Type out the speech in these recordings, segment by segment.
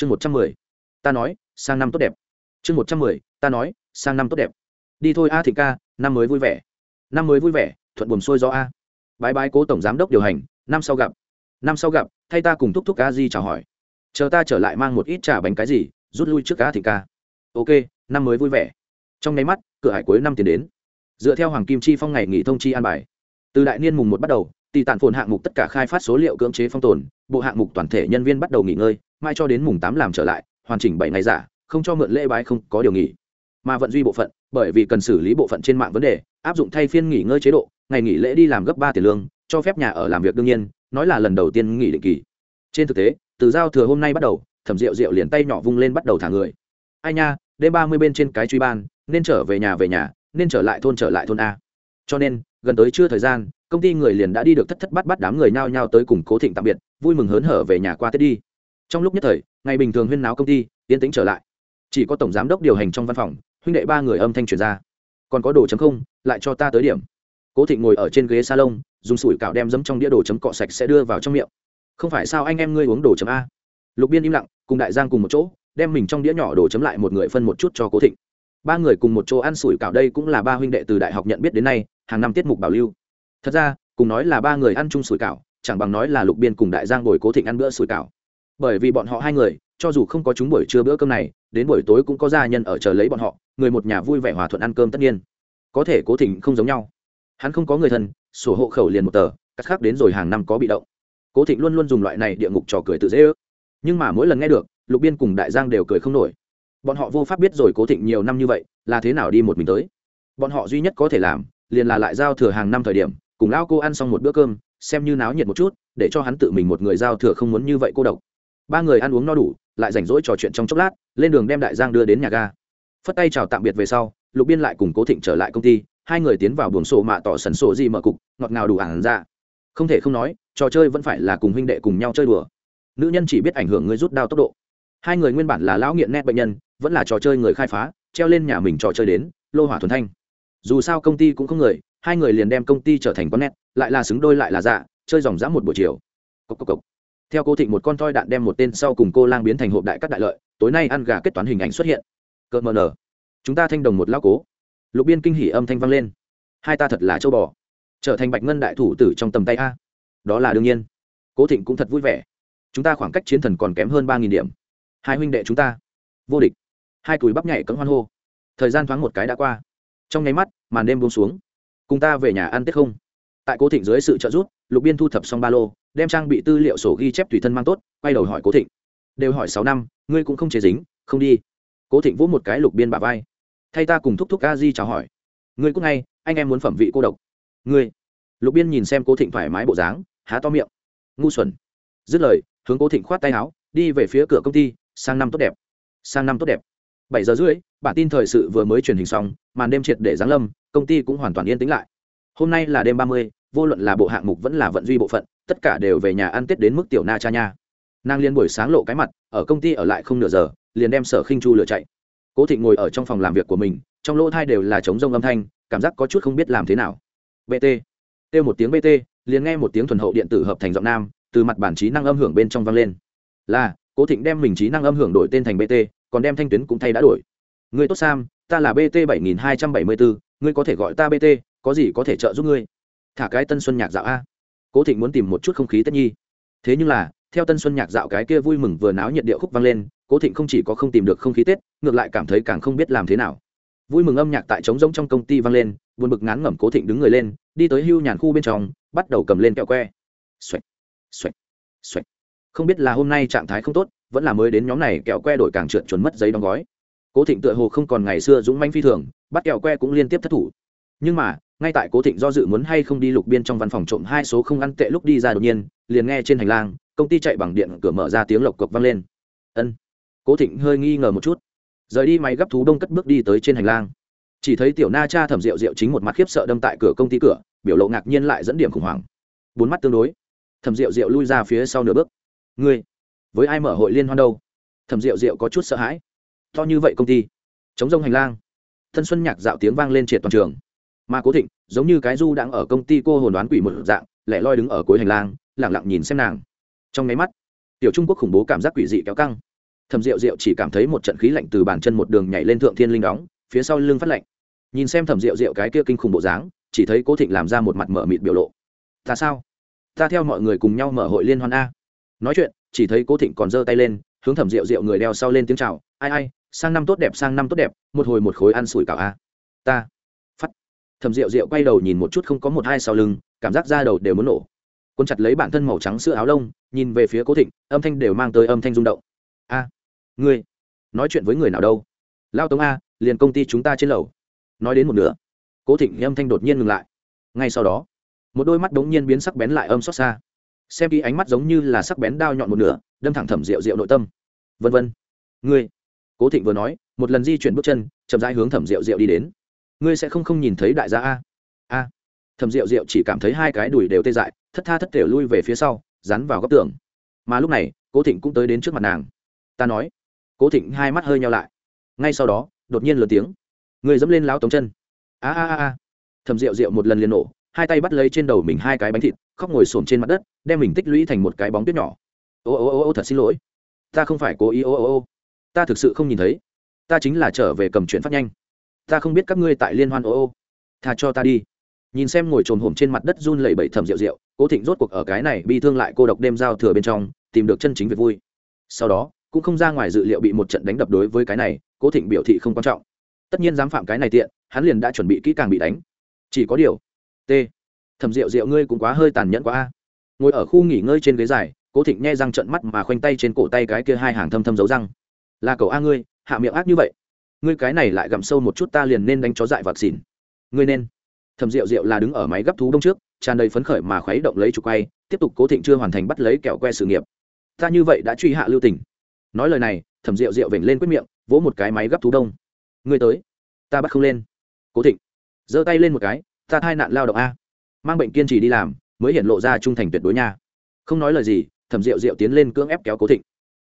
chương một trăm mười, ta nói, sang năm tốt đẹp. Chương một trăm mười, ta nói, sang năm tốt đẹp. Đi thôi a thị ca, năm mới vui vẻ. Năm mới vui vẻ, thuận buồm xuôi do a. Bái bái cố tổng giám đốc điều hành, năm sau gặp. Năm sau gặp, thay ta cùng thúc thúc ca di chào hỏi. Chờ ta trở lại mang một ít trà bánh cái gì, rút lui trước a thị ca. Ok, năm mới vui vẻ. Trong nháy mắt, cửa hải cuối năm tiền đến. Dựa theo hoàng kim chi phong ngày nghỉ thông chi an bài. Từ đại niên mùng một bắt đầu tỷ tản phồn hạng mục tất cả khai phát số liệu cưỡng chế phong tồn, bộ hạng mục toàn thể nhân viên bắt đầu nghỉ ngơi, mai cho đến mùng tám làm trở lại, hoàn chỉnh bảy ngày giả, không cho mượn lễ bái không có điều nghỉ. Mà vận duy bộ phận, bởi vì cần xử lý bộ phận trên mạng vấn đề, áp dụng thay phiên nghỉ ngơi chế độ, ngày nghỉ lễ đi làm gấp ba tiền lương, cho phép nhà ở làm việc đương nhiên, nói là lần đầu tiên nghỉ định kỳ. Trên thực tế, từ giao thừa hôm nay bắt đầu, thẩm rượu rượu liền tay nhỏ vung lên bắt đầu thả người. Ai nha, đêm ba mươi bên trên cái truy ban, nên trở về nhà về nhà, nên trở lại thôn trở lại thôn a cho nên, gần tới chưa thời gian, công ty người liền đã đi được thất thất bắt bắt đám người nhao nhao tới cùng cố thịnh tạm biệt, vui mừng hớn hở về nhà qua tết đi. Trong lúc nhất thời, ngày bình thường huyên náo công ty, yên tĩnh trở lại. Chỉ có tổng giám đốc điều hành trong văn phòng, huynh đệ ba người âm thanh truyền ra. Còn có đồ chấm không, lại cho ta tới điểm. Cố thịnh ngồi ở trên ghế salon, dùng sủi cạo đem dấm trong đĩa đồ chấm cọ sạch sẽ đưa vào trong miệng. Không phải sao anh em ngươi uống đồ chấm a? Lục biên im lặng, cùng đại giang cùng một chỗ, đem mình trong đĩa nhỏ đồ chấm lại một người phân một chút cho cố thịnh. Ba người cùng một chỗ ăn sủi cảo đây cũng là ba huynh đệ từ đại học nhận biết đến nay hàng năm tiết mục bảo lưu. Thật ra, cùng nói là ba người ăn chung sủi cảo, chẳng bằng nói là lục biên cùng đại giang bồi cố thịnh ăn bữa sủi cảo. Bởi vì bọn họ hai người, cho dù không có chúng buổi trưa bữa cơm này, đến buổi tối cũng có gia nhân ở chờ lấy bọn họ, người một nhà vui vẻ hòa thuận ăn cơm tất nhiên. Có thể cố thịnh không giống nhau. Hắn không có người thân, sổ hộ khẩu liền một tờ cắt khác đến rồi hàng năm có bị động. Cố thịnh luôn luôn dùng loại này địa ngục trò cười tự dễ ước. Nhưng mà mỗi lần nghe được, lục biên cùng đại giang đều cười không nổi. Bọn họ vô pháp biết rồi cố thịnh nhiều năm như vậy, là thế nào đi một mình tới. Bọn họ duy nhất có thể làm liền là lại giao thừa hàng năm thời điểm, cùng lão cô ăn xong một bữa cơm, xem như náo nhiệt một chút, để cho hắn tự mình một người giao thừa không muốn như vậy cô độc. Ba người ăn uống no đủ, lại rảnh rỗi trò chuyện trong chốc lát, lên đường đem đại giang đưa đến nhà ga. Phất tay chào tạm biệt về sau, lục biên lại cùng cố thịnh trở lại công ty, hai người tiến vào buồng sổ mạ tỏ sần sổ gì mở cục, ngọt ngào đủ ảng ra. Không thể không nói, trò chơi vẫn phải là cùng huynh đệ cùng nhau chơi đùa. Nữ nhân chỉ biết ảnh hưởng người rút đao tốc độ. Hai người nguyên bản là lão nghiện nét bệnh nhân, vẫn là trò chơi người khai phá, treo lên nhà mình trò chơi đến, lô hỏa thuần thanh dù sao công ty cũng không người, hai người liền đem công ty trở thành con nét, lại là xứng đôi lại là dạ chơi dòng dã một buổi chiều. Cốc cốc cốc. theo cô thịnh một con toi đạn đem một tên sau cùng cô lang biến thành hộp đại các đại lợi, tối nay ăn gà kết toán hình ảnh xuất hiện. Cợt mờ nở chúng ta thanh đồng một lao cố. Lục biên kinh hỉ âm thanh vang lên. Hai ta thật là châu bò. Trở thành bạch ngân đại thủ tử trong tầm tay a. Đó là đương nhiên. Cố thịnh cũng thật vui vẻ. Chúng ta khoảng cách chiến thần còn kém hơn ba nghìn điểm. Hai huynh đệ chúng ta. Vô địch. Hai cùi bắp nhảy cấm hoan hô. Thời gian thoáng một cái đã qua trong nháy mắt, màn đêm buông xuống. Cùng ta về nhà ăn tết không? Tại cố thịnh dưới sự trợ giúp, lục biên thu thập xong ba lô, đem trang bị tư liệu sổ ghi chép tùy thân mang tốt, quay đầu hỏi cố thịnh. Đều hỏi sáu năm, ngươi cũng không chế dính, không đi. Cố thịnh vỗ một cái lục biên bà vai. Thay ta cùng thúc thúc a di chào hỏi. Ngươi cũng ngay, anh em muốn phẩm vị cô độc. Ngươi. Lục biên nhìn xem cố thịnh thoải mái bộ dáng, há to miệng. Ngu xuẩn. Dứt lời, hướng cố thịnh khoát tay áo, đi về phía cửa công ty, sang năm tốt đẹp. Sang năm tốt đẹp bảy giờ rưỡi, bản tin thời sự vừa mới truyền hình xong, màn đêm triệt để giáng lâm, công ty cũng hoàn toàn yên tĩnh lại. Hôm nay là đêm ba mươi, vô luận là bộ hạng mục vẫn là vận duy bộ phận, tất cả đều về nhà ăn tết đến mức tiểu na cha nha. Nàng liên buổi sáng lộ cái mặt, ở công ty ở lại không nửa giờ, liền đem sở khinh chu lừa chạy. Cố thịnh ngồi ở trong phòng làm việc của mình, trong lỗ thai đều là trống rông âm thanh, cảm giác có chút không biết làm thế nào. Bt têu một tiếng bt liền nghe một tiếng thuần hậu điện tử hợp thành giọng nam, từ mặt bản trí năng âm hưởng bên trong vang lên. Là, cố thịnh đem mình trí năng âm hưởng đổi tên thành bt còn đem thanh tuyến cũng thay đã đổi. Người tốt sam, ta là bt bảy nghìn hai trăm bảy mươi bốn ngươi có thể gọi ta bt có gì có thể trợ giúp ngươi? Thả cái tân xuân nhạc dạo a. Cố thịnh muốn tìm một chút không khí tất nhi. Thế nhưng là, theo tân xuân nhạc dạo cái kia vui mừng vừa náo nhiệt điệu khúc vang lên, cố thịnh không chỉ có không tìm được không khí tết, ngược lại cảm thấy càng không biết làm thế nào. Vui mừng âm nhạc tại trống rỗng trong công ty vang lên, buồn bực ngán ngẩm cố thịnh đứng người lên, đi tới hưu nhàn khu bên trong, bắt đầu cầm lên kẹo que. Xoạch xoạch xoạch không biết là hôm nay trạng thái không tốt vẫn là mới đến nhóm này kẹo que đổi càng trượt chuẩn mất giấy đóng gói. Cố thịnh tựa hồ không còn ngày xưa dũng manh phi thường, bắt kẹo que cũng liên tiếp thất thủ. Nhưng mà, ngay tại cố thịnh do dự muốn hay không đi lục biên trong văn phòng trộm hai số không ăn tệ lúc đi ra đột nhiên, liền nghe trên hành lang, công ty chạy bằng điện cửa mở ra tiếng lộc cộc vang lên. Ân. Cố thịnh hơi nghi ngờ một chút. Rời đi máy gấp thú đông cất bước đi tới trên hành lang. Chỉ thấy tiểu na cha thẩm rượu rượu chính một mặt khiếp sợ đâm tại cửa công ty cửa, biểu lộ ngạc nhiên lại dẫn điểm khủng hoảng. Bốn mắt tương đối. Thẩm rượu rượu lui ra phía sau nửa bước. Ngươi với ai mở hội liên hoan đâu? Thẩm rượu rượu có chút sợ hãi. To như vậy công ty, chống rông hành lang. Thân xuân nhạc dạo tiếng vang lên triệt toàn trường. Mà cố thịnh, giống như cái du đang ở công ty cô hồn đoán quỷ một dạng, lẻ loi đứng ở cuối hành lang lẳng lặng nhìn xem nàng. Trong máy mắt, tiểu trung quốc khủng bố cảm giác quỷ dị kéo căng. Thẩm rượu rượu chỉ cảm thấy một trận khí lạnh từ bàn chân một đường nhảy lên thượng thiên linh đóng, phía sau lưng phát lạnh. Nhìn xem thẩm rượu rượu cái kia kinh khủng bộ dáng, chỉ thấy cố thịnh làm ra một mặt mở mịt biểu lộ. Ta sao? Ta theo mọi người cùng nhau mở hội liên hoan a? Nói chuyện chỉ thấy cố thịnh còn giơ tay lên, hướng thẩm rượu rượu người đeo sau lên tiếng chào, ai ai, sang năm tốt đẹp, sang năm tốt đẹp, một hồi một khối ăn sủi cảo a. Ta. Phát. Thẩm rượu rượu quay đầu nhìn một chút không có một hai sau lưng, cảm giác da đầu đều muốn nổ. Quân chặt lấy bản thân màu trắng sữa áo lông, nhìn về phía cố thịnh, âm thanh đều mang tới âm thanh rung động. A, ngươi, nói chuyện với người nào đâu? Lao tống a, liền công ty chúng ta trên lầu. Nói đến một nửa, cố thịnh âm thanh đột nhiên ngừng lại. Ngay sau đó, một đôi mắt đống nhiên biến sắc bén lại âm xót xa xem kỹ ánh mắt giống như là sắc bén đao nhọn một nửa, đâm thẳng thẩm rượu rượu nội tâm. Vân vân. Ngươi. Cố thịnh vừa nói, một lần di chuyển bước chân, chậm rãi hướng thẩm rượu rượu đi đến. Ngươi sẽ không không nhìn thấy đại gia a. A. Thẩm rượu rượu chỉ cảm thấy hai cái đùi đều tê dại, thất tha thất tiểu lui về phía sau rắn vào góc tường. Mà lúc này, cố thịnh cũng tới đến trước mặt nàng. Ta nói. Cố thịnh hai mắt hơi nhau lại. Ngay sau đó, đột nhiên lớn tiếng. Người dẫm lên láo tống chân. A a a a. Thầm rượu rượu một lần liền nổ, hai tay bắt lấy trên đầu mình hai cái bánh thịt khóc ngồi xổm trên mặt đất, đem mình tích lũy thành một cái bóng tuyết nhỏ. Ô ô ô ô, thật xin lỗi. Ta không phải cố ý, ô ô ô. Ta thực sự không nhìn thấy. Ta chính là trở về cầm chuyện phát nhanh. Ta không biết các ngươi tại liên hoan, ô ô. Tha cho ta đi. Nhìn xem ngồi trồm hổm trên mặt đất run lẩy bẩy thầm rượu rượu, cố thịnh rốt cuộc ở cái này bi thương lại cô độc đêm giao thừa bên trong, tìm được chân chính việc vui. Sau đó, cũng không ra ngoài dự liệu bị một trận đánh đập đối với cái này, cố thịnh biểu thị không quan trọng. Tất nhiên dám phạm cái này tiện, hắn liền đã chuẩn bị kỹ càng bị đánh. Chỉ có điều, t thầm rượu rượu ngươi cũng quá hơi tàn nhẫn quá a. Ngồi ở khu nghỉ ngơi trên ghế dài, cố thịnh nghe răng trận mắt mà khoanh tay trên cổ tay cái kia hai hàng thâm thâm dấu răng. Là cậu a ngươi, hạ miệng ác như vậy. Ngươi cái này lại gặm sâu một chút ta liền nên đánh chó dại vạc xỉn. Ngươi nên. Thầm rượu rượu là đứng ở máy gấp thú đông trước, tràn đầy phấn khởi mà khuấy động lấy trục quay, tiếp tục cố thịnh chưa hoàn thành bắt lấy kẹo que sự nghiệp. Ta như vậy đã truy hạ lưu tình. Nói lời này, thẩm rượu rượu vểnh lên quyết miệng, vỗ một cái máy gấp thú đông. Ngươi tới, ta bắt không lên. Cố thịnh giơ tay lên một cái, ta thai nạn lao động a mang bệnh kiên trì đi làm, mới hiện lộ ra trung thành tuyệt đối nha. Không nói lời gì, thẩm rượu rượu tiến lên cưỡng ép kéo cố thịnh.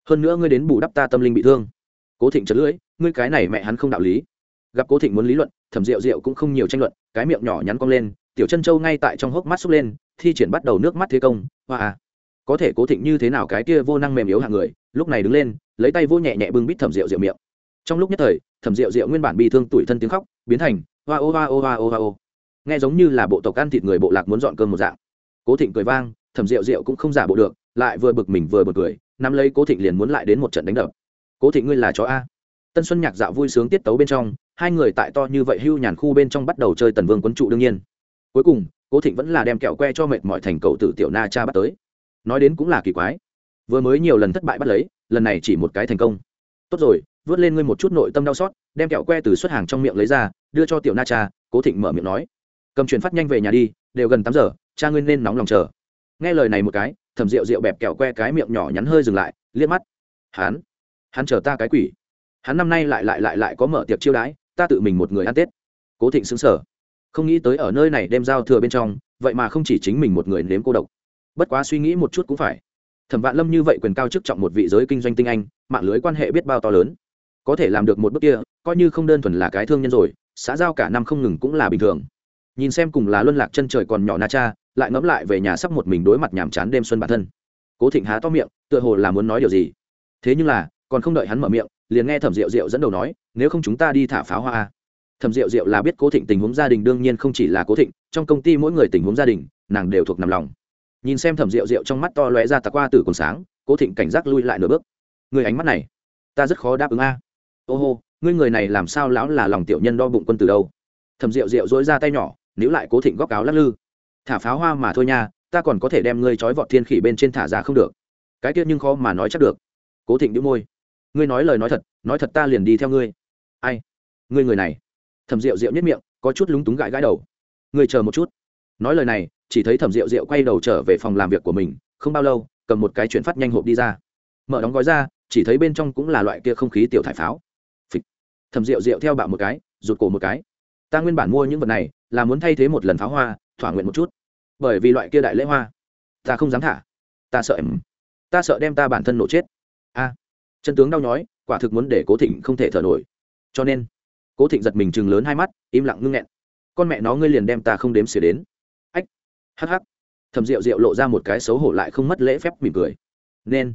Hơn nữa ngươi đến bù đắp ta tâm linh bị thương. Cố thịnh chật lưỡi, ngươi cái này mẹ hắn không đạo lý. Gặp cố thịnh muốn lý luận, thẩm rượu rượu cũng không nhiều tranh luận, cái miệng nhỏ nhắn cong lên, tiểu chân châu ngay tại trong hốc mắt xúc lên, thi triển bắt đầu nước mắt thế công, hoa à. Có thể cố thịnh như thế nào cái kia vô năng mềm yếu hạng người, lúc này đứng lên, lấy tay vô nhẹ nhẹ bưng bít thẩm rượu rượu miệng. Trong lúc nhất thời, thẩm rượu rượu nguyên bản bị thương tủi thân tiếng khóc, biến thành hoa ô hoa ô hoa ô hoa ô nghe giống như là bộ tộc ăn thịt người bộ lạc muốn dọn cơm một dạng. Cố thịnh cười vang thẩm rượu rượu cũng không giả bộ được, lại vừa bực mình vừa bực cười, nắm lấy cố thịnh liền muốn lại đến một trận đánh đập. Cố thịnh ngươi là chó a? Tân xuân nhạc dạo vui sướng tiết tấu bên trong, hai người tại to như vậy hưu nhàn khu bên trong bắt đầu chơi tần vương quấn trụ đương nhiên. Cuối cùng, cố thịnh vẫn là đem kẹo que cho mệt mỏi thành cậu tử tiểu na cha bắt tới. Nói đến cũng là kỳ quái. Vừa mới nhiều lần thất bại bắt lấy, lần này chỉ một cái thành công. Tốt rồi, vớt lên ngươi một chút nội tâm đau xót. Đem kẹo que từ xuất hàng trong miệng lấy ra, đưa cho tiểu na cha, cố thịnh mở miệng nói cầm chuyển phát nhanh về nhà đi, đều gần tám giờ, cha ngươi nên nóng lòng chờ. Nghe lời này một cái, thẩm rượu rượu bẹp kẹo que cái miệng nhỏ nhắn hơi dừng lại, liếc mắt. Hắn hắn chờ ta cái quỷ. Hắn năm nay lại lại lại lại có mở tiệc chiêu đãi, ta tự mình một người ăn tết. Cố thịnh xứng sở không nghĩ tới ở nơi này đem giao thừa bên trong, vậy mà không chỉ chính mình một người nếm cô độc. Bất quá suy nghĩ một chút cũng phải. Thẩm vạn lâm như vậy quyền cao chức trọng một vị giới kinh doanh tinh anh, mạng lưới quan hệ biết bao to lớn. Có thể làm được một bước kia, coi như không đơn thuần là cái thương nhân rồi, xã giao cả năm không ngừng cũng là bình thường nhìn xem cùng là luân lạc chân trời còn nhỏ na cha, lại ngẫm lại về nhà sắp một mình đối mặt nhàm chán đêm xuân bản thân. Cố thịnh há to miệng, tựa hồ là muốn nói điều gì. Thế nhưng là, còn không đợi hắn mở miệng, liền nghe thẩm rượu rượu dẫn đầu nói, nếu không chúng ta đi thả pháo hoa thẩm rượu rượu là biết cố thịnh tình huống gia đình đương nhiên không chỉ là cố thịnh, trong công ty mỗi người tình huống gia đình, nàng đều thuộc nằm lòng. Nhìn xem thẩm rượu rượu trong mắt to lóe ra tạc qua từ còn sáng, cố thịnh cảnh giác lui lại nửa bước. Người ánh mắt này, ta rất khó đáp ứng a. Ô hô, ngươi người này làm sao lão là lòng tiểu nhân đo bụng quân từ đâu? Thẩm rượu rượu dối ra tay nhỏ nếu lại cố thịnh góc áo lắc lư. Thả pháo hoa mà thôi nha, ta còn có thể đem ngươi trói vọt thiên khỉ bên trên thả ra không được. Cái tiết nhưng khó mà nói chắc được. Cố thịnh đĩu môi. Ngươi nói lời nói thật nói thật ta liền đi theo ngươi. Ai? Ngươi người này. Thẩm rượu rượu nhất miệng, có chút lúng túng gãi gãi đầu. Ngươi chờ một chút. Nói lời này, chỉ thấy thẩm rượu rượu quay đầu trở về phòng làm việc của mình, không bao lâu, cầm một cái chuyển phát nhanh hộp đi ra. Mở đóng gói ra, chỉ thấy bên trong cũng là loại kia không khí tiểu thải pháo. Thẩm rượu rượu theo bạo một cái, rụt cổ một cái. Ta nguyên bản mua những vật này là muốn thay thế một lần pháo hoa, thỏa nguyện một chút. Bởi vì loại kia đại lễ hoa, ta không dám thả. Ta sợ em. Ta sợ đem ta bản thân nổ chết. A. Chân tướng đau nhói, quả thực muốn để cố thịnh không thể thở nổi. Cho nên, cố thịnh giật mình chừng lớn hai mắt, im lặng ngưng nghẹn. Con mẹ nó ngươi liền đem ta không đếm xỉa đến. Ách, hắc hắc. Thầm rượu rượu lộ ra một cái xấu hổ lại không mất lễ phép mỉm cười. Nên,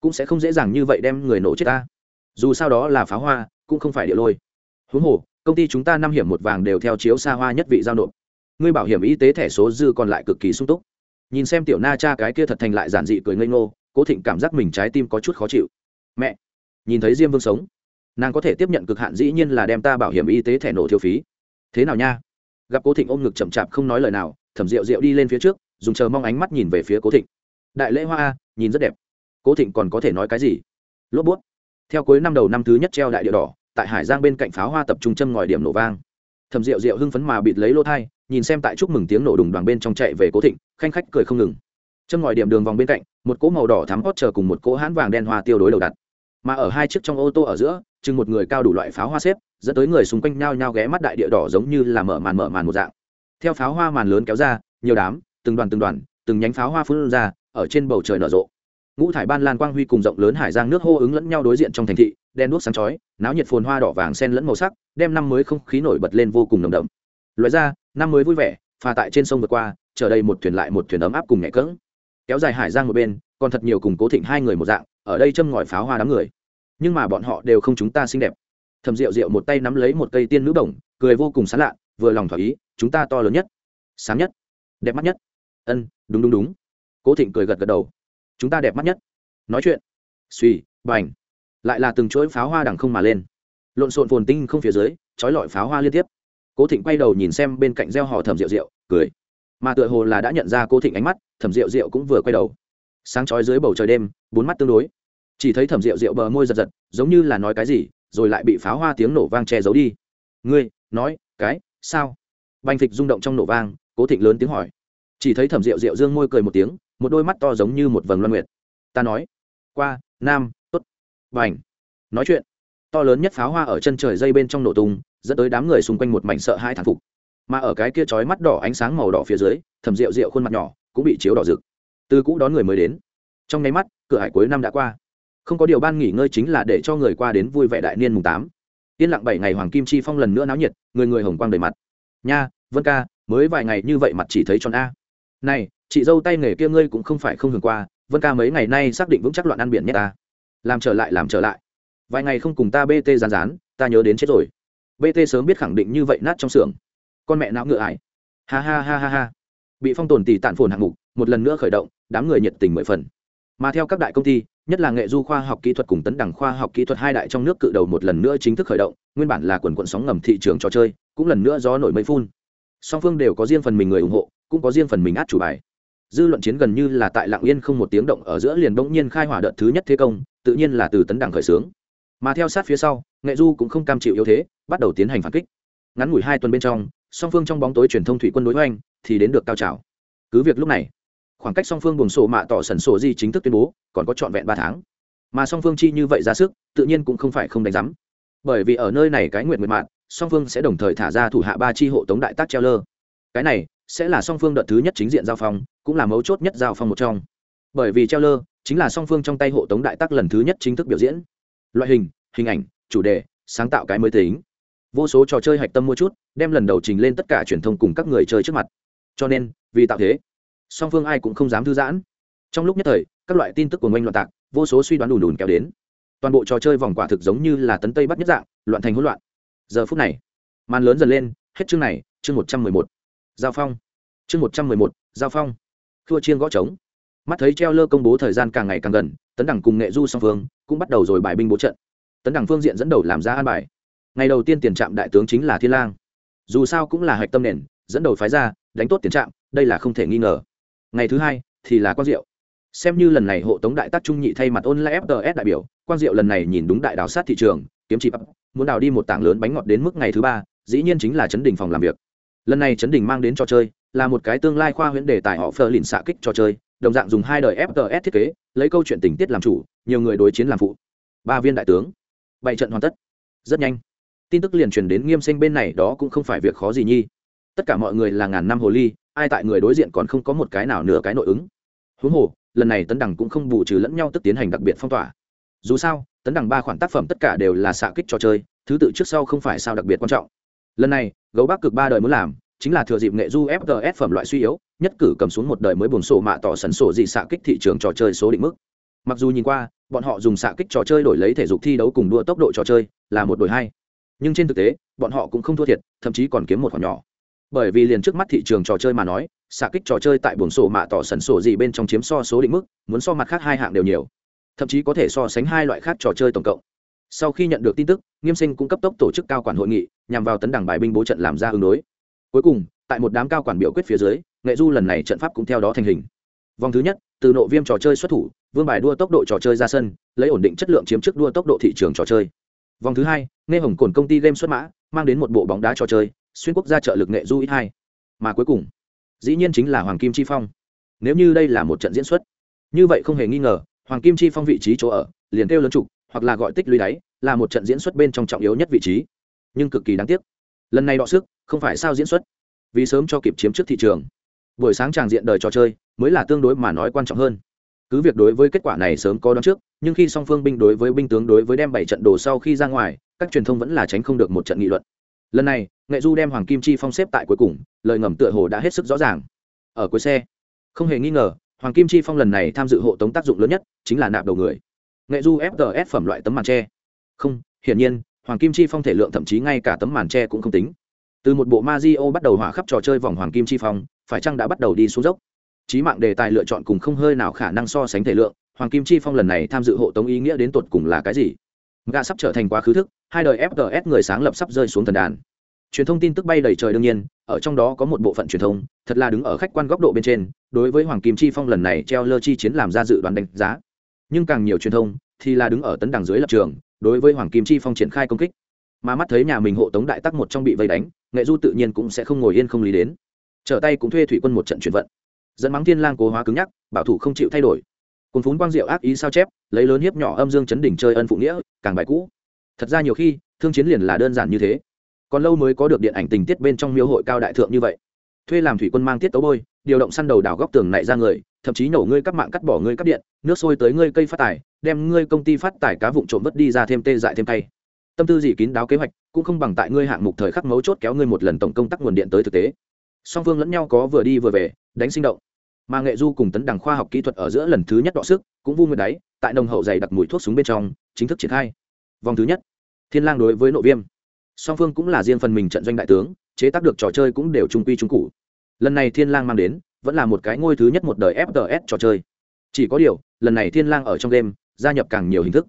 cũng sẽ không dễ dàng như vậy đem người nổ chết ta. Dù sao đó là pháo hoa, cũng không phải địa lôi. Huống hồ công ty chúng ta năm hiểm một vàng đều theo chiếu xa hoa nhất vị giao nộp. Ngươi bảo hiểm y tế thẻ số dư còn lại cực kỳ sung túc. Nhìn xem tiểu na cha cái kia thật thành lại giản dị cười ngây ngô, cố thịnh cảm giác mình trái tim có chút khó chịu. Mẹ, nhìn thấy diêm vương sống, nàng có thể tiếp nhận cực hạn dĩ nhiên là đem ta bảo hiểm y tế thẻ nổ thiếu phí. Thế nào nha? Gặp cố thịnh ôm ngực chậm chạp không nói lời nào thẩm rượu rượu đi lên phía trước, dùng chờ mong ánh mắt nhìn về phía cố thịnh. Đại lễ hoa a nhìn rất đẹp. Cố thịnh còn có thể nói cái gì? Lốp bút. Theo cuối năm đầu năm thứ nhất treo đại địa đỏ tại hải giang bên cạnh pháo hoa tập trung châm ngòi điểm nổ vang. Thầm rượu rượu hưng phấn mà bịt lấy lỗ thai, nhìn xem tại chúc mừng tiếng nổ đùng đoàn bên trong chạy về cố thịnh, khanh khách cười không ngừng. Châm ngòi điểm đường vòng bên cạnh, một cỗ màu đỏ thắm hót chờ cùng một cỗ hãn vàng đen hoa tiêu đối đầu đặt. Mà ở hai chiếc trong ô tô ở giữa, chừng một người cao đủ loại pháo hoa xếp, dẫn tới người xung quanh nhao nhao ghé mắt đại địa đỏ giống như là mở màn mở màn một dạng. Theo pháo hoa màn lớn kéo ra, nhiều đám, từng đoàn từng đoàn, từng nhánh pháo hoa phun ra, ở trên bầu trời nở rộ. Ngũ thải ban lan quang huy cùng rộng lớn hải giang nước hô ứng lẫn nhau đối diện trong thành thị đen đuốc sáng chói, náo nhiệt phồn hoa đỏ vàng sen lẫn màu sắc, đem năm mới không khí nổi bật lên vô cùng nồng đậm. Loại ra, năm mới vui vẻ, phà tại trên sông vượt qua trở đây một thuyền lại một thuyền ấm áp cùng nhẹ cỡng. Kéo dài hải giang một bên, còn thật nhiều cùng cố thịnh hai người một dạng, ở đây châm ngòi pháo hoa đám người. Nhưng mà bọn họ đều không chúng ta xinh đẹp. Thầm rượu rượu một tay nắm lấy một cây tiên nữ đồng cười vô cùng sán lạ, vừa lòng thỏa ý, chúng ta to lớn nhất. Sáng nhất. Đẹp mắt nhất. Ân, đúng đúng đúng. Cố thịnh cười gật gật đầu. Chúng ta đẹp mắt nhất. Nói chuyện. Suy bành lại là từng chuỗi pháo hoa đằng không mà lên. Lộn xộn phồn tinh không phía dưới, trói lọi pháo hoa liên tiếp. Cố thịnh quay đầu nhìn xem bên cạnh gieo hò thẩm rượu rượu cười. Mà tựa hồ là đã nhận ra cố thịnh ánh mắt, thẩm rượu rượu cũng vừa quay đầu. Sáng trói dưới bầu trời đêm, bốn mắt tương đối. Chỉ thấy thẩm rượu rượu bờ môi giật giật, giống như là nói cái gì, rồi lại bị pháo hoa tiếng nổ vang che giấu đi. Ngươi, nói, cái, sao? Banh thịt rung động trong nổ vang, cố thịnh lớn tiếng hỏi. Chỉ thấy thẩm rượu rượu dương môi cười một tiếng, một đôi mắt to giống như một vầng loan nguyệt. Ta nói, qua, nam và ảnh. Nói chuyện, to lớn nhất pháo hoa ở chân trời dây bên trong nổ tung, dẫn tới đám người xung quanh một mảnh sợ hai thản phục. Mà ở cái kia chói mắt đỏ ánh sáng màu đỏ phía dưới thầm rượu rượu khuôn mặt nhỏ cũng bị chiếu đỏ rực. Từ cũ đón người mới đến. Trong nháy mắt, cửa hải cuối năm đã qua. Không có điều ban nghỉ ngơi chính là để cho người qua đến vui vẻ đại niên mùng tám. Yên lặng bảy ngày hoàng kim chi phong lần nữa náo nhiệt, người người hồng quang đầy mặt. Nha, vân ca, mới vài ngày như vậy mặt chỉ thấy tròn a. Này, chị dâu tay nghề kia ngươi cũng không phải không hưởng qua, vân ca mấy ngày nay xác định vững chắc loạn ăn biển nhất ta làm trở lại, làm trở lại. Vài ngày không cùng ta bt rán rán, ta nhớ đến chết rồi. Bt sớm biết khẳng định như vậy nát trong xưởng. Con mẹ não ngựa ải. Ha ha ha ha ha. Bị phong tồn tỷ tản phồn hạng mục, một lần nữa khởi động, đám người nhiệt tình mười phần. Mà theo các đại công ty, nhất là nghệ du khoa học kỹ thuật cùng tấn đẳng khoa học kỹ thuật hai đại trong nước cự đầu một lần nữa chính thức khởi động, nguyên bản là quần quận sóng ngầm thị trường trò chơi, cũng lần nữa gió nổi mây phun. Song phương đều có riêng phần mình người ủng hộ, cũng có riêng phần mình át chủ bài dư luận chiến gần như là tại lạng yên không một tiếng động ở giữa liền bỗng nhiên khai hỏa đợt thứ nhất thế công, tự nhiên là từ tấn đẳng khởi xướng. Mà theo sát phía sau, nghệ du cũng không cam chịu yếu thế, bắt đầu tiến hành phản kích. Ngắn ngủi hai tuần bên trong, song phương trong bóng tối truyền thông thủy quân đối hoành thì đến được cao trào. Cứ việc lúc này, khoảng cách song phương buồng sổ mạ tỏ sẩn sổ di chính thức tuyên bố, còn có trọn vẹn ba tháng. Mà song phương chi như vậy ra sức, tự nhiên cũng không phải không đánh giám. Bởi vì ở nơi này cái nguyện nguyện mạng song phương sẽ đồng thời thả ra thủ hạ ba chi hộ tống đại tác treo lơ. Cái này sẽ là song phương đợt thứ nhất chính diện giao phong, cũng là mấu chốt nhất giao phong một trong. Bởi vì treo lơ, chính là song phương trong tay hộ tống đại tác lần thứ nhất chính thức biểu diễn. Loại hình hình ảnh, chủ đề, sáng tạo cái mới tính. Vô số trò chơi hạch tâm mua chút, đem lần đầu trình lên tất cả truyền thông cùng các người chơi trước mặt. Cho nên, vì tạo thế, song phương ai cũng không dám thư giãn. Trong lúc nhất thời, các loại tin tức của ngoanh loạn tạc, vô số suy đoán đùn đùn kéo đến. Toàn bộ trò chơi vòng quả thực giống như là tấn tây bắt nhất dạng, loạn thành hỗn loạn. Giờ phút này, màn lớn dần lên, hết chương này, chương một trăm mười một giao phong. Chương một trăm mười một, giao phong. Thua chiên gõ trống. Mắt thấy treo lơ công bố thời gian càng ngày càng gần, tấn đẳng cùng nghệ du song phương cũng bắt đầu rồi bài binh bố trận. Tấn đẳng phương diện dẫn đầu làm ra an bài. Ngày đầu tiên tiền trạm đại tướng chính là thiên lang. Dù sao cũng là hạch tâm nền, dẫn đầu phái ra, đánh tốt tiền trạm, đây là không thể nghi ngờ. Ngày thứ hai thì là quang diệu. Xem như lần này hộ tống đại tác trung nhị thay mặt ôn lại fts đại biểu, quang diệu lần này nhìn đúng đại đào sát thị trường, kiếm chỉ muốn đào đi một tảng lớn bánh ngọt đến mức ngày thứ ba, dĩ nhiên chính là chấn đình phòng làm việc lần này chấn đình mang đến trò chơi là một cái tương lai khoa huyễn đề tài họ phờ lìn xạ kích trò chơi, đồng dạng dùng hai đời fts thiết kế, lấy câu chuyện tình tiết làm chủ, nhiều người đối chiến làm phụ. Ba viên đại tướng. Bảy trận hoàn tất. Rất nhanh. Tin tức liền truyền đến nghiêm sinh bên này, đó cũng không phải việc khó gì nhi. Tất cả mọi người là ngàn năm hồ ly, ai tại người đối diện còn không có một cái nào nửa cái nội ứng. Huống hồ, lần này tấn đẳng cũng không bù trừ lẫn nhau tức tiến hành đặc biệt phong tỏa. Dù sao, tấn đẳng ba khoản tác phẩm tất cả đều là xạ kích trò chơi, thứ tự trước sau không phải sao đặc biệt quan trọng lần này, gấu bắc cực ba đời muốn làm, chính là thừa dịp nghệ du fts phẩm loại suy yếu, nhất cử cầm xuống một đời mới buồn sổ mạ tỏ sần sổ dị xạ kích thị trường trò chơi số định mức. Mặc dù nhìn qua, bọn họ dùng xạ kích trò chơi đổi lấy thể dục thi đấu cùng đua tốc độ trò chơi là một đổi hai. Nhưng trên thực tế, bọn họ cũng không thua thiệt, thậm chí còn kiếm một khoản nhỏ. Bởi vì liền trước mắt thị trường trò chơi mà nói, xạ kích trò chơi tại buồng sổ mạ tỏ sần sổ gì bên trong chiếm so số định mức, muốn so mặt khác hai hạng đều nhiều. Thậm chí có thể so sánh hai loại khác trò chơi tổng cộng. Sau khi nhận được tin tức, nghiêm sinh cũng cấp tốc tổ chức cao quản hội nghị nhằm vào tấn đảng bài binh bố trận làm ra ứng đối. Cuối cùng, tại một đám cao quản biểu quyết phía dưới, nghệ du lần này trận pháp cũng theo đó thành hình. Vòng thứ nhất, từ nộ viêm trò chơi xuất thủ, vương bài đua tốc độ trò chơi ra sân, lấy ổn định chất lượng chiếm trước đua tốc độ thị trường trò chơi. Vòng thứ hai, nghe hồng cồn công ty game xuất mã, mang đến một bộ bóng đá trò chơi, xuyên quốc gia trợ lực nghệ du ít hai. Mà cuối cùng, dĩ nhiên chính là hoàng kim chi phong. Nếu như đây là một trận diễn xuất, như vậy không hề nghi ngờ, hoàng kim chi phong vị trí chỗ ở, liền kêu lớn trục, hoặc là gọi tích lũy đáy, là một trận diễn xuất bên trong trọng yếu nhất vị trí nhưng cực kỳ đáng tiếc. Lần này đọ sức, không phải sao diễn xuất. Vì sớm cho kịp chiếm trước thị trường. Buổi sáng tràng diện đời trò chơi mới là tương đối mà nói quan trọng hơn. Cứ việc đối với kết quả này sớm có đón trước, nhưng khi song phương binh đối với binh tướng đối với đem bảy trận đồ sau khi ra ngoài, các truyền thông vẫn là tránh không được một trận nghị luận. Lần này, nghệ du đem hoàng kim chi phong xếp tại cuối cùng, lời ngầm tựa hồ đã hết sức rõ ràng. Ở cuối xe, không hề nghi ngờ, hoàng kim chi phong lần này tham dự hộ tống tác dụng lớn nhất chính là nạp đầu người. Nghệ du fts phẩm loại tấm màn tre không, hiển nhiên hoàng kim chi phong thể lượng thậm chí ngay cả tấm màn tre cũng không tính. Từ một bộ ma bắt đầu hỏa khắp trò chơi vòng hoàng kim chi phong, phải chăng đã bắt đầu đi xuống dốc? Trí mạng đề tài lựa chọn cùng không hơi nào khả năng so sánh thể lượng, hoàng kim chi phong lần này tham dự hộ tống ý nghĩa đến tột cùng là cái gì? Gà sắp trở thành quá khứ thức, hai đời fts người sáng lập sắp rơi xuống thần đàn. Truyền thông tin tức bay đầy trời đương nhiên, ở trong đó có một bộ phận truyền thông, thật là đứng ở khách quan góc độ bên trên, đối với hoàng kim chi phong lần này treo lơ chi chiến làm ra dự đoán đánh giá. Nhưng càng nhiều truyền thông thì là đứng ở tấn đằng dưới lập trường đối với hoàng kim chi phong triển khai công kích. Mà mắt thấy nhà mình hộ tống đại tắc một trong bị vây đánh, nghệ du tự nhiên cũng sẽ không ngồi yên không lý đến. Trở tay cũng thuê thủy quân một trận chuyển vận. Dẫn mắng thiên lang cố hóa cứng nhắc, bảo thủ không chịu thay đổi. Cùng phún quang diệu ác ý sao chép, lấy lớn hiếp nhỏ âm dương chấn đỉnh chơi ân phụ nghĩa, càng bài cũ. Thật ra nhiều khi, thương chiến liền là đơn giản như thế. Còn lâu mới có được điện ảnh tình tiết bên trong miêu hội cao đại thượng như vậy. Thuê làm thủy quân mang tiết tấu bôi điều động săn đầu đảo góc tường nại ra người, thậm chí nổ ngươi các mạng cắt bỏ ngươi cắt điện, nước sôi tới ngươi cây phát tài, đem ngươi công ty phát tài cá vụn trộm vất đi ra thêm tê dại thêm tay tâm tư gì kín đáo kế hoạch, cũng không bằng tại ngươi hạng mục thời khắc mấu chốt kéo ngươi một lần tổng công tắc nguồn điện tới thực tế. Song phương lẫn nhau có vừa đi vừa về, đánh sinh động. Mà nghệ du cùng tấn đằng khoa học kỹ thuật ở giữa lần thứ nhất đọ sức, cũng vu nguyệt đáy, tại nồng hậu dày đặc mùi thuốc súng bên trong, chính thức triển khai. Vòng thứ nhất, thiên lang đối với nội viêm. Song phương cũng là riêng phần mình trận doanh đại tướng, chế tác được trò chơi cũng đều trung quy trung cụ lần này thiên lang mang đến, vẫn là một cái ngôi thứ nhất một đời fts trò chơi. Chỉ có điều, lần này thiên lang ở trong game, gia nhập càng nhiều hình thức.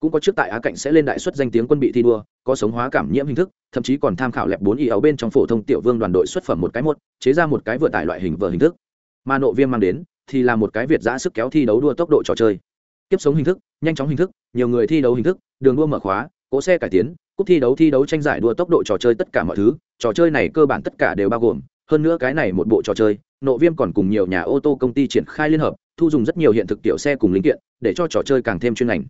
Cũng có trước tại á cạnh sẽ lên đại xuất danh tiếng quân bị thi đua, có sống hóa cảm nhiễm hình thức, thậm chí còn tham khảo lẹp bốn y áo bên trong phổ thông tiểu vương đoàn đội xuất phẩm một cái một, chế ra một cái vừa tải loại hình vở hình thức. Mà nội viêm mang đến, thì là một cái việt giã sức kéo thi đấu đua tốc độ trò chơi. Tiếp sống hình thức, nhanh chóng hình thức, nhiều người thi đấu hình thức, đường đua mở khóa, cỗ xe cải tiến, cúp thi đấu thi đấu tranh giải đua tốc độ trò chơi tất cả mọi thứ, trò chơi này cơ bản tất cả đều bao gồm hơn nữa cái này một bộ trò chơi nội viêm còn cùng nhiều nhà ô tô công ty triển khai liên hợp, thu dùng rất nhiều hiện thực tiểu xe cùng linh kiện, để cho trò chơi càng thêm chuyên ngành.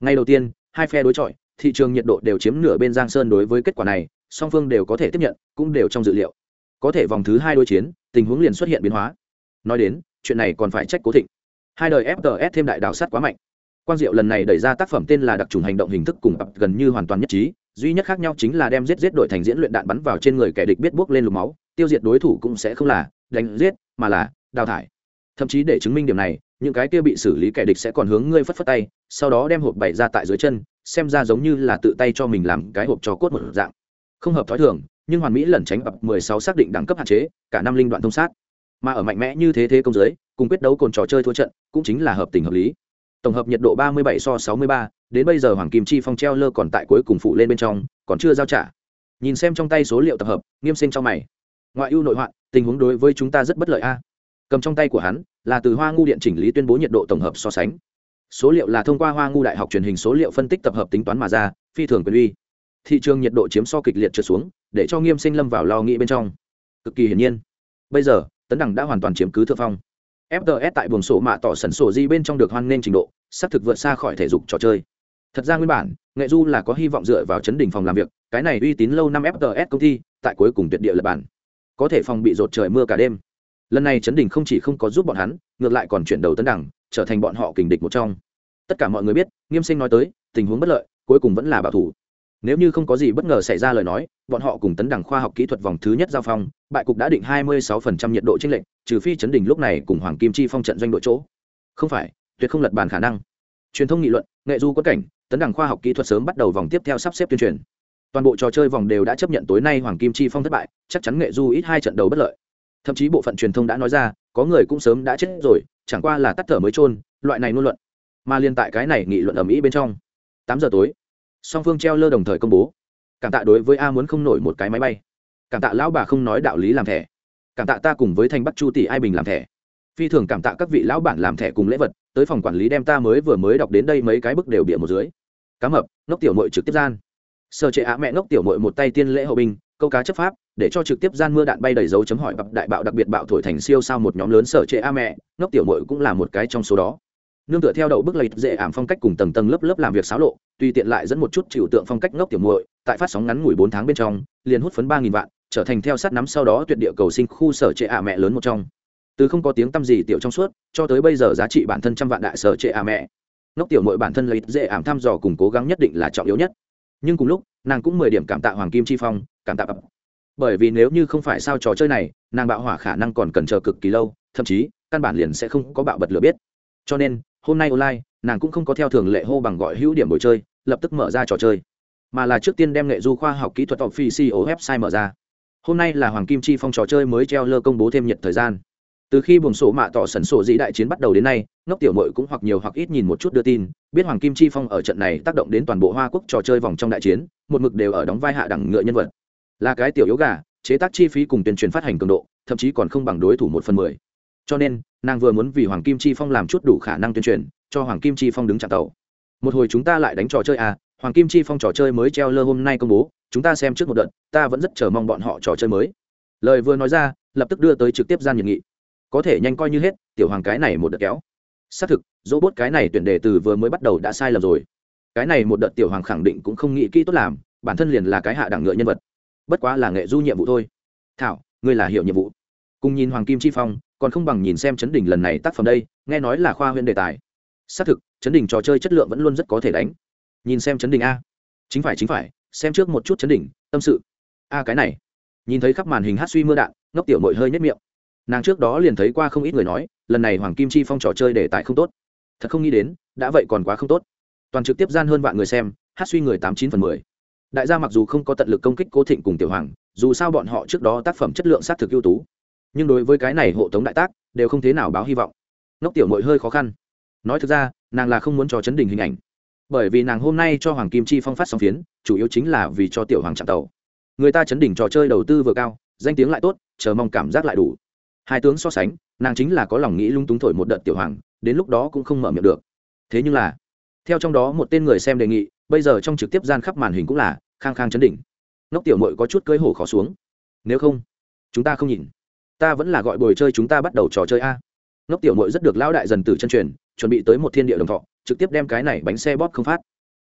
Ngay đầu tiên, hai phe đối chọi, thị trường nhiệt độ đều chiếm nửa bên giang sơn đối với kết quả này, song phương đều có thể tiếp nhận, cũng đều trong dự liệu. Có thể vòng thứ hai đối chiến, tình huống liền xuất hiện biến hóa. Nói đến, chuyện này còn phải trách cố thịnh. Hai đời fts thêm đại đào sắt quá mạnh. Quang diệu lần này đẩy ra tác phẩm tên là đặc trùng hành động hình thức cùng ập gần như hoàn toàn nhất trí, duy nhất khác nhau chính là đem giết giết đội thành diễn luyện đạn bắn vào trên người kẻ địch biết bước lên lục máu tiêu diệt đối thủ cũng sẽ không là đánh giết mà là đào thải. Thậm chí để chứng minh điểm này những cái kia bị xử lý kẻ địch sẽ còn hướng ngươi phất phất tay sau đó đem hộp bày ra tại dưới chân xem ra giống như là tự tay cho mình làm cái hộp cho cốt một dạng. Không hợp thói thường nhưng hoàn mỹ lẩn tránh ập 16 xác định đẳng cấp hạn chế cả năm linh đoạn thông sát. Mà ở mạnh mẽ như thế thế công giới cùng quyết đấu cồn trò chơi thua trận cũng chính là hợp tình hợp lý. Tổng hợp nhiệt độ 37 so 63, đến bây giờ hoàng kim chi phong treo lơ còn tại cuối cùng phụ lên bên trong còn chưa giao trả. Nhìn xem trong tay số liệu tập hợp nghiêm sinh trong mày ngoại ưu nội hoạn, tình huống đối với chúng ta rất bất lợi a. Cầm trong tay của hắn là từ hoa ngu điện chỉnh lý tuyên bố nhiệt độ tổng hợp so sánh. Số liệu là thông qua hoa ngu đại học truyền hình số liệu phân tích tập hợp tính toán mà ra, phi thường quyền uy. Thị trường nhiệt độ chiếm so kịch liệt trượt xuống, để cho nghiêm sinh lâm vào lo nghĩ bên trong. Cực kỳ hiển nhiên. Bây giờ, tấn đẳng đã hoàn toàn chiếm cứ thượng phong. Fts tại buồng sổ mạ tỏ sẩn sổ di bên trong được hoan nghênh trình độ, xác thực vượt xa khỏi thể dục trò chơi. Thật ra nguyên bản, nghệ du là có hy vọng dựa vào chấn đỉnh phòng làm việc, cái này uy tín lâu năm fts công ty, tại cuối cùng tuyệt địa lập bản có thể phòng bị rột trời mưa cả đêm. Lần này chấn đình không chỉ không có giúp bọn hắn, ngược lại còn chuyển đầu tấn đẳng trở thành bọn họ kình địch một trong. Tất cả mọi người biết, nghiêm sinh nói tới, tình huống bất lợi, cuối cùng vẫn là bảo thủ. Nếu như không có gì bất ngờ xảy ra lời nói, bọn họ cùng tấn đẳng khoa học kỹ thuật vòng thứ nhất giao phong, bại cục đã định 26% nhiệt độ chênh lệch, trừ phi chấn đình lúc này cùng hoàng kim chi phong trận doanh đội chỗ. Không phải, tuyệt không lật bàn khả năng. Truyền thông nghị luận, nghệ du quất cảnh tấn đẳng khoa học kỹ thuật sớm bắt đầu vòng tiếp theo sắp xếp tuyên truyền toàn bộ trò chơi vòng đều đã chấp nhận tối nay hoàng kim chi phong thất bại, chắc chắn nghệ du ít hai trận đấu bất lợi. Thậm chí bộ phận truyền thông đã nói ra, có người cũng sớm đã chết rồi, chẳng qua là tắt thở mới trôn loại này ngôn luận. Mà liên tại cái này nghị luận ầm ĩ bên trong, tám giờ tối, song phương treo lơ đồng thời công bố. Cảm tạ đối với a muốn không nổi một cái máy bay. Cảm tạ lão bà không nói đạo lý làm thẻ. Cảm tạ ta cùng với thanh bắt chu tỷ ai bình làm thẻ. Phi thường cảm tạ các vị lão bản làm thẻ cùng lễ vật, tới phòng quản lý đem ta mới vừa mới đọc đến đây mấy cái bức đều bịa một dưới. Cá mập, ngốc tiểu mội trực tiếp gian sở trệ ạ mẹ ngốc tiểu mội một tay tiên lễ hậu binh câu cá chấp pháp để cho trực tiếp gian mưa đạn bay đầy dấu chấm hỏi bập đại bạo đặc biệt bạo thổi thành siêu sao một nhóm lớn sở trệ a mẹ ngốc tiểu mội cũng là một cái trong số đó. Nương tựa theo đậu bức lầy dễ ảm phong cách cùng tầng tầng lớp lớp làm việc xáo lộ tuy tiện lại dẫn một chút chịu tượng phong cách ngốc tiểu Mội, tại phát sóng ngắn ngủi bốn tháng bên trong liền hút phấn ba nghìn vạn trở thành theo sát nắm sau đó tuyệt địa cầu sinh khu sở trệ a mẹ lớn một trong. Từ không có tiếng tăm gì tiểu trong suốt cho tới bây giờ giá trị bản thân trăm vạn đại sở trệ a mẹ. Ngốc tiểu Mội bản thân lấy dễ ảm thăm dò cùng cố gắng nhất định là trọng yếu nhất nhưng cùng lúc, nàng cũng mười điểm cảm tạ hoàng kim chi phong, cảm tạ bởi vì nếu như không phải sao trò chơi này, nàng bạo hỏa khả năng còn cần chờ cực kỳ lâu, thậm chí, căn bản liền sẽ không có bạo bật lửa biết. Cho nên, hôm nay online, nàng cũng không có theo thường lệ hô bằng gọi hữu điểm buổi chơi, lập tức mở ra trò chơi. Mà là trước tiên đem nghệ du khoa học kỹ thuật officio website mở ra. Hôm nay là hoàng kim chi phong trò chơi mới treo lơ công bố thêm nhiệt thời gian từ khi buồng sổ mạ tỏ sẩn sổ dĩ đại chiến bắt đầu đến nay, ngốc tiểu mội cũng hoặc nhiều hoặc ít nhìn một chút đưa tin, biết hoàng kim chi phong ở trận này tác động đến toàn bộ hoa quốc trò chơi vòng trong đại chiến, một mực đều ở đóng vai hạ đẳng ngựa nhân vật. Là cái tiểu yếu gà, chế tác chi phí cùng tuyên truyền phát hành cường độ, thậm chí còn không bằng đối thủ một phần mười. Cho nên, nàng vừa muốn vì hoàng kim chi phong làm chút đủ khả năng tuyên truyền, cho hoàng kim chi phong đứng chạm tàu. Một hồi chúng ta lại đánh trò chơi à hoàng kim chi phong trò chơi mới treo lơ hôm nay công bố, chúng ta xem trước một đợt, ta vẫn rất chờ mong bọn họ trò chơi mới. Lời vừa nói ra, lập tức đưa tới trực tiếp gian nhiệt nghị có thể nhanh coi như hết, tiểu hoàng cái này một đợt kéo. Xác thực dỗ bốt cái này tuyển đề từ vừa mới bắt đầu đã sai lầm rồi. Cái này một đợt tiểu hoàng khẳng định cũng không nghĩ kỹ tốt làm, bản thân liền là cái hạ đẳng ngựa nhân vật. Bất quá là nghệ du nhiệm vụ thôi. Thảo, ngươi là hiệu nhiệm vụ. Cùng nhìn hoàng kim chi phong, còn không bằng nhìn xem chấn đỉnh lần này tác phẩm đây, nghe nói là khoa huyện đề tài. Xác thực chấn đỉnh trò chơi chất lượng vẫn luôn rất có thể đánh. Nhìn xem chấn đỉnh a. Chính phải chính phải, xem trước một chút chấn đỉnh tâm sự. A cái này. Nhìn thấy khắp màn hình hát suy mưa đạn, ngốc tiểu mội hơi nhất miệng nàng trước đó liền thấy qua không ít người nói, lần này hoàng kim chi phong trò chơi đề tài không tốt. Thật không nghĩ đến, đã vậy còn quá không tốt. Toàn trực tiếp gian hơn vạn người xem, hát suy người tám chín phần mười. Đại gia mặc dù không có tận lực công kích cố thịnh cùng tiểu hoàng, dù sao bọn họ trước đó tác phẩm chất lượng xác thực ưu tú. Nhưng đối với cái này hộ tống đại tác, đều không thế nào báo hy vọng. Nóc tiểu mội hơi khó khăn. Nói thực ra, nàng là không muốn cho chấn đình hình ảnh. Bởi vì nàng hôm nay cho hoàng kim chi phong phát sóng phiến, chủ yếu chính là vì cho tiểu hoàng chạm tàu. Người ta chấn đỉnh trò chơi đầu tư vừa cao, danh tiếng lại tốt, chờ mong cảm giác lại đủ hai tướng so sánh, nàng chính là có lòng nghĩ lung túng thổi một đợt tiểu hoàng, đến lúc đó cũng không mở miệng được. Thế nhưng là, theo trong đó một tên người xem đề nghị, bây giờ trong trực tiếp gian khắp màn hình cũng là khang khang chấn đỉnh. Nóc tiểu mội có chút cưới hổ khó xuống. Nếu không, chúng ta không nhìn. Ta vẫn là gọi bồi chơi chúng ta bắt đầu trò chơi a. Nóc tiểu mội rất được lão đại dần từ chân truyền, chuẩn bị tới một thiên địa đồng thọ, trực tiếp đem cái này bánh xe bóp không phát.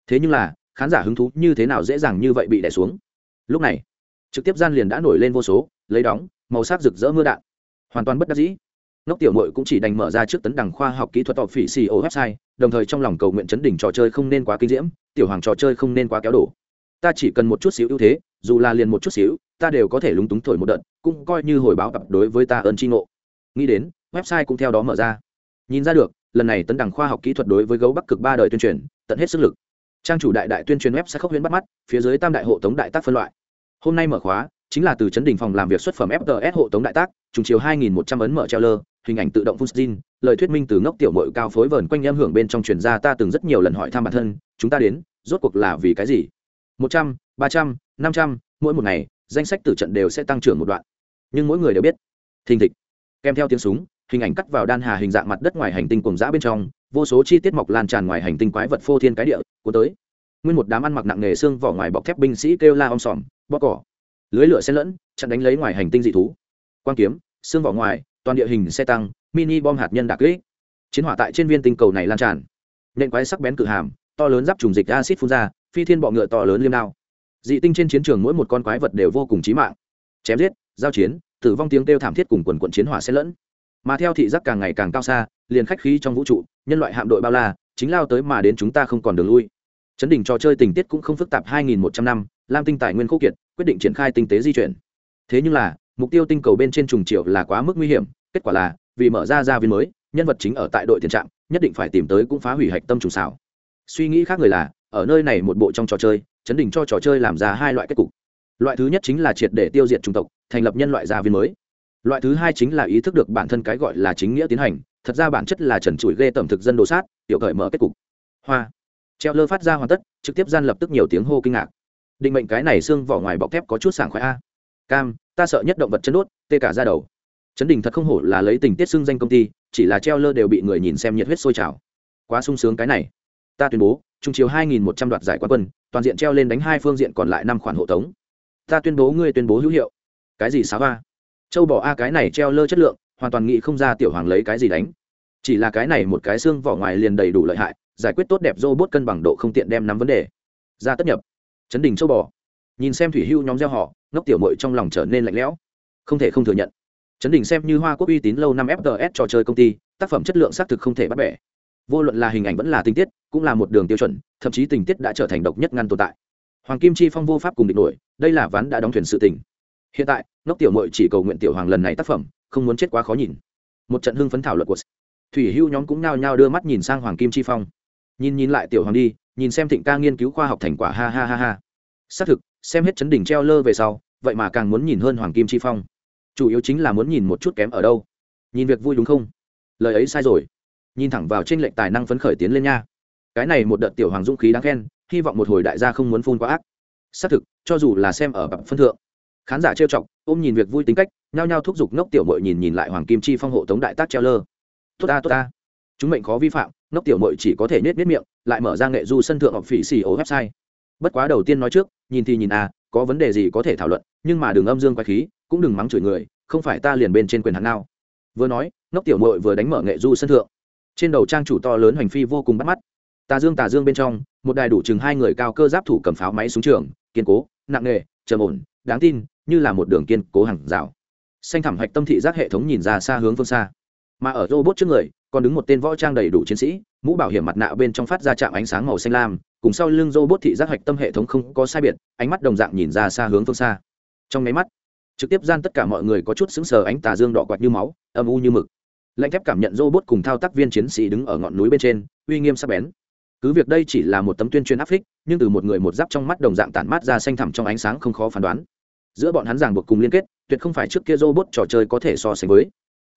Thế nhưng là, khán giả hứng thú như thế nào dễ dàng như vậy bị đẻ xuống. Lúc này, trực tiếp gian liền đã nổi lên vô số, lấy đóng, màu sắc rực rỡ mưa đạn hoàn toàn bất đắc dĩ. Ngốc tiểu mội cũng chỉ đành mở ra trước tấn đẳng khoa học kỹ thuật tọp phỉ xì ô website, đồng thời trong lòng cầu nguyện chấn đỉnh trò chơi không nên quá kinh diễm, tiểu hoàng trò chơi không nên quá kéo đổ. Ta chỉ cần một chút xíu ưu thế, dù là liền một chút xíu, ta đều có thể lúng túng thổi một đợt, cũng coi như hồi báo cặp đối với ta ơn tri ngộ. Nghĩ đến, website cũng theo đó mở ra. Nhìn ra được, lần này tấn đẳng khoa học kỹ thuật đối với gấu bắc cực ba đời tuyên truyền, tận hết sức lực. Trang chủ đại đại tuyên truyền web sẽ khốc huyễn bắt mắt, phía dưới tam đại hộ tống đại tác phân loại. Hôm nay mở khóa chính là từ chấn đỉnh phòng làm việc xuất phẩm fts hộ tống đại tác trùng chiều 2.100 ấn mở treo lơ hình ảnh tự động Fustin, lời thuyết minh từ ngốc tiểu mội cao phối vờn quanh em hưởng bên trong truyền ra ta từng rất nhiều lần hỏi thăm bản thân chúng ta đến rốt cuộc là vì cái gì? Một trăm ba trăm năm trăm mỗi một ngày danh sách tử trận đều sẽ tăng trưởng một đoạn. Nhưng mỗi người đều biết thình thịch. Kèm theo tiếng súng hình ảnh cắt vào đan hà hình dạng mặt đất ngoài hành tinh cùng dã bên trong vô số chi tiết mọc lan tràn ngoài hành tinh quái vật phô thiên cái địa cuốn tới. Nguyên một đám ăn mặc nặng nghề xương vỏ ngoài bọc thép binh sĩ kêu la om sòm bóc cỏ lưới lửa xen lẫn, chặn đánh lấy ngoài hành tinh dị thú. Quan kiếm, xương vỏ ngoài, toàn địa hình xe tăng, mini bom hạt nhân đặc kích. Chiến hỏa tại trên viên tinh cầu này lan tràn. Nện quái sắc bén cự hàm, to lớn giáp trùng dịch acid phun ra, phi thiên bọ ngựa to lớn liêm đao. Dị tinh trên chiến trường mỗi một con quái vật đều vô cùng chí mạng. Chém giết, giao chiến, tử vong tiếng kêu thảm thiết cùng quần quận chiến hỏa xen lẫn. Mà theo thị giác càng ngày càng cao xa, liền khách khí trong vũ trụ, nhân loại hạm đội bao la, chính lao tới mà đến chúng ta không còn đường lui chấn đỉnh trò chơi tình tiết cũng không phức tạp 2.100 năm, lam tinh tài nguyên khô kiệt quyết định triển khai tinh tế di chuyển. Thế nhưng là, mục tiêu tinh cầu bên trên trùng triệu là quá mức nguy hiểm, kết quả là, vì mở ra gia viên mới, nhân vật chính ở tại đội tiền trạm nhất định phải tìm tới cũng phá hủy hạch tâm trùng xảo. Suy nghĩ khác người là, ở nơi này một bộ trong trò chơi, chấn đình cho trò chơi làm ra hai loại kết cục. Loại thứ nhất chính là triệt để tiêu diệt chủng tộc, thành lập nhân loại gia viên mới. Loại thứ hai chính là ý thức được bản thân cái gọi là chính nghĩa tiến hành, thật ra bản chất là trần trụi ghê tẩm thực dân đồ sát, tiểu cởi mở kết cục. Hoa treo lơ phát ra hoàn tất, trực tiếp gian lập tức nhiều tiếng hô kinh ngạc. Định mệnh cái này xương vỏ ngoài bọc thép có chút sảng khoái a. Cam, ta sợ nhất động vật chân đốt, tê cả ra đầu. Chấn đình thật không hổ là lấy tình tiết xưng danh công ty, chỉ là treo lơ đều bị người nhìn xem nhiệt huyết sôi trào. Quá sung sướng cái này. Ta tuyên bố, trung chiếu hai nghìn một trăm đoạt giải quán quân, toàn diện treo lên đánh hai phương diện còn lại năm khoản hộ tống. Ta tuyên bố ngươi tuyên bố hữu hiệu. Cái gì xá ba châu bỏ a, cái này treo lơ chất lượng, hoàn toàn nghĩ không ra tiểu hoàng lấy cái gì đánh. Chỉ là cái này một cái xương vỏ ngoài liền đầy đủ lợi hại giải quyết tốt đẹp robot cân bằng độ không tiện đem nắm vấn đề. Ra tất nhập. Chấn đình châu bò. Nhìn xem thủy hưu nhóm gieo họ, ngốc tiểu mội trong lòng trở nên lạnh lẽo. Không thể không thừa nhận. Chấn đình xem như hoa quốc uy tín lâu năm fts trò chơi công ty, tác phẩm chất lượng xác thực không thể bắt bẻ. Vô luận là hình ảnh vẫn là tình tiết, cũng là một đường tiêu chuẩn, thậm chí tình tiết đã trở thành độc nhất ngăn tồn tại. Hoàng kim chi phong vô pháp cùng địch nổi, đây là ván đã đóng thuyền sự tình. Hiện tại, ngốc tiểu mội chỉ cầu nguyện tiểu hoàng lần này tác phẩm, không muốn chết quá khó nhìn. Một trận hưng phấn thảo luận của thủy hưu nhóm cũng nhao nhao đưa mắt nhìn sang hoàng kim chi phong nhìn nhìn lại tiểu hoàng đi, nhìn xem thịnh ca nghiên cứu khoa học thành quả, ha ha ha ha. Xác thực, xem hết chấn đỉnh treo lơ về sau, vậy mà càng muốn nhìn hơn hoàng kim chi phong. Chủ yếu chính là muốn nhìn một chút kém ở đâu. Nhìn việc vui đúng không? Lời ấy sai rồi. Nhìn thẳng vào trên lệnh tài năng phấn khởi tiến lên nha. Cái này một đợt tiểu hoàng dũng khí đáng khen, hy vọng một hồi đại gia không muốn phun quá ác. Xác thực, cho dù là xem ở bậc phân thượng, khán giả trêu chọc, ôm nhìn việc vui tính cách, nhao nhao thúc giục ngốc tiểu mội nhìn nhìn lại hoàng kim chi phong hộ tống đại tác treo lơ. Tốt ta tốt ta chúng mệnh khó vi phạm, ngốc tiểu mội chỉ có thể nết nết miệng, lại mở ra nghệ du sân thượng học phỉ xì ố website. Bất quá đầu tiên nói trước, nhìn thì nhìn à có vấn đề gì có thể thảo luận, nhưng mà đừng âm dương quay khí, cũng đừng mắng chửi người, không phải ta liền bên trên quyền hắn nào. Vừa nói, ngốc tiểu mội vừa đánh mở nghệ du sân thượng. Trên đầu trang chủ to lớn hành phi vô cùng bắt mắt. Tà dương tà dương bên trong, một đài đủ chừng hai người cao cơ giáp thủ cầm pháo máy súng trường, kiên cố, nặng nghề trầm ổn, đáng tin, như là một đường kiên cố hàng rào. Xanh thẳm hạch tâm thị giác hệ thống nhìn ra xa hướng phương xa. Mà ở robot trước người còn đứng một tên võ trang đầy đủ chiến sĩ, mũ bảo hiểm mặt nạ bên trong phát ra chạm ánh sáng màu xanh lam, cùng sau lưng robot thị giác hạch tâm hệ thống không có sai biệt, ánh mắt đồng dạng nhìn ra xa hướng phương xa. Trong máy mắt, trực tiếp gian tất cả mọi người có chút sững sờ, ánh tà dương đỏ quạt như máu, âm u như mực. Lạnh thép cảm nhận robot cùng thao tác viên chiến sĩ đứng ở ngọn núi bên trên, uy nghiêm sắc bén. Cứ việc đây chỉ là một tấm tuyên truyền áp phích, nhưng từ một người một giáp trong mắt đồng dạng tản mát ra xanh thẳm trong ánh sáng không khó phán đoán. Giữa bọn hắn ràng buộc cùng liên kết, tuyệt không phải trước kia robot trò chơi có thể so sánh với.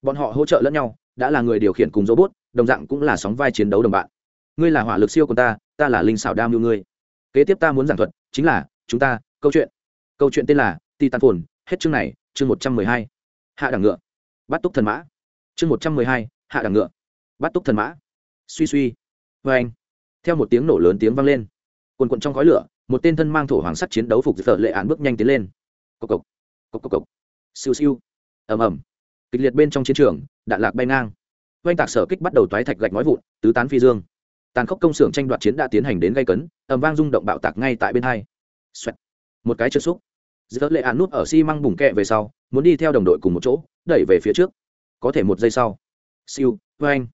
Bọn họ hỗ trợ lẫn nhau đã là người điều khiển cùng robot, đồng dạng cũng là sóng vai chiến đấu đồng bạn. Ngươi là hỏa lực siêu của ta ta là linh xảo đam mưu ngươi. Kế tiếp ta muốn giảng thuật, chính là, chúng ta, câu chuyện. Câu chuyện tên là titan phồn hết chương này, chương một trăm mười hai. Hạ đẳng ngựa. Bắt túc thần mã. Chương một trăm mười hai, hạ đẳng ngựa. Bắt túc thần mã. Suy suy. Vê anh. Theo một tiếng nổ lớn tiếng vang lên. Quần quận trong khói lửa, một tên thân mang thổ hoàng sắt chiến đấu phục phở lệ án bước nhanh tiến lên. Cộc cộc. Cộc cộc cộc. Siêu siêu. Ầm ầm kịch liệt bên trong chiến trường, đạn lạc bay ngang. Oanh tạc sở kích bắt đầu toái thạch gạch nói vụn, tứ tán phi dương. Tàn khốc công xưởng tranh đoạt chiến đã tiến hành đến gây cấn, ầm vang rung động bạo tạc ngay tại bên hai. Xoẹt. một cái chân xúc. Giữa lệ án nút ở xi măng bùng kẹ về sau, muốn đi theo đồng đội cùng một chỗ, đẩy về phía trước. Có thể một giây sau. Siêu, oanh.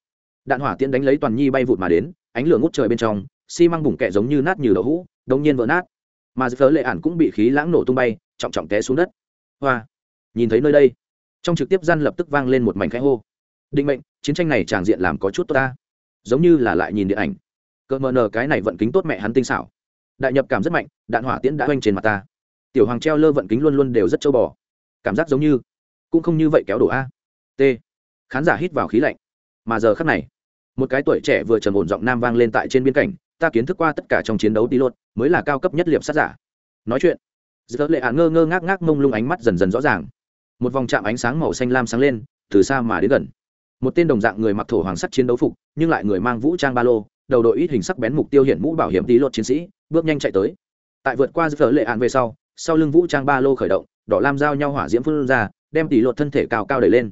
Đạn hỏa tiễn đánh lấy toàn nhi bay vụt mà đến, ánh lửa ngút trời bên trong, xi măng bùng kẹ giống như nát như đậu hũ đông nhiên vỡ nát. Mà giữa lệ án cũng bị khí lãng nổ tung bay, trọng trọng té xuống đất. Hoa. Nhìn thấy nơi đây trong trực tiếp gian lập tức vang lên một mảnh khẽ hô. Định mệnh, chiến tranh này tràng diện làm có chút tốt ta. Giống như là lại nhìn điện ảnh. Cỡ mờ nờ cái này vận kính tốt mẹ hắn tinh xảo. Đại nhập cảm rất mạnh, đạn hỏa tiễn đã oanh trên mặt ta. Tiểu hoàng treo lơ vận kính luôn luôn đều rất châu bò. Cảm giác giống như cũng không như vậy kéo đổ a. T. Khán giả hít vào khí lạnh. Mà giờ khắc này, một cái tuổi trẻ vừa trầm ổn giọng nam vang lên tại trên biên cảnh, ta kiến thức qua tất cả trong chiến đấu tí lột mới là cao cấp nhất liệp sát giả. Nói chuyện giữa lệ hạ ngơ ngơ ngác ngác mông lung ánh mắt dần dần rõ ràng một vòng chạm ánh sáng màu xanh lam sáng lên, từ xa mà đến gần. Một tên đồng dạng người mặc thổ hoàng sắt chiến đấu phục, nhưng lại người mang vũ trang ba lô, đầu đội ít hình sắc bén mục tiêu hiện mũ bảo hiểm tí lột chiến sĩ, bước nhanh chạy tới. Tại vượt qua giữa lệ án về sau sau lưng vũ trang ba lô khởi động, đỏ lam giao nhau hỏa diễm phun ra, đem tỷ lột thân thể cao cao đẩy lên.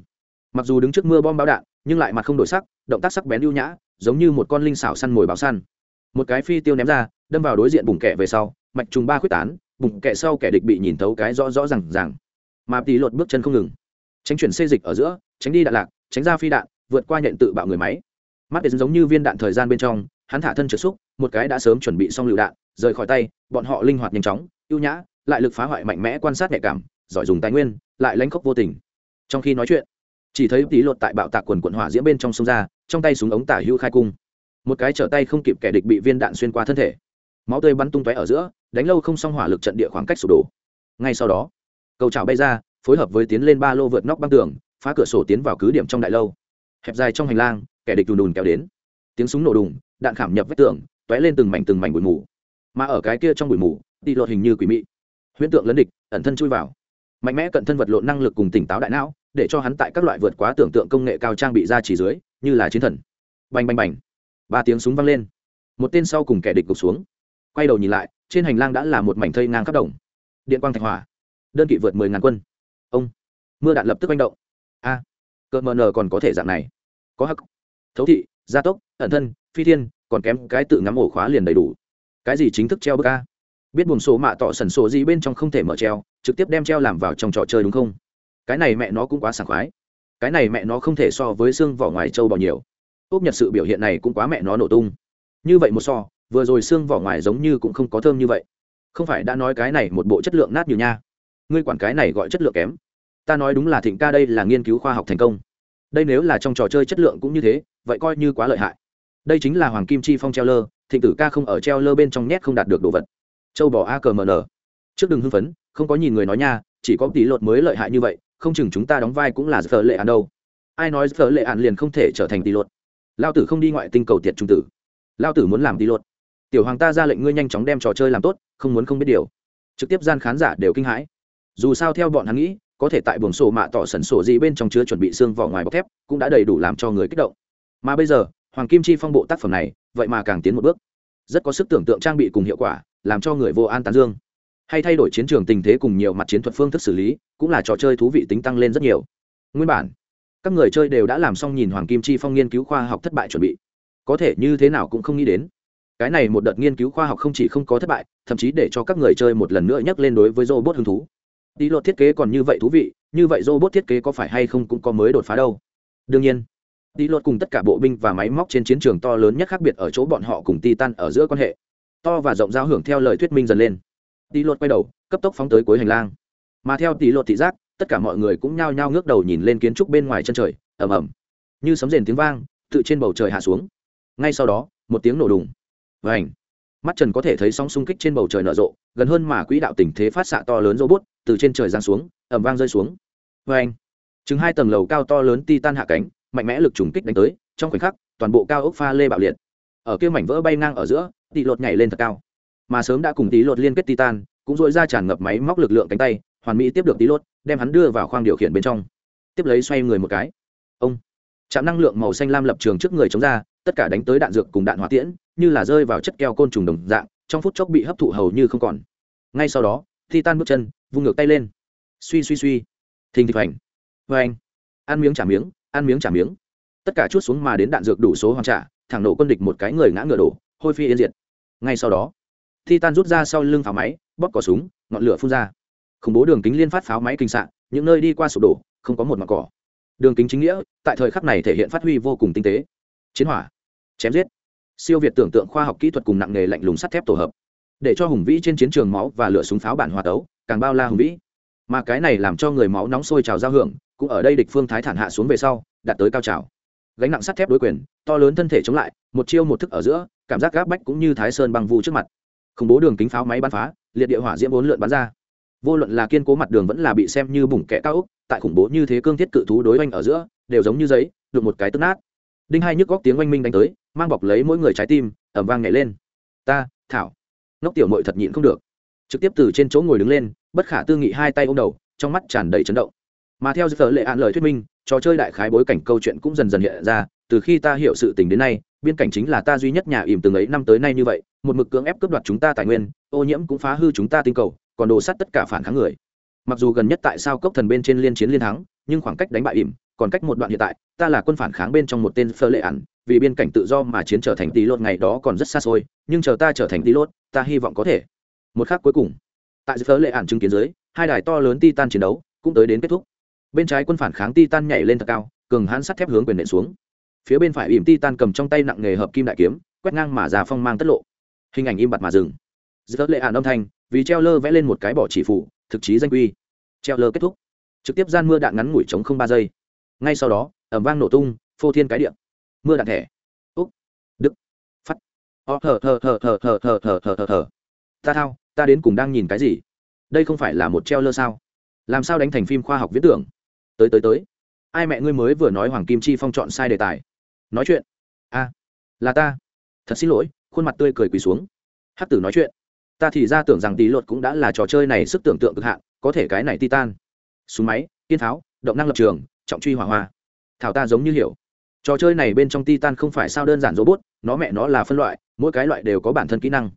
Mặc dù đứng trước mưa bom bao đạn, nhưng lại mặt không đổi sắc, động tác sắc bén ưu nhã, giống như một con linh xảo săn mồi báo săn. Một cái phi tiêu ném ra, đâm vào đối diện bùng kẹ về sau, mạch trùng ba khuyết tán bùng kẹ sau kẻ địch bị nhìn thấu cái rõ rõ rằng rằng mà tỷ lột bước chân không ngừng. Tránh chuyển xê dịch ở giữa, tránh đi đạn lạc, tránh ra phi đạn, vượt qua nhận tự bạo người máy. Mắt đến giống như viên đạn thời gian bên trong, hắn thả thân trượt xúc, một cái đã sớm chuẩn bị xong lựu đạn, rời khỏi tay, bọn họ linh hoạt nhanh chóng, ưu nhã, lại lực phá hoại mạnh mẽ quan sát nhạy cảm, giỏi dùng tài nguyên, lại lãnh khóc vô tình. Trong khi nói chuyện, chỉ thấy tí lột tại bạo tạc quần quận hỏa diễm bên trong sông ra, trong tay súng ống tả hữu khai cung. Một cái trở tay không kịp kẻ địch bị viên đạn xuyên qua thân thể. Máu tươi bắn tung tóe ở giữa, đánh lâu không xong hỏa lực trận địa khoảng cách sụp đổ. Ngay sau đó cầu trào bay ra, phối hợp với tiến lên ba lô vượt nóc băng tường, phá cửa sổ tiến vào cứ điểm trong đại lâu. Hẹp dài trong hành lang, kẻ địch đùn đùn kéo đến. Tiếng súng nổ đùng, đạn khảm nhập vách tường t lên từng mảnh từng mảnh bụi mù. Mà ở cái kia trong bụi mù đi lột hình như quỷ mị. Huyễn tượng lấn địch, ẩn thân chui vào. Mạnh mẽ cận thân vật lộn năng lực cùng tỉnh táo đại não, để cho hắn tại các loại vượt quá tưởng tượng công nghệ cao trang bị ra chỉ dưới, như là chiến thần. Bành bành bành. Ba tiếng súng vang lên. Một tên sau cùng kẻ địch gục xuống. Quay đầu nhìn lại, trên hành lang đã là một mảnh thây ngang khắp đồng. Điện quang thạch hỏa đơn kỵ vượt mười ngàn quân. Ông mưa đạn lập tức manh động. A à, cợt mờ nờ còn có thể dạng này. Có hắc thấu thị gia tốc ẩn thân phi thiên còn kém cái tự ngắm ổ khóa liền đầy đủ. Cái gì chính thức treo bức a? Biết buồng số mạ tọ sần sổ gì bên trong không thể mở treo trực tiếp đem treo làm vào trong trò chơi đúng không? Cái này mẹ nó cũng quá sảng khoái. Cái này mẹ nó không thể so với xương vỏ ngoài trâu bò nhiều úp nhật sự biểu hiện này cũng quá mẹ nó nổ tung. Như vậy một so vừa rồi xương vỏ ngoài giống như cũng không có thơm như vậy. Không phải đã nói cái này một bộ chất lượng nát nhiều nha ngươi quản cái này gọi chất lượng kém. Ta nói đúng là thịnh ca đây là nghiên cứu khoa học thành công. Đây nếu là trong trò chơi chất lượng cũng như thế, vậy coi như quá lợi hại. Đây chính là hoàng kim chi phong treo lơ, thịnh tử ca không ở treo lơ bên trong nhét không đạt được đồ vật. Châu bò a cờ mờ nở trước đừng hưng phấn, không có nhìn người nói nha, chỉ có tỷ lột mới lợi hại như vậy, không chừng chúng ta đóng vai cũng là phở lệ ạn đâu. Ai nói phở lệ ạn liền không thể trở thành tỷ lột? Lao tử không đi ngoại tinh cầu tiệt trung tử. Lao tử muốn làm tỷ lột. Tiểu hoàng ta ra lệnh ngươi nhanh chóng đem trò chơi làm tốt, không muốn không biết điều. Trực tiếp gian khán giả đều kinh hãi dù sao theo bọn hắn nghĩ, có thể tại buồng sổ mạ tỏ sẩn sổ gì bên trong chứa chuẩn bị xương vỏ ngoài bọc thép, cũng đã đầy đủ làm cho người kích động. Mà bây giờ, hoàng kim chi phong bộ tác phẩm này, vậy mà càng tiến một bước. Rất có sức tưởng tượng trang bị cùng hiệu quả, làm cho người vô an tán dương. Hay thay đổi chiến trường tình thế cùng nhiều mặt chiến thuật phương thức xử lý, cũng là trò chơi thú vị tính tăng lên rất nhiều. Nguyên bản, các người chơi đều đã làm xong nhìn hoàng kim chi phong nghiên cứu khoa học thất bại chuẩn bị. Có thể như thế nào cũng không nghĩ đến. Cái này một đợt nghiên cứu khoa học không chỉ không có thất bại, thậm chí để cho các người chơi một lần nữa nhắc lên đối với robot hứng thú tí lột thiết kế còn như vậy thú vị, như vậy robot thiết kế có phải hay không cũng có mới đột phá đâu. Đương nhiên, tí lột cùng tất cả bộ binh và máy móc trên chiến trường to lớn nhất khác biệt ở chỗ bọn họ cùng titan ở giữa quan hệ. To và rộng giao hưởng theo lời thuyết minh dần lên. Tí lột quay đầu, cấp tốc phóng tới cuối hành lang. Mà theo tỷ lột thị giác, tất cả mọi người cũng nhao nhao ngước đầu nhìn lên kiến trúc bên ngoài chân trời, ầm ầm. Như sấm rền tiếng vang, tự trên bầu trời hạ xuống. Ngay sau đó, một tiếng nổ đùng. Và ảnh mắt trần có thể thấy sóng xung kích trên bầu trời nở rộ, gần hơn mà quỹ đạo tình thế phát xạ to lớn robot từ trên trời giáng xuống ẩm vang rơi xuống. Và anh, chừng hai tầng lầu cao to lớn ti tan hạ cánh, mạnh mẽ lực trùng kích đánh tới, trong khoảnh khắc, toàn bộ cao ốc pha lê bạo liệt. Ở kia mảnh vỡ bay ngang ở giữa, tỷ lột nhảy lên thật cao. Mà sớm đã cùng tí lột liên kết titan, cũng dội ra tràn ngập máy móc lực lượng cánh tay, hoàn mỹ tiếp được tí lột, đem hắn đưa vào khoang điều khiển bên trong. Tiếp lấy xoay người một cái. Ông, trạm năng lượng màu xanh lam lập trường trước người chống ra, tất cả đánh tới đạn dược cùng đạn hỏa tiễn, như là rơi vào chất keo côn trùng đồng dạng, trong phút chốc bị hấp thụ hầu như không còn. Ngay sau đó, titan bước chân vung ngược tay lên. Suy suy suy. Thình thịch hoành. Vê anh ăn miếng trả miếng ăn miếng trả miếng. Tất cả chút xuống mà đến đạn dược đủ số hoàn trả, thẳng nổ quân địch một cái người ngã ngựa đổ, hôi phi yên diệt. Ngay sau đó, titan rút ra sau lưng pháo máy, bóp cỏ súng, ngọn lửa phun ra. Khủng bố đường kính liên phát pháo máy kinh sạn những nơi đi qua sụp đổ, không có một mặt cỏ. Đường kính chính nghĩa, tại thời khắc này thể hiện phát huy vô cùng tinh tế. Chiến hỏa. Chém giết. Siêu việt tưởng tượng khoa học kỹ thuật cùng nặng nghề lạnh lùng sắt thép tổ hợp để cho hùng vĩ trên chiến trường máu và lửa súng pháo bản hòa tấu, càng bao la hùng vĩ. Mà cái này làm cho người máu nóng sôi trào giao hưởng, cũng ở đây địch phương thái thản hạ xuống về sau, đạt tới cao trào. Gánh nặng sắt thép đối quyền, to lớn thân thể chống lại, một chiêu một thức ở giữa, cảm giác gáp bách cũng như thái sơn băng vu trước mặt. Khủng bố đường kính pháo máy bắn phá, liệt địa hỏa diễm bốn lượn bắn ra. Vô luận là kiên cố mặt đường vẫn là bị xem như bùng kẹ cao úc tại khủng bố như thế cương thiết cự thú đối oanh ở giữa, đều giống như giấy, được một cái tức nát. Đinh hai nhức góc tiếng oanh minh đánh tới, mang bọc lấy mỗi người trái tim ẩm vang nhảy lên. Ta, thảo ngốc tiểu mội thật nhịn không được. Trực tiếp từ trên chỗ ngồi đứng lên, bất khả tư nghị hai tay ô m đầu, trong mắt tràn đầy chấn động. Mà theo giờ lệ an lời thuyết minh, trò chơi đại khái bối cảnh câu chuyện cũng dần dần hiện ra, từ khi ta hiểu sự tình đến nay, biên cảnh chính là ta duy nhất nhà ìm từng ấy năm tới nay như vậy, một mực cưỡng ép cướp đoạt chúng ta tài nguyên, ô nhiễm cũng phá hư chúng ta tinh cầu, còn đồ sắt tất cả phản kháng người. Mặc dù gần nhất tại sao cốc thần bên trên liên chiến liên thắng, nhưng khoảng cách đánh bại ỉm, còn cách một đoạn hiện tại, ta là quân phản kháng bên trong một tên phơ lệ ẩn vì biên cảnh tự do mà chiến trở thành tí lốt ngày đó còn rất xa xôi, nhưng chờ ta trở thành tí lốt, ta hy vọng có thể. Một khắc cuối cùng, tại phơ lệ ản chứng kiến dưới, hai đài to lớn titan chiến đấu cũng tới đến kết thúc. Bên trái quân phản kháng titan nhảy lên thật cao, cường hãn sắt thép hướng quyền nện xuống. Phía bên phải ỉm titan cầm trong tay nặng nghề hợp kim đại kiếm, quét ngang mà già phong mang tất lộ. Hình ảnh im bặt mà dừng. Giữa lệ ản âm thanh, vì treo lơ vẽ lên một cái bỏ chỉ phủ, thực chí danh quy treo lơ kết thúc. Trực tiếp gian mưa đạn ngắn ngủi chống không ba giây. Ngay sau đó ẩm vang nổ tung, phô thiên cái điện mưa đạn thẻ. Úc. Đức. Phát. O thờ thờ thờ thờ thờ thờ thờ thờ thờ thờ. Ta thao, ta đến cùng đang nhìn cái gì? Đây không phải là một treo lơ sao? Làm sao đánh thành phim khoa học viễn tưởng? Tới tới tới. Ai mẹ ngươi mới vừa nói hoàng kim chi phong chọn sai đề tài? Nói chuyện. A là ta. Thật xin lỗi, khuôn mặt tươi cười quỳ xuống. Hát tử nói chuyện. Ta thì ra tưởng rằng tí luật cũng đã là trò chơi này sức tưởng tượng cực hạn, có thể cái này titan súng máy kiên tháo động năng lập trường, trọng truy hỏa hoa. Thảo ta giống như hiểu trò chơi này bên trong titan không phải sao đơn giản robot, nó mẹ nó là phân loại, mỗi cái loại đều có bản thân kỹ năng.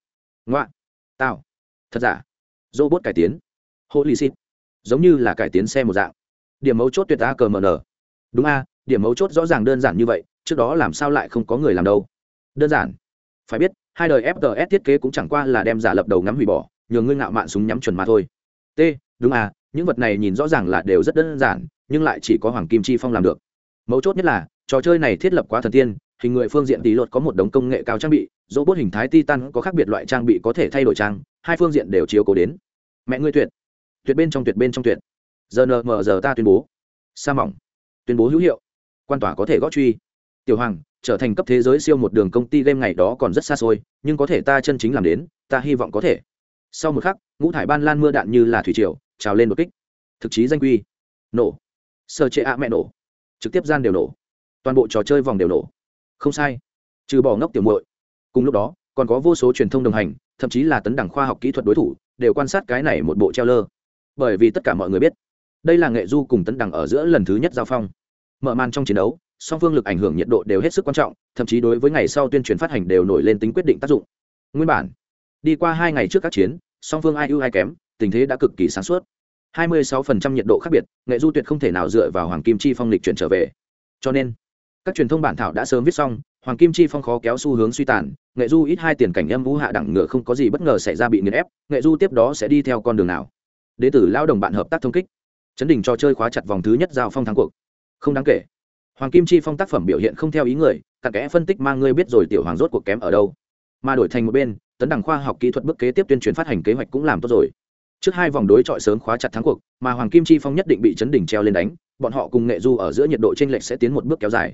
Ngoạ, tao, thật giả, robot cải tiến, holy shit, giống như là cải tiến xe một dạng. Điểm mấu chốt tuyệt a cờ n. Đúng a, điểm mấu chốt rõ ràng đơn giản như vậy, trước đó làm sao lại không có người làm đâu. Đơn giản. Phải biết, hai đời fts thiết kế cũng chẳng qua là đem giả lập đầu ngắm hủy bỏ nhường ngươi ngạo mạn súng nhắm chuẩn mà thôi. T, đúng à những vật này nhìn rõ ràng là đều rất đơn giản, nhưng lại chỉ có hoàng kim chi phong làm được. Mấu chốt nhất là trò chơi này thiết lập quá thần tiên, hình người phương diện tỷ luật có một đống công nghệ cao trang bị dỗ bốt hình thái titan có khác biệt loại trang bị có thể thay đổi trang, hai phương diện đều chiếu cố đến. Mẹ ngươi tuyệt. Tuyệt bên trong tuyệt bên trong tuyệt. Giờ nờ mờ giờ ta tuyên bố. Sa mỏng. Tuyên bố hữu hiệu. Quan tỏa có thể gót truy. Tiểu hoàng, trở thành cấp thế giới siêu một đường công ty game ngày đó còn rất xa xôi, nhưng có thể ta chân chính làm đến, ta hy vọng có thể. Sau một khắc, ngũ thải ban lan mưa đạn như là thủy triều, trào lên một kích. Thực chí danh quy. Nổ. Sơ chế ạ mẹ nổ. Trực tiếp gian đều nổ toàn bộ trò chơi vòng đều nổ. Không sai. Trừ bỏ ngốc tiểu muội. Cùng lúc đó, còn có vô số truyền thông đồng hành, thậm chí là tấn đẳng khoa học kỹ thuật đối thủ, đều quan sát cái này một bộ treo lơ bởi vì tất cả mọi người biết, đây là nghệ du cùng tấn đẳng ở giữa lần thứ nhất giao phong. Mở màn trong chiến đấu, song phương lực ảnh hưởng nhiệt độ đều hết sức quan trọng, thậm chí đối với ngày sau tuyên truyền phát hành đều nổi lên tính quyết định tác dụng. Nguyên bản, đi qua hai ngày trước các chiến, song phương ai ưu ai kém, tình thế đã cực kỳ sáng suốt. 26% nhiệt độ khác biệt, nghệ du tuyệt không thể nào dựa vào hoàng kim chi phong lịch chuyển trở về. Cho nên các truyền thông bản thảo đã sớm viết xong, hoàng kim chi phong khó kéo xu hướng suy tàn, nghệ du ít hai tiền cảnh âm vũ hạ đẳng ngựa không có gì bất ngờ xảy ra bị nghiền ép, nghệ du tiếp đó sẽ đi theo con đường nào? Đế tử lao đồng bạn hợp tác thông kích. Chấn đình cho chơi khóa chặt vòng thứ nhất giao phong thắng cuộc. Không đáng kể. Hoàng kim chi phong tác phẩm biểu hiện không theo ý người cả kẽ phân tích mang ngươi biết rồi tiểu hoàng rốt cuộc kém ở đâu. Mà đổi thành một bên, tấn đẳng khoa học kỹ thuật bước kế tiếp tuyên truyền phát hành kế hoạch cũng làm tốt rồi. Trước hai vòng đối chọi sớm khóa chặt thắng cuộc, mà hoàng kim chi phong nhất định bị chấn đỉnh treo lên đánh, bọn họ cùng nghệ du ở giữa nhiệt độ t r ê n lệch sẽ tiến một bước kéo dài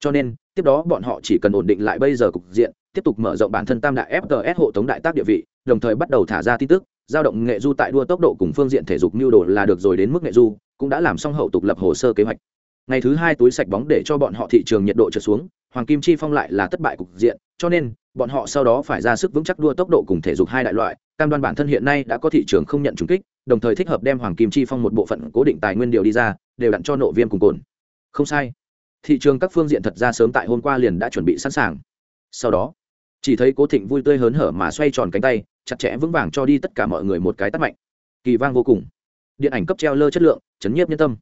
cho nên, tiếp đó bọn họ chỉ cần ổn định lại bây giờ cục diện, tiếp tục mở rộng bản thân tam đại fts hộ tống đại tác địa vị, đồng thời bắt đầu thả ra tin tức, giao động nghệ du tại đua tốc độ cùng phương diện thể dục mưu đồ là được rồi đến mức nghệ du, cũng đã làm xong hậu tục lập hồ sơ kế hoạch. Ngày thứ hai túi sạch bóng để cho bọn họ thị trường nhiệt độ trượt xuống, hoàng kim chi phong lại là thất bại cục diện, cho nên, bọn họ sau đó phải ra sức vững chắc đua tốc độ cùng thể dục hai đại loại, cam đoan bản thân hiện nay đã có thị trường không nhận trùng kích, đồng thời thích hợp đem hoàng kim chi phong một bộ phận cố định tài nguyên điều đi ra, đều đặn cho nộ viêm cùng cồn. Không sai thị trường các phương diện thật ra sớm tại hôm qua liền đã chuẩn bị sẵn sàng. Sau đó, chỉ thấy cố thịnh vui tươi hớn hở mà xoay tròn cánh tay, chặt chẽ vững vàng cho đi tất cả mọi người một cái tắt mạnh. Kỳ vang vô cùng. Điện ảnh cấp treo lơ chất lượng, chấn nhiếp nhân tâm.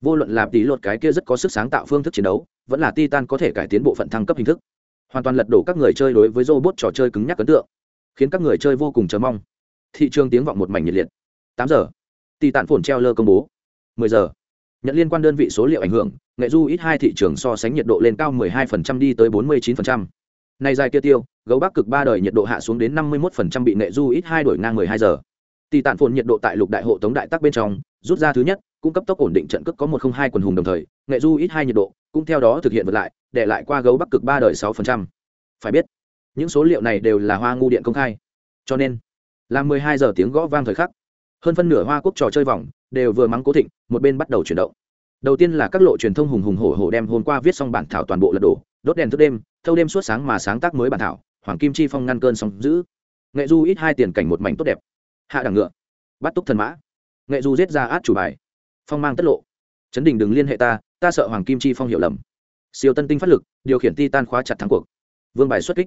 Vô luận là tỷ luật cái kia rất có sức sáng tạo phương thức chiến đấu, vẫn là titan có thể cải tiến bộ phận thăng cấp hình thức. Hoàn toàn lật đổ các người chơi đối với robot trò chơi cứng nhắc ấn tượng, khiến các người chơi vô cùng chờ mong. Thị trường tiếng vọng một mảnh nhiệt liệt. Tám giờ tỷ tạn phồn treo lơ công bố. Mười giờ, nhận liên quan đơn vị số liệu ảnh hưởng nghệ du ít hai thị trường so sánh nhiệt độ lên cao 12% đi tới 49%. Này dài kia tiêu, gấu bắc cực ba đời nhiệt độ hạ xuống đến 51% bị nghệ du ít hai đổi ngang 12 giờ. Tỷ tản phồn nhiệt độ tại lục đại hộ tống đại Tắc bên trong, rút ra thứ nhất, cung cấp tốc ổn định trận cước có một không hai quần hùng đồng thời nghệ du ít hai nhiệt độ cũng theo đó thực hiện vượt lại để lại qua gấu bắc cực ba đời 6%. phải biết những số liệu này đều là hoa ngu điện công khai cho nên là mười hai giờ tiếng gõ vang thời khắc hơn phân nửa hoa quốc trò chơi vòng đều vừa mắng cố thịnh một bên bắt đầu chuyển động đầu tiên là các lộ truyền thông hùng hùng hổ hổ đem hôm qua viết xong bản thảo toàn bộ lật đổ, đốt đèn thức đêm, thâu đêm suốt sáng mà sáng tác mới bản thảo, hoàng kim chi phong ngăn cơn sóng giữ nghệ du ít hai tiền cảnh một mảnh tốt đẹp. Hạ đẳng ngựa. Bắt túc thần mã. Nghệ du giết ra át chủ bài. Phong mang tất lộ. Chấn đình đừng liên hệ ta ta sợ hoàng kim chi phong hiểu lầm. Siêu tân tinh phát lực, điều khiển ti tan khóa chặt thắng cuộc. Vương bài xuất kích.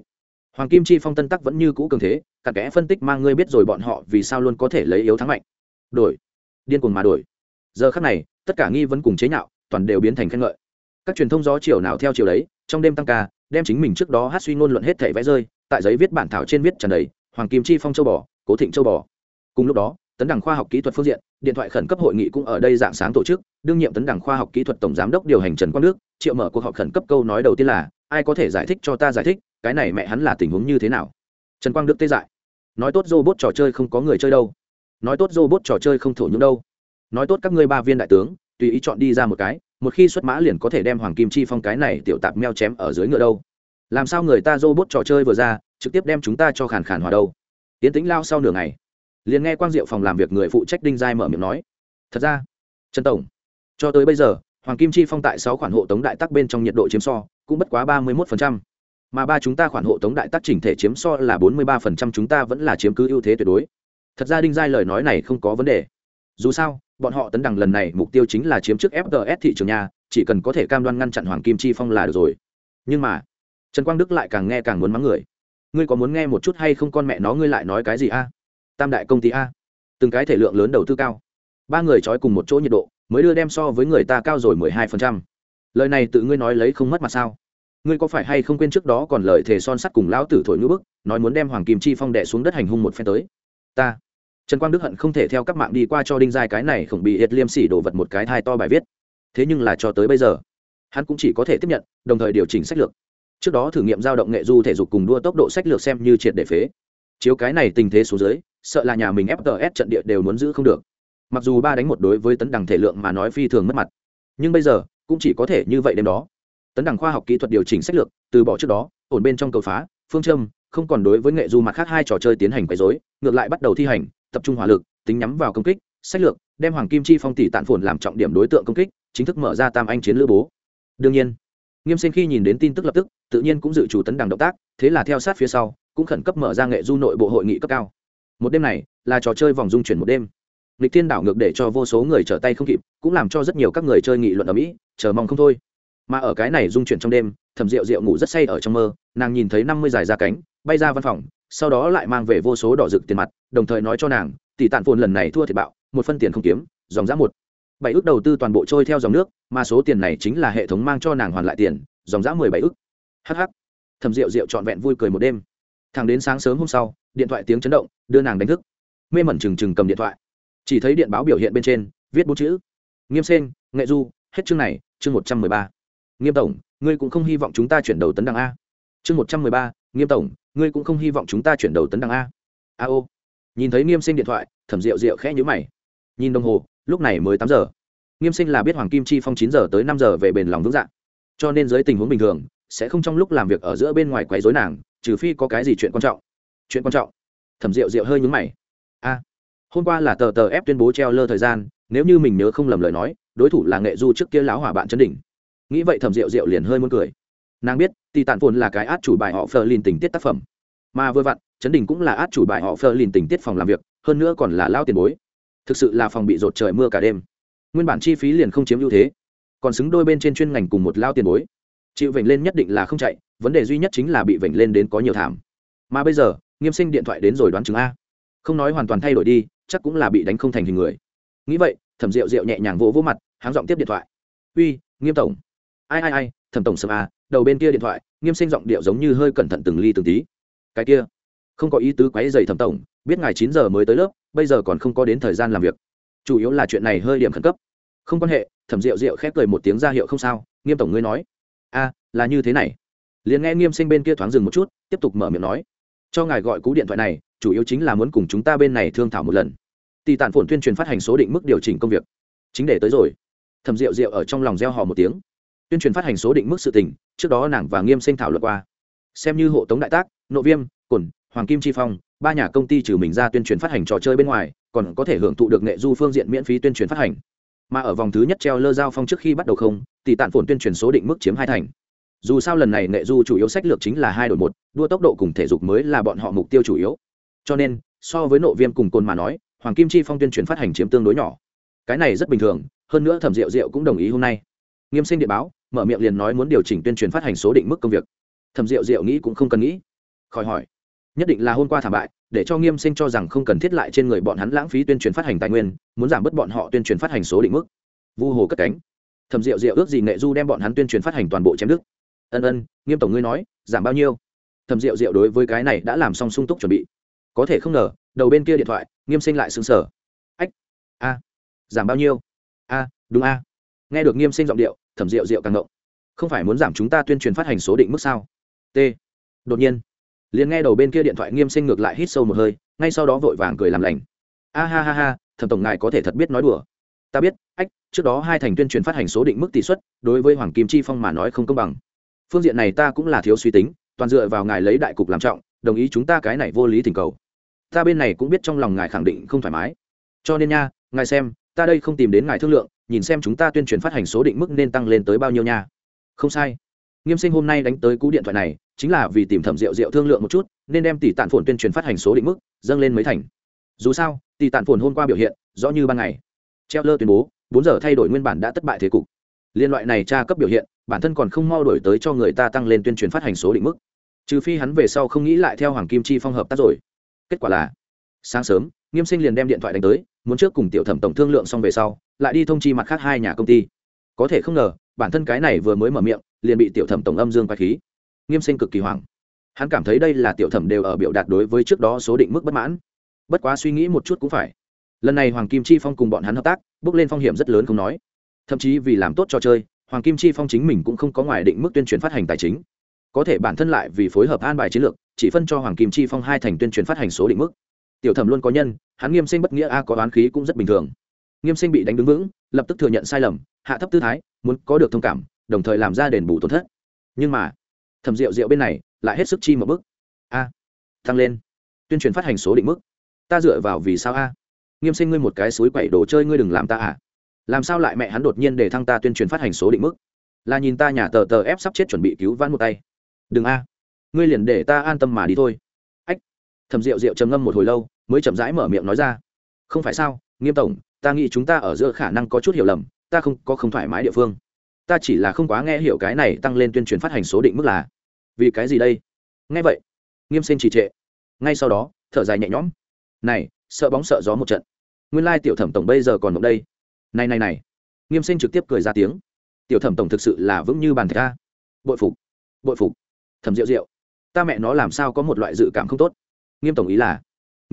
Hoàng kim chi phong tân tắc vẫn như cũ cường thế cặn kẽ phân tích mang ngươi biết rồi bọn họ vì sao luôn có thể lấy yếu thắng mạnh. Đổi. Điên cuồng mà đổi giờ khắc này, tất cả nghi vấn cùng chế nhạo, toàn đều biến thành khen ngợi. Các truyền thông gió chiều nào theo chiều đấy, trong đêm tăng ca, đem chính mình trước đó hát suy ngôn luận hết thể vẽ rơi, tại giấy viết bản thảo trên viết tràn đầy, hoàng kim chi phong châu bò, cố thịnh châu bò. Cùng lúc đó, tấn đẳng khoa học kỹ thuật phương diện, điện thoại khẩn cấp hội nghị cũng ở đây dạng sáng tổ chức, đương nhiệm tấn đẳng khoa học kỹ thuật tổng giám đốc điều hành trần quang đức, triệu mở cuộc họp khẩn cấp câu nói đầu tiên là, ai có thể giải thích cho ta giải thích, cái này mẹ hắn là tình huống như thế nào? Trần quang đức tê dại. Nói tốt robot trò chơi không có người chơi đâu. Nói tốt robot trò chơi không thổ những đâu nói tốt các ngươi ba viên đại tướng, tùy ý chọn đi ra một cái, một khi xuất mã liền có thể đem hoàng kim chi phong cái này tiểu tạp meo chém ở dưới ngựa đâu. Làm sao người ta robot trò chơi vừa ra, trực tiếp đem chúng ta cho khàn khàn hòa đâu? Tiến tĩnh lao sau nửa ngày, liền nghe quang diệu phòng làm việc người phụ trách đinh giai mở miệng nói, thật ra, trần tổng, cho tới bây giờ, hoàng kim chi phong tại sáu khoản hộ tống đại tắc bên trong nhiệt độ chiếm so, cũng bất quá ba mươi một mà ba chúng ta khoản hộ tống đại tắc chỉnh thể chiếm so là bốn mươi ba chúng ta vẫn là chiếm cứ ưu thế tuyệt đối. Thật ra đinh giai lời nói này không có vấn đề. Dù sao bọn họ tấn đằng lần này mục tiêu chính là chiếm trước fts thị trường nhà chỉ cần có thể cam đoan ngăn chặn hoàng kim chi phong là được rồi. Nhưng mà, trần quang đức lại càng nghe càng muốn mắng người. Ngươi có muốn nghe một chút hay không con mẹ nó ngươi lại nói cái gì a? Tam đại công ty a. Từng cái thể lượng lớn đầu tư cao. Ba người trói cùng một chỗ nhiệt độ, mới đưa đem so với người ta cao rồi mười hai phần trăm. Lời này tự ngươi nói lấy không mất mặt sao? Ngươi có phải hay không quên trước đó còn lời thề son sắt cùng lão tử thổi ngữ bức, nói muốn đem hoàng kim chi phong đè xuống đất hành hung một phen tới? Ta trần quang đức hận không thể theo các mạng đi qua cho đinh giai cái này khổng bị hiệt liêm sỉ đổ vật một cái thai to bài viết. Thế nhưng là cho tới bây giờ, hắn cũng chỉ có thể tiếp nhận, đồng thời điều chỉnh sách lược. Trước đó thử nghiệm giao động nghệ du thể dục cùng đua tốc độ sách lược xem như triệt để phế. Chiếu cái này tình thế số dưới, sợ là nhà mình fts trận địa đều muốn giữ không được. Mặc dù ba đánh một đối với tấn đẳng thể lượng mà nói phi thường mất mặt, nhưng bây giờ cũng chỉ có thể như vậy đêm đó. Tấn đẳng khoa học kỹ thuật điều chỉnh sách lược, từ bỏ trước đó, ổn bên trong cầu phá, phương châm, không còn đối với nghệ du mặt khác hai trò chơi tiến hành quấy dối ngược lại bắt đầu thi hành tập trung hỏa lực, tính nhắm vào công kích, sách lược, đem hoàng kim chi phong tỷ tạn phồn làm trọng điểm đối tượng công kích, chính thức mở ra tam anh chiến lữ bố. Đương nhiên, nghiêm sinh khi nhìn đến tin tức lập tức, tự nhiên cũng dự chủ tấn đằng động tác, thế là theo sát phía sau, cũng khẩn cấp mở ra nghệ du nội bộ hội nghị cấp cao. Một đêm này, là trò chơi vòng dung chuyển một đêm. Lịch thiên đảo ngược để cho vô số người trở tay không kịp, cũng làm cho rất nhiều các người chơi nghị luận ở mỹ, chờ mong không thôi. Mà ở cái này dung chuyển trong đêm, thẩm rượu rượu ngủ rất say ở trong mơ, nàng nhìn thấy năm mươi dài ra cánh, bay ra văn phòng sau đó lại mang về vô số đỏ rực tiền mặt, đồng thời nói cho nàng, tỷ tạn phồn lần này thua thiệt bạo, một phân tiền không kiếm, dòng giá một. Bảy ước đầu tư toàn bộ trôi theo dòng nước, mà số tiền này chính là hệ thống mang cho nàng hoàn lại tiền, dòng giá mười bảy ước. Hh thầm rượu rượu trọn vẹn vui cười một đêm. Thằng đến sáng sớm hôm sau, điện thoại tiếng chấn động, đưa nàng đánh thức. Mê mẩn trừng trừng cầm điện thoại. Chỉ thấy điện báo biểu hiện bên trên, viết bốn chữ. Nghiêm sen nghệ du, hết chương này, chương một trăm mười ba. Nghiêm tổng, ngươi cũng không hy vọng chúng ta chuyển đầu tấn đằng a. Chương một trăm mười ba nghiêm tổng, ngươi cũng không hy vọng chúng ta chuyển đầu tấn đằng a. A ô. Nhìn thấy nghiêm sinh điện thoại, thẩm rượu rượu khẽ nhữ mày. Nhìn đồng hồ, lúc này mới tám giờ. Nghiêm sinh là biết hoàng kim chi phong chín giờ tới năm giờ về bền lòng vững dạng cho nên dưới tình huống bình thường, sẽ không trong lúc làm việc ở giữa bên ngoài quấy rối nàng, trừ phi có cái gì chuyện quan trọng. Chuyện quan trọng. Thẩm rượu rượu hơi nhúng mày. A. Hôm qua là tờ tờ ép tuyên bố treo lơ thời gian, nếu như mình nhớ không lầm lời nói, đối thủ là nghệ du trước kia lão hỏa bạn chân đỉnh. Nghĩ vậy thẩm rượu rượu liền hơi muốn cười nàng biết tỷ tản phồn là cái át chủ bài họ phờ lìn tình tiết tác phẩm. Mà vừa vặn chấn đình cũng là át chủ bài họ phờ lìn tình tiết phòng làm việc, hơn nữa còn là lao tiền bối. Thực sự là phòng bị rột trời mưa cả đêm. Nguyên bản chi phí liền không chiếm ưu thế, còn xứng đôi bên trên chuyên ngành cùng một lao tiền bối. Chịu vểnh lên nhất định là không chạy, vấn đề duy nhất chính là bị vểnh lên đến có nhiều thảm. Mà bây giờ, nghiêm sinh điện thoại đến rồi đoán chứng a. Không nói hoàn toàn thay đổi đi, chắc cũng là bị đánh không thành hình người. Nghĩ vậy, thẩm rượu rượu nhẹ nhàng vỗ vỗ mặt, háng giọng tiếp điện thoại. Uy, nghiêm tổng ai ai ai, thẩm tổng sâm a, đầu bên kia điện thoại, nghiêm sinh giọng điệu giống như hơi cẩn thận từng ly từng tí. Cái kia, không có ý tứ quáy dày thẩm tổng, biết ngài chín giờ mới tới lớp, bây giờ còn không có đến thời gian làm việc. Chủ yếu là chuyện này hơi điểm khẩn cấp. Không quan hệ, thẩm rượu rượu khép cười một tiếng ra hiệu không sao, nghiêm tổng ngươi nói. A, là như thế này. Liền nghe nghiêm sinh bên kia thoáng dừng một chút, tiếp tục mở miệng nói. Cho ngài gọi cú điện thoại này, chủ yếu chính là muốn cùng chúng ta bên này thương thảo một lần. Tỷ tản phổn tuyên truyền phát hành số định mức điều chỉnh công việc. Chính để tới rồi. Thẩm rượu rượu ở trong lòng gieo họ một tiếng tuyên truyền phát hành số định mức sự tình, trước đó nàng và nghiêm sinh thảo luận qua. Xem như hộ tống đại tác, nộ viêm cồn hoàng kim chi phong, ba nhà công ty trừ mình ra tuyên truyền phát hành trò chơi bên ngoài, còn có thể hưởng thụ được nghệ du phương diện miễn phí tuyên truyền phát hành. Mà ở vòng thứ nhất treo lơ giao phong trước khi bắt đầu không, tỷ tạn phồn tuyên truyền số định mức chiếm hai thành. Dù sao lần này nghệ du chủ yếu sách lược chính là hai đổi một, đua tốc độ cùng thể dục mới là bọn họ mục tiêu chủ yếu. Cho nên, so với nộ viêm cùng côn mà nói, hoàng kim chi phong tuyên truyền phát hành chiếm tương đối nhỏ. Cái này rất bình thường, hơn nữa thẩm diệu diệu cũng đồng ý hôm nay. Nghiêm sinh địa báo mở miệng liền nói muốn điều chỉnh tuyên truyền phát hành số định mức công việc. Thẩm diệu diệu nghĩ cũng không cần nghĩ. Khỏi hỏi. Nhất định là hôm qua thảm bại, để cho nghiêm sinh cho rằng không cần thiết lại trên người bọn hắn lãng phí tuyên truyền phát hành tài nguyên, muốn giảm bớt bọn họ tuyên truyền phát hành số định mức. Vu hồ cất cánh. Thẩm diệu diệu ước gì nghệ du đem bọn hắn tuyên truyền phát hành toàn bộ chém đức ân ân, nghiêm tổng ngươi nói, giảm bao nhiêu? Thẩm diệu diệu đối với cái này đã làm xong sung túc chuẩn bị. Có thể không ngờ, đầu bên kia điện thoại, nghiêm sinh lại xứng sở ách, a, giảm bao nhiêu? A, đúng a. Nghe được nghiêm sinh giọng điệu thẩm rượu rượu càng ngộng. Không phải muốn giảm chúng ta tuyên truyền phát hành số định mức sao? T. Đột nhiên, liền nghe đầu bên kia điện thoại nghiêm sinh ngược lại hít sâu một hơi, ngay sau đó vội vàng cười làm lành. A ha ha ha, thẩm tổng ngài có thể thật biết nói đùa. Ta biết, ách, trước đó hai thành tuyên truyền phát hành số định mức tỷ suất, đối với hoàng kim chi phong mà nói không công bằng. Phương diện này ta cũng là thiếu suy tính, toàn dựa vào ngài lấy đại cục làm trọng, đồng ý chúng ta cái này vô lý thỉnh cầu. Ta bên này cũng biết trong lòng ngài khẳng định không thoải mái. Cho nên nha, ngài xem, ta đây không tìm đến ngài thương lượng nhìn xem chúng ta tuyên truyền phát hành số định mức nên tăng lên tới bao nhiêu nha. Không sai. Nghiêm sinh hôm nay đánh tới cú điện thoại này, chính là vì tìm thẩm rượu rượu thương lượng một chút, nên đem tỷ tạn phồn tuyên truyền phát hành số định mức dâng lên mấy thành. Dù sao, tỷ tạn phồn hôm qua biểu hiện, rõ như ban ngày. Treo lơ tuyên bố, bốn giờ thay đổi nguyên bản đã thất bại thế cục. Liên loại này tra cấp biểu hiện, bản thân còn không mau đổi tới cho người ta tăng lên tuyên truyền phát hành số định mức. Trừ phi hắn về sau không nghĩ lại theo hoàng kim chi phong hợp tác rồi. Kết quả là, sáng sớm, nghiêm sinh liền đem điện thoại đánh tới muốn trước cùng tiểu thẩm tổng thương lượng xong về sau, lại đi thông chi mặt khác hai nhà công ty. Có thể không ngờ, bản thân cái này vừa mới mở miệng, liền bị tiểu thẩm tổng âm dương quay khí. Nghiêm sinh cực kỳ hoảng. Hắn cảm thấy đây là tiểu thẩm đều ở biểu đạt đối với trước đó số định mức bất mãn. Bất quá suy nghĩ một chút cũng phải. Lần này hoàng kim chi phong cùng bọn hắn hợp tác, bước lên phong hiểm rất lớn không nói. Thậm chí vì làm tốt cho chơi, hoàng kim chi phong chính mình cũng không có ngoài định mức tuyên truyền phát hành tài chính. Có thể bản thân lại vì phối hợp an bài chiến lược, chỉ phân cho hoàng kim chi phong hai thành tuyên truyền phát hành số định mức tiểu thẩm luôn có nhân, hắn nghiêm sinh bất nghĩa a, có oán khí cũng rất bình thường. Nghiêm sinh bị đánh đứng vững, lập tức thừa nhận sai lầm, hạ thấp tư thái, muốn có được thông cảm, đồng thời làm ra đền bù tổn thất. Nhưng mà, thẩm rượu rượu bên này lại hết sức chi một mức a, tăng lên. Tuyên truyền phát hành số định mức. Ta dựa vào vì sao a? Nghiêm sinh ngươi một cái suối quậy đồ chơi ngươi đừng làm ta à? Làm sao lại mẹ hắn đột nhiên để thăng ta tuyên truyền phát hành số định mức? Là nhìn ta nhà tờ tờ ép sắp chết chuẩn bị cứu vãn một tay. Đừng a. Ngươi liền để ta an tâm mà đi thôi. Ách. Thầm rượu rượu trầm ngâm một hồi lâu mới chậm rãi mở miệng nói ra. Không phải sao, nghiêm tổng, ta nghĩ chúng ta ở giữa khả năng có chút hiểu lầm, ta không, có không thoải mái địa phương. Ta chỉ là không quá nghe hiểu cái này tăng lên tuyên truyền phát hành số định mức là. Vì cái gì đây? Nghe vậy, nghiêm sinh trì trệ. Ngay sau đó, thở dài nhẹ nhõm. Này, sợ bóng sợ gió một trận. Nguyên lai tiểu thẩm tổng bây giờ còn mộng đây. Này này này. Nghiêm sinh trực tiếp cười ra tiếng. Tiểu thẩm tổng thực sự là vững như bàn thạch ca bội phục bội phục. Thẩm rượu rượu ta mẹ nó làm sao có một loại dự cảm không tốt? Nghiêm tổng ý là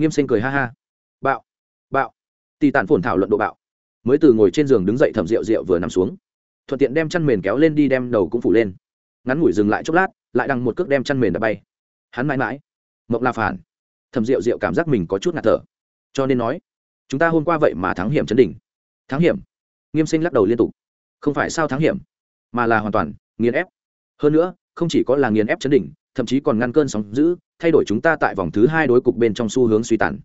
nghiêm sinh cười ha ha. Bạo bạo. Tì tản phồn thảo luận độ bạo. Mới từ ngồi trên giường đứng dậy thẩm rượu rượu vừa nằm xuống. Thuận tiện đem chăn mền kéo lên đi đem đầu cũng phủ lên. Ngắn ngủi dừng lại chốc lát, lại đằng một cước đem chăn mền đã bay. Hắn mãi mãi. Mộng la phản. Thẩm rượu rượu cảm giác mình có chút ngạt thở. Cho nên nói, chúng ta hôm qua vậy mà thắng hiểm chấn đỉnh. Thắng hiểm? Nghiêm sinh lắc đầu liên tục. Không phải sao thắng hiểm, mà là hoàn toàn nghiền ép. Hơn nữa, không chỉ có là nghiền ép chấn đỉnh thậm chí còn ngăn cơn sóng giữ thay đổi chúng ta tại vòng thứ hai đối cục bên trong xu hướng suy tàn.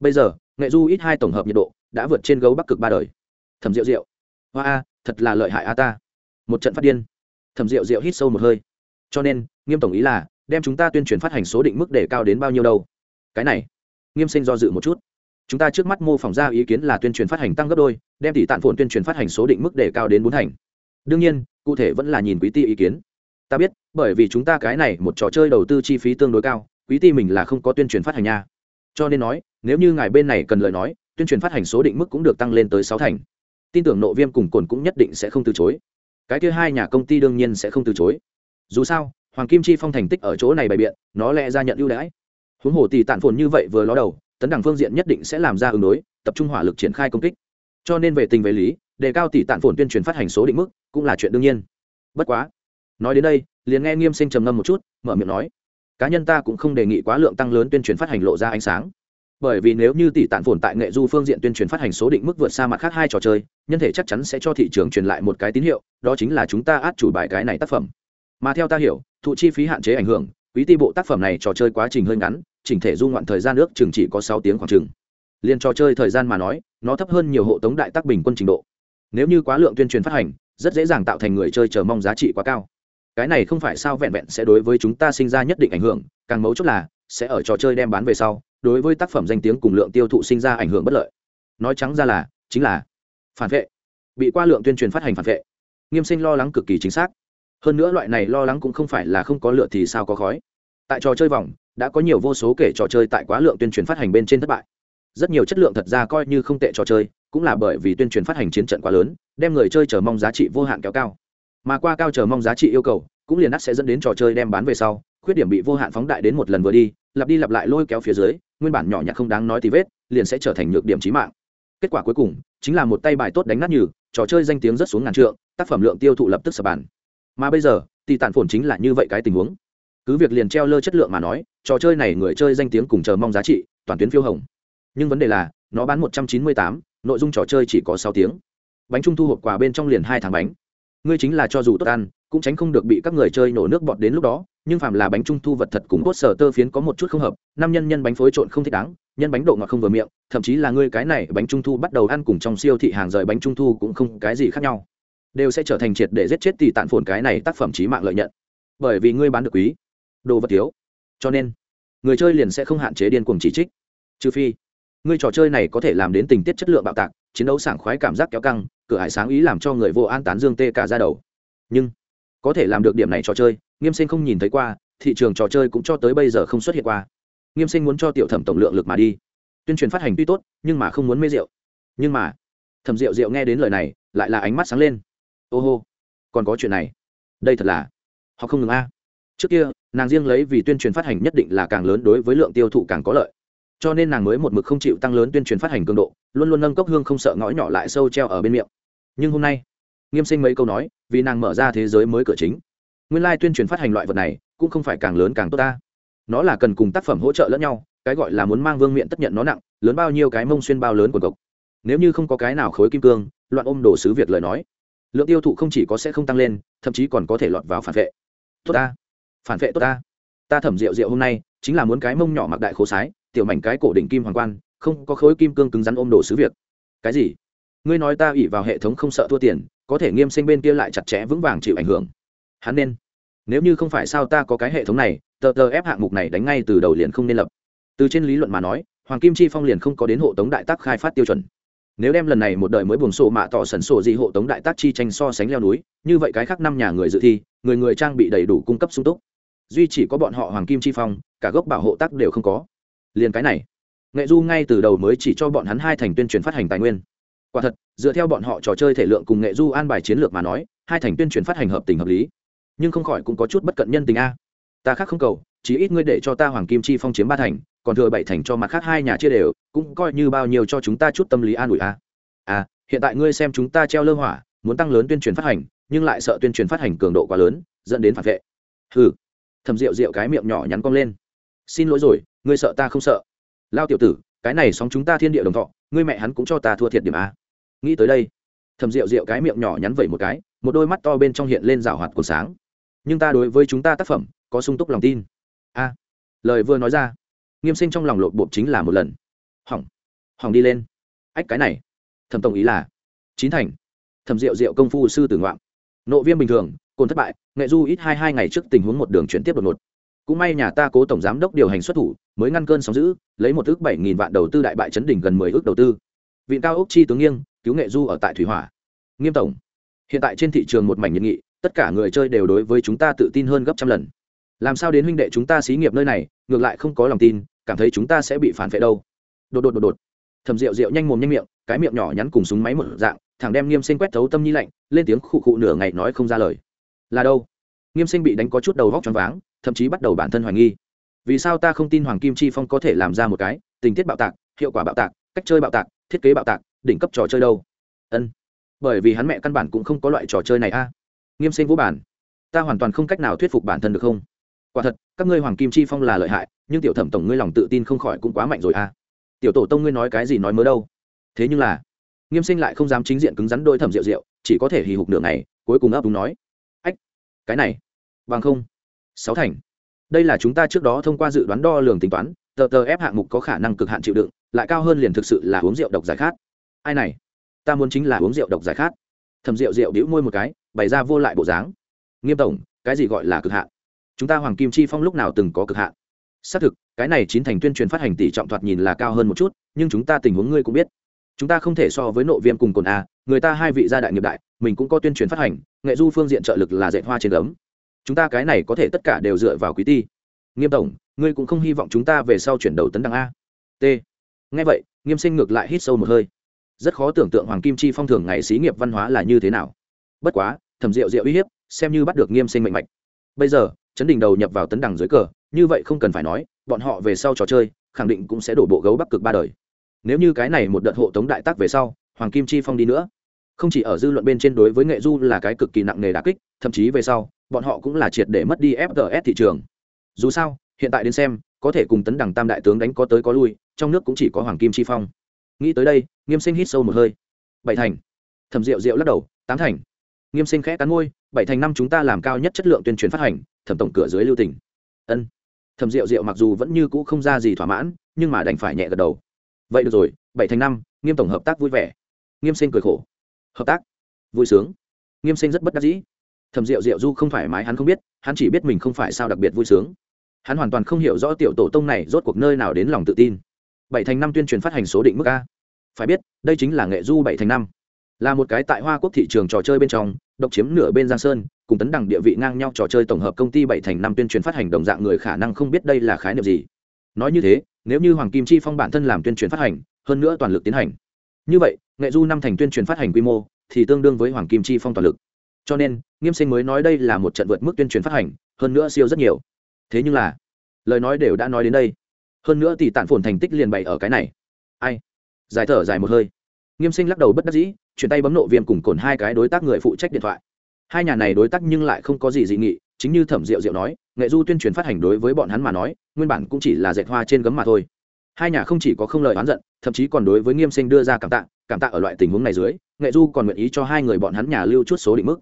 Bây giờ, nghệ du ít hai tổng hợp nhiệt độ đã vượt trên gấu bắc cực ba đời. Thẩm rượu rượu hoa a, thật là lợi hại a ta. Một trận phát điên. Thẩm rượu rượu hít sâu một hơi. Cho nên, nghiêm tổng ý là, đem chúng ta tuyên truyền phát hành số định mức để cao đến bao nhiêu đâu? Cái này, nghiêm sinh do dự một chút. Chúng ta trước mắt mô phỏng ra ý kiến là tuyên truyền phát hành tăng gấp đôi, đem tỷ tạn phồn tuyên truyền phát hành số định mức để cao đến bốn thành. Đương nhiên, cụ thể vẫn là nhìn quý ti ý kiến ta biết, bởi vì chúng ta cái này một trò chơi đầu tư chi phí tương đối cao, quý ty mình là không có tuyên truyền phát hành nha. Cho nên nói, nếu như ngài bên này cần lời nói, tuyên truyền phát hành số định mức cũng được tăng lên tới sáu thành. Tin tưởng nộ viêm cùng cồn cũng nhất định sẽ không từ chối. Cái thứ hai nhà công ty đương nhiên sẽ không từ chối. Dù sao, hoàng kim chi phong thành tích ở chỗ này bày biện, nó lẽ ra nhận ưu đãi. Huống hồ tỷ Tản phồn như vậy vừa ló đầu, tấn đẳng phương diện nhất định sẽ làm ra ứng đối, tập trung hỏa lực triển khai công kích. Cho nên về tình về lý, đề cao tỷ Tản phồn tuyên truyền phát hành số định mức cũng là chuyện đương nhiên. Bất quá nói đến đây, liền nghe nghiêm sinh trầm ngâm một chút, mở miệng nói, cá nhân ta cũng không đề nghị quá lượng tăng lớn tuyên truyền phát hành lộ ra ánh sáng. Bởi vì nếu như tỷ tản phồn tại nghệ du phương diện tuyên truyền phát hành số định mức vượt xa mặt khác hai trò chơi, nhân thể chắc chắn sẽ cho thị trường truyền lại một cái tín hiệu, đó chính là chúng ta át chủ bài cái này tác phẩm. Mà theo ta hiểu, thụ chi phí hạn chế ảnh hưởng, quý ti bộ tác phẩm này trò chơi quá trình hơi ngắn, chỉnh thể du ngoạn thời gian ước chừng chỉ có sáu tiếng khoảng chừng. Liên trò chơi thời gian mà nói, nó thấp hơn nhiều hộ tống đại tác bình quân trình độ. Nếu như quá lượng tuyên truyền phát hành, rất dễ dàng tạo thành người chơi chờ mong giá trị quá cao cái này không phải sao vẹn vẹn sẽ đối với chúng ta sinh ra nhất định ảnh hưởng, càng mấu chốt là, sẽ ở trò chơi đem bán về sau, đối với tác phẩm danh tiếng cùng lượng tiêu thụ sinh ra ảnh hưởng bất lợi. Nói trắng ra là, chính là phản vệ. Bị qua lượng tuyên truyền phát hành phản vệ. Nghiêm sinh lo lắng cực kỳ chính xác. Hơn nữa loại này lo lắng cũng không phải là không có lựa thì sao có khói. Tại trò chơi vòng, đã có nhiều vô số kể trò chơi tại quá lượng tuyên truyền phát hành bên trên thất bại. Rất nhiều chất lượng thật ra coi như không tệ trò chơi, cũng là bởi vì tuyên truyền phát hành chiến trận quá lớn, đem người chơi chờ mong giá trị vô hạn kéo cao mà qua cao chờ mong giá trị yêu cầu, cũng liền ắt sẽ dẫn đến trò chơi đem bán về sau, khuyết điểm bị vô hạn phóng đại đến một lần vừa đi, lặp đi lặp lại lôi kéo phía dưới, nguyên bản nhỏ nhặt không đáng nói thì vết, liền sẽ trở thành nhược điểm trí mạng. Kết quả cuối cùng, chính là một tay bài tốt đánh nát như trò chơi danh tiếng rất xuống ngàn trượng, tác phẩm lượng tiêu thụ lập tức sập bàn. Mà bây giờ tỷ tàn phồn chính là như vậy cái tình huống. Cứ việc liền treo lơ chất lượng mà nói, trò chơi này người chơi danh tiếng cùng chờ mong giá trị, toàn tuyến phiêu hồng. Nhưng vấn đề là, nó bán một trăm chín mươi tám, nội dung trò chơi chỉ có sáu tiếng. Bánh trung thu hộp quà bên trong liền hai tháng bánh ngươi chính là cho dù tốt ăn, cũng tránh không được bị các người chơi nổ nước bọt đến lúc đó, nhưng phàm là bánh trung thu vật thật cùng cốt sở tơ phiến có một chút không hợp năm nhân nhân bánh phối trộn không thích đáng, nhân bánh độ ngọt không vừa miệng, thậm chí là ngươi cái này bánh trung thu bắt đầu ăn cùng trong siêu thị hàng rời bánh trung thu cũng không cái gì khác nhau. Đều sẽ trở thành triệt để giết chết tỷ tạn phồn cái này tác phẩm trí mạng lợi nhận. Bởi vì ngươi bán được quý, đồ vật thiếu. Cho nên, người chơi liền sẽ không hạn chế điên cuồng chỉ trích. Trừ phi, ngươi trò chơi này có thể làm đến tình tiết chất lượng bạo tạc, chiến đấu sảng khoái cảm giác kéo căng cửa hải sáng ý làm cho người vô an tán dương tê cả ra đầu. Nhưng, có thể làm được điểm này trò chơi, nghiêm sinh không nhìn thấy qua, thị trường trò chơi cũng cho tới bây giờ không xuất hiện qua. Nghiêm sinh muốn cho tiểu thẩm tổng lượng lực mà đi. Tuyên truyền phát hành tuy tốt, nhưng mà không muốn mê rượu. Nhưng mà, thẩm rượu rượu nghe đến lời này, lại là ánh mắt sáng lên. Ô hô, còn có chuyện này. Đây thật là, họ không ngừng a. Trước kia, nàng riêng lấy vì tuyên truyền phát hành nhất định là càng lớn đối với lượng tiêu thụ càng có lợi. Cho nên nàng mới một mực không chịu tăng lớn tuyên truyền phát hành cường độ, luôn luôn nâng cốc hương không sợ ngõ nhỏ lại sâu treo ở bên miệng nhưng hôm nay nghiêm sinh mấy câu nói vì nàng mở ra thế giới mới cửa chính nguyên lai tuyên truyền phát hành loại vật này cũng không phải càng lớn càng tốt ta nó là cần cùng tác phẩm hỗ trợ lẫn nhau cái gọi là muốn mang vương miện tất nhận nó nặng lớn bao nhiêu cái mông xuyên bao lớn quần cộc nếu như không có cái nào khối kim cương loạn ôm đồ sứ việt lời nói lượng tiêu thụ không chỉ có sẽ không tăng lên thậm chí còn có thể lọt vào phản vệ tốt ta phản vệ tốt ta ta thẩm rượu rượu hôm nay chính là muốn cái mông nhỏ mặc đại khố sái tiểu mảnh cái cổ đỉnh kim hoàng quan không có khối kim cương cứng rắn ôm đồ sứ việt cái gì ngươi nói ta ỉ vào hệ thống không sợ thua tiền, có thể nghiêm sinh bên kia lại chặt chẽ vững vàng chịu ảnh hưởng. Hắn nên. Nếu như không phải sao ta có cái hệ thống này, tờ tờ ép hạng mục này đánh ngay từ đầu liền không nên lập. Từ trên lý luận mà nói, hoàng kim chi phong liền không có đến hộ tống đại tác khai phát tiêu chuẩn. Nếu đem lần này một đời mới buồng sổ mạ tỏ sần sổ gì hộ tống đại tác chi tranh so sánh leo núi, như vậy cái khác năm nhà người dự thi, người người trang bị đầy đủ cung cấp sung túc. Duy chỉ có bọn họ hoàng kim chi phong, cả gốc bảo hộ tác đều không có. Liền cái này. Nghệ du ngay từ đầu mới chỉ cho bọn hắn hai thành tuyên truyền phát hành tài nguyên quả thật, dựa theo bọn họ trò chơi thể lượng cùng nghệ du an bài chiến lược mà nói, hai thành tuyên truyền phát hành hợp tình hợp lý. Nhưng không khỏi cũng có chút bất cận nhân tình a. Ta khác không cầu chỉ ít ngươi để cho ta hoàng kim chi phong chiếm ba thành, còn thừa bảy thành cho mặt khác hai nhà chia đều, cũng coi như bao nhiêu cho chúng ta chút tâm lý an ủi a. À hiện tại ngươi xem chúng ta treo lơ hỏa, muốn tăng lớn tuyên truyền phát hành, nhưng lại sợ tuyên truyền phát hành cường độ quá lớn, dẫn đến phản vệ. Hừ. Thầm rượu rượu cái miệng nhỏ nhắn cong lên. Xin lỗi rồi, ngươi sợ ta không sợ. Lao tiểu tử, cái này sóng chúng ta thiên địa đồng thọ ngươi mẹ hắn cũng cho ta thua thiệt điểm a. Nghĩ tới đây thầm rượu rượu cái miệng nhỏ nhắn vẩy một cái, một đôi mắt to bên trong hiện lên rào hoạt của sáng. Nhưng ta đối với chúng ta tác phẩm, có sung túc lòng tin. A, lời vừa nói ra, nghiêm sinh trong lòng lộn bộp chính là một lần. Hỏng hỏng đi lên. Ách, cái này, thẩm tổng ý là, chín thành. Thẩm rượu rượu công phu sư tử ngoạm nộ viêm bình thường, cồn thất bại, nghệ du ít hai hai ngày trước tình huống một đường chuyển tiếp đột ngột cũng may nhà ta cố tổng giám đốc điều hành xuất thủ, mới ngăn cơn sóng giữ lấy một ước bảy nghìn vạn đầu tư đại bại chấn đỉnh gần mười ước đầu tư. Viện cao ốc chi tướng nghiêng, cứu nghệ du ở tại thủy hỏa. Nghiêm tổng, hiện tại trên thị trường một mảnh nhiệt nghị, tất cả người chơi đều đối với chúng ta tự tin hơn gấp trăm lần. Làm sao đến huynh đệ chúng ta xí nghiệp nơi này, ngược lại không có lòng tin, cảm thấy chúng ta sẽ bị phản vệ đâu. Đột đột đột đột. Thầm rượu rượu nhanh mồm nhanh miệng, cái miệng nhỏ nhắn cùng súng máy một dạng thằng đem nghiêm sinh quét thấu tâm nhi lạnh, lên tiếng khụ khụ nửa ngày nói không ra lời. Là đâu? Nghiêm sinh bị đánh có chút đầu vóc choáng váng thậm chí bắt đầu bản thân hoài nghi. Vì sao ta không tin hoàng kim chi phong có thể làm ra một cái tình tiết bạo tạc, hiệu quả bạo tạc, cách chơi bạo tạc, thiết kế bạo tạc, đỉnh cấp trò chơi đâu? Ân, bởi vì hắn mẹ căn bản cũng không có loại trò chơi này a. Nghiêm sinh vũ bản, ta hoàn toàn không cách nào thuyết phục bản thân được không? Quả thật, các ngươi hoàng kim chi phong là lợi hại, nhưng tiểu thẩm tổng ngươi lòng tự tin không khỏi cũng quá mạnh rồi a. Tiểu tổ tông ngươi nói cái gì nói mới đâu? Thế nhưng là, nghiêm sinh lại không dám chính diện cứng rắn đôi thẩm rượu rượu, chỉ có thể hì hục nửa ngày, cuối cùng ấp đúng nói, ách, cái này, bằng không sáu thành. Đây là chúng ta trước đó thông qua dự đoán đo lường tính toán, tờ tờ ép hạng mục có khả năng cực hạn chịu đựng, lại cao hơn liền thực sự là uống rượu độc giải khát. Ai này? Ta muốn chính là uống rượu độc giải khát. Thầm rượu rượu đĩu môi một cái, bày ra vô lại bộ dáng. Nghiêm tổng, cái gì gọi là cực hạn? Chúng ta hoàng kim chi phong lúc nào từng có cực hạn? Xác thực, cái này chín thành tuyên truyền phát hành tỷ trọng thoạt nhìn là cao hơn một chút, nhưng chúng ta tình huống ngươi cũng biết. Chúng ta không thể so với nội viêm cùng cồn a, người ta hai vị gia đại nghiệp đại, mình cũng có tuyên truyền phát hành, nghệ du phương diện trợ lực là dạy hoa trên gấm chúng ta cái này có thể tất cả đều dựa vào quý ti. Nghiêm tổng, ngươi cũng không hy vọng chúng ta về sau chuyển đầu tấn đăng a. T. Nghe vậy, nghiêm sinh ngược lại hít sâu một hơi. Rất khó tưởng tượng hoàng kim chi phong thường ngày xí nghiệp văn hóa là như thế nào. Bất quá, thẩm rượu rượu uy hiếp, xem như bắt được nghiêm sinh mạnh mạch. Bây giờ, chấn đình đầu nhập vào tấn đằng dưới cờ, như vậy không cần phải nói, bọn họ về sau trò chơi, khẳng định cũng sẽ đổ bộ gấu bắc cực ba đời. Nếu như cái này một đợt hộ tống đại tác về sau, hoàng kim chi phong đi nữa. Không chỉ ở dư luận bên trên đối với nghệ du là cái cực kỳ nặng nề đà kích, thậm chí về sau bọn họ cũng là triệt để mất đi fts thị trường. Dù sao, hiện tại đến xem, có thể cùng tấn đẳng tam đại tướng đánh có tới có lui, trong nước cũng chỉ có hoàng kim chi phong. Nghĩ tới đây, nghiêm sinh hít sâu một hơi. Bảy thành. Thẩm diệu diệu lắc đầu, tám thành. Nghiêm sinh khẽ cắn môi, bảy thành năm chúng ta làm cao nhất chất lượng tuyên truyền phát hành, thẩm tổng cửa dưới lưu tỉnh ân. Thẩm diệu diệu mặc dù vẫn như cũ không ra gì thỏa mãn, nhưng mà đành phải nhẹ gật đầu. Vậy được rồi, bảy thành năm, nghiêm tổng hợp tác vui vẻ. Nghiêm sinh cười khổ. Hợp tác? Vui sướng. Nghiêm sinh rất bất đắc dĩ thẩm rượu rượu du không thoải mái, hắn không biết, hắn chỉ biết mình không phải sao đặc biệt vui sướng. Hắn hoàn toàn không hiểu rõ tiểu tổ tông này rốt cuộc nơi nào đến lòng tự tin. Bảy thành năm tuyên truyền phát hành số định mức a. Phải biết, đây chính là nghệ du bảy thành năm. Là một cái tại hoa quốc thị trường trò chơi bên trong, độc chiếm nửa bên giang sơn, cùng tấn đẳng địa vị ngang nhau trò chơi tổng hợp công ty bảy thành năm tuyên truyền phát hành đồng dạng người khả năng không biết đây là khái niệm gì. Nói như thế, nếu như hoàng kim chi phong bản thân làm tuyên truyền phát hành, hơn nữa toàn lực tiến hành. Như vậy, nghệ du năm thành tuyên truyền phát hành quy mô thì tương đương với hoàng kim chi phong toàn lực cho nên, nghiêm sinh mới nói đây là một trận vượt mức tuyên truyền phát hành, hơn nữa siêu rất nhiều. Thế nhưng là, lời nói đều đã nói đến đây. Hơn nữa thì tản phồn thành tích liền bày ở cái này. Ai? Dài thở dài một hơi. Nghiêm sinh lắc đầu bất đắc dĩ, chuyển tay bấm nộ viêm cùng cồn hai cái đối tác người phụ trách điện thoại. Hai nhà này đối tác nhưng lại không có gì dị nghị, chính như thẩm diệu diệu nói, nghệ du tuyên truyền phát hành đối với bọn hắn mà nói, nguyên bản cũng chỉ là dệt hoa trên gấm mà thôi. Hai nhà không chỉ có không lời oán giận, thậm chí còn đối với nghiêm sinh đưa ra cảm tạ cảm tạ ở loại tình huống này dưới, nghệ du còn nguyện ý cho hai người bọn hắn nhà lưu chút số định mức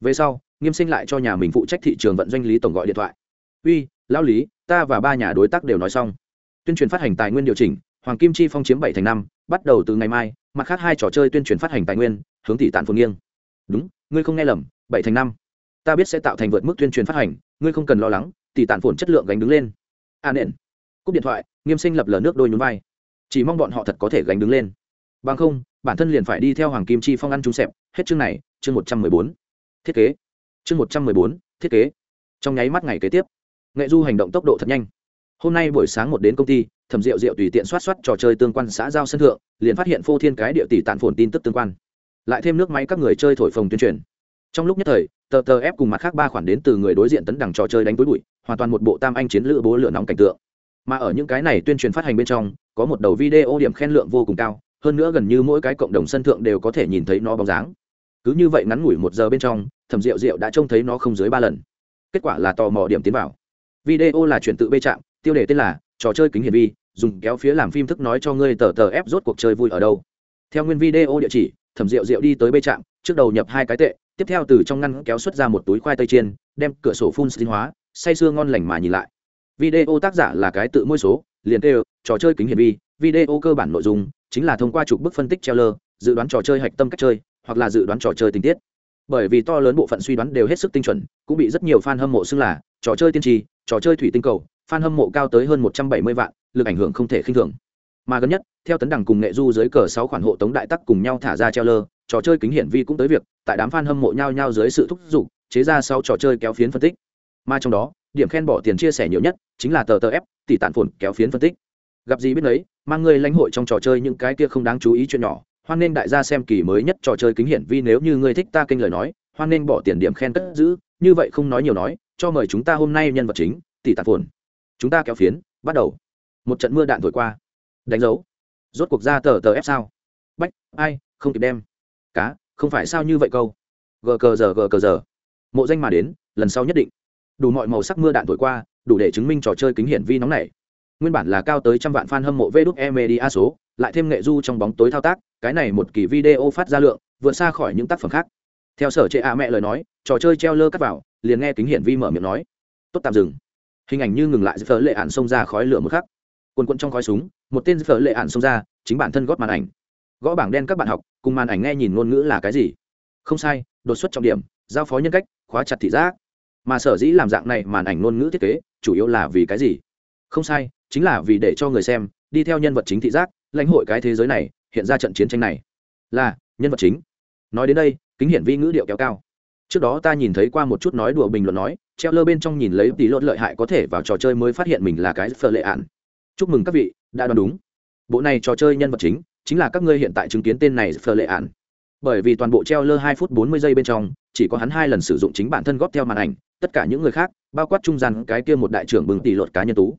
về sau nghiêm sinh lại cho nhà mình phụ trách thị trường vận doanh lý tổng gọi điện thoại. Uy lão lý ta và ba nhà đối tác đều nói xong. Tuyên truyền phát hành tài nguyên điều chỉnh hoàng kim chi phong chiếm bảy thành năm bắt đầu từ ngày mai mặt khác hai trò chơi tuyên truyền phát hành tài nguyên hướng tỷ tạn phồn nghiêng. Đúng ngươi không nghe lầm bảy thành năm. Ta biết sẽ tạo thành vượt mức tuyên truyền phát hành ngươi không cần lo lắng tỷ tạn phồn chất lượng gánh đứng lên. A à, nện. Cúp điện thoại nghiêm sinh lập lờ nước đôi nhún vai. Chỉ mong bọn họ thật có thể gánh đứng lên. Bằng không bản thân liền phải đi theo hoàng kim chi phong ăn trúng xẹp. Hết chương này chương một trăm mười bốn thiết kế. Chương một trăm mười bốn, thiết kế. Trong nháy mắt ngày kế tiếp, nghệ du hành động tốc độ thật nhanh. Hôm nay buổi sáng một đến công ty, thẩm rượu rượu tùy tiện soát soát trò chơi tương quan xã giao sân thượng, liền phát hiện phô thiên cái địa tỷ tàn phồn tin tức tương quan. Lại thêm nước máy các người chơi thổi phồng tuyên truyền. Trong lúc nhất thời, tờ tờ ép cùng mặt khác ba khoản đến từ người đối diện tấn đẳng trò chơi đánh túi bụi, hoàn toàn một bộ tam anh chiến lữ bố lửa nóng cảnh tượng. Mà ở những cái này tuyên truyền phát hành bên trong, có một đầu video điểm khen lượng vô cùng cao, hơn nữa gần như mỗi cái cộng đồng sân thượng đều có thể nhìn thấy nó bóng dáng. Cứ như vậy ngắn ngủi một giờ bên trong thẩm rượu rượu đã trông thấy nó không dưới ba lần. Kết quả là tò mò điểm tiến vào. Video là chuyển tự bê trạm tiêu đề tên là trò chơi kính hiển vi, dùng kéo phía làm phim thức nói cho ngươi tờ tờ ép rốt cuộc chơi vui ở đâu. Theo nguyên video địa chỉ, thẩm rượu rượu đi tới bê trạm trước đầu nhập hai cái tệ, tiếp theo từ trong ngăn kéo xuất ra một túi khoai tây chiên, đem cửa sổ phun sinh hóa, say sưa ngon lành mà nhìn lại. Video tác giả là cái tự môi số, liền kêu, trò chơi kính hiển vi, video cơ bản nội dung chính là thông qua chụp bức phân tích treo lơ dự đoán trò chơi hạch tâm cách chơi, hoặc là dự đoán trò chơi tình tiết bởi vì to lớn bộ phận suy đoán đều hết sức tinh chuẩn, cũng bị rất nhiều fan hâm mộ xưng là trò chơi tiên tri, trò chơi thủy tinh cầu, fan hâm mộ cao tới hơn một trăm bảy mươi vạn, lực ảnh hưởng không thể khinh thường. Mà gần nhất, theo tấn đẳng cùng nghệ du dưới cờ sáu khoản hộ tống đại tắc cùng nhau thả ra treo lơ trò chơi kính hiển vi cũng tới việc, tại đám fan hâm mộ nhau nhau dưới sự thúc giục, chế ra sáu trò chơi kéo phiến phân tích. Mà trong đó, điểm khen bỏ tiền chia sẻ nhiều nhất chính là tờ tờ ép, tỷ tản phồn kéo phiến phân tích. Gặp gì biết đấy, mang người lãnh hội trong trò chơi những cái kia không đáng chú ý chuyện nhỏ hoan nên đại gia xem kỳ mới nhất trò chơi kính hiển vi nếu như ngươi thích ta kênh lời nói, hoan nên bỏ tiền điểm khen cất giữ, như vậy không nói nhiều nói, cho mời chúng ta hôm nay nhân vật chính, tỷ tạp phồn. Chúng ta kéo phiến, bắt đầu. Một trận mưa đạn thổi qua. Đánh dấu. Rốt cuộc ra tờ tờ ép sao? Bách, ai, không kịp đem. Cá, không phải sao như vậy câu? Gờ cờ giờ, gờ cờ giờ. Mộ danh mà đến, lần sau nhất định. Đủ mọi màu sắc mưa đạn thổi qua, đủ để chứng minh trò chơi kính hiển vi nóng này nguyên bản là cao tới trăm vạn fan hâm mộ vê đúc e media số lại thêm nghệ du trong bóng tối thao tác, cái này một kỳ video phát ra lượng, vượt xa khỏi những tác phẩm khác. Theo sở chệ a mẹ lời nói, trò chơi treo lơ cắt vào, liền nghe kính hiển vi mở miệng nói. Tốt tạm dừng. Hình ảnh như ngừng lại phở lệ ạn xông ra khói lửa một khắc. Quần quận trong khói súng, một tên phở lệ ạn xông ra, chính bản thân góp màn ảnh. Gõ bảng đen các bạn học, cùng màn ảnh nghe nhìn ngôn ngữ là cái gì? Không sai, đột xuất trọng điểm, giao phó nhân cách, khóa chặt thị giác. Mà sở dĩ làm dạng này màn ảnh ngôn ngữ thiết kế, chủ yếu là vì cái gì? Không sai, chính là vì để cho người xem, đi theo nhân vật chính thị giác lãnh hội cái thế giới này, hiện ra trận chiến tranh này. Là, nhân vật chính. Nói đến đây, kính hiển vi ngữ điệu kéo cao. Trước đó ta nhìn thấy qua một chút nói đùa bình luận nói, treo lơ bên trong nhìn lấy tỷ lốt lợi hại có thể vào trò chơi mới phát hiện mình là cái phờ lệ ạn. Chúc mừng các vị, đã đoán đúng. Bộ này trò chơi nhân vật chính chính là các ngươi hiện tại chứng kiến tên này phờ lệ ạn. Bởi vì toàn bộ treo lơ hai phút bốn mươi giây bên trong, chỉ có hắn hai lần sử dụng chính bản thân góp theo màn ảnh, tất cả những người khác, bao quát trung gian cái kia một đại trưởng bừng tỷ luật cá nhân tú.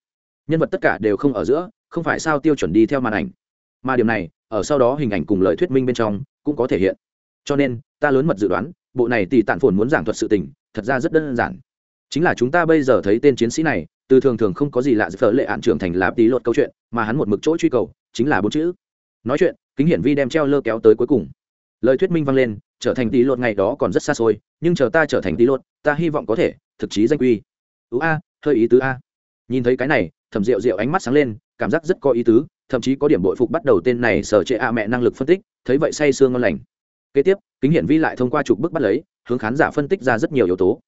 Nhân vật tất cả đều không ở giữa, không phải sao tiêu chuẩn đi theo màn ảnh mà điểm này, ở sau đó hình ảnh cùng lời thuyết minh bên trong cũng có thể hiện. Cho nên, ta lớn mật dự đoán, bộ này tỷ tản phồn muốn giảng thuật sự tình, thật ra rất đơn giản. Chính là chúng ta bây giờ thấy tên chiến sĩ này, từ thường thường không có gì lạ phở lệ hạn trưởng thành là tí luật câu chuyện, mà hắn một mực chỗ truy cầu, chính là bốn chữ. Nói chuyện, kính hiển vi đem treo lơ kéo tới cuối cùng. Lời thuyết minh vang lên, trở thành tí luật ngày đó còn rất xa xôi, nhưng chờ ta trở thành tí luật ta hy vọng có thể, thực chí danh quy. Ú a, hơi ý tứ a. Nhìn thấy cái này, thẩm rượu rượu ánh mắt sáng lên, cảm giác rất có ý tứ thậm chí có điểm bội phục bắt đầu tên này sở trệ a mẹ năng lực phân tích, thấy vậy say sương ngon lành. Kế tiếp, kính hiển vi lại thông qua chụp bức bắt lấy, hướng khán giả phân tích ra rất nhiều yếu tố.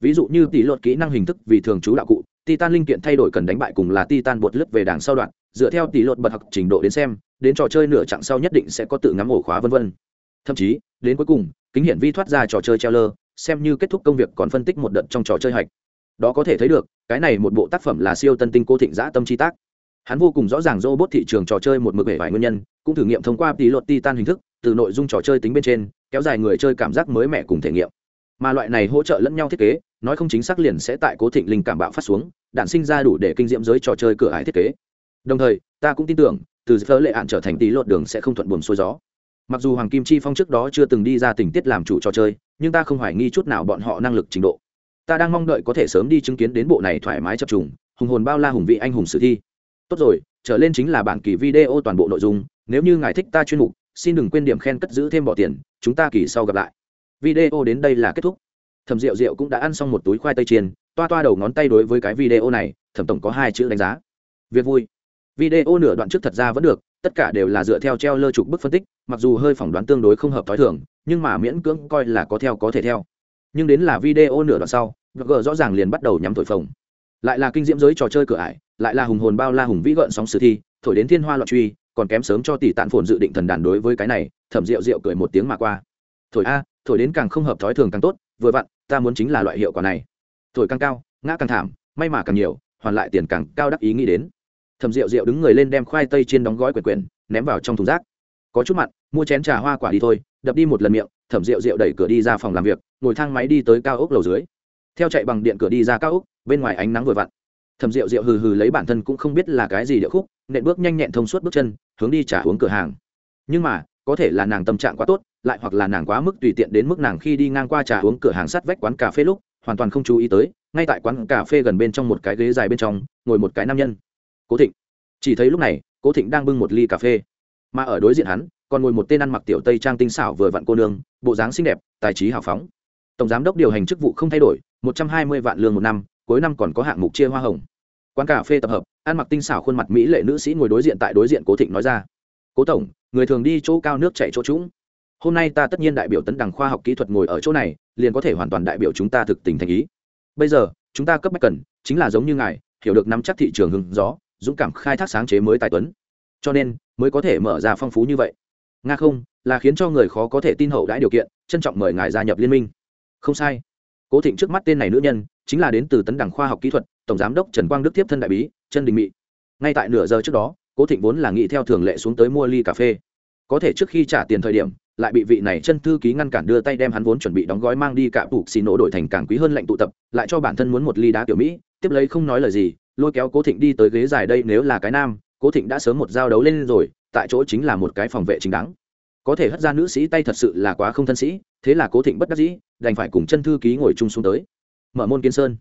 Ví dụ như tỷ luật kỹ năng hình thức vì thường trú đạo cụ, titan linh kiện thay đổi cần đánh bại cùng là titan bột lướt về đằng sau đoạn, dựa theo tỷ luật bật học trình độ đến xem, đến trò chơi nửa chặng sau nhất định sẽ có tự ngắm ổ khóa vân vân. Thậm chí, đến cuối cùng, kính hiển vi thoát ra trò chơi treo lơ, xem như kết thúc công việc còn phân tích một đợt trong trò chơi hạch. Đó có thể thấy được, cái này một bộ tác phẩm là siêu tân tinh cô thịnh giã tâm chi tác hắn vô cùng rõ ràng robot thị trường trò chơi một mực bể vài nguyên nhân, cũng thử nghiệm thông qua tỷ luật titan hình thức, từ nội dung trò chơi tính bên trên, kéo dài người chơi cảm giác mới mẻ cùng thể nghiệm. Mà loại này hỗ trợ lẫn nhau thiết kế, nói không chính xác liền sẽ tại cố thịnh linh cảm bạo phát xuống đạn sinh ra đủ để kinh diễm giới trò chơi cửa ải thiết kế. Đồng thời, ta cũng tin tưởng, từ phớ lệ hạn trở thành tỷ luật đường sẽ không thuận buồm xuôi gió. Mặc dù hoàng kim chi phong trước đó chưa từng đi ra tình tiết làm chủ trò chơi, nhưng ta không hoài nghi chút nào bọn họ năng lực trình độ. Ta đang mong đợi có thể sớm đi chứng kiến đến bộ này thoải mái chập trùng, hùng hồn bao la hùng vị anh hùng sử thi tốt rồi, trở lên chính là bản kỳ video toàn bộ nội dung. Nếu như ngài thích ta chuyên mục, xin đừng quên điểm khen cất giữ thêm bỏ tiền. Chúng ta kỳ sau gặp lại. Video đến đây là kết thúc. Thẩm rượu rượu cũng đã ăn xong một túi khoai tây chiên, toa toa đầu ngón tay đối với cái video này, thẩm tổng có hai chữ đánh giá. Việc vui. Video nửa đoạn trước thật ra vẫn được, tất cả đều là dựa theo treo lơ trục bức phân tích, mặc dù hơi phỏng đoán tương đối không hợp t h ó i thường, nhưng mà miễn cưỡng coi là có theo có thể theo. Nhưng đến là video nửa đoạn sau g rõ ràng liền bắt đầu nhắm thổi phồng lại là kinh diễm giới trò chơi cửa ải, lại là hùng hồn bao la hùng vĩ gợn sóng sử thi, thổi đến thiên hoa loạn truy, còn kém sớm cho tỷ tạn phồn dự định thần đàn đối với cái này, thẩm rượu rượu cười một tiếng mà qua. Thổi a, thổi đến càng không hợp thói thường càng tốt, vừa vặn, ta muốn chính là loại hiệu quả này. Thổi càng cao, ngã càng thảm, may mà càng nhiều, hoàn lại tiền càng cao đắc ý nghĩ đến. Thẩm rượu rượu đứng người lên đem khoai tây trên đóng gói quyển quyển, ném vào trong thùng rác. Có chút mặn, mua chén trà hoa quả đi thôi, đập đi một lần miệng, thẩm rượu rượu đẩy cửa đi ra phòng làm việc, ngồi thang máy đi tới cao ốc lầu dưới. Theo chạy bằng điện cửa đi ra cao ốc bên ngoài ánh nắng vừa vặn. Thẩm rượu rượu hừ hừ lấy bản thân cũng không biết là cái gì điệu khúc, nện bước nhanh nhẹn thông suốt bước chân, hướng đi trả uống cửa hàng. Nhưng mà, có thể là nàng tâm trạng quá tốt, lại hoặc là nàng quá mức tùy tiện đến mức nàng khi đi ngang qua trà uống cửa hàng sắt vách quán cà phê lúc, hoàn toàn không chú ý tới, ngay tại quán cà phê gần bên trong một cái ghế dài bên trong, ngồi một cái nam nhân. Cố thịnh. Chỉ thấy lúc này, cố thịnh đang bưng một ly cà phê. Mà ở đối diện hắn, còn ngồi một tên ăn mặc tiểu tây trang tinh xảo vừa vặn cô nương, bộ dáng xinh đẹp, tài trí hào phóng. Tổng giám đốc điều hành chức vụ không thay đổi, một trăm hai mươi vạn lương một năm cuối năm còn có hạng mục chia hoa hồng. Quán cà phê tập hợp, ăn mặc tinh xảo khuôn mặt mỹ lệ nữ sĩ ngồi đối diện tại đối diện cố thịnh nói ra. Cố tổng, người thường đi chỗ cao nước chạy chỗ trũng. Hôm nay ta tất nhiên đại biểu tấn đẳng khoa học kỹ thuật ngồi ở chỗ này, liền có thể hoàn toàn đại biểu chúng ta thực tình thành ý. Bây giờ, chúng ta cấp bách cần chính là giống như ngài, hiểu được nắm chắc thị trường hứng gió, dũng cảm khai thác sáng chế mới tài tuấn. Cho nên, mới có thể mở ra phong phú như vậy. Nga không, là khiến cho người khó có thể tin hậu đãi điều kiện, trân trọng mời ngài gia nhập liên minh. Không sai. Cố thịnh trước mắt tên này nữ nhân chính là đến từ tấn đẳng khoa học kỹ thuật, tổng giám đốc trần quang đức tiếp thân đại bí chân đình mị. Ngay tại nửa giờ trước đó, cố thịnh vốn là nghĩ theo thường lệ xuống tới mua ly cà phê. Có thể trước khi trả tiền thời điểm, lại bị vị này chân thư ký ngăn cản đưa tay đem hắn vốn chuẩn bị đóng gói mang đi cả bục xì nổ đổi thành càng quý hơn lệnh tụ tập, lại cho bản thân muốn một ly đá tiểu mỹ, tiếp lấy không nói lời gì, lôi kéo cố thịnh đi tới ghế dài đây nếu là cái nam, cố thịnh đã sớm một giao đấu lên rồi, tại chỗ chính là một cái phòng vệ chính đáng. Có thể hất ra nữ sĩ tay thật sự là quá không thân sĩ, thế là cố thịnh bất đắc dĩ, đành phải cùng chân thư ký ngồi chung xuống tới mở môn kiên sơn.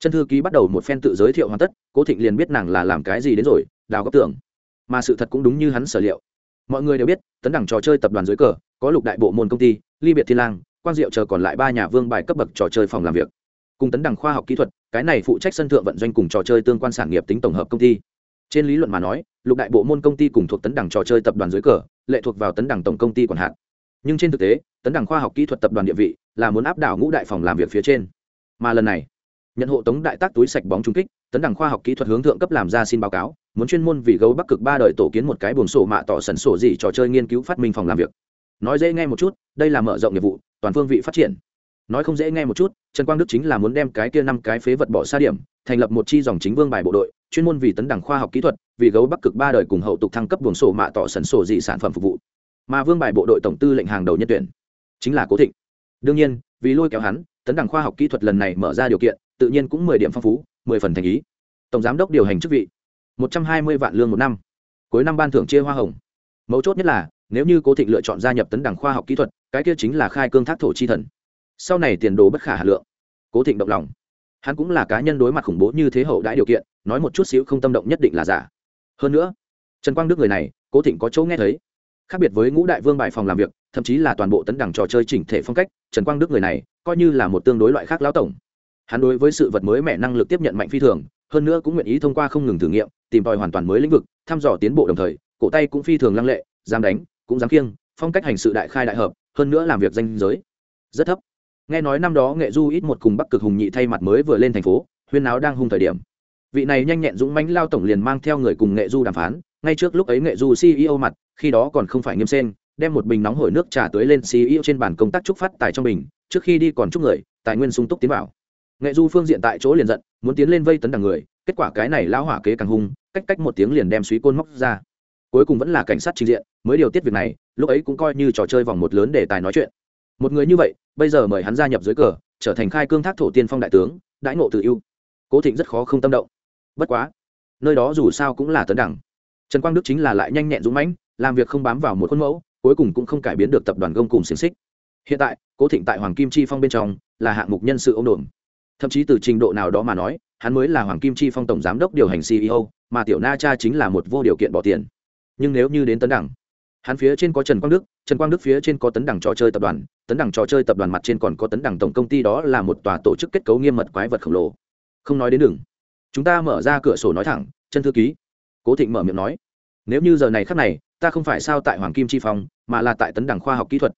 Chân thư ký bắt đầu một phen tự giới thiệu hoàn tất, cố thịnh liền biết nàng là làm cái gì đến rồi, đào góc tưởng. Mà sự thật cũng đúng như hắn sở liệu. Mọi người đều biết, tấn đẳng trò chơi tập đoàn dưới cờ, có lục đại bộ môn công ty, ly biệt thiên lang, quang diệu chờ còn lại ba nhà vương bài cấp bậc trò chơi phòng làm việc. Cùng tấn đẳng khoa học kỹ thuật, cái này phụ trách sân thượng vận doanh cùng trò chơi tương quan sản nghiệp tính tổng hợp công ty. Trên lý luận mà nói, lục đại bộ môn công ty cùng thuộc tấn đẳng trò chơi tập đoàn dưới cờ, lệ thuộc vào tấn đẳng tổng công ty quản hạn nhưng trên thực tế, tấn đẳng khoa học kỹ thuật tập đoàn địa vị là muốn áp đảo ngũ đại phòng làm việc phía trên mà lần này, nhận hộ tống đại tác túi sạch bóng trung kích, tấn đẳng khoa học kỹ thuật hướng thượng cấp làm ra xin báo cáo, muốn chuyên môn vì gấu bắc cực ba đời tổ kiến một cái buồng sổ mạ tỏ sần sổ gì trò chơi nghiên cứu phát minh phòng làm việc. Nói dễ nghe một chút, đây là mở rộng nghiệp vụ, toàn phương vị phát triển. Nói không dễ nghe một chút, trần quang đức chính là muốn đem cái kia năm cái phế vật bỏ xa điểm, thành lập một chi dòng chính vương bài bộ đội, chuyên môn vì tấn đẳng khoa học kỹ thuật, vì gấu bắc cực ba đời cùng hậu tục thăng cấp buồng sổ mạ tỏ sần sổ dị sản phẩm phục vụ. Mà vương bài bộ đội tổng tư lệnh hàng đầu nhân tuyển, chính là cố thịnh. Đương nhiên, vì lôi kéo hắn tấn đẳng khoa học kỹ thuật lần này mở ra điều kiện, tự nhiên cũng mười điểm phong phú, mười phần thành ý. Tổng giám đốc điều hành chức vị, một trăm hai mươi vạn lương một năm. Cuối năm ban thưởng chia hoa hồng. Mấu chốt nhất là, nếu như cố thịnh lựa chọn gia nhập tấn đẳng khoa học kỹ thuật, cái kia chính là khai cương thác thổ chi thần. Sau này tiền đồ bất khả hà lượng. Cố thịnh động lòng. Hắn cũng là cá nhân đối mặt khủng bố như thế hậu đãi điều kiện, nói một chút xíu không tâm động nhất định là giả. Hơn nữa, trần quang đức người này, cố thịnh có chỗ nghe thấy. Khác biệt với ngũ đại vương bài phòng làm việc, thậm chí là toàn bộ tấn đẳng trò chơi chỉnh thể phong cách, trần quang đức người này coi như là một tương đối loại khác lão tổng. Hắn đối với sự vật mới mẻ năng lực tiếp nhận mạnh phi thường, hơn nữa cũng nguyện ý thông qua không ngừng thử nghiệm, tìm tòi hoàn toàn mới lĩnh vực, thăm dò tiến bộ đồng thời, cổ tay cũng phi thường lăng lệ, dám đánh, cũng dám kiêng phong cách hành sự đại khai đại hợp, hơn nữa làm việc danh giới rất thấp. Nghe nói năm đó nghệ du ít một cùng bắc cực hùng nhị thay mặt mới vừa lên thành phố, huyên áo đang hung thời điểm. Vị này nhanh nhẹn dũng mãnh lao tổng liền mang theo người cùng nghệ du đàm phán, ngay trước lúc ấy nghệ du ceo mặt, khi đó còn không phải nghiêm sen, đem một bình nóng hổi nước trà tưới lên ceo trên bàn công tác trúc phát tài trong bình trước khi đi còn chúc người, tài nguyên sung túc tiến vào. Nghệ du phương diện tại chỗ liền giận, muốn tiến lên vây tấn đằng người, kết quả cái này lão hỏa kế càng hung, cách cách một tiếng liền đem suý côn móc ra. Cuối cùng vẫn là cảnh sát trình diện, mới điều tiết việc này, lúc ấy cũng coi như trò chơi vòng một lớn để tài nói chuyện. Một người như vậy, bây giờ mời hắn gia nhập dưới cờ, trở thành khai cương thác thổ tiên phong đại tướng, đãi ngộ tự ưu. Cố thịnh rất khó không tâm động. Bất quá, nơi đó dù sao cũng là tấn đẳng. Trần quang đức chính là lại nhanh nhẹn dũng mãnh, làm việc không bám vào một khuôn mẫu, cuối cùng cũng không cải biến được tập đoàn gông cùng xiềng xích hiện tại, cố thịnh tại hoàng kim chi phong bên trong là hạng mục nhân sự ông đồn. Thậm chí từ trình độ nào đó mà nói, hắn mới là hoàng kim chi phong tổng giám đốc điều hành ceo mà tiểu na cha chính là một vô điều kiện bỏ tiền. Nhưng nếu như đến tấn đẳng hắn phía trên có trần quang đức, trần quang đức phía trên có tấn đẳng trò chơi tập đoàn, tấn đẳng trò chơi tập đoàn mặt trên còn có tấn đẳng tổng công ty đó là một tòa tổ chức kết cấu nghiêm mật quái vật khổng lồ. Không nói đến đường. Chúng ta mở ra cửa sổ nói thẳng, chân thư ký. Cố thịnh mở miệng nói, nếu như giờ này khắc này, ta không phải sao tại hoàng kim chi phong, mà là tại tấn đẳng khoa học kỹ thuật.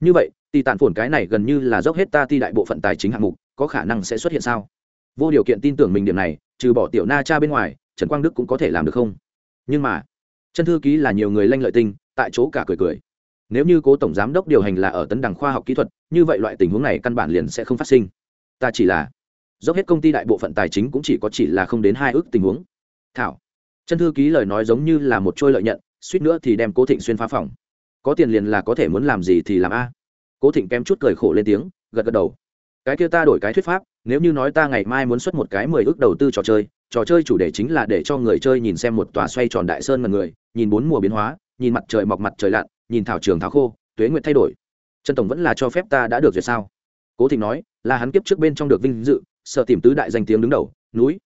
Như vậy tỷ tàn phồn cái này gần như là dốc hết ta ti đại bộ phận tài chính hạng mục, có khả năng sẽ xuất hiện sao? Vô điều kiện tin tưởng mình điểm này, trừ bỏ tiểu na cha bên ngoài, trần quang đức cũng có thể làm được không? Nhưng mà, chân thư ký là nhiều người lanh lợi tinh, tại chỗ cả cười cười. Nếu như cố tổng giám đốc điều hành là ở tấn đẳng khoa học kỹ thuật, như vậy loại tình huống này căn bản liền sẽ không phát sinh. Ta chỉ là dốc hết công ty đại bộ phận tài chính cũng chỉ có chỉ là không đến hai ước tình huống. Thảo, chân thư ký lời nói giống như là một trôi lợi nhận, suýt nữa thì đem cố thịnh xuyên phá phòng. Có tiền liền là có thể muốn làm gì thì làm a cố thịnh kém chút cười khổ lên tiếng, gật gật đầu. Cái kia ta đổi cái thuyết pháp, nếu như nói ta ngày mai muốn xuất một cái mười ước đầu tư trò chơi trò chơi chủ đề chính là để cho người chơi nhìn xem một tòa xoay tròn đại sơn mật người, nhìn bốn mùa biến hóa, nhìn mặt trời mọc mặt trời lặn, nhìn thảo trường thảo khô, tuế nguyện thay đổi. Trần tổng vẫn là cho phép ta đã được duyệt sao? Cố thịnh nói, là hắn kiếp trước bên trong được vinh dự, sợ tìm tứ đại danh tiếng đứng đầu, núi.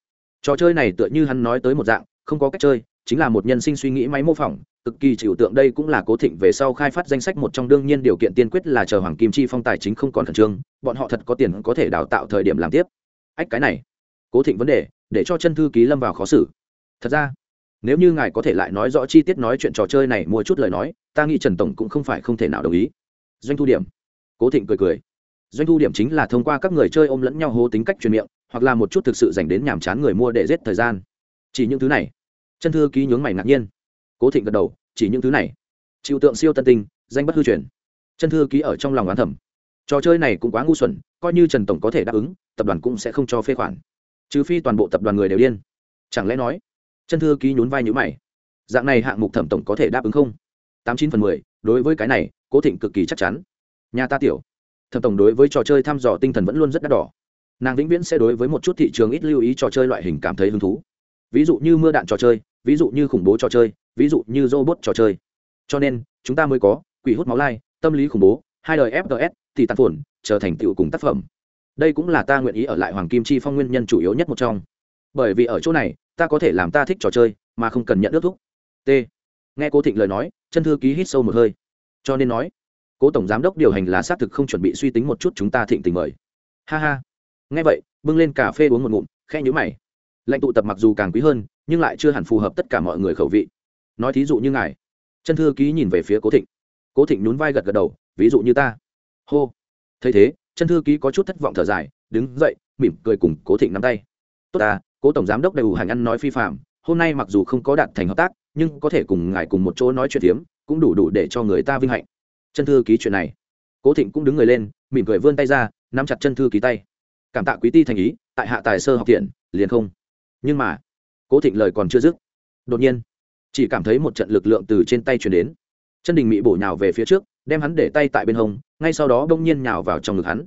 Trò chơi này tựa như hắn nói tới một dạng, không có cách chơi, chính là một nhân sinh suy nghĩ máy mô phỏng cực kỳ chịu tượng đây cũng là cố thịnh về sau khai phát danh sách một trong đương nhiên điều kiện tiên quyết là chờ hoàng kim chi phong tài chính không còn khẩn trương, bọn họ thật có tiền có thể đào tạo thời điểm làm tiếp. Ách, cái này, cố thịnh vấn đề, để cho chân thư ký lâm vào khó xử. Thật ra, nếu như ngài có thể lại nói rõ chi tiết nói chuyện trò chơi này mua chút lời nói, ta nghĩ trần tổng cũng không phải không thể nào đồng ý. Doanh thu điểm, cố thịnh cười cười. Doanh thu điểm chính là thông qua các người chơi ôm lẫn nhau hô tính cách truyền miệng, hoặc là một chút thực sự dành đến nhàm chán người mua để giết thời gian. Chỉ những thứ này, chân thư ký nhướng mày ngạc nhiên cố thịnh gật đầu, chỉ những thứ này. Chịu tượng siêu tân tinh, danh bất hư truyền. Chân thư ký ở trong lòng oán thẩm trò chơi này cũng quá ngu xuẩn, coi như trần tổng có thể đáp ứng, tập đoàn cũng sẽ không cho phê khoản. Trừ phi toàn bộ tập đoàn người đều điên. Chẳng lẽ nói, chân thư ký nhún vai nhữ mày. Dạng này hạng mục thẩm tổng có thể đáp ứng không? Tám chín phần mười, đối với cái này, cố thịnh cực kỳ chắc chắn. Nhà ta tiểu, thẩm tổng đối với trò chơi thăm dò tinh thần vẫn luôn rất đắt đỏ. Nàng vĩnh viễn sẽ đối với một chút thị trường ít lưu ý trò chơi loại hình cảm thấy hứng thú. Ví dụ như mưa đạn trò chơi, ví dụ như khủng bố trò chơi ví dụ như robot trò chơi. Cho nên, chúng ta mới có quỷ hút máu lai, tâm lý khủng bố, hai đời fts thì tàn phồn, trở thành tựu cùng tác phẩm. Đây cũng là ta nguyện ý ở lại hoàng kim chi phong nguyên nhân chủ yếu nhất một trong. Bởi vì ở chỗ này, ta có thể làm ta thích trò chơi, mà không cần nhận ước thúc. T. Nghe cố thịnh lời nói, chân thư ký hít sâu một hơi. Cho nên nói, cố tổng giám đốc điều hành là xác thực không chuẩn bị suy tính một chút chúng ta thịnh tình mời. Ha ha. Nghe vậy, bưng lên cà phê uống một ngụm khe nhữ mày. Lệnh tụ tập mặc dù càng quý hơn, nhưng lại chưa hẳn phù hợp tất cả mọi người khẩu vị nói thí dụ như ngài. Chân thư ký nhìn về phía cố thịnh. Cố thịnh nhún vai gật gật đầu, ví dụ như ta. Hô. Thấy thế, chân thư ký có chút thất vọng thở dài, đứng dậy, mỉm cười cùng cố thịnh nắm tay. Tốt ta, cố tổng giám đốc đầy ủ hành ăn nói phi phạm, hôm nay mặc dù không có đạt thành hợp tác, nhưng có thể cùng ngài cùng một chỗ nói chuyện tiếm cũng đủ đủ để cho người ta vinh hạnh. Chân thư ký chuyện này. Cố thịnh cũng đứng người lên, mỉm cười vươn tay ra, nắm chặt chân thư ký tay. Cảm tạ quý ti thành ý, tại hạ tài sơ học tiện, liền không. Nhưng mà, cố thịnh lời còn chưa dứt. Đột nhiên chỉ cảm thấy một trận lực lượng từ trên tay chuyển đến. Chân đình mị bổ nhào về phía trước, đem hắn để tay tại bên hông, ngay sau đó bỗng nhiên nhào vào trong ngực hắn.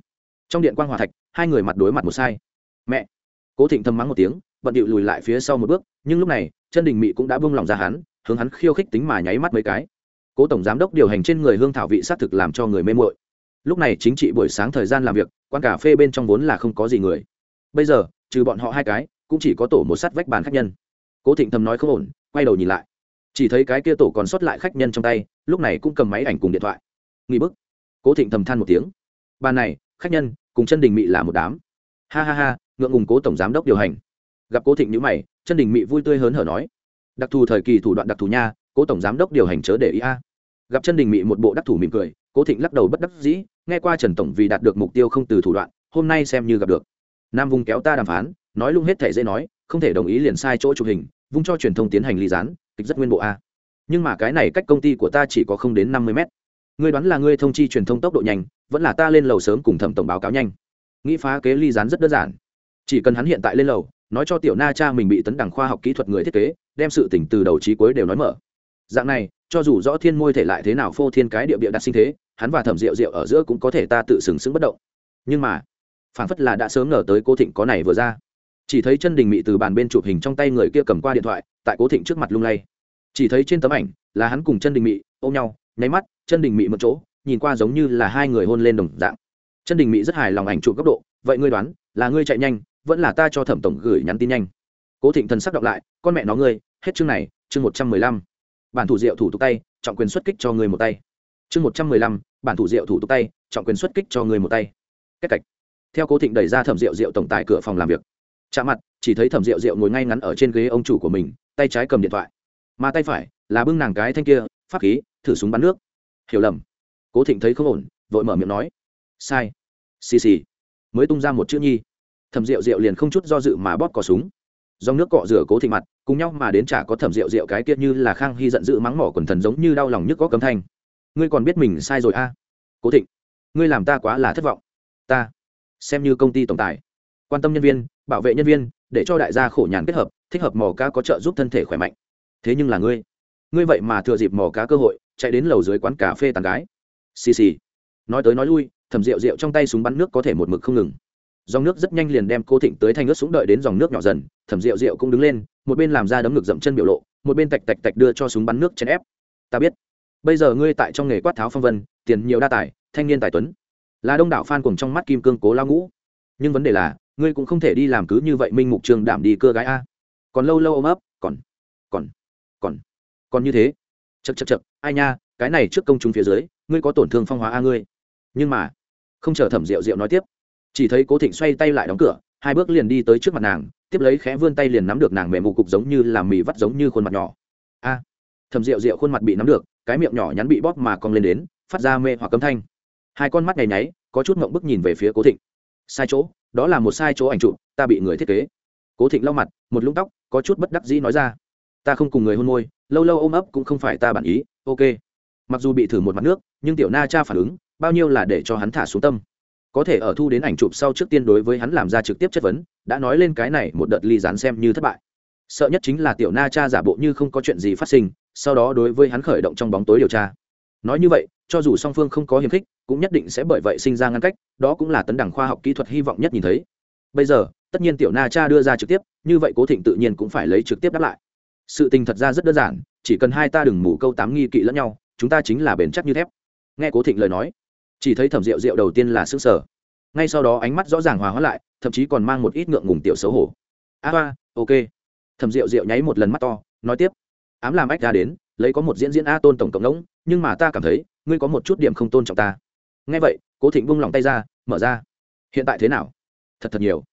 Trong điện quan hòa thạch, hai người mặt đối mặt một sai. Mẹ! Cố thịnh thầm mắng một tiếng, bận điệu lùi lại phía sau một bước, nhưng lúc này, chân đình mị cũng đã bông lòng ra hắn, hướng hắn khiêu khích tính mà nháy mắt mấy cái. Cố tổng giám đốc điều hành trên người hương thảo vị xác thực làm cho người mê mội lúc này chính trị buổi sáng thời gian làm việc, quán cà phê bên trong vốn là không có gì người. Bây giờ, trừ bọn họ hai cái, cũng chỉ có tổ một sắt vách bàn khách nhân. Cố thịnh thầm nói không ổn, quay đầu nhìn lại chỉ thấy cái kia tổ còn sót lại khách nhân trong tay, lúc này cũng cầm máy ảnh cùng điện thoại. Nghi bức. Cố thịnh thầm than một tiếng. Bàn này, khách nhân, cùng chân đình mị là một đám. Ha ha ha, ngượng ngùng cố tổng giám đốc điều hành. Gặp cố thịnh nhữ mày, chân đình mị vui tươi hớn hở nói. Đặc thù thời kỳ thủ đoạn đặc thù nha, cố tổng giám đốc điều hành chớ để ý a. Gặp chân đình mị một bộ đắc thủ mỉm cười, cố thịnh lắc đầu bất đắc dĩ, nghe qua trần tổng vì đạt được mục tiêu không từ thủ đoạn, hôm nay xem như gặp được. Nam vùng kéo ta đàm phán, nói lung hết thể dễ nói, không thể đồng ý liền sai chỗ chụp hình vung cho truyền thông tiến hành ly gián, kịch rất nguyên bộ a. Nhưng mà cái này cách công ty của ta chỉ có không đến năm mươi mét. Ngươi đoán là ngươi thông chi truyền thông tốc độ nhanh, vẫn là ta lên lầu sớm cùng thẩm tổng báo cáo nhanh. Nghĩ phá kế ly gián rất đơn giản. Chỉ cần hắn hiện tại lên lầu, nói cho tiểu na cha mình bị tấn đẳng khoa học kỹ thuật người thiết kế, đem sự tỉnh từ đầu trí cuối đều nói mở. Dạng này, cho dù rõ thiên môi thể lại thế nào phô thiên cái địa bịa đặt sinh thế, hắn và thẩm rượu rượu ở giữa cũng có thể ta tự sừng sững bất động. Nhưng mà phản phất là đã sớm ngờ tới cô thịnh có này vừa ra chỉ thấy chân đình mị từ bàn bên chụp hình trong tay người kia cầm qua điện thoại, tại cố thịnh trước mặt lung lay. Chỉ thấy trên tấm ảnh, là hắn cùng chân đình mị, ôm nhau, nháy mắt, chân đình mị một chỗ, nhìn qua giống như là hai người hôn lên đồng dạng. Chân đình mị rất hài lòng ảnh chụp góc độ, vậy ngươi đoán, là ngươi chạy nhanh, vẫn là ta cho thẩm tổng gửi nhắn tin nhanh? Cố thịnh thần sắc đọc lại, con mẹ nó ngươi, hết chương này, chương một trăm mười lăm. Bản thủ diệu thủ tục tay, trọng quyền xuất kích cho người một tay. Chương một trăm mười lăm, bản thủ diệu thủ tục tay, trọng quyền xuất kích cho người một tay. Cách cạch. Theo cố thịnh đẩy ra thẩm diệu diệu tổng tài cửa phòng làm việc chạm mặt, chỉ thấy thẩm diệu diệu ngồi ngay ngắn ở trên ghế ông chủ của mình, tay trái cầm điện thoại. Mà tay phải là bưng nàng cái thanh kia, pháp khí, thử súng bắn nước. Hiểu lầm. Cố thịnh thấy không ổn, vội mở miệng nói. Sai. Xì xì. Mới tung ra một chữ nhi. Thẩm rượu rượu liền không chút do dự mà bóp cò súng. Dòng nước cọ rửa cố thịnh mặt, cùng nhau mà đến chả có thẩm rượu rượu cái kia như là khang hy giận dữ mắng mỏ quần thần giống như đau lòng nhức có cấm thanh. Ngươi còn biết mình sai rồi a? Cố thịnh. Ngươi làm ta quá là thất vọng. Ta. Xem như công ty tổng tài quan tâm nhân viên, bảo vệ nhân viên, để cho đại gia khổ nhàn kết hợp, thích hợp mò cá có trợ giúp thân thể khỏe mạnh. Thế nhưng là ngươi ngươi vậy mà thừa dịp mò cá cơ hội, chạy đến lầu dưới quán cà phê tàn gái. Xì xì. Nói tới nói lui thẩm rượu rượu trong tay súng bắn nước có thể một mực không ngừng. Dòng nước rất nhanh liền đem cô thịnh tới thanh ướt súng đợi đến dòng nước nhỏ dần thẩm rượu rượu cũng đứng lên, một bên làm ra đấm ngực dậm chân biểu lộ, một bên tạch tạch tạch đưa cho súng bắn nước chèn ép. Ta biết. Bây giờ ngươi tại trong nghề quát tháo phong vân, tiền nhiều đa tài, thanh niên tài tuấn. Là đông đảo phan cùng trong mắt kim cương cố lao ngũ. Nhưng vấn đề là ngươi cũng không thể đi làm cứ như vậy minh mục trường đảm đi cơ gái a. Còn lâu lâu ôm ấp, còn còn còn còn như thế. Chật chật chật ai nha, cái này trước công chúng phía dưới, ngươi có tổn thương phong hóa a ngươi. Nhưng mà, không chờ thẩm rượu rượu nói tiếp, chỉ thấy cố thịnh xoay tay lại đóng cửa, hai bước liền đi tới trước mặt nàng, tiếp lấy khẽ vươn tay liền nắm được nàng mềm mù cục giống như làm mì vắt giống như khuôn mặt nhỏ. A, thẩm rượu rượu khuôn mặt bị nắm được, cái miệng nhỏ nhắn bị bóp mà cong lên đến, phát ra mê hoặc cấm thanh. Hai con mắt ngày nháy, có chút mộng bức nhìn về phía cố thịnh. Sai chỗ đó là một sai chỗ ảnh trụ ta bị người thiết kế. Cố thịnh lau mặt, một lũng tóc, có chút bất đắc dĩ nói ra. Ta không cùng người hôn môi, lâu lâu ôm ấp cũng không phải ta bản ý, ok. Mặc dù bị thử một mặt nước, nhưng tiểu na cha phản ứng, bao nhiêu là để cho hắn thả xuống tâm. Có thể ở thu đến ảnh chụp sau trước tiên đối với hắn làm ra trực tiếp chất vấn, đã nói lên cái này một đợt ly dán xem như thất bại. Sợ nhất chính là tiểu na cha giả bộ như không có chuyện gì phát sinh, sau đó đối với hắn khởi động trong bóng tối điều tra. Nói như vậy cho dù song phương không có hiềm khích, cũng nhất định sẽ bởi vậy sinh ra ngăn cách, đó cũng là tấn đẳng khoa học kỹ thuật hy vọng nhất nhìn thấy. Bây giờ, tất nhiên tiểu na cha đưa ra trực tiếp, như vậy cố thịnh tự nhiên cũng phải lấy trực tiếp đáp lại. Sự tình thật ra rất đơn giản, chỉ cần hai ta đừng mủ câu tám nghi kỵ lẫn nhau, chúng ta chính là bền chắc như thép. Nghe cố thịnh lời nói, chỉ thấy thẩm rượu rượu đầu tiên là xương sở ngay sau đó ánh mắt rõ ràng hòa hóa lại, thậm chí còn mang một ít ngượng ngùng tiểu xấu hổ. A ba ok. Thẩm rượu rượu nháy một lần mắt to, nói tiếp. Ám làm ách ra đến, lấy có một diễn diễn a tôn tổng cộng ngỗng nhưng mà ta cảm thấy, ngươi có một chút điểm không tôn trọng ta. Nghe vậy, cố thịnh bung lòng tay ra, mở ra. Hiện tại thế nào? Thật thật nhiều.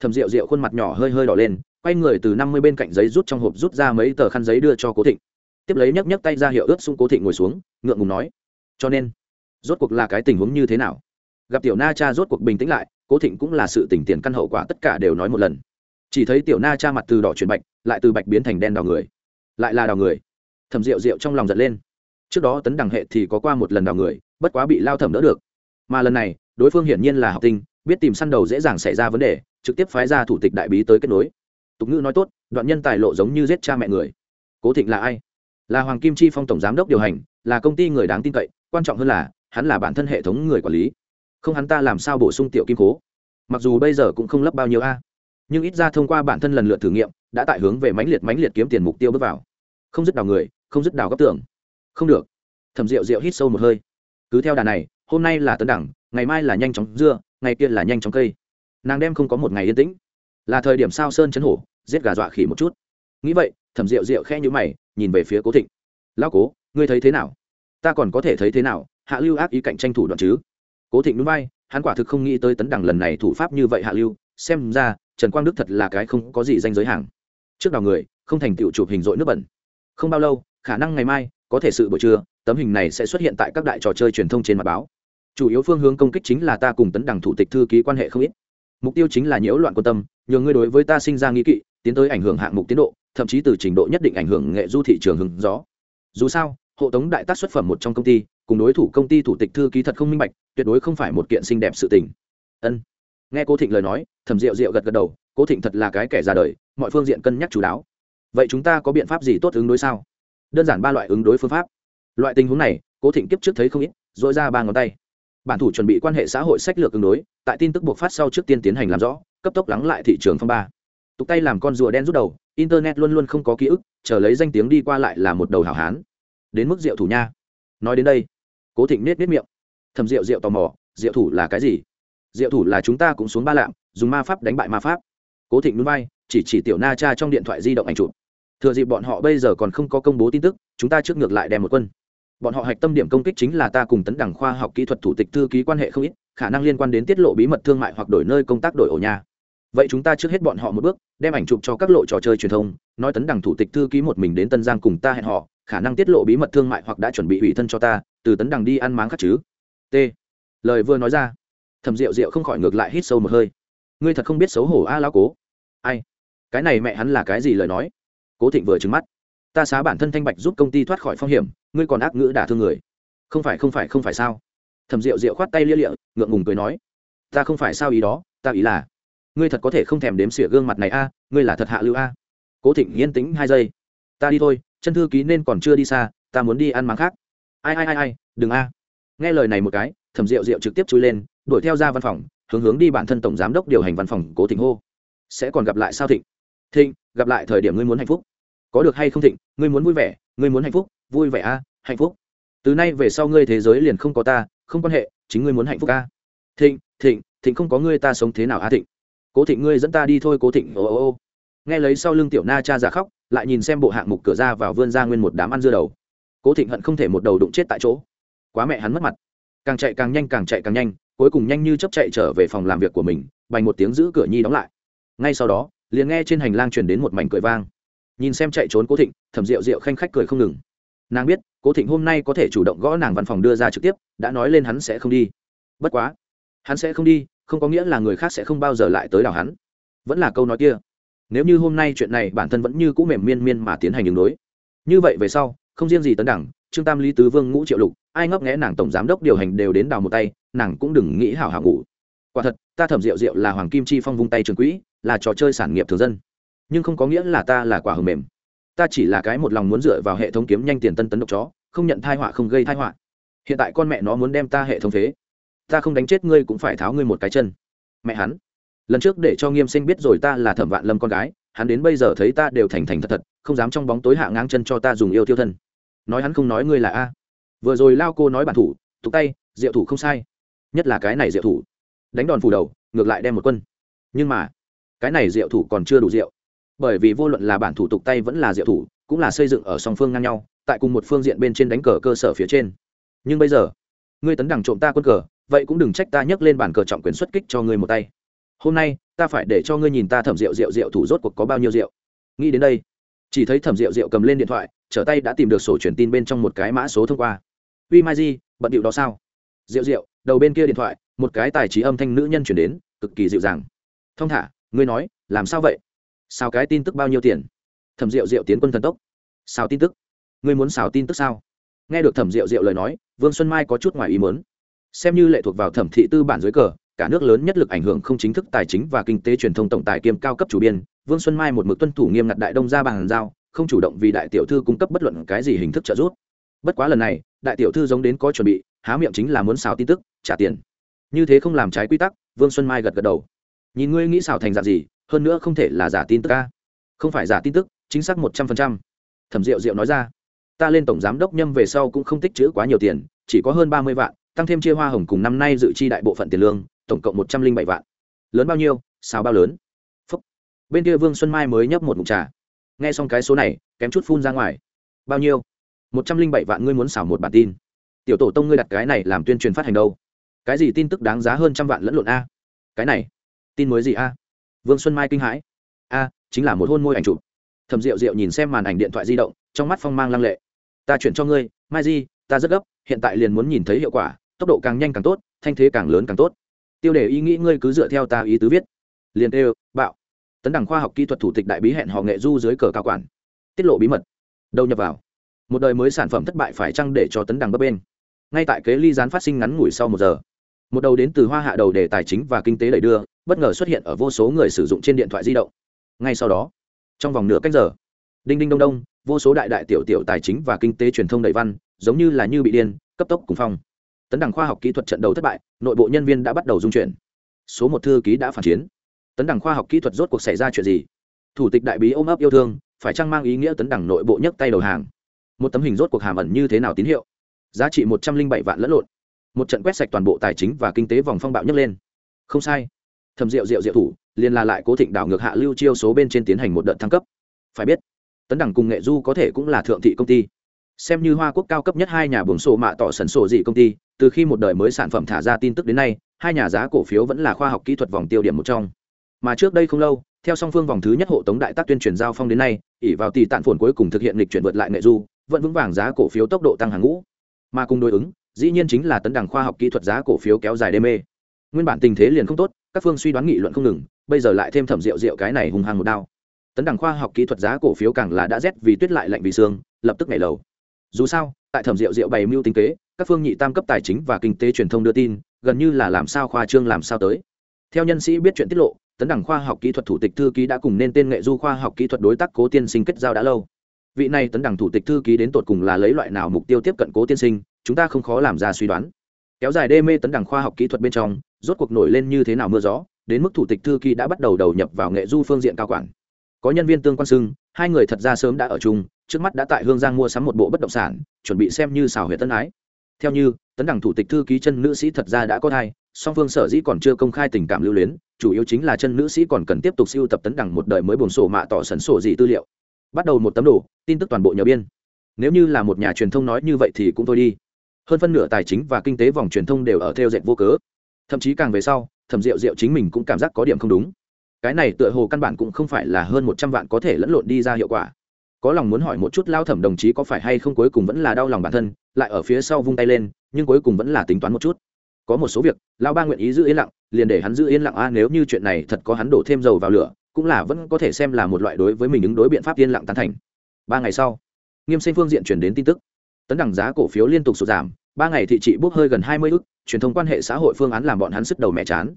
Thẩm rượu rượu khuôn mặt nhỏ hơi hơi đỏ lên, quay người từ năm mươi bên cạnh giấy rút trong hộp rút ra mấy tờ khăn giấy đưa cho cố thịnh. Tiếp lấy nhấc nhấc tay ra hiệu ướt xung cố thịnh ngồi xuống, ngượng ngùng nói, cho nên, rốt cuộc là cái tình huống như thế nào? Gặp tiểu na cha rốt cuộc bình tĩnh lại, cố thịnh cũng là sự tỉnh tiền căn hậu quả tất cả đều nói một lần. Chỉ thấy tiểu na cha mặt từ đỏ chuyển bạch, lại từ bạch biến thành đen đào người. Lại là đào người. Thẩm rượu rượu trong lòng giật lên trước đó tấn đằng hệ thì có qua một lần đào người, bất quá bị lao thẩm đỡ được. Mà lần này, đối phương hiển nhiên là học tinh, biết tìm săn đầu dễ dàng xảy ra vấn đề, trực tiếp phái ra thủ tịch đại bí tới kết nối. Tục ngữ nói tốt, đoạn nhân tài lộ giống như giết cha mẹ người. Cố thịnh là ai? Là hoàng kim chi phong tổng giám đốc điều hành, là công ty người đáng tin cậy, quan trọng hơn là, hắn là bản thân hệ thống người quản lý. Không hắn ta làm sao bổ sung tiểu kim cố? Mặc dù bây giờ cũng không lấp bao nhiêu a, nhưng ít ra thông qua bản thân lần lượt thử nghiệm, đã tại hướng về mãnh liệt mãnh liệt kiếm tiền mục tiêu bước vào. Không dứt đào người, không dứt đào góc tưởng không được. Thẩm rượu rượu hít sâu một hơi. Cứ theo đà này, hôm nay là tấn đẳng, ngày mai là nhanh chóng dưa, ngày kia là nhanh chóng cây. Nàng đem không có một ngày yên tĩnh. Là thời điểm sao sơn chấn hổ, giết gà dọa khỉ một chút. Nghĩ vậy, thẩm rượu rượu khe nhữ mày, nhìn về phía cố thịnh. Lão cố, ngươi thấy thế nào? Ta còn có thể thấy thế nào? Hạ lưu ác ý cạnh tranh thủ đoạn chứ? Cố thịnh núi bay hắn quả thực không nghĩ tới tấn đẳng lần này thủ pháp như vậy hạ lưu. Xem ra, trần quang đức thật là cái không có gì danh giới hàng. Trước đào người, không thành tựu chụp hình dội nước bẩn. Không bao lâu, khả năng ngày mai có thể sự buổi trưa, tấm hình này sẽ xuất hiện tại các đại trò chơi truyền thông trên mặt báo. Chủ yếu phương hướng công kích chính là ta cùng tấn đẳng thủ tịch thư ký quan hệ không ít. Mục tiêu chính là nhiễu loạn quan tâm, nhờ ngươi đối với ta sinh ra nghi kỵ, tiến tới ảnh hưởng hạng mục tiến độ, thậm chí từ trình độ nhất định ảnh hưởng nghệ du thị trường hứng gió. Dù sao, hộ tống đại tác xuất phẩm một trong công ty, cùng đối thủ công ty thủ tịch thư ký thật không minh bạch, tuyệt đối không phải một kiện xinh đẹp sự tình. Ân. Nghe cô thịnh lời nói thẩm rượu rượu gật gật đầu cô thịnh thật là cái kẻ ra đời, mọi phương diện cân nhắc chú đáo. Vậy chúng ta có biện pháp gì tốt ứng đối sao? Đơn giản ba loại ứng đối phương pháp. Loại tình huống này, cố thịnh kiếp trước thấy không ít dội ra ba ngón tay. Bản thủ chuẩn bị quan hệ xã hội sách lược ứng đối, tại tin tức buộc phát sau trước tiên tiến hành làm rõ, cấp tốc lắng lại thị trường phong ba. Tục tay làm con rùa đen rút đầu, internet luôn luôn không có ký ức, chờ lấy danh tiếng đi qua lại là một đầu hảo hán. Đến mức rượu thủ nha. Nói đến đây, cố thịnh nết nết miệng. Thầm rượu rượu tò mò, rượu thủ là cái gì? Rượu thủ là chúng ta cũng xuống ba lạm dùng ma pháp đánh bại ma pháp. Cố thịnh núi bay chỉ chỉ tiểu na cha trong điện thoại di động ảnh chụp thừa dịp bọn họ bây giờ còn không có công bố tin tức, chúng ta trước ngược lại đem một quân. Bọn họ hạch tâm điểm công kích chính là ta cùng tấn đẳng khoa học kỹ thuật thủ tịch thư ký quan hệ không ít, khả năng liên quan đến tiết lộ bí mật thương mại hoặc đổi nơi công tác đổi ổ nhà. Vậy chúng ta trước hết bọn họ một bước, đem ảnh chụp cho các lộ trò chơi truyền thông, nói tấn đẳng thủ tịch thư ký một mình đến tân giang cùng ta hẹn họ khả năng tiết lộ bí mật thương mại hoặc đã chuẩn bị ủy thân cho ta, từ tấn đẳng đi ăn máng khắc chứ. T. Lời vừa nói ra thầm rượu rượu không khỏi ngược lại hít sâu một hơi. Ngươi thật không biết xấu hổ a à lão cố. Ai? Cái này mẹ hắn là cái gì lời nói? Cố thịnh vừa trứng mắt. Ta xá bản thân thanh bạch giúp công ty thoát khỏi phong hiểm, ngươi còn ác ngữ đả thương người. Không phải không phải không phải sao? Thầm rượu rượu khoát tay lia lịa, ngượng ngùng cười nói. Ta không phải sao ý đó, ta ý là, ngươi thật có thể không thèm đếm xỉa gương mặt này a, ngươi là thật hạ lưu a. Cố thịnh yên tĩnh hai giây. Ta đi thôi, chân thư ký nên còn chưa đi xa, ta muốn đi ăn máng khác. Ai ai ai ai, đừng a. Nghe lời này một cái, thẩm rượu rượu trực tiếp chui lên, đuổi theo ra văn phòng, hướng hướng đi bản thân tổng giám đốc điều hành văn phòng cố thịnh hô. Sẽ còn gặp lại sao thịnh? Thịnh, gặp lại thời điểm ngươi muốn hạnh phúc có được hay không thịnh, ngươi muốn vui vẻ, ngươi muốn hạnh phúc, vui vẻ a, hạnh phúc. Từ nay về sau ngươi thế giới liền không có ta, không quan hệ, chính ngươi muốn hạnh phúc a. Thịnh thịnh thịnh không có ngươi ta sống thế nào a thịnh. Cố thịnh ngươi dẫn ta đi thôi, cố thịnh, ô ô ô. Nghe lấy sau lưng tiểu na cha giả khóc, lại nhìn xem bộ hạng mục cửa ra vào vươn ra nguyên một đám ăn dưa đầu. Cố thịnh hận không thể một đầu đụng chết tại chỗ. Quá mẹ hắn mất mặt. Càng chạy càng nhanh, càng chạy càng nhanh, cuối cùng nhanh như chấp chạy trở về phòng làm việc của mình, bành một tiếng giữ cửa nhi đóng lại. Ngay sau đó, liền nghe trên hành lang truyền đến một mảnh cười vang nhìn xem chạy trốn cố thịnh, thẩm rượu rượu khanh khách cười không ngừng. Nàng biết, cố thịnh hôm nay có thể chủ động gõ nàng văn phòng đưa ra trực tiếp, đã nói lên hắn sẽ không đi. Bất quá, hắn sẽ không đi, không có nghĩa là người khác sẽ không bao giờ lại tới đảo hắn. Vẫn là câu nói kia. Nếu như hôm nay chuyện này bản thân vẫn như cũ mềm miên miên mà tiến hành đường đối. Như vậy về sau, không riêng gì tấn đẳng, trương tam lý tứ vương ngũ triệu lục, ai ngấp nghẽ nàng tổng giám đốc điều hành đều đến đào một tay, nàng cũng đừng nghĩ hảo hảo ngủ. Quả thật, ta thẩm rượu rượu là hoàng kim chi phong vung tay trường quỹ, là trò chơi sản nghiệp thường dân nhưng không có nghĩa là ta là quả hầm mềm. Ta chỉ là cái một lòng muốn dựa vào hệ thống kiếm nhanh tiền tân tấn độc chó, không nhận thai họa không gây thai họa. Hiện tại con mẹ nó muốn đem ta hệ thống phế. Ta không đánh chết ngươi cũng phải tháo ngươi một cái chân. Mẹ hắn. Lần trước để cho nghiêm sinh biết rồi ta là thẩm vạn lâm con gái, hắn đến bây giờ thấy ta đều thành thành thật thật, không dám trong bóng tối hạ ngang chân cho ta dùng yêu tiêu thân. Nói hắn không nói ngươi là a. Vừa rồi lao cô nói bản thủ tục tay, diệu thủ không sai. Nhất là cái này diệu thủ. Đánh đòn phủ đầu, ngược lại đem một quân. Nhưng mà, cái này diệu thủ còn chưa đủ diệu bởi vì vô luận là bản thủ tục tay vẫn là diệu thủ, cũng là xây dựng ở song phương ngang nhau, tại cùng một phương diện bên trên đánh cờ cơ sở phía trên. Nhưng bây giờ, ngươi tấn đẳng trộm ta quân cờ, vậy cũng đừng trách ta nhấc lên bản cờ trọng quyền xuất kích cho ngươi một tay. Hôm nay, ta phải để cho ngươi nhìn ta thẩm rượu rượu rượu thủ rốt cuộc có bao nhiêu rượu nghĩ đến đây, chỉ thấy thẩm rượu rượu cầm lên điện thoại, trở tay đã tìm được sổ truyền tin bên trong một cái mã số thông qua. Uy mai di, bận điệu đó sao? Rượu rượu đầu bên kia điện thoại, một cái tài trí âm thanh nữ nhân chuyển đến, cực kỳ dịu dàng. Thông thả, ngươi nói, làm sao vậy? Sao cái tin tức bao nhiêu tiền? Thẩm rượu rượu tiến quân thần tốc. Sao tin tức? Ngươi muốn xào tin tức sao? Nghe được thẩm rượu rượu lời nói, vương xuân mai có chút ngoài ý muốn. Xem như lệ thuộc vào thẩm thị tư bản dưới cờ, cả nước lớn nhất lực ảnh hưởng không chính thức tài chính và kinh tế truyền thông tổng tài kiêm cao cấp chủ biên, vương xuân mai một mực tuân thủ nghiêm ngặt đại đông ra bàn giao, không chủ động vì đại tiểu thư cung cấp bất luận cái gì hình thức trợ giúp. Bất quá lần này, đại tiểu thư giống đến có chuẩn bị, há miệng chính là muốn xào tin tức, trả tiền. Như thế không làm trái quy tắc, vương xuân mai gật gật đầu. Nhìn ngươi nghĩ xào thành dạng gì hơn nữa không thể là giả tin tức ca. Không phải giả tin tức, chính xác một trăm phần trăm. Thẩm diệu diệu nói ra, ta lên tổng giám đốc nhâm về sau cũng không tích chữ quá nhiều tiền, chỉ có hơn ba mươi vạn, tăng thêm chia hoa hồng cùng năm nay dự chi đại bộ phận tiền lương, tổng cộng một trăm linh bảy vạn. Lớn bao nhiêu? Sao bao lớn. Phúc. bên kia vương xuân mai mới nhấp một mục trà. Nghe xong cái số này, kém chút phun ra ngoài. Bao nhiêu? một trăm linh bảy vạn ngươi muốn xảo một bản tin. Tiểu tổ tông ngươi đặt cái này làm tuyên truyền phát hành đâu? Cái gì tin tức đáng giá hơn trăm vạn lẫn lộn a? Cái này, tin mới gì a? Vương xuân mai kinh hãi. A, chính là một hôn môi ảnh chụp. Thầm rượu rượu nhìn xem màn ảnh điện thoại di động, trong mắt phong mang lăng lệ. Ta chuyển cho ngươi, mai di, ta rất gấp, hiện tại liền muốn nhìn thấy hiệu quả, tốc độ càng nhanh càng tốt, thanh thế càng lớn càng tốt. Tiêu đề ý nghĩ ngươi cứ dựa theo ta ý tứ viết. Liền tê bạo. Tấn đẳng khoa học kỹ thuật thủ tịch đại bí hẹn họ nghệ du dưới cờ cao quản. Tiết lộ bí mật. Đầu nhập vào. Một đời mới sản phẩm thất bại phải chăng để cho tấn đẳng bấp bên ngay tại kế ly gián phát sinh ngắn ngủi sau một giờ, một đầu đến từ hoa hạ đầu đề tài chính và kinh tế đẩy đưa bất ngờ xuất hiện ở vô số người sử dụng trên điện thoại di động. Ngay sau đó, trong vòng nửa cách giờ, đinh đinh đông đông, vô số đại đại tiểu tiểu tài chính và kinh tế truyền thông đầy văn, giống như là như bị điên, cấp tốc cùng phong. Tấn đẳng khoa học kỹ thuật trận đấu thất bại, nội bộ nhân viên đã bắt đầu dung chuyển. Số một thư ký đã phản chiến. Tấn đẳng khoa học kỹ thuật rốt cuộc xảy ra chuyện gì? Thủ tịch đại bí ôm ấp yêu thương, phải chăng mang ý nghĩa tấn đẳng nội bộ nhấc tay đầu hàng? Một tấm hình rốt cuộc hàm ẩn như thế nào tín hiệu? Giá trị một trăm linh bảy vạn lẫn lộn. Một trận quét sạch toàn bộ tài chính và kinh tế vòng phong bạo nhấc lên. Không sai thầm rượu rượu rượu thủ, liền là lại cố thịnh đảo ngược hạ lưu chiêu số bên trên tiến hành một đợt thăng cấp. Phải biết, tấn đẳng cùng nghệ du có thể cũng là thượng thị công ty. Xem như hoa quốc cao cấp nhất hai nhà buồng sổ mạ tỏ sần sổ dị công ty, từ khi một đời mới sản phẩm thả ra tin tức đến nay, hai nhà giá cổ phiếu vẫn là khoa học kỹ thuật vòng tiêu điểm một trong. Mà trước đây không lâu, theo song phương vòng thứ nhất hộ tống đại tác tuyên truyền giao phong đến nay ỉ vào tỷ tạn phồn cuối cùng thực hiện lịch chuyển vượt lại nghệ du, vẫn vững vàng giá cổ phiếu tốc độ tăng hàng ngũ. Mà cùng đối ứng, dĩ nhiên chính là tấn đẳng khoa học kỹ thuật giá cổ phiếu kéo dài đê mê. Nguyên bản tình thế liền không tốt các phương suy đoán nghị luận không ngừng, bây giờ lại thêm thẩm rượu rượu cái này hùng hàng một đao. Tấn đẳng khoa học kỹ thuật giá cổ phiếu càng là đã rét vì tuyết lại lạnh vì xương lập tức nhảy lầu. Dù sao, tại thẩm rượu rượu bày mưu tính kế, các phương nhị tam cấp tài chính và kinh tế truyền thông đưa tin, gần như là làm sao khoa trương làm sao tới. Theo nhân sĩ biết chuyện tiết lộ, tấn đẳng khoa học kỹ thuật thủ tịch thư ký đã cùng nên tên nghệ du khoa học kỹ thuật đối tác cố tiên sinh kết giao đã lâu. Vị này tấn đẳng thủ tịch thư ký đến tột cùng là lấy loại nào mục tiêu tiếp cận cố tiên sinh, chúng ta không khó làm ra suy đoán. Kéo dài đê mê tấn đẳng khoa học kỹ thuật bên trong rốt cuộc nổi lên như thế nào mưa gió, đến mức thủ tịch thư ký đã bắt đầu đầu nhập vào nghệ du phương diện cao quản. Có nhân viên tương quan xưng, hai người thật ra sớm đã ở chung, trước mắt đã tại hương giang mua sắm một bộ bất động sản, chuẩn bị xem như xào huyệt tân ái. Theo như, tấn đẳng thủ tịch thư ký chân nữ sĩ thật ra đã có thai, song phương sở dĩ còn chưa công khai tình cảm lưu luyến, chủ yếu chính là chân nữ sĩ còn cần tiếp tục siêu tập tấn đẳng một đời mới buồn sổ mạ tỏ sẩn sổ gì tư liệu. Bắt đầu một tấm đồ, tin tức toàn bộ nhờ biên. Nếu như là một nhà truyền thông nói như vậy thì cũng thôi đi. Hơn phân nửa tài chính và kinh tế vòng truyền thông đều ở theo dệt vô cớ thậm chí càng về sau, thẩm rượu rượu chính mình cũng cảm giác có điểm không đúng. Cái này tựa hồ căn bản cũng không phải là hơn một trăm vạn có thể lẫn lộn đi ra hiệu quả. Có lòng muốn hỏi một chút lao thẩm đồng chí có phải hay không cuối cùng vẫn là đau lòng bản thân, lại ở phía sau vung tay lên, nhưng cuối cùng vẫn là tính toán một chút. Có một số việc, lao ba nguyện ý giữ yên lặng, liền để hắn giữ yên lặng. A nếu như chuyện này thật có hắn đổ thêm dầu vào lửa, cũng là vẫn có thể xem là một loại đối với mình ứng đối biện pháp yên lặng tán thành. Ba ngày sau, nghiêm sinh phương diện chuyển đến tin tức. Tấn đẳng giá cổ phiếu liên tục sụt giảm ba ngày thị trị bốc hơi gần hai mươi ước truyền thông quan hệ xã hội phương án làm bọn hắn sức đầu mẹ chán.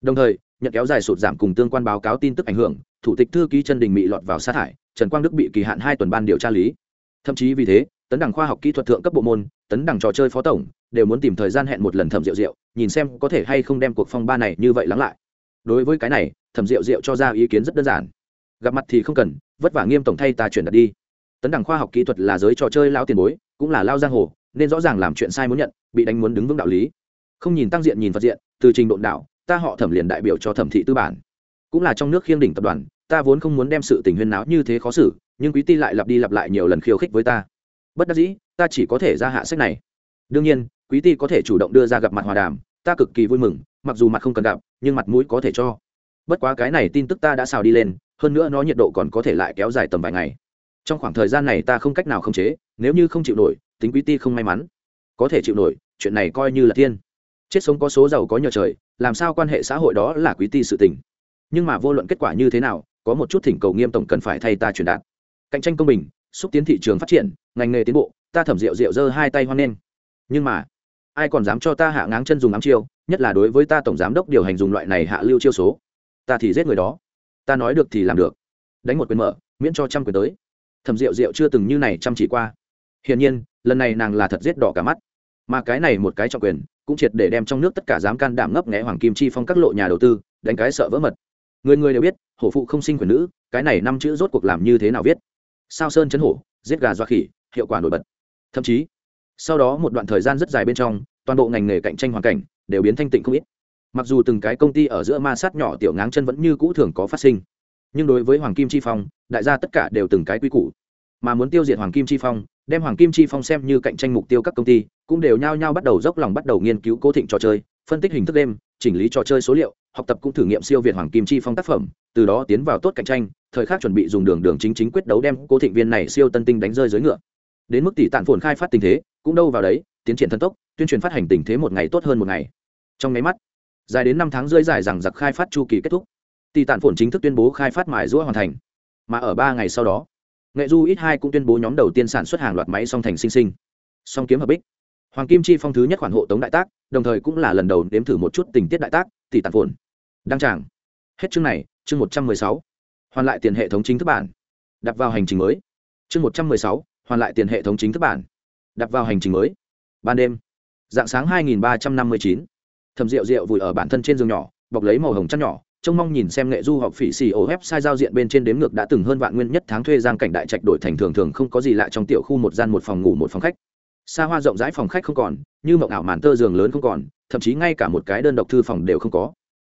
Đồng thời, nhận kéo dài sụt giảm cùng tương quan báo cáo tin tức ảnh hưởng, thủ tịch thư ký chân đình bị lọt vào sát hại trần quang đức bị kỳ hạn hai tuần ban điều tra lý. Thậm chí vì thế, tấn đẳng khoa học kỹ thuật thượng cấp bộ môn, tấn đẳng trò chơi phó tổng, đều muốn tìm thời gian hẹn một lần thẩm rượu rượu nhìn xem có thể hay không đem cuộc phong ba này như vậy lắng lại. Đối với cái này, thẩm rượu rượu cho ra ý kiến rất đơn giản. Gặp mặt thì không cần, vất vả nghiêm tổng thay ta chuyển đặt đi. Tấn đẳng khoa học kỹ thuật là giới trò chơi lao tiền bối, cũng là lao giang hồ nên rõ ràng làm chuyện sai muốn nhận, bị đánh muốn đứng vững đạo lý. Không nhìn tăng diện nhìn phật diện, từ trình độn đạo, ta họ thẩm liền đại biểu cho thẩm thị tư bản. Cũng là trong nước khiêng đỉnh tập đoàn, ta vốn không muốn đem sự tình huyên náo như thế khó xử, nhưng quý ti lại lặp đi lặp lại nhiều lần khiêu khích với ta. Bất đắc dĩ, ta chỉ có thể ra hạ sách này. Đương nhiên, quý ti có thể chủ động đưa ra gặp mặt hòa đàm, ta cực kỳ vui mừng, mặc dù mặt không cần gặp, nhưng mặt mũi có thể cho. Bất quá cái này tin tức ta đã xào đi lên, hơn nữa nó nhiệt độ còn có thể lại kéo dài tầm vài ngày. Trong khoảng thời gian này ta không cách nào khống chế, nếu như không chịu nổi tính quý ti không may mắn. Có thể chịu nổi, chuyện này coi như là thiên. Chết sống có số giàu có nhờ trời, làm sao quan hệ xã hội đó là quý ti sự tình. Nhưng mà vô luận kết quả như thế nào, có một chút thỉnh cầu nghiêm tổng cần phải thay ta truyền đạt. Cạnh tranh công bình, xúc tiến thị trường phát triển, ngành nghề tiến bộ, ta thẩm rượu rượu giơ hai tay hoan nghênh. Nhưng mà, ai còn dám cho ta hạ ngáng chân dùng ám chiêu, nhất là đối với ta tổng giám đốc điều hành dùng loại này hạ lưu chiêu số. Ta thì giết người đó. Ta nói được thì làm được. Đánh một quyền mở, miễn cho trăm quyền tới. Thẩm rượu rượu chưa từng như này chăm chỉ qua. Hiển nhiên lần này nàng là thật giết đỏ cả mắt. Mà cái này một cái trọng quyền, cũng triệt để đem trong nước tất cả dám can đảm ngấp nghẽ hoàng kim chi phong các lộ nhà đầu tư, đánh cái sợ vỡ mật. Người người đều biết, hổ phụ không sinh quyền nữ, cái này năm chữ rốt cuộc làm như thế nào viết? Sao sơn chấn hổ, giết gà doa khỉ, hiệu quả nổi bật. Thậm chí, sau đó một đoạn thời gian rất dài bên trong, toàn bộ ngành nghề cạnh tranh hoàn cảnh đều biến thanh tịnh không ít. Mặc dù từng cái công ty ở giữa ma sát nhỏ tiểu ngáng chân vẫn như cũ thường có phát sinh, nhưng đối với hoàng kim chi phong, đại gia tất cả đều từng cái quy củ. Mà muốn tiêu diệt hoàng kim chi phong đem hoàng kim chi phong xem như cạnh tranh mục tiêu các công ty, cũng đều nhao nhao bắt đầu dốc lòng bắt đầu nghiên cứu cố thịnh trò chơi, phân tích hình thức đêm chỉnh lý trò chơi số liệu, học tập cũng thử nghiệm siêu việt hoàng kim chi phong tác phẩm, từ đó tiến vào tốt cạnh tranh, thời khắc chuẩn bị dùng đường đường chính chính quyết đấu đem cố thịnh viên này siêu tân tinh đánh rơi dưới ngựa. Đến mức tỷ tản phồn khai phát tình thế, cũng đâu vào đấy, tiến triển thần tốc, tuyên truyền phát hành tình thế một ngày tốt hơn một ngày. Trong nháy mắt, dài đến năm tháng rưỡi dài rằng giặc khai phát chu kỳ kết thúc. Tỷ tản phồn chính thức tuyên bố khai phát mài giũa hoàn thành. Mà ở ba ngày sau đó nghệ du ít hai cũng tuyên bố nhóm đầu tiên sản xuất hàng loạt máy song thành sinh sinh. Song kiếm hợp bích. Hoàng kim chi phong thứ nhất khoản hộ tống đại tác, đồng thời cũng là lần đầu nếm thử một chút tình tiết đại tác, tỷ tàn phồn. Đăng tràng. Hết chương này, chương một trăm mười sáu. Hoàn lại tiền hệ thống chính thức bản. Đặt vào hành trình mới. Chương một trăm mười sáu, hoàn lại tiền hệ thống chính thức bản. Đặt vào hành trình mới. Ban đêm. Dạng sáng hai nghìn ba trăm năm mươi chín. Thầm rượu rượu vùi ở bản thân trên giường nhỏ, bọc lấy màu hồng chăn nhỏ trông mong nhìn xem nghệ du học phỉ xì ổ sai giao diện bên trên đếm ngược đã từng hơn vạn nguyên nhất tháng thuê giang cảnh đại trạch đổi thành thường thường không có gì lạ trong tiểu khu một gian một phòng ngủ một phòng khách. Xa hoa rộng rãi phòng khách không còn, như mộng ảo màn tơ giường lớn không còn, thậm chí ngay cả một cái đơn độc thư phòng đều không có.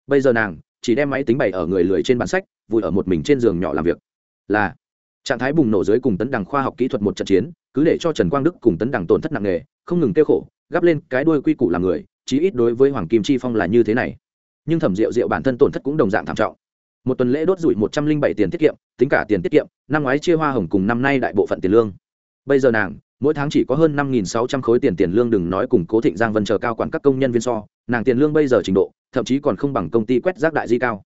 Bây giờ nàng chỉ đem máy tính bày ở người lười trên bàn sách vùi ở một mình trên giường nhỏ làm việc. Là, trạng thái bùng nổ dưới cùng tấn đằng khoa học kỹ thuật một trận chiến, cứ để cho trần quang đức cùng tấn đằng tổn thất nặng nề, không ngừng kêu khổ, gắp lên cái đuôi quy củ làm người, chí ít đối với hoàng kim chi phong là như thế này nhưng thẩm rượu rượu bản thân tổn thất cũng đồng dạng thảm trọng. Một tuần lễ đốt rủi một trăm linh bảy tiền tiết kiệm, tính cả tiền tiết kiệm, năm ngoái chia hoa hồng cùng năm nay đại bộ phận tiền lương. Bây giờ nàng, mỗi tháng chỉ có hơn năm nghìn sáu trăm khối tiền tiền lương đừng nói cùng cố thịnh giang vân chờ cao quản các công nhân viên so, nàng tiền lương bây giờ trình độ, thậm chí còn không bằng công ty quét rác đại di cao.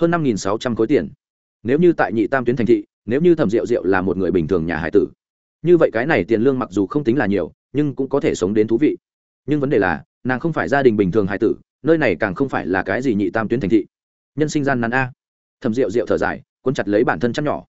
Hơn năm nghìn sáu trăm khối tiền. Nếu như tại nhị tam tuyến thành thị, nếu như thẩm rượu rượu là một người bình thường nhà hải tử, như vậy cái này tiền lương mặc dù không tính là nhiều, nhưng cũng có thể sống đến thú vị. Nhưng vấn đề là, nàng không phải gia đình bình thường hải tử nơi này càng không phải là cái gì nhị tam tuyến thành thị. Nhân sinh gian nan a. Thầm rượu rượu thở dài quân chặt lấy bản thân chăm nhỏ.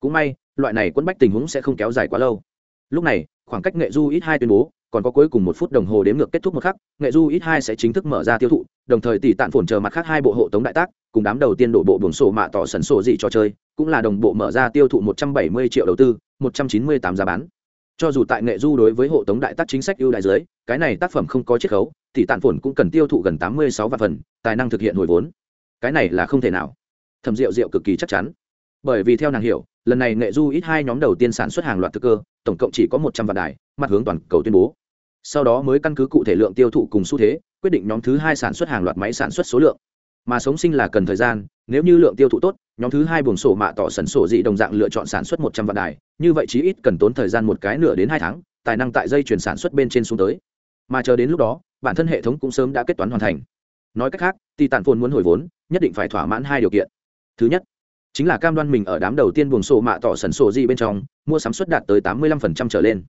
Cũng may, loại này quân bách tình huống sẽ không kéo dài quá lâu. Lúc này, khoảng cách nghệ du ít hai tuyên bố, còn có cuối cùng một phút đồng hồ đếm ngược kết thúc một khắc, nghệ du ít hai sẽ chính thức mở ra tiêu thụ, đồng thời tỷ tạn phồn chờ mặt khác hai bộ hộ tống đại tác, cùng đám đầu tiên đổ bộ buồng sổ mạ tỏ sần sổ dị trò chơi, cũng là đồng bộ mở ra tiêu thụ một trăm bảy mươi triệu đầu tư, một trăm chín mươi tám giá bán. Cho dù tại nghệ du đối với hộ tống đại tác chính sách ưu đại dưới, cái này tác phẩm không có chiết khấu thì tàn phồn cũng cần tiêu thụ gần tám mươi sáu vạn phần, tài năng thực hiện hồi vốn. Cái này là không thể nào. Thẩm rượu rượu cực kỳ chắc chắn. Bởi vì theo nàng hiểu, lần này nghệ du ít hai nhóm đầu tiên sản xuất hàng loạt thực cơ, tổng cộng chỉ có một trăm vạn đài, mặt hướng toàn cầu tuyên bố. Sau đó mới căn cứ cụ thể lượng tiêu thụ cùng xu thế, quyết định nhóm thứ hai sản xuất hàng loạt máy sản xuất số lượng. Mà sống sinh là cần thời gian, nếu như lượng tiêu thụ tốt, nhóm thứ hai buồng sổ mạ tỏ sần sổ dị đồng dạng lựa chọn sản xuất một trăm vạn đài, như vậy chí ít cần tốn thời gian một cái nửa đến hai tháng, tài năng tại dây chuyển sản xuất bên trên xuống tới. Mà chờ đến lúc đó bản thân hệ thống cũng sớm đã kết toán hoàn thành. Nói cách khác thì tàn phồn muốn hồi vốn, nhất định phải thỏa mãn hai điều kiện. Thứ nhất, chính là cam đoan mình ở đám đầu tiên buồng sổ mạ tỏ sần sổ gì bên trong, mua sắm suất đạt tới tám mươi lăm trở lên.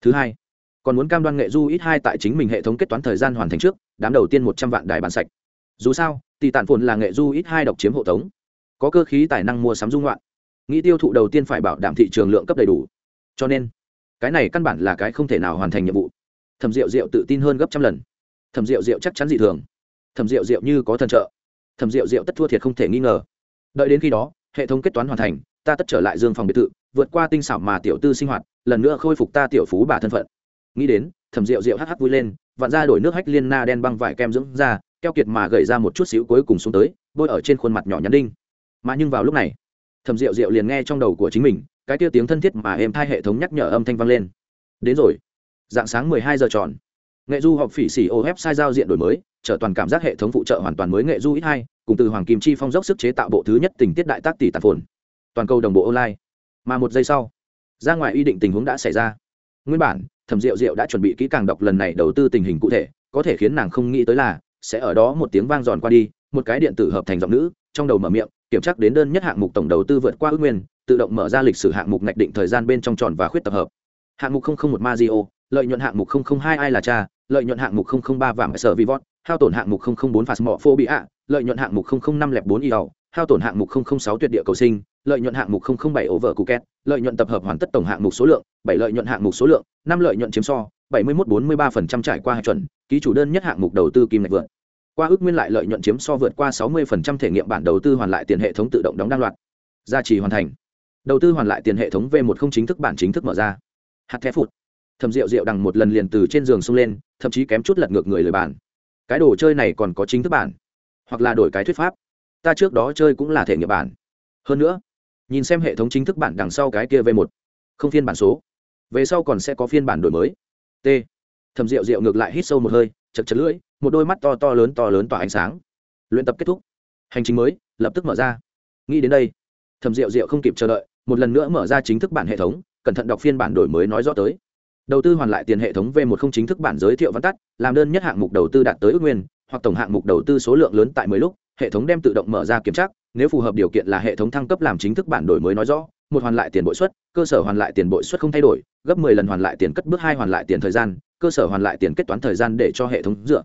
Thứ hai, còn muốn cam đoan nghệ du ít hai tại chính mình hệ thống kết toán thời gian hoàn thành trước, đám đầu tiên một trăm vạn đài bán sạch. Dù sao tỷ tản phồn là nghệ du ít hai độc chiếm hộ tống. Có cơ khí tài năng mua sắm dung loạn. Nghĩ tiêu thụ đầu tiên phải bảo đảm thị trường lượng cấp đầy đủ. Cho nên, cái này căn bản là cái không thể nào hoàn thành nhiệm vụ. Thẩm rượu rượu tự tin hơn gấp trăm lần thẩm rượu rượu chắc chắn dị thường. Thẩm rượu rượu như có thần trợ. Thẩm rượu rượu tất thua thiệt không thể nghi ngờ. Đợi đến khi đó, hệ thống kết toán hoàn thành, ta tất trở lại dương phòng biệt thự, vượt qua tinh xảo mà tiểu tư sinh hoạt, lần nữa khôi phục ta tiểu phú bà thân phận. Nghĩ đến, thẩm rượu rượu hắc hắc vui lên, vặn ra đổi nước hách liên na đen băng vải kem dưỡng ra keo kiệt mà gầy ra một chút xíu cuối cùng xuống tới, bôi ở trên khuôn mặt nhỏ nhắn đinh. Mà nhưng vào lúc này, thẩm rượu rượu liền nghe trong đầu của chính mình, cái tiêu tiếng thân thiết mà êm thai hệ thống nhắc nhở âm thanh vang lên. Đến rồi. Dạng sáng mười hai giờ tròn nghệ du học phỉ xỉ ô sai giao diện đổi mới trở toàn cảm giác hệ thống phụ trợ hoàn toàn mới nghệ du ít hai, cùng từ hoàng kim chi phong dốc sức chế tạo bộ thứ nhất tình tiết đại tác tỷ tạp phồn. Toàn cầu đồng bộ online. Mà một giây sau, ra ngoài uy định tình huống đã xảy ra. Nguyên bản, thẩm diệu diệu đã chuẩn bị kỹ càng đọc lần này đầu tư tình hình cụ thể, có thể khiến nàng không nghĩ tới là, sẽ ở đó một tiếng vang giòn qua đi, một cái điện tử hợp thành giọng nữ, trong đầu mở miệng, kiểm tra đến đơn nhất hạng mục tổng đầu tư vượt qua ước nguyên, tự động mở ra lịch sử hạng mục ngạch định thời gian bên trong tròn và khuyết tập hợp. Hạng mục một mazio lợi nhuận hạng mục 002 ai là cha lợi nhuận hạng mục 003 vạm sở vi vọt, hao tổn hạng mục 004 phạt mọ phô bị ạ lợi nhuận hạng mục 005 lẹp bốn y hao tổn hạng mục 006 tuyệt địa cầu sinh lợi nhuận hạng mục 007 ổ vợ cụ két lợi nhuận tập hợp hoàn tất tổng hạng mục số lượng bảy lợi nhuận hạng mục số lượng năm lợi nhuận chiếm so bảy mươi một bốn mươi ba phần trăm trải qua hạch chuẩn ký chủ đơn nhất hạng mục đầu tư kim ngạch vượt. Qua ước nguyên lại lợi nhuận chiếm so vượt qua sáu mươi phần trăm thể nghiệm bản đầu tư hoàn lại tiền hệ thống tự động đóng đăng loạt. Gia trì hoàn thành. Đầu tư hoàn lại tiền hệ thống v một không chính thức bản chính thức mở ra. Hạt thẻ phụt thầm rượu rượu đằng một lần liền từ trên giường xông lên, thậm chí kém chút lật ngược người lời bản cái đồ chơi này còn có chính thức bản, hoặc là đổi cái thuyết pháp. Ta trước đó chơi cũng là thể nghiệm bản. Hơn nữa, nhìn xem hệ thống chính thức bản đằng sau cái kia v một, không phiên bản số. Về sau còn sẽ có phiên bản đổi mới. T. Thầm rượu rượu ngược lại hít sâu một hơi, chật chật lưỡi, một đôi mắt to to lớn to lớn tỏa ánh sáng. Luyện tập kết thúc. Hành trình mới lập tức mở ra. Nghĩ đến đây, thầm rượu rượu không kịp chờ đợi, một lần nữa mở ra chính thức bản hệ thống, cẩn thận đọc phiên bản đổi mới nói rõ tới đầu tư hoàn lại tiền hệ thống v một không chính thức bản giới thiệu văn tắt, làm đơn nhất hạng mục đầu tư đạt tới ước nguyên, hoặc tổng hạng mục đầu tư số lượng lớn tại mười lúc, hệ thống đem tự động mở ra kiểm tra, nếu phù hợp điều kiện là hệ thống thăng cấp làm chính thức bản đổi mới nói rõ, một hoàn lại tiền bội suất, cơ sở hoàn lại tiền bội suất không thay đổi, gấp mười lần hoàn lại tiền cất bước hai hoàn lại tiền thời gian, cơ sở hoàn lại tiền kết toán thời gian để cho hệ thống dựa.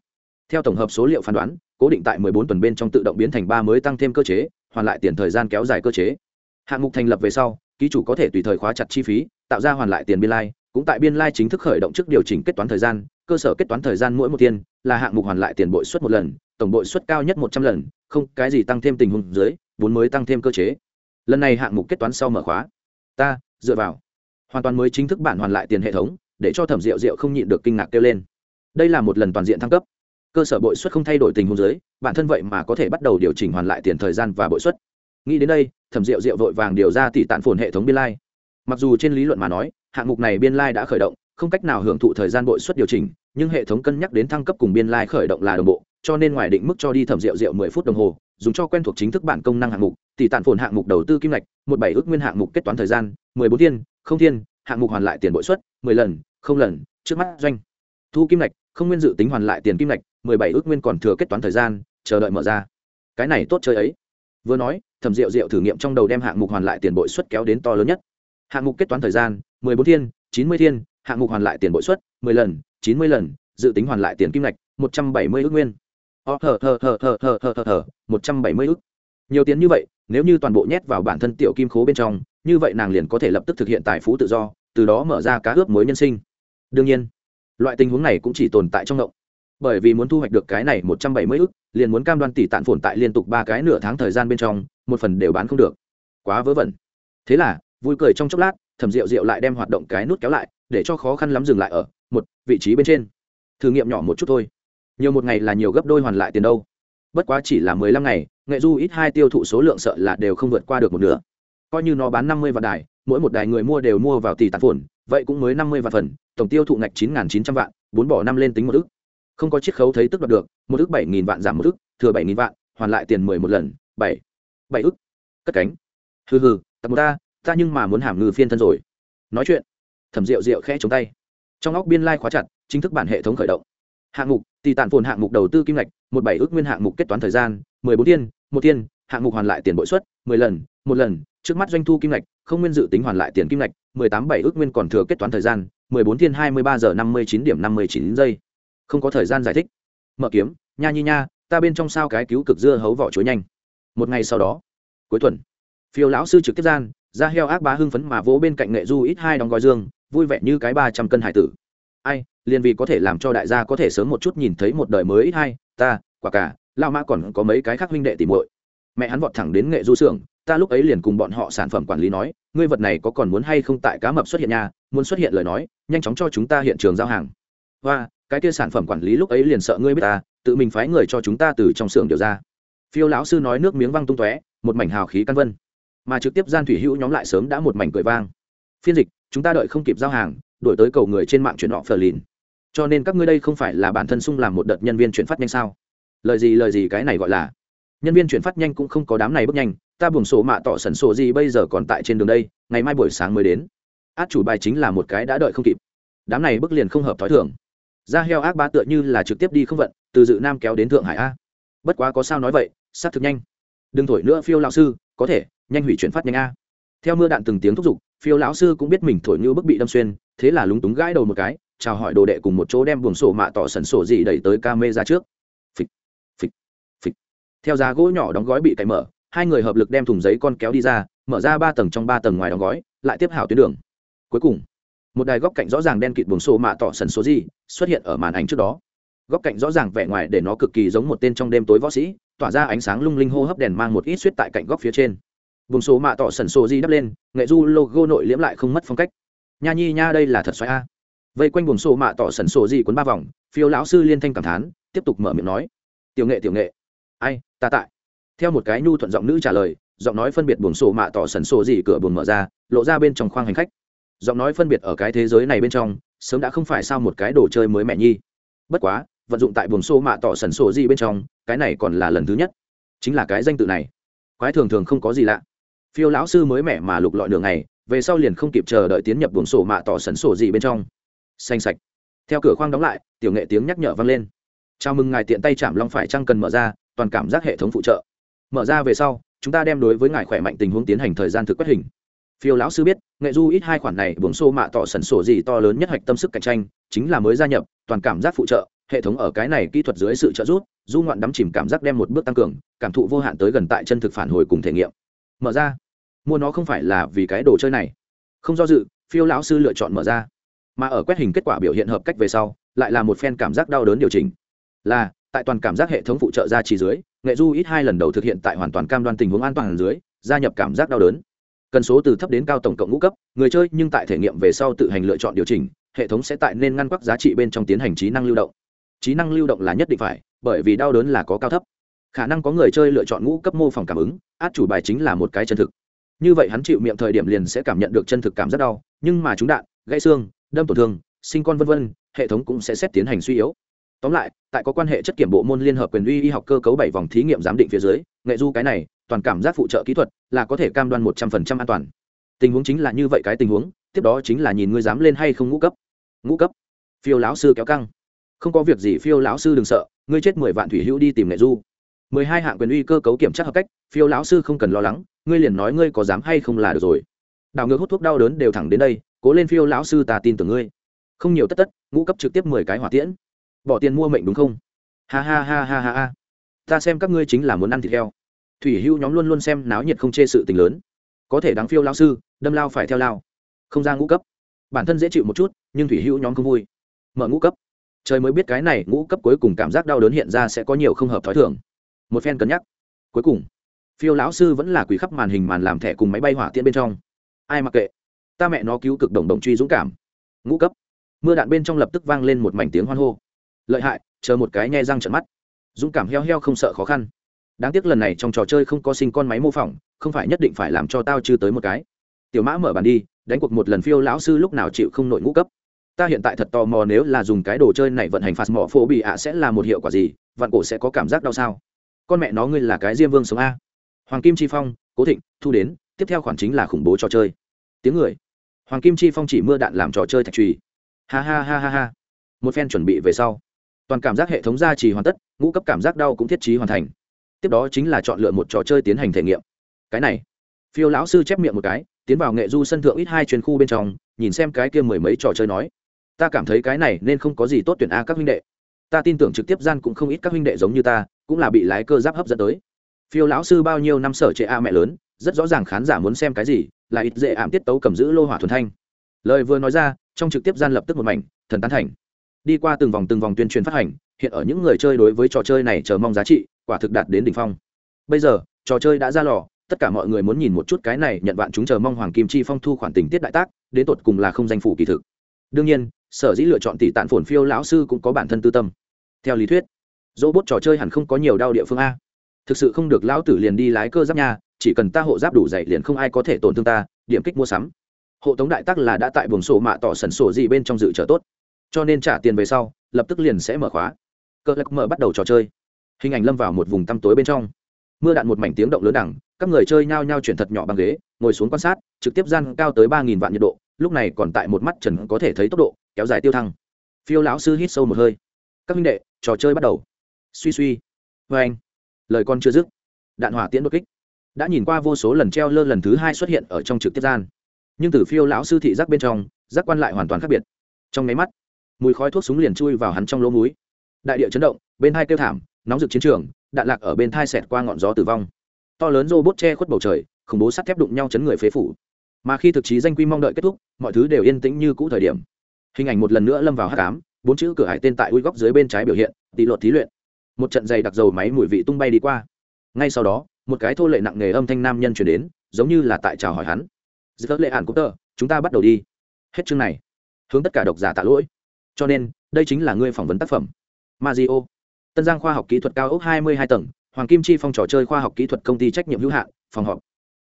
Theo tổng hợp số liệu phán đoán, cố định tại mười bốn tuần bên trong tự động biến thành ba mới tăng thêm cơ chế, hoàn lại tiền thời gian kéo dài cơ chế. Hạng mục thành lập về sau, ký chủ có thể tùy thời khóa chặt chi phí, tạo ra hoàn lại tiền biên lai cũng tại biên lai chính thức khởi động trước điều chỉnh kết toán thời gian, cơ sở kết toán thời gian mỗi một tiền là hạng mục hoàn lại tiền bội suất một lần, tổng bội suất cao nhất một trăm lần, không cái gì tăng thêm tình huống dưới, vốn mới tăng thêm cơ chế. Lần này hạng mục kết toán sau mở khóa. Ta, dựa vào. Hoàn toàn mới chính thức bản hoàn lại tiền hệ thống, để cho thẩm rượu rượu không nhịn được kinh ngạc kêu lên. Đây là một lần toàn diện thăng cấp. Cơ sở bội suất không thay đổi tình huống dưới, bản thân vậy mà có thể bắt đầu điều chỉnh hoàn lại tiền thời gian và bội suất. Nghĩ đến đây, thẩm rượu rượu vội vàng điều ra tỷ tạn phồn hệ thống biên lai. Mặc dù trên lý luận mà nói hạng mục này biên lai đã khởi động, không cách nào hưởng thụ thời gian bội suất điều chỉnh, nhưng hệ thống cân nhắc đến thăng cấp cùng biên lai khởi động là đồng bộ, cho nên ngoài định mức cho đi thẩm rượu rượu mười phút đồng hồ, dùng cho quen thuộc chính thức bản công năng hạng mục, tỷ tàn phồn hạng mục đầu tư kim ngạch, một bảy ước nguyên hạng mục kết toán thời gian, mười bốn thiên, không thiên, hạng mục hoàn lại tiền bội suất, mười lần, không lần, trước mắt doanh. Thu kim ngạch, không nguyên dự tính hoàn lại tiền kim ngạch, mười bảy ước nguyên còn thừa kết toán thời gian, chờ đợi mở ra. Cái này tốt chơi ấy. Vừa nói, thẩm rượu rượu thử nghiệm trong đầu đem hạng mục hoàn lại tiền bội suất kéo đến to lớn nhất hạng mục kết toán thời gian 14 thiên 90 thiên hạng mục hoàn lại tiền bội suất 10 lần 90 lần dự tính hoàn lại tiền kim ngạch mươi ước nguyên. O thở thở thở thở một trăm bảy mươi ước. nhiều tiền như vậy nếu như toàn bộ nhét vào bản thân tiểu kim khố bên trong như vậy nàng liền có thể lập tức thực hiện tài phú tự do từ đó mở ra cá ướp mối nhân sinh. Đương nhiên loại tình huống này cũng chỉ tồn tại trong động bởi vì muốn thu hoạch được cái này một trăm bảy mươi ước, liền muốn cam đoan tỷ tạn phồn tại liên tục ba cái nửa tháng thời gian bên trong một phần đều bán không được. Quá vớ vẩn. Thế là vui cười trong chốc lát thẩm rượu rượu lại đem hoạt động cái nút kéo lại, để cho khó khăn lắm dừng lại ở một vị trí bên trên. Thử nghiệm nhỏ một chút thôi. Nhiều một ngày là nhiều gấp đôi hoàn lại tiền đâu. Bất quá chỉ là mười lăm ngày, nghệ du ít hai tiêu thụ số lượng sợ là đều không vượt qua được một nửa. Coi như nó bán năm mươi vạn đài, mỗi một đài người mua đều mua vào tỷ tàn phồn, vậy cũng mới năm mươi vạn phần, tổng tiêu thụ ngạch chín chín trăm vạn, bốn bỏ năm lên tính một ức. Không có chiết khấu thấy tức đoạt được, một ức bảy nghìn vạn giảm một ức, thừa bảy nghìn vạn, hoàn lại tiền mười một lần, bảy bảy ức. Cất cánh. Hừ hừ, tập một ta ta nhưng mà muốn hàm ngư phiên thân rồi. Nói chuyện, thẩm rượu rượu khẽ chống tay. Trong óc biên lai khóa chặt, chính thức bản hệ thống khởi động. Hạng mục, tỷ tàn phồn hạng mục đầu tư kim ngạch, một bảy ước nguyên hạng mục kết toán thời gian, mười bốn tiên, một tiên, hạng mục hoàn lại tiền bội suất, mười lần, một lần, trước mắt doanh thu kim ngạch, không nguyên dự tính hoàn lại tiền kim ngạch, mười tám bảy ước nguyên còn thừa kết toán thời gian, mười bốn thiên hai mươi ba giờ năm mươi chín điểm năm mươi chín giây. Không có thời gian giải thích. Mở kiếm, nha nhi nha, ta bên trong sao cái cứu cực dưa hấu vỏ chuối nhanh. Một ngày sau đó, cuối tuần, phiêu lão sư trực tiếp gian ra heo ác bá hưng phấn mà vỗ bên cạnh nghệ du ít hai đóng gói dương, vui vẻ như cái ba trăm cân hải tử. Ai, liền vì có thể làm cho đại gia có thể sớm một chút nhìn thấy một đời mới ít hai, ta, quả cả lao mã còn có mấy cái khác huynh đệ tìm muội. Mẹ hắn vọt thẳng đến nghệ du xưởng, ta lúc ấy liền cùng bọn họ sản phẩm quản lý nói, ngươi vật này có còn muốn hay không tại cá mập xuất hiện nhà muốn xuất hiện lời nói, nhanh chóng cho chúng ta hiện trường giao hàng. Và cái kia sản phẩm quản lý lúc ấy liền sợ ngươi biết ta, tự mình phái người cho chúng ta từ trong xưởng điều ra. Phiêu lão sư nói nước miếng văng tung tóe, một mảnh hào khí căn vân mà trực tiếp gian thủy hữu nhóm lại sớm đã một mảnh cười vang. Phiên dịch, chúng ta đợi không kịp giao hàng, đổi tới cầu người trên mạng chuyển họ phờ lìn cho nên các ngươi đây không phải là bản thân sung làm một đợt nhân viên chuyển phát nhanh sao? Lời gì lời gì cái này gọi là? Nhân viên chuyển phát nhanh cũng không có đám này bước nhanh, ta buồng sổ mạ tỏ sẩn sổ gì bây giờ còn tại trên đường đây, ngày mai buổi sáng mới đến. Át chủ bài chính là một cái đã đợi không kịp. Đám này bước liền không hợp thói thường. Ra heo ác ba tựa như là trực tiếp đi không vận, từ dự nam kéo đến thượng hải a. Bất quá có sao nói vậy xác thực nhanh. Đừng thổi nữa phiêu lão sư, có thể nhanh hủy chuyển phát nhanh a. Theo mưa đạn từng tiếng thúc giục, phiêu lão sư cũng biết mình thổi như bức bị đâm xuyên, thế là lúng túng gãi đầu một cái, chào hỏi đồ đệ cùng một chỗ đem buồng sổ mạ tỏ sần sổ gì đẩy tới ca mê ra trước. Phịch phịch phịch. Theo giá gỗ nhỏ đóng gói bị cậy mở, hai người hợp lực đem thùng giấy con kéo đi ra, mở ra ba tầng trong ba tầng ngoài đóng gói, lại tiếp hảo tuyến đường. Cuối cùng, một đài góc cạnh rõ ràng đen kịt buồng sổ mạ tỏ sần số gì xuất hiện ở màn ảnh trước đó. Góc cạnh rõ ràng vẻ ngoài để nó cực kỳ giống một tên trong đêm tối võ sĩ, tỏa ra ánh sáng lung linh hô hấp đèn mang một ít suýt tại cạnh góc phía trên vùng số mạ tỏ sần sổ di đắp lên, nghệ du logo nội liễm lại không mất phong cách. Nha nhi nha, đây là thật xoáy a. Vây quanh buồng sổ mạ tỏ sần sổ di cuốn ba vòng, phiêu lão sư liên thanh cảm thán, tiếp tục mở miệng nói. Tiểu nghệ tiểu nghệ. Ai, ta tại. Theo một cái nhu thuận giọng nữ trả lời, giọng nói phân biệt buồng sổ mạ tỏ sần sổ gì cửa buồng mở ra, lộ ra bên trong khoang hành khách. Giọng nói phân biệt ở cái thế giới này bên trong, sớm đã không phải sao một cái đồ chơi mới mẹ nhi. Bất quá, vận dụng tại buồng sổ mạ tỏ sần sổ gì bên trong, cái này còn là lần thứ nhất. Chính là cái danh tự này. Quái thường thường không có gì lạ phiêu lão sư mới mẻ mà lục lọi đường này về sau liền không kịp chờ đợi tiến nhập buồng sổ mạ tỏ sẩn sổ gì bên trong. Xanh sạch. Theo cửa khoang đóng lại, tiểu nghệ tiếng nhắc nhở vang lên. Chào mừng ngài tiện tay chạm long phải chăng cần mở ra, toàn cảm giác hệ thống phụ trợ. Mở ra về sau, chúng ta đem đối với ngài khỏe mạnh tình huống tiến hành thời gian thực quét hình. Phiêu lão sư biết, nghệ du ít hai khoản này buồng sổ mạ tỏ sẩn sổ gì to lớn nhất hạch tâm sức cạnh tranh, chính là mới gia nhập, toàn cảm giác phụ trợ, hệ thống ở cái này kỹ thuật dưới sự trợ giúp, du ngoạn đắm chìm cảm giác đem một bước tăng cường, cảm thụ vô hạn tới gần tại chân thực phản hồi cùng thể nghiệm. Mở ra mua nó không phải là vì cái đồ chơi này. Không do dự, phiêu lão sư lựa chọn mở ra. Mà ở quét hình kết quả biểu hiện hợp cách về sau, lại là một phen cảm giác đau đớn điều chỉnh. Là, tại toàn cảm giác hệ thống phụ trợ ra chỉ dưới, nghệ du ít hai lần đầu thực hiện tại hoàn toàn cam đoan tình huống an toàn dưới, gia nhập cảm giác đau đớn. Cần số từ thấp đến cao tổng cộng ngũ cấp, người chơi nhưng tại thể nghiệm về sau tự hành lựa chọn điều chỉnh, hệ thống sẽ tại nên ngăn quắc giá trị bên trong tiến hành trí năng lưu động. Trí năng lưu động là nhất định phải, bởi vì đau đớn là có cao thấp. Khả năng có người chơi lựa chọn ngũ cấp mô phỏng cảm ứng, át chủ bài chính là một cái chân thực như vậy hắn chịu miệng thời điểm liền sẽ cảm nhận được chân thực cảm rất đau, nhưng mà chúng đạn, gãy xương, đâm tổn thương, sinh con vân vân, hệ thống cũng sẽ xét tiến hành suy yếu. Tóm lại, tại có quan hệ chất kiểm bộ môn liên hợp quyền uy y học cơ cấu bảy vòng thí nghiệm giám định phía dưới, nghệ du cái này, toàn cảm giác phụ trợ kỹ thuật là có thể cam đoan một trăm phần trăm an toàn. Tình huống chính là như vậy cái tình huống, tiếp đó chính là nhìn ngươi dám lên hay không ngũ cấp. Ngũ cấp? Phiêu lão sư kéo căng. Không có việc gì, phiêu lão sư đừng sợ, ngươi chết mười vạn thủy hữu đi tìm nghệ du. mười hai hạng quyền uy cơ cấu kiểm tra hợp cách, phiêu lão sư không cần lo lắng ngươi liền nói ngươi có dám hay không là được rồi. Đảo ngược hút thuốc đau đớn đều thẳng đến đây, cố lên phiêu lão sư ta tin tưởng ngươi. Không nhiều tất tất, ngũ cấp trực tiếp mười cái hỏa tiễn. Bỏ tiền mua mệnh đúng không? Ha ha ha ha ha ha. Ta xem các ngươi chính là muốn ăn thịt heo. Thủy hưu nhóm luôn luôn xem náo nhiệt không chê sự tình lớn. Có thể đáng phiêu lao sư, đâm lao phải theo lao. Không ra ngũ cấp. Bản thân dễ chịu một chút, nhưng thủy hưu nhóm không vui. Mở ngũ cấp. Trời mới biết cái này ngũ cấp cuối cùng cảm giác đau đớn hiện ra sẽ có nhiều không hợp t h ó i thường. Một phen cân nhắc. Cuối cùng phiêu lão sư vẫn là quỷ khắp màn hình màn làm thẻ cùng máy bay hỏa tiễn bên trong. Ai mặc kệ, ta mẹ nó cứu cực đồng đồng truy dũng cảm. Ngũ cấp. Mưa đạn bên trong lập tức vang lên một mảnh tiếng hoan hô. Lợi hại, chờ một cái nhe răng trận mắt. Dũng cảm heo heo không sợ khó khăn. Đáng tiếc lần này trong trò chơi không có sinh con máy mô phỏng, không phải nhất định phải làm cho tao chư tới một cái. Tiểu mã mở bàn đi, đánh cuộc một lần phiêu lão sư lúc nào chịu không nội ngũ cấp. Ta hiện tại thật tò mò nếu là dùng cái đồ chơi này vận hành phạt mỏ phổ bị ạ sẽ là một hiệu quả gì, vạn cổ sẽ có cảm giác đau sao? Con mẹ nó ngươi là cái diêm vương sống a hoàng kim chi phong, cố thịnh, thu đến, tiếp theo khoản chính là khủng bố trò chơi. Tiếng người. Hoàng kim chi phong chỉ mưa đạn làm trò chơi thạch trùy ha ha ha ha ha. Một phen chuẩn bị về sau, toàn cảm giác hệ thống gia trì hoàn tất, ngũ cấp cảm giác đau cũng thiết trí hoàn thành. Tiếp đó chính là chọn lựa một trò chơi tiến hành thể nghiệm. Cái này, phiêu lão sư chép miệng một cái, tiến vào nghệ du sân thượng ít hai chuyên khu bên trong, nhìn xem cái kia mười mấy trò chơi nói. Ta cảm thấy cái này nên không có gì tốt tuyển a các huynh đệ. Ta tin tưởng trực tiếp gian cũng không ít các huynh đệ giống như ta, cũng là bị lái cơ giáp hấp dẫn tới phiêu lão sư bao nhiêu năm sở trệ a mẹ lớn, rất rõ ràng khán giả muốn xem cái gì, là ít dễ ảm tiết tấu cầm giữ lô hỏa thuần thanh. Lời vừa nói ra, trong trực tiếp gian lập tức một mảnh, thần tán thành. Đi qua từng vòng từng vòng tuyên truyền phát hành, hiện ở những người chơi đối với trò chơi này chờ mong giá trị, quả thực đạt đến đỉnh phong. Bây giờ, trò chơi đã ra lò, tất cả mọi người muốn nhìn một chút cái này nhận vạn chúng chờ mong hoàng kim chi phong thu khoản tình tiết đại tác, đến tột cùng là không danh phủ kỳ thực. Đương nhiên, sở dĩ lựa chọn tỷ tạn phồn phiêu lão sư cũng có bản thân tư tâm. Theo lý thuyết dỗ bốt trò chơi hẳn không có nhiều đau địa phương a thực sự không được lão tử liền đi lái cơ giáp nha, chỉ cần ta hộ giáp đủ dày liền không ai có thể tổn thương ta, điểm kích mua sắm. Hộ tống đại tắc là đã tại buồng sổ mạ tỏ sần sổ gì bên trong dự trở tốt. Cho nên trả tiền về sau, lập tức liền sẽ mở khóa. Cơ lắc mở bắt đầu trò chơi. Hình ảnh lâm vào một vùng tăm tối bên trong. Mưa đạn một mảnh tiếng động lớn đẳng các người chơi nhao nhao chuyển thật nhỏ bằng ghế, ngồi xuống quan sát, trực tiếp gian cao tới ba nghìn vạn nhiệt độ, lúc này còn tại một mắt trần có thể thấy tốc độ, kéo dài tiêu thăng. Phiêu lão sư hít sâu một hơi. Các minh đệ, trò chơi bắt đầu. Suy suy. Vê anh lời con chưa dứt. Đạn hỏa tiễn đột kích. Đã nhìn qua vô số lần treo lơ lần thứ hai xuất hiện ở trong trực tiếp gian. Nhưng từ phiêu lão sư thị giác bên trong, giác quan lại hoàn toàn khác biệt. Trong máy mắt, mùi khói thuốc súng liền chui vào hắn trong lỗ múi đại địa chấn động, bên hai kêu thảm, nóng rực chiến trường, đạn lạc ở bên thai xẹt qua ngọn gió tử vong. To lớn rô bốt che khuất bầu trời, khủng bố sắt thép đụng nhau chấn người phế phủ. Mà khi thực chí danh quy mong đợi kết thúc, mọi thứ đều yên tĩnh như cũ thời điểm. Hình ảnh một lần nữa lâm vào hát cám bốn chữ cửa hải tên tại ui góc dưới bên trái biểu hiện, tỷ luật thí luyện một trận dày đặc dầu máy mùi vị tung bay đi qua. Ngay sau đó, một cái thô lệ nặng nề âm thanh nam nhân chuyển đến, giống như là tại chào hỏi hắn. Giữa lệ ản cũng tờ, chúng ta bắt đầu đi. Hết chương này. Hướng tất cả độc giả tạ lỗi. Cho nên, đây chính là ngươi phỏng vấn tác phẩm. Mazio. Tân giang khoa học kỹ thuật cao ốc hai mươi hai tầng, hoàng kim chi phong trò chơi khoa học kỹ thuật công ty trách nhiệm hữu hạn, phòng họp.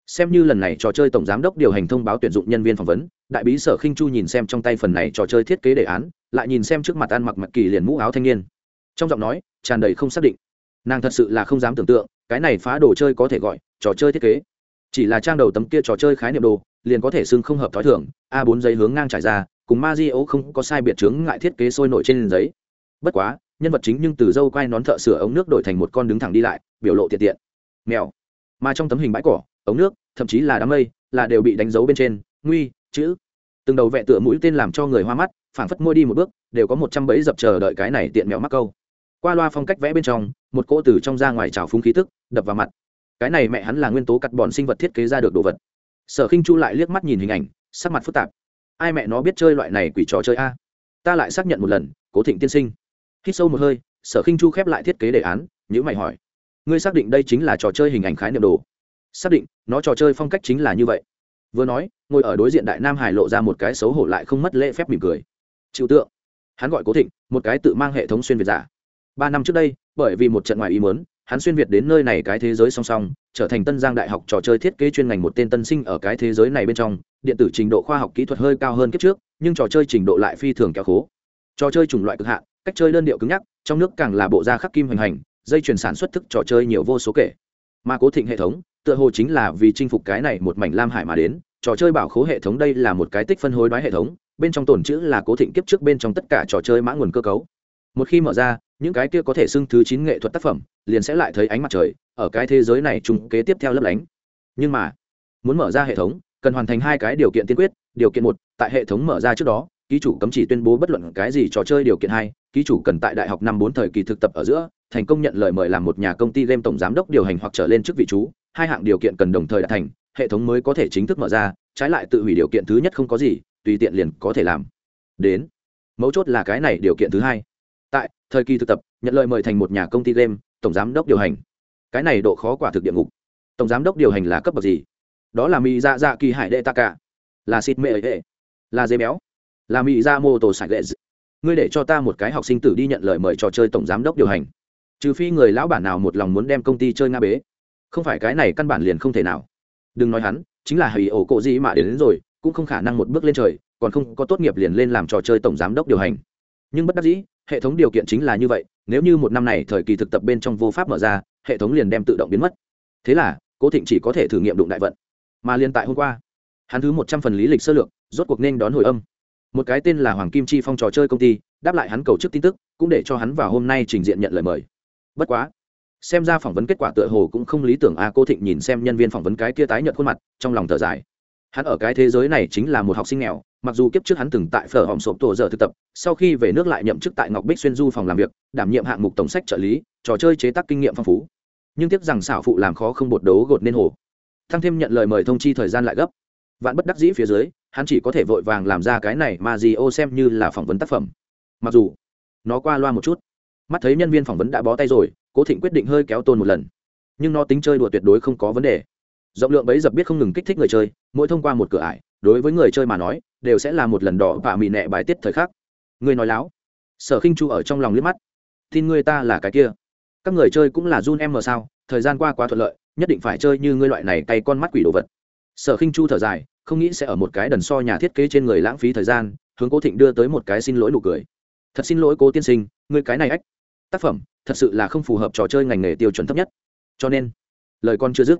Xem như lần này trò chơi tổng giám đốc điều hành thông báo tuyển dụng nhân viên phỏng vấn, đại bí sở khinh chu nhìn xem trong tay phần này trò chơi thiết kế đề án, lại nhìn xem trước mặt ăn mặc mặc kỳ liền mũ áo thanh niên. Trong giọng nói tràn đầy không xác định. Nàng thật sự là không dám tưởng tượng, cái này phá đồ chơi có thể gọi trò chơi thiết kế. Chỉ là trang đầu tấm kia trò chơi khái niệm đồ, liền có thể xưng không hợp t h ó i thưởng a bốn giấy hướng ngang trải ra, cùng ma di không có sai biệt chướng ngại thiết kế sôi nổi trên giấy. Bất quá, nhân vật chính nhưng từ dâu quay nón thợ sửa ống nước đổi thành một con đứng thẳng đi lại, biểu lộ tiện tiện. Mèo. Mà trong tấm hình bãi cỏ, ống nước, thậm chí là đám mây, là đều bị đánh dấu bên trên, nguy, chữ. Từng đầu vẹ tựa mũi tên làm cho người hoa mắt, phảng phất môi đi một bước, đều có một trăm bẫy dập chờ đợi cái này tiện mèo mắc câu qua loa phong cách vẽ bên trong, một cỗ từ trong ra ngoài trào phúng khí tức, đập vào mặt. Cái này mẹ hắn là nguyên tố cắt bọn sinh vật thiết kế ra được đồ vật. Sở khinh chu lại liếc mắt nhìn hình ảnh, sắc mặt phức tạp. Ai mẹ nó biết chơi loại này quỷ trò chơi a? Ta lại xác nhận một lần, cố thịnh tiên sinh. Hít sâu một hơi, sở khinh chu khép lại thiết kế đề án nhữ mày hỏi. Ngươi xác định đây chính là trò chơi hình ảnh khái niệm đồ? Xác định, nó trò chơi phong cách chính là như vậy. Vừa nói, ngồi ở đối diện đại nam hải lộ ra một cái xấu hổ lại không mất lễ phép mỉm cười. Chịu tượng. Hắn gọi cố thịnh, một cái tự mang hệ thống xuyên việt giả ba năm trước đây, bởi vì một trận ngoài ý mớn hắn xuyên việt đến nơi này cái thế giới song song, trở thành tân giang đại học trò chơi thiết kế chuyên ngành một tên tân sinh ở cái thế giới này bên trong, điện tử trình độ khoa học kỹ thuật hơi cao hơn kiếp trước, nhưng trò chơi trình độ lại phi thường kéo khố. Trò chơi chủng loại cực hạn, cách chơi đơn điệu cứng nhắc, trong nước càng là bộ da khắc kim hoành hành, dây chuyển sản xuất thức trò chơi nhiều vô số kể. Mà cố thịnh hệ thống, tựa hồ chính là vì chinh phục cái này một mảnh lam hải mà đến, trò chơi bảo khố hệ thống đây là một cái tích phân hối đoái hệ thống, bên trong tồn chữ là cố thịnh kiếp trước bên trong tất cả trò chơi mã nguồn cơ cấu. Một khi mở ra những cái kia có thể xưng thứ chín nghệ thuật tác phẩm, liền sẽ lại thấy ánh mặt trời ở cái thế giới này trùng kế tiếp theo lấp lánh. Nhưng mà, muốn mở ra hệ thống, cần hoàn thành hai cái điều kiện tiên quyết. Điều kiện một, tại hệ thống mở ra trước đó, ký chủ cấm chỉ tuyên bố bất luận cái gì trò chơi điều kiện hai, ký chủ cần tại đại học năm bốn thời kỳ thực tập ở giữa, thành công nhận lời mời làm một nhà công ty game tổng giám đốc điều hành hoặc trở lên chức vị chú. Hai hạng điều kiện cần đồng thời đạt thành, hệ thống mới có thể chính thức mở ra, trái lại tự hủy điều kiện thứ nhất không có gì, tùy tiện liền có thể làm. Đến, mấu chốt là cái này điều kiện thứ hai tại thời kỳ thực tập nhận lời mời thành một nhà công ty game tổng giám đốc điều hành. Cái này độ khó quả thực địa ngục. Tổng giám đốc điều hành là cấp bậc gì? Đó là mỹ dạ dạ kỳ hải đệ ta cả là xịt mệ ấy là dê béo. Là mỹ dạ mô tô sạch lệ ngươi để cho ta một cái học sinh tử đi nhận lời mời trò chơi tổng giám đốc điều hành. Trừ phi người lão bản nào một lòng muốn đem công ty chơi nga bế. Không phải cái này căn bản liền không thể nào. Đừng nói hắn chính là hầy ổ cộ gì mà đến, đến rồi cũng không khả năng một bước lên trời còn không có tốt nghiệp liền lên làm trò chơi tổng giám đốc điều hành. Nhưng bất đắc dĩ hệ thống điều kiện chính là như vậy nếu như một năm này thời kỳ thực tập bên trong vô pháp mở ra hệ thống liền đem tự động biến mất. Thế là cố thịnh chỉ có thể thử nghiệm đụng đại vận. Mà liên tại hôm qua hắn thứ một trăm phần lý lịch sơ lược rốt cuộc nên đón hồi âm. Một cái tên là hoàng kim chi phong trò chơi công ty đáp lại hắn cầu chức tin tức cũng để cho hắn vào hôm nay trình diện nhận lời mời. Bất quá xem ra phỏng vấn kết quả tựa hồ cũng không lý tưởng a à, cô thịnh nhìn xem nhân viên phỏng vấn cái kia tái nhợt khuôn mặt trong lòng thở dài. Hắn ở cái thế giới này chính là một học sinh nghèo mặc dù kiếp trước hắn từng tại phở hòm sộp tổ giờ thực tập, sau khi về nước lại nhậm chức tại ngọc bích xuyên du phòng làm việc, đảm nhiệm hạng mục tổng sách trợ lý, trò chơi chế tác kinh nghiệm phong phú. Nhưng tiếc rằng xảo phụ làm khó không bột đấu gột nên hồ. Thăng thêm nhận lời mời thông chi thời gian lại gấp. Vạn bất đắc dĩ phía dưới, hắn chỉ có thể vội vàng làm ra cái này mà gì ô xem như là phỏng vấn tác phẩm. Mặc dù, nó qua loa một chút. Mắt thấy nhân viên phỏng vấn đã bó tay rồi, cố thịnh quyết định hơi kéo tôn một lần. Nhưng nó tính chơi đùa tuyệt đối không có vấn đề rộng lượng bấy dập biết không ngừng kích thích người chơi, mỗi thông qua một cửa ải, đối với người chơi mà nói, đều sẽ là một lần đỏ và mị nẹ bài tiết thời khắc. Người nói láo. Sở khinh chu ở trong lòng liếc mắt. Tin người ta là cái kia. Các người chơi cũng là run em mờ sao, thời gian qua quá thuận lợi, nhất định phải chơi như ngươi loại này cay con mắt quỷ đồ vật. Sở khinh chu thở dài, không nghĩ sẽ ở một cái đần so nhà thiết kế trên người lãng phí thời gian, hướng cố thịnh đưa tới một cái xin lỗi nụ cười. Thật xin lỗi cố tiên sinh, ngươi cái này ách. Tác phẩm, thật sự là không phù hợp trò chơi ngành nghề tiêu chuẩn thấp nhất. Cho nên, lời con chưa dứt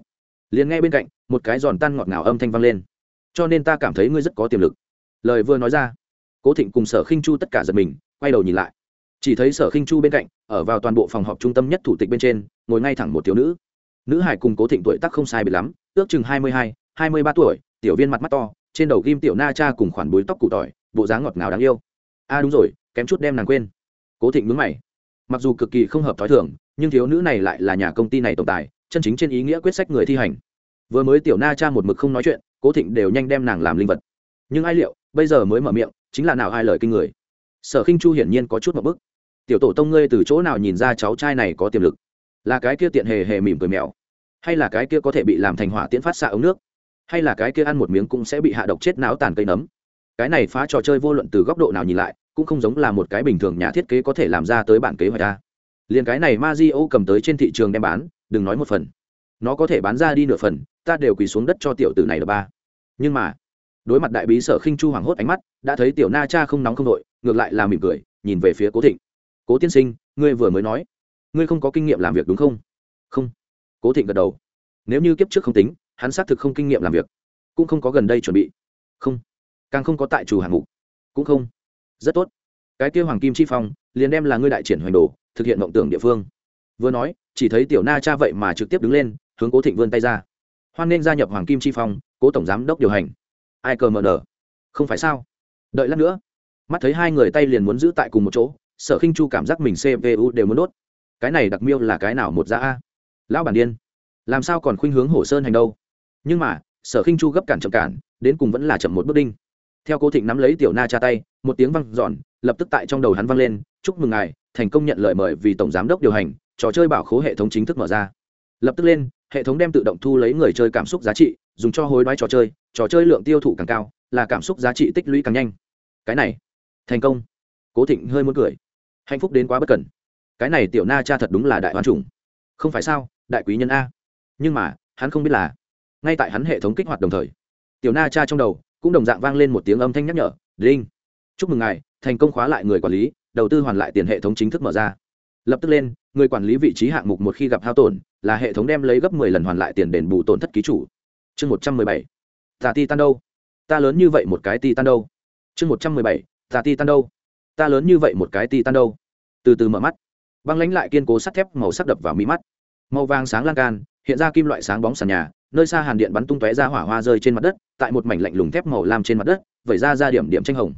liền nghe bên cạnh một cái giòn tan ngọt ngào âm thanh vang lên. Cho nên ta cảm thấy ngươi rất có tiềm lực. Lời vừa nói ra, cố thịnh cùng sở khinh chu tất cả giật mình, quay đầu nhìn lại. Chỉ thấy sở khinh chu bên cạnh, ở vào toàn bộ phòng họp trung tâm nhất thủ tịch bên trên, ngồi ngay thẳng một thiếu nữ. Nữ hải cùng cố thịnh tuổi tác không sai bị lắm, ước chừng hai mươi hai hai mươi ba tuổi, tiểu viên mặt mắt to, trên đầu ghim tiểu na cha cùng khoản bối tóc cụ tỏi, bộ dáng ngọt ngào đáng yêu. A à đúng rồi, kém chút đem nàng quên. Cố thịnh mướn mày. Mặc dù cực kỳ không hợp t h ó i nhưng thiếu nữ này lại là nhà công ty này tổng tài, chân chính trên ý nghĩa quyết sách người thi hành vừa mới tiểu na cha một mực không nói chuyện, cố thịnh đều nhanh đem nàng làm linh vật. Nhưng ai liệu, bây giờ mới mở miệng, chính là nào ai lời kinh người. Sở khinh chu hiển nhiên có chút một bức. Tiểu tổ tông ngươi từ chỗ nào nhìn ra cháu trai này có tiềm lực? Là cái kia tiện hề hề mỉm cười mèo? Hay là cái kia có thể bị làm thành hỏa tiễn phát xạ ống nước? Hay là cái kia ăn một miếng cũng sẽ bị hạ độc chết não tàn cây nấm? Cái này phá trò chơi vô luận từ góc độ nào nhìn lại, cũng không giống là một cái bình thường nhà thiết kế có thể làm ra tới bản kế hoạch ta liền cái này ma di o cầm tới trên thị trường đem bán, đừng nói một phần nó có thể bán ra đi nửa phần, ta đều quỳ xuống đất cho tiểu tử này là ba. Nhưng mà, đối mặt đại bí sở khinh chu hoảng hốt ánh mắt, đã thấy tiểu na cha không nóng không đội, ngược lại là mỉm cười, nhìn về phía cố thịnh. Cố tiên sinh, ngươi vừa mới nói, ngươi không có kinh nghiệm làm việc đúng không? Không. Cố thịnh gật đầu. Nếu như kiếp trước không tính, hắn xác thực không kinh nghiệm làm việc, cũng không có gần đây chuẩn bị. Không. Càng không có tại chủ hạng mục. Cũng không. Rất tốt. Cái kia hoàng kim chi phong, liền đem là ngươi đại triển hoành đồ, thực hiện mộng tưởng địa phương. Vừa nói, chỉ thấy tiểu na cha vậy mà trực tiếp đứng lên hướng cố thịnh vươn tay ra hoan nên gia nhập hoàng kim chi phong cố tổng giám đốc điều hành ai cờ mờ nở không phải sao đợi lát nữa mắt thấy hai người tay liền muốn giữ tại cùng một chỗ sở khinh chu cảm giác mình cpu đều muốn đốt cái này đặc miêu là cái nào một giá a? lão bản điên làm sao còn khuynh hướng hồ sơn hành đâu nhưng mà sở khinh chu gấp cản chậm cản đến cùng vẫn là chậm một bước đinh theo cô thịnh nắm lấy tiểu na cha tay một tiếng văng giòn lập tức tại trong đầu hắn văng lên chúc mừng ngài thành công nhận lời mời vì tổng giám đốc điều hành trò chơi bảo khố hệ thống chính thức mở ra lập tức lên hệ thống đem tự động thu lấy người chơi cảm xúc giá trị, dùng cho hối đoái trò chơi trò chơi lượng tiêu thụ càng cao, là cảm xúc giá trị tích lũy càng nhanh. Cái này, thành công. Cố thịnh hơi muốn cười. Hạnh phúc đến quá bất cần. Cái này tiểu na cha thật đúng là đại hoàn trùng không phải sao, đại quý nhân a. Nhưng mà, hắn không biết là, ngay tại hắn hệ thống kích hoạt đồng thời, tiểu na cha trong đầu cũng đồng dạng vang lên một tiếng âm thanh nhắc nhở, đinh, chúc mừng ngài, thành công khóa lại người quản lý, đầu tư hoàn lại tiền hệ thống chính thức mở ra. Lập tức lên, người quản lý vị trí hạng mục một khi gặp hao tổn là hệ thống đem lấy gấp mười lần hoàn lại tiền đền bù tổn thất ký chủ. Chương một trăm mười bảy. Ta ti tan đâu? Ta lớn như vậy một cái ti tan đâu? Chương một trăm mười bảy. Ta ti tan đâu? Ta lớn như vậy một cái ti tan đâu? Từ từ mở mắt. Băng lánh lại kiên cố sắt thép màu sắc đập vào mí mắt. Màu vàng sáng lan can, hiện ra kim loại sáng bóng sàn nhà, nơi xa hàn điện bắn tung tóe ra hỏa hoa rơi trên mặt đất, tại một mảnh lạnh lùng thép màu lam trên mặt đất, vẩy ra ra điểm điểm tranh hồng.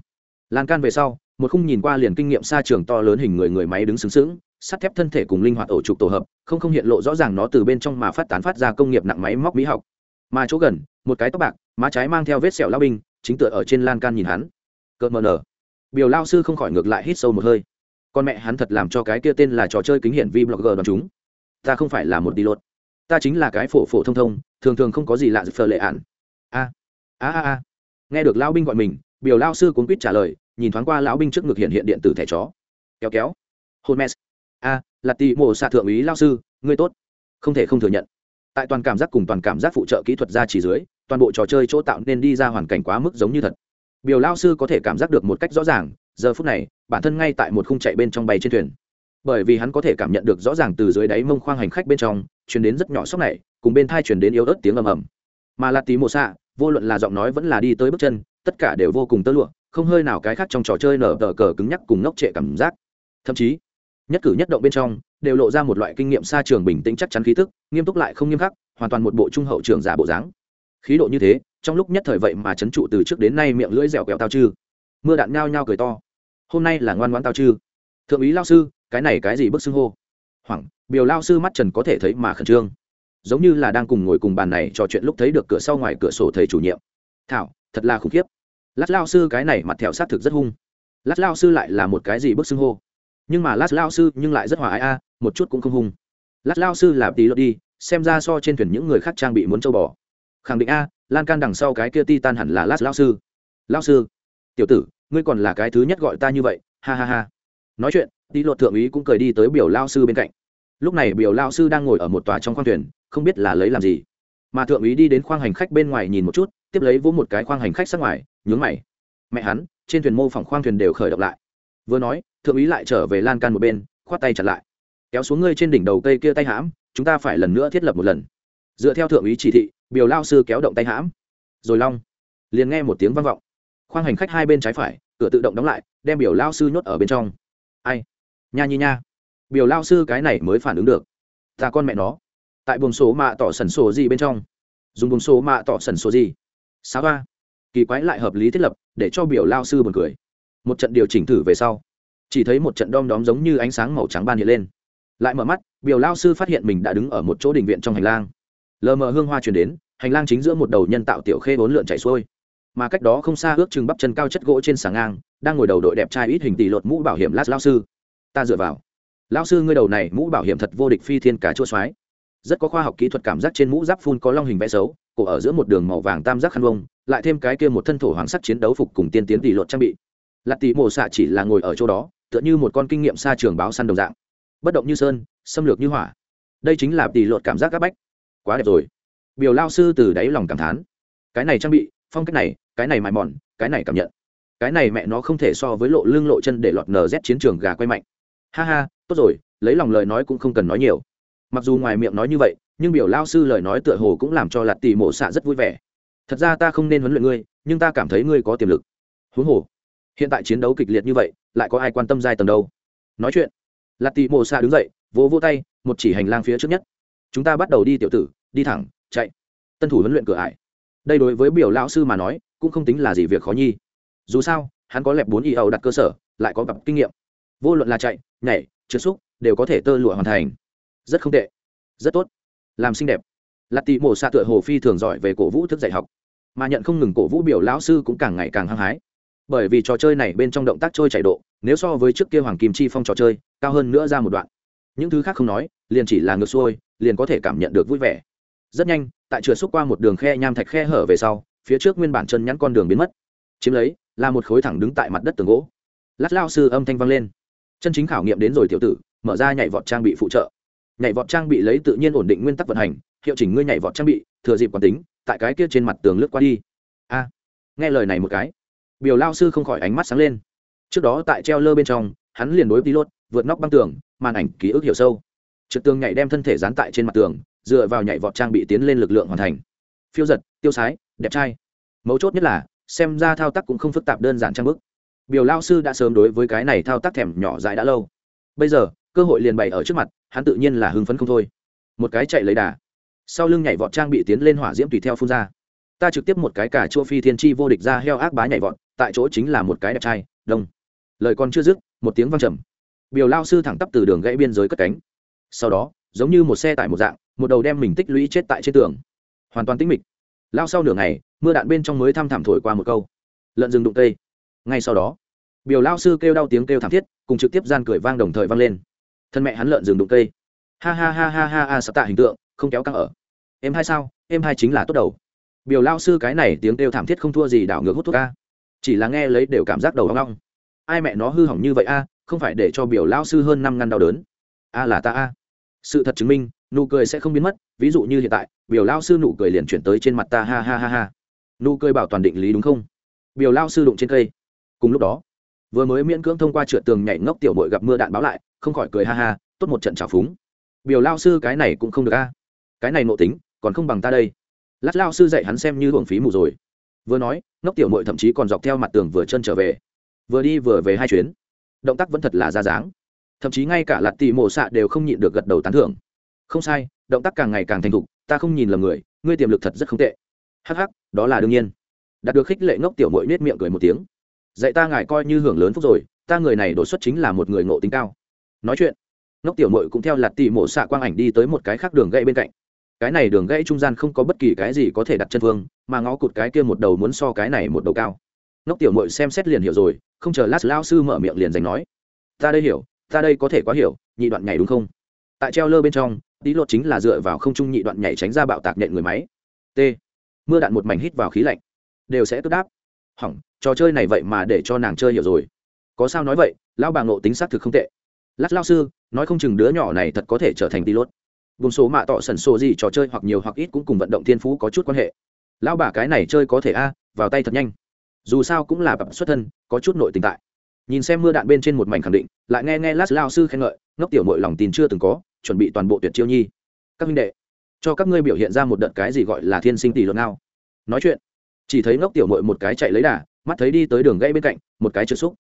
Lan can về sau, một khung nhìn qua liền kinh nghiệm xa trường to lớn hình người người máy đứng xứng xứng sắt thép thân thể cùng linh hoạt ổ trục tổ hợp, không không hiện lộ rõ ràng nó từ bên trong mà phát tán phát ra công nghiệp nặng máy móc mỹ học. Mà chỗ gần, một cái tóc bạc, má trái mang theo vết sẹo lao binh, chính tựa ở trên lan can nhìn hắn. Cợt mờ nở. Biểu lao sư không khỏi ngược lại hít sâu một hơi. Con mẹ hắn thật làm cho cái kia tên là trò chơi kính hiển vi blogger đoàn chúng. Ta không phải là một đi lột. Ta chính là cái phổ phổ thông thông, thường thường không có gì lạ phờ lệ ạn a a a a. Nghe được lão binh gọi mình, biểu lao sư cuốn quýt trả lời, nhìn thoáng qua lão binh trước ngực hiện hiện điện tử thẻ chó. Kéo kéo. Hôn mes a, là Tỷ mộ xạ thượng úy lao sư, ngươi tốt. Không thể không thừa nhận. Tại toàn cảm giác cùng toàn cảm giác phụ trợ kỹ thuật ra chỉ dưới, toàn bộ trò chơi chỗ tạo nên đi ra hoàn cảnh quá mức giống như thật. Biểu lao sư có thể cảm giác được một cách rõ ràng, giờ phút này, bản thân ngay tại một khung chạy bên trong bay trên thuyền. Bởi vì hắn có thể cảm nhận được rõ ràng từ dưới đáy mông khoang hành khách bên trong chuyển đến rất nhỏ sốc này, cùng bên thai chuyển đến yếu ớt tiếng ầm ầm. Mà là tí mộ xạ, vô luận là giọng nói vẫn là đi tới bước chân, tất cả đều vô cùng tơ lụa, không hơi nào cái khác trong trò chơi nở tờ cờ cứng nhắc cùng ngốc trệ cảm giác. Thậm chí nhất cử nhất động bên trong, đều lộ ra một loại kinh nghiệm xa trường bình tĩnh chắc chắn khí tức, nghiêm túc lại không nghiêm khắc, hoàn toàn một bộ trung hậu trường giả bộ dáng. Khí độ như thế, trong lúc nhất thời vậy mà c h ấ n trụ từ trước đến nay miệng lưỡi dẻo quẹo tao chư. Mưa đạn nhao nhao cười to. Hôm nay là ngoan ngoan tao chư. Thượng úy lao sư, cái này cái gì bức xưng hô? Hoảng, biểu lao sư mắt trần có thể thấy mà khẩn trương. Giống như là đang cùng ngồi cùng bàn này trò chuyện lúc thấy được cửa sau ngoài cửa sổ thầy chủ nhiệm. Thảo, thật là khủng khiếp. Lát lao sư cái này mặt thẹo s á t thực rất hung. Lát lao sư lại là một cái gì bức xưng hô? Nhưng mà lát lao sư nhưng lại rất hòa ái a, một chút cũng không hung. Lát lao sư là tí lột đi, xem ra so trên thuyền những người khác trang bị muốn châu bò. Khẳng định a, lan can đằng sau cái kia ti tan hẳn là lát lao sư. Lao sư, tiểu tử, ngươi còn là cái thứ nhất gọi ta như vậy, ha ha ha. Nói chuyện, tí lột thượng úy cũng cười đi tới biểu lao sư bên cạnh. Lúc này biểu lao sư đang ngồi ở một tòa trong khoang thuyền, không biết là lấy làm gì. Mà thượng úy đi đến khoang hành khách bên ngoài nhìn một chút, tiếp lấy vỗ một cái khoang hành khách sát ngoài, nhướng mày. Mẹ hắn, trên thuyền mô phỏng khoang thuyền đều khởi động lại. Vừa nói thượng úy lại trở về lan can một bên, khoát tay chặt lại. Kéo xuống ngươi trên đỉnh đầu cây kia tay hãm, chúng ta phải lần nữa thiết lập một lần. Dựa theo thượng úy chỉ thị, biểu lao sư kéo động tay hãm. Rồi long liền nghe một tiếng vang vọng. Khoang hành khách hai bên trái phải, cửa tự động đóng lại, đem biểu lao sư nhốt ở bên trong. Ai? Nha nhi nha. Biểu lao sư cái này mới phản ứng được. Ta con mẹ nó. Tại buồng số mạ tỏ sần sổ gì bên trong? Dùng buồng số mạ tỏ sần sổ gì? Sáu ba? Kỳ quái lại hợp lý thiết lập, để cho biểu lao sư buồn cười. Một trận điều chỉnh thử về sau chỉ thấy một trận đom đóm giống như ánh sáng màu trắng ban hiện lên. Lại mở mắt, biểu lao sư phát hiện mình đã đứng ở một chỗ đình viện trong hành lang. Lờ mờ hương hoa chuyển đến, hành lang chính giữa một đầu nhân tạo tiểu khê bốn lượn chạy xuôi. Mà cách đó không xa ước chừng bắp chân cao chất gỗ trên sàng ngang, đang ngồi đầu đội đẹp trai ít hình tỷ lột mũ bảo hiểm lát lao sư. Ta dựa vào. Lao sư, ngươi đầu này mũ bảo hiểm thật vô địch phi thiên cả chua soái rất có khoa học kỹ thuật cảm giác trên mũ giáp phun có long hình vẽ xấu, cổ ở giữa một đường màu vàng tam giác khăn vông lại thêm cái kia một thân thổ hoàng sắc chiến đấu phục cùng tiên tiến tỷ lột trang bị. Lạt tỷ mổ xạ chỉ là ngồi ở chỗ đó tựa như một con kinh nghiệm xa trường báo săn đồng dạng. Bất động như sơn, xâm lược như hỏa. Đây chính là tỷ lột cảm giác áp bách. Quá đẹp rồi. Biểu lao sư từ đáy lòng cảm thán. Cái này trang bị, phong cách này, cái này mài mòn, cái này cảm nhận. Cái này mẹ nó không thể so với lộ lưng lộ chân để lọt nz chiến trường gà quay mạnh. Ha ha, tốt rồi, lấy lòng lời nói cũng không cần nói nhiều. Mặc dù ngoài miệng nói như vậy, nhưng biểu lao sư lời nói tựa hồ cũng làm cho lạt tỷ mộ xạ rất vui vẻ. Thật ra ta không nên huấn luyện ngươi, nhưng ta cảm thấy ngươi có tiềm lực. Huống hồ hiện tại chiến đấu kịch liệt như vậy, lại có ai quan tâm giai tầng đâu? Nói chuyện. Lạt tỷ mộ xạ đứng dậy, vỗ vỗ tay, một chỉ hành lang phía trước nhất. Chúng ta bắt đầu đi tiểu tử, đi thẳng, chạy. Tân thủ huấn luyện cửa ải. Đây đối với biểu lão sư mà nói, cũng không tính là gì việc khó nhi. Dù sao, hắn có lẹp bốn y âu đặt cơ sở, lại có gặp kinh nghiệm. Vô luận là chạy, nhảy, trượt xúc, đều có thể tơ lụa hoàn thành. Rất không tệ. Rất tốt. Làm xinh đẹp. Lạt tị mổ xạ tựa hồ phi thường giỏi về cổ vũ thức dạy học. Mà nhận không ngừng cổ vũ biểu lão sư cũng càng ngày càng hăng hái bởi vì trò chơi này bên trong động tác trôi chạy độ, nếu so với trước kia hoàng kim chi phong trò chơi, cao hơn nữa ra một đoạn. Những thứ khác không nói, liền chỉ là ngược xuôi, liền có thể cảm nhận được vui vẻ. Rất nhanh, tại chừa xúc qua một đường khe nham thạch khe hở về sau, phía trước nguyên bản chân nhắn con đường biến mất. Chiếm lấy, là một khối thẳng đứng tại mặt đất tường gỗ. Lát lao sư âm thanh vang lên. Chân chính khảo nghiệm đến rồi tiểu tử, mở ra nhảy vọt trang bị phụ trợ. Nhảy vọt trang bị lấy tự nhiên ổn định nguyên tắc vận hành, hiệu chỉnh ngươi nhảy vọt trang bị, thừa dịp quán tính, tại cái kia trên mặt tường lướt qua đi. A, nghe lời này một cái biểu lao sư không khỏi ánh mắt sáng lên. Trước đó tại treo lơ bên trong, hắn liền đối pilot, vượt nóc băng tường, màn ảnh ký ức hiểu sâu. Trượt tường nhảy đem thân thể dán tại trên mặt tường, dựa vào nhảy vọt trang bị tiến lên lực lượng hoàn thành. Phiêu giật, tiêu sái, đẹp trai. Mấu chốt nhất là, xem ra thao tác cũng không phức tạp đơn giản trang bức. Biểu lao sư đã sớm đối với cái này thao tác thèm nhỏ dại đã lâu. Bây giờ, cơ hội liền bày ở trước mặt, hắn tự nhiên là hưng phấn không thôi. Một cái chạy lấy đà. Sau lưng nhảy vọt trang bị tiến lên hỏa diễm tùy theo phun ra. Ta trực tiếp một cái cả chua phi thiên chi vô địch ra heo ác bá nhảy vọt tại chỗ chính là một cái đẹp trai, đông. Lời còn chưa dứt, một tiếng văng trầm. Biểu lao sư thẳng tắp từ đường gãy biên giới cất cánh. Sau đó, giống như một xe tải một dạng, một đầu đem mình tích lũy chết tại trên tường. Hoàn toàn tĩnh mịch. Lao sau nửa ngày, mưa đạn bên trong mới thăm thảm thổi qua một câu. Lợn rừng đụng cây. Ngay sau đó, biểu lao sư kêu đau tiếng kêu thảm thiết, cùng trực tiếp gian cười vang đồng thời vang lên. Thân mẹ hắn lợn rừng đụng cây. Ha ha ha ha ha ha sắp tạ hình tượng, không kéo căng ở. Em hai sao? Em hai chính là tốt đầu. Biểu lao sư cái này tiếng kêu thảm thiết không thua gì đảo ngược hút thuốc ca chỉ là nghe lấy đều cảm giác đầu hoang long ai mẹ nó hư hỏng như vậy a, không phải để cho biểu lao sư hơn năm ngăn đau đớn. A là ta a. Sự thật chứng minh, nụ cười sẽ không biến mất, ví dụ như hiện tại, biểu lao sư nụ cười liền chuyển tới trên mặt ta, ha ha ha ha. Nụ cười bảo toàn định lý đúng không? Biểu lao sư đụng trên cây. Cùng lúc đó, vừa mới miễn cưỡng thông qua trượt tường nhảy ngốc tiểu mội gặp mưa đạn báo lại, không khỏi cười ha ha, tốt một trận trào phúng. Biểu lao sư cái này cũng không được a. Cái này nộ tính, còn không bằng ta đây. Lát lao sư dạy hắn xem như hưởng phí mù rồi vừa nói ngốc tiểu mội thậm chí còn dọc theo mặt tường vừa chân trở về. Vừa đi vừa về hai chuyến. Động tác vẫn thật là ra dáng. Thậm chí ngay cả lạt tì mổ xạ đều không nhịn được gật đầu tán thưởng. Không sai động tác càng ngày càng thành thục ta không nhìn lầm người ngươi tiềm lực thật rất không tệ. Hắc hắc, đó là đương nhiên. Đạt được khích lệ ngốc tiểu mội nết miệng cười một tiếng. Dạy ta ngài coi như hưởng lớn phúc rồi ta người này đột xuất chính là một người ngộ tính cao. Nói chuyện ngốc tiểu mội cũng theo lạt tì mổ xạ quang ảnh đi tới một cái khác đường gãy bên cạnh cái này đường gãy trung gian không có bất kỳ cái gì có thể đặt chân vương, mà ngó cụt cái kia một đầu muốn so cái này một đầu cao. Ngốc tiểu mội xem xét liền hiểu rồi không chờ lát lao sư mở miệng liền giành nói. Ta đây hiểu ta đây có thể quá hiểu nhị đoạn nhảy đúng không? Tại treo lơ bên trong tí lột chính là dựa vào không trung nhị đoạn nhảy tránh ra bạo tạc nện người máy. T. Mưa đạn một mảnh hít vào khí lạnh. Đều sẽ tức đáp. Hỏng trò chơi này vậy mà để cho nàng chơi hiểu rồi. Có sao nói vậy lão bà ngộ tính xác thực không tệ. Lát lao sư nói không chừng đứa nhỏ này thật có thể trở thành tí lốt vùng số mạ tọ sẩn sổ gì trò chơi hoặc nhiều hoặc ít cũng cùng vận động thiên phú có chút quan hệ. Lão bà cái này chơi có thể a, vào tay thật nhanh. Dù sao cũng là bậc xuất thân, có chút nội tình tại. Nhìn xem mưa đạn bên trên một mảnh khẳng định, lại nghe nghe lát lao sư khen ngợi, ngốc tiểu mội lòng tin chưa từng có, chuẩn bị toàn bộ tuyệt chiêu nhi. Các minh đệ, cho các ngươi biểu hiện ra một đợt cái gì gọi là thiên sinh tỷ luận nào nói chuyện, chỉ thấy ngốc tiểu mội một cái chạy lấy đà, mắt thấy đi tới đường gãy bên cạnh, một cái trượt xúc.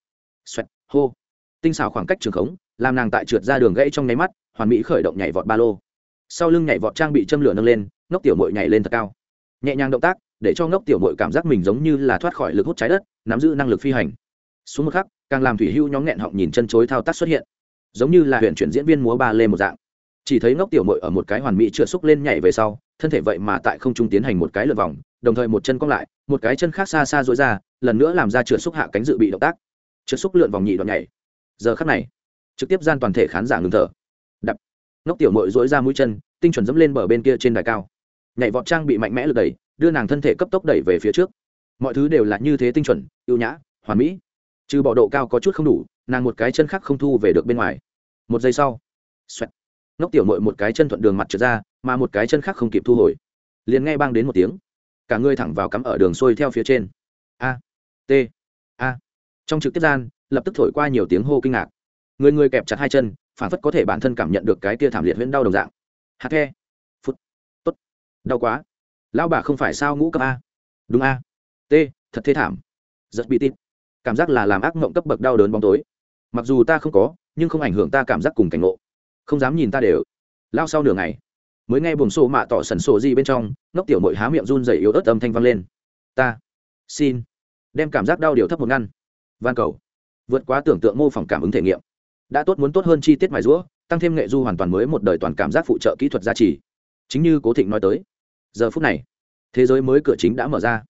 Xoẹt, hô. Tinh xảo khoảng cách trường khống, làm nàng tại trượt ra đường gãy trong nháy mắt, hoàn mỹ khởi động nhảy vọt ba lô sau lưng nhảy vọt trang bị châm lửa nâng lên, ngốc tiểu mội nhảy lên thật cao. Nhẹ nhàng động tác, để cho ngốc tiểu mội cảm giác mình giống như là thoát khỏi lực hút trái đất, nắm giữ năng lực phi hành. Xuống một khắc, càng làm thủy hưu nhóm nghẹn họng nhìn chân chối thao tác xuất hiện. Giống như là huyện chuyển diễn viên múa ba lê một dạng. Chỉ thấy ngốc tiểu mội ở một cái hoàn mỹ trượt xúc lên nhảy về sau, thân thể vậy mà tại không trung tiến hành một cái lượt vòng, đồng thời một chân cong lại, một cái chân khác xa xa dối ra, lần nữa làm ra trượt xúc hạ cánh dự bị động tác. Trượt xúc lượn vòng nhị đoạn nhảy. Giờ khắc này, trực tiếp gian toàn thể khán giả ngừng thở ngốc tiểu mội dỗi ra mũi chân tinh chuẩn dẫm lên bờ bên kia trên đài cao. Nhảy vọt trang bị mạnh mẽ lực đẩy đưa nàng thân thể cấp tốc đẩy về phía trước. Mọi thứ đều là như thế tinh chuẩn ưu nhã hoàn mỹ. Trừ bỏ độ cao có chút không đủ nàng một cái chân khác không thu về được bên ngoài. Một giây sau xoẹt, ngốc tiểu mội một cái chân thuận đường mặt trượt ra mà một cái chân khác không kịp thu hồi. Liền nghe bang đến một tiếng. Cả người thẳng vào cắm ở đường xuôi theo phía trên. A t a. Trong trực tiếp gian lập tức thổi qua nhiều tiếng hô kinh ngạc. Người người kẹp chặt hai chân phản phất có thể bản thân cảm nhận được cái tia thảm liệt huyễn đau đồng dạng. Hạt the. Phút. Tốt. Đau quá. Lão bà không phải sao ngũ cấp a. Đúng a. T. Thật thế thảm. Rất bị tin cảm giác là làm ác mộng cấp bậc đau đớn bóng tối. Mặc dù ta không có, nhưng không ảnh hưởng ta cảm giác cùng cảnh ngộ. Không dám nhìn ta đều. Lao sau nửa ngày, mới nghe buồng sổ mạ tỏ sần sổ gì bên trong, ngốc tiểu mội há miệng run dày yếu ớt âm thanh vang lên. Ta. Xin. Đem cảm giác đau điều thấp một ngăn. Van cầu. Vượt quá tưởng tượng mô phỏng cảm ứng thể nghiệm đã tốt muốn tốt hơn chi tiết mài rũa, tăng thêm nghệ du hoàn toàn mới một đời toàn cảm giác phụ trợ kỹ thuật gia trì. Chính như cố thịnh nói tới, giờ phút này, thế giới mới cửa chính đã mở ra.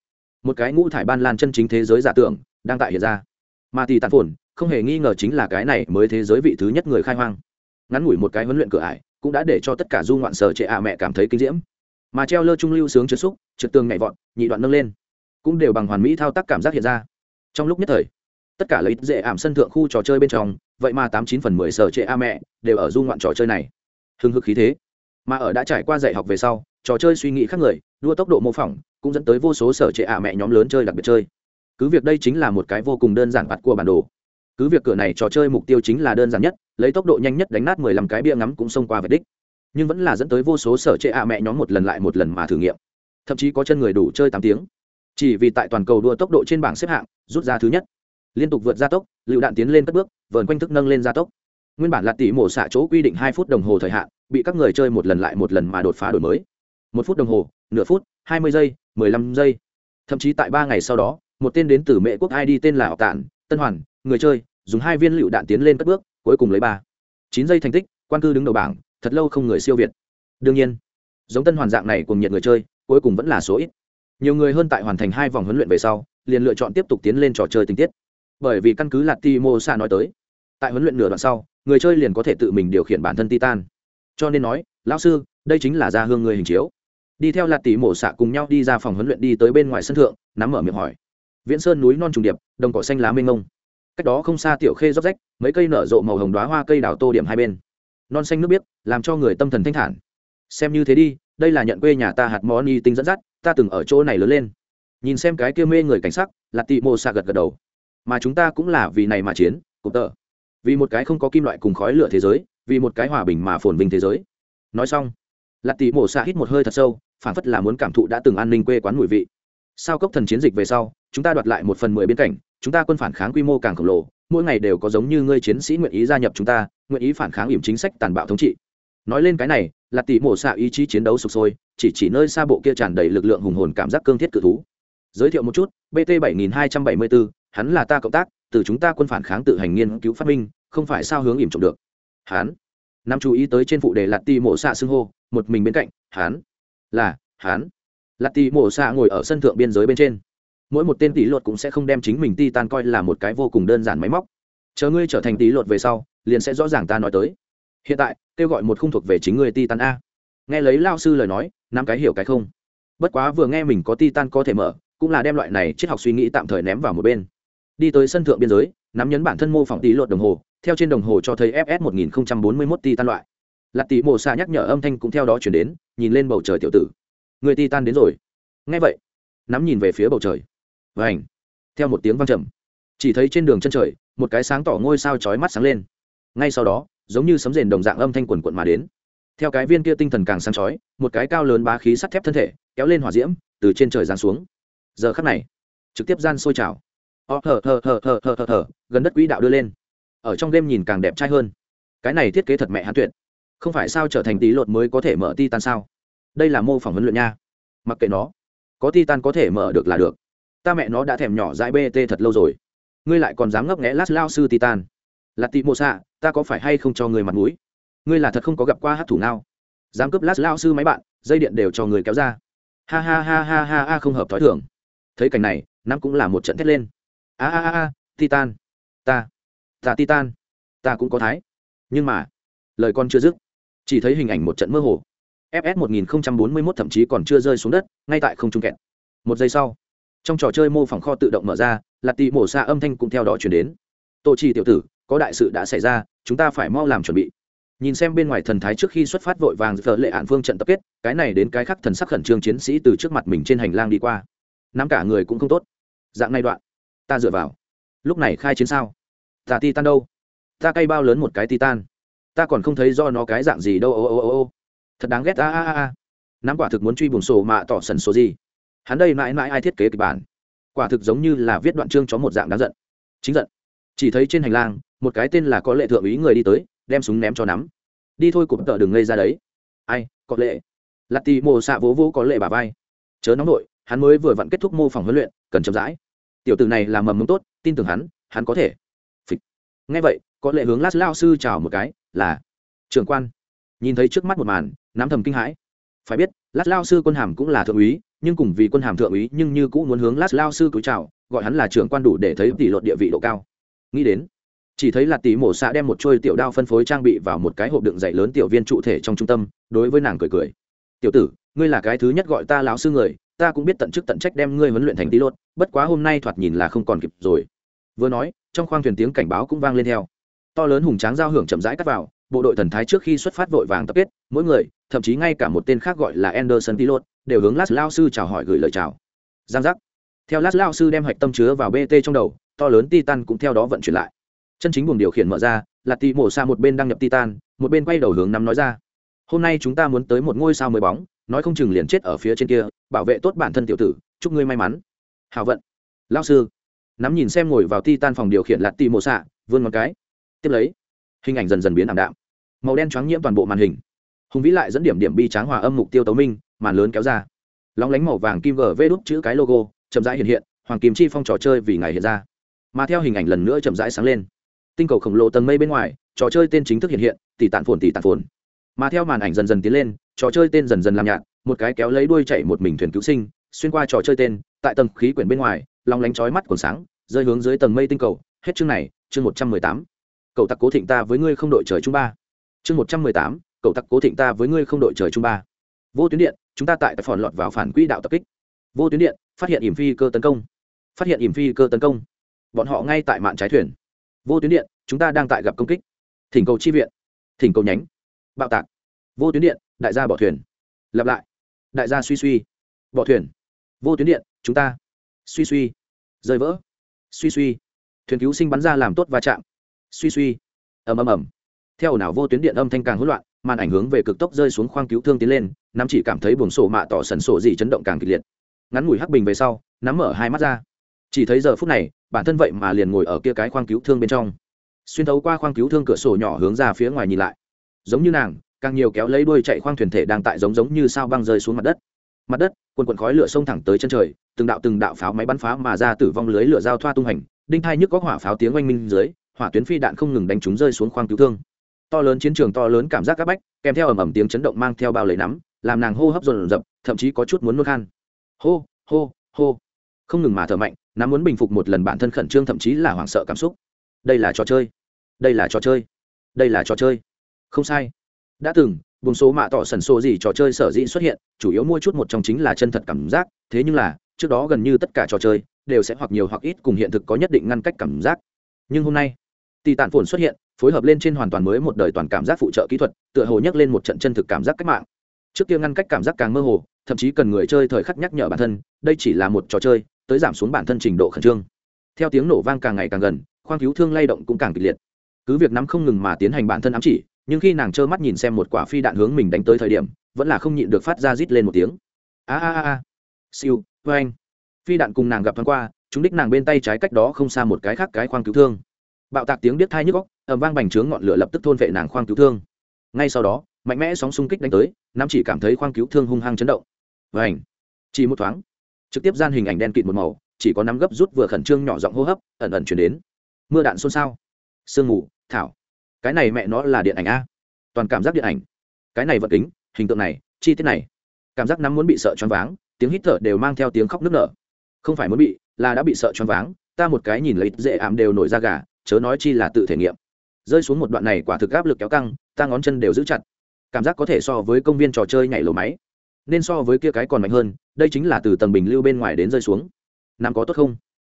Một cái ngũ thải ban lan chân chính thế giới giả tưởng đang tại hiện ra. Mà tỷ tàn phồn, không hề nghi ngờ chính là cái này mới thế giới vị thứ nhất người khai hoang. Ngắn ngủi một cái huấn luyện cửa ải cũng đã để cho tất cả du ngoạn sở trệ ạ mẹ cảm thấy kinh diễm. Mà treo lơ trung lưu sướng trượt xúc, trượt tường nhảy vọt, nhị đoạn nâng lên, cũng đều bằng hoàn mỹ thao tác cảm giác hiện ra. Trong lúc nhất thời, tất cả lấy dễ ảm sân thượng khu trò chơi bên trong vậy mà tám chín phần mười sở trệ a mẹ, đều ở du ngoạn trò chơi này. Hưng hực khí thế. Mà ở đã trải qua dạy học về sau, trò chơi suy nghĩ khác người, đua tốc độ mô phỏng, cũng dẫn tới vô số sở trệ a mẹ nhóm lớn chơi đặc biệt chơi. Cứ việc đây chính là một cái vô cùng đơn giản vặt của bản đồ. Cứ việc cửa này trò chơi mục tiêu chính là đơn giản nhất, lấy tốc độ nhanh nhất đánh nát mười lăm cái bia ngắm cũng xông qua vạch đích. Nhưng vẫn là dẫn tới vô số sở trệ a mẹ nhóm một lần lại một lần mà thử nghiệm. Thậm chí có chân người đủ chơi tám tiếng. Chỉ vì tại toàn cầu đua tốc độ trên bảng xếp hạng, rút ra thứ nhất liên tục vượt gia tốc, lựu đạn tiến lên cất bước, vờn quanh thức nâng lên gia tốc. Nguyên bản là tỷ mổ xạ chỗ quy định hai phút đồng hồ thời hạn, bị các người chơi một lần lại một lần mà đột phá đổi mới. Một phút đồng hồ, nửa phút, hai mươi giây, mười lăm giây. Thậm chí tại ba ngày sau đó, một tên đến từ mệ quốc id tên là học tản, tân hoàn, người chơi, dùng hai viên lựu đạn tiến lên cất bước, cuối cùng lấy ba. Chín giây thành tích, quan cư đứng đầu bảng, thật lâu không người siêu việt. Đương nhiên, giống tân hoàn dạng này cùng nhiệt người chơi, cuối cùng vẫn là số ít. Nhiều người hơn tại hoàn thành hai vòng huấn luyện về sau, liền lựa chọn tiếp tục tiến lên trò chơi tình tiết bởi vì căn cứ là timo sa nói tới. Tại huấn luyện nửa đoạn sau, người chơi liền có thể tự mình điều khiển bản thân titan. Cho nên nói, lão sư, đây chính là gia hương người hình chiếu. Đi theo lạt tỷ mổ xạ cùng nhau đi ra phòng huấn luyện đi tới bên ngoài sân thượng, nắm mở miệng hỏi. Viễn sơn núi non trùng điệp, đồng cỏ xanh lá mênh ngông cách đó không xa tiểu khê róc rách, mấy cây nở rộ màu hồng đoá hoa cây đào tô điểm hai bên. Non xanh nước biếc, làm cho người tâm thần thanh thản. Xem như thế đi, đây là nhận quê nhà ta hạt món y tinh dẫn dắt, ta từng ở chỗ này lớn lên. Nhìn xem cái kia mê người cảnh sắc, là tỷ mổ xạ gật gật đầu mà chúng ta cũng là vì này mà chiến cụm tợ vì một cái không có kim loại cùng khói lửa thế giới vì một cái hòa bình mà phồn vinh thế giới. Nói xong lạt tỷ mổ xạ hít một hơi thật sâu phản phất là muốn cảm thụ đã từng an ninh quê quán mùi vị. Sau cốc thần chiến dịch về sau chúng ta đoạt lại một phần mười biên cảnh chúng ta quân phản kháng quy mô càng khổng lồ mỗi ngày đều có giống như ngươi chiến sĩ nguyện ý gia nhập chúng ta nguyện ý phản kháng ỉm chính sách tàn bạo thống trị. Nói lên cái này là tỷ mổ xạ ý chí chiến đấu sụp sôi chỉ chỉ nơi xa bộ kia tràn đầy lực lượng hùng hồn cảm giác cương thiết cự thú. Giới thiệu một chút bt 7274, hắn là ta cộng tác, từ chúng ta quân phản kháng tự hành nghiên cứu phát minh, không phải sao hướng ỉm trộm được. Hắn năm chú ý tới trên phụ đề lạt ti mổ xạ xưng hô, một mình bên cạnh, hắn, là, hắn. Lạt ti mổ xạ ngồi ở sân thượng biên giới bên trên. Mỗi một tên tỷ luật cũng sẽ không đem chính mình ti tan coi là một cái vô cùng đơn giản máy móc. Chờ ngươi trở thành tỷ luật về sau, liền sẽ rõ ràng ta nói tới. Hiện tại, kêu gọi một khung thuộc về chính ngươi ti tan a. Nghe lấy lao sư lời nói năm cái hiểu cái không. Bất quá vừa nghe mình có ti tan có thể mở, cũng là đem loại này triết học suy nghĩ tạm thời ném vào một bên đi tới sân thượng biên giới, nắm nhấn bản thân mô phỏng tỷ luật đồng hồ, theo trên đồng hồ cho thấy fs 1041 ti tan loại. Lạt tỷ mổ xa nhắc nhở âm thanh cũng theo đó chuyển đến, nhìn lên bầu trời tiểu tử. Người ti tan đến rồi. Ngay vậy, nắm nhìn về phía bầu trời. Và ảnh theo một tiếng vang trầm. Chỉ thấy trên đường chân trời, một cái sáng tỏ ngôi sao chói mắt sáng lên. Ngay sau đó, giống như sấm rền đồng dạng âm thanh quần quận mà đến. Theo cái viên kia tinh thần càng sáng chói, một cái cao lớn bá khí sắt thép thân thể, kéo lên hỏa diễm, từ trên trời giáng xuống. Giờ khắc này, trực tiếp gian sôi trào ó, thở thở thở thở thở thở thở, gần đất quỹ đạo đưa lên. Ở trong game nhìn càng đẹp trai hơn. Cái này thiết kế thật mẹ hắn tuyệt. Không phải sao trở thành tí lột mới có thể mở ti tan sao? Đây là mô phỏng huấn luyện nha. Mặc kệ nó, có ti tan có thể mở được là được. Ta mẹ nó đã thèm nhỏ dãi bt thật lâu rồi. Ngươi lại còn dám ngấp nghẽ lát lao sư titan. Là tị mộ xạ, ta có phải hay không cho người mặt mũi? Ngươi là thật không có gặp qua hát thủ nào. Dám cướp lát lao sư máy bạn, dây điện đều cho người kéo ra. Ha ha ha ha ha ha, không hợp tối thưởng thấy cảnh này năm cũng là một trận thét lên a a a titan. Ta. Ta titan. Ta cũng có thái. Nhưng mà, lời con chưa dứt. Chỉ thấy hình ảnh một trận mơ hồ. Fs 1041 thậm chí còn chưa rơi xuống đất, ngay tại không trung kẹt. Một giây sau, trong trò chơi mô phỏng kho tự động mở ra là tì mổ xa âm thanh cũng theo đó chuyển đến. Tổ trì tiểu tử, có đại sự đã xảy ra, chúng ta phải mau làm chuẩn bị. Nhìn xem bên ngoài thần thái trước khi xuất phát vội vàng phở lệ ạn phương trận tập kết, cái này đến cái khác thần sắc khẩn trương chiến sĩ từ trước mặt mình trên hành lang đi qua. Nắm cả người cũng không tốt. Dạng này đoạn ta dựa vào. Lúc này khai chiến sao? Ta ti tan đâu? Ta cay bao lớn một cái titan. Ta còn không thấy do nó cái dạng gì đâu, ô ô ô ô thật đáng ghét, a a a nắm quả thực muốn truy bùng sổ mạ tỏ sần số gì? Hắn đây mãi mãi ai thiết kế kịch bản? Quả thực giống như là viết đoạn chương cho một dạng đáng giận. Chính giận. Chỉ thấy trên hành lang, một cái tên là có lệ thượng úy người đi tới, đem súng ném cho nắm. Đi thôi cụm tợ đừng ngây ra đấy. Ai, có lệ? Lạt tì mồ xạ vỗ vỗ có lệ bà vai. Chớ nóng nội hắn mới vừa vặn kết thúc mô phỏng huấn luyện, cần chậm rãi tiểu tử này là mầm mống tốt, tin tưởng hắn hắn có thể. Phịch. ngay vậy, có lệ hướng lát lao sư chào một cái, là, trưởng quan. Nhìn thấy trước mắt một màn nắm thầm kinh hãi. Phải biết, lát lao sư quân hàm cũng là thượng úy, nhưng cùng vì quân hàm thượng úy nhưng như cũng muốn hướng lát lao sư cúi chào, gọi hắn là trưởng quan đủ để thấy tỷ luật địa vị độ cao. Nghĩ đến, chỉ thấy là tỷ mổ xạ đem một trôi tiểu đao phân phối trang bị vào một cái hộp đựng dạy lớn tiểu viên trụ thể trong trung tâm, đối với nàng cười cười. Tiểu tử, ngươi là cái thứ nhất gọi ta lão sư người ta cũng biết tận chức tận trách đem ngươi huấn luyện thành tí lốt bất quá hôm nay thoạt nhìn là không còn kịp rồi. Vừa nói trong khoang thuyền tiếng cảnh báo cũng vang lên theo. To lớn hùng tráng giao hưởng chậm rãi cắt vào bộ đội thần thái trước khi xuất phát vội vàng tập kết mỗi người thậm chí ngay cả một tên khác gọi là anderson Lột, đều hướng lát lao sư chào hỏi gửi lời chào. Giang giác. Theo lát lao sư đem hạch tâm chứa vào bt trong đầu to lớn titan cũng theo đó vận chuyển lại. Chân chính buồng điều khiển mở ra là tì mổ xa một bên đăng nhập titan một bên quay đầu hướng nắm nói ra. Hôm nay chúng ta muốn tới một ngôi sao mới bóng nói không chừng liền chết ở phía trên kia, bảo vệ tốt bản thân tiểu tử, chúc ngươi may mắn. Hào vận. Lao sư. Nắm nhìn xem ngồi vào ti tan phòng điều khiển lạt ti mộ xạ vươn một cái. Tiếp lấy, hình ảnh dần dần biến ảm đạm. Màu đen choáng nhiễm toàn bộ màn hình. Hùng vĩ lại dẫn điểm điểm bi tráng hòa âm mục tiêu tấu minh, màn lớn kéo ra. Lóng lánh màu vàng kim gv đúc chữ cái logo, chậm rãi hiện hiện, hoàng kim chi phong trò chơi vì ngày hiện ra. Mà theo hình ảnh lần nữa chậm rãi sáng lên. Tinh cầu khổng lồ tầng mây bên ngoài, trò chơi tên chính thức hiện hiện, tỷ tạn phồn, tỷ tạn phồn. Mà theo màn ảnh dần dần tiến lên trò chơi tên dần dần làm nhạt, một cái kéo lấy đuôi chạy một mình thuyền cứu sinh, xuyên qua trò chơi tên, tại tầng khí quyển bên ngoài, long lánh chói mắt còn sáng, rơi hướng dưới tầng mây tinh cầu. Hết chương này, chương một trăm mười tám. Cậu tặc cố thịnh ta với ngươi không đội trời chung ba. Chương một trăm mười tám, cậu tặc cố thịnh ta với ngươi không đội trời chung ba. Vô tuyến điện, chúng ta tại phòn lọt vào phản quỹ đạo tập kích. Vô tuyến điện, phát hiện ỉm phi cơ tấn công. Phát hiện ỉm phi cơ tấn công. Bọn họ ngay tại mạn trái thuyền. Vô tuyến điện, chúng ta đang tại gặp công kích. Thỉnh cầu chi viện. Thỉnh cầu nhánh. Bạo tạc vô tuyến điện, đại gia bỏ thuyền. Lặp lại. Đại gia suy suy. Bỏ thuyền. Vô tuyến điện, chúng ta. Suy suy. Rơi vỡ. Suy suy. Thuyền cứu sinh bắn ra làm tốt va chạm. Suy suy. Ầm ầm ầm. Theo ồn ào vô tuyến điện âm thanh càng hỗn loạn, màn ảnh hướng về cực tốc rơi xuống khoang cứu thương tiến lên, nắm chỉ cảm thấy buồng sổ mạ tỏ sần sổ gì chấn động càng kịch liệt. Ngắn ngủi hắc bình về sau, nắm mở hai mắt ra. Chỉ thấy giờ phút này, bản thân vậy mà liền ngồi ở kia cái khoang cứu thương bên trong. Xuyên thấu qua khoang cứu thương cửa sổ nhỏ hướng ra phía ngoài nhìn lại. Giống như nàng càng nhiều kéo lấy đuôi chạy khoang thuyền thể đang tại giống giống như sao băng rơi xuống mặt đất. Mặt đất, quần quần khói lửa sông thẳng tới chân trời, từng đạo từng đạo pháo máy bắn phá mà ra tử vong lưới lửa giao thoa tung hành, đinh thai nhức có hỏa pháo tiếng oanh minh dưới, hỏa tuyến phi đạn không ngừng đánh chúng rơi xuống khoang cứu thương. To lớn chiến trường to lớn cảm giác áp bách, kèm theo ầm ầm tiếng chấn động mang theo bao lấy nắm, làm nàng hô hấp dồn dập, thậm chí có chút muốn nuốt khan. Hô hô hô. Không ngừng mà thở mạnh, nắm muốn bình phục một lần bản thân khẩn trương thậm chí là hoảng sợ cảm xúc. Đây là trò chơi. Đây là trò chơi. Đây là trò chơi. Không sai đã từng, vùng số mạ tỏ sần sô gì trò chơi sở dĩ xuất hiện, chủ yếu mua chút một trong chính là chân thật cảm giác, thế nhưng là, trước đó gần như tất cả trò chơi, đều sẽ hoặc nhiều hoặc ít cùng hiện thực có nhất định ngăn cách cảm giác. Nhưng hôm nay tỷ tản phồn xuất hiện, phối hợp lên trên hoàn toàn mới một đời toàn cảm giác phụ trợ kỹ thuật, tựa hồ nhắc lên một trận chân thực cảm giác cách mạng. Trước kia ngăn cách cảm giác càng mơ hồ, thậm chí cần người chơi thời khắc nhắc nhở bản thân, đây chỉ là một trò chơi, tới giảm xuống bản thân trình độ khẩn trương. Theo tiếng nổ vang càng ngày càng gần, khoang cứu thương lay động cũng càng kịch liệt. Cứ việc nắm không ngừng mà tiến hành bản thân ám chỉ nhưng khi nàng trơ mắt nhìn xem một quả phi đạn hướng mình đánh tới thời điểm, vẫn là không nhịn được phát ra rít lên một tiếng. A a a siêu vê anh. Phi đạn cùng nàng gặp thoáng qua, chúng đích nàng bên tay trái cách đó không xa một cái khác cái khoang cứu thương. Bạo tạc tiếng điếc thai nhức góc ẩm vang bành trướng ngọn lửa lập tức thôn vệ nàng khoang cứu thương. Ngay sau đó, mạnh mẽ sóng xung kích đánh tới, nam chỉ cảm thấy khoang cứu thương hung hăng chấn động. Vâng Và ảnh chỉ một thoáng, trực tiếp gian hình ảnh đen kịt một màu, chỉ có nắm gấp rút vừa khẩn trương nhỏ giọng hô hấp, ẩn ẩn chuyển đến. Mưa đạn xôn xao. Sương mù, thảo cái này mẹ nó là điện ảnh a. Toàn cảm giác điện ảnh. Cái này vật kính, hình tượng này, chi tiết này. Cảm giác nắm muốn bị sợ choáng váng, tiếng hít thở đều mang theo tiếng khóc nức nở. Không phải muốn bị, là đã bị sợ choáng váng, ta một cái nhìn lấy dễ ảm đều nổi ra gà, chớ nói chi là tự thể nghiệm. Rơi xuống một đoạn này quả thực áp lực kéo căng, ta ngón chân đều giữ chặt. Cảm giác có thể so với công viên trò chơi nhảy lầu máy, nên so với kia cái còn mạnh hơn, đây chính là từ tầng bình lưu bên ngoài đến rơi xuống. Nam có tốt không?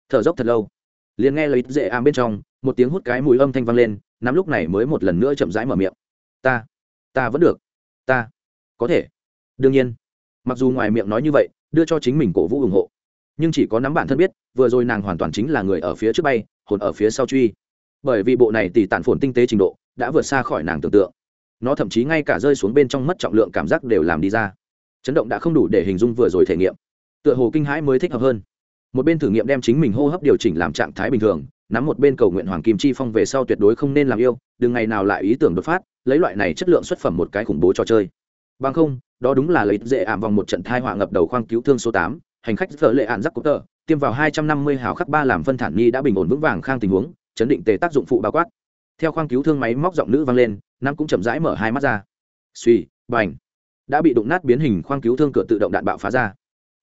Thở dốc thật lâu. Liền nghe lấy dễ ảm bên trong, một tiếng hút cái mùi âm thanh vang lên nắm lúc này mới một lần nữa chậm rãi mở miệng. Ta ta vẫn được. Ta, có thể. Đương nhiên. Mặc dù ngoài miệng nói như vậy, đưa cho chính mình cổ vũ ủng hộ. Nhưng chỉ có nắm bản thân biết, vừa rồi nàng hoàn toàn chính là người ở phía trước bay, hồn ở phía sau truy. Bởi vì bộ này tỷ tản phồn tinh tế trình độ, đã vượt xa khỏi nàng tưởng tượng. Nó thậm chí ngay cả rơi xuống bên trong mất trọng lượng cảm giác đều làm đi ra. Chấn động đã không đủ để hình dung vừa rồi thể nghiệm. Tựa hồ kinh hãi mới thích hợp hơn. Một bên thử nghiệm đem chính mình hô hấp điều chỉnh làm trạng thái bình thường nắm một bên cầu nguyện hoàng kim chi phong về sau tuyệt đối không nên làm yêu, đừng ngày nào lại ý tưởng đột phát, lấy loại này chất lượng xuất phẩm một cái khủng bố trò chơi. Bằng không, đó đúng là lấy dễ ảm vòng một trận thai họa ngập đầu khoang cứu thương số tám, hành khách thợ lệ ạn giắc cúc tờ, tiêm vào hai trăm năm mươi hào khắc ba làm phân thản nhi đã bình ổn vững vàng khang tình huống, chấn định tề tác dụng phụ bao quát. Theo khoang cứu thương máy móc giọng nữ vang lên nam cũng chậm rãi mở hai mắt ra. Suy bành. Đã bị đụng nát biến hình khoang cứu thương cửa tự động đạn bạo phá ra.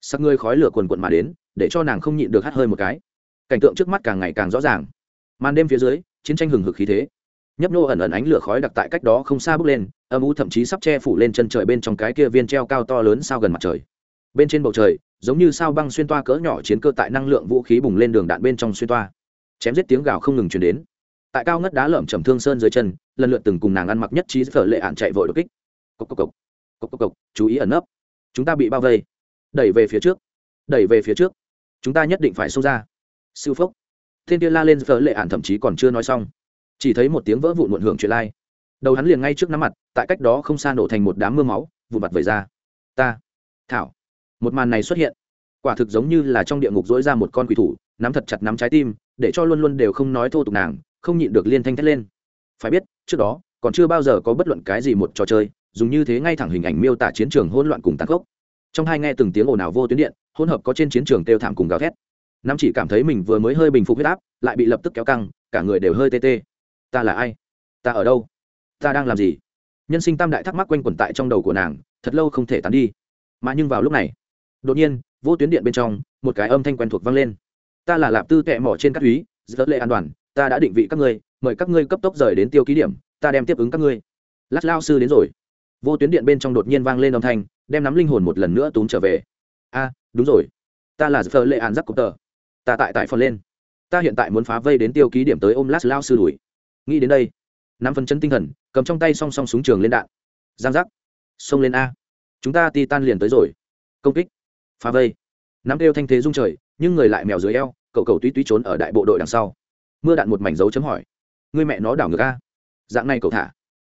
Sắc ngươi khói lửa quần quận mà đến, để cho nàng không nhịn được hắt hơi một cái cảnh tượng trước mắt càng ngày càng rõ ràng. Màn đêm phía dưới, chiến tranh hừng hực khí thế. Nhấp nô ẩn ẩn ánh lửa khói đặc tại cách đó không xa bước lên, âm u thậm chí sắp che phủ lên chân trời bên trong cái kia viên treo cao to lớn sao gần mặt trời. Bên trên bầu trời, giống như sao băng xuyên toa cỡ nhỏ chiến cơ tại năng lượng vũ khí bùng lên đường đạn bên trong xuyên toa. Chém giết tiếng gào không ngừng chuyển đến. Tại cao ngất đá lởm chầm thương sơn dưới chân, lần lượt từng cùng nàng ăn mặc nhất trí phở lệ ạn chạy vội đột kích. Cốc cốc cốc cốc cốc cốc chú ý ẩn nấp. Chúng ta bị bao vây. Đẩy về phía trước, đẩy về phía trước. Chúng ta nhất định phải xông ra siêu phốc thiên kia la lên phở lệ ạn thậm chí còn chưa nói xong. Chỉ thấy một tiếng vỡ vụn muộn hưởng chuyện lai. Đầu hắn liền ngay trước nắm mặt, tại cách đó không xa nổ thành một đám mưa máu, vụn mặt vẩy ra. Ta, thảo. Một màn này xuất hiện. Quả thực giống như là trong địa ngục dỗi ra một con quỷ thủ, nắm thật chặt nắm trái tim, để cho luôn luôn đều không nói thô tục nàng, không nhịn được liên thanh thét lên. Phải biết, trước đó, còn chưa bao giờ có bất luận cái gì một trò chơi, dùng như thế ngay thẳng hình ảnh miêu tả chiến trường hỗn loạn cùng tàn khốc. Trong hai nghe từng tiếng ồn ào vô tuyến điện, hỗn hợp có trên chiến trường kêu thảm cùng gào thét nam chỉ cảm thấy mình vừa mới hơi bình phục huyết áp, lại bị lập tức kéo căng, cả người đều hơi tê tê. Ta là ai? Ta ở đâu? Ta đang làm gì? Nhân sinh tam đại thắc mắc quanh quẩn tại trong đầu của nàng, thật lâu không thể tán đi. Mà nhưng vào lúc này, đột nhiên, vô tuyến điện bên trong, một cái âm thanh quen thuộc vang lên. Ta là lạp tư tệ mỏ trên các túy rất lệ an toàn, ta đã định vị các ngươi, mời các ngươi cấp tốc rời đến tiêu ký điểm, ta đem tiếp ứng các ngươi. Lát lao sư đến rồi. Vô tuyến điện bên trong đột nhiên vang lên âm thanh, đem nắm linh hồn một lần nữa túm trở về. A, đúng rồi. Ta là phờ lệ an giắc cục tờ ta tại tại phần lên. Ta hiện tại muốn phá vây đến tiêu ký điểm tới ôm lát lao sư đuổi. Nghĩ đến đây, nắm phân chân tinh thần, cầm trong tay song song súng trường lên đạn. Giang giác. Xông lên a. Chúng ta ti tan liền tới rồi. Công kích. Phá vây. Nắm kêu thanh thế rung trời, nhưng người lại mèo dưới eo, cậu cậu tuy tuy trốn ở đại bộ đội đằng sau. Mưa đạn một mảnh dấu chấm hỏi. Người mẹ nó đảo ngược a. Dạng này cậu thả.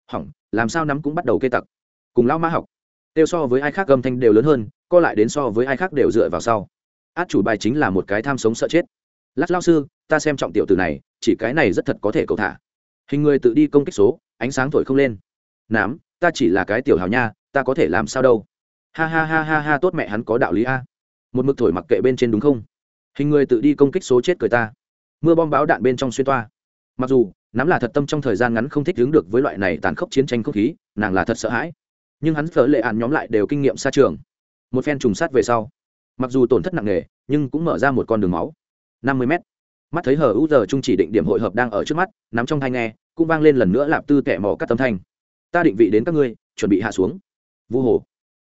Hỏng, làm sao nắm cũng bắt đầu kê tặc. Cùng lao mã học. Tiêu so với ai khác gầm thanh đều lớn hơn, co lại đến so với ai khác đều dựa vào sau át chủ bài chính là một cái tham sống sợ chết. Lát lao sư, ta xem trọng tiểu từ này, chỉ cái này rất thật có thể cầu thả. Hình người tự đi công kích số, ánh sáng thổi không lên. Nám, ta chỉ là cái tiểu hào nha, ta có thể làm sao đâu? Ha ha ha ha ha, tốt mẹ hắn có đạo lý a. Một mực thổi mặc kệ bên trên đúng không? Hình người tự đi công kích số chết cười ta. Mưa bom báo đạn bên trong xuyên toa. Mặc dù nắm là thật tâm trong thời gian ngắn không thích đứng được với loại này tàn khốc chiến tranh không khí, nàng là thật sợ hãi. Nhưng hắn phở lệ ạn nhóm lại đều kinh nghiệm xa trường. Một phen trùng sát về sau mặc dù tổn thất nặng nề, nhưng cũng mở ra một con đường máu. Năm mươi m mắt thấy hờ u giờ trung chỉ định điểm hội hợp đang ở trước mắt, nắm trong thai nghe, cũng vang lên lần nữa lạp tư kẻ mỏ các tấm thanh. Ta định vị đến các ngươi, chuẩn bị hạ xuống. Vu hồ.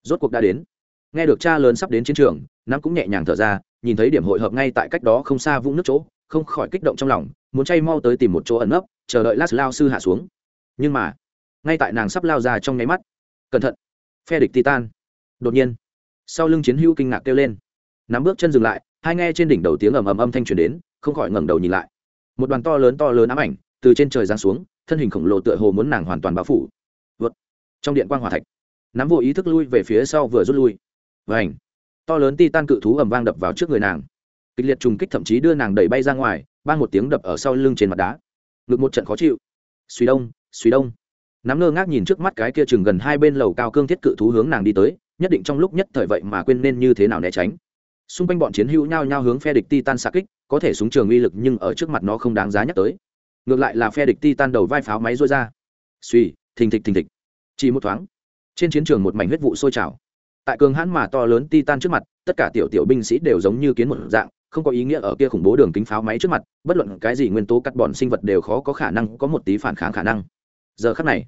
Rốt cuộc đã đến. Nghe được cha lớn sắp đến chiến trường, nắm cũng nhẹ nhàng thở ra, nhìn thấy điểm hội hợp ngay tại cách đó không xa vũng nước chỗ, không khỏi kích động trong lòng, muốn chay mau tới tìm một chỗ ẩn nấp, chờ đợi lát lao sư hạ xuống. Nhưng mà, ngay tại nàng sắp lao ra trong nháy mắt. Cẩn thận. Phe địch titan. Đột nhiên sau lưng chiến hữu kinh ngạc kêu lên. Nắm bước chân dừng lại, hai nghe trên đỉnh đầu tiếng ầm ầm âm thanh truyền đến, không khỏi ngẩng đầu nhìn lại. Một đoàn to lớn to lớn ám ảnh từ trên trời giáng xuống, thân hình khổng lồ tựa hồ muốn nàng hoàn toàn bao phủ. Vượt trong điện quang hòa thạch, nắm vô ý thức lui về phía sau vừa rút lui. Và ảnh to lớn ti tan cự thú ầm vang đập vào trước người nàng. Kịch liệt trùng kích thậm chí đưa nàng đẩy bay ra ngoài ban một tiếng đập ở sau lưng trên mặt đá. Ngực một trận khó chịu. Suy đông suy đông. Nắm ngơ ngác nhìn trước mắt cái kia chừng gần hai bên lầu cao cương thiết cự thú hướng nàng đi tới nhất định trong lúc nhất thời vậy mà quên nên như thế nào né tránh. Xung quanh bọn chiến hữu nhao nhao hướng phe địch titan xạ kích, có thể súng trường uy lực nhưng ở trước mặt nó không đáng giá nhắc tới. Ngược lại là phe địch titan đầu vai pháo máy rối ra. Suy thình thịch thình thịch. Chỉ một thoáng, trên chiến trường một mảnh huyết vụ sôi trào. Tại cường hãn mà to lớn titan trước mặt, tất cả tiểu tiểu binh sĩ đều giống như kiến một dạng, không có ý nghĩa ở kia khủng bố đường kính pháo máy trước mặt, bất luận cái gì nguyên tố cắt bọn sinh vật đều khó có khả năng có một tí phản kháng khả năng. Giờ khắc này,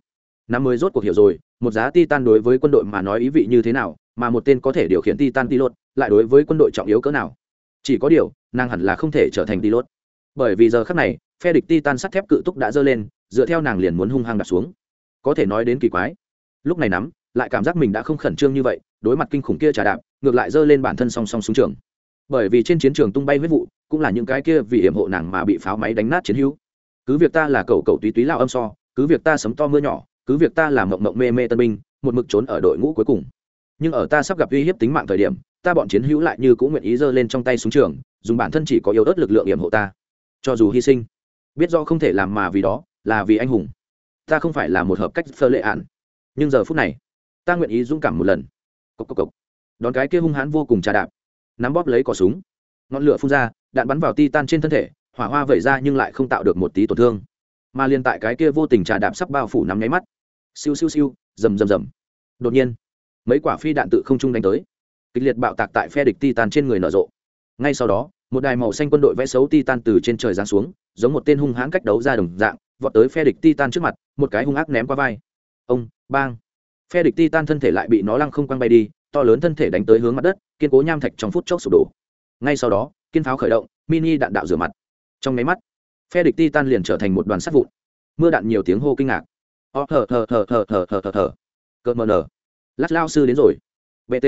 năm mới rốt cuộc hiểu rồi một giá titan đối với quân đội mà nói ý vị như thế nào, mà một tên có thể điều khiển titan pilot lại đối với quân đội trọng yếu cỡ nào? Chỉ có điều, nàng hẳn là không thể trở thành pilot. Bởi vì giờ khắc này, phe địch titan sắt thép cự túc đã dơ lên, dựa theo nàng liền muốn hung hăng đặt xuống. Có thể nói đến kỳ quái. Lúc này nắm, lại cảm giác mình đã không khẩn trương như vậy, đối mặt kinh khủng kia trà đạp, ngược lại dơ lên bản thân song song xuống trường. Bởi vì trên chiến trường tung bay huyết vụ, cũng là những cái kia vì hiểm hộ nàng mà bị pháo máy đánh nát chiến hữu. Cứ việc ta là cậu cậu túy túy lao âm so, cứ việc ta sấm to mưa nhỏ cứ việc ta làm mộng mộng mê mê tân binh, một mực trốn ở đội ngũ cuối cùng. Nhưng ở ta sắp gặp uy hiếp tính mạng thời điểm, ta bọn chiến hữu lại như cũng nguyện ý giơ lên trong tay súng trường, dùng bản thân chỉ có yếu ớt lực lượng hiểm hộ ta. Cho dù hy sinh, biết do không thể làm mà vì đó, là vì anh hùng. Ta không phải là một hợp cách phơ lệ ạn. Nhưng giờ phút này, ta nguyện ý dũng cảm một lần. Cốc cốc cốc. đón cái kia hung hãn vô cùng trà đạp. Nắm bóp lấy cỏ súng. Ngọn lửa phun ra, đạn bắn vào ti tan trên thân thể, hỏa hoa vẩy ra nhưng lại không tạo được một tí tổn thương mà liên tại cái kia vô tình trà đạp sắp bao phủ nắm nháy mắt. Siêu siêu siêu, rầm rầm rầm. Đột nhiên, mấy quả phi đạn tự không trung đánh tới. Kịch liệt bạo tạc tại phe địch titan trên người nở rộ. Ngay sau đó, một đài màu xanh quân đội vẽ xấu titan từ trên trời giáng xuống, giống một tên hung hãn cách đấu ra đồng dạng, vọt tới phe địch titan trước mặt, một cái hung ác ném qua vai. Ông, bang. Phe địch titan thân thể lại bị nó lăng không quăng bay đi, to lớn thân thể đánh tới hướng mặt đất, kiên cố nham thạch trong phút chốc sụp đổ. Ngay sau đó, kiên pháo khởi động, mini đạn đạo rửa mặt. Trong máy mắt phe địch titan liền trở thành một đoàn sắt vụn. Mưa đạn nhiều tiếng hô kinh ngạc. Ờ, Ó thở thở thở thở thở thở thở thở cờ mờ nở lát lao sư đến rồi. Bt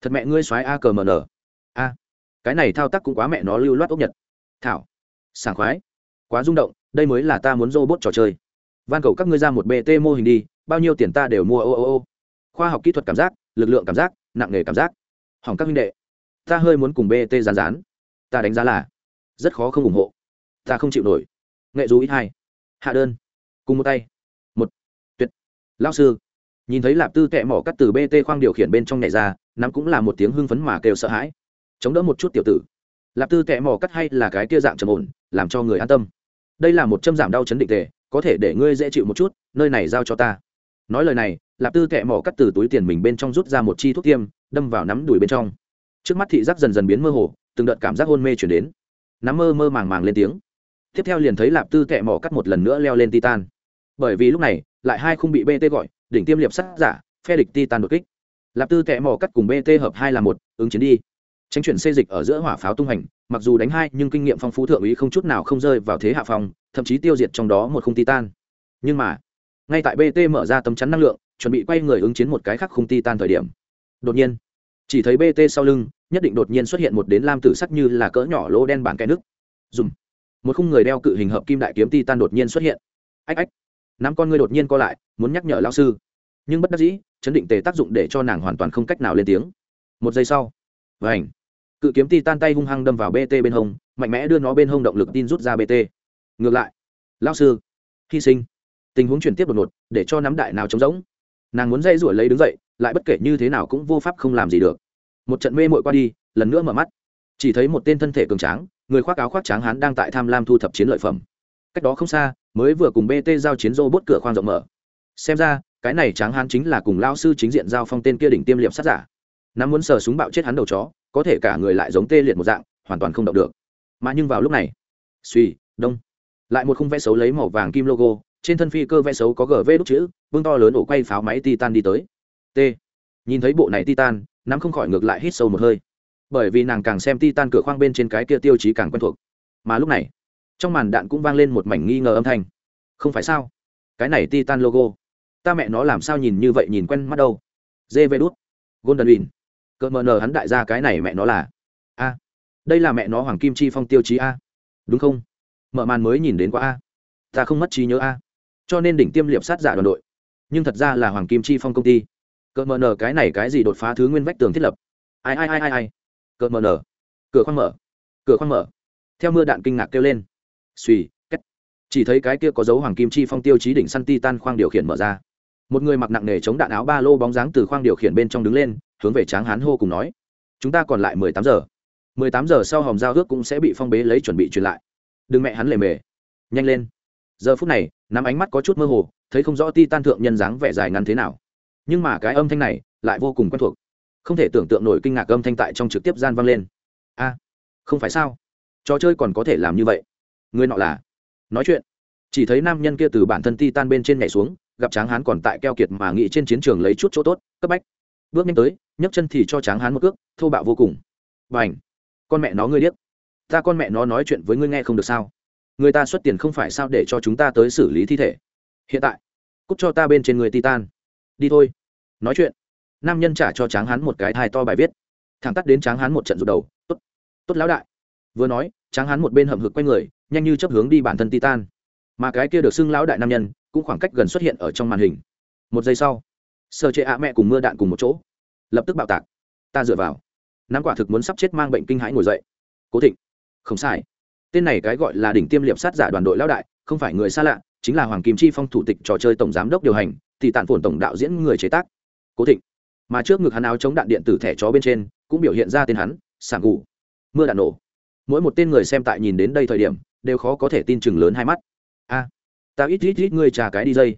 thật mẹ ngươi xoáy a cờ mờ nở a. Cái này thao tác cũng quá mẹ nó lưu loát ốc nhật. Thảo. Sảng khoái. Quá rung động, đây mới là ta muốn robot trò chơi. Van cầu các ngươi ra một bt mô hình đi, bao nhiêu tiền ta đều mua, ô ô ô. Khoa học kỹ thuật cảm giác, lực lượng cảm giác, nặng nề cảm giác. Hỏng các huynh đệ. Ta hơi muốn cùng bt rán rán ta đánh giá là rất khó không ủng hộ ta không chịu nổi. Nghệ dù ít hai, hạ đơn. Cùng một tay. Một. Tuyệt. Lao sư. Nhìn thấy lạp tư tẹ mỏ cắt từ bt khoang điều khiển bên trong nhảy ra, nắm cũng là một tiếng hưng phấn mà kêu sợ hãi. Chống đỡ một chút tiểu tử. Lạp tư tẹ mỏ cắt hay là cái kia dạng trầm ổn, làm cho người an tâm. Đây là một châm giảm đau chấn định tề, có thể để ngươi dễ chịu một chút, nơi này giao cho ta. Nói lời này, lạp tư tẹ mỏ cắt từ túi tiền mình bên trong rút ra một chi thuốc tiêm, đâm vào nắm đùi bên trong. Trước mắt thị giác dần dần biến mơ hồ, từng đợt cảm giác hôn mê chuyển đến. Nắm mơ mơ màng màng lên tiếng tiếp theo liền thấy lạp tư kẹ mỏ cắt một lần nữa leo lên titan. Bởi vì lúc này, lại hai không bị bt gọi, đỉnh tiêm liệp sắt giả, phe địch titan đột kích. Lạp tư kẹ mỏ cắt cùng bt hợp hai là một, ứng chiến đi. Tranh chuyển xê dịch ở giữa hỏa pháo tung hành, mặc dù đánh hai nhưng kinh nghiệm phong phú thượng úy không chút nào không rơi vào thế hạ phòng thậm chí tiêu diệt trong đó một khung titan. Nhưng mà, ngay tại bt mở ra tấm chắn năng lượng, chuẩn bị quay người ứng chiến một cái khác khung titan thời điểm. Đột nhiên, chỉ thấy bt sau lưng, nhất định đột nhiên xuất hiện một đến lam tử sắc như là cỡ nhỏ lỗ đen bản kẽ nước dùm một khung người đeo cự hình hợp kim đại kiếm titan đột nhiên xuất hiện. Ách ách, nắm con người đột nhiên co lại, muốn nhắc nhở lão sư. Nhưng bất đắc dĩ, chấn định tề tác dụng để cho nàng hoàn toàn không cách nào lên tiếng. Một giây sau vảnh cự kiếm titan tay hung hăng đâm vào bt bên hông, mạnh mẽ đưa nó bên hông động lực tin rút ra bt ngược lại, lão sư, hy sinh. Tình huống chuyển tiếp đột ngột, để cho nắm đại nào trống rỗng. Nàng muốn dây rủi lấy đứng dậy, lại bất kể như thế nào cũng vô pháp không làm gì được. Một trận mê mội qua đi, lần nữa mở mắt. Chỉ thấy một tên thân thể cường tráng người khoác áo khoác tráng hán đang tại tham lam thu thập chiến lợi phẩm. Cách đó không xa, mới vừa cùng bt giao chiến rô bốt cửa khoang rộng mở. Xem ra, cái này tráng hán chính là cùng lao sư chính diện giao phong tên kia đỉnh tiêm liệp sát giả. Nắm muốn sờ súng bạo chết hắn đầu chó, có thể cả người lại giống tê liệt một dạng, hoàn toàn không động được. Mà nhưng vào lúc này, suy, đông. Lại một khung vẽ xấu lấy màu vàng kim logo, trên thân phi cơ vẽ xấu có gv đúc chữ, vương to lớn ổ quay pháo máy titan đi tới. T. Nhìn thấy bộ này titan, nắm không khỏi ngược lại hít sâu một hơi bởi vì nàng càng xem titan cửa khoang bên trên cái kia tiêu chí càng quen thuộc. Mà lúc này, trong màn đạn cũng vang lên một mảnh nghi ngờ âm thanh. Không phải sao? Cái này titan logo. Ta mẹ nó làm sao nhìn như vậy nhìn quen mắt đâu? Dê vê đút golden win cỡ mờ nờ hắn đại gia cái này mẹ nó là. A. Đây là mẹ nó hoàng kim chi phong tiêu chí a. Đúng không? Mở màn mới nhìn đến qua a. Ta không mất trí nhớ a. Cho nên đỉnh tiêm liệp sát giả đoàn đội. Nhưng thật ra là hoàng kim chi phong công ty. Cỡ mờ nờ cái này cái gì đột phá thứ nguyên vách tường thiết lập? Ai ai ai ai ai? Cờ mờ nở. Cửa khoang mở. Cửa khoang mở. Theo mưa đạn kinh ngạc kêu lên. Suy cách chỉ thấy cái kia có dấu hoàng kim chi phong tiêu chí đỉnh săn ti tan khoang điều khiển mở ra. Một người mặc nặng nề chống đạn áo ba lô bóng dáng từ khoang điều khiển bên trong đứng lên, hướng về tráng hán hô cùng nói, chúng ta còn lại mười tám giờ. Mười tám giờ sau hòm giao ước cũng sẽ bị phong bế lấy chuẩn bị truyền lại. Đừng mẹ hắn lề mề. Nhanh lên. Giờ phút này, nắm ánh mắt có chút mơ hồ, thấy không rõ ti tan thượng nhân dáng vẻ dài ngắn thế nào. Nhưng mà cái âm thanh này lại vô cùng quen thuộc không thể tưởng tượng nổi kinh ngạc âm thanh tại trong trực tiếp gian vang lên. A, không phải sao? Trò chơi còn có thể làm như vậy. Người nọ là? Nói chuyện. Chỉ thấy nam nhân kia từ bản thân ti tan bên trên nhảy xuống, gặp tráng hán còn tại keo kiệt mà nghĩ trên chiến trường lấy chút chỗ tốt, cấp bách. Bước nhanh tới, nhấc chân thì cho tráng hán một cước, thô bạo vô cùng. Và ảnh con mẹ nó ngươi điếc! Ta con mẹ nó nói chuyện với ngươi nghe không được sao? Người ta xuất tiền không phải sao để cho chúng ta tới xử lý thi thể? Hiện tại cúc cho ta bên trên người titan. Đi thôi. Nói chuyện nam nhân trả cho tráng hắn một cái thai to bài viết. Thẳng tắt đến tráng hắn một trận rụt đầu, tốt tốt lão đại. Vừa nói, tráng hắn một bên hậm hực quay người, nhanh như chấp hướng đi bản thân titan. Mà cái kia được xưng lão đại nam nhân, cũng khoảng cách gần xuất hiện ở trong màn hình. Một giây sau sơ chế ạ mẹ cùng mưa đạn cùng một chỗ, lập tức bạo tạc. Ta dựa vào. Nắm quả thực muốn sắp chết mang bệnh kinh hãi ngồi dậy. Cố thịnh, không sai. Tên này cái gọi là đỉnh tiêm liệp sát giả đoàn đội lão đại, không phải người xa lạ, chính là hoàng kim chi phong thủ tịch trò chơi tổng giám đốc điều hành, thì tạn phồn tổng đạo diễn người chế tác. Cố thịnh mà trước ngực hắn áo chống đạn điện tử thẻ chó bên trên cũng biểu hiện ra tên hắn, sảng ngủ mưa đạn nổ. Mỗi một tên người xem tại nhìn đến đây thời điểm, đều khó có thể tin chừng lớn hai mắt. A, ta ít ít ít ngươi trà cái đi dây.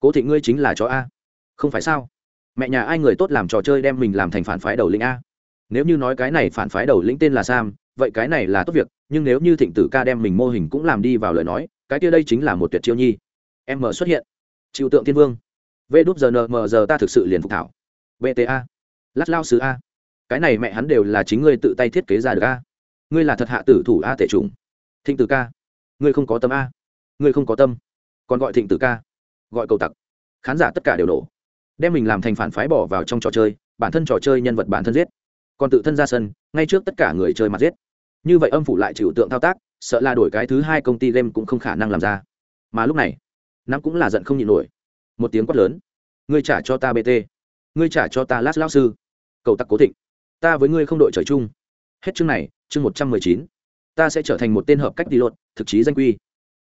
Cố thị ngươi chính là chó a. Không phải sao? Mẹ nhà ai người tốt làm trò chơi đem mình làm thành phản phái đầu lĩnh a? Nếu như nói cái này phản phái đầu lĩnh tên là sam, vậy cái này là tốt việc, nhưng nếu như thịnh tử ca đem mình mô hình cũng làm đi vào lời nói, cái kia đây chính là một tuyệt chiêu nhi. Em mở xuất hiện. Chịu tượng thiên vương. Vê đúp giờ nờ mờ giờ ta thực sự liền phục thảo bta lát lao sứ a cái này mẹ hắn đều là chính ngươi tự tay thiết kế ra được a ngươi là thật hạ tử thủ a tể trùng thịnh tử ca ngươi không có tâm a ngươi không có tâm còn gọi thịnh tử ca gọi cầu tặc khán giả tất cả đều nổ đem mình làm thành phản phái bỏ vào trong trò chơi bản thân trò chơi nhân vật bản thân giết còn tự thân ra sân ngay trước tất cả người chơi mặt giết như vậy âm phủ lại chịu tượng thao tác sợ là đổi cái thứ hai công ty game cũng không khả năng làm ra mà lúc này nam cũng là giận không nhịn nổi một tiếng quát lớn ngươi trả cho ta bt ngươi trả cho ta lát lao sư. Cầu tặc cố thịnh. Ta với ngươi không đội trời chung. Hết chương này, chương một trăm mười chín. Ta sẽ trở thành một tên hợp cách đi lột thực chí danh quy.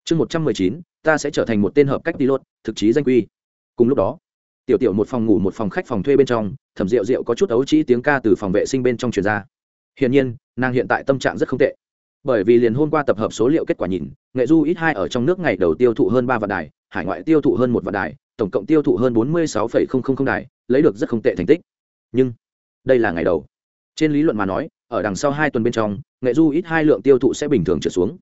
Chương một trăm mười chín, ta sẽ trở thành một tên hợp cách đi lột thực chí danh quy. Cùng lúc đó, tiểu tiểu một phòng ngủ một phòng khách phòng thuê bên trong, thẩm rượu rượu có chút ấu trĩ tiếng ca từ phòng vệ sinh bên trong truyền ra. Hiển nhiên, nàng hiện tại tâm trạng rất không tệ. Bởi vì liền hôm qua tập hợp số liệu kết quả nhìn, nghệ du ít hai ở trong nước ngày đầu tiêu thụ hơn ba vạn đài, hải ngoại tiêu thụ hơn một vạn đài tổng cộng tiêu thụ hơn bốn mươi sáu đài, lấy được rất không tệ thành tích. Nhưng, đây là ngày đầu. Trên lý luận mà nói, ở đằng sau hai tuần bên trong, nghệ du ít hai lượng tiêu thụ sẽ bình thường trở xuống.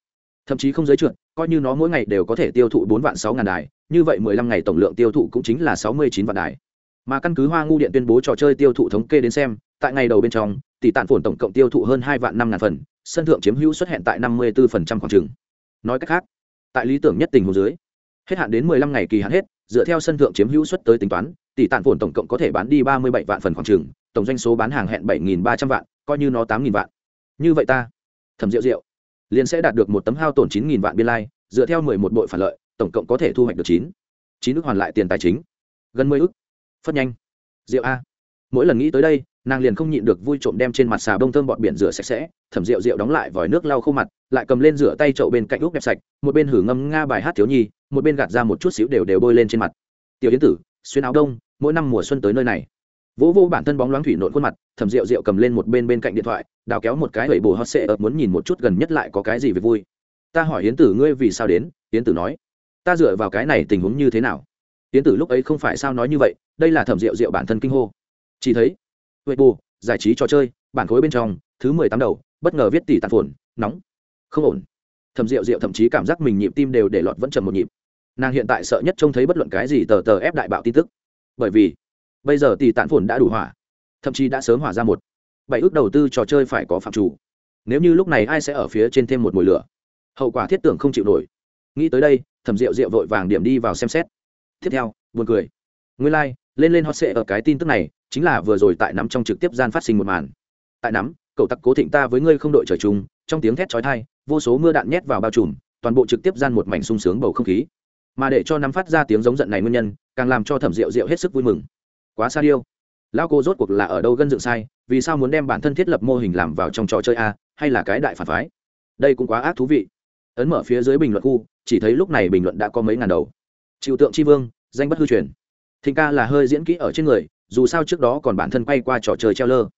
Thậm chí không giới trượt, coi như nó mỗi ngày đều có thể tiêu thụ bốn vạn sáu ngàn đài, như vậy mười lăm ngày tổng lượng tiêu thụ cũng chính là sáu mươi chín vạn đài. Mà căn cứ hoa ngu điện tuyên bố trò chơi tiêu thụ thống kê đến xem, tại ngày đầu bên trong, tỷ tạn phồn tổng cộng tiêu thụ hơn hai vạn năm ngàn phần, sân thượng chiếm hữu xuất hiện tại năm mươi bốn khoảng trường nói cách khác, tại lý tưởng nhất tình hồ dưới, hết hạn đến mười lăm ngày kỳ hạn hết dựa theo sân thượng chiếm hữu suất tới tính toán, tỷ tạn phồn tổng cộng có thể bán đi ba mươi bảy vạn phần khoảng trường tổng doanh số bán hàng hẹn bảy nghìn ba trăm vạn, coi như nó tám nghìn vạn. Như vậy ta, thẩm rượu rượu liền sẽ đạt được một tấm hao tổn chín nghìn vạn biên lai, dựa theo mười một bội phản lợi, tổng cộng có thể thu hoạch được chín. Chín ước hoàn lại tiền tài chính. Gần mười ước. Phất nhanh. Rượu a. Mỗi lần nghĩ tới đây, nàng liền không nhịn được vui trộm đem trên mặt xà bông thơm bọt biển rửa sạch sẽ, thẩm rượu rượu đóng lại vòi nước lau khô mặt, lại cầm lên rửa tay chậu bên cạnh úp đẹp sạch, một bên hử ngâm nga bài hát thiếu nhi một bên gạt ra một chút xíu đều đều bôi lên trên mặt. Tiểu yến tử, xuyên áo đông, mỗi năm mùa xuân tới nơi này. Vỗ vô bản thân bóng loáng thủy nộn khuôn mặt thẩm rượu rượu cầm lên một bên bên cạnh điện thoại, đào kéo một cái hẩy bồ hót sệ ập muốn nhìn một chút gần nhất lại có cái gì về vui. Ta hỏi yến tử, ngươi vì sao đến? Yến tử nói. Ta dựa vào cái này tình huống như thế nào? Yến tử lúc ấy không phải sao nói như vậy, đây là thẩm rượu rượu bản thân kinh hô. Chỉ thấy huệ bù giải trí trò chơi, bản khối bên trong, thứ mười tám đầu, bất ngờ viết tỷ tàn phồn, nóng, không ổn. Thẩm rượu rượu thậm chí cảm giác mình nhịp tim đều để lọt vẫn trầm một nhịp nàng hiện tại sợ nhất trông thấy bất luận cái gì tờ tờ ép đại bạo tin tức. Bởi vì bây giờ tỷ tản phồn đã đủ hỏa thậm chí đã sớm hỏa ra một. Bảy ước đầu tư trò chơi phải có phạm chủ. Nếu như lúc này ai sẽ ở phía trên thêm một mùi lửa? Hậu quả thiết tưởng không chịu nổi. Nghĩ tới đây thẩm rượu rượu vội vàng điểm đi vào xem xét. Tiếp theo buồn cười. Nguyên lai、like, lên lên hot sệ ở cái tin tức này chính là vừa rồi tại nắm trong trực tiếp gian phát sinh một màn. Tại nắm cậu tặc cố thịnh ta với ngươi không đội trời chung trong tiếng thét trói thai vô số mưa đạn nhét vào bao trùm toàn bộ trực tiếp gian một mảnh sung sướng bầu không khí mà để cho nắm phát ra tiếng giống giận này nguyên nhân, càng làm cho thẩm rượu rượu hết sức vui mừng. Quá xa điêu. Lao cô rốt cuộc là ở đâu gân dựng sai, vì sao muốn đem bản thân thiết lập mô hình làm vào trong trò chơi a, hay là cái đại phản phái? Đây cũng quá ác thú vị. Ấn mở phía dưới bình luận khu, chỉ thấy lúc này bình luận đã có mấy ngàn đầu. Chịu tượng tri vương, danh bất hư truyền. Thịnh ca là hơi diễn kỹ ở trên người, dù sao trước đó còn bản thân quay qua trò chơi treo lơ.